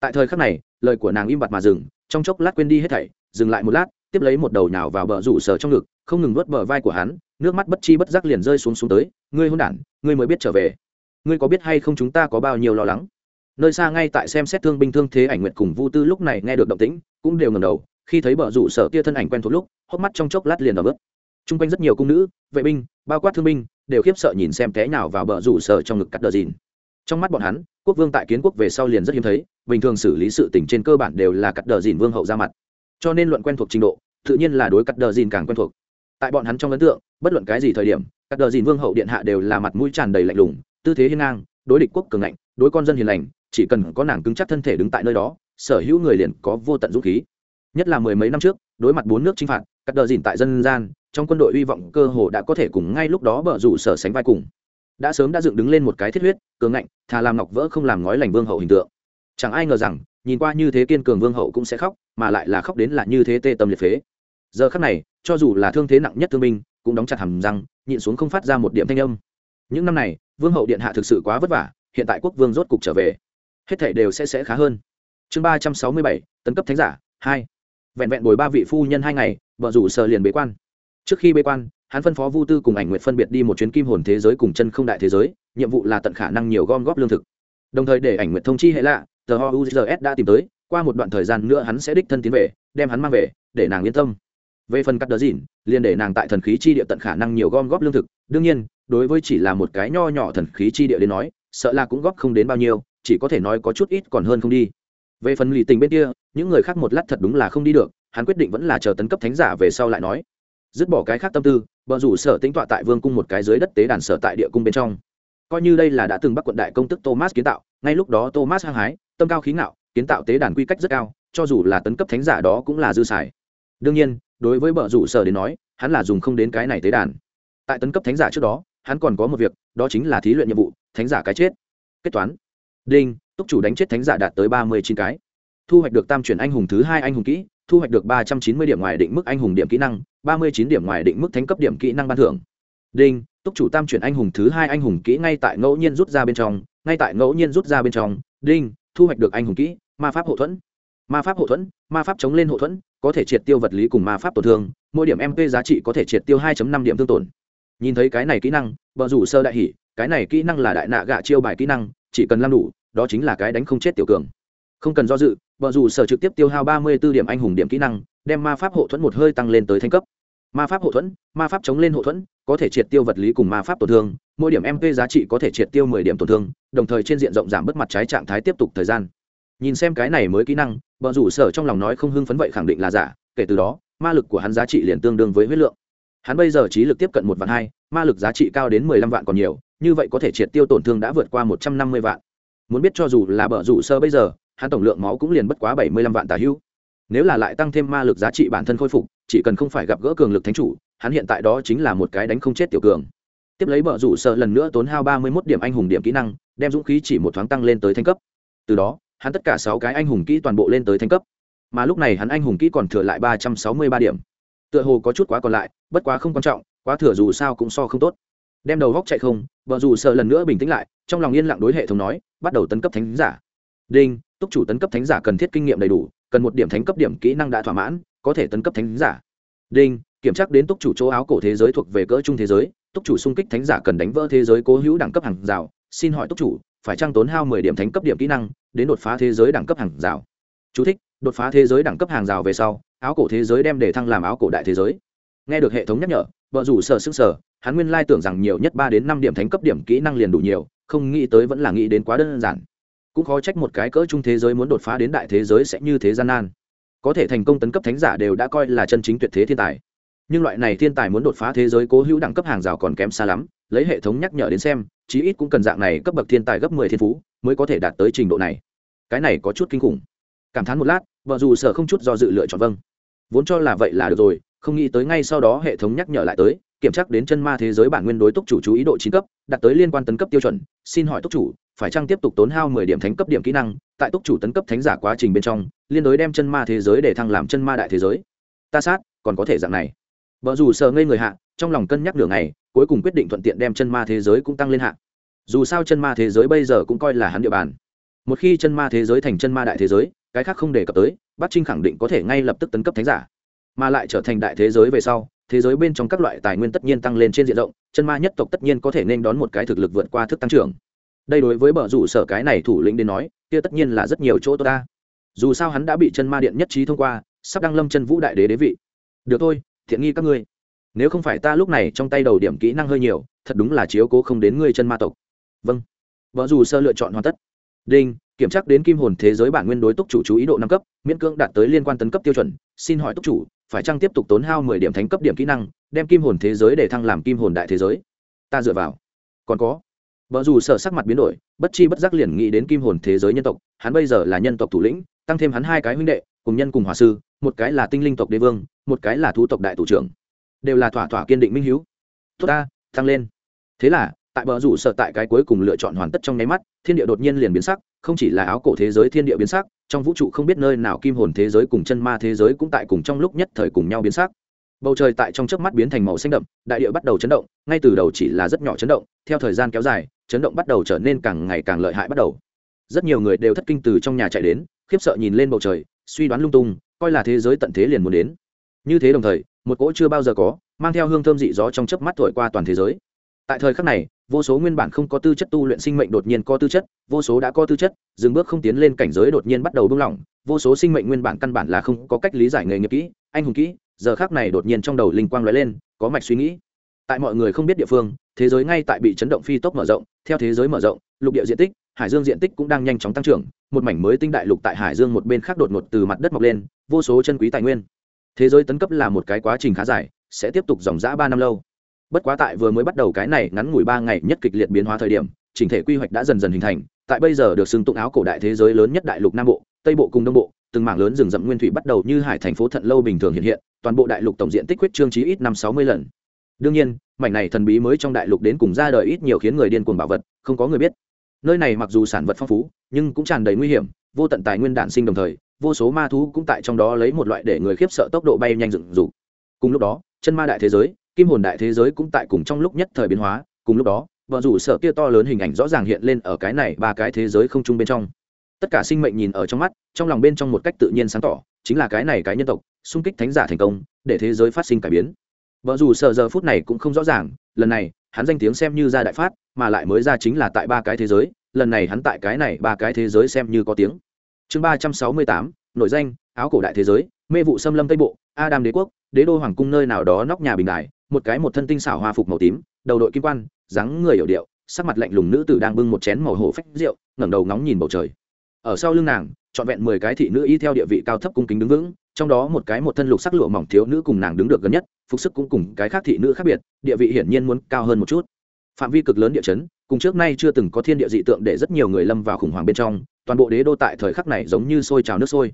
[SPEAKER 1] Tại thời khắc này, lời của nàng im bặt mà dừng, trong chốc lát quên đi hết thảy, dừng lại một lát, tiếp lấy một đầu nhào vào bờ rủ sở trong ngực, không ngừng vớt bờ vai của hắn, nước mắt bất chi bất giác liền rơi xuống xuống tới, ngươi hôn đản, ngươi mới biết trở về. Ngươi có biết hay không chúng ta có bao nhiêu lo lắng? Nơi xa ngay tại xem xét thương binh thương thế ảnh nguyệt cùng vu tư lúc này nghe được động tĩnh, cũng đều ngầm đầu khi thấy bờ rủ sở kia thân ảnh quen thuộc lúc, hốc mắt trong chốc lát liền đỏ bớt t r u n g quanh rất nhiều cung nữ, vệ binh, bao quát thương binh, đều khiếp sợ nhìn xem té nào vào bờ rủ sở trong ngực cắt đờ dìn. Trong mắt bọn hắn, quốc vương tại kiến quốc về sau liền rất hiếm thấy, bình thường xử lý sự tình trên cơ bản đều là cắt đờ dìn vương hậu ra mặt. Cho nên luận quen thuộc trình độ, tự nhiên là đối cắt đờ dìn càng quen thuộc. Tại bọn hắn trong ấn tượng, bất luận cái gì thời điểm, cắt đờ dìn vương hậu điện hạ đều là mặt mũi tràn đầy lạnh lùng, tư thế hiên ngang, đối địch quốc cường ngạnh, đối con dân hiền lành, chỉ cần có nàng cứng chắc thân thể đứng tại nơi đó, sở hữu người liền có vô tận dũng khí nhất là mười mấy năm trước, đối mặt bốn nước chinh phạt các đờ dìn tại dân gian, trong quân đội hy vọng cơ hồ đã có thể cùng ngay lúc đó bờ rủ sở sánh vai cùng. Đã sớm đã dựng đứng lên một cái thiết huyết, cường ngạnh, thà làm ngọc vỡ không làm ngói lành vương hậu hình tượng. Chẳng ai ngờ rằng, nhìn qua như thế kiên cường vương hậu cũng sẽ khóc, mà lại là khóc đến là như thế tê tâm liệt phế. Giờ khắc này, cho dù là thương thế nặng nhất thương binh, cũng đóng chặt hầm răng, nhịn xuống không phát ra một điểm thanh âm. Những năm này, vương hậu điện hạ thực sự quá vất vả, hiện tại quốc vương rốt cục trở về. Hết thể đều sẽ sẽ khá hơn. Chương ba trăm sáu mươi bảy, tấn cấp thánh giả, hai vẹn vẹn bồi ba vị phu nhân hai ngày, vợ rủ sợ liền bế quan. Trước khi bế quan, hắn phân phó vu tư cùng ảnh nguyện phân biệt đi một chuyến kim hồn thế giới cùng chân không đại thế giới, nhiệm vụ là tận khả năng nhiều gom góp lương thực. Đồng thời để ảnh nguyện thông chi hệ lạ, tờ ho uzs đã tìm tới, qua một đoạn thời gian nữa hắn sẽ đích thân tiến về, đem hắn mang về, để nàng yên tâm. Về phần cắt đờ dìn liền để nàng tại thần khí chi địa tận khả năng nhiều gom góp lương thực. Đương nhiên, đối với chỉ là một cái nho nhỏ thần khí chi địa đến nói, sợ là cũng góp không đến bao nhiêu, chỉ có thể nói có chút ít còn hơn không đi. Về phần lì tình bên kia những người khác một lát thật đúng là không đi được, hắn quyết định vẫn là chờ tấn cấp thánh giả về sau lại nói. Dứt bỏ cái khác tâm tư, bờ rủ sở tính tọa tại vương cung một cái dưới đất tế đàn sở tại địa cung bên trong. Coi như đây là đã từng bắt quận đại công tức thomas kiến tạo, ngay lúc đó thomas hăng hái, tâm cao khí ngạo, kiến tạo tế đàn quy cách rất cao, cho dù là tấn cấp thánh giả đó cũng là dư xài. Đương nhiên, đối với bờ rủ sở đến nói, hắn là dùng không đến cái này tế đàn. Tại tấn cấp thánh giả trước đó, hắn còn có một việc, đó chính là thí luyện nhiệm vụ, thánh giả cái chết. Kết toán. Đinh, túc chủ đánh chết thánh giả đạt tới ba mươi chín cái thu hoạch được tam chuyển anh hùng thứ hai anh hùng kỹ, thu hoạch được ba trăm chín mươi điểm ngoài định mức anh hùng điểm kỹ năng, ba mươi chín điểm ngoài định mức thánh cấp điểm kỹ năng ban thưởng. Đinh, túc chủ tam chuyển anh hùng thứ hai anh hùng kỹ ngay tại ngẫu nhiên rút ra bên trong, ngay tại ngẫu nhiên rút ra bên trong. Đinh, thu hoạch được anh hùng kỹ, ma pháp hậu thuẫn. Ma pháp hậu thuẫn, ma pháp chống lên hậu thuẫn, có thể triệt tiêu vật lý cùng ma pháp tổn thương, mỗi điểm mp giá trị có thể triệt tiêu 2 năm điểm thương tổn. Nhìn thấy cái này kỹ năng vợ rủ sơ đại hỉ, cái này kỹ năng là đại nạ gạ chiêu bài kỹ năng, chỉ cần làm đủ, đó chính là cái đánh không chết tiểu cường. Không cần do dự bờ rủ sở trực tiếp tiêu hao ba mươi 34 điểm anh hùng điểm kỹ năng, đem ma pháp hộ thuẫn một hơi tăng lên tới thanh cấp. Ma pháp hộ thuẫn, ma pháp chống lên hộ thuẫn, có thể triệt tiêu vật lý cùng ma pháp tổn thương, mỗi điểm mp giá trị có thể triệt tiêu mười điểm tổn thương, đồng thời trên diện rộng giảm bớt mặt trái trạng thái tiếp tục thời gian. Nhìn xem cái này mới kỹ năng, bờ rủ sở trong lòng nói không hưng phấn vậy khẳng định là giả, kể từ đó, ma lực của hắn giá trị liền tương đương với huyết lượng. Hắn bây giờ trí lực tiếp cận một vạn hai, ma lực giá trị cao đến mười lăm vạn còn nhiều, như vậy có thể triệt tiêu tổn thương đã vượt qua một trăm năm mươi vạn. Muốn biết cho dù là bờ rủ sơ bây giờ hắn tổng lượng máu cũng liền bất quá bảy mươi lăm vạn tà hữu nếu là lại tăng thêm ma lực giá trị bản thân khôi phục, chỉ cần không phải gặp gỡ cường lực thánh chủ, hắn hiện tại đó chính là một cái đánh không chết tiểu cường. Tiếp lấy bờ rủ sợ lần nữa tốn hao ba mươi mốt điểm anh hùng điểm kỹ năng, đem dũng khí chỉ một thoáng tăng lên tới thanh cấp. Từ đó, hắn tất cả sáu cái anh hùng kỹ toàn bộ lên tới thanh cấp. Mà lúc này hắn anh hùng kỹ còn thừa lại ba trăm sáu mươi ba điểm. Tựa hồ có chút quá còn lại, bất quá không quan trọng, quá thừa dù sao cũng so không tốt. Đem đầu góc chạy không vợ dù sợ lần nữa bình tĩnh lại, trong lòng yên lặng đối hệ thống nói, bắt đầu tấn cấp thánh giả. Đinh túc chủ tấn cấp thánh giả cần thiết kinh nghiệm đầy đủ cần một điểm thánh cấp điểm kỹ năng đã thỏa mãn có thể tấn cấp thánh giả. Đinh kiểm tra đến túc chủ chỗ áo cổ thế giới thuộc về cỡ trung thế giới túc chủ xung kích thánh giả cần đánh vỡ thế giới cố hữu đẳng cấp hàng rào xin hỏi túc chủ phải trang tốn hao mười điểm thánh cấp điểm kỹ năng đến đột phá thế giới đẳng cấp hàng rào. Chú thích, đột phá thế giới đẳng cấp hàng rào về sau áo cổ thế giới đem để thăng làm áo cổ đại thế giới. Nghe được hệ thống nhắc nhở vợ rủ sở sức sở hắn nguyên lai tưởng rằng nhiều nhất ba đến năm điểm thánh cấp điểm kỹ năng liền đủ nhiều không nghĩ tới vẫn là nghĩ đến quá đơn giản cũng khó trách một cái cỡ trung thế giới muốn đột phá đến đại thế giới sẽ như thế gian nan. Có thể thành công tấn cấp thánh giả đều đã coi là chân chính tuyệt thế thiên tài. Nhưng loại này thiên tài muốn đột phá thế giới cố hữu đẳng cấp hàng rào còn kém xa lắm, lấy hệ thống nhắc nhở đến xem, chí ít cũng cần dạng này cấp bậc thiên tài gấp mười thiên phú mới có thể đạt tới trình độ này. Cái này có chút kinh khủng. Cảm thán một lát, vợ dù sở không chút do dự lựa chọn vâng. Vốn cho là vậy là được rồi, không nghĩ tới ngay sau đó hệ thống nhắc nhở lại tới, kiểm tra đến chân ma thế giới bản nguyên đối túc chủ chú ý độ chín cấp, đạt tới liên quan tấn cấp tiêu chuẩn, xin hỏi túc chủ phải chăng tiếp tục tốn hao mười điểm thánh cấp điểm kỹ năng, tại túc chủ tấn cấp thánh giả quá trình bên trong, liên đối đem chân ma thế giới để thăng làm chân ma đại thế giới? Ta sát, còn có thể dạng này. Vợ dù sợ ngây người hạ, trong lòng cân nhắc đường này cuối cùng quyết định thuận tiện đem chân ma thế giới cũng tăng lên hạ. Dù sao chân ma thế giới bây giờ cũng coi là hắn địa bàn. Một khi chân ma thế giới thành chân ma đại thế giới, cái khác không đề cập tới, bắc trinh khẳng định có thể ngay lập tức tấn cấp thánh giả. Mà lại trở thành đại thế giới về sau, thế giới bên trong các loại tài nguyên tất nhiên tăng lên trên diện rộng, chân ma nhất tộc tất nhiên có thể nên đón một cái thực lực vượt qua thức tăng trưởng đây đối với bờ rủ sở cái này thủ lĩnh đến nói, kia tất nhiên là rất nhiều chỗ tốt ta. Dù sao hắn đã bị chân ma điện nhất trí thông qua, sắp đăng lâm chân vũ đại đế đế vị. Được thôi, thiện nghi các ngươi. Nếu không phải ta lúc này trong tay đầu điểm kỹ năng hơi nhiều, thật đúng là chiếu cố không đến ngươi chân ma tộc. Vâng. Vợ dù sơ lựa chọn hoàn tất. Đinh, kiểm tra đến kim hồn thế giới bản nguyên đối túc chủ chú ý độ năm cấp, miễn cưỡng đạt tới liên quan tấn cấp tiêu chuẩn, xin hỏi túc chủ, phải chăng tiếp tục tốn hao mười điểm thánh cấp điểm kỹ năng, đem kim hồn thế giới để thăng làm kim hồn đại thế giới? Ta dựa vào. Còn có vợ dù sở sắc mặt biến đổi, bất chi bất giác liền nghĩ đến kim hồn thế giới nhân tộc, hắn bây giờ là nhân tộc thủ lĩnh, tăng thêm hắn hai cái huynh đệ, cùng nhân cùng hòa sư, một cái là tinh linh tộc đế vương, một cái là thú tộc đại thủ trưởng. Đều là thỏa thỏa kiên định minh hiếu. Tốt ta, tăng lên. Thế là, tại bờ rủ sợ tại cái cuối cùng lựa chọn hoàn tất trong nháy mắt, thiên địa đột nhiên liền biến sắc, không chỉ là áo cổ thế giới thiên địa biến sắc, trong vũ trụ không biết nơi nào kim hồn thế giới cùng chân ma thế giới cũng tại cùng trong lúc nhất thời cùng nhau biến sắc. Bầu trời tại trong chớp mắt biến thành màu xanh đậm, đại địa bắt đầu chấn động, ngay từ đầu chỉ là rất nhỏ chấn động, theo thời gian kéo dài chấn động bắt đầu trở nên càng ngày càng lợi hại bắt đầu. Rất nhiều người đều thất kinh từ trong nhà chạy đến, khiếp sợ nhìn lên bầu trời, suy đoán lung tung, coi là thế giới tận thế liền muốn đến. Như thế đồng thời, một cỗ chưa bao giờ có, mang theo hương thơm dị gió trong chớp mắt thổi qua toàn thế giới. Tại thời khắc này, vô số nguyên bản không có tư chất tu luyện sinh mệnh đột nhiên có tư chất, vô số đã có tư chất, dừng bước không tiến lên cảnh giới đột nhiên bắt đầu buông lỏng, vô số sinh mệnh nguyên bản căn bản là không có cách lý giải nghề nghiệp kỹ, anh hùng kỹ, giờ khác này đột nhiên trong đầu linh quang lóe lên, có mạch suy nghĩ tại mọi người không biết địa phương, thế giới ngay tại bị chấn động phi tốc mở rộng, theo thế giới mở rộng, lục địa diện tích, hải dương diện tích cũng đang nhanh chóng tăng trưởng, một mảnh mới tinh đại lục tại hải dương một bên khác đột ngột từ mặt đất mọc lên, vô số chân quý tài nguyên. Thế giới tấn cấp là một cái quá trình khá dài, sẽ tiếp tục dòng dã ba năm lâu. Bất quá tại vừa mới bắt đầu cái này ngắn ngủi ba ngày nhất kịch liệt biến hóa thời điểm, chỉnh thể quy hoạch đã dần dần hình thành, tại bây giờ được xưng tụng áo cổ đại thế giới lớn nhất đại lục nam bộ, tây bộ cùng đông bộ, từng mảng lớn rừng rậm nguyên thủy bắt đầu như hải thành phố thận lâu bình thường hiện hiện, toàn bộ đại lục tổng diện tích quyết trương trí ít năm sáu mươi lần đương nhiên, mảnh này thần bí mới trong đại lục đến cùng ra đời ít nhiều khiến người điên cuồng bảo vật, không có người biết. Nơi này mặc dù sản vật phong phú, nhưng cũng tràn đầy nguy hiểm, vô tận tài nguyên đản sinh đồng thời, vô số ma thú cũng tại trong đó lấy một loại để người khiếp sợ tốc độ bay nhanh dựng dục. Cùng lúc đó, chân ma đại thế giới, kim hồn đại thế giới cũng tại cùng trong lúc nhất thời biến hóa, cùng lúc đó, vợ rủ sợ kia to lớn hình ảnh rõ ràng hiện lên ở cái này ba cái thế giới không chung bên trong. Tất cả sinh mệnh nhìn ở trong mắt, trong lòng bên trong một cách tự nhiên sáng tỏ, chính là cái này cái nhân tộc, xung kích thánh giả thành công, để thế giới phát sinh cải biến vợ dù sợ giờ phút này cũng không rõ ràng, lần này, hắn danh tiếng xem như ra đại phát, mà lại mới ra chính là tại ba cái thế giới, lần này hắn tại cái này ba cái thế giới xem như có tiếng. Chương ba trăm sáu mươi tám nội danh, áo cổ đại thế giới, mê vụ xâm lâm tây bộ, adam đế quốc, đế đô hoàng cung nơi nào đó nóc nhà bình đài, một cái một thân tinh xảo hoa phục màu tím, đầu đội kim quan, dáng người hiểu điệu, sắc mặt lạnh lùng nữ tử đang bưng một chén màu hổ phách rượu, ngẩng đầu ngóng nhìn bầu trời. Ở sau lưng nàng, trọn vẹn mười cái thị nữ y theo địa vị cao thấp cung kính đứng vững trong đó một cái một thân lục sắc lụa mỏng thiếu nữ cùng nàng đứng được gần nhất, phục sức cũng cùng cái khác thị nữ khác biệt, địa vị hiển nhiên muốn cao hơn một chút. Phạm vi cực lớn địa chấn, cùng trước nay chưa từng có thiên địa dị tượng để rất nhiều người lâm vào khủng hoảng bên trong, toàn bộ đế đô tại thời khắc này giống như sôi trào nước sôi.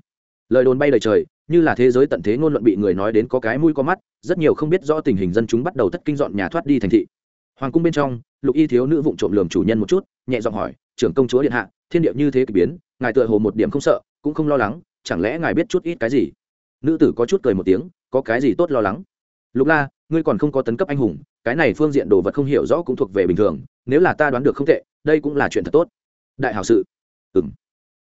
[SPEAKER 1] Lời đồn bay đầy trời, như là thế giới tận thế ngôn luận bị người nói đến có cái mũi có mắt, rất nhiều không biết rõ tình hình dân chúng bắt đầu thất kinh dọn nhà thoát đi thành thị. Hoàng cung bên trong, lục y thiếu nữ vụng trộm lường chủ nhân một chút, nhẹ giọng hỏi, trưởng công chúa điện hạ, thiên địa như thế k ỳ biến, ngài tựa hồ một điểm không sợ, cũng không lo lắng, chẳng lẽ ngài biết chút ít cái gì? Nữ tử có chút cười một tiếng, có cái gì tốt lo lắng? Lục la, ngươi còn không có tấn cấp anh hùng, cái này phương diện đồ vật không hiểu rõ cũng thuộc về bình thường, nếu là ta đoán được không tệ, đây cũng là chuyện thật tốt. Đại hảo sự. Ừng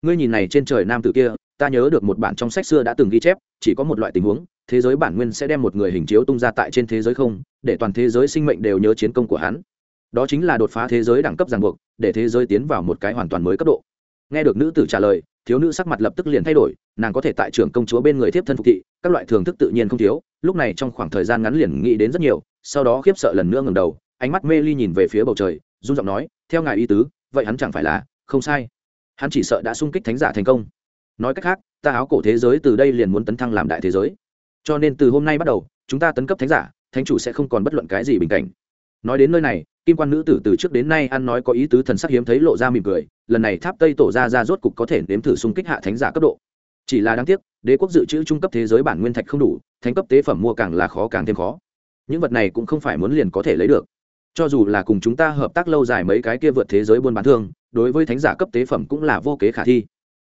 [SPEAKER 1] ngươi nhìn này trên trời nam tử kia, ta nhớ được một bản trong sách xưa đã từng ghi chép, chỉ có một loại tình huống, thế giới bản nguyên sẽ đem một người hình chiếu tung ra tại trên thế giới không, để toàn thế giới sinh mệnh đều nhớ chiến công của hắn. Đó chính là đột phá thế giới đẳng cấp ràng buộc, để thế giới tiến vào một cái hoàn toàn mới cấp độ. Nghe được nữ tử trả lời thiếu nữ sắc mặt lập tức liền thay đổi, nàng có thể tại trưởng công chúa bên người tiếp thân phục thị, các loại thưởng thức tự nhiên không thiếu, lúc này trong khoảng thời gian ngắn liền nghĩ đến rất nhiều, sau đó khiếp sợ lần nữa ngầm đầu, ánh mắt mê ly nhìn về phía bầu trời, run giọng nói, theo ngài y tứ, vậy hắn chẳng phải là, không sai. Hắn chỉ sợ đã sung kích thánh giả thành công. Nói cách khác, ta áo cổ thế giới từ đây liền muốn tấn thăng làm đại thế giới. Cho nên từ hôm nay bắt đầu, chúng ta tấn cấp thánh giả, thánh chủ sẽ không còn bất luận cái gì bình cảnh. Nói đến nơi này kim quan nữ tử từ trước đến nay ăn nói có ý tứ thần sắc hiếm thấy lộ ra mỉm cười, lần này tháp tây tổ ra ra rốt cục có thể nếm thử xung kích hạ thánh giả cấp độ. Chỉ là đáng tiếc, đế quốc dự trữ trung cấp thế giới bản nguyên thạch không đủ, thánh cấp tế phẩm mua càng là khó càng thêm khó. Những vật này cũng không phải muốn liền có thể lấy được. Cho dù là cùng chúng ta hợp tác lâu dài mấy cái kia vượt thế giới buôn bán thương, đối với thánh giả cấp tế phẩm cũng là vô kế khả thi.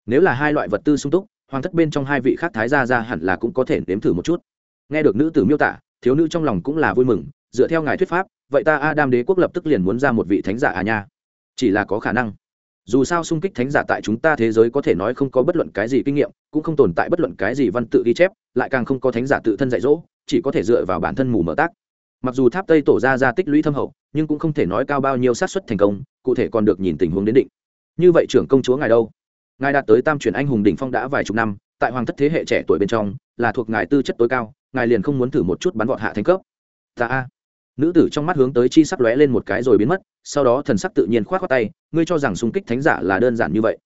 [SPEAKER 1] Nếu là hai loại vật tư sung túc, hoàng thất bên trong hai vị khác thái gia ra hẳn là cũng có thể nếm thử một chút. Nghe được nữ tử miêu tả, thiếu nữ trong lòng cũng là vui mừng, dựa theo ngài thuyết pháp vậy ta adam đế quốc lập tức liền muốn ra một vị thánh giả à nha. Chỉ là có khả năng. Dù sao xung kích thánh giả tại chúng ta thế giới có thể nói không có bất luận cái gì kinh nghiệm, cũng không tồn tại bất luận cái gì văn tự ghi chép, lại càng không có thánh giả tự thân dạy dỗ, chỉ có thể dựa vào bản thân mù mở tác. Mặc dù tháp tây tổ ra ra tích lũy thâm hậu, nhưng cũng không thể nói cao bao nhiêu xác suất thành công, cụ thể còn được nhìn tình huống đến định. Như vậy trưởng công chúa ngài đâu? Ngài đạt tới tam truyền anh hùng đỉnh phong đã vài chục năm, tại hoàng thất thế hệ trẻ tuổi bên trong, là thuộc ngài tư chất tối cao, ngài liền không muốn thử một chút bắn vọt hạ thành cấp. Ta a nữ tử trong mắt hướng tới chi sắp lóe lên một cái rồi biến mất, sau đó thần sắc tự nhiên k h o á t khoác tay, ngươi cho rằng xung kích thánh giả là đơn giản như vậy.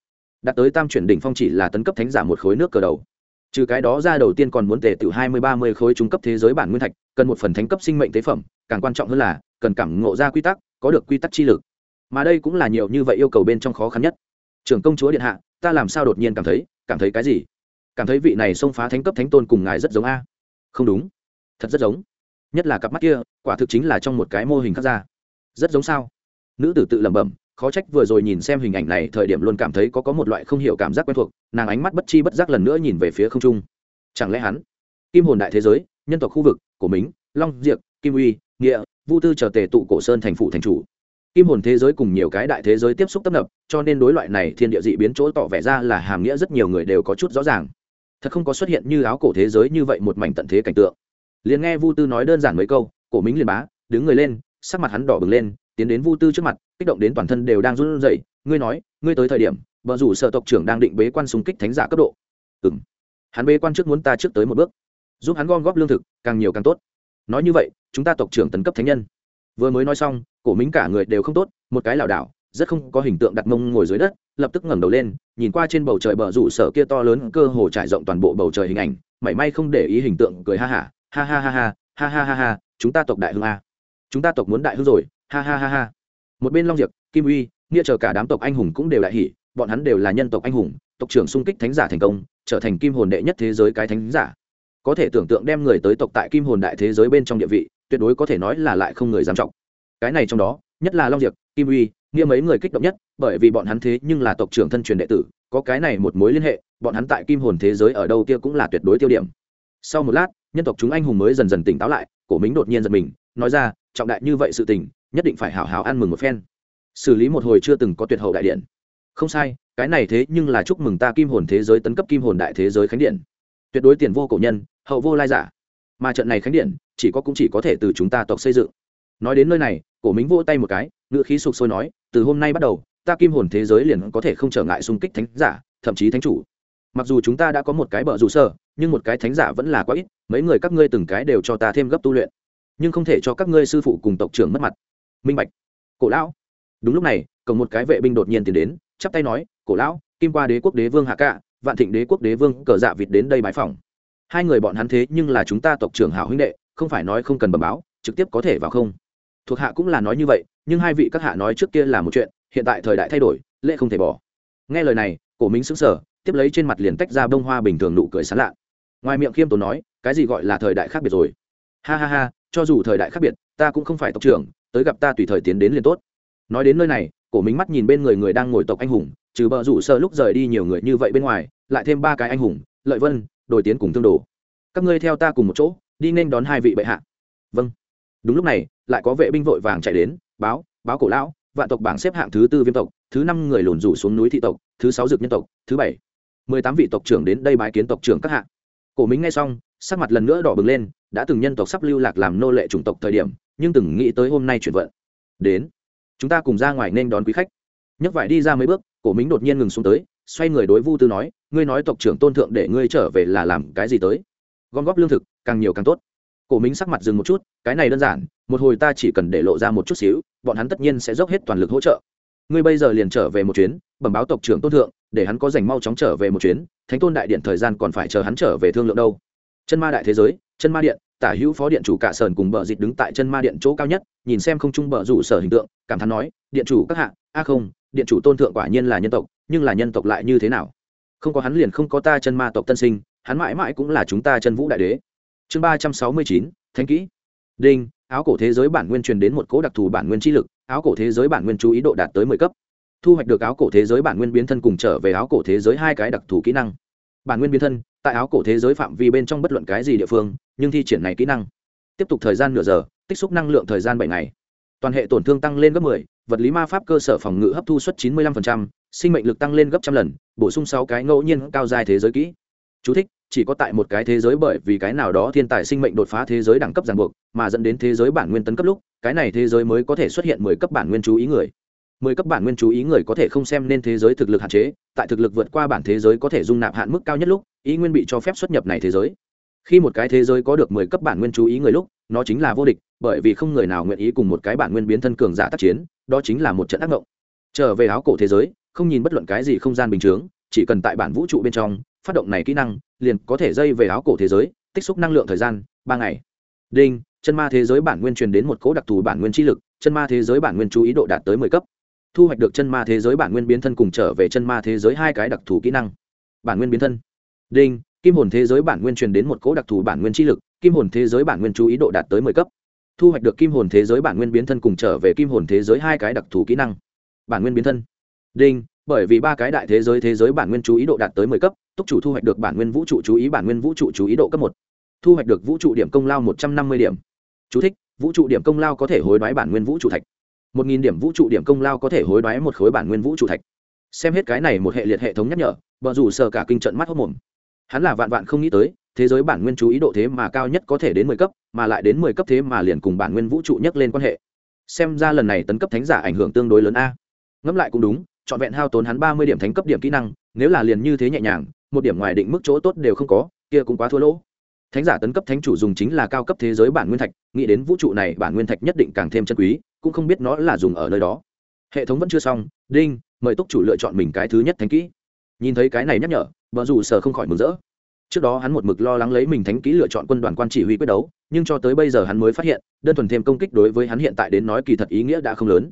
[SPEAKER 1] Đạt tới tam chuyển đỉnh phong chỉ là tấn cấp thánh giả một khối nước cờ đầu. Trừ cái đó ra đầu tiên còn muốn tề từ hai mươi ba mươi khối trung cấp thế giới bản nguyên thạch, cần một phần thánh cấp sinh mệnh tế phẩm, càng quan trọng hơn là, cần cảm ngộ ra quy tắc, có được quy tắc chi lực. Mà đây cũng là nhiều như vậy yêu cầu bên trong khó khăn nhất. Trưởng công chúa điện hạ, ta làm sao đột nhiên cảm thấy cảm thấy cái gì? Cảm thấy vị này xông phá thánh cấp thánh tôn cùng ngài rất giống a. Không đúng. Thật rất giống nhất là cặp mắt kia, quả thực chính là trong một cái mô hình khác ra. Rất giống sao? Nữ tử tự lẩm bẩm, khó trách vừa rồi nhìn xem hình ảnh này thời điểm luôn cảm thấy có có một loại không hiểu cảm giác quen thuộc, nàng ánh mắt bất chi bất giác lần nữa nhìn về phía không trung. Chẳng lẽ hắn? Kim hồn đại thế giới, nhân tộc khu vực, cổ mính, long, diệp, kim uy, nghĩa, vu tư chờ tề tụ cổ sơn thành phụ thành chủ. Kim hồn thế giới cùng nhiều cái đại thế giới tiếp xúc tấp nập, cho nên đối loại này thiên địa dị biến chỗ tỏ vẻ ra là hàm nghĩa rất nhiều người đều có chút rõ ràng. Thật không có xuất hiện như áo cổ thế giới như vậy một mảnh tận thế cảnh tượng liền nghe vu tư nói đơn giản mấy câu, cổ mính liền bá, đứng người lên, sắc mặt hắn đỏ bừng lên, tiến đến vu tư trước mặt, kích động đến toàn thân đều đang run rẩy. Ngươi nói, ngươi tới thời điểm vợ rủ sở tộc trưởng đang định bế quan xung kích thánh giả cấp độ. Ừ m hắn bế quan trước muốn ta trước tới một bước, giúp hắn gom góp lương thực, càng nhiều càng tốt. Nói như vậy, chúng ta tộc trưởng tấn cấp thánh nhân. Vừa mới nói xong, cổ mính cả người đều không tốt, một cái lảo đảo, rất không có hình tượng đặt mông ngồi dưới đất, lập tức ngẩng đầu lên, nhìn qua trên bầu trời bờ rủ sở kia to lớn, cơ hồ trải rộng toàn bộ bầu trời hình ảnh, mảy may không để ý hình tượng, cười ha hả ha ha ha ha ha ha ha ha, chúng ta tộc đại hưng a. Chúng ta tộc muốn đại hưng rồi, ha ha ha ha. Một bên long diệp, kim uy, nghĩa chờ cả đám tộc anh hùng cũng đều đại hỉ, bọn hắn đều là nhân tộc anh hùng, tộc trưởng xung kích thánh giả thành công, trở thành kim hồn đệ nhất thế giới cái thánh giả. Có thể tưởng tượng đem người tới tộc tại kim hồn đại thế giới bên trong địa vị, tuyệt đối có thể nói là lại không người dám trọng. Cái này trong đó, nhất là long diệp, kim uy, nghĩa mấy người kích động nhất, bởi vì bọn hắn thế nhưng là tộc trưởng thân truyền đệ tử, có cái này một mối liên hệ, bọn hắn tại kim hồn thế giới ở đâu kia cũng là tuyệt đối tiêu điểm. Sau một lát nhân tộc chúng anh hùng mới dần dần tỉnh táo lại, cổ mính đột nhiên giật mình, nói ra, trọng đại như vậy sự tình, nhất định phải hào hào ăn mừng một phen. Xử lý một hồi chưa từng có tuyệt hậu đại điện. Không sai, cái này thế nhưng là chúc mừng ta kim hồn thế giới tấn cấp kim hồn đại thế giới khánh điện. Tuyệt đối tiền vô cổ nhân, hậu vô lai giả. Mà trận này khánh điện, chỉ có cũng chỉ có thể từ chúng ta tộc xây dựng. Nói đến nơi này, cổ mính vỗ tay một cái ngựa khí sục sôi nói, từ hôm nay bắt đầu, ta kim hồn thế giới liền có thể không trở ngại xung kích thánh giả, thậm chí thánh chủ mặc dù chúng ta đã có một cái bờ rủ sở, nhưng một cái thánh giả vẫn là quá ít mấy người các ngươi từng cái đều cho ta thêm gấp tu luyện. Nhưng không thể cho các ngươi sư phụ cùng tộc trưởng mất mặt. Minh bạch. Cổ lão. Đúng lúc này cầm một cái vệ binh đột nhiên tiến đến chắp tay nói cổ lão kim qua đế quốc đế vương hạ cạ vạn thịnh đế quốc đế vương cờ dạ vịt đến đây bái phòng hai người bọn hắn thế nhưng là chúng ta tộc trưởng hảo huynh đệ không phải nói không cần bẩm báo trực tiếp có thể vào không. Thuộc hạ cũng là nói như vậy nhưng hai vị các hạ nói trước kia là một chuyện hiện tại thời đại thay đổi lễ không thể bỏ. Nghe lời này cổ minh xứng sở tiếp lấy trên mặt liền tách ra bông hoa bình thường nụ cười sán lạ. Ngoài miệng khiêm tốn nói, cái gì gọi là thời đại khác biệt rồi? Ha ha ha, cho dù thời đại khác biệt, ta cũng không phải tộc trưởng, tới gặp ta tùy thời tiến đến liền tốt. Nói đến nơi này, cổ minh mắt nhìn bên người người đang ngồi tộc anh hùng, trừ bờ rủ sơ lúc rời đi nhiều người như vậy bên ngoài, lại thêm ba cái anh hùng, lợi vân đổi tiến cùng thương đồ. Các ngươi theo ta cùng một chỗ, đi nên đón hai vị bệ hạ. Vâng. Đúng lúc này, lại có vệ binh vội vàng chạy đến, báo báo cổ lão, vạn tộc bảng xếp hạng thứ tư viêm tộc, thứ năm người lùn rủ xuống núi thị tộc, thứ sáu dược nhân tộc, thứ bảy mười tám vị tộc trưởng đến đây bái kiến tộc trưởng các hạng cổ minh nghe xong, sắc mặt lần nữa đỏ bừng lên, đã từng nhân tộc sắp lưu lạc làm nô lệ chủng tộc thời điểm, nhưng từng nghĩ tới hôm nay chuyển vận. Đến, chúng ta cùng ra ngoài nên đón quý khách. Nhấc vải đi ra mấy bước, cổ minh đột nhiên ngừng xuống tới, xoay người đối vu tư nói, ngươi nói tộc trưởng tôn thượng để ngươi trở về là làm cái gì tới? Gom góp lương thực, càng nhiều càng tốt. Cổ minh sắc mặt dừng một chút, cái này đơn giản, một hồi ta chỉ cần để lộ ra một chút xíu, bọn hắn tất nhiên sẽ dốc hết toàn lực hỗ trợ. Ngươi bây giờ liền trở về một chuyến, bẩm báo tộc trưởng tôn thượng để hắn có dành mau chóng trở về một chuyến, thánh tôn đại điện thời gian còn phải chờ hắn trở về thương lượng đâu. Chân ma đại thế giới, chân ma điện, tả hữu phó điện chủ cả sờn cùng bờ dịt đứng tại chân ma điện chỗ cao nhất, nhìn xem không trung bờ rủ sở hình tượng, cảm thán nói, điện chủ các hạ, a không, điện chủ tôn thượng quả nhiên là nhân tộc, nhưng là nhân tộc lại như thế nào? Không có hắn liền không có ta chân ma tộc tân sinh, hắn mãi mãi cũng là chúng ta chân vũ đại đế. Chương ba trăm sáu mươi chín, thánh kỹ. Đinh, áo cổ thế giới bản nguyên truyền đến một cố đặc thù bản nguyên chi lực, áo cổ thế giới bản nguyên chú ý độ đạt tới mười cấp thu hoạch được áo cổ thế giới bản nguyên biến thân cùng trở về áo cổ thế giới hai cái đặc thù kỹ năng. Bản nguyên biến thân tại áo cổ thế giới phạm vi bên trong bất luận cái gì địa phương nhưng thi triển này kỹ năng. Tiếp tục thời gian nửa giờ tích xúc năng lượng thời gian bảy ngày. Toàn hệ tổn thương tăng lên gấp 10, vật lý ma pháp cơ sở phòng ngự hấp thu suất 95%, sinh mệnh lực tăng lên gấp trăm lần bổ sung sáu cái ngẫu nhiên cao dài thế giới kỹ. Chú thích, chỉ có tại một cái thế giới bởi vì cái nào đó thiên tài sinh mệnh đột phá thế giới đẳng cấp ràng buộc mà dẫn đến thế giới bản nguyên tấn cấp lúc cái này thế giới mới có thể xuất hiện mười cấp bản nguyên chú ý người mười cấp bản nguyên chú ý người có thể không xem nên thế giới thực lực hạn chế, tại thực lực vượt qua bản thế giới có thể dung nạp hạn mức cao nhất lúc, ý nguyên bị cho phép xuất nhập này thế giới. Khi một cái thế giới có được mười cấp bản nguyên chú ý người lúc, nó chính là vô địch, bởi vì không người nào nguyện ý cùng một cái bản nguyên biến thân cường giả tác chiến, đó chính là một trận ác mộng. Trở về áo cổ thế giới, không nhìn bất luận cái gì không gian bình chướng chỉ cần tại bản vũ trụ bên trong, phát động này kỹ năng, liền có thể dây về áo cổ thế giới, tích xúc năng lượng thời gian, ba ngày. Đinh, chân ma thế giới bản nguyên truyền đến một cố đặc thù bản nguyên chi lực, chân ma thế giới bản nguyên chú ý độ đạt tới mười cấp thu hoạch được chân ma thế giới bản nguyên biến thân cùng trở về chân ma thế giới hai cái đặc thù kỹ năng. Bản nguyên biến thân. Đinh kim hồn thế giới bản nguyên truyền đến một cỗ đặc thù bản nguyên chi lực kim hồn thế giới bản nguyên chú ý độ đạt tới mười cấp. Thu hoạch được kim hồn thế giới bản nguyên biến thân cùng trở về kim hồn thế giới hai cái đặc thù kỹ năng. Bản nguyên biến thân. Đinh bởi vì ba cái đại thế giới thế giới bản nguyên chú ý độ đạt tới mười cấp túc chủ thu hoạch được bản nguyên vũ trụ chú ý bản nguyên vũ trụ chú ý độ cấp một. Thu hoạch được vũ trụ điểm công lao một trăm năm mươi điểm. Chú thích, vũ trụ điểm công lao có thể hối đoái bản nguyên vũ trụ thạch một nghìn điểm vũ trụ điểm công lao có thể hối đoái một khối bản nguyên vũ trụ thạch. Xem hết cái này một hệ liệt hệ thống nhắc nhở vợ dù sờ cả kinh trận mắt hốc mồm. Hắn là vạn vạn không nghĩ tới, thế giới bản nguyên chú ý độ thế mà cao nhất có thể đến mười cấp, mà lại đến mười cấp thế mà liền cùng bản nguyên vũ trụ nhắc lên quan hệ. Xem ra lần này tấn cấp thánh giả ảnh hưởng tương đối lớn a. Ngẫm lại cũng đúng, trọn vẹn hao tốn hắn ba mươi điểm thánh cấp điểm kỹ năng, nếu là liền như thế nhẹ nhàng, một điểm ngoài định mức chỗ tốt đều không có, kia cũng quá thua lỗ. Thánh giả tấn cấp thánh chủ dùng chính là cao cấp thế giới bản nguyên thạch, nghĩ đến vũ trụ này bản nguyên thạch nhất định càng thêm chân quý cũng không biết nó là dùng ở nơi đó. Hệ thống vẫn chưa xong, đinh, mời túc chủ lựa chọn mình cái thứ nhất thánh kỹ. Nhìn thấy cái này nhắc nhở, vợ dù sở không khỏi mừng rỡ. Trước đó hắn một mực lo lắng lấy mình thánh kỹ lựa chọn quân đoàn quan chỉ huy quyết đấu, nhưng cho tới bây giờ hắn mới phát hiện, đơn thuần thêm công kích đối với hắn hiện tại đến nói kỳ thật ý nghĩa đã không lớn.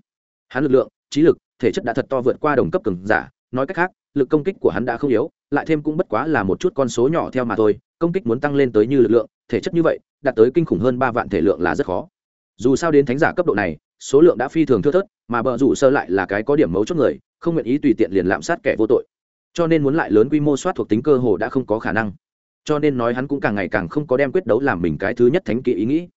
[SPEAKER 1] Hắn lực lượng, trí lực, thể chất đã thật to vượt qua đồng cấp cường giả, nói cách khác, lực công kích của hắn đã không yếu, lại thêm cũng bất quá là một chút con số nhỏ theo mà thôi, công kích muốn tăng lên tới như lực lượng, thể chất như vậy, đạt tới kinh khủng hơn ba vạn thể lượng là rất khó. Dù sao đến thánh giả cấp độ này số lượng đã phi thường thưa thớt, mà bờ rủ sơ lại là cái có điểm mấu chốt người, không nguyện ý tùy tiện liền lạm sát kẻ vô tội. Cho nên muốn lại lớn quy mô soát thuộc tính cơ hồ đã không có khả năng. Cho nên nói hắn cũng càng ngày càng không có đem quyết đấu làm mình cái thứ nhất thánh kỵ ý nghĩ.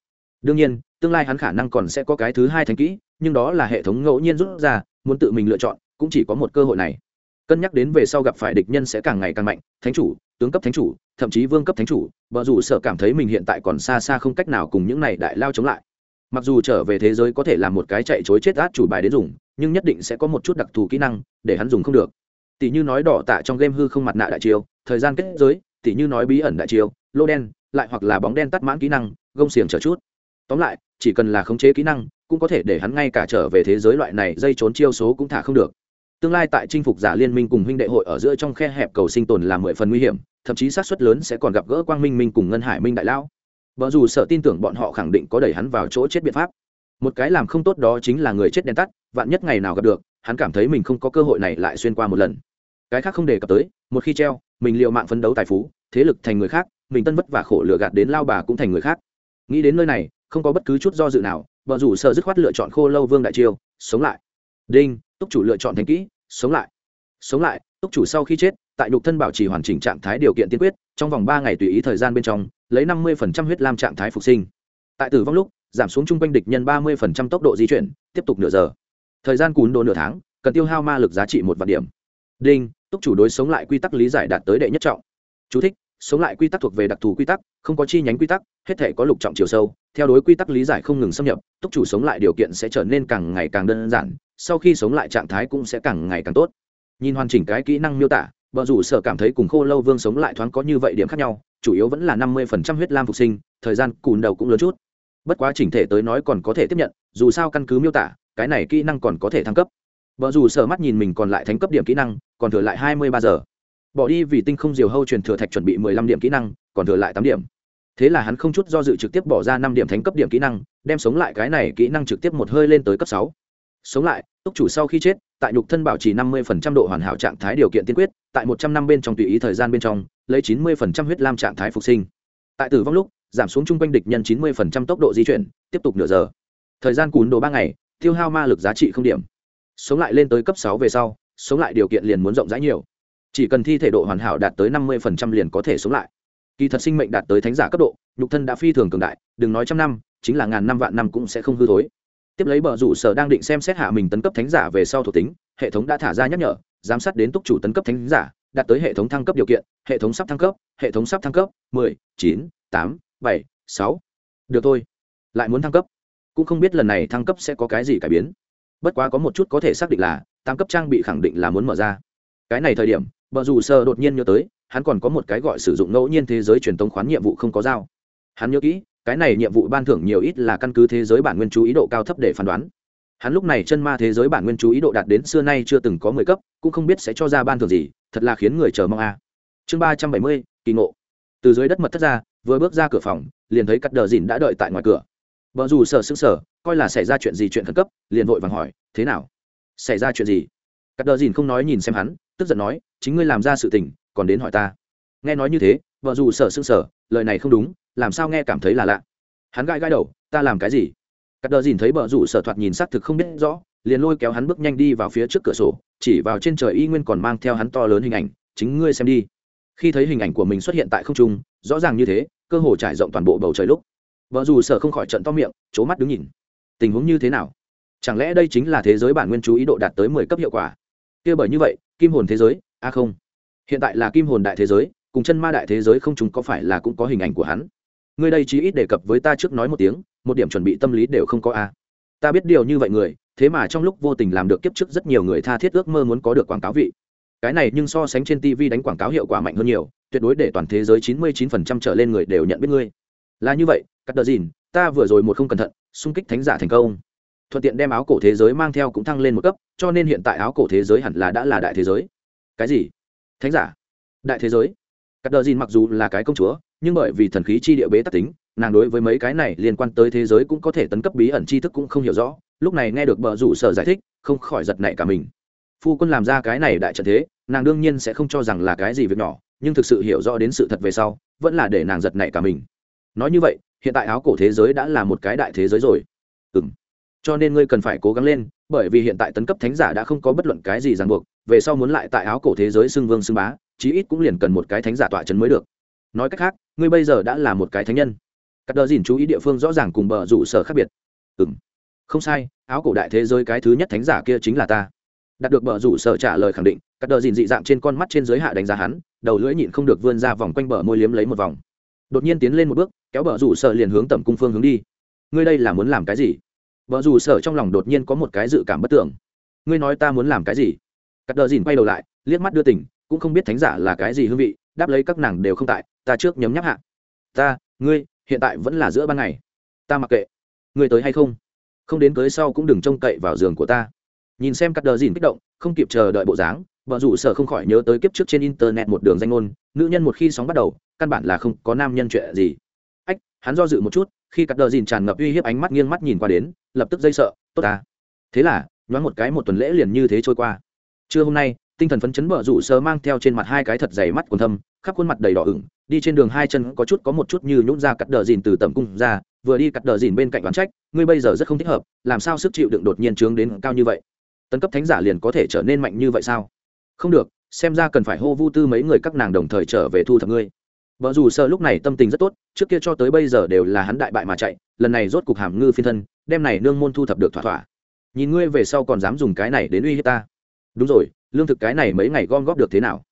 [SPEAKER 1] Đương nhiên, tương lai hắn khả năng còn sẽ có cái thứ hai thánh kỹ nhưng đó là hệ thống ngẫu nhiên rút ra, muốn tự mình lựa chọn, cũng chỉ có một cơ hội này. Cân nhắc đến về sau gặp phải địch nhân sẽ càng ngày càng mạnh, thánh chủ, tướng cấp thánh chủ, thậm chí vương cấp thánh chủ vợ dù sợ cảm thấy mình hiện tại còn xa xa không cách nào cùng những này đại lao chống lại mặc dù trở về thế giới có thể là một cái chạy chối chết át chủ bài đến dùng, nhưng nhất định sẽ có một chút đặc thù kỹ năng để hắn dùng không được. Tỷ như nói đỏ tạ trong game hư không mặt nạ đại chiêu, thời gian kết giới, tỷ như nói bí ẩn đại chiêu, lô đen, lại hoặc là bóng đen tắt mãn kỹ năng, gông xiềng trở chút. Tóm lại, chỉ cần là khống chế kỹ năng, cũng có thể để hắn ngay cả trở về thế giới loại này dây trốn chiêu số cũng thả không được. Tương lai tại chinh phục giả liên minh cùng huynh đệ hội ở giữa trong khe hẹp cầu sinh tồn là mười phần nguy hiểm, thậm chí xác suất lớn sẽ còn gặp gỡ quang minh minh cùng ngân hải minh đại lão vợ dù sợ tin tưởng bọn họ khẳng định có đẩy hắn vào chỗ chết biện pháp. Một cái làm không tốt đó chính là người chết đen tắt, vạn nhất ngày nào gặp được, hắn cảm thấy mình không có cơ hội này lại xuyên qua một lần. Cái khác không đề cập tới, một khi treo, mình liệu mạng phấn đấu tài phú, thế lực thành người khác, mình tân vất và khổ lựa gạt đến lao bà cũng thành người khác. Nghĩ đến nơi này, không có bất cứ chút do dự nào vợ rủ sợ dứt khoát lựa chọn khô lâu vương đại chiêu, sống lại. Đinh, túc chủ lựa chọn thành kỹ, sống lại. Sống lại, túc chủ sau khi chết tại nhục thân bảo trì hoàn chỉnh trạng thái điều kiện tiên quyết trong vòng ba ngày tùy ý thời gian bên trong lấy năm mươi huyết lam trạng thái phục sinh. Tại tử vong lúc giảm xuống chung quanh địch nhân ba mươi tốc độ di chuyển tiếp tục nửa giờ. Thời gian cún đồ nửa tháng cần tiêu hao ma lực giá trị một vạn điểm. Đinh túc chủ đối sống lại quy tắc lý giải đạt tới đệ nhất trọng. Chú thích, sống lại quy tắc thuộc về đặc thù quy tắc không có chi nhánh quy tắc hết thể có lục trọng chiều sâu. Theo đối quy tắc lý giải không ngừng xâm nhập túc chủ sống lại điều kiện sẽ trở nên càng ngày càng đơn giản sau khi sống lại trạng thái cũng sẽ càng ngày càng tốt. Nhìn hoàn chỉnh cái kỹ năng miêu tả vợ rủ sở cảm thấy cùng khô lâu vương sống lại thoáng có như vậy điểm khác nhau, chủ yếu vẫn là năm mươi phần trăm huyết lam phục sinh, thời gian cùn đầu cũng lớn chút. Bất quá chỉnh thể tới nói còn có thể tiếp nhận, dù sao căn cứ miêu tả, cái này kỹ năng còn có thể thăng cấp. Vợ rủ sở mắt nhìn mình còn lại thánh cấp điểm kỹ năng, còn thừa lại hai mươi ba giờ. Bỏ đi vì tinh không diều hâu truyền thừa thạch chuẩn bị mười lăm điểm kỹ năng, còn thừa lại tám điểm. Thế là hắn không chút do dự trực tiếp bỏ ra năm điểm thánh cấp điểm kỹ năng, đem sống lại cái này kỹ năng trực tiếp một hơi lên tới cấp sáu. Sống lại, túc chủ sau khi chết, tại nhục thân bảo trì năm mươi độ hoàn hảo trạng thái điều kiện tiên quyết tại một trăm năm bên trong tùy ý thời gian bên trong, lấy chín mươi huyết lam trạng thái phục sinh. Tại tử vong lúc, giảm xuống chung quanh địch nhân chín mươi tốc độ di chuyển, tiếp tục nửa giờ. Thời gian cún đồ ba ngày, tiêu hao ma lực giá trị không điểm. Sống lại lên tới cấp sáu về sau, sống lại điều kiện liền muốn rộng rãi nhiều. Chỉ cần thi thể độ hoàn hảo đạt tới năm mươi liền có thể sống lại. Kỳ thật sinh mệnh đạt tới thánh giả cấp độ, nhục thân đã phi thường cường đại, đừng nói trăm năm, chính là ngàn năm vạn năm cũng sẽ không hư thối. Tiếp lấy bờ rủ sở đang định xem xét hạ mình tấn cấp thánh giả về sau thuộc tính, hệ thống đã thả ra nhắc nhở giám sát đến túc chủ tấn cấp thánh giả, đạt tới hệ thống thăng cấp điều kiện, hệ thống sắp thăng cấp, hệ thống sắp thăng cấp, mười, chín, tám, bảy, sáu. Được thôi, lại muốn thăng cấp. Cũng không biết lần này thăng cấp sẽ có cái gì cải biến. Bất quá có một chút có thể xác định là tăng cấp trang bị khẳng định là muốn mở ra. Cái này thời điểm, bờ rủ sơ đột nhiên nhớ tới, hắn còn có một cái gọi sử dụng ngẫu nhiên thế giới truyền tống khoán nhiệm vụ không có dao. hắn nhớ kỹ, cái này nhiệm vụ ban thưởng nhiều ít là căn cứ thế giới bản nguyên chú ý độ cao thấp để phán đoán hắn lúc này chân ma thế giới bản nguyên chú ý độ đạt đến xưa nay chưa từng có mười cấp, cũng không biết sẽ cho ra ban thường gì, thật là khiến người chờ mong a. Chương ba trăm bảy mươi, kỳ ngộ. Từ dưới đất mật thất ra, vừa bước ra cửa phòng, liền thấy cắt đờ dìn đã đợi tại ngoài cửa. Vợ dù sợ sững sờ, coi là xảy ra chuyện gì chuyện khẩn cấp, liền vội vàng hỏi, thế nào? Xảy ra chuyện gì? Cắt đờ dìn không nói nhìn xem hắn, tức giận nói, chính ngươi làm ra sự tình, còn đến hỏi ta. Nghe nói như thế vợ dù sợ sững sờ, lời này không đúng, làm sao nghe cảm thấy là lạ. Hắn gãi gãi đầu, ta làm cái gì? Cắt đờ dìn thấy bờ rủ sở thoạt nhìn xác thực không biết rõ, liền lôi kéo hắn bước nhanh đi vào phía trước cửa sổ, chỉ vào trên trời y nguyên còn mang theo hắn to lớn hình ảnh, chính ngươi xem đi. Khi thấy hình ảnh của mình xuất hiện tại không trung, rõ ràng như thế, cơ hồ trải rộng toàn bộ bầu trời lúc. Vợ dù sở không khỏi trận to miệng c mắt đứng nhìn. Tình huống như thế nào? Chẳng lẽ đây chính là thế giới bản nguyên chú ý độ đạt tới mười cấp hiệu quả? Kia bởi như vậy, kim hồn thế giới, a à không. Hiện tại là kim hồn đại thế giới, cùng chân ma đại thế giới không chúng có phải là cũng có hình ảnh của hắn? Ngươi đây chí ít đề cập với ta trước nói một tiếng một điểm chuẩn bị tâm lý đều không có a. Ta biết điều như vậy người, thế mà trong lúc vô tình làm được kiếp trước rất nhiều người tha thiết ước mơ muốn có được quảng cáo vị. Cái này nhưng so sánh trên tv đánh quảng cáo hiệu quả mạnh hơn nhiều, tuyệt đối để toàn thế giới 99% trở lên người đều nhận biết ngươi. Là như vậy, cắt đờ dìn, ta vừa rồi một không cẩn thận, xung kích thánh giả thành công. Thuận tiện đem áo cổ thế giới mang theo cũng thăng lên một cấp, cho nên hiện tại áo cổ thế giới hẳn là đã là đại thế giới. Cái gì? Thánh giả? Đại thế giới? Cắt đờ dìn mặc dù là cái công chúa, nhưng bởi vì thần khí chi địa bế tắc tính nàng đối với mấy cái này liên quan tới thế giới cũng có thể tấn cấp bí ẩn tri thức cũng không hiểu rõ, lúc này nghe được bờ rủ sở giải thích, không khỏi giật nảy cả mình. Phu quân làm ra cái này đại trận thế, nàng đương nhiên sẽ không cho rằng là cái gì việc nhỏ, nhưng thực sự hiểu rõ đến sự thật về sau, vẫn là để nàng giật nảy cả mình. Nói như vậy, hiện tại áo cổ thế giới đã là một cái đại thế giới rồi. Ừ m cho nên ngươi cần phải cố gắng lên, bởi vì hiện tại tấn cấp thánh giả đã không có bất luận cái gì ràng buộc, về sau muốn lại tại áo cổ thế giới xưng vương xưng bá, chí ít cũng liền cần một cái thánh giả tọa trấn mới được. Nói cách khác, ngươi bây giờ đã là một cái thánh nhân cắt đờ dìn chú ý địa phương rõ ràng cùng bờ rủ sở khác biệt. Ừ m không sai, áo cổ đại thế giới cái thứ nhất thánh giả kia chính là ta. Đạt được bờ rủ sở trả lời khẳng định, cắt đờ dìn dị dạng trên con mắt trên giới hạ đánh giá hắn, đầu lưỡi nhịn không được vươn ra vòng quanh bờ môi liếm lấy một vòng. Đột nhiên tiến lên một bước, kéo bờ rủ sở liền hướng tầm cung phương hướng đi. Ngươi đây là muốn làm cái gì? Bờ rủ sở trong lòng đột nhiên có một cái dự cảm bất tưởng. Ngươi nói ta muốn làm cái gì? Cắt đờ dìn quay đầu lại, liếc mắt đưa tỉnh cũng không biết thánh giả là cái gì hương vị, đáp lấy các nàng đều không tại, ta trước nhấm nháp hạ. Ta, ngươi hiện tại vẫn là giữa ban ngày. Ta mặc kệ. Ngươi tới hay không? Không đến cưới sau cũng đừng trông cậy vào giường của ta. Nhìn xem cắt đờ dìn kích động, không kịp chờ đợi bộ dáng, vợ rủ sở không khỏi nhớ tới kiếp trước trên internet một đường danh ngôn, nữ nhân một khi sóng bắt đầu, căn bản là không có nam nhân chuyện gì. Ách, hắn do dự một chút, khi cắt đờ dìn tràn ngập uy hiếp ánh mắt nghiêng mắt nhìn qua đến, lập tức dây sợ, tốt ta. Thế là, nhoáng một cái một tuần lễ liền như thế trôi qua. Trưa hôm nay, tinh thần phấn chấn vợ rủ sơ mang theo trên mặt hai cái thật dày mắt còn thâm, khắp khuôn mặt đầy đỏ ửng đi trên đường hai chân có chút có một chút như nhún ra cắt đờ dìn từ tầm cung ra, vừa đi cắt đờ dìn bên cạnh đoán trách, ngươi bây giờ rất không thích hợp, làm sao sức chịu đựng đột nhiên trướng đến cao như vậy? Tấn cấp thánh giả liền có thể trở nên mạnh như vậy sao? Không được, xem ra cần phải hô vu tư mấy người các nàng đồng thời trở về thu thập ngươi. Vợ dù sợ lúc này tâm tình rất tốt, trước kia cho tới bây giờ đều là hắn đại bại mà chạy, lần này rốt cục hàm ngư phiên thân đem này nương môn thu thập được thỏa thỏa. Nhìn ngươi về sau còn dám dùng cái này đến uy hiếp ta. Đúng rồi, lương thực cái này mấy ngày gom góp được thế nào?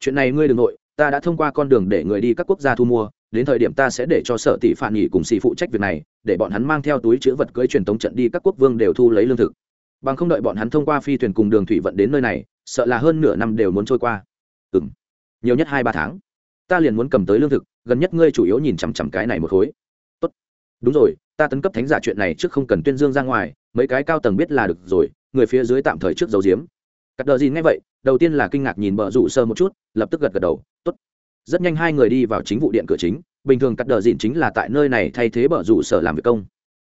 [SPEAKER 1] Chuyện này ngươi đ ừ n g nội ta đã thông qua con đường để người đi các quốc gia thu mua, đến thời điểm ta sẽ để cho sở tỷ phản nghỉ cùng xì phụ trách việc này, để bọn hắn mang theo túi chữ vật cưới truyền tống trận đi các quốc vương đều thu lấy lương thực. Bằng không đợi bọn hắn thông qua phi thuyền cùng đường thủy vận đến nơi này, sợ là hơn nửa năm đều muốn trôi qua. Ừ m nhiều nhất hai ba tháng, ta liền muốn cầm tới lương thực, gần nhất ngươi chủ yếu nhìn chằm chằm cái này một khối. Tốt. đúng rồi, ta tấn cấp thánh giả chuyện này trước không cần tuyên dương ra ngoài, mấy cái cao tầng biết là được rồi, người phía dưới tạm thời trước dấu diếm cắt đờ dìn nghe vậy, đầu tiên là kinh ngạc nhìn bờ rủ sơ một chút, lập tức gật gật đầu, tốt. Rất nhanh hai người đi vào chính vụ điện cửa chính, bình thường cắt đờ dìn chính là tại nơi này thay thế bờ rủ sở làm việc công.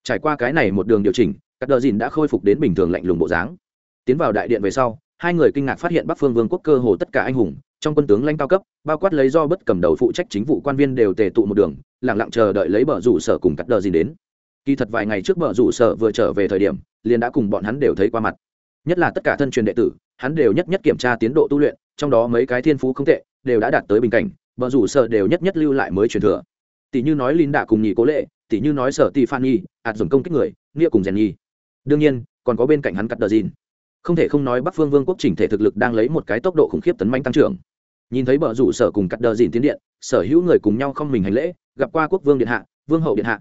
[SPEAKER 1] Trải qua cái này một đường điều chỉnh, cắt đờ dìn đã khôi phục đến bình thường lạnh lùng bộ dáng. Tiến vào đại điện về sau, hai người kinh ngạc phát hiện bắc phương vương quốc cơ hồ tất cả anh hùng, trong quân tướng lãnh cao cấp, bao quát lấy do bất cầm đầu phụ trách chính vụ quan viên đều tề tụ một đường lẳng lặng chờ đợi lấy bờ rủ sở cùng cắt đờ dìn đến. Kỳ thật vài ngày trước bờ rủ sở vừa trở về thời điểm, liền đã cùng bọn hắn đều thấy qua mặt nhất là tất cả thân truyền đệ tử, hắn đều nhất nhất kiểm tra tiến độ tu luyện, trong đó mấy cái thiên phú không tệ, đều đã đạt tới bình cảnh bờ rủ sở đều nhất nhất lưu lại mới truyền thừa. Tỷ như nói linh đạ cùng nhị cố lệ, tỷ như nói sở tỷ phan nhi ạt dùng công kích người, nghĩa cùng rèn nhi. Đương nhiên, còn có bên cạnh hắn cắt đờ dìn. Không thể không nói bắc phương vương quốc chỉnh thể thực lực đang lấy một cái tốc độ khủng khiếp tấn manh tăng trưởng. Nhìn thấy bờ rủ sở cùng cắt đờ dìn tiến điện, sở hữu người cùng nhau không mình hành lễ, gặp qua quốc vương điện hạ, vương hậu điện hạ.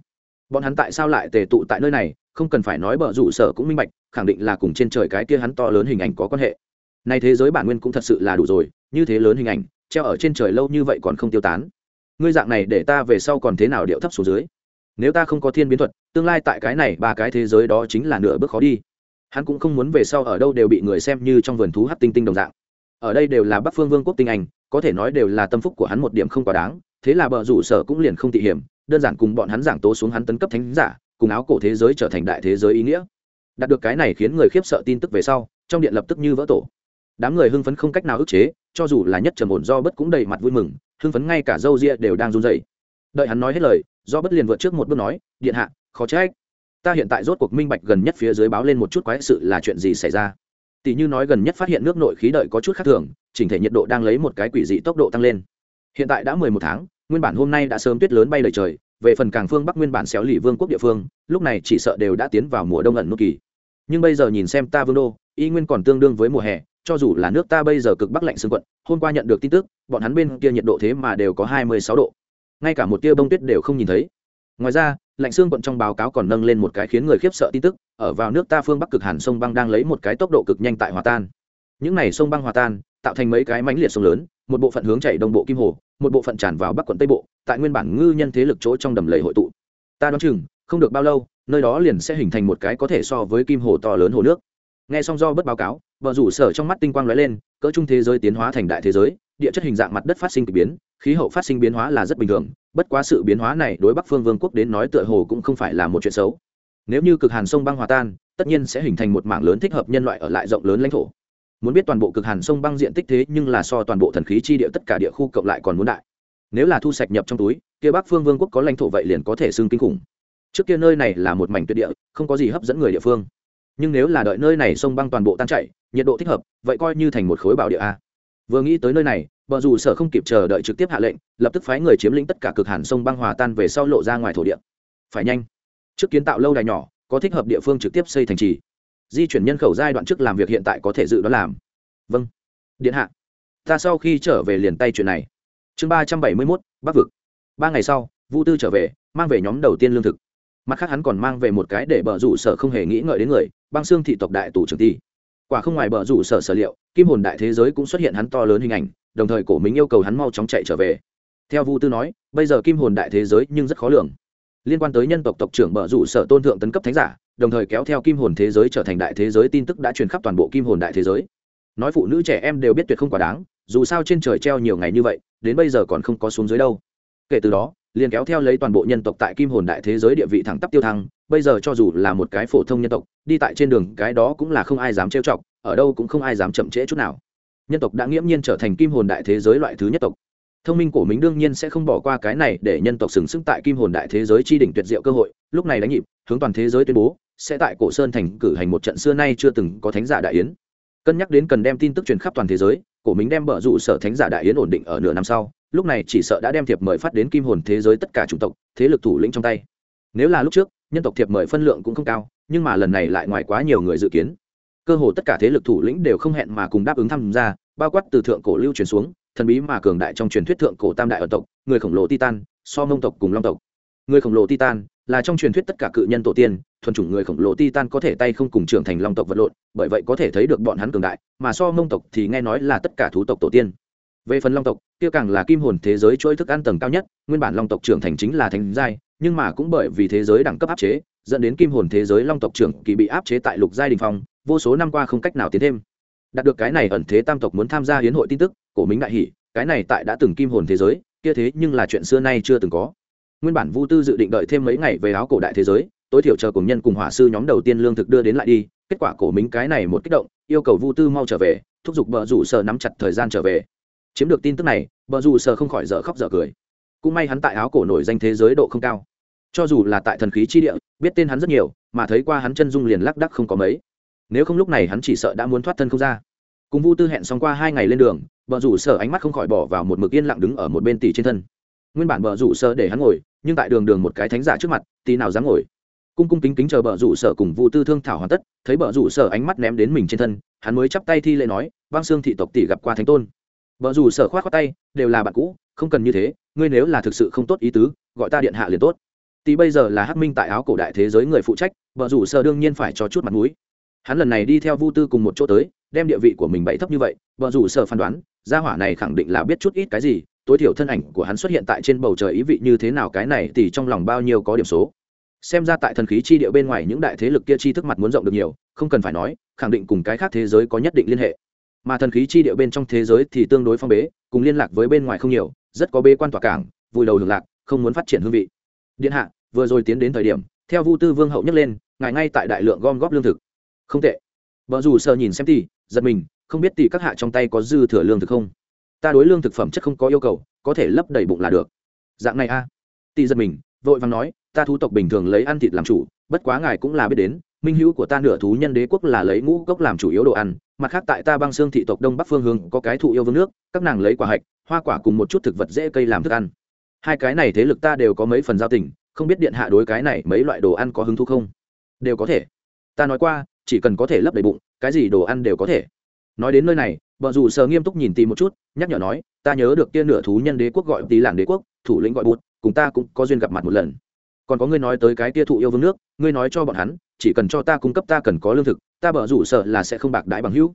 [SPEAKER 1] Bọn hắn tại sao lại tề tụ tại nơi này, không cần phải nói bờ rủ sở cũng minh bạch khẳng định là cùng trên trời cái kia hắn to lớn hình ảnh có quan hệ. Này thế giới bản nguyên cũng thật sự là đủ rồi, như thế lớn hình ảnh, treo ở trên trời lâu như vậy còn không tiêu tán. Ngươi dạng này để ta về sau còn thế nào điệu thấp xuống dưới? Nếu ta không có thiên biến thuật, tương lai tại cái này ba cái thế giới đó chính là nửa bước khó đi. Hắn cũng không muốn về sau ở đâu đều bị người xem như trong vườn thú hát tinh tinh đồng dạng. Ở đây đều là bắc phương vương quốc tinh anh, có thể nói đều là tâm phúc của hắn một điểm không quá đáng, thế là bờ rủ sở cũng liền không tị hiểm, đơn giản cùng bọn hắn giảng tố xuống hắn tấn cấp thánh giả, cùng áo cổ thế giới trở thành đại thế giới ý nghĩa đạt được cái này khiến người khiếp sợ tin tức về sau, trong điện lập tức như vỡ tổ. Đám người hưng phấn không cách nào ức chế, cho dù là nhất trầm ổn do bất cũng đầy mặt vui mừng, hưng phấn ngay cả râu ria đều đang run rẩy. Đợi hắn nói hết lời, do bất liền vượt trước một bước nói, điện hạ, khó trách. Ta hiện tại rốt cuộc minh bạch gần nhất phía dưới báo lên một chút quái sự là chuyện gì xảy ra. Tỷ như nói gần nhất phát hiện nước nội khí đợi có chút khác thường, chỉnh thể nhiệt độ đang lấy một cái quỷ dị tốc độ tăng lên. Hiện tại đã mười một tháng, nguyên bản hôm nay đã sớm tuyết lớn bay lời trời về phần càng phương bắc nguyên bản xéo lì vương quốc địa phương, lúc này chỉ sợ đều đã tiến vào mùa đông ẩn nút kỳ. Nhưng bây giờ nhìn xem ta vương đô, y nguyên còn tương đương với mùa hè, cho dù là nước ta bây giờ cực bắc lạnh xương quận, hôm qua nhận được tin tức, bọn hắn bên kia nhiệt độ thế mà đều có hai mươi sáu độ. Ngay cả một tia bông tuyết đều không nhìn thấy. Ngoài ra, lạnh xương quận trong báo cáo còn nâng lên một cái khiến người khiếp sợ tin tức, ở vào nước ta phương bắc cực hàn sông băng đang lấy một cái tốc độ cực nhanh tại hòa tan. Những này sông băng hòa tan, tạo thành mấy cái mãnh liệt sông lớn, một bộ phận hướng chạy đông bộ kim hồ, một bộ phận tràn vào bắc quận tây bộ tại nguyên bản ngư nhân thế lực chỗ trong đầm lầy hội tụ. Ta đoán chừng, không được bao lâu, nơi đó liền sẽ hình thành một cái có thể so với kim hồ to lớn hồ nước. Nghe xong do bất báo cáo, vợ rủ sở trong mắt tinh quang lóe lên, cỡ trung thế giới tiến hóa thành đại thế giới, địa chất hình dạng mặt đất phát sinh k ỳ biến, khí hậu phát sinh biến hóa là rất bình thường, bất quá sự biến hóa này đối bắc phương vương quốc đến nói tựa hồ cũng không phải là một chuyện xấu. Nếu như cực hàn sông băng hòa tan, tất nhiên sẽ hình thành một mảng lớn thích hợp nhân loại ở lại rộng lớn lãnh thổ. Muốn biết toàn bộ cực hàn sông băng diện tích thế nhưng là so toàn bộ thần khí chi địa tất cả địa khu cộng lại còn muốn đại nếu là thu sạch nhập trong túi, kia bắc phương vương quốc có lãnh thổ vậy liền có thể xưng kinh khủng. Trước kia nơi này là một mảnh tuyệt địa, không có gì hấp dẫn người địa phương. Nhưng nếu là đợi nơi này sông băng toàn bộ tan chảy, nhiệt độ thích hợp, vậy coi như thành một khối bảo địa a. Vừa nghĩ tới nơi này vợ dù sở không kịp chờ đợi trực tiếp hạ lệnh, lập tức phái người chiếm lĩnh tất cả cực hàn sông băng hòa tan về sau lộ ra ngoài thổ địa. Phải nhanh. Trước kiến tạo lâu đài nhỏ, có thích hợp địa phương trực tiếp xây thành trì. Di chuyển nhân khẩu giai đoạn trước làm việc hiện tại có thể dự đoán làm. Vâng. Điện hạ. Ta sau khi trở về liền tay chuyện này chương ba trăm bảy mươi mốt, bắc vực. Ba ngày sau, vu tư trở về, mang về nhóm đầu tiên lương thực. Mặt khác hắn còn mang về một cái để bờ rủ sở không hề nghĩ ngợi đến người, băng xương thị tộc đại tù trưởng ti. Quả không ngoài bờ rủ sở sở liệu, kim hồn đại thế giới cũng xuất hiện hắn to lớn hình ảnh, đồng thời cổ minh yêu cầu hắn mau chóng chạy trở về. Theo vu tư nói, bây giờ kim hồn đại thế giới nhưng rất khó lường. Liên quan tới nhân tộc tộc trưởng bờ rủ sở tôn thượng tấn cấp thánh giả, đồng thời kéo theo kim hồn thế giới trở thành đại thế giới tin tức đã truyền khắp toàn bộ kim hồn đại thế giới. Nói phụ nữ trẻ em đều biết tuyệt không quá đáng, dù sao trên trời treo nhiều ngày như vậy đến bây giờ còn không có xuống dưới đâu. Kể từ đó, liền kéo theo lấy toàn bộ nhân tộc tại kim hồn đại thế giới địa vị thẳng tắp tiêu thăng, bây giờ cho dù là một cái phổ thông nhân tộc, đi tại trên đường, cái đó cũng là không ai dám trêu chọc, ở đâu cũng không ai dám chậm trễ chút nào. Nhân tộc đã nghiễm nhiên trở thành kim hồn đại thế giới loại thứ nhất tộc. Thông minh của mình đương nhiên sẽ không bỏ qua cái này để nhân tộc sừng sững tại kim hồn đại thế giới chi đỉnh tuyệt diệu cơ hội, lúc này đánh nhịp, hướng toàn thế giới tuyên bố, sẽ tại cổ sơn thành cử hành một trận xưa nay chưa từng có thánh giả đại yến. Cân nhắc đến cần đem tin tức truyền khắp toàn thế giới cổ mình đem bở rủ sở thánh giả đại yến ổn định ở nửa năm sau, lúc này chỉ sợ đã đem thiệp mời phát đến kim hồn thế giới tất cả chủng tộc, thế lực thủ lĩnh trong tay. Nếu là lúc trước, nhân tộc thiệp mời phân lượng cũng không cao, nhưng mà lần này lại ngoài quá nhiều người dự kiến. Cơ hồ tất cả thế lực thủ lĩnh đều không hẹn mà cùng đáp ứng tham gia, bao quát từ thượng cổ lưu truyền xuống, thần bí mà cường đại trong truyền thuyết thượng cổ tam đại ở tộc, người khổng lồ titan, so mông tộc cùng long tộc người khổng lồ titan là trong truyền thuyết tất cả cự nhân tổ tiên, thuần chủng người khổng lồ titan có thể tay không cùng trưởng thành long tộc vật lộn, bởi vậy có thể thấy được bọn hắn cường đại, mà so mông tộc thì nghe nói là tất cả thú tộc tổ tiên. Về phần long tộc, kia càng là kim hồn thế giới chuỗi thức ăn tầng cao nhất, nguyên bản long tộc trưởng thành chính là thành giai, nhưng mà cũng bởi vì thế giới đẳng cấp áp chế, dẫn đến kim hồn thế giới long tộc trưởng kỳ bị áp chế tại lục giai đình phong, vô số năm qua không cách nào tiến thêm. Đạt được cái này ẩn thế tam tộc muốn tham gia hiến hội tin tức, cổ minh đại hỷ, cái này tại đã từng kim hồn thế giới, kia thế nhưng là chuyện xưa nay chưa từng có nguyên bản vu tư dự định đợi thêm mấy ngày về áo cổ đại thế giới, tối thiểu chờ cùng nhân cùng hỏa sư nhóm đầu tiên lương thực đưa đến lại đi, kết quả cổ minh cái này một kích động, yêu cầu vu tư mau trở về, thúc giục bờ rủ sở nắm chặt thời gian trở về. Chiếm được tin tức này, bờ rủ sở không khỏi dở khóc dở cười. Cũng may hắn tại áo cổ nổi danh thế giới độ không cao. Cho dù là tại thần khí chi địa, biết tên hắn rất nhiều, mà thấy qua hắn chân dung liền lắc đắc không có mấy. Nếu không lúc này hắn chỉ sợ đã muốn thoát thân không ra. Cùng vu tư hẹn xong qua hai ngày lên đường, bờ rủ sở ánh mắt không khỏi bỏ vào một mực yên lặng đứng ở một bên tỷ trên thân nguyên bản bờ rủ sở để hắn ngồi, nhưng tại đường đường một cái thánh giả trước mặt, tí nào dám ngồi. Cung cung kính kính chờ bờ rủ sở cùng vu tư thương thảo hoàn tất, thấy bờ rủ sở ánh mắt ném đến mình trên thân, hắn mới chắp tay thi lễ nói băng xương thị tộc tỷ gặp qua thánh tôn. Bờ rủ sở khoát khoát tay, đều là bạn cũ, không cần như thế, ngươi nếu là thực sự không tốt ý tứ, gọi ta điện hạ liền tốt. Tỷ bây giờ là hắc minh tại áo cổ đại thế giới người phụ trách, bờ rủ sở đương nhiên phải cho chút mặt mũi. Hắn lần này đi theo vu tư cùng một chỗ tới, đem địa vị của mình bậy thấp như vậy vợ rủ sở phán đoán, gia hỏa này khẳng định là biết chút ít cái gì tối thiểu thân ảnh của hắn xuất hiện tại trên bầu trời ý vị như thế nào cái này thì trong lòng bao nhiêu có điểm số. Xem ra tại thần khí chi địa bên ngoài những đại thế lực kia chi thức mặt muốn rộng được nhiều, không cần phải nói, khẳng định cùng cái khác thế giới có nhất định liên hệ. Mà thần khí chi địa bên trong thế giới thì tương đối phong bế, cùng liên lạc với bên ngoài không nhiều, rất có bê quan tỏa cảng vùi đầu hưởng lạc, không muốn phát triển hương vị. Điện hạ, vừa rồi tiến đến thời điểm, theo vu tư vương hậu nhấc lên, ngài ngay tại đại lượng gom góp lương thực. Không tệ. Vợ dù sợ nhìn xem tỷ giật mình, không biết tỷ các hạ trong tay có dư thừa lương thực không? Ta đối lương thực phẩm chất không có yêu cầu, có thể lấp đầy bụng là được. Dạng này a. À. tỷ giật mình, vội vàng nói, ta thú tộc bình thường lấy ăn thịt làm chủ, bất quá ngài cũng là biết đến, minh hữu của ta nửa thú nhân đế quốc là lấy ngũ cốc làm chủ yếu đồ ăn, mặt khác tại ta băng xương thị tộc đông bắc phương hướng có cái thụ yêu vương nước, các nàng lấy quả hạch, hoa quả cùng một chút thực vật dễ cây làm thức ăn. Hai cái này thế lực ta đều có mấy phần giao tình, không biết điện hạ đối cái này mấy loại đồ ăn có hứng thú không? Đều có thể. Ta nói qua, chỉ cần có thể lấp đầy bụng, cái gì đồ ăn đều có thể. Nói đến nơi này vợ dù sờ nghiêm túc nhìn tì một chút, nhắc nhở nói, ta nhớ được tiên nửa thú nhân đế quốc gọi tí làng đế quốc, thủ lĩnh gọi bụt, cùng ta cũng có duyên gặp mặt một lần. Còn có ngươi nói tới cái tia thụ yêu vương nước, ngươi nói cho bọn hắn, chỉ cần cho ta cung cấp ta cần có lương thực, ta bở rủ sợ là sẽ không bạc đãi bằng hữu.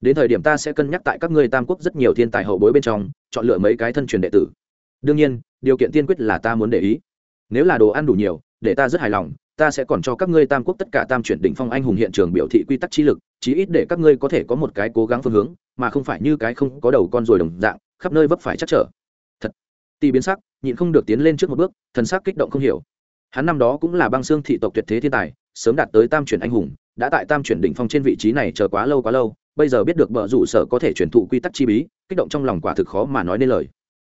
[SPEAKER 1] Đến thời điểm ta sẽ cân nhắc tại các ngươi tam quốc rất nhiều thiên tài hậu bối bên trong, chọn lựa mấy cái thân truyền đệ tử. Đương nhiên, điều kiện tiên quyết là ta muốn để ý. Nếu là đồ ăn đủ nhiều, để ta rất hài lòng ta sẽ còn cho các ngươi tam quốc tất cả tam chuyển đỉnh phong anh hùng hiện trường biểu thị quy tắc chi lực, chí ít để các ngươi có thể có một cái cố gắng phương hướng, mà không phải như cái không có đầu con rồi đồng dạng, khắp nơi vấp phải chắc trở. Thật. Tì biến sắc, nhịn không được tiến lên trước một bước, thần sắc kích động không hiểu. Hắn năm đó cũng là băng xương thị tộc tuyệt thế thiên tài, sớm đạt tới tam chuyển anh hùng, đã tại tam chuyển đỉnh phong trên vị trí này chờ quá lâu quá lâu, bây giờ biết được bờ rủ sở có thể truyền thụ quy tắc chi bí, kích động trong lòng quả thực khó mà nói nên lời.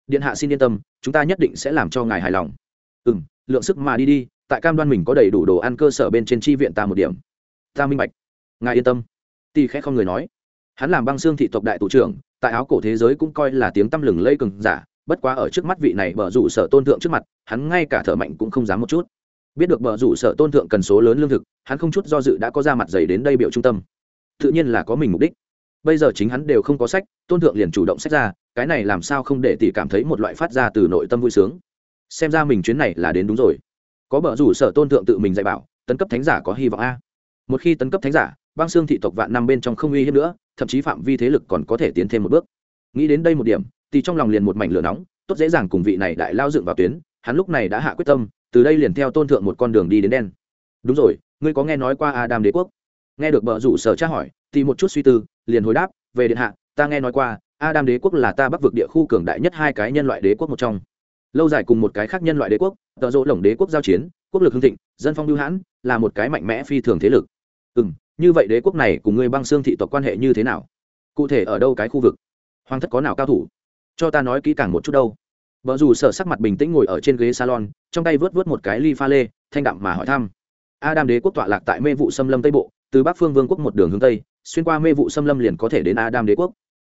[SPEAKER 1] Điện hạ xin yên tâm, chúng ta nhất định sẽ làm cho ngài hài lòng. Ừ lượng sức mà đi đi tại cam đoan mình có đầy đủ đồ ăn cơ sở bên trên tri viện ta một điểm. Ta minh bạch. Ngài yên tâm. Ti khẽ không người nói. Hắn làm băng xương thị tộc đại thủ trưởng, tại áo cổ thế giới cũng coi là tiếng tăm lừng lây cừng giả, bất quá ở trước mắt vị này bờ rủ sở tôn thượng trước mặt, hắn ngay cả thở mạnh cũng không dám một chút. Biết được bờ rủ sở tôn thượng cần số lớn lương thực, hắn không chút do dự đã có ra mặt dày đến đây biểu trung tâm. Tự nhiên là có mình mục đích. Bây giờ chính hắn đều không có sách, tôn thượng liền chủ động sách ra, cái này làm sao không để tỷ cảm thấy một loại phát ra từ nội tâm vui sướng. Xem ra mình chuyến này là đến đúng rồi có bờ rủ sở tôn thượng tự mình dạy bảo, tấn cấp thánh giả có hy vọng a. Một khi tấn cấp thánh giả, băng xương thị tộc vạn năm bên trong không uy hiếp nữa, thậm chí phạm vi thế lực còn có thể tiến thêm một bước. Nghĩ đến đây một điểm thì trong lòng liền một mảnh lửa nóng, tốt dễ dàng cùng vị này đại lao dựng vào tuyến, hắn lúc này đã hạ quyết tâm, từ đây liền theo tôn thượng một con đường đi đến đen. Đúng rồi, ngươi có nghe nói qua adam đế quốc? Nghe được bờ rủ sở tra hỏi thì một chút suy tư, liền hồi đáp, về điện hạ, ta nghe nói qua, adam đế quốc là ta bắc vực địa khu cường đại nhất hai cái nhân loại đế quốc một trong lâu dài cùng một cái khác nhân loại đế quốc, tợ rỗ lồng đế quốc giao chiến, quốc lực hưng thịnh, dân phong lưu hãn, là một cái mạnh mẽ phi thường thế lực. Ừ m như vậy đế quốc này cùng ngươi băng xương thị tộc quan hệ như thế nào? Cụ thể ở đâu cái khu vực? Hoàng thất có nào cao thủ? Cho ta nói kỹ càng một chút đâu. Vợ dù sở sắc mặt bình tĩnh ngồi ở trên ghế salon, trong tay vớt vớt một cái ly pha lê, thanh đạm mà hỏi thăm. Adam đế quốc tọa lạc tại mê vụ xâm lâm tây bộ, từ bắc phương vương quốc một đường hướng tây, xuyên qua mê vụ xâm lâm liền có thể đến adam đế quốc.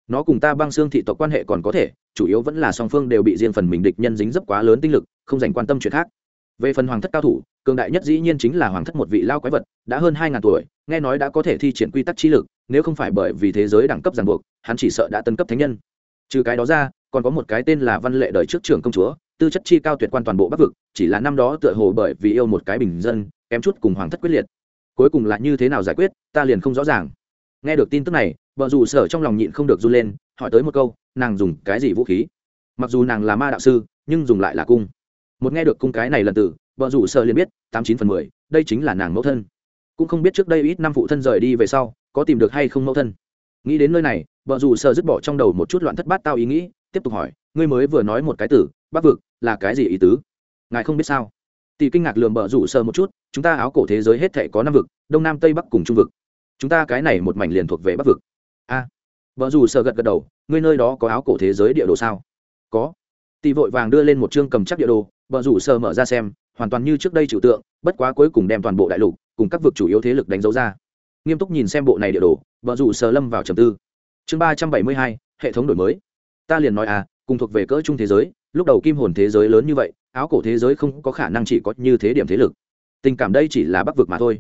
[SPEAKER 1] Nó cùng ta băng xương thị tộc quan hệ còn có thể chủ yếu vẫn là song phương đều bị riêng phần mình địch nhân dính dấp quá lớn tinh lực, không dành quan tâm chuyện khác. Về phần hoàng thất cao thủ, cường đại nhất dĩ nhiên chính là hoàng thất một vị lao quái vật, đã hơn hai ngàn tuổi, nghe nói đã có thể thi triển quy tắc trí lực, nếu không phải bởi vì thế giới đẳng cấp ràng buộc, hắn chỉ sợ đã tân cấp thánh nhân. Trừ cái đó ra, còn có một cái tên là văn lệ đời trước trưởng công chúa, tư chất chi cao tuyệt quan toàn bộ bắc vực, chỉ là năm đó tựa hồ bởi vì yêu một cái bình dân, kém chút cùng hoàng thất quyết liệt. Cuối cùng là như thế nào giải quyết, ta liền không rõ ràng. Nghe được tin tức này, vợ dù sở trong lòng nhịn không được run lên, hỏi tới một câu nàng dùng cái gì vũ khí? Mặc dù nàng là ma đạo sư nhưng dùng lại là cung. Một nghe được cung cái này lần tử vợ rủ sợ liền biết tám chín phần mười đây chính là nàng mẫu thân. Cũng không biết trước đây ít năm phụ thân rời đi về sau có tìm được hay không mẫu thân. Nghĩ đến nơi này vợ rủ sợ dứt bỏ trong đầu một chút loạn thất bát tao ý nghĩ tiếp tục hỏi ngươi mới vừa nói một cái tử bắc vực là cái gì ý tứ? Ngài không biết sao? Tỷ kinh ngạc lườm bờ rủ sơ một chút chúng ta áo cổ thế giới hết thể có năm vực đông nam tây bắc cùng trung vực. Chúng ta cái này một mảnh liền thuộc về bắc vực. A à, vợ dù sơ gật gật đầu, ngươi nơi đó có áo cổ thế giới địa đồ sao? Có. Tỷ vội vàng đưa lên một chương cầm chắc địa đồ vợ rủ sơ mở ra xem, hoàn toàn như trước đây trừu tượng, bất quá cuối cùng đem toàn bộ đại lục cùng các vực chủ yếu thế lực đánh dấu ra. Nghiêm túc nhìn xem bộ này địa đồ vợ rủ sơ lâm vào trầm tư. Chương ba trăm bảy mươi hai, hệ thống đổi mới. Ta liền nói à cùng thuộc về cỡ chung thế giới, lúc đầu kim hồn thế giới lớn như vậy, áo cổ thế giới không có khả năng chỉ có như thế điểm thế lực. Tình cảm đây chỉ là bắc vực mà thôi.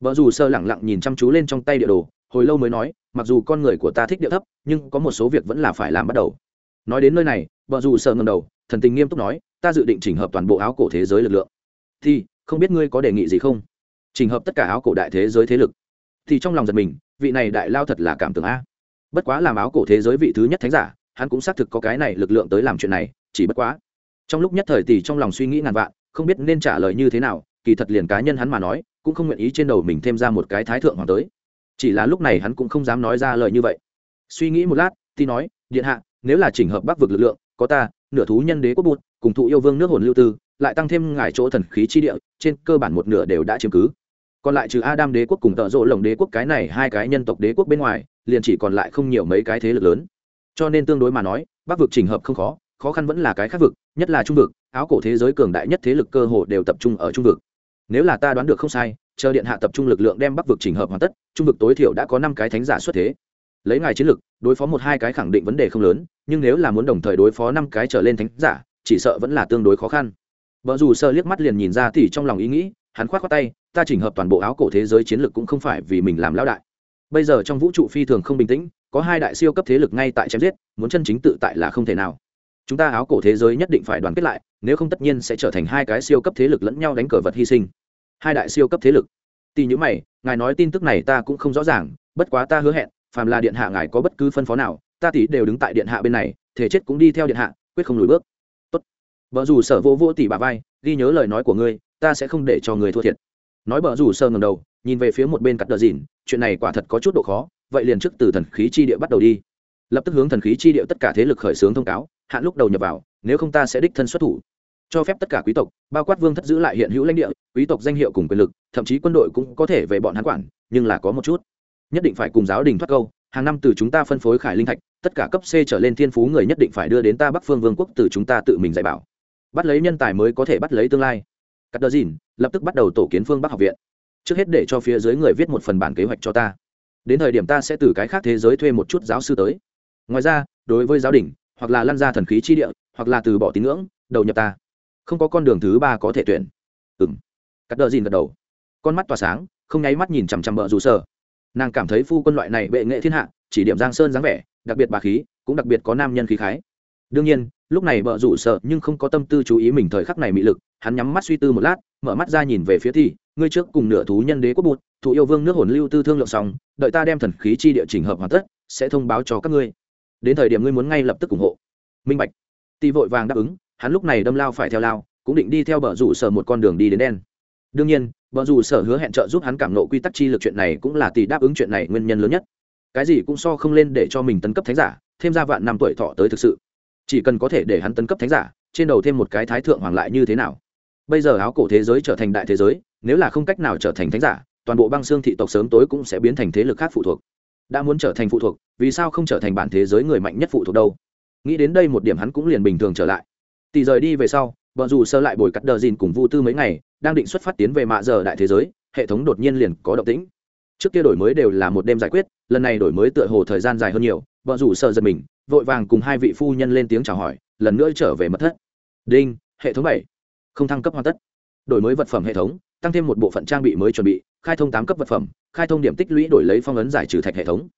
[SPEAKER 1] Vợ dù sơ lẳng lặng nhìn chăm chú lên trong tay địa đồ hồi lâu mới nói, mặc dù con người của ta thích điệu thấp, nhưng có một số việc vẫn là phải làm bắt đầu. Nói đến nơi này, vợ dù sợ ngầm đầu, thần tình nghiêm túc nói, ta dự định chỉnh hợp toàn bộ áo cổ thế giới lực lượng. Thì, không biết ngươi có đề nghị gì không? Chỉnh hợp tất cả áo cổ đại thế giới thế lực. Thì trong lòng giật mình, vị này đại lao thật là cảm tưởng a. Bất quá làm áo cổ thế giới vị thứ nhất thánh giả, hắn cũng xác thực có cái này lực lượng tới làm chuyện này, chỉ bất quá. Trong lúc nhất thời thì trong lòng suy nghĩ ngàn vạn, không biết nên trả lời như thế nào, kỳ thật liền cá nhân hắn mà nói, cũng không nguyện ý trên đầu mình thêm ra một cái thái thượng hoàng tới chỉ là lúc này hắn cũng không dám nói ra lời như vậy. Suy nghĩ một lát thì nói, điện hạ, nếu là chỉnh hợp bắc vực lực lượng, có ta, nửa thú nhân đế quốc bụt, cùng thụ yêu vương nước hồn lưu tư, lại tăng thêm ngải chỗ thần khí chi địa, trên cơ bản một nửa đều đã chiếm cứ. Còn lại trừ adam đế quốc cùng tợ rộ lồng đế quốc cái này hai cái nhân tộc đế quốc bên ngoài, liền chỉ còn lại không nhiều mấy cái thế lực lớn. Cho nên tương đối mà nói, bắc vực chỉnh hợp không khó khó khăn vẫn là cái khác vực, nhất là trung vực, áo cổ thế giới cường đại nhất thế lực cơ hồ đều tập trung ở trung vực. Nếu là ta đoán được không sai chờ điện hạ tập trung lực lượng đem bắc vực chỉnh hợp hoàn tất, trung vực tối thiểu đã có năm cái thánh giả xuất thế. Lấy ngài chiến lực, đối phó một hai cái khẳng định vấn đề không lớn, nhưng nếu là muốn đồng thời đối phó năm cái trở lên thánh giả, chỉ sợ vẫn là tương đối khó khăn. Vợ dù sơ liếc mắt liền nhìn ra thì trong lòng ý nghĩ, hắn khoát khoát tay, ta chỉnh hợp toàn bộ áo cổ thế giới chiến lược cũng không phải vì mình làm lão đại. Bây giờ trong vũ trụ phi thường không bình tĩnh, có hai đại siêu cấp thế lực ngay tại chém giết, muốn chân chính tự tại là không thể nào. Chúng ta áo cổ thế giới nhất định phải đoàn kết lại, nếu không tất nhiên sẽ trở thành hai cái siêu cấp thế lực lẫn nhau đánh cờ vật hy sinh hai đại siêu cấp thế lực. Tỷ nhữ mày, ngài nói tin tức này ta cũng không rõ ràng, bất quá ta hứa hẹn, phàm là điện hạ ngài có bất cứ phân phó nào, ta tỷ đều đứng tại điện hạ bên này, thể chết cũng đi theo điện hạ, quyết không lùi bước. Tốt. Vợ dù sở vô vô tỷ bà vai, ghi nhớ lời nói của ngươi, ta sẽ không để cho người thua thiệt. Nói bờ rủ sơ ngầm đầu, nhìn về phía một bên cắt đờ dìn, chuyện này quả thật có chút độ khó, vậy liền trước từ thần khí chi địa bắt đầu đi. Lập tức hướng thần khí chi địa tất cả thế lực khởi xướng thông cáo, hạn lúc đầu nhập vào, nếu không ta sẽ đích thân xuất thủ cho phép tất cả quý tộc, bao quát vương thất giữ lại hiện hữu lãnh địa, quý tộc danh hiệu cùng quyền lực, thậm chí quân đội cũng có thể về bọn hắn quản, nhưng là có một chút. Nhất định phải cùng giáo đình thoát câu, hàng năm từ chúng ta phân phối khải linh thạch, tất cả cấp c trở lên thiên phú người nhất định phải đưa đến ta bắc phương vương quốc từ chúng ta tự mình dạy bảo. Bắt lấy nhân tài mới có thể bắt lấy tương lai. Cắt đờ dìn, lập tức bắt đầu tổ kiến phương bắc học viện. Trước hết để cho phía dưới người viết một phần bản kế hoạch cho ta. Đến thời điểm ta sẽ từ cái khác thế giới thuê một chút giáo sư tới. Ngoài ra, đối với giáo đình, hoặc là lăn ra thần khí chi địa, hoặc là từ bỏ tín ngưỡng, đầu nhập ta không có con đường thứ ba có thể tuyển. Ừng cắt đờ dìn gật đầu. Con mắt tỏa sáng không nháy mắt nhìn chằm chằm bờ rủ sợ. nàng cảm thấy phu quân loại này bệ nghệ thiên hạ chỉ điểm giang sơn dáng vẻ đặc biệt bà khí cũng đặc biệt có nam nhân khí khái. Đương nhiên lúc này bờ rủ sợ nhưng không có tâm tư chú ý mình thời khắc này mị lực hắn nhắm mắt suy tư một lát mở mắt ra nhìn về phía thì, ngươi trước cùng nửa thú nhân đế quốc bụt thụ yêu vương nước hồn lưu tư thương lượng xong đợi ta đem thần khí chi địa chỉnh hợp hoàn tất sẽ thông báo cho các ngươi. Đến thời điểm ngươi muốn ngay lập tức ủng hộ. Minh bạch. Ti vội vàng đáp ứng hắn lúc này đâm lao phải theo lao, cũng định đi theo bờ rủ sở một con đường đi đến đen. Đương nhiên, bờ rủ sở hứa hẹn trợ giúp hắn cảm nộ quy tắc chi lực chuyện này cũng là tỷ đáp ứng chuyện này nguyên nhân lớn nhất. Cái gì cũng so không lên để cho mình tấn cấp thánh giả, thêm ra vạn năm tuổi thọ tới thực sự. Chỉ cần có thể để hắn tấn cấp thánh giả, trên đầu thêm một cái thái thượng hoàng lại như thế nào? Bây giờ áo cổ thế giới trở thành đại thế giới, nếu là không cách nào trở thành thánh giả, toàn bộ băng xương thị tộc sớm tối cũng sẽ biến thành thế lực khác phụ thuộc. Đã muốn trở thành phụ thuộc, vì sao không trở thành bản thế giới người mạnh nhất phụ thuộc đâu? Nghĩ đến đây một điểm hắn cũng liền bình thường trở lại tỷ rời đi về sau, vợ dù sơ lại bồi cắt đờ dìn cùng vu tư mấy ngày, đang định xuất phát tiến về mạ giờ đại thế giới, hệ thống đột nhiên liền có động tĩnh. Trước kia đổi mới đều là một đêm giải quyết, lần này đổi mới tựa hồ thời gian dài hơn nhiều, vợ rủ sợ giật mình, vội vàng cùng hai vị phu nhân lên tiếng chào hỏi, lần nữa trở về mật thất. Đinh, hệ thống bảy. Không thăng cấp hoàn tất. Đổi mới vật phẩm hệ thống, tăng thêm một bộ phận trang bị mới chuẩn bị, khai thông tám cấp vật phẩm, khai thông điểm tích lũy đổi lấy phong ấn giải trừ thạch hệ thống.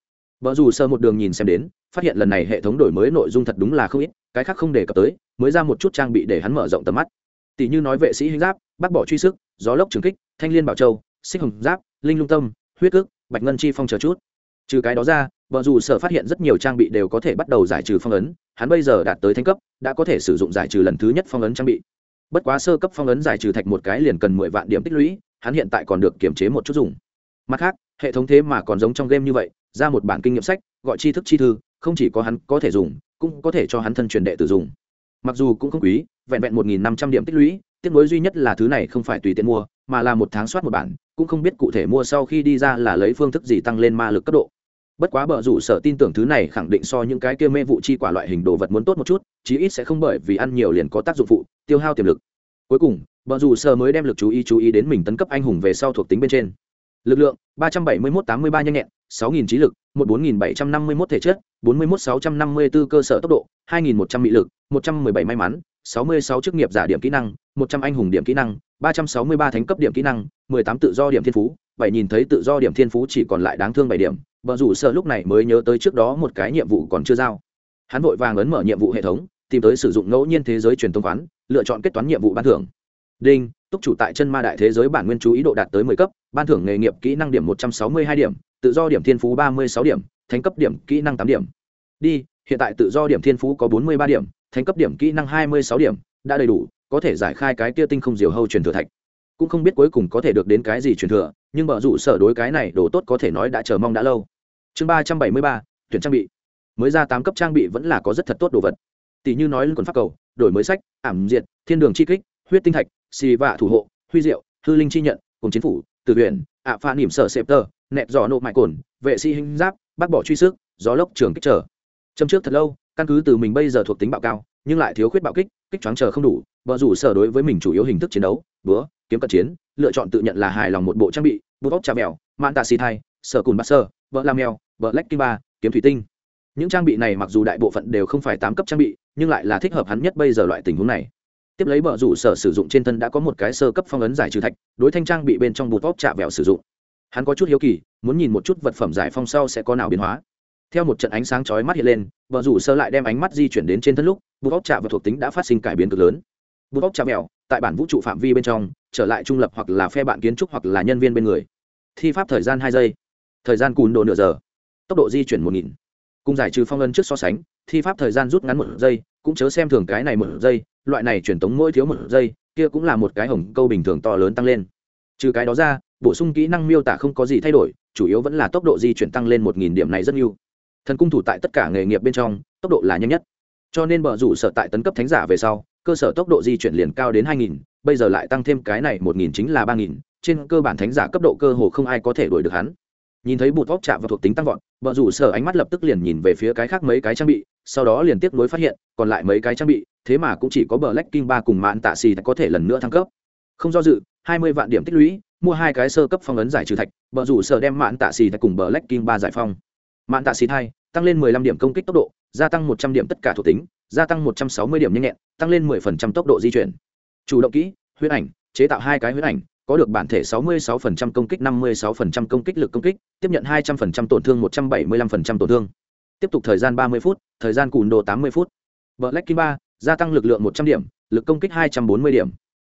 [SPEAKER 1] Vợ dù sơ một đường nhìn xem đến, phát hiện lần này hệ thống đổi mới nội dung thật đúng là không ít cái khác không đề cập tới, mới ra một chút trang bị để hắn mở rộng tầm mắt. Tỷ như nói vệ sĩ hình giáp, bác bỏ truy sức, gió lốc trường kích, thanh liên bảo châu, xích hồng giáp, linh lung tâm, huyết cước, bạch ngân chi phong chờ chút. Trừ cái đó ra vợ dù sở phát hiện rất nhiều trang bị đều có thể bắt đầu giải trừ phong ấn, hắn bây giờ đạt tới thanh cấp, đã có thể sử dụng giải trừ lần thứ nhất phong ấn trang bị. Bất quá sơ cấp phong ấn giải trừ thạch một cái liền cần mười vạn điểm tích lũy, hắn hiện tại còn được kiềm chế một chút dùng. Mặt khác, hệ thống thế mà còn giống trong game như vậy, ra một bản kinh nghiệm sách, gọi tri thức chi thư, không chỉ có hắn có thể dùng cũng có thể cho hắn thân truyền đệ tử dùng. Mặc dù cũng không quý, vẹn vẹn một nghìn năm trăm điểm tích lũy, tiếc nối duy nhất là thứ này không phải tùy tiện mua, mà là một tháng soát một bản, cũng không biết cụ thể mua sau khi đi ra là lấy phương thức gì tăng lên ma lực cấp độ. Bất quá bờ rủ sở tin tưởng thứ này khẳng định so những cái kia mê vụ chi quả loại hình đồ vật muốn tốt một chút, chí ít sẽ không bởi vì ăn nhiều liền có tác dụng phụ, tiêu hao tiềm lực. Cuối cùng bờ rủ sở mới đem lực chú ý chú ý đến mình tấn cấp anh hùng về sau thuộc tính bên trên. Lực lượng, ba trăm bảy mươi một tám mươi ba nhanh nhẹn, sáu nghìn trí lực một bốn nghìn bảy trăm năm mươi một thể chất, bốn mươi một sáu trăm năm mươi bốn cơ sở tốc độ, hai nghìn một trăm mỹ lực, một trăm mười bảy may mắn, sáu mươi sáu chức nghiệp giả điểm kỹ năng, một trăm anh hùng điểm kỹ năng, ba trăm sáu mươi ba thánh cấp điểm kỹ năng, mười tám tự do điểm thiên phú, bảy nhìn thấy tự do điểm thiên phú chỉ còn lại đáng thương bảy điểm vợ rủ sợ lúc này mới nhớ tới trước đó một cái nhiệm vụ còn chưa giao. Hắn vội vàng ấn mở nhiệm vụ hệ thống, tìm tới sử dụng ngẫu nhiên thế giới truyền thông khoán, lựa chọn kết toán nhiệm vụ ban thưởng. Đinh, túc chủ tại chân ma đại thế giới bản nguyên chú ý độ đạt tới mười cấp, ban thưởng nghề nghiệp kỹ năng điểm một trăm sáu mươi hai điểm tự do điểm thiên phú ba mươi sáu điểm, thánh cấp điểm kỹ năng tám điểm. Đi, hiện tại tự do điểm thiên phú có bốn mươi ba điểm, thánh cấp điểm kỹ năng hai mươi sáu điểm, đã đầy đủ, có thể giải khai cái kia tinh không diều hâu truyền thừa thạch. Cũng không biết cuối cùng có thể được đến cái gì truyền thừa, nhưng bờ rủ sở đối cái này đồ tốt có thể nói đã chờ mong đã lâu. Chương ba trăm bảy mươi ba, tuyển trang bị. Mới ra tám cấp trang bị vẫn là có rất thật tốt đồ vật. Tỷ như nói lên quần pháp cầu, đổi mới sách, ảm diệt, thiên đường chi kích, huyết tinh thạch, xì vạ thủ hộ, huy diệu, hư linh chi nhận, cùng chính phủ từ huyện ạ pha nỉm sở sẹp tơ nẹt giỏ nộp mại cồn, vệ sĩ hình giáp, bác bỏ truy sức, gió lốc trường kích trở. Châm trước thật lâu, căn cứ từ mình bây giờ thuộc tính bạo cao, nhưng lại thiếu khuyết bạo kích kích choáng chờ không đủ, vợ rủ sở đối với mình chủ yếu hình thức chiến đấu, búa, kiếm cận chiến, lựa chọn tự nhận là hài lòng một bộ trang bị, bút óc trà mèo mạn tạ xì thai, sở cùn bát sơ, vợ la mèo, vợ lách kim ba, kiếm thủy tinh. Những trang bị này mặc dù đại bộ phận đều không phải tám cấp trang bị, nhưng lại là thích hợp hắn nhất bây giờ loại tình huống này. Tiếp lấy bờ rủ sở sử dụng trên thân đã có một cái sơ cấp phong ấn giải trừ thạch, đối thanh trang bị bên trong bút óc chạ vẹo sử dụng hắn có chút hiếu kỳ, muốn nhìn một chút vật phẩm giải phong sau sẽ có nào biến hóa. Theo một trận ánh sáng chói mắt hiện lên, vợ rủ sơ lại đem ánh mắt di chuyển đến trên thân lúc bút óc chạ và thuộc tính đã phát sinh cải biến cực lớn. Bút óc chạ mèo, tại bản vũ trụ phạm vi bên trong, trở lại trung lập hoặc là phe bạn kiến trúc hoặc là nhân viên bên người. Thi pháp thời gian hai giây. Thời gian cùn độ nửa giờ. Tốc độ di chuyển một nghìn. Cùng giải trừ phong ân trước so sánh, thi pháp thời gian rút ngắn một giây, cũng chớ xem thường cái này một giây, loại này truyền tống mỗi thiếu một giây, kia cũng là một cái hồng câu bình thường to lớn tăng lên. Trừ cái đó ra bổ sung kỹ năng miêu tả không có gì thay đổi, chủ yếu vẫn là tốc độ di chuyển tăng lên một nghìn điểm này rất nhiều. Thần cung thủ tại tất cả nghề nghiệp bên trong, tốc độ là nhanh nhất. Cho nên bờ rủ sở tại tấn cấp thánh giả về sau, cơ sở tốc độ di chuyển liền cao đến hai nghìn, bây giờ lại tăng thêm cái này một nghìn chính là ba nghìn, trên cơ bản thánh giả cấp độ cơ hồ không ai có thể đuổi được hắn. Nhìn thấy bụt vóc chạm và thuộc tính tăng vọt, bờ rủ sở ánh mắt lập tức liền nhìn về phía cái khác mấy cái trang bị, sau đó liền tiếp nối phát hiện, còn lại mấy cái trang bị, thế mà cũng chỉ có bờ lách kinh ba cùng mạn tạ xì có thể lần nữa thăng cấp. Không do dự, hai mươi vạn điểm tích lũy mua hai cái sơ cấp phong ấn giải trừ thạch bờ rủ sở đem mạn tạ xì cùng bờ lách kim ba giải phong mạn tạ xì hai tăng lên mười lăm điểm công kích tốc độ gia tăng một trăm điểm tất cả thuộc tính gia tăng một trăm sáu mươi điểm nhanh nhẹn tăng lên mười phần trăm tốc độ di chuyển chủ động kỹ huyết ảnh chế tạo hai cái huyết ảnh có được bản thể 66% công kích 56% công kích lực công kích, tiếp nhận 200% tổn thương 175% tổn thương. Tiếp tục thời gian 30 phút, thời gian cùn độ 80 phút. bờ Black Kim ba gia tăng lực lượng 100 điểm, lực công kích 240 điểm.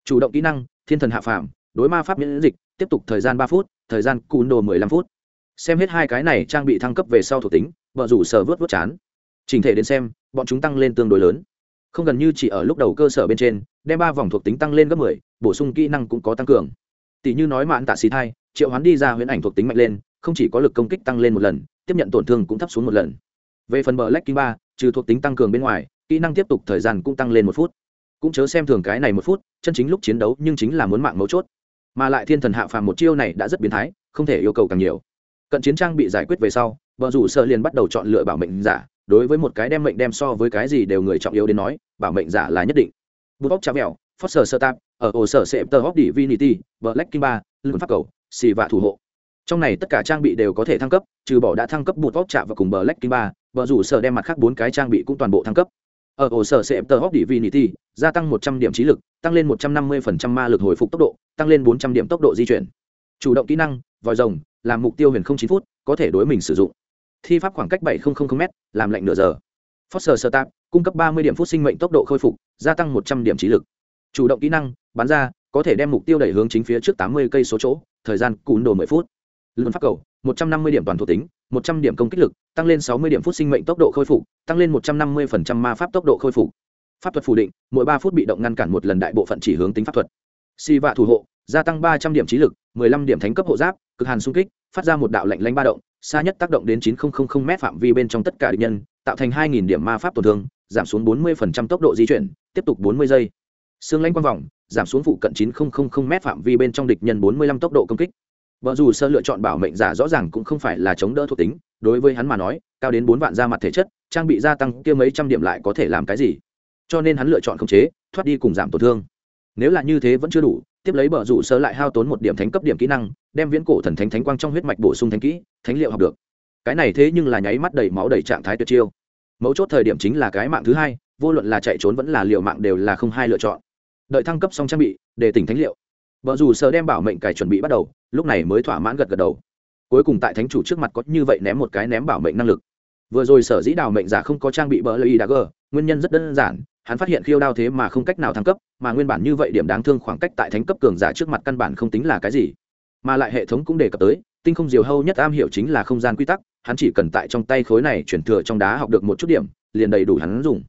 [SPEAKER 1] Chủ động kỹ năng, Thiên thần hạ phàm, đối ma pháp miễn dịch, tiếp tục thời gian ba phút, thời gian cùn độ 15 phút. Xem hết hai cái này trang bị thăng cấp về sau thuộc tính, vợ rủ sở vớt vớt chán. Trình thể đến xem, bọn chúng tăng lên tương đối lớn. Không gần như chỉ ở lúc đầu cơ sở bên trên, đem ba vòng thuộc tính tăng lên gấp 10, bổ sung kỹ năng cũng có tăng cường tỷ như nói mạn tạ xì thai triệu hoán đi ra huyễn ảnh thuộc tính mạnh lên không chỉ có lực công kích tăng lên một lần tiếp nhận tổn thương cũng thấp xuống một lần về phần bờ lách kinh ba trừ thuộc tính tăng cường bên ngoài kỹ năng tiếp tục thời gian cũng tăng lên một phút cũng chớ xem thường cái này một phút chân chính lúc chiến đấu nhưng chính là muốn mạng mấu chốt mà lại thiên thần hạ phàm một chiêu này đã rất biến thái, không thể yêu cầu càng nhiều. Cận chiến trang bị giải quyết về sau, vợ rủ sợ liền bắt đầu chọn lựa bảo mệnh giả, đối với một cái đem mệnh đem so với cái gì đều người trọng yếu đến nói, bảo mệnh giả là nhất định. Bút óc chá mèo foster sơ tạp, ở ổ sở sệm tờ hóc divinity black kim ba lưng pháp cầu, xì vạ thủ hộ. Trong này tất cả trang bị đều có thể thăng cấp, trừ bỏ đã thăng cấp bụt vóc chạm và cùng bờ lách kim ba, vợ rủ sở đem mặt khác bốn cái trang bị cũng toàn bộ thăng cấp ở ổ sở sệm tờ hóc divinity, gia tăng một trăm điểm trí lực, tăng lên một trăm năm mươi phần trăm ma lực hồi phục tốc độ, tăng lên bốn trăm điểm tốc độ di chuyển. Chủ động kỹ năng, vòi rồng, làm mục tiêu huyền không chín phút, có thể đối mình sử dụng. Thi pháp khoảng cách bảy m làm lạnh nửa giờ. Foster sơ tạp cung cấp ba mươi điểm phút sinh mệnh tốc độ khôi phục, gia tăng một trăm điểm trí lực. Chủ động kỹ năng, bắn ra, có thể đem mục tiêu đẩy hướng chính phía trước tám mươi cây số chỗ, thời gian cún đồ mười phút. Luân pháp cầu, một trăm năm mươi điểm toàn thuộc tính một trăm điểm công kích lực, tăng lên sáu mươi điểm phút sinh mệnh tốc độ khôi phục, tăng lên một trăm năm mươi phần trăm ma pháp tốc độ khôi phục. Pháp thuật phủ định, mỗi ba phút bị động ngăn cản một lần đại bộ phận chỉ hướng tính pháp thuật. Si vạ thủ hộ, gia tăng ba trăm điểm trí lực, mười lăm điểm thánh cấp hộ giáp, cực hàn xung kích, phát ra một đạo lệnh lanh ba động, xa nhất tác động đến chín nghìn m phạm vi bên trong tất cả địch nhân, tạo thành hai điểm ma pháp tổn thương, giảm xuống bốn mươi tốc độ di chuyển, tiếp tục bốn mươi giây. Xương lanh quang vòng, giảm xuống phụ cận chín m phạm vi bên trong địch nhân bốn mươi lăm tốc độ công kích vợ dù sơ lựa chọn bảo mệnh giả rõ ràng cũng không phải là chống đỡ thuộc tính, đối với hắn mà nói, cao đến bốn vạn ra mặt thể chất, trang bị gia tăng kia mấy trăm điểm lại có thể làm cái gì? Cho nên hắn lựa chọn khống chế, thoát đi cùng giảm tổn thương. Nếu là như thế vẫn chưa đủ, tiếp lấy bờ rủ sơ lại hao tốn một điểm thánh cấp điểm kỹ năng, đem viễn cổ thần thánh thánh quang trong huyết mạch bổ sung thánh kỹ, thánh liệu học được. Cái này thế nhưng là nháy mắt đầy máu đầy trạng thái tuyệt chiêu. Mấu chốt thời điểm chính là cái mạng thứ hai, vô luận là chạy trốn vẫn là liệu mạng đều là không hai lựa chọn. Đợi thăng cấp xong trang bị, để tỉnh thánh liệu vợ dù sợ đem bảo mệnh cài chuẩn bị bắt đầu, lúc này mới thỏa mãn gật gật đầu. Cuối cùng tại thánh chủ trước mặt có như vậy ném một cái ném bảo mệnh năng lực. Vừa rồi sở dĩ đào mệnh giả không có trang bị bờ lợi gờ, nguyên nhân rất đơn giản, hắn phát hiện khiêu đao thế mà không cách nào thăng cấp, mà nguyên bản như vậy điểm đáng thương khoảng cách tại thánh cấp cường giả trước mặt căn bản không tính là cái gì. Mà lại hệ thống cũng đề cập tới, tinh không diều hâu nhất am hiểu chính là không gian quy tắc, hắn chỉ cần tại trong tay khối này chuyển thừa trong đá học được một chút điểm, liền đầy đủ hắn dùng.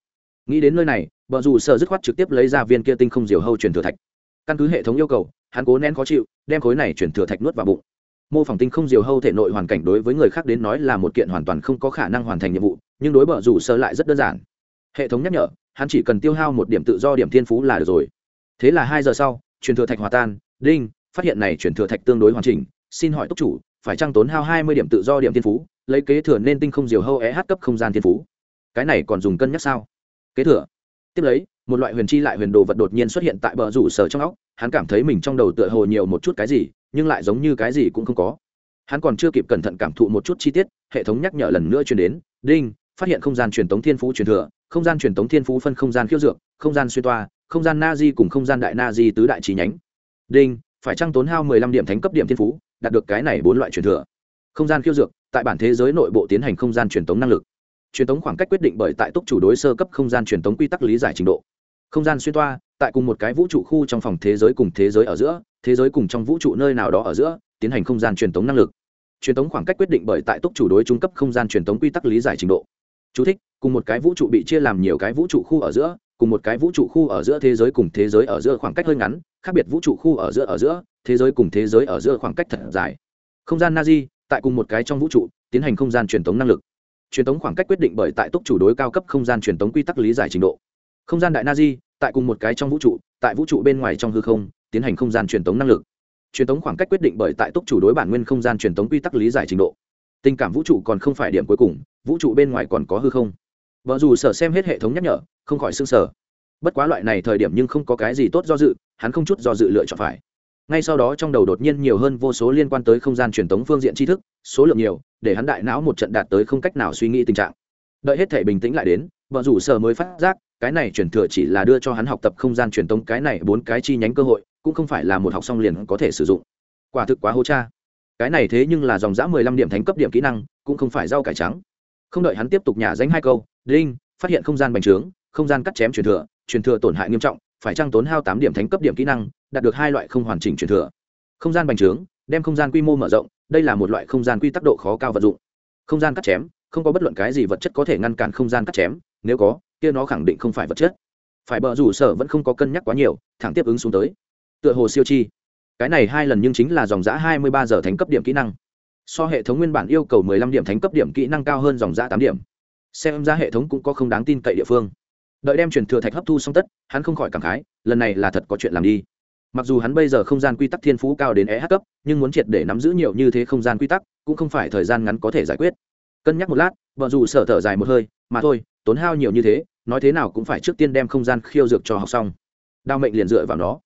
[SPEAKER 1] Nghĩ đến nơi này vợ dù sợ dứt khoát trực tiếp lấy ra viên kia tinh không diều hâu chuyển thừa thạch căn cứ hệ thống yêu cầu, hắn cố nén khó chịu, đem khối này chuyển thừa thạch nuốt vào bụng. Mô phỏng tinh không diều hâu thể nội hoàn cảnh đối với người khác đến nói là một kiện hoàn toàn không có khả năng hoàn thành nhiệm vụ, nhưng đối bờ rủ sơ lại rất đơn giản. Hệ thống nhắc nhở, hắn chỉ cần tiêu hao một điểm tự do điểm thiên phú là được rồi. Thế là hai giờ sau truyền thừa thạch hòa tan, đinh, phát hiện này truyền thừa thạch tương đối hoàn chỉnh, xin hỏi túc chủ, phải trăng tốn hao hai mươi điểm tự do điểm thiên phú, lấy kế thừa nên tinh không diều hâu eh cấp không gian thiên phú? Cái này còn dùng cân nhắc sao? Kế thừa. Tiếp lấy một loại huyền chi lại huyền đồ vật đột nhiên xuất hiện tại bờ rủ sở trong óc, hắn cảm thấy mình trong đầu tựa hồ nhiều một chút cái gì, nhưng lại giống như cái gì cũng không có. Hắn còn chưa kịp cẩn thận cảm thụ một chút chi tiết, hệ thống nhắc nhở lần nữa truyền đến, đinh, phát hiện không gian truyền tống thiên phú truyền thừa, không gian truyền tống thiên phú phân không gian khiêu dược, không gian xuyên toa, không gian na di cùng không gian đại na di tứ đại trí nhánh. Đinh, phải trăng tốn hao mười lăm điểm thánh cấp điểm thiên phú, đạt được cái này bốn loại truyền thừa. Không gian khiêu dược, tại bản thế giới nội bộ tiến hành không gian truyền tống năng lực. Truyền tống khoảng cách quyết định bởi tại túc chủ đối sơ cấp không gian truyền tống quy tắc lý giải trình độ không gian xuyên toa tại cùng một cái vũ trụ khu trong phòng thế giới cùng thế giới ở giữa thế giới cùng trong vũ trụ nơi nào đó ở giữa tiến hành không gian truyền tống năng lực. Truyền tống khoảng cách quyết định bởi tại túc chủ đối trung cấp không gian truyền tống quy tắc lý giải trình độ. Chú thích, cùng một cái vũ trụ bị chia làm nhiều cái vũ trụ khu ở giữa cùng một cái vũ trụ khu ở giữa thế giới cùng thế giới ở giữa khoảng cách hơi ngắn khác biệt vũ trụ khu ở giữa ở giữa thế giới cùng thế giới ở giữa khoảng cách thật dài. Không gian na di tại cùng một cái trong vũ trụ tiến hành không gian truyền tống năng lực. Truyền tống khoảng cách quyết định bởi tại túc chủ đối cao cấp không gian truyền tống quy tắc lý giải trình độ không gian đại na di, tại cùng một cái trong vũ trụ, tại vũ trụ bên ngoài trong hư không, tiến hành không gian truyền tống năng lực. Truyền tống khoảng cách quyết định bởi tại túc chủ đối bản nguyên không gian truyền tống quy tắc lý giải trình độ. Tình cảm vũ trụ còn không phải điểm cuối cùng, vũ trụ bên ngoài còn có hư không. Vợ dù sở xem hết hệ thống nhắc nhở, không khỏi s ư n g sở bất quá loại này thời điểm nhưng không có cái gì tốt do dự, hắn không chút do dự lựa chọn phải. Ngay sau đó trong đầu đột nhiên nhiều hơn vô số liên quan tới không gian truyền tống phương diện tri thức, số lượng nhiều, để hắn đại não một trận đạt tới không cách nào suy nghĩ tình trạng. Đợi hết thể bình tĩnh lại đến, vợ rủ sở mới phát giác cái này truyền thừa chỉ là đưa cho hắn học tập không gian truyền tống cái này bốn cái chi nhánh cơ hội, cũng không phải là một học xong liền có thể sử dụng. Quả thực quá hô cha. Cái này thế nhưng là dòng giã mười lăm điểm thánh cấp điểm kỹ năng, cũng không phải rau cải trắng. Không đợi hắn tiếp tục nhả danh hai câu, đinh, phát hiện không gian bành trướng, không gian cắt chém truyền thừa truyền thừa tổn hại nghiêm trọng, phải trăng tốn hao tám điểm thánh cấp điểm kỹ năng, đạt được hai loại không hoàn chỉnh truyền thừa. Không gian bành trướng, đem không gian quy mô mở rộng, đây là một loại không gian quy tắc độ khó cao vật dụng. Không gian cắt chém, không có bất luận cái gì vật chất có thể ngăn cản không gian cắt chém, nếu có kia nó khẳng định không phải vật chất. Phải bờ rủ sở vẫn không có cân nhắc quá nhiều, thẳng tiếp ứng xuống tới. Tựa hồ siêu chi. Cái này hai lần nhưng chính là dòng giã hai mươi ba giờ thánh cấp điểm kỹ năng. So hệ thống nguyên bản yêu cầu mười lăm điểm thánh cấp điểm kỹ năng cao hơn dòng giã tám điểm. Xem ra hệ thống cũng có không đáng tin cậy địa phương. Đợi đem truyền thừa thạch hấp thu xong tất, hắn không khỏi cảm khái, lần này là thật có chuyện làm đi. Mặc dù hắn bây giờ không gian quy tắc thiên phú cao đến e h cấp, nhưng muốn triệt để nắm giữ nhiều như thế không gian quy tắc, cũng không phải thời gian ngắn có thể giải quyết. Cân nhắc một lát vợ dù sở thở dài một hơi, mà thôi tốn hao nhiều như thế, nói thế nào cũng phải trước tiên đem không gian khiêu dược cho học xong. Đao mệnh liền dựa vào nó.